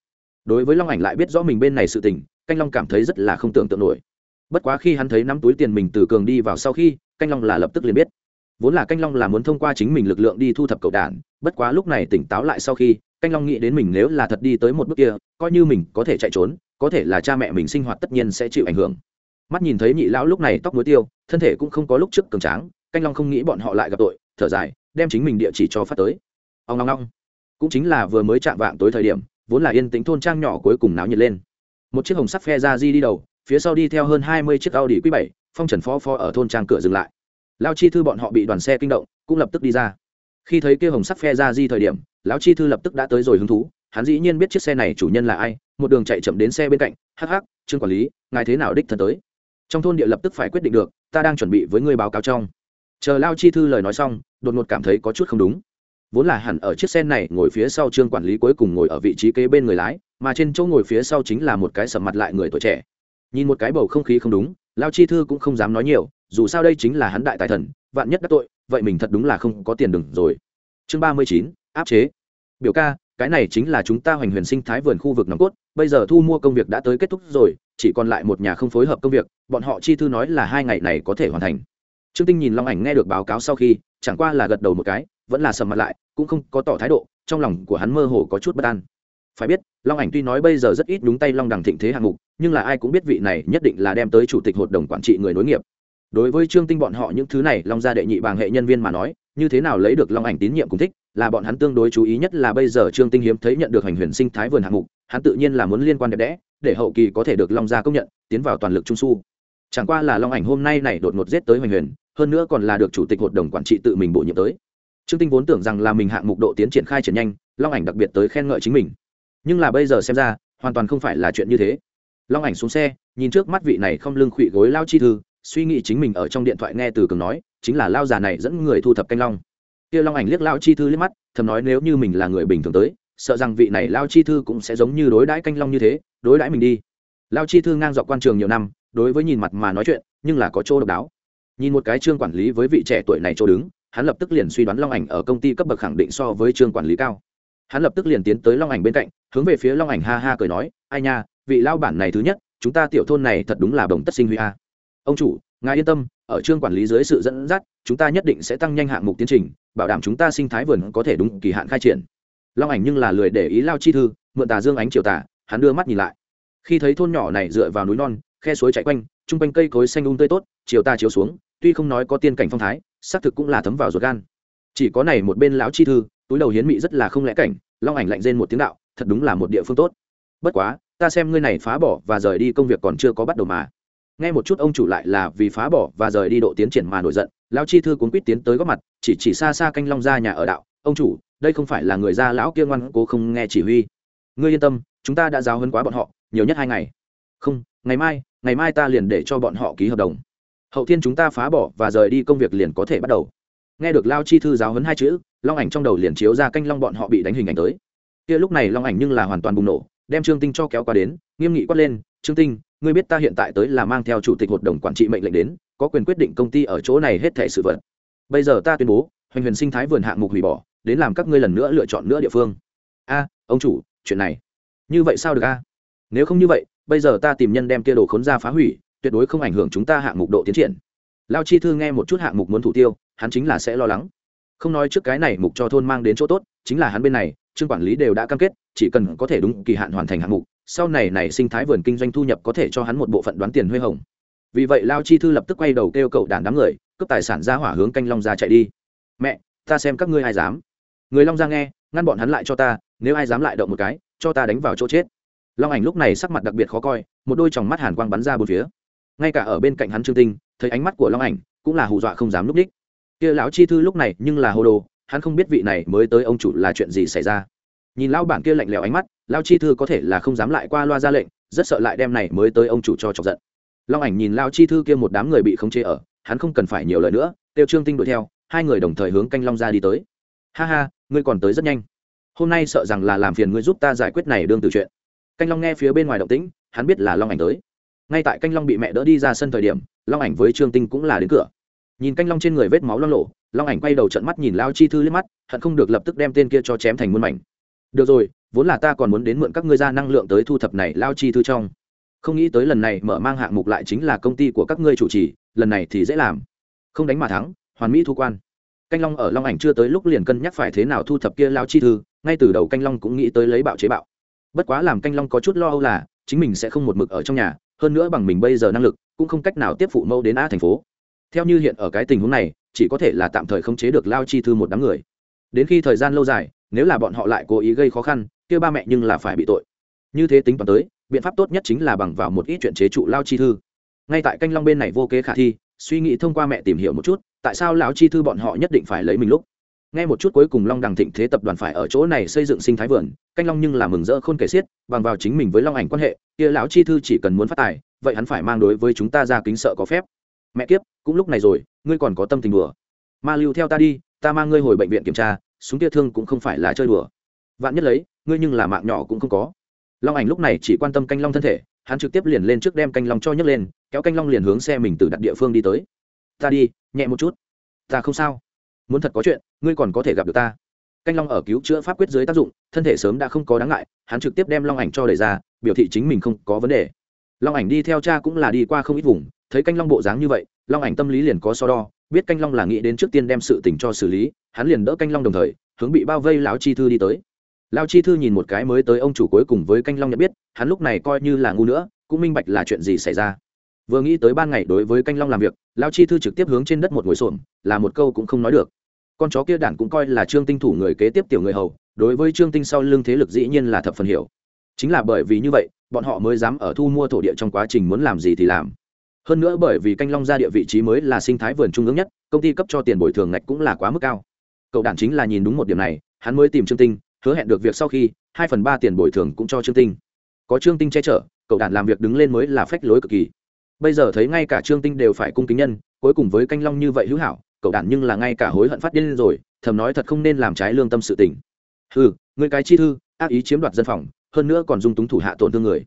Đối với long ảnh lại biết rõ mình bên này sự tình, canh long cảm thấy rất là không tưởng tượng nổi. Bất quá khi hắn thấy nắm túi tiền mình từ cường đi vào sau khi, canh long là lập tức liền biết. Vốn là canh long là muốn thông qua chính mình lực lượng đi thu thập cầu đản bất quá lúc này tỉnh táo lại sau khi, canh long nghĩ đến mình nếu là thật đi tới một bước kia, coi như mình có thể chạy trốn, có thể là cha mẹ mình sinh hoạt tất nhiên sẽ chịu ảnh hưởng. Mắt nhìn thấy nhị lão lúc này tóc muối tiêu, thân thể cũng không có lúc trước cường tráng, canh long không nghĩ bọn họ lại gặp tội, thở dài đem chính mình địa chỉ cho phát tới. Ông long long cũng chính là vừa mới chạm vạng tối thời điểm, vốn là yên tĩnh thôn trang nhỏ cuối cùng náo nhiệt lên. Một chiếc hồng sắt phe ra di đi đầu, phía sau đi theo hơn hai mươi chiếc Audi quý bảy, phong trần phó phó ở thôn trang cửa dừng lại. Lao chi thư bọn họ bị đoàn xe kinh động, cũng lập tức đi ra. Khi thấy kia hồng sắc phe ra di thời điểm, lão chi thư lập tức đã tới rồi hứng thú, hắn dĩ nhiên biết chiếc xe này chủ nhân là ai, một đường chạy chậm đến xe bên cạnh, hắc hắc, trương quản lý, ngài thế nào đích thân tới? Trong thôn địa lập tức phải quyết định được, ta đang chuẩn bị với ngươi báo cáo trong chờ lao chi thư lời nói xong, đột ngột cảm thấy có chút không đúng. Vốn là hẳn ở chiếc xe này ngồi phía sau trương quản lý cuối cùng ngồi ở vị trí kế bên người lái, mà trên chỗ ngồi phía sau chính là một cái sầm mặt lại người tuổi trẻ. Nhìn một cái bầu không khí không đúng, lao chi thư cũng không dám nói nhiều, dù sao đây chính là hắn đại tài thần, vạn nhất đắc tội, vậy mình thật đúng là không có tiền đừng rồi. Chương ba mươi chín, áp chế. Biểu ca, cái này chính là chúng ta hoành huyền sinh thái vườn khu vực nòng cốt, bây giờ thu mua công việc đã tới kết thúc rồi, chỉ còn lại một nhà không phối hợp công việc, bọn họ chi thư nói là hai ngày này có thể hoàn thành trương tinh nhìn long ảnh nghe được báo cáo sau khi, chẳng qua là gật đầu một cái, vẫn là sầm mặt lại, cũng không có tỏ thái độ, trong lòng của hắn mơ hồ có chút bất an. Phải biết, long ảnh tuy nói bây giờ rất ít đúng tay long đằng thịnh thế hạng mục, nhưng là ai cũng biết vị này nhất định là đem tới chủ tịch hội đồng quản trị người nối nghiệp. Đối với trương tinh bọn họ những thứ này, long gia đệ nhị bàng hệ nhân viên mà nói, như thế nào lấy được long ảnh tín nhiệm cùng thích, là bọn hắn tương đối chú ý nhất là bây giờ trương tinh hiếm thấy nhận được hành huyền sinh thái vườn hạng mục, hắn tự nhiên là muốn liên quan đẹp đẽ, để hậu kỳ có thể được long gia công nhận, tiến vào toàn lực trung su. Chẳng qua là long ảnh hôm nay này đột ngột giết tới hoành huyền hơn nữa còn là được chủ tịch hội đồng quản trị tự mình bổ nhiệm tới. Trương tinh vốn tưởng rằng là mình hạng mục độ tiến triển khai triển nhanh, long ảnh đặc biệt tới khen ngợi chính mình. Nhưng là bây giờ xem ra, hoàn toàn không phải là chuyện như thế. Long ảnh xuống xe, nhìn trước mắt vị này không lưng khụy gối lao chi thư, suy nghĩ chính mình ở trong điện thoại nghe từ cường nói, chính là lao già này dẫn người thu thập canh long. Kia long ảnh liếc lao chi thư liếc mắt, thầm nói nếu như mình là người bình thường tới, sợ rằng vị này lao chi thư cũng sẽ giống như đối đãi canh long như thế, đối đãi mình đi. Lao chi thư ngang dọc quan trường nhiều năm, đối với nhìn mặt mà nói chuyện, nhưng là có chỗ độc đáo nhìn một cái trương quản lý với vị trẻ tuổi này chỗ đứng, hắn lập tức liền suy đoán long ảnh ở công ty cấp bậc khẳng định so với trương quản lý cao. Hắn lập tức liền tiến tới long ảnh bên cạnh, hướng về phía long ảnh ha ha cười nói, ai nha, vị lao bản này thứ nhất, chúng ta tiểu thôn này thật đúng là đồng tất sinh huy a. Ông chủ, ngài yên tâm, ở trương quản lý dưới sự dẫn dắt, chúng ta nhất định sẽ tăng nhanh hạng mục tiến trình, bảo đảm chúng ta sinh thái vườn có thể đúng kỳ hạn khai triển. Long ảnh nhưng là lười để ý lao chi thư, mượn tà dương ánh chiều tà, hắn đưa mắt nhìn lại. Khi thấy thôn nhỏ này dựa vào núi non, khe suối chạy quanh, chung quanh cây cối xanh um tươi tốt, chiều ta chiếu xuống tuy không nói có tiên cảnh phong thái, xác thực cũng là thấm vào ruột gan. Chỉ có này một bên lão chi thư, túi đầu hiến mị rất là không lẽ cảnh, long ảnh lạnh rên một tiếng đạo, thật đúng là một địa phương tốt. Bất quá, ta xem ngươi này phá bỏ và rời đi công việc còn chưa có bắt đầu mà. Nghe một chút ông chủ lại là vì phá bỏ và rời đi độ tiến triển mà nổi giận, lão chi thư cuốn quýt tiến tới góp mặt, chỉ chỉ xa xa canh long ra nhà ở đạo, ông chủ, đây không phải là người gia lão kia ngoan cố không nghe chỉ huy. Ngươi yên tâm, chúng ta đã giáo hơn quá bọn họ, nhiều nhất hai ngày. Không, ngày mai ngày mai ta liền để cho bọn họ ký hợp đồng hậu thiên chúng ta phá bỏ và rời đi công việc liền có thể bắt đầu. Nghe được lao chi thư giáo hấn hai chữ, long ảnh trong đầu liền chiếu ra canh long bọn họ bị đánh hình ảnh tới. Kia lúc này long ảnh nhưng là hoàn toàn bùng nổ, đem trương tinh cho kéo qua đến, nghiêm nghị quát lên, trương tinh, ngươi biết ta hiện tại tới là mang theo chủ tịch hội đồng quản trị mệnh lệnh đến, có quyền quyết định công ty ở chỗ này hết thẻ sự vật. Bây giờ ta tuyên bố, hoành huyền sinh thái vườn hạng mục hủy bỏ, đến làm các ngươi lần nữa lựa chọn nữa địa phương. A, ông chủ, chuyện này. Như vậy sao được a? Nếu không như vậy, bây giờ ta tìm nhân đem kia đồ khốn ra phá hủy tuyệt đối không ảnh hưởng chúng ta hạng mục độ tiến triển. Lao chi thư nghe một chút hạng mục muốn thủ tiêu, hắn chính là sẽ lo lắng. Không nói trước cái này mục cho thôn mang đến chỗ tốt, chính là hắn bên này, trương quản lý đều đã cam kết, chỉ cần có thể đúng kỳ hạn hoàn thành hạng mục, sau này này sinh thái vườn kinh doanh thu nhập có thể cho hắn một bộ phận đoán tiền huê hồng. Vì vậy lao chi thư lập tức quay đầu kêu cậu đàn đám người, cướp tài sản ra hỏa hướng canh long ra chạy đi. Mẹ, ta xem các ngươi ai dám. Người long ra nghe, ngăn bọn hắn lại cho ta, nếu ai dám lại động một cái, cho ta đánh vào chỗ chết. Long ảnh lúc này sắc mặt đặc biệt khó coi, một đôi tròng mắt hàn quang bắn ra bốn phía ngay cả ở bên cạnh hắn trương tinh, thấy ánh mắt của long ảnh cũng là hù dọa không dám núp đích. Kia lão chi thư lúc này nhưng là hồ đồ, hắn không biết vị này mới tới ông chủ là chuyện gì xảy ra. Nhìn lão bản kia lạnh lẽo ánh mắt, lão chi thư có thể là không dám lại qua loa ra lệnh, rất sợ lại đem này mới tới ông chủ cho chọc giận. Long ảnh nhìn lão chi thư kia một đám người bị khống chế ở, hắn không cần phải nhiều lời nữa tiêu trương tinh đuổi theo, hai người đồng thời hướng canh long ra đi tới. Ha ha, ngươi còn tới rất nhanh. Hôm nay sợ rằng là làm phiền ngươi giúp ta giải quyết này đương từ chuyện. Canh long nghe phía bên ngoài động tĩnh, hắn biết là long ảnh tới ngay tại canh long bị mẹ đỡ đi ra sân thời điểm, long ảnh với trương tinh cũng là đến cửa. Nhìn canh long trên người vết máu lo lộ long ảnh quay đầu trận mắt nhìn lao chi thư liếc mắt, hận không được lập tức đem tên kia cho chém thành muôn mảnh. Được rồi, vốn là ta còn muốn đến mượn các ngươi ra năng lượng tới thu thập này lao chi thư trong. Không nghĩ tới lần này mở mang hạng mục lại chính là công ty của các ngươi chủ trì, lần này thì dễ làm. Không đánh mà thắng, hoàn mỹ thu quan. Canh long ở long ảnh chưa tới lúc liền cân nhắc phải thế nào thu thập kia lao chi thư, ngay từ đầu canh long cũng nghĩ tới lấy bạo chế bạo. Bất quá làm canh long có chút lo âu là, chính mình sẽ không một mực ở trong nhà hơn nữa bằng mình bây giờ năng lực, cũng không cách nào tiếp phụ mẫu đến a thành phố. Theo như hiện ở cái tình huống này, chỉ có thể là tạm thời khống chế được lao chi thư một đám người. Đến khi thời gian lâu dài, nếu là bọn họ lại cố ý gây khó khăn, kia ba mẹ nhưng là phải bị tội. Như thế tính toán tới, biện pháp tốt nhất chính là bằng vào một ít chuyện chế trụ lao chi thư. Ngay tại canh long bên này vô kế khả thi, suy nghĩ thông qua mẹ tìm hiểu một chút, tại sao lão chi thư bọn họ nhất định phải lấy mình lúc? Nghe một chút cuối cùng long đằng thịnh thế tập đoàn phải ở chỗ này xây dựng sinh thái vườn, canh long nhưng là mừng rỡ khôn kể xiết, bằng vào chính mình với long ảnh quan hệ, kia lão chi thư chỉ cần muốn phát tài, vậy hắn phải mang đối với chúng ta ra kính sợ có phép. Mẹ kiếp, cũng lúc này rồi, ngươi còn có tâm tình đùa. Ma lưu theo ta đi, ta mang ngươi hồi bệnh viện kiểm tra, súng kia thương cũng không phải là chơi đùa. Vạn nhất lấy, ngươi nhưng là mạng nhỏ cũng không có. Long ảnh lúc này chỉ quan tâm canh long thân thể, hắn trực tiếp liền lên trước đem canh long cho nhấc lên, kéo canh long liền hướng xe mình từ đặt địa phương đi tới. Ta đi, nhẹ một chút. Ta không sao muốn thật có chuyện, ngươi còn có thể gặp được ta. Canh long ở cứu chữa pháp quyết dưới tác dụng, thân thể sớm đã không có đáng ngại, hắn trực tiếp đem long ảnh cho đẩy ra, biểu thị chính mình không có vấn đề. Long ảnh đi theo cha cũng là đi qua không ít vùng, thấy canh long bộ dáng như vậy, long ảnh tâm lý liền có so đo, biết canh long là nghĩ đến trước tiên đem sự tình cho xử lý, hắn liền đỡ canh long đồng thời, hướng bị bao vây lão chi thư đi tới. Lao chi thư nhìn một cái mới tới ông chủ cuối cùng với canh long nhận biết, hắn lúc này coi như là ngu nữa, cũng minh bạch là chuyện gì xảy ra. Vừa nghĩ tới ban ngày đối với canh long làm việc lao chi thư trực tiếp hướng trên đất một ngồi xổm, là một câu cũng không nói được con chó kia đản cũng coi là trương tinh thủ người kế tiếp tiểu người hầu, đối với trương tinh sau lưng thế lực dĩ nhiên là thập phần hiểu. Chính là bởi vì như vậy, bọn họ mới dám ở thu mua thổ địa trong quá trình muốn làm gì thì làm. Hơn nữa bởi vì canh long ra địa vị trí mới là sinh thái vườn trung ương nhất, công ty cấp cho tiền bồi thường ngạch cũng là quá mức cao. Cậu đản chính là nhìn đúng một điểm này, hắn mới tìm trương tinh, hứa hẹn được việc sau khi, hai phần ba tiền bồi thường cũng cho trương tinh. Có trương tinh che chở, cậu đản làm việc đứng lên mới là phách lối cực kỳ. Bây giờ thấy ngay cả trương tinh đều phải cung kính nhân, cuối cùng với canh long như vậy hữu hảo cậu đản nhưng là ngay cả hối hận phát điên rồi, thầm nói thật không nên làm trái lương tâm sự tình. Ừ người cái chi thư, ác ý chiếm đoạt dân phòng, hơn nữa còn dung túng thủ hạ tổn thương người.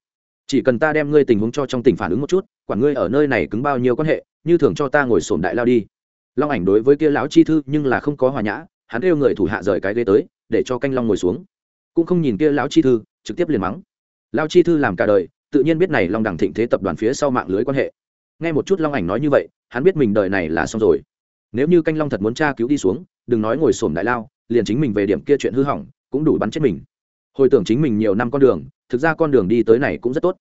Chỉ cần ta đem ngươi tình huống cho trong tỉnh phản ứng một chút, quản ngươi ở nơi này cứng bao nhiêu quan hệ, như thường cho ta ngồi sổm đại lao đi. Long ảnh đối với kia lão chi thư nhưng là không có hòa nhã, hắn kêu người thủ hạ rời cái ghế tới, để cho canh long ngồi xuống. Cũng không nhìn kia lão chi thư, trực tiếp liền mắng. Lão chi thư làm cả đời, tự nhiên biết này long đẳng thịnh thế tập đoàn phía sau mạng lưới quan hệ. Nghe một chút long ảnh nói như vậy, hắn biết mình đời này là xong rồi nếu như canh long thật muốn tra cứu đi xuống, đừng nói ngồi sổm đại lao, liền chính mình về điểm kia chuyện hư hỏng, cũng đủ bắn chết mình. Hồi tưởng chính mình nhiều năm con đường, thực ra con đường đi tới này cũng rất tốt.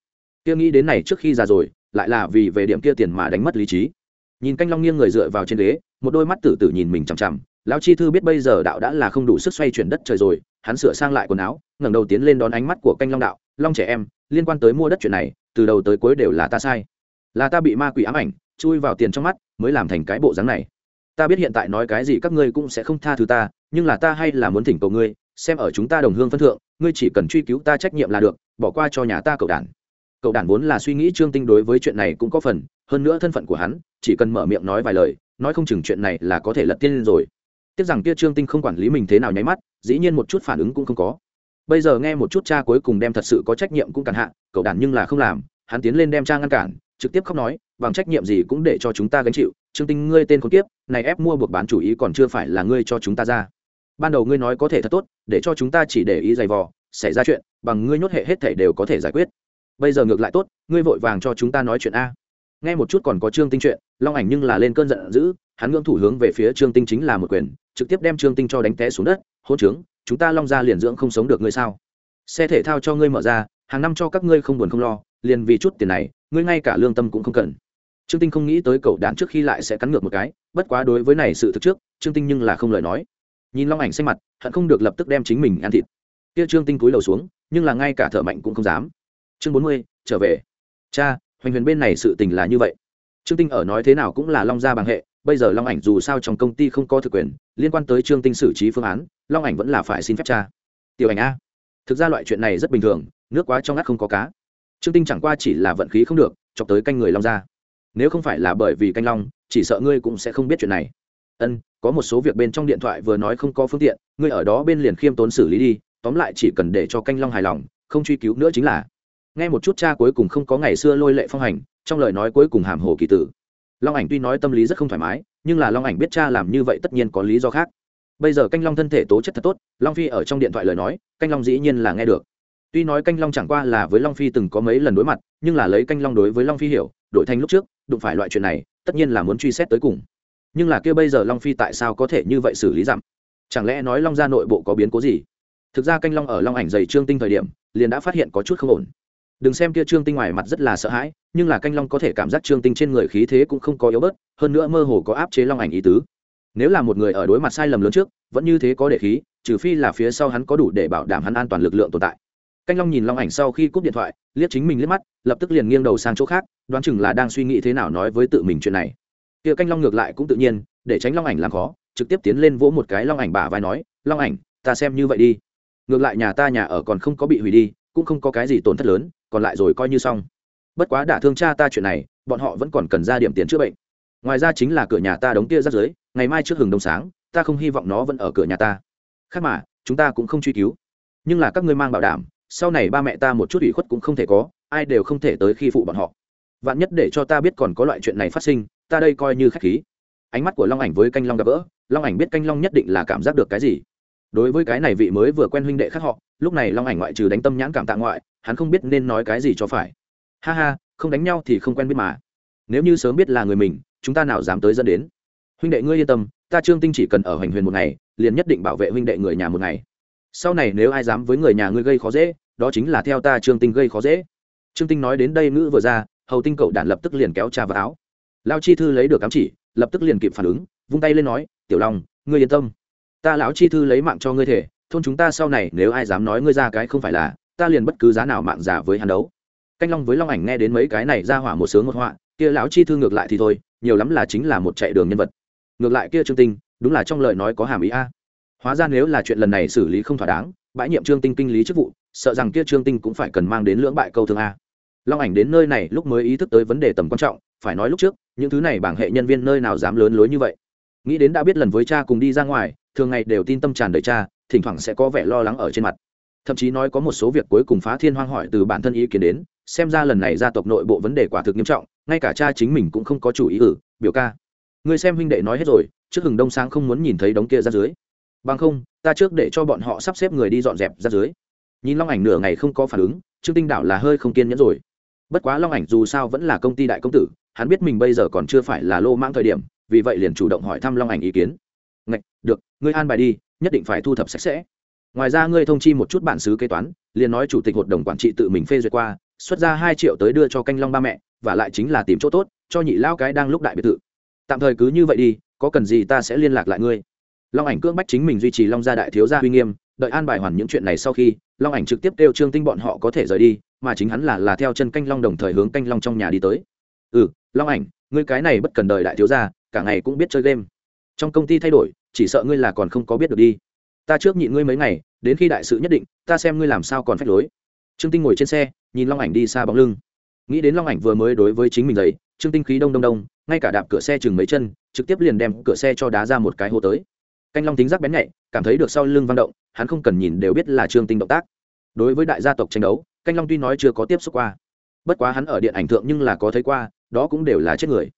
Kia nghĩ đến này trước khi già rồi, lại là vì về điểm kia tiền mà đánh mất lý trí. Nhìn canh long nghiêng người dựa vào trên ghế, một đôi mắt tử tử nhìn mình chằm chằm, lão chi thư biết bây giờ đạo đã là không đủ sức xoay chuyển đất trời rồi, hắn sửa sang lại quần áo, ngẩng đầu tiến lên đón ánh mắt của canh long đạo, long trẻ em, liên quan tới mua đất chuyện này, từ đầu tới cuối đều là ta sai. Là ta bị ma quỷ ám ảnh, chui vào tiền trong mắt, mới làm thành cái bộ dáng này ta biết hiện tại nói cái gì các ngươi cũng sẽ không tha thứ ta, nhưng là ta hay là muốn thỉnh cầu ngươi, xem ở chúng ta đồng hương phân thượng, ngươi chỉ cần truy cứu ta trách nhiệm là được, bỏ qua cho nhà ta cậu đản cậu đản vốn là suy nghĩ trương tinh đối với chuyện này cũng có phần, hơn nữa thân phận của hắn, chỉ cần mở miệng nói vài lời, nói không chừng chuyện này là có thể lật tiên lên rồi. Tiếc rằng kia trương tinh không quản lý mình thế nào nháy mắt, dĩ nhiên một chút phản ứng cũng không có. Bây giờ nghe một chút cha cuối cùng đem thật sự có trách nhiệm cũng cản hạ, cậu đản nhưng là không làm, hắn tiến lên đem cha ngăn cản, trực tiếp khóc nói, bằng trách nhiệm gì cũng để cho chúng ta gánh chịu, trương tinh ngươi tên con tiếp này ép mua buộc bán chủ ý còn chưa phải là ngươi cho chúng ta ra. Ban đầu ngươi nói có thể thật tốt, để cho chúng ta chỉ để ý giày vò, xảy ra chuyện, bằng ngươi nhốt hệ hết thể đều có thể giải quyết. Bây giờ ngược lại tốt, ngươi vội vàng cho chúng ta nói chuyện a. Nghe một chút còn có trương tinh chuyện, long ảnh nhưng là lên cơn giận dữ, hắn ngưỡng thủ hướng về phía trương tinh chính là một quyền, trực tiếp đem trương tinh cho đánh té xuống đất. Hôn trướng, chúng ta long ra liền dưỡng không sống được ngươi sao? Xe thể thao cho ngươi mở ra, hàng năm cho các ngươi không buồn không lo, liền vì chút tiền này, ngươi ngay cả lương tâm cũng không cần trương tinh không nghĩ tới cậu đạn trước khi lại sẽ cắn ngược một cái, bất quá đối với này sự thực trước, trương tinh nhưng là không lời nói. Nhìn long ảnh xanh mặt, hận không được lập tức đem chính mình ăn thịt. Kia trương tinh cúi đầu xuống, nhưng là ngay cả thợ mạnh cũng không dám. Chương bốn mươi, trở về. Cha, hoành huyền bên này sự tình là như vậy. Trương tinh ở nói thế nào cũng là long gia bằng hệ, bây giờ long ảnh dù sao trong công ty không có thực quyền, liên quan tới trương tinh xử trí phương án, long ảnh vẫn là phải xin phép cha. Tiểu ảnh a. Thực ra loại chuyện này rất bình thường, nước quá trong ngắt không có cá. Trương tinh chẳng qua chỉ là vận khí không được, chọc tới canh người long gia nếu không phải là bởi vì canh long, chỉ sợ ngươi cũng sẽ không biết chuyện này. Ân, có một số việc bên trong điện thoại vừa nói không có phương tiện, ngươi ở đó bên liền khiêm tốn xử lý đi, tóm lại chỉ cần để cho canh long hài lòng, không truy cứu nữa chính là. Nghe một chút cha cuối cùng không có ngày xưa lôi lệ phong hành, trong lời nói cuối cùng hàm hồ kỳ tử. Long ảnh tuy nói tâm lý rất không thoải mái, nhưng là long ảnh biết cha làm như vậy tất nhiên có lý do khác. Bây giờ canh long thân thể tố chất thật tốt, long phi ở trong điện thoại lời nói, canh long dĩ nhiên là nghe được. Tuy nói canh long chẳng qua là với long phi từng có mấy lần đối mặt, nhưng là lấy canh long đối với long phi hiểu, đổi thành lúc trước đụng phải loại chuyện này, tất nhiên là muốn truy xét tới cùng. Nhưng là kia bây giờ long phi tại sao có thể như vậy xử lý giảm chẳng lẽ nói long gia nội bộ có biến cố gì? Thực ra canh long ở long ảnh dày trương tinh thời điểm, liền đã phát hiện có chút không ổn. Đừng xem kia trương tinh ngoài mặt rất là sợ hãi, nhưng là canh long có thể cảm giác trương tinh trên người khí thế cũng không có yếu bớt, hơn nữa mơ hồ có áp chế long ảnh ý tứ. Nếu là một người ở đối mặt sai lầm lớn trước, vẫn như thế có để khí, trừ phi là phía sau hắn có đủ để bảo đảm hắn an toàn lực lượng tồn tại canh long nhìn long ảnh sau khi cúp điện thoại, liếc chính mình liếc mắt, lập tức liền nghiêng đầu sang chỗ khác, đoán chừng là đang suy nghĩ thế nào nói với tự mình chuyện này. Kia canh long ngược lại cũng tự nhiên, để tránh long ảnh làm khó, trực tiếp tiến lên vỗ một cái long ảnh bả vai nói, long ảnh, ta xem như vậy đi. Ngược lại nhà ta nhà ở còn không có bị hủy đi, cũng không có cái gì tổn thất lớn, còn lại rồi coi như xong. Bất quá đả thương cha ta chuyện này, bọn họ vẫn còn cần ra điểm tiền chữa bệnh. Ngoài ra chính là cửa nhà ta đóng kia rắt dưới ngày mai trước hừng đông sáng, ta không hy vọng nó vẫn ở cửa nhà ta. Khác mà, chúng ta cũng không truy cứu. Nhưng là các ngươi mang bảo đảm sau này ba mẹ ta một chút ủy khuất cũng không thể có, ai đều không thể tới khi phụ bọn họ. Vạn nhất để cho ta biết còn có loại chuyện này phát sinh, ta đây coi như khách khí. Ánh mắt của long ảnh với canh long gặp gỡ, long ảnh biết canh long nhất định là cảm giác được cái gì. Đối với cái này vị mới vừa quen huynh đệ khác họ, lúc này long ảnh ngoại trừ đánh tâm nhãn cảm tạ ngoại, hắn không biết nên nói cái gì cho phải. Ha ha, không đánh nhau thì không quen biết mà. Nếu như sớm biết là người mình, chúng ta nào dám tới dẫn đến? Huynh đệ ngươi yên tâm, ta trương tinh chỉ cần ở hoành huyền một ngày, liền nhất định bảo vệ huynh đệ người nhà một ngày sau này nếu ai dám với người nhà ngươi gây khó dễ, đó chính là theo ta trương tinh gây khó dễ. Trương tinh nói đến đây ngữ vừa ra, hầu tinh cậu đản lập tức liền kéo cha vào áo. Lao chi thư lấy được cám chỉ, lập tức liền kịp phản ứng, vung tay lên nói, tiểu long, ngươi yên tâm. Ta lão chi thư lấy mạng cho ngươi thể, thôn chúng ta sau này nếu ai dám nói ngươi ra cái không phải là, ta liền bất cứ giá nào mạng giả với hắn đấu. Canh long với long ảnh nghe đến mấy cái này ra hỏa một sướng một họa, kia lão chi thư ngược lại thì thôi, nhiều lắm là chính là một chạy đường nhân vật. Ngược lại kia trương tinh, đúng là trong lời nói có hàm ý a hóa ra nếu là chuyện lần này xử lý không thỏa đáng, bãi nhiệm trương tinh kinh lý chức vụ, sợ rằng kia trương tinh cũng phải cần mang đến lưỡng bại câu thương a. Long ảnh đến nơi này lúc mới ý thức tới vấn đề tầm quan trọng, phải nói lúc trước, những thứ này bảng hệ nhân viên nơi nào dám lớn lối như vậy. Nghĩ đến đã biết lần với cha cùng đi ra ngoài, thường ngày đều tin tâm tràn đời cha, thỉnh thoảng sẽ có vẻ lo lắng ở trên mặt. Thậm chí nói có một số việc cuối cùng phá thiên hoang hỏi từ bản thân ý kiến đến, xem ra lần này gia tộc nội bộ vấn đề quả thực nghiêm trọng, ngay cả cha chính mình cũng không có chủ ý ử biểu ca. Người xem huynh đệ nói hết rồi, trước hừng đông sáng không muốn nhìn thấy đống kia ra dưới bằng không, ta trước để cho bọn họ sắp xếp người đi dọn dẹp ra dưới. Nhìn long ảnh nửa ngày không có phản ứng, trương tinh đảo là hơi không kiên nhẫn rồi. Bất quá long ảnh dù sao vẫn là công ty đại công tử, hắn biết mình bây giờ còn chưa phải là lô mang thời điểm, vì vậy liền chủ động hỏi thăm long ảnh ý kiến. Ngạch, được, ngươi an bài đi, nhất định phải thu thập sạch sẽ. Ngoài ra ngươi thông chi một chút bản xứ kế toán, liền nói chủ tịch hội đồng quản trị tự mình phê duyệt qua, xuất ra hai triệu tới đưa cho canh long ba mẹ, và lại chính là tìm chỗ tốt, cho nhị lao cái đang lúc đại biệt thự. Tạm thời cứ như vậy đi, có cần gì ta sẽ liên lạc lại ngươi long ảnh cưỡng bách chính mình duy trì long gia đại thiếu gia uy nghiêm, đợi an bài hoàn những chuyện này sau khi, long ảnh trực tiếp kêu trương tinh bọn họ có thể rời đi, mà chính hắn là là theo chân canh long đồng thời hướng canh long trong nhà đi tới. Ừ long ảnh, ngươi cái này bất cần đời đại thiếu gia, cả ngày cũng biết chơi game. Trong công ty thay đổi, chỉ sợ ngươi là còn không có biết được đi. Ta trước nhịn ngươi mấy ngày, đến khi đại sự nhất định, ta xem ngươi làm sao còn phách lối. Trương tinh ngồi trên xe, nhìn long ảnh đi xa bóng lưng. Nghĩ đến long ảnh vừa mới đối với chính mình giấy trương tinh khí đông đông đông, ngay cả đạp cửa xe chừng mấy chân, trực tiếp liền đem cửa xe cho đá ra một cái hô tới canh long tính giác bén nhạy, cảm thấy được sau lưng vang động, hắn không cần nhìn đều biết là trương tinh động tác. Đối với đại gia tộc tranh đấu, canh long tuy nói chưa có tiếp xúc qua, bất quá hắn ở điện ảnh thượng nhưng là có thấy qua, đó cũng đều là chết người.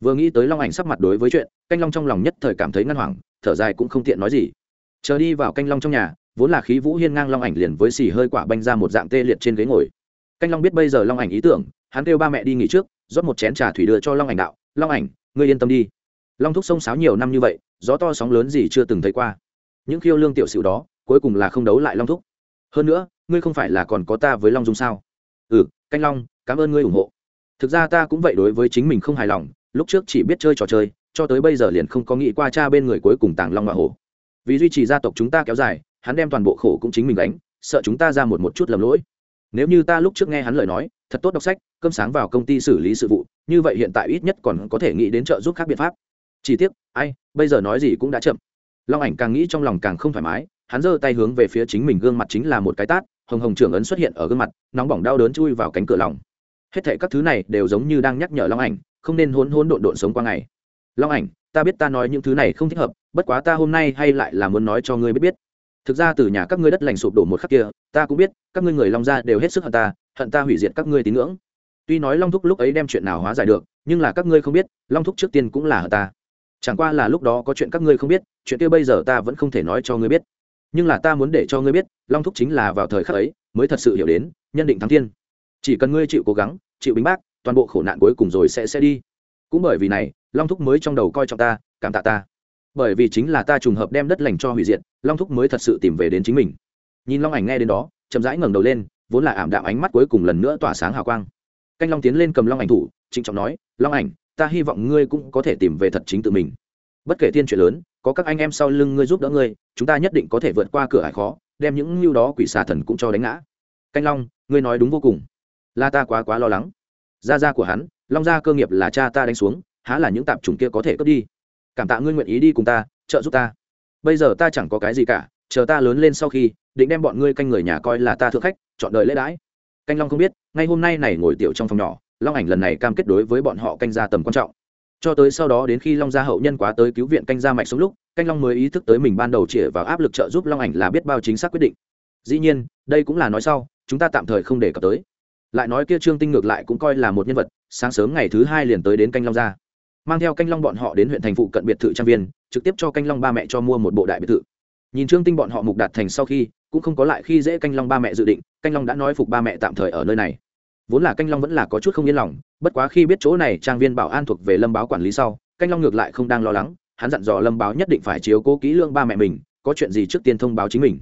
Vừa nghĩ tới long ảnh sắp mặt đối với chuyện, canh long trong lòng nhất thời cảm thấy ngăn hoảng, thở dài cũng không tiện nói gì. Chờ đi vào canh long trong nhà, vốn là khí vũ hiên ngang long ảnh liền với xì hơi quả banh ra một dạng tê liệt trên ghế ngồi. Canh long biết bây giờ long ảnh ý tưởng, hắn kêu ba mẹ đi nghỉ trước, rót một chén trà thủy đưa cho long ảnh đạo, long ảnh, ngươi yên tâm đi long thúc sông sáo nhiều năm như vậy, gió to sóng lớn gì chưa từng thấy qua. Những khiêu lương tiểu sửu đó, cuối cùng là không đấu lại long thúc. Hơn nữa, ngươi không phải là còn có ta với long dung sao? Ừ canh long, cảm ơn ngươi ủng hộ. Thực ra ta cũng vậy đối với chính mình không hài lòng, lúc trước chỉ biết chơi trò chơi, cho tới bây giờ liền không có nghĩ qua cha bên người cuối cùng tàng long hoa hổ. Vì duy trì gia tộc chúng ta kéo dài, hắn đem toàn bộ khổ cũng chính mình đánh sợ chúng ta ra một một chút lầm lỗi. Nếu như ta lúc trước nghe hắn lời nói, thật tốt đọc sách, cơm sáng vào công ty xử lý sự vụ, như vậy hiện tại ít nhất còn có thể nghĩ đến trợ giúp các biện pháp chỉ tiếc, ai, bây giờ nói gì cũng đã chậm. Long ảnh càng nghĩ trong lòng càng không thoải mái, hắn giơ tay hướng về phía chính mình gương mặt chính là một cái tát, hồng hồng trưởng ấn xuất hiện ở gương mặt, nóng bỏng đau đớn chui vào cánh cửa lòng. Hết thệ các thứ này đều giống như đang nhắc nhở long ảnh, không nên hôn hôn độn độn sống qua ngày. Long ảnh, ta biết ta nói những thứ này không thích hợp, bất quá ta hôm nay hay lại là muốn nói cho ngươi biết biết. Thực ra từ nhà các ngươi đất lành sụp đổ một khắc kia, ta cũng biết, các ngươi người long gia đều hết sức hận ta hận ta hủy diệt các ngươi tín ngưỡng. Tuy nói long thúc lúc ấy đem chuyện nào hóa giải được, nhưng là các ngươi không biết, long thúc trước tiên cũng là hận ta chẳng qua là lúc đó có chuyện các ngươi không biết, chuyện kia bây giờ ta vẫn không thể nói cho ngươi biết. Nhưng là ta muốn để cho ngươi biết, long thúc chính là vào thời khắc ấy mới thật sự hiểu đến, nhân định thắng thiên. Chỉ cần ngươi chịu cố gắng, chịu bính bác, toàn bộ khổ nạn cuối cùng rồi sẽ sẽ đi. Cũng bởi vì này, long thúc mới trong đầu coi trọng ta, cảm tạ ta. Bởi vì chính là ta trùng hợp đem đất lành cho hủy diệt, long thúc mới thật sự tìm về đến chính mình. Nhìn long ảnh nghe đến đó, chậm rãi ngẩng đầu lên, vốn là ảm đạm ánh mắt cuối cùng lần nữa tỏa sáng hào quang. Canh long tiến lên cầm long ảnh thủ, trịnh trọng nói, long ảnh ta hy vọng ngươi cũng có thể tìm về thật chính tự mình. Bất kể thiên chuyện lớn, có các anh em sau lưng ngươi giúp đỡ ngươi, chúng ta nhất định có thể vượt qua cửa hải khó, đem những lưu đó quỷ xà thần cũng cho đánh ngã. Canh long, ngươi nói đúng vô cùng. Là ta quá quá lo lắng. Gia gia của hắn, long gia cơ nghiệp là cha ta đánh xuống, há là những tạp chủng kia có thể cướp đi. Cảm tạ ngươi nguyện ý đi cùng ta, trợ giúp ta. Bây giờ ta chẳng có cái gì cả, chờ ta lớn lên sau khi, định đem bọn ngươi canh người nhà coi là ta thượng khách, chọn đời lễ đãi. Canh long không biết, ngay hôm nay này ngồi tiểu trong phòng nhỏ long ảnh lần này cam kết đối với bọn họ canh gia tầm quan trọng. Cho tới sau đó đến khi long gia hậu nhân quá tới cứu viện canh gia mạch xuống lúc, canh long mới ý thức tới mình ban đầu chĩa vào áp lực trợ giúp long ảnh là biết bao chính xác quyết định. Dĩ nhiên, đây cũng là nói sau, chúng ta tạm thời không đề cập tới. Lại nói kia trương tinh ngược lại cũng coi là một nhân vật, sáng sớm ngày thứ hai liền tới đến canh long gia. Mang theo canh long bọn họ đến huyện thành phụ cận biệt thự trang viên, trực tiếp cho canh long ba mẹ cho mua một bộ đại biệt thự. Nhìn trương tinh bọn họ mục đạt thành sau khi, cũng không có lại khi dễ canh long ba mẹ dự định, canh long đã nói phục ba mẹ tạm thời ở nơi này vốn là canh long vẫn là có chút không yên lòng, bất quá khi biết chỗ này trang viên bảo an thuộc về lâm báo quản lý sau, canh long ngược lại không đang lo lắng, hắn dặn dò lâm báo nhất định phải chiếu cố kỹ lương ba mẹ mình, có chuyện gì trước tiên thông báo chính mình.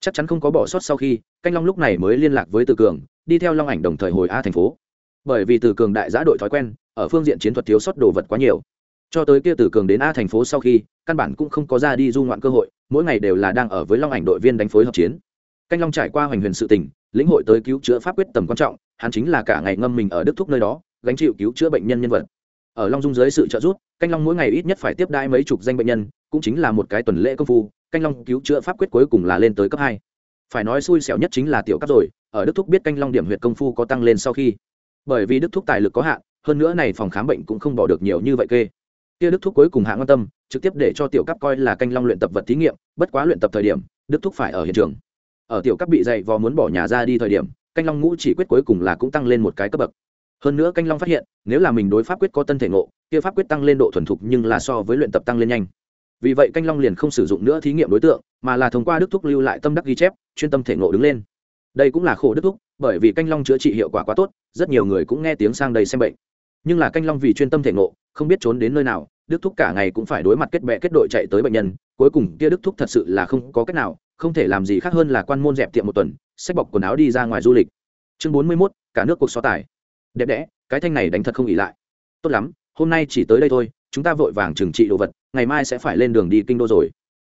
Chắc chắn không có bỏ sót sau khi, canh long lúc này mới liên lạc với từ cường, đi theo long ảnh đồng thời hồi a thành phố. Bởi vì từ cường đại giã đội thói quen, ở phương diện chiến thuật thiếu sót đồ vật quá nhiều. Cho tới kia từ cường đến a thành phố sau khi, căn bản cũng không có ra đi du ngoạn cơ hội, mỗi ngày đều là đang ở với long ảnh đội viên đánh phối hợp chiến. Canh long trải qua hoành huyền sự tình, lĩnh hội tới cứu chữa pháp quyết tầm quan trọng hắn chính là cả ngày ngâm mình ở đức thúc nơi đó, gánh chịu cứu chữa bệnh nhân nhân vật. Ở long dung dưới sự trợ giúp, canh long mỗi ngày ít nhất phải tiếp đai mấy chục danh bệnh nhân, cũng chính là một cái tuần lễ công phu, canh long cứu chữa pháp quyết cuối cùng là lên tới cấp hai. Phải nói xui xẻo nhất chính là tiểu cấp rồi, ở đức thúc biết canh long điểm huyệt công phu có tăng lên sau khi. Bởi vì đức thúc tài lực có hạn, hơn nữa này phòng khám bệnh cũng không bỏ được nhiều như vậy kê. Kia đức thúc cuối cùng hạ quan tâm, trực tiếp để cho tiểu cấp coi là canh long luyện tập vật thí nghiệm, bất quá luyện tập thời điểm, đức thúc phải ở hiện trường. Ở tiểu cấp bị dạy vò muốn bỏ nhà ra đi thời điểm canh long ngũ chỉ quyết cuối cùng là cũng tăng lên một cái cấp bậc. Hơn nữa canh long phát hiện, nếu là mình đối pháp quyết có tân thể ngộ, kia pháp quyết tăng lên độ thuần thục nhưng là so với luyện tập tăng lên nhanh. Vì vậy canh long liền không sử dụng nữa thí nghiệm đối tượng, mà là thông qua đức thúc lưu lại tâm đắc ghi chép, chuyên tâm thể ngộ đứng lên. Đây cũng là khổ đức thúc, bởi vì canh long chữa trị hiệu quả quá tốt, rất nhiều người cũng nghe tiếng sang đây xem bệnh. Nhưng là canh long vì chuyên tâm thể ngộ, không biết trốn đến nơi nào, đức thúc cả ngày cũng phải đối mặt kết bệ kết đội chạy tới bệnh nhân, cuối cùng kia đức thúc thật sự là không có cách nào, không thể làm gì khác hơn là quan môn dẹp tiệm một tuần xách bọc quần áo đi ra ngoài du lịch. Chương bốn mươi mốt, cả nước cuộc so tài. Đẹp đẽ, cái thanh này đánh thật không ỉ lại. Tốt lắm, hôm nay chỉ tới đây thôi, chúng ta vội vàng trừng trị đồ vật, ngày mai sẽ phải lên đường đi kinh đô rồi.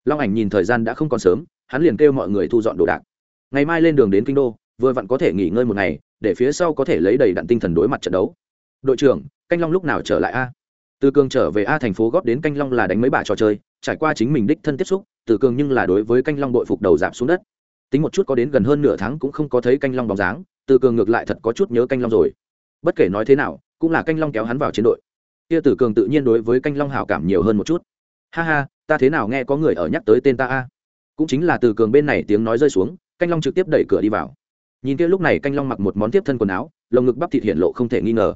Long ảnh nhìn thời gian đã không còn sớm, hắn liền kêu mọi người thu dọn đồ đạc. Ngày mai lên đường đến kinh đô, vừa vặn có thể nghỉ ngơi một ngày, để phía sau có thể lấy đầy đặn tinh thần đối mặt trận đấu. Đội trưởng, canh long lúc nào trở lại a? Từ cường trở về a thành phố góp đến canh long là đánh mấy bà trò chơi, trải qua chính mình đích thân tiếp xúc, từ cường nhưng là đối với canh long đội phục đầu giảm xuống đất tính một chút có đến gần hơn nửa tháng cũng không có thấy canh long bóng dáng, từ cường ngược lại thật có chút nhớ canh long rồi. Bất kể nói thế nào, cũng là canh long kéo hắn vào chiến đội. Kia tử cường tự nhiên đối với canh long hảo cảm nhiều hơn một chút. Ha ha, ta thế nào nghe có người ở nhắc tới tên ta a? Cũng chính là từ cường bên này tiếng nói rơi xuống, canh long trực tiếp đẩy cửa đi vào. Nhìn kia lúc này canh long mặc một món tiếp thân quần áo, lồng ngực bắp thịt hiện lộ không thể nghi ngờ.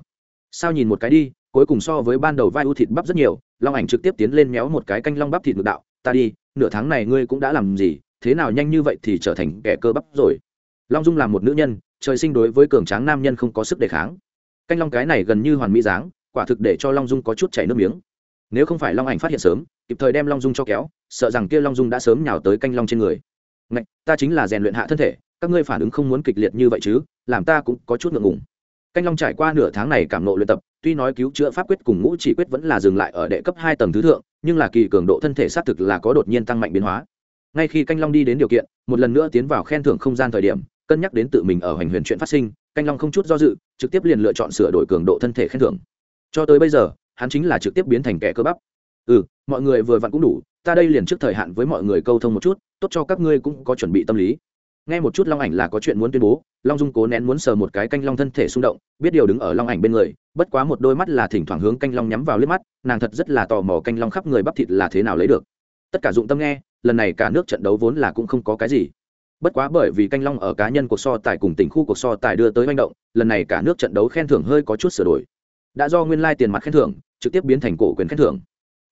Sao nhìn một cái đi, cuối cùng so với ban đầu vai u thịt bắp rất nhiều, long ảnh trực tiếp tiến lên méo một cái canh long bắp thịt ngược đạo. Ta đi, nửa tháng này ngươi cũng đã làm gì thế nào nhanh như vậy thì trở thành kẻ cơ bắp rồi. Long dung là một nữ nhân, trời sinh đối với cường tráng nam nhân không có sức đề kháng. Canh long cái này gần như hoàn mỹ dáng, quả thực để cho long dung có chút chảy nước miếng. Nếu không phải long ảnh phát hiện sớm, kịp thời đem long dung cho kéo, sợ rằng kia long dung đã sớm nhào tới canh long trên người. Ngạch, ta chính là rèn luyện hạ thân thể, các ngươi phản ứng không muốn kịch liệt như vậy chứ, làm ta cũng có chút ngượng ngùng. Canh long trải qua nửa tháng này cảm nộ luyện tập, tuy nói cứu chữa pháp quyết cùng ngũ chỉ quyết vẫn là dừng lại ở đệ cấp hai tầng thứ thượng, nhưng là kỳ cường độ thân thể xác thực là có đột nhiên tăng mạnh biến hóa ngay khi canh long đi đến điều kiện, một lần nữa tiến vào khen thưởng không gian thời điểm, cân nhắc đến tự mình ở hoành huyền chuyện phát sinh, canh long không chút do dự, trực tiếp liền lựa chọn sửa đổi cường độ thân thể khen thưởng. Cho tới bây giờ, hắn chính là trực tiếp biến thành kẻ cơ bắp. Ừ mọi người vừa vặn cũng đủ, ta đây liền trước thời hạn với mọi người câu thông một chút, tốt cho các ngươi cũng có chuẩn bị tâm lý. Nghe một chút long ảnh là có chuyện muốn tuyên bố, long dung cố nén muốn sờ một cái canh long thân thể xung động, biết điều đứng ở long ảnh bên người, bất quá một đôi mắt là thỉnh thoảng hướng canh long nhắm vào liếc mắt, nàng thật rất là tò mò canh long khắp người bắp thịt là thế nào lấy được. Tất cả dụng tâm nghe lần này cả nước trận đấu vốn là cũng không có cái gì. Bất quá bởi vì canh long ở cá nhân cuộc so tài cùng tỉnh khu cuộc so tài đưa tới manh động, lần này cả nước trận đấu khen thưởng hơi có chút sửa đổi. Đã do nguyên lai tiền mặt khen thưởng, trực tiếp biến thành cổ quyền khen thưởng.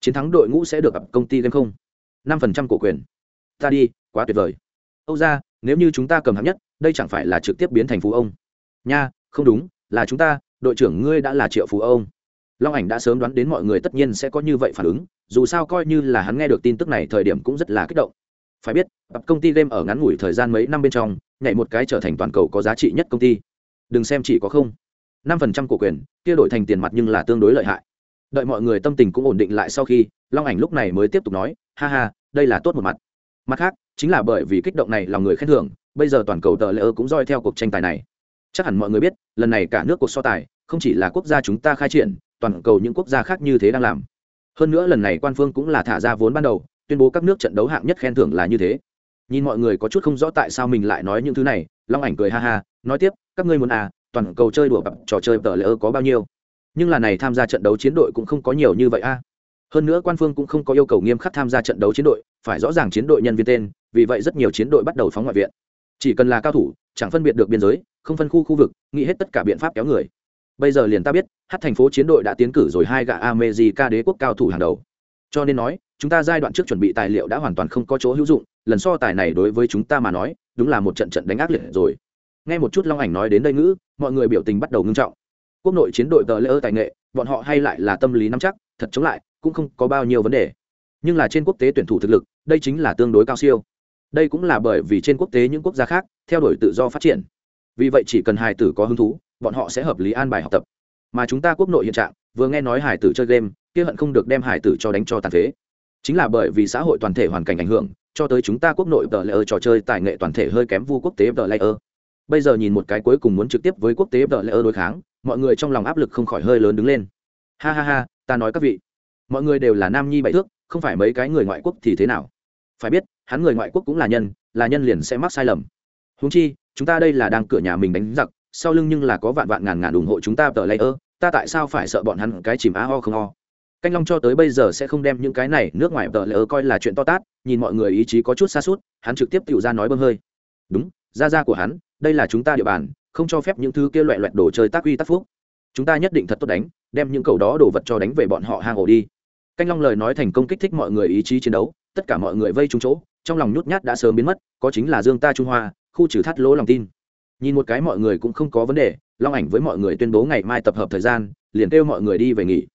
Chiến thắng đội ngũ sẽ được gặp công ty game không? năm phần trăm cổ quyền. Ta đi, quá tuyệt vời. Âu ra nếu như chúng ta cầm hạng nhất, đây chẳng phải là trực tiếp biến thành phú ông? Nha, không đúng, là chúng ta, đội trưởng ngươi đã là triệu phú ông long ảnh đã sớm đoán đến mọi người tất nhiên sẽ có như vậy phản ứng, dù sao coi như là hắn nghe được tin tức này thời điểm cũng rất là kích động. Phải biết, tập công ty game ở ngắn ngủi thời gian mấy năm bên trong, nhảy một cái trở thành toàn cầu có giá trị nhất công ty. Đừng xem chỉ có không. Năm phần trăm cổ quyền, kia đổi thành tiền mặt nhưng là tương đối lợi hại. Đợi mọi người tâm tình cũng ổn định lại sau khi, long ảnh lúc này mới tiếp tục nói, ha ha, đây là tốt một mặt. Mặt khác, chính là bởi vì kích động này lòng người khen thưởng, bây giờ toàn cầu tờ lễ ơ cũng roi theo cuộc tranh tài này. Chắc hẳn mọi người biết, lần này cả nước cuộc so tài, không chỉ là quốc gia chúng ta khai triển toàn cầu những quốc gia khác như thế đang làm. Hơn nữa lần này quan phương cũng là thả ra vốn ban đầu, tuyên bố các nước trận đấu hạng nhất khen thưởng là như thế. Nhìn mọi người có chút không rõ tại sao mình lại nói những thứ này, long ảnh cười ha ha, nói tiếp, các ngươi muốn à toàn cầu chơi đùa bập trò chơi tờ lễ có bao nhiêu? Nhưng là này tham gia trận đấu chiến đội cũng không có nhiều như vậy a. Hơn nữa quan phương cũng không có yêu cầu nghiêm khắc tham gia trận đấu chiến đội, phải rõ ràng chiến đội nhân viên tên, vì vậy rất nhiều chiến đội bắt đầu phóng ngoại viện. Chỉ cần là cao thủ, chẳng phân biệt được biên giới, không phân khu khu vực, nghĩ hết tất cả biện pháp kéo người bây giờ liền ta biết, hát thành phố chiến đội đã tiến cử rồi hai gã amejica đế quốc cao thủ hàng đầu. Cho nên nói, chúng ta giai đoạn trước chuẩn bị tài liệu đã hoàn toàn không có chỗ hữu dụng, lần so tài này đối với chúng ta mà nói, đúng là một trận trận đánh ác liệt rồi. Nghe một chút long ảnh nói đến đây ngữ, mọi người biểu tình bắt đầu ngưng trọng. Quốc nội chiến đội tờ lễ ơ tài nghệ, bọn họ hay lại là tâm lý nắm chắc, thật chống lại, cũng không có bao nhiêu vấn đề. Nhưng là trên quốc tế tuyển thủ thực lực, đây chính là tương đối cao siêu. Đây cũng là bởi vì trên quốc tế những quốc gia khác, theo đuổi tự do phát triển. Vì vậy chỉ cần hài tử có hứng thú bọn họ sẽ hợp lý an bài học tập. Mà chúng ta quốc nội hiện trạng, vừa nghe nói hải tử chơi game, kia hận không được đem hải tử cho đánh cho tàn phế. Chính là bởi vì xã hội toàn thể hoàn cảnh ảnh hưởng, cho tới chúng ta quốc nội tờ layer ơ trò chơi tài nghệ toàn thể hơi kém vu quốc tế tờ layer. ơ bây giờ nhìn một cái cuối cùng muốn trực tiếp với quốc tế tờ layer ơ đối kháng, mọi người trong lòng áp lực không khỏi hơi lớn đứng lên. Ha ha ha, ta nói các vị. Mọi người đều là nam nhi bảy thước, không phải mấy cái người ngoại quốc thì thế nào? Phải biết, hắn người ngoại quốc cũng là nhân là nhân liền sẽ mắc sai lầm. Húng chi, chúng ta đây là đang cửa nhà mình đánh giặc sau lưng nhưng là có vạn vạn ngàn ngàn ủng hộ chúng ta tờ lây ơ ta tại sao phải sợ bọn hắn cái chìm á ho không ho? Canh long cho tới bây giờ sẽ không đem những cái này nước ngoài tờ lây ơ coi là chuyện to tát, nhìn mọi người ý chí có chút xa suốt hắn trực tiếp tự ra nói bơm hơi. Đúng ra ra của hắn, đây là chúng ta địa bàn, không cho phép những thứ kia loại loại đồ chơi tác uy tác phúc. Chúng ta nhất định thật tốt đánh, đem những cầu đó đồ vật cho đánh về bọn họ hang ổ đi. Canh long lời nói thành công kích thích mọi người ý chí chiến đấu, tất cả mọi người vây trúng chỗ, trong lòng nhút nhát đã sớm biến mất, có chính là dương ta trung hoa, khu trừ thắt lỗ lòng tin nhìn một cái mọi người cũng không có vấn đề, long ảnh với mọi người tuyên bố ngày mai tập hợp thời gian, liền kêu mọi người đi về nghỉ.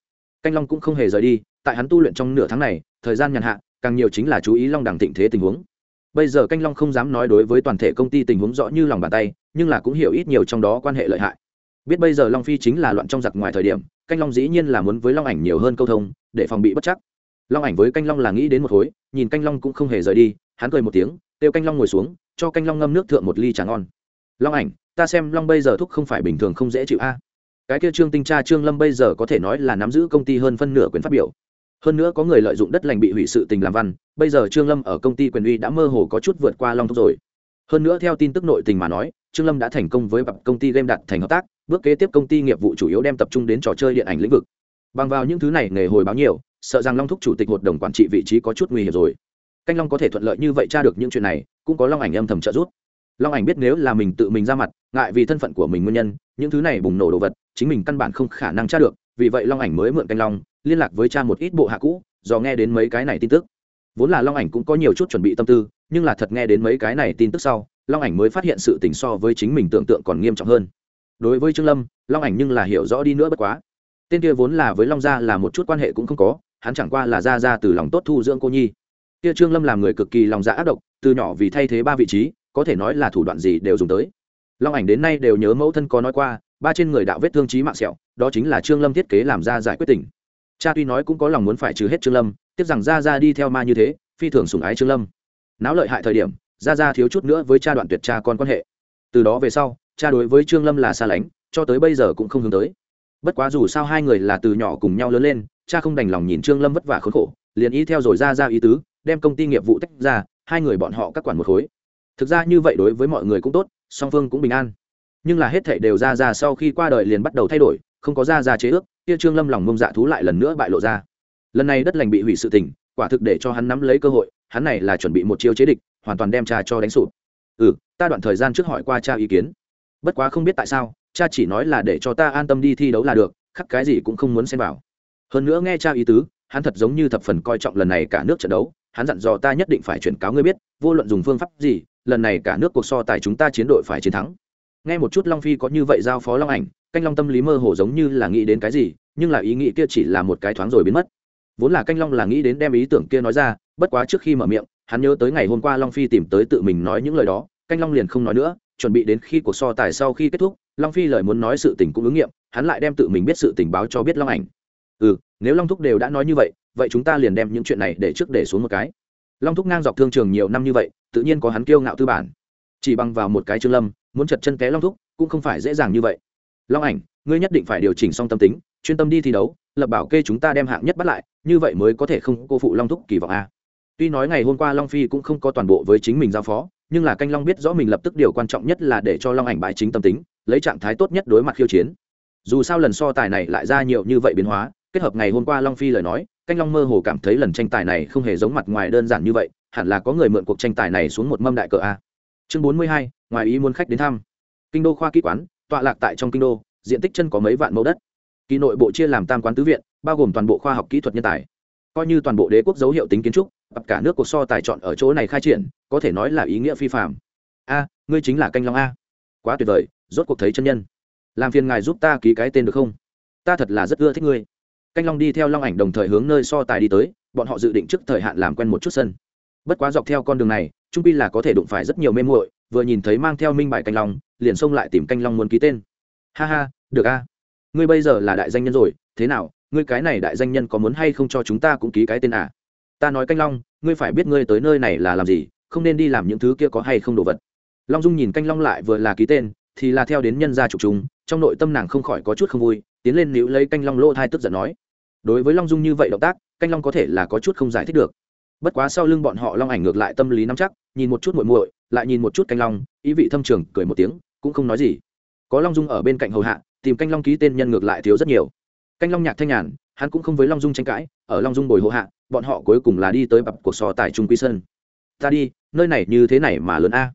Canh long cũng không hề rời đi, tại hắn tu luyện trong nửa tháng này, thời gian nhàn hạ, càng nhiều chính là chú ý long đẳng thịnh thế tình huống. Bây giờ canh long không dám nói đối với toàn thể công ty tình huống rõ như lòng bàn tay, nhưng là cũng hiểu ít nhiều trong đó quan hệ lợi hại. Biết bây giờ long phi chính là loạn trong giặc ngoài thời điểm, canh long dĩ nhiên là muốn với long ảnh nhiều hơn câu thông, để phòng bị bất chắc. Long ảnh với canh long là nghĩ đến một khối nhìn canh long cũng không hề rời đi, hắn cười một tiếng, kêu canh long ngồi xuống, cho canh long ngâm nước thượng một ly trà ngon long ảnh, ta xem long bây giờ thúc không phải bình thường không dễ chịu a. Cái kia trương tinh cha trương lâm bây giờ có thể nói là nắm giữ công ty hơn phân nửa quyền phát biểu. Hơn nữa có người lợi dụng đất lành bị hủy sự tình làm văn, bây giờ trương lâm ở công ty quyền uy đã mơ hồ có chút vượt qua long thúc rồi. Hơn nữa theo tin tức nội tình mà nói, trương lâm đã thành công với bậc công ty game đặt thành hợp tác, bước kế tiếp công ty nghiệp vụ chủ yếu đem tập trung đến trò chơi điện ảnh lĩnh vực. Bằng vào những thứ này nghề hồi báo nhiều, sợ rằng long thúc chủ tịch hội đồng quản trị vị trí có chút nguy hiểm rồi. Canh long có thể thuận lợi như vậy tra được những chuyện này, cũng có long ảnh âm thầm trợ giúp long ảnh biết nếu là mình tự mình ra mặt, ngại vì thân phận của mình nguyên nhân, những thứ này bùng nổ đồ vật, chính mình căn bản không khả năng tra được. Vì vậy long ảnh mới mượn canh long, liên lạc với cha một ít bộ hạ cũ, do nghe đến mấy cái này tin tức. Vốn là long ảnh cũng có nhiều chút chuẩn bị tâm tư, nhưng là thật nghe đến mấy cái này tin tức sau, long ảnh mới phát hiện sự tình so với chính mình tưởng tượng còn nghiêm trọng hơn. Đối với trương lâm, long ảnh nhưng là hiểu rõ đi nữa bất quá. Tên kia vốn là với long gia là một chút quan hệ cũng không có, hắn chẳng qua là ra ra từ lòng tốt thu dưỡng cô nhi. Kia trương lâm làm người cực kỳ lòng dạ ác độc, từ nhỏ vì thay thế ba vị trí có thể nói là thủ đoạn gì đều dùng tới. Long ảnh đến nay đều nhớ mẫu thân có nói qua, ba trên người đạo vết thương trí mạng sẹo, đó chính là trương lâm thiết kế làm ra giải quyết tình. cha tuy nói cũng có lòng muốn phải trừ hết trương lâm tiếp rằng ra ra đi theo ma như thế, phi thường sùng ái trương lâm. Náo lợi hại thời điểm ra ra thiếu chút nữa với cha đoạn tuyệt cha con quan hệ. Từ đó về sau, cha đối với trương lâm là xa lánh, cho tới bây giờ cũng không hướng tới. Bất quá dù sao hai người là từ nhỏ cùng nhau lớn lên, cha không đành lòng nhìn trương lâm vất vả khốn khổ, liền ý theo rồi ra ra ý tứ, đem công ty nghiệp vụ tách ra, hai người bọn họ các quản một khối thực ra như vậy đối với mọi người cũng tốt, song phương cũng bình an. Nhưng là hết thảy đều ra ra sau khi qua đời liền bắt đầu thay đổi, không có ra ra chế ước, kia trương lâm lòng mông dạ thú lại lần nữa bại lộ ra. Lần này đất lành bị hủy sự tình, quả thực để cho hắn nắm lấy cơ hội, hắn này là chuẩn bị một chiêu chế địch, hoàn toàn đem cha cho đánh sụp. Ừ ta đoạn thời gian trước hỏi qua cha ý kiến. Bất quá không biết tại sao, cha chỉ nói là để cho ta an tâm đi thi đấu là được, khắc cái gì cũng không muốn xem vào. Hơn nữa nghe cha ý tứ, hắn thật giống như thập phần coi trọng lần này cả nước trận đấu, hắn dặn dò ta nhất định phải chuyển cáo ngươi biết, vô luận dùng phương pháp gì lần này cả nước cuộc so tài chúng ta chiến đội phải chiến thắng. Nghe một chút long phi có như vậy giao phó long ảnh, canh long tâm lý mơ hồ giống như là nghĩ đến cái gì, nhưng là ý nghĩ kia chỉ là một cái thoáng rồi biến mất. Vốn là canh long là nghĩ đến đem ý tưởng kia nói ra, bất quá trước khi mở miệng, hắn nhớ tới ngày hôm qua long phi tìm tới tự mình nói những lời đó, canh long liền không nói nữa, chuẩn bị đến khi cuộc so tài sau khi kết thúc, long phi lời muốn nói sự tình cũng ứng nghiệm, hắn lại đem tự mình biết sự tình báo cho biết long ảnh. Ừ nếu long thúc đều đã nói như vậy vậy chúng ta liền đem những chuyện này để trước để xuống một cái long thúc ngang dọc thương trường nhiều năm như vậy, tự nhiên có hắn kiêu ngạo tư bản. Chỉ bằng vào một cái trương lâm, muốn chật chân té long thúc, cũng không phải dễ dàng như vậy. Long ảnh, ngươi nhất định phải điều chỉnh xong tâm tính, chuyên tâm đi thi đấu, lập bảo kê chúng ta đem hạng nhất bắt lại, như vậy mới có thể không cô phụ long thúc kỳ vọng a. Tuy nói ngày hôm qua long phi cũng không có toàn bộ với chính mình giao phó, nhưng là canh long biết rõ mình lập tức điều quan trọng nhất là để cho long ảnh bại chính tâm tính, lấy trạng thái tốt nhất đối mặt khiêu chiến. Dù sao lần so tài này lại ra nhiều như vậy biến hóa kết hợp ngày hôm qua long phi lời nói, canh long mơ hồ cảm thấy lần tranh tài này không hề giống mặt ngoài đơn giản như vậy, hẳn là có người mượn cuộc tranh tài này xuống một mâm đại cờ a. Chương bốn mươi hai, ngoài ý muốn khách đến thăm. Kinh đô khoa kỹ quán, tọa lạc tại trong kinh đô, diện tích chân có mấy vạn mẫu đất. Kỳ nội bộ chia làm tam quán tứ viện, bao gồm toàn bộ khoa học kỹ thuật nhân tài. Coi như toàn bộ đế quốc dấu hiệu tính kiến trúc tập cả nước cuộc so tài chọn ở chỗ này khai triển, có thể nói là ý nghĩa phi phạm a, ngươi chính là canh long a. Quá tuyệt vời, rốt cuộc thấy chân nhân. Làm phiền ngài giúp ta ký cái tên được không? Ta thật là rất ưa thích ngươi canh long đi theo long ảnh đồng thời hướng nơi so tài đi tới, bọn họ dự định trước thời hạn làm quen một chút sân. Bất quá dọc theo con đường này, trung pi là có thể đụng phải rất nhiều mê muội, vừa nhìn thấy mang theo minh bài canh long, liền xông lại tìm canh long muốn ký tên. Ha ha, được a. Ngươi bây giờ là đại danh nhân rồi, thế nào, ngươi cái này đại danh nhân có muốn hay không cho chúng ta cũng ký cái tên à? Ta nói canh long, ngươi phải biết ngươi tới nơi này là làm gì, không nên đi làm những thứ kia có hay không đồ vật. Long dung nhìn canh long lại vừa là ký tên, thì là theo đến nhân gia trục chúng trong nội tâm nàng không khỏi có chút không vui, tiến lên níu lấy canh long lỗ thai tức giận nói đối với long dung như vậy động tác, canh long có thể là có chút không giải thích được. Bất quá sau lưng bọn họ long ảnh ngược lại tâm lý nắm chắc, nhìn một chút muội muội, lại nhìn một chút canh long, ý vị thâm trường, cười một tiếng, cũng không nói gì. Có long dung ở bên cạnh hầu hạ, tìm canh long ký tên nhân ngược lại thiếu rất nhiều. Canh long nhạc thanh nhàn, hắn cũng không với long dung tranh cãi, ở long dung bồi hộ hạ, bọn họ cuối cùng là đi tới bập cuộc sò tại trung quy sơn. Ta đi, nơi này như thế này mà lớn a.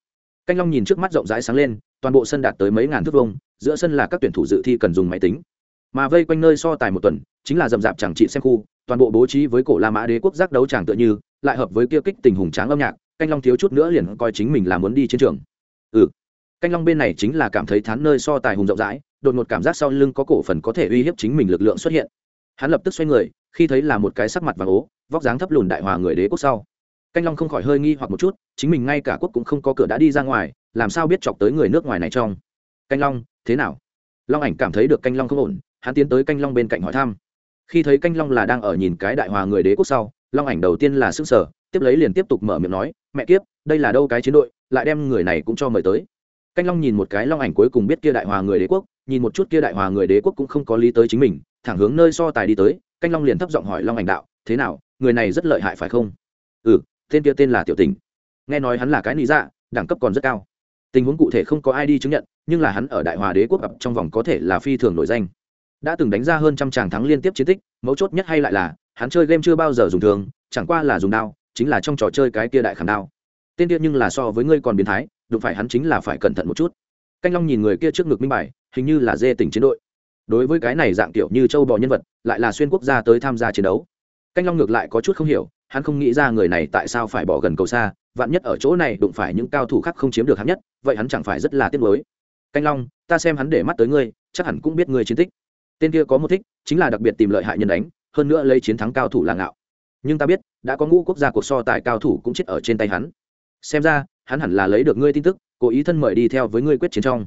Canh long nhìn trước mắt rộng rãi sáng lên, toàn bộ sân đạt tới mấy ngàn thước vông giữa sân là các tuyển thủ dự thi cần dùng máy tính mà vây quanh nơi so tài một tuần, chính là dầm dạp chẳng trị xem khu, toàn bộ bố trí với cổ la mã đế quốc giác đấu chẳng tựa như, lại hợp với kia kích tình hùng tráng âm nhạc, canh long thiếu chút nữa liền coi chính mình là muốn đi chiến trường. Ừ. Canh long bên này chính là cảm thấy thán nơi so tài hùng rộng rãi, đột ngột cảm giác sau lưng có cổ phần có thể uy hiếp chính mình lực lượng xuất hiện. Hắn lập tức xoay người, khi thấy là một cái sắc mặt và ố, vóc dáng thấp lùn đại hòa người đế quốc sau. Canh long không khỏi hơi nghi hoặc một chút, chính mình ngay cả quốc cũng không có cửa đã đi ra ngoài, làm sao biết chọc tới người nước ngoài này trong? Canh long, thế nào? Long ảnh cảm thấy được canh long không ổn hắn tiến tới canh long bên cạnh hỏi thăm. Khi thấy canh long là đang ở nhìn cái đại hòa người đế quốc sau, long ảnh đầu tiên là sức sở tiếp lấy liền tiếp tục mở miệng nói, mẹ kiếp, đây là đâu cái chiến đội, lại đem người này cũng cho mời tới. Canh long nhìn một cái long ảnh cuối cùng biết kia đại hòa người đế quốc, nhìn một chút kia đại hòa người đế quốc cũng không có lý tới chính mình, thẳng hướng nơi so tài đi tới, canh long liền thấp giọng hỏi long ảnh đạo, thế nào, người này rất lợi hại phải không? Ừ tên kia tên là tiểu tình. Nghe nói hắn là cái lý dạ đẳng cấp còn rất cao. Tình huống cụ thể không có ai đi chứng nhận, nhưng là hắn ở đại hòa đế quốc ập trong vòng có thể là phi thường nổi danh đã từng đánh ra hơn trăm tràng thắng liên tiếp chiến tích, mấu chốt nhất hay lại là, hắn chơi game chưa bao giờ dùng thường, chẳng qua là dùng đao, chính là trong trò chơi cái kia đại khảm đao. Tên kia nhưng là so với ngươi còn biến thái, đụng phải hắn chính là phải cẩn thận một chút. Canh long nhìn người kia trước ngực minh bài, hình như là dê tỉnh chiến đội. Đối với cái này dạng kiểu như châu bò nhân vật, lại là xuyên quốc gia tới tham gia chiến đấu. Canh long ngược lại có chút không hiểu, hắn không nghĩ ra người này tại sao phải bỏ gần cầu xa, vạn nhất ở chỗ này đụng phải những cao thủ khác không chiếm được hắn nhất, vậy hắn chẳng phải rất là tiếc nuối. Canh long, ta xem hắn để mắt tới ngươi, chắc hẳn cũng biết ngươi chiến tích tên kia có một thích, chính là đặc biệt tìm lợi hại nhân đánh, hơn nữa lấy chiến thắng cao thủ là ngạo. Nhưng ta biết, đã có ngũ quốc gia cuộc so tài cao thủ cũng chết ở trên tay hắn. Xem ra, hắn hẳn là lấy được ngươi tin tức, cố ý thân mời đi theo với ngươi quyết chiến trong.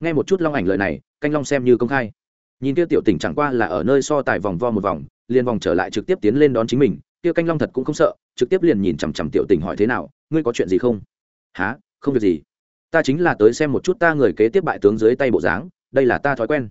Nghe một chút long ảnh lời này, canh long xem như công khai. Nhìn kia tiểu tỉnh chẳng qua là ở nơi so tài vòng vo một vòng, liền vòng trở lại trực tiếp tiến lên đón chính mình, kia canh long thật cũng không sợ, trực tiếp liền nhìn chằm chằm tiểu tỉnh hỏi thế nào, ngươi có chuyện gì không? Há không việc gì. Ta chính là tới xem một chút ta người kế tiếp bại tướng dưới tay bộ dáng, đây là ta thói quen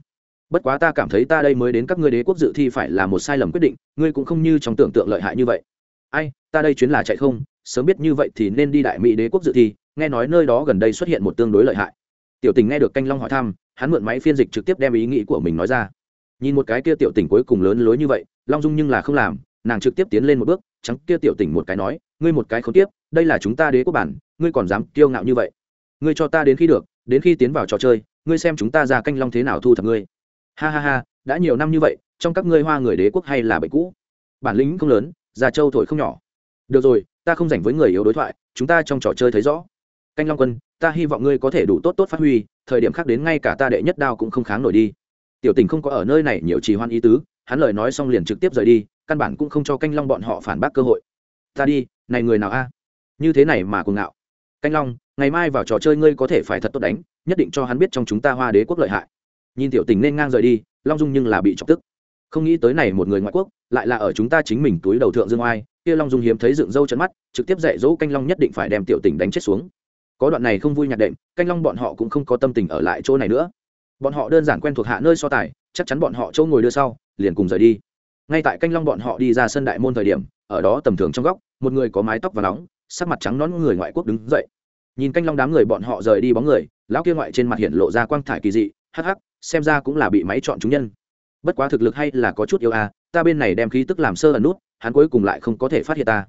bất quá ta cảm thấy ta đây mới đến các ngươi đế quốc dự thi phải là một sai lầm quyết định, ngươi cũng không như trong tưởng tượng lợi hại như vậy. Ai, ta đây chuyến là chạy không, sớm biết như vậy thì nên đi đại mỹ đế quốc dự thi, nghe nói nơi đó gần đây xuất hiện một tương đối lợi hại. Tiểu tình nghe được canh long hỏi thăm, hắn mượn máy phiên dịch trực tiếp đem ý nghĩ của mình nói ra. Nhìn một cái kia tiểu tình cuối cùng lớn lối như vậy, long dung nhưng là không làm, nàng trực tiếp tiến lên một bước, trắng kia tiểu tình một cái nói, ngươi một cái không tiếp đây là chúng ta đế quốc bản, ngươi còn dám kiêu ngạo như vậy. Ngươi cho ta đến khi được, đến khi tiến vào trò chơi, ngươi xem chúng ta ra canh long thế nào thu thập ngươi ha ha ha, đã nhiều năm như vậy, trong các ngươi hoa người đế quốc hay là bệnh cũ? Bản lĩnh không lớn, già châu thổi không nhỏ. Được rồi, ta không dành với người yếu đối thoại, chúng ta trong trò chơi thấy rõ. Canh long quân, ta hy vọng ngươi có thể đủ tốt tốt phát huy, thời điểm khác đến ngay cả ta đệ nhất đao cũng không kháng nổi đi. Tiểu tình không có ở nơi này nhiều trì hoan ý tứ, hắn lời nói xong liền trực tiếp rời đi, căn bản cũng không cho canh long bọn họ phản bác cơ hội. Ta đi, này người nào a? Như thế này mà cuồng ngạo. Canh long, ngày mai vào trò chơi ngươi có thể phải thật tốt đánh, nhất định cho hắn biết trong chúng ta hoa đế quốc lợi hại nhìn tiểu tình nên ngang rời đi, long dung nhưng là bị chọc tức. Không nghĩ tới này một người ngoại quốc, lại là ở chúng ta chính mình túi đầu thượng dương oai, kia long dung hiếm thấy dựng râu chân mắt, trực tiếp dạy dỗ canh long nhất định phải đem tiểu tình đánh chết xuống. Có đoạn này không vui nhạc đệm, canh long bọn họ cũng không có tâm tình ở lại chỗ này nữa. Bọn họ đơn giản quen thuộc hạ nơi so tài, chắc chắn bọn họ chỗ ngồi đưa sau, liền cùng rời đi. Ngay tại canh long bọn họ đi ra sân đại môn thời điểm, ở đó tầm thường trong góc, một người có mái tóc và nóng, sắc mặt trắng nón người ngoại quốc đứng dậy. Nhìn canh long đám người bọn họ rời đi bóng người, lão kia ngoại trên mặt hiện lộ ra quang thải kỳ dị, hắc hắc xem ra cũng là bị máy chọn chúng nhân. Bất quá thực lực hay là có chút yêu a à, ta bên này đem khí tức làm sơ ẩn nút, hắn cuối cùng lại không có thể phát hiện ta.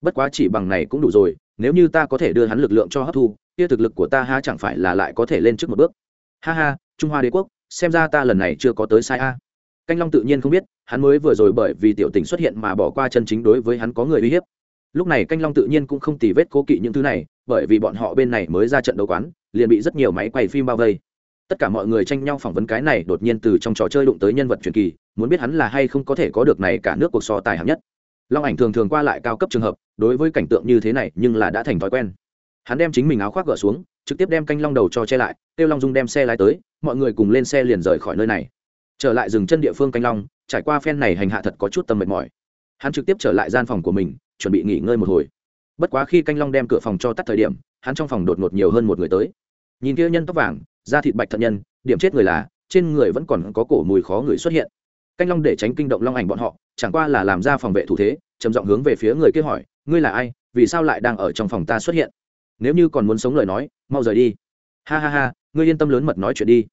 Bất quá chỉ bằng này cũng đủ rồi, nếu như ta có thể đưa hắn lực lượng cho hấp thu, kia thực lực của ta ha chẳng phải là lại có thể lên trước một bước. Ha ha, trung hoa đế quốc, xem ra ta lần này chưa có tới sai a. Canh long tự nhiên không biết, hắn mới vừa rồi bởi vì tiểu tình xuất hiện mà bỏ qua chân chính đối với hắn có người uy hiếp. Lúc này canh long tự nhiên cũng không tì vết cố kỵ những thứ này, bởi vì bọn họ bên này mới ra trận đấu quán, liền bị rất nhiều máy quay phim bao vây tất cả mọi người tranh nhau phỏng vấn cái này đột nhiên từ trong trò chơi đụng tới nhân vật truyền kỳ, muốn biết hắn là hay không có thể có được này cả nước cuộc so tài hạng nhất. Long ảnh thường thường qua lại cao cấp trường hợp, đối với cảnh tượng như thế này nhưng là đã thành thói quen. Hắn đem chính mình áo khoác gỡ xuống, trực tiếp đem canh long đầu cho che lại kêu long dung đem xe lái tới, mọi người cùng lên xe liền rời khỏi nơi này. Trở lại dừng chân địa phương canh long, trải qua phen này hành hạ thật có chút tâm mệt mỏi. Hắn trực tiếp trở lại gian phòng của mình, chuẩn bị nghỉ ngơi một hồi. Bất quá khi canh long đem cửa phòng cho tắt thời điểm, hắn trong phòng đột ngột nhiều hơn một người tới. Nhìn kia nhân tóc vàng da thịt bạch thận nhân, điểm chết người là, trên người vẫn còn có cổ mùi khó người xuất hiện. Canh long để tránh kinh động long ảnh bọn họ, chẳng qua là làm ra phòng vệ thủ thế, trầm giọng hướng về phía người kia hỏi, ngươi là ai? Vì sao lại đang ở trong phòng ta xuất hiện? Nếu như còn muốn sống lời nói, mau rời đi. Ha ha ha, ngươi yên tâm lớn mật nói chuyện đi.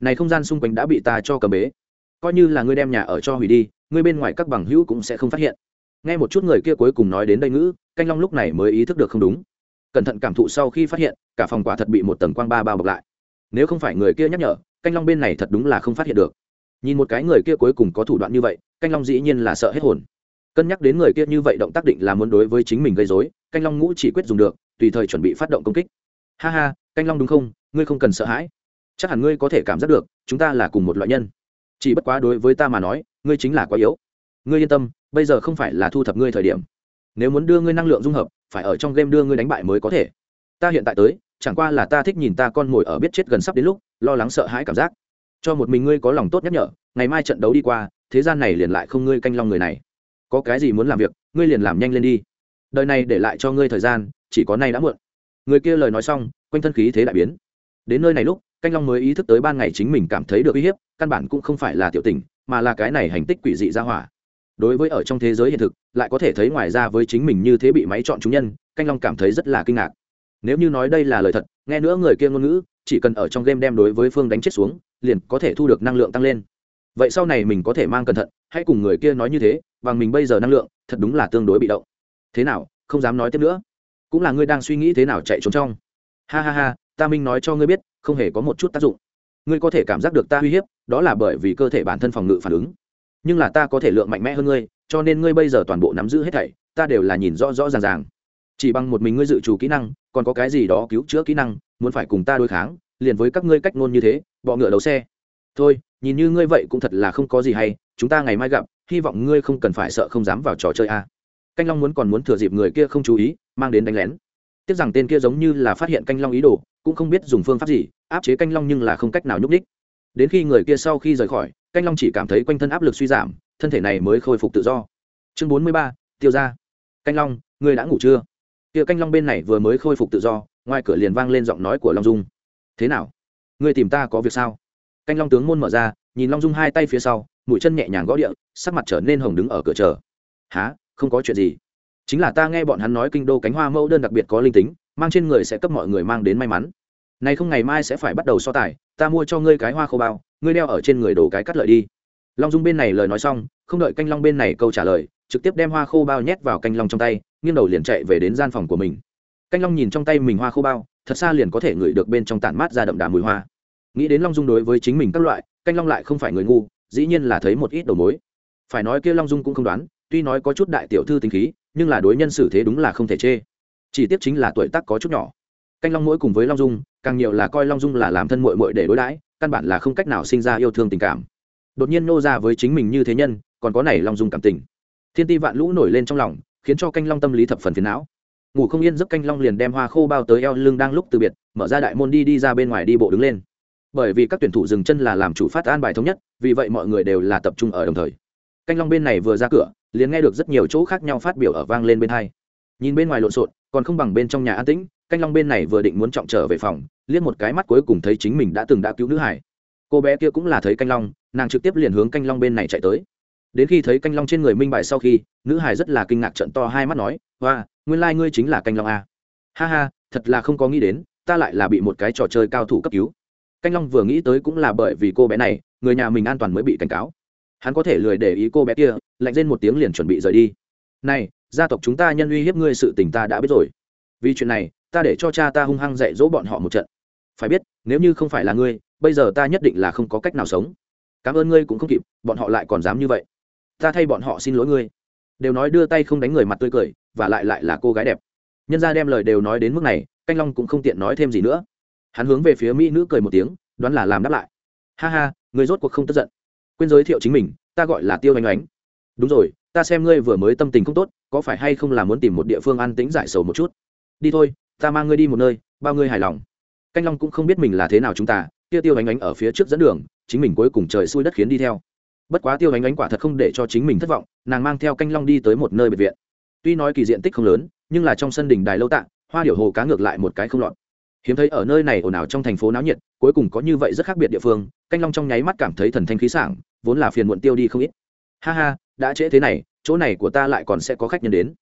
Này không gian xung quanh đã bị ta cho cầm bế. Coi như là ngươi đem nhà ở cho hủy đi, ngươi bên ngoài các bằng hữu cũng sẽ không phát hiện. Nghe một chút người kia cuối cùng nói đến đây ngữ, canh long lúc này mới ý thức được không đúng. Cẩn thận cảm thụ sau khi phát hiện, cả phòng quả thật bị một tầng quang ba bao bọc lại nếu không phải người kia nhắc nhở, canh long bên này thật đúng là không phát hiện được. Nhìn một cái người kia cuối cùng có thủ đoạn như vậy, canh long dĩ nhiên là sợ hết hồn. Cân nhắc đến người kia như vậy động tác định là muốn đối với chính mình gây dối canh long ngũ chỉ quyết dùng được, tùy thời chuẩn bị phát động công kích. Ha ha, canh long đúng không? Ngươi không cần sợ hãi. Chắc hẳn ngươi có thể cảm giác được, chúng ta là cùng một loại nhân. Chỉ bất quá đối với ta mà nói, ngươi chính là quá yếu. Ngươi yên tâm, bây giờ không phải là thu thập ngươi thời điểm. Nếu muốn đưa ngươi năng lượng dung hợp, phải ở trong game đưa ngươi đánh bại mới có thể. Ta hiện tại tới chẳng qua là ta thích nhìn ta con ngồi ở biết chết gần sắp đến lúc, lo lắng sợ hãi cảm giác. Cho một mình ngươi có lòng tốt nhắc nhở, ngày mai trận đấu đi qua, thế gian này liền lại không ngươi canh long người này. Có cái gì muốn làm việc, ngươi liền làm nhanh lên đi. Đời này để lại cho ngươi thời gian, chỉ có nay đã muộn. Người kia lời nói xong, quanh thân khí thế đại biến. Đến nơi này lúc, canh long mới ý thức tới ban ngày chính mình cảm thấy được uy hiếp, căn bản cũng không phải là tiểu tình, mà là cái này hành tích quỷ dị ra hỏa. Đối với ở trong thế giới hiện thực, lại có thể thấy ngoài ra với chính mình như thế bị máy chọn chúng nhân, canh long cảm thấy rất là kinh ngạc nếu như nói đây là lời thật, nghe nữa người kia ngôn ngữ, chỉ cần ở trong game đem đối với phương đánh chết xuống, liền có thể thu được năng lượng tăng lên. Vậy sau này mình có thể mang cẩn thận, hãy cùng người kia nói như thế, bằng mình bây giờ năng lượng, thật đúng là tương đối bị động. Thế nào, không dám nói tiếp nữa. Cũng là ngươi đang suy nghĩ thế nào chạy trốn trong. Ha ha ha, ta minh nói cho ngươi biết, không hề có một chút tác dụng. Ngươi có thể cảm giác được ta uy hiếp, đó là bởi vì cơ thể bản thân phòng ngự phản ứng. Nhưng là ta có thể lượng mạnh mẽ hơn ngươi, cho nên ngươi bây giờ toàn bộ nắm giữ hết thảy, ta đều là nhìn rõ rõ ràng ràng chỉ bằng một mình ngươi dự trù kỹ năng, còn có cái gì đó cứu chữa kỹ năng, muốn phải cùng ta đối kháng, liền với các ngươi cách ngôn như thế, bọ ngựa đấu xe. Thôi, nhìn như ngươi vậy cũng thật là không có gì hay, chúng ta ngày mai gặp, hy vọng ngươi không cần phải sợ không dám vào trò chơi a. Canh long muốn còn muốn thừa dịp người kia không chú ý, mang đến đánh lén. Tiếc rằng tên kia giống như là phát hiện canh long ý đồ, cũng không biết dùng phương pháp gì, áp chế canh long nhưng là không cách nào nhúc đích đến khi người kia sau khi rời khỏi, canh long chỉ cảm thấy quanh thân áp lực suy giảm, thân thể này mới khôi phục tự do. Chương bốn mươi ba, tiêu ra canh long, ngươi đã ngủ chưa? Kia canh long bên này vừa mới khôi phục tự do, ngoài cửa liền vang lên giọng nói của long dung. Thế nào? Ngươi tìm ta có việc sao? Canh long tướng môn mở ra, nhìn long dung hai tay phía sau, mũi chân nhẹ nhàng gõ địa, sắc mặt trở nên hồng đứng ở cửa chờ. Há không có chuyện gì. Chính là ta nghe bọn hắn nói kinh đô cánh hoa mẫu đơn đặc biệt có linh tính, mang trên người sẽ cấp mọi người mang đến may mắn. Nay không ngày mai sẽ phải bắt đầu so tài, ta mua cho ngươi cái hoa khô bao, ngươi đeo ở trên người đổ cái cắt lợi đi. Long dung bên này lời nói xong, không đợi canh long bên này câu trả lời, trực tiếp đem hoa khô bao nhét vào canh long trong tay nghiêng đầu liền chạy về đến gian phòng của mình. Canh long nhìn trong tay mình hoa khô bao, thật xa liền có thể ngửi được bên trong tản mát ra đậm đà mùi hoa. Nghĩ đến long dung đối với chính mình các loại, canh long lại không phải người ngu, dĩ nhiên là thấy một ít đầu mối. Phải nói kia long dung cũng không đoán, tuy nói có chút đại tiểu thư tính khí, nhưng là đối nhân xử thế đúng là không thể chê. Chỉ tiếc chính là tuổi tác có chút nhỏ. Canh long mỗi cùng với long dung, càng nhiều là coi long dung là làm thân mội mội để đối đãi, căn bản là không cách nào sinh ra yêu thương tình cảm. Đột nhiên nô ra với chính mình như thế nhân, còn có này long dung cảm tình. Thiên ti vạn lũ nổi lên trong lòng khiến cho canh long tâm lý thập phần phiền não. Ngủ không yên giấc canh long liền đem hoa khô bao tới eo lưng đang lúc từ biệt, mở ra đại môn đi đi ra bên ngoài đi bộ đứng lên. Bởi vì các tuyển thủ dừng chân là làm chủ phát an bài thống nhất, vì vậy mọi người đều là tập trung ở đồng thời. Canh long bên này vừa ra cửa, liền nghe được rất nhiều chỗ khác nhau phát biểu ở vang lên bên hai. Nhìn bên ngoài lộn xộn, còn không bằng bên trong nhà an tĩnh, canh long bên này vừa định muốn trọng trở về phòng, liếc một cái mắt cuối cùng thấy chính mình đã từng đã cứu nữ hải. Cô bé kia cũng là thấy canh long, nàng trực tiếp liền hướng canh long bên này chạy tới đến khi thấy canh long trên người minh bài sau khi, nữ hải rất là kinh ngạc trận to hai mắt nói, hoa, nguyên lai、like、ngươi chính là canh long a. Ha ha, thật là không có nghĩ đến, ta lại là bị một cái trò chơi cao thủ cấp cứu. Canh long vừa nghĩ tới cũng là bởi vì cô bé này, người nhà mình an toàn mới bị cảnh cáo. Hắn có thể lười để ý cô bé kia, lạnh lên một tiếng liền chuẩn bị rời đi. Này, gia tộc chúng ta nhân uy hiếp ngươi sự tình ta đã biết rồi. Vì chuyện này, ta để cho cha ta hung hăng dạy dỗ bọn họ một trận. Phải biết, nếu như không phải là ngươi, bây giờ ta nhất định là không có cách nào sống. Cảm ơn ngươi cũng không kịp, bọn họ lại còn dám như vậy ta thay bọn họ xin lỗi ngươi. Đều nói đưa tay không đánh người mặt tươi cười, và lại lại là cô gái đẹp. Nhân ra đem lời đều nói đến mức này, canh long cũng không tiện nói thêm gì nữa. Hắn hướng về phía mỹ nữ cười một tiếng, đoán là làm đáp lại. Ha ha người rốt cuộc không tức giận. Quên giới thiệu chính mình, ta gọi là tiêu anh oánh đúng rồi, ta xem ngươi vừa mới tâm tình không tốt, có phải hay không là muốn tìm một địa phương an tĩnh giải sầu một chút? Đi thôi, ta mang ngươi đi một nơi, bao ngươi hài lòng. Canh long cũng không biết mình là thế nào chúng ta, kia tiêu anh oánh ở phía trước dẫn đường, chính mình cuối cùng trời xui đất khiến đi theo bất quá tiêu ánh ánh quả thật không để cho chính mình thất vọng, nàng mang theo canh long đi tới một nơi biệt viện. Tuy nói kỳ diện tích không lớn, nhưng là trong sân đình đài lâu tạng hoa điểu hồ cá ngược lại một cái không lọt. Hiếm thấy ở nơi này ồn ào trong thành phố náo nhiệt, cuối cùng có như vậy rất khác biệt địa phương, canh long trong nháy mắt cảm thấy thần thanh khí sảng, vốn là phiền muộn tiêu đi không ít. Ha ha, đã trễ thế này, chỗ này của ta lại còn sẽ có khách nhân đến.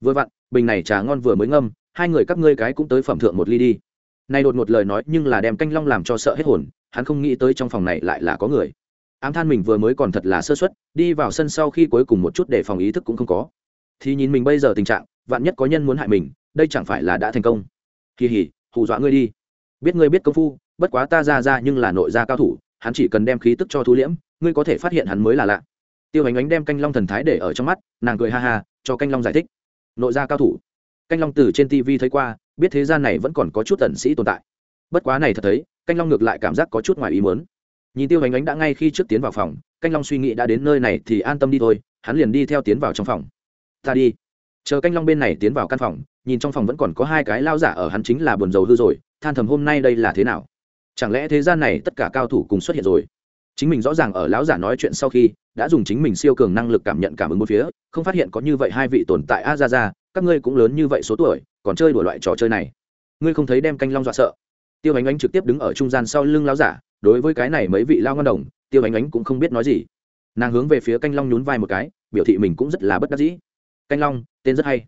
Vừa vặn, bình này trà ngon vừa mới ngâm, hai người các ngươi cái cũng tới phẩm thượng một ly đi. Này đột một lời nói nhưng là đem canh long làm cho sợ hết hồn, hắn không nghĩ tới trong phòng này lại là có người ám than mình vừa mới còn thật là sơ suất, đi vào sân sau khi cuối cùng một chút để phòng ý thức cũng không có. Thì nhìn mình bây giờ tình trạng, vạn nhất có nhân muốn hại mình, đây chẳng phải là đã thành công. Kỳ hỉ, hù dọa ngươi đi. Biết ngươi biết công phu, bất quá ta ra ra nhưng là nội gia cao thủ, hắn chỉ cần đem khí tức cho thu liễm, ngươi có thể phát hiện hắn mới là lạ. Tiêu ánh ánh đem canh long thần thái để ở trong mắt, nàng cười ha ha, cho canh long giải thích. Nội gia cao thủ. Canh long từ trên tv thấy qua, biết thế gian này vẫn còn có chút tần sĩ tồn tại. Bất quá này thật thấy, canh long ngược lại cảm giác có chút ngoài ý muốn nhìn tiêu hành ánh đã ngay khi trước tiến vào phòng, canh long suy nghĩ đã đến nơi này thì an tâm đi thôi, hắn liền đi theo tiến vào trong phòng. Ta đi. Chờ canh long bên này tiến vào căn phòng, nhìn trong phòng vẫn còn có hai cái lao giả ở, hắn chính là buồn rầu hư rồi, than thầm hôm nay đây là thế nào? Chẳng lẽ thế gian này tất cả cao thủ cùng xuất hiện rồi? Chính mình rõ ràng ở lão giả nói chuyện sau khi, đã dùng chính mình siêu cường năng lực cảm nhận cảm ứng một phía, không phát hiện có như vậy hai vị tồn tại. A, ra ra, các ngươi cũng lớn như vậy số tuổi, còn chơi đuổi loại trò chơi này. Ngươi không thấy đem canh long dọa sợ? Tiêu ánh ánh trực tiếp đứng ở trung gian sau lưng lão giả, đối với cái này mấy vị lao ngon đồng, tiêu ánh ánh cũng không biết nói gì. Nàng hướng về phía canh long nhún vai một cái, biểu thị mình cũng rất là bất đắc dĩ. Canh long, tên rất hay.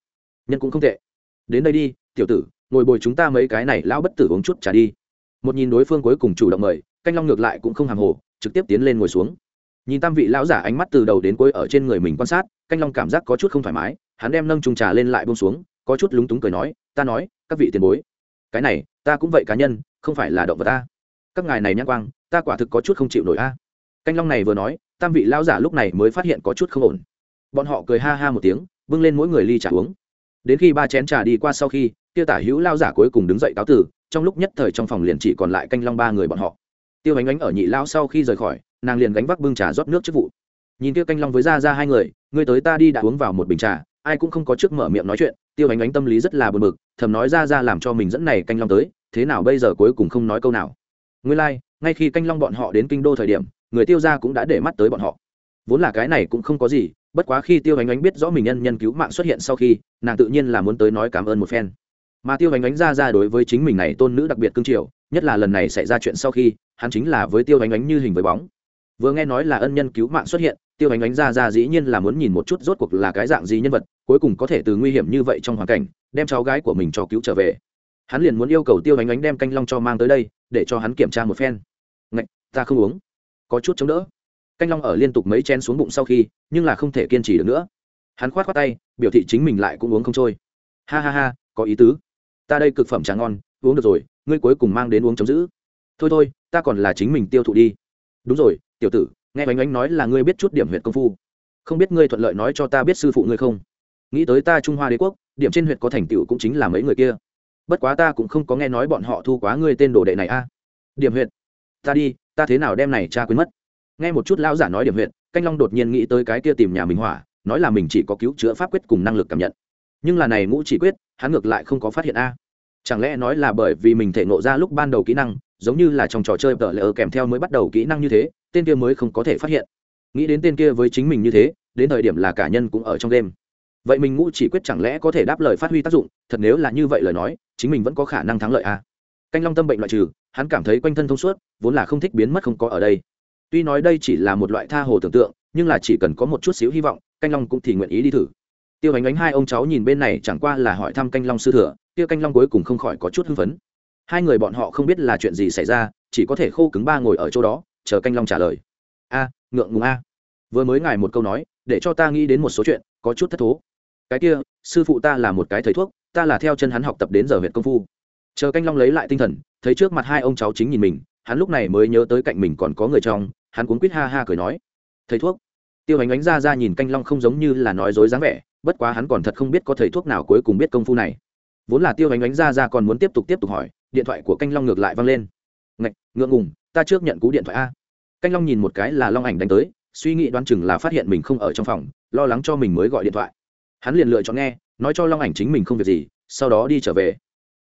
Nhân cũng không tệ. Đến đây đi, tiểu tử, ngồi bồi chúng ta mấy cái này lão bất tử uống chút trả đi. Một nhìn đối phương cuối cùng chủ động mời, canh long ngược lại cũng không hàng hồ, trực tiếp tiến lên ngồi xuống. Nhìn tam vị lão giả ánh mắt từ đầu đến cuối ở trên người mình quan sát, canh long cảm giác có chút không thoải mái, hắn đem nâng trung trà lên lại bông xuống, có chút lúng túng cười nói, ta nói, các vị tiền bối, cái này ta cũng vậy cá nhân, không phải là động vật ta. Các ngài này nhãn quang, ta quả thực có chút không chịu nổi a. Canh long này vừa nói, tam vị lão giả lúc này mới phát hiện có chút không ổn. Bọn họ cười ha ha một tiếng, bưng lên mỗi người ly trà uống. Đến khi ba chén trà đi qua sau khi, tiêu tả hữu lao giả cuối cùng đứng dậy cáo tử, trong lúc nhất thời trong phòng liền chỉ còn lại canh long ba người bọn họ. Tiêu ánh ánh ở nhị lao sau khi rời khỏi, nàng liền gánh vác bưng trà rót nước chức vụ. Nhìn kia canh long với ra ra hai người, ngươi tới ta đi đã uống vào một bình trà ai cũng không có trước mở miệng nói chuyện tiêu ánh ánh tâm lý rất là bực bực thầm nói ra ra làm cho mình dẫn này canh long tới thế nào bây giờ cuối cùng không nói câu nào. Ngươi lai、like, ngay khi canh long bọn họ đến kinh đô thời điểm người tiêu ra cũng đã để mắt tới bọn họ. Vốn là cái này cũng không có gì bất quá khi tiêu ánh ánh biết rõ mình nhân nhân cứu mạng xuất hiện sau khi nàng tự nhiên là muốn tới nói cảm ơn một phen. Mà tiêu ánh ánh ra ra đối với chính mình này tôn nữ đặc biệt cương triều nhất là lần này xảy ra chuyện sau khi hắn chính là với tiêu ánh ánh như hình với bóng. Vừa nghe nói là ân nhân cứu mạng xuất hiện tiêu ánh ánh ra ra dĩ nhiên là muốn nhìn một chút rốt cuộc là cái dạng gì nhân vật, cuối cùng có thể từ nguy hiểm như vậy trong hoàn cảnh, đem cháu gái của mình cho cứu trở về. Hắn liền muốn yêu cầu tiêu ánh ánh đem canh long cho mang tới đây, để cho hắn kiểm tra một phen. Ngạch, ta không uống. Có chút chống đỡ. Canh long ở liên tục mấy chén xuống bụng sau khi, nhưng là không thể kiên trì được nữa. Hắn khoát khoát tay, biểu thị chính mình lại cũng uống không trôi. Ha ha ha, có ý tứ. Ta đây cực phẩm trà ngon, uống được rồi, ngươi cuối cùng mang đến uống chống giữ. Thôi thôi, ta còn là chính mình tiêu thụ đi. Đúng rồi, tiểu tử nghe oánh oánh nói là ngươi biết chút điểm huyện công phu. Không biết ngươi thuận lợi nói cho ta biết sư phụ ngươi không? Nghĩ tới ta trung hoa đế quốc, điểm trên huyện có thành tựu cũng chính là mấy người kia. Bất quá ta cũng không có nghe nói bọn họ thu quá ngươi tên đồ đệ này a. Điểm huyện ta đi, ta thế nào đem này cha quên mất? Nghe một chút lão giả nói điểm huyện canh long đột nhiên nghĩ tới cái kia tìm nhà mình hỏa, nói là mình chỉ có cứu chữa pháp quyết cùng năng lực cảm nhận. Nhưng là này ngũ chỉ quyết, hắn ngược lại không có phát hiện a. Chẳng lẽ nói là bởi vì mình thể nộ ra lúc ban đầu kỹ năng, giống như là trong trò chơi tờ lỡ kèm theo mới bắt đầu kỹ năng như thế tên kia mới không có thể phát hiện. Nghĩ đến tên kia với chính mình như thế, đến thời điểm là cả nhân cũng ở trong đêm vậy mình ngũ chỉ quyết chẳng lẽ có thể đáp lời phát huy tác dụng? Thật nếu là như vậy lời nói, chính mình vẫn có khả năng thắng lợi à? canh long tâm bệnh loại trừ, hắn cảm thấy quanh thân thông suốt, vốn là không thích biến mất không có ở đây. Tuy nói đây chỉ là một loại tha hồ tưởng tượng, nhưng là chỉ cần có một chút xíu hy vọng, canh long cũng thì nguyện ý đi thử. Tiêu ánh ánh hai ông cháu nhìn bên này chẳng qua là hỏi thăm canh long sư thừa tiêu canh long cuối cùng không khỏi có chút hưng phấn. Hai người bọn họ không biết là chuyện gì xảy ra, chỉ có thể khô cứng ba ngồi ở chỗ đó chờ canh long trả lời. A, ngượng ngùng a. Vừa mới ngài một câu nói, để cho ta nghĩ đến một số chuyện, có chút thất thố. Cái kia, sư phụ ta là một cái thầy thuốc, ta là theo chân hắn học tập đến giờ huyện công phu. Chờ canh long lấy lại tinh thần, thấy trước mặt hai ông cháu chính nhìn mình, hắn lúc này mới nhớ tới cạnh mình còn có người trong, hắn cuốn quýt ha ha cười nói. Thầy thuốc. Tiêu ánh ánh ra ra nhìn canh long không giống như là nói dối dáng vẻ, bất quá hắn còn thật không biết có thầy thuốc nào cuối cùng biết công phu này. Vốn là tiêu ánh ánh ra ra còn muốn tiếp tục tiếp tục hỏi, điện thoại của canh long ngược lại vang lên. Ngạch, ngượng ngùng ta trước nhận cú điện thoại a. Canh long nhìn một cái là long ảnh đánh tới, suy nghĩ đoán chừng là phát hiện mình không ở trong phòng, lo lắng cho mình mới gọi điện thoại. Hắn liền lựa chọn nghe, nói cho long ảnh chính mình không việc gì, sau đó đi trở về.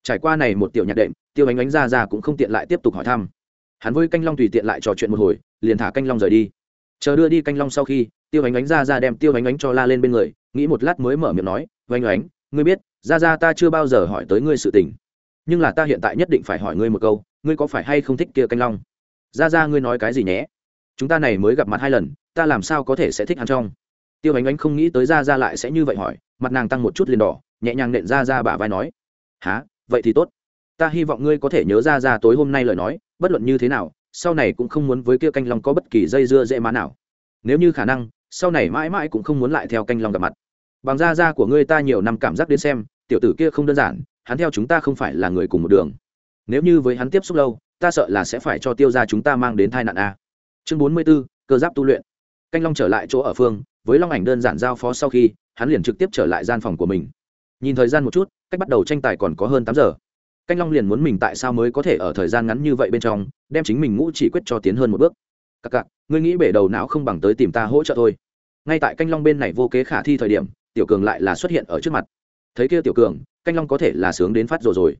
Trải qua này một tiểu nhạc đệm, tiêu ánh ánh ra ra cũng không tiện lại tiếp tục hỏi thăm. Hắn với canh long tùy tiện lại trò chuyện một hồi, liền thả canh long rời đi. Chờ đưa đi canh long sau khi, tiêu ánh ánh ra ra đem tiêu ánh ánh cho la lên bên người, nghĩ một lát mới mở miệng nói, oanh oánh, ngươi biết, ra ra ta chưa bao giờ hỏi tới ngươi sự tình. Nhưng là ta hiện tại nhất định phải hỏi ngươi một câu, ngươi có phải hay không thích kia canh long? Ra ra, ngươi nói cái gì nhé? Chúng ta này mới gặp mặt hai lần, ta làm sao có thể sẽ thích hắn trong? Tiêu ánh ánh không nghĩ tới ra ra lại sẽ như vậy hỏi, mặt nàng tăng một chút liền đỏ, nhẹ nhàng nện ra ra bả vai nói há vậy thì tốt. Ta hy vọng ngươi có thể nhớ ra ra tối hôm nay lời nói, bất luận như thế nào, sau này cũng không muốn với kia canh long có bất kỳ dây dưa dễ má nào. Nếu như khả năng, sau này mãi mãi cũng không muốn lại theo canh long gặp mặt. Bằng da da của ngươi ta nhiều năm cảm giác đến xem, tiểu tử kia không đơn giản, hắn theo chúng ta không phải là người cùng một đường. Nếu như với hắn tiếp xúc lâu ta sợ là sẽ phải cho tiêu ra chúng ta mang đến tai nạn a. Chương bốn mươi b ố cơ giáp tu luyện. Canh long trở lại chỗ ở phương, với long ảnh đơn giản giao phó sau khi, hắn liền trực tiếp trở lại gian phòng của mình. Nhìn thời gian một chút, cách bắt đầu tranh tài còn có hơn tám giờ. Canh long liền muốn mình tại sao mới có thể ở thời gian ngắn như vậy bên trong, đem chính mình ngũ chỉ quyết cho tiến hơn một bước. Cặc cặc ngươi nghĩ bể đầu não không bằng tới tìm ta hỗ trợ thôi. Ngay tại canh long bên này vô kế khả thi thời điểm, tiểu cường lại là xuất hiện ở trước mặt. Thấy kia tiểu cường, canh long có thể là sướng đến phát rồi rồi.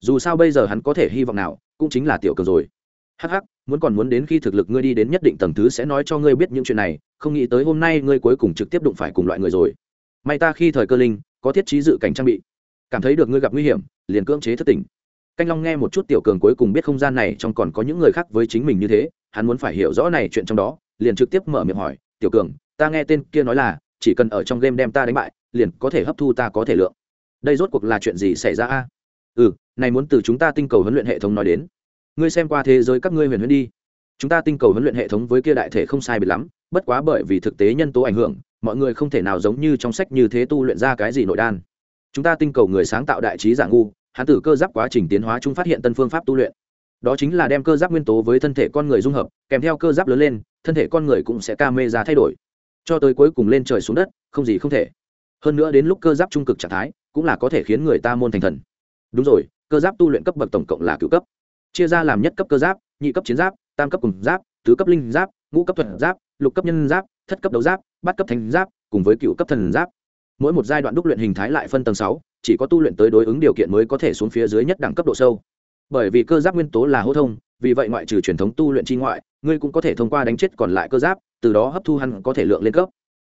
Dù sao bây giờ hắn có thể hy vọng nào cũng chính là tiểu cường rồi. Hắc hắc, muốn còn muốn đến khi thực lực ngươi đi đến nhất định tầng thứ sẽ nói cho ngươi biết những chuyện này không nghĩ tới hôm nay ngươi cuối cùng trực tiếp đụng phải cùng loại người rồi. May ta khi thời cơ linh có thiết trí dự cảnh trang bị. Cảm thấy được ngươi gặp nguy hiểm liền cưỡng chế thất tỉnh. Canh long nghe một chút tiểu cường cuối cùng biết không gian này trong còn có những người khác với chính mình như thế hắn muốn phải hiểu rõ này chuyện trong đó liền trực tiếp mở miệng hỏi tiểu cường ta nghe tên kia nói là chỉ cần ở trong game đem ta đánh bại liền có thể hấp thu ta có thể lượng. Đây rốt cuộc là chuyện gì xảy ra a? Ừ này muốn từ chúng ta tinh cầu huấn luyện hệ thống nói đến. Ngươi xem qua thế giới các ngươi huyền huyễn đi. Chúng ta tinh cầu huấn luyện hệ thống với kia đại thể không sai biệt lắm, bất quá bởi vì thực tế nhân tố ảnh hưởng, mọi người không thể nào giống như trong sách như thế tu luyện ra cái gì nội đan. Chúng ta tinh cầu người sáng tạo đại trí giả ngu, hắn tử cơ giáp quá trình tiến hóa chúng phát hiện tân phương pháp tu luyện. Đó chính là đem cơ giáp nguyên tố với thân thể con người dung hợp, kèm theo cơ giáp lớn lên, thân thể con người cũng sẽ ca mê ra thay đổi. Cho tới cuối cùng lên trời xuống đất, không gì không thể. Hơn nữa đến lúc cơ giáp trung cực trạng thái, cũng là có thể khiến người ta môn thành thần. Đúng rồi cơ giáp tu luyện cấp bậc tổng cộng là cựu cấp. Chia ra làm nhất cấp cơ giáp, nhị cấp chiến giáp, tam cấp cùng giáp, tứ cấp linh giáp, ngũ cấp thuật giáp, lục cấp nhân giáp, thất cấp đấu giáp, bát cấp thánh giáp, cùng với cựu cấp thần giáp. Mỗi một giai đoạn đúc luyện hình thái lại phân tầng sáu, chỉ có tu luyện tới đối ứng điều kiện mới có thể xuống phía dưới nhất đẳng cấp độ sâu. Bởi vì cơ giáp nguyên tố là hô thông, vì vậy ngoại trừ truyền thống tu luyện chi ngoại, ngươi cũng có thể thông qua đánh chết còn lại cơ giáp, từ đó hấp thu hắn có thể lượng lên cấp.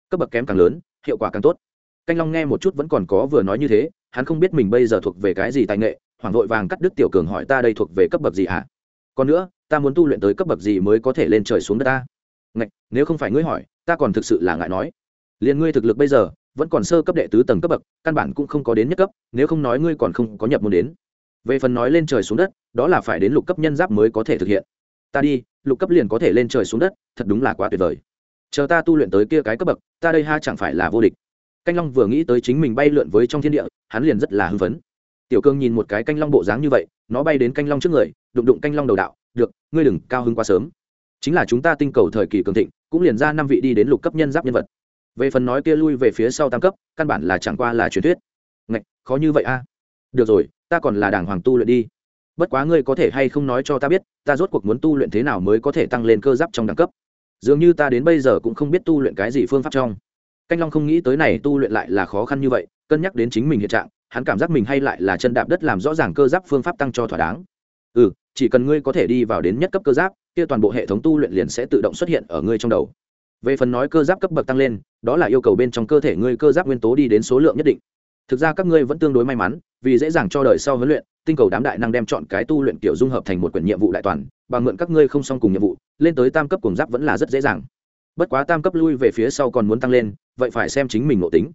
Cấp bậc kém càng lớn, hiệu quả càng tốt. Canh long nghe một chút vẫn còn có vừa nói như thế, hắn không biết mình bây giờ thuộc về cái gì tài nghệ hoàng vội vàng cắt đứt tiểu cường hỏi ta đây thuộc về cấp bậc gì hả? À? còn nữa ta muốn tu luyện tới cấp bậc gì mới có thể lên trời xuống đất ta? Ngạch, nếu không phải ngươi hỏi ta còn thực sự là ngại nói. Liền ngươi thực lực bây giờ vẫn còn sơ cấp đệ tứ tầng cấp bậc căn bản cũng không có đến nhất cấp nếu không nói ngươi còn không có nhập môn đến. Về phần nói lên trời xuống đất đó là phải đến lục cấp nhân giáp mới có thể thực hiện. Ta đi lục cấp liền có thể lên trời xuống đất thật đúng là quá tuyệt vời. Chờ ta tu luyện tới kia cái cấp bậc ta đây ha chẳng phải là vô địch. Canh long vừa nghĩ tới chính mình bay lượn với trong thiên địa hắn liền rất là hưng phấn tiểu cương nhìn một cái canh long bộ dáng như vậy, nó bay đến canh long trước người, đụng đụng canh long đầu đạo, được, ngươi đừng cao hứng quá sớm. Chính là chúng ta tinh cầu thời kỳ cường thịnh, cũng liền ra năm vị đi đến lục cấp nhân giáp nhân vật. Về phần nói kia lui về phía sau tam cấp, căn bản là chẳng qua là truyền thuyết. Ngạch, khó như vậy a? Được rồi, ta còn là đảng hoàng tu luyện đi. Bất quá ngươi có thể hay không nói cho ta biết, ta rốt cuộc muốn tu luyện thế nào mới có thể tăng lên cơ giáp trong đẳng cấp? Dường như ta đến bây giờ cũng không biết tu luyện cái gì phương pháp trong. Canh long không nghĩ tới này tu luyện lại là khó khăn như vậy, cân nhắc đến chính mình hiện trạng hắn cảm giác mình hay lại là chân đạp đất làm rõ ràng cơ giáp phương pháp tăng cho thỏa đáng. Ừ chỉ cần ngươi có thể đi vào đến nhất cấp cơ giáp, kia toàn bộ hệ thống tu luyện liền sẽ tự động xuất hiện ở ngươi trong đầu. Về phần nói cơ giáp cấp bậc tăng lên, đó là yêu cầu bên trong cơ thể ngươi cơ giáp nguyên tố đi đến số lượng nhất định. Thực ra các ngươi vẫn tương đối may mắn, vì dễ dàng cho đời sau huấn luyện, tinh cầu đám đại năng đem chọn cái tu luyện kiểu dung hợp thành một quyển nhiệm vụ đại toàn, bằng mượn các ngươi không xong cùng nhiệm vụ, lên tới tam cấp cùng giáp vẫn là rất dễ dàng. Bất quá tam cấp lui về phía sau còn muốn tăng lên, vậy phải xem chính mình nội tính.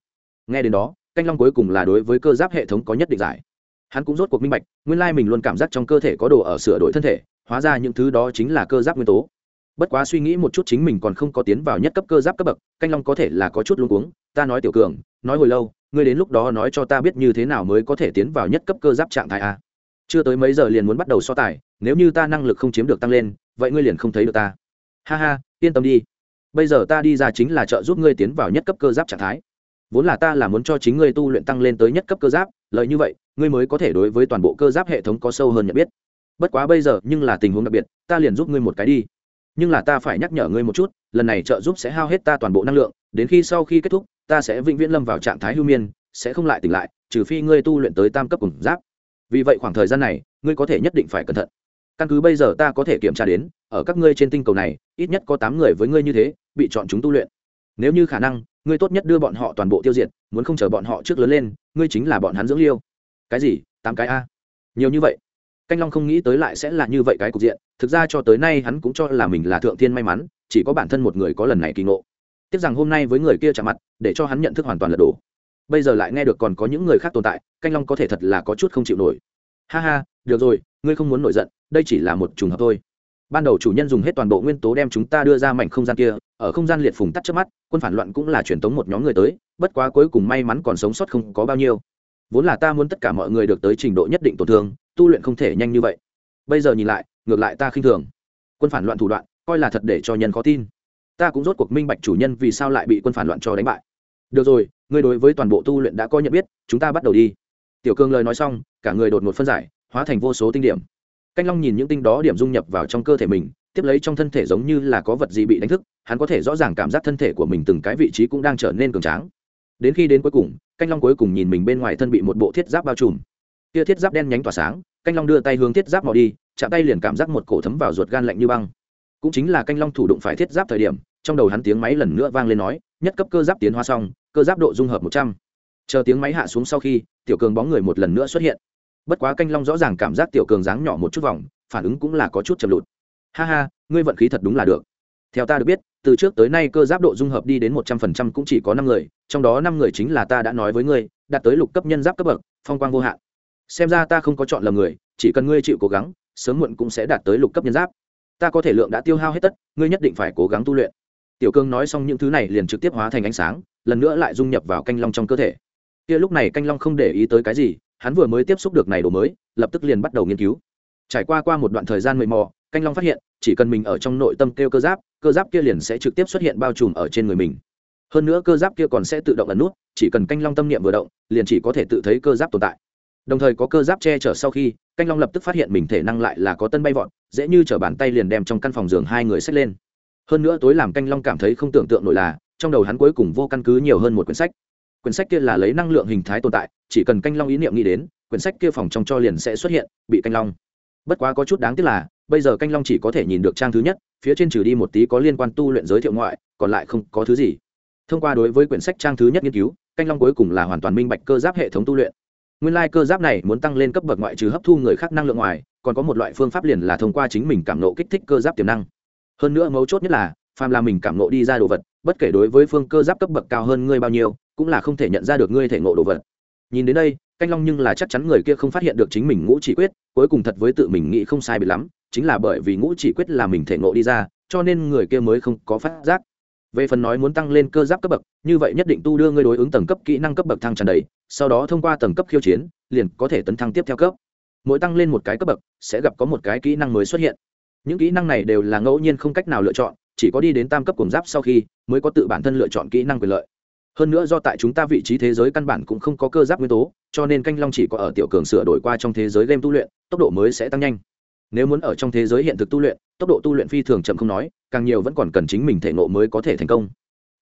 Nghe đến đó canh long cuối cùng là đối với cơ giáp hệ thống có nhất định giải. Hắn cũng rốt cuộc minh bạch, nguyên lai mình luôn cảm giác trong cơ thể có đồ ở sửa đổi thân thể, hóa ra những thứ đó chính là cơ giáp nguyên tố. Bất quá suy nghĩ một chút chính mình còn không có tiến vào nhất cấp cơ giáp cấp bậc, canh long có thể là có chút luống cuống, ta nói tiểu cường, nói hồi lâu, ngươi đến lúc đó nói cho ta biết như thế nào mới có thể tiến vào nhất cấp cơ giáp trạng thái a. Chưa tới mấy giờ liền muốn bắt đầu so tài, nếu như ta năng lực không chiếm được tăng lên, vậy ngươi liền không thấy được ta. Ha ha, yên tâm đi. Bây giờ ta đi ra chính là trợ giúp ngươi tiến vào nhất cấp cơ giáp trạng thái vốn là ta là muốn cho chính ngươi tu luyện tăng lên tới nhất cấp cơ giáp lợi như vậy, ngươi mới có thể đối với toàn bộ cơ giáp hệ thống có sâu hơn nhận biết. Bất quá bây giờ, nhưng là tình huống đặc biệt, ta liền giúp ngươi một cái đi. Nhưng là ta phải nhắc nhở ngươi một chút, lần này trợ giúp sẽ hao hết ta toàn bộ năng lượng, đến khi sau khi kết thúc, ta sẽ vĩnh viễn lâm vào trạng thái hưu miên, sẽ không lại tỉnh lại, trừ phi ngươi tu luyện tới tam cấp cùng giáp. Vì vậy khoảng thời gian này, ngươi có thể nhất định phải cẩn thận. Căn cứ bây giờ ta có thể kiểm tra đến, ở các ngươi trên tinh cầu này, ít nhất có tám người với ngươi như thế, bị chọn chúng tu luyện. Nếu như khả năng ngươi tốt nhất đưa bọn họ toàn bộ tiêu diệt, muốn không chờ bọn họ trước lớn lên, ngươi chính là bọn hắn dưỡng liêu. Cái gì? Tám cái a? Nhiều như vậy? Canh long không nghĩ tới lại sẽ là như vậy cái cục diện, thực ra cho tới nay hắn cũng cho là mình là thượng thiên may mắn, chỉ có bản thân một người có lần này kỳ ngộ. Tiếc rằng hôm nay với người kia chạm mặt, để cho hắn nhận thức hoàn toàn lật đổ. Bây giờ lại nghe được còn có những người khác tồn tại, canh long có thể thật là có chút không chịu nổi. Ha ha, được rồi, ngươi không muốn nổi giận, đây chỉ là một trùng hợp thôi ban đầu chủ nhân dùng hết toàn bộ nguyên tố đem chúng ta đưa ra mảnh không gian kia, ở không gian liệt phùng tắt trước mắt, quân phản loạn cũng là truyền tống một nhóm người tới, bất quá cuối cùng may mắn còn sống sót không có bao nhiêu. Vốn là ta muốn tất cả mọi người được tới trình độ nhất định tổn thương, tu luyện không thể nhanh như vậy. Bây giờ nhìn lại, ngược lại ta khinh thường. Quân phản loạn thủ đoạn, coi là thật để cho nhân khó tin. Ta cũng rốt cuộc minh bạch chủ nhân vì sao lại bị quân phản loạn cho đánh bại. Được rồi, ngươi đối với toàn bộ tu luyện đã có nhận biết, chúng ta bắt đầu đi. Tiểu cương lời nói xong, cả người đột ngột phân giải, hóa thành vô số tinh điểm canh long nhìn những tinh đó điểm dung nhập vào trong cơ thể mình, tiếp lấy trong thân thể giống như là có vật gì bị đánh thức, hắn có thể rõ ràng cảm giác thân thể của mình từng cái vị trí cũng đang trở nên cường tráng. Đến khi đến cuối cùng, canh long cuối cùng nhìn mình bên ngoài thân bị một bộ thiết giáp bao trùm. Kia thiết giáp đen nhánh tỏa sáng, canh long đưa tay hướng thiết giáp mò đi, chạm tay liền cảm giác một cổ thấm vào ruột gan lạnh như băng. Cũng chính là canh long thủ đụng phải thiết giáp thời điểm, trong đầu hắn tiếng máy lần nữa vang lên nói, nhất cấp cơ giáp tiến hóa xong, cơ giáp độ dung hợp một trăm. Chờ tiếng máy hạ xuống sau khi, tiểu cường bóng người một lần nữa xuất hiện bất quá canh long rõ ràng cảm giác tiểu cường dáng nhỏ một chút vòng, phản ứng cũng là có chút chậm lụt. Ha ha, ngươi vận khí thật đúng là được. Theo ta được biết, từ trước tới nay cơ giáp độ dung hợp đi đến một trăm phần trăm cũng chỉ có năm người, trong đó năm người chính là ta đã nói với ngươi, đạt tới lục cấp nhân giáp cấp bậc, phong quang vô hạn. Xem ra ta không có chọn lầm người, chỉ cần ngươi chịu cố gắng, sớm muộn cũng sẽ đạt tới lục cấp nhân giáp. Ta có thể lượng đã tiêu hao hết tất, ngươi nhất định phải cố gắng tu luyện. Tiểu cương nói xong những thứ này liền trực tiếp hóa thành ánh sáng, lần nữa lại dung nhập vào canh long trong cơ thể. Kia lúc này canh long không để ý tới cái gì hắn vừa mới tiếp xúc được này đồ mới, lập tức liền bắt đầu nghiên cứu. Trải qua qua một đoạn thời gian mệt mò, canh long phát hiện, chỉ cần mình ở trong nội tâm kêu cơ giáp cơ giáp kia liền sẽ trực tiếp xuất hiện bao trùm ở trên người mình. Hơn nữa cơ giáp kia còn sẽ tự động ẩn nút, chỉ cần canh long tâm niệm vừa động, liền chỉ có thể tự thấy cơ giáp tồn tại. Đồng thời có cơ giáp che chở sau khi, canh long lập tức phát hiện mình thể năng lại là có tân bay vọt, dễ như trở bàn tay liền đem trong căn phòng giường hai người xách lên. Hơn nữa tối làm canh long cảm thấy không tưởng tượng nổi là, trong đầu hắn cuối cùng vô căn cứ nhiều hơn một quyển sách. Quyển sách kia là lấy năng lượng hình thái tồn tại chỉ cần canh long ý niệm nghĩ đến, quyển sách kia phòng trong cho liền sẽ xuất hiện, bị canh long. Bất quá có chút đáng tiếc là, bây giờ canh long chỉ có thể nhìn được trang thứ nhất, phía trên trừ đi một tí có liên quan tu luyện giới thiệu ngoại, còn lại không có thứ gì. Thông qua đối với quyển sách trang thứ nhất nghiên cứu, canh long cuối cùng là hoàn toàn minh bạch cơ giáp hệ thống tu luyện. Nguyên lai cơ giáp này muốn tăng lên cấp bậc ngoại trừ hấp thu người khác năng lượng ngoài, còn có một loại phương pháp liền là thông qua chính mình cảm nộ kích thích cơ giáp tiềm năng. Hơn nữa mấu chốt nhất là, phàm là mình cảm nộ đi ra đồ vật, bất kể đối với phương cơ giáp cấp bậc cao hơn ngươi bao nhiêu, cũng là không thể nhận ra được ngươi thể ngộ đồ vật nhìn đến đây, canh long nhưng là chắc chắn người kia không phát hiện được chính mình ngũ chỉ quyết, cuối cùng thật với tự mình nghĩ không sai bị lắm, chính là bởi vì ngũ chỉ quyết là mình thể ngộ đi ra, cho nên người kia mới không có phát giác. Về phần nói muốn tăng lên cơ giáp cấp bậc, như vậy nhất định tu đưa ngươi đối ứng tầng cấp kỹ năng cấp bậc thăng tràn đầy, sau đó thông qua tầng cấp khiêu chiến, liền có thể tấn thăng tiếp theo cấp. Mỗi tăng lên một cái cấp bậc, sẽ gặp có một cái kỹ năng mới xuất hiện. Những kỹ năng này đều là ngẫu nhiên không cách nào lựa chọn, chỉ có đi đến tam cấp cùng giáp sau khi, mới có tự bản thân lựa chọn kỹ năng quyền lợi hơn nữa do tại chúng ta vị trí thế giới căn bản cũng không có cơ giáp nguyên tố, cho nên canh long chỉ có ở tiểu cường sửa đổi qua trong thế giới game tu luyện, tốc độ mới sẽ tăng nhanh. Nếu muốn ở trong thế giới hiện thực tu luyện, tốc độ tu luyện phi thường chậm không nói, càng nhiều vẫn còn cần chính mình thể nộ mới có thể thành công.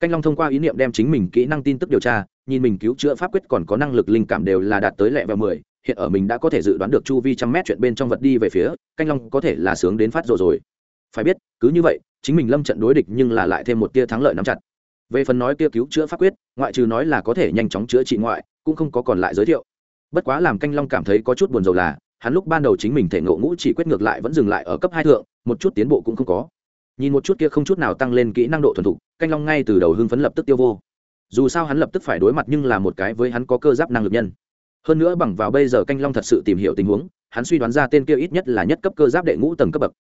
Canh long thông qua ý niệm đem chính mình kỹ năng tin tức điều tra, nhìn mình cứu chữa pháp quyết còn có năng lực linh cảm đều là đạt tới lẹ và mười, hiện ở mình đã có thể dự đoán được chu vi trăm mét chuyện bên trong vật đi về phía, canh long có thể là sướng đến phát rồi rồi. Phải biết, cứ như vậy, chính mình lâm trận đối địch nhưng là lại thêm một tia thắng lợi nắm chặt về phần nói kia cứu chữa pháp quyết, ngoại trừ nói là có thể nhanh chóng chữa trị ngoại, cũng không có còn lại giới thiệu. Bất quá làm canh long cảm thấy có chút buồn rầu là, hắn lúc ban đầu chính mình thể ngộ ngũ chỉ quyết ngược lại vẫn dừng lại ở cấp hai thượng, một chút tiến bộ cũng không có. Nhìn một chút kia không chút nào tăng lên kỹ năng độ thuần thục, canh long ngay từ đầu hưng phấn lập tức tiêu vô. Dù sao hắn lập tức phải đối mặt nhưng là một cái với hắn có cơ giáp năng lực nhân. Hơn nữa bằng vào bây giờ canh long thật sự tìm hiểu tình huống, hắn suy đoán ra tên kia ít nhất là nhất cấp cơ giáp đệ ngũ tầng cấp bậc.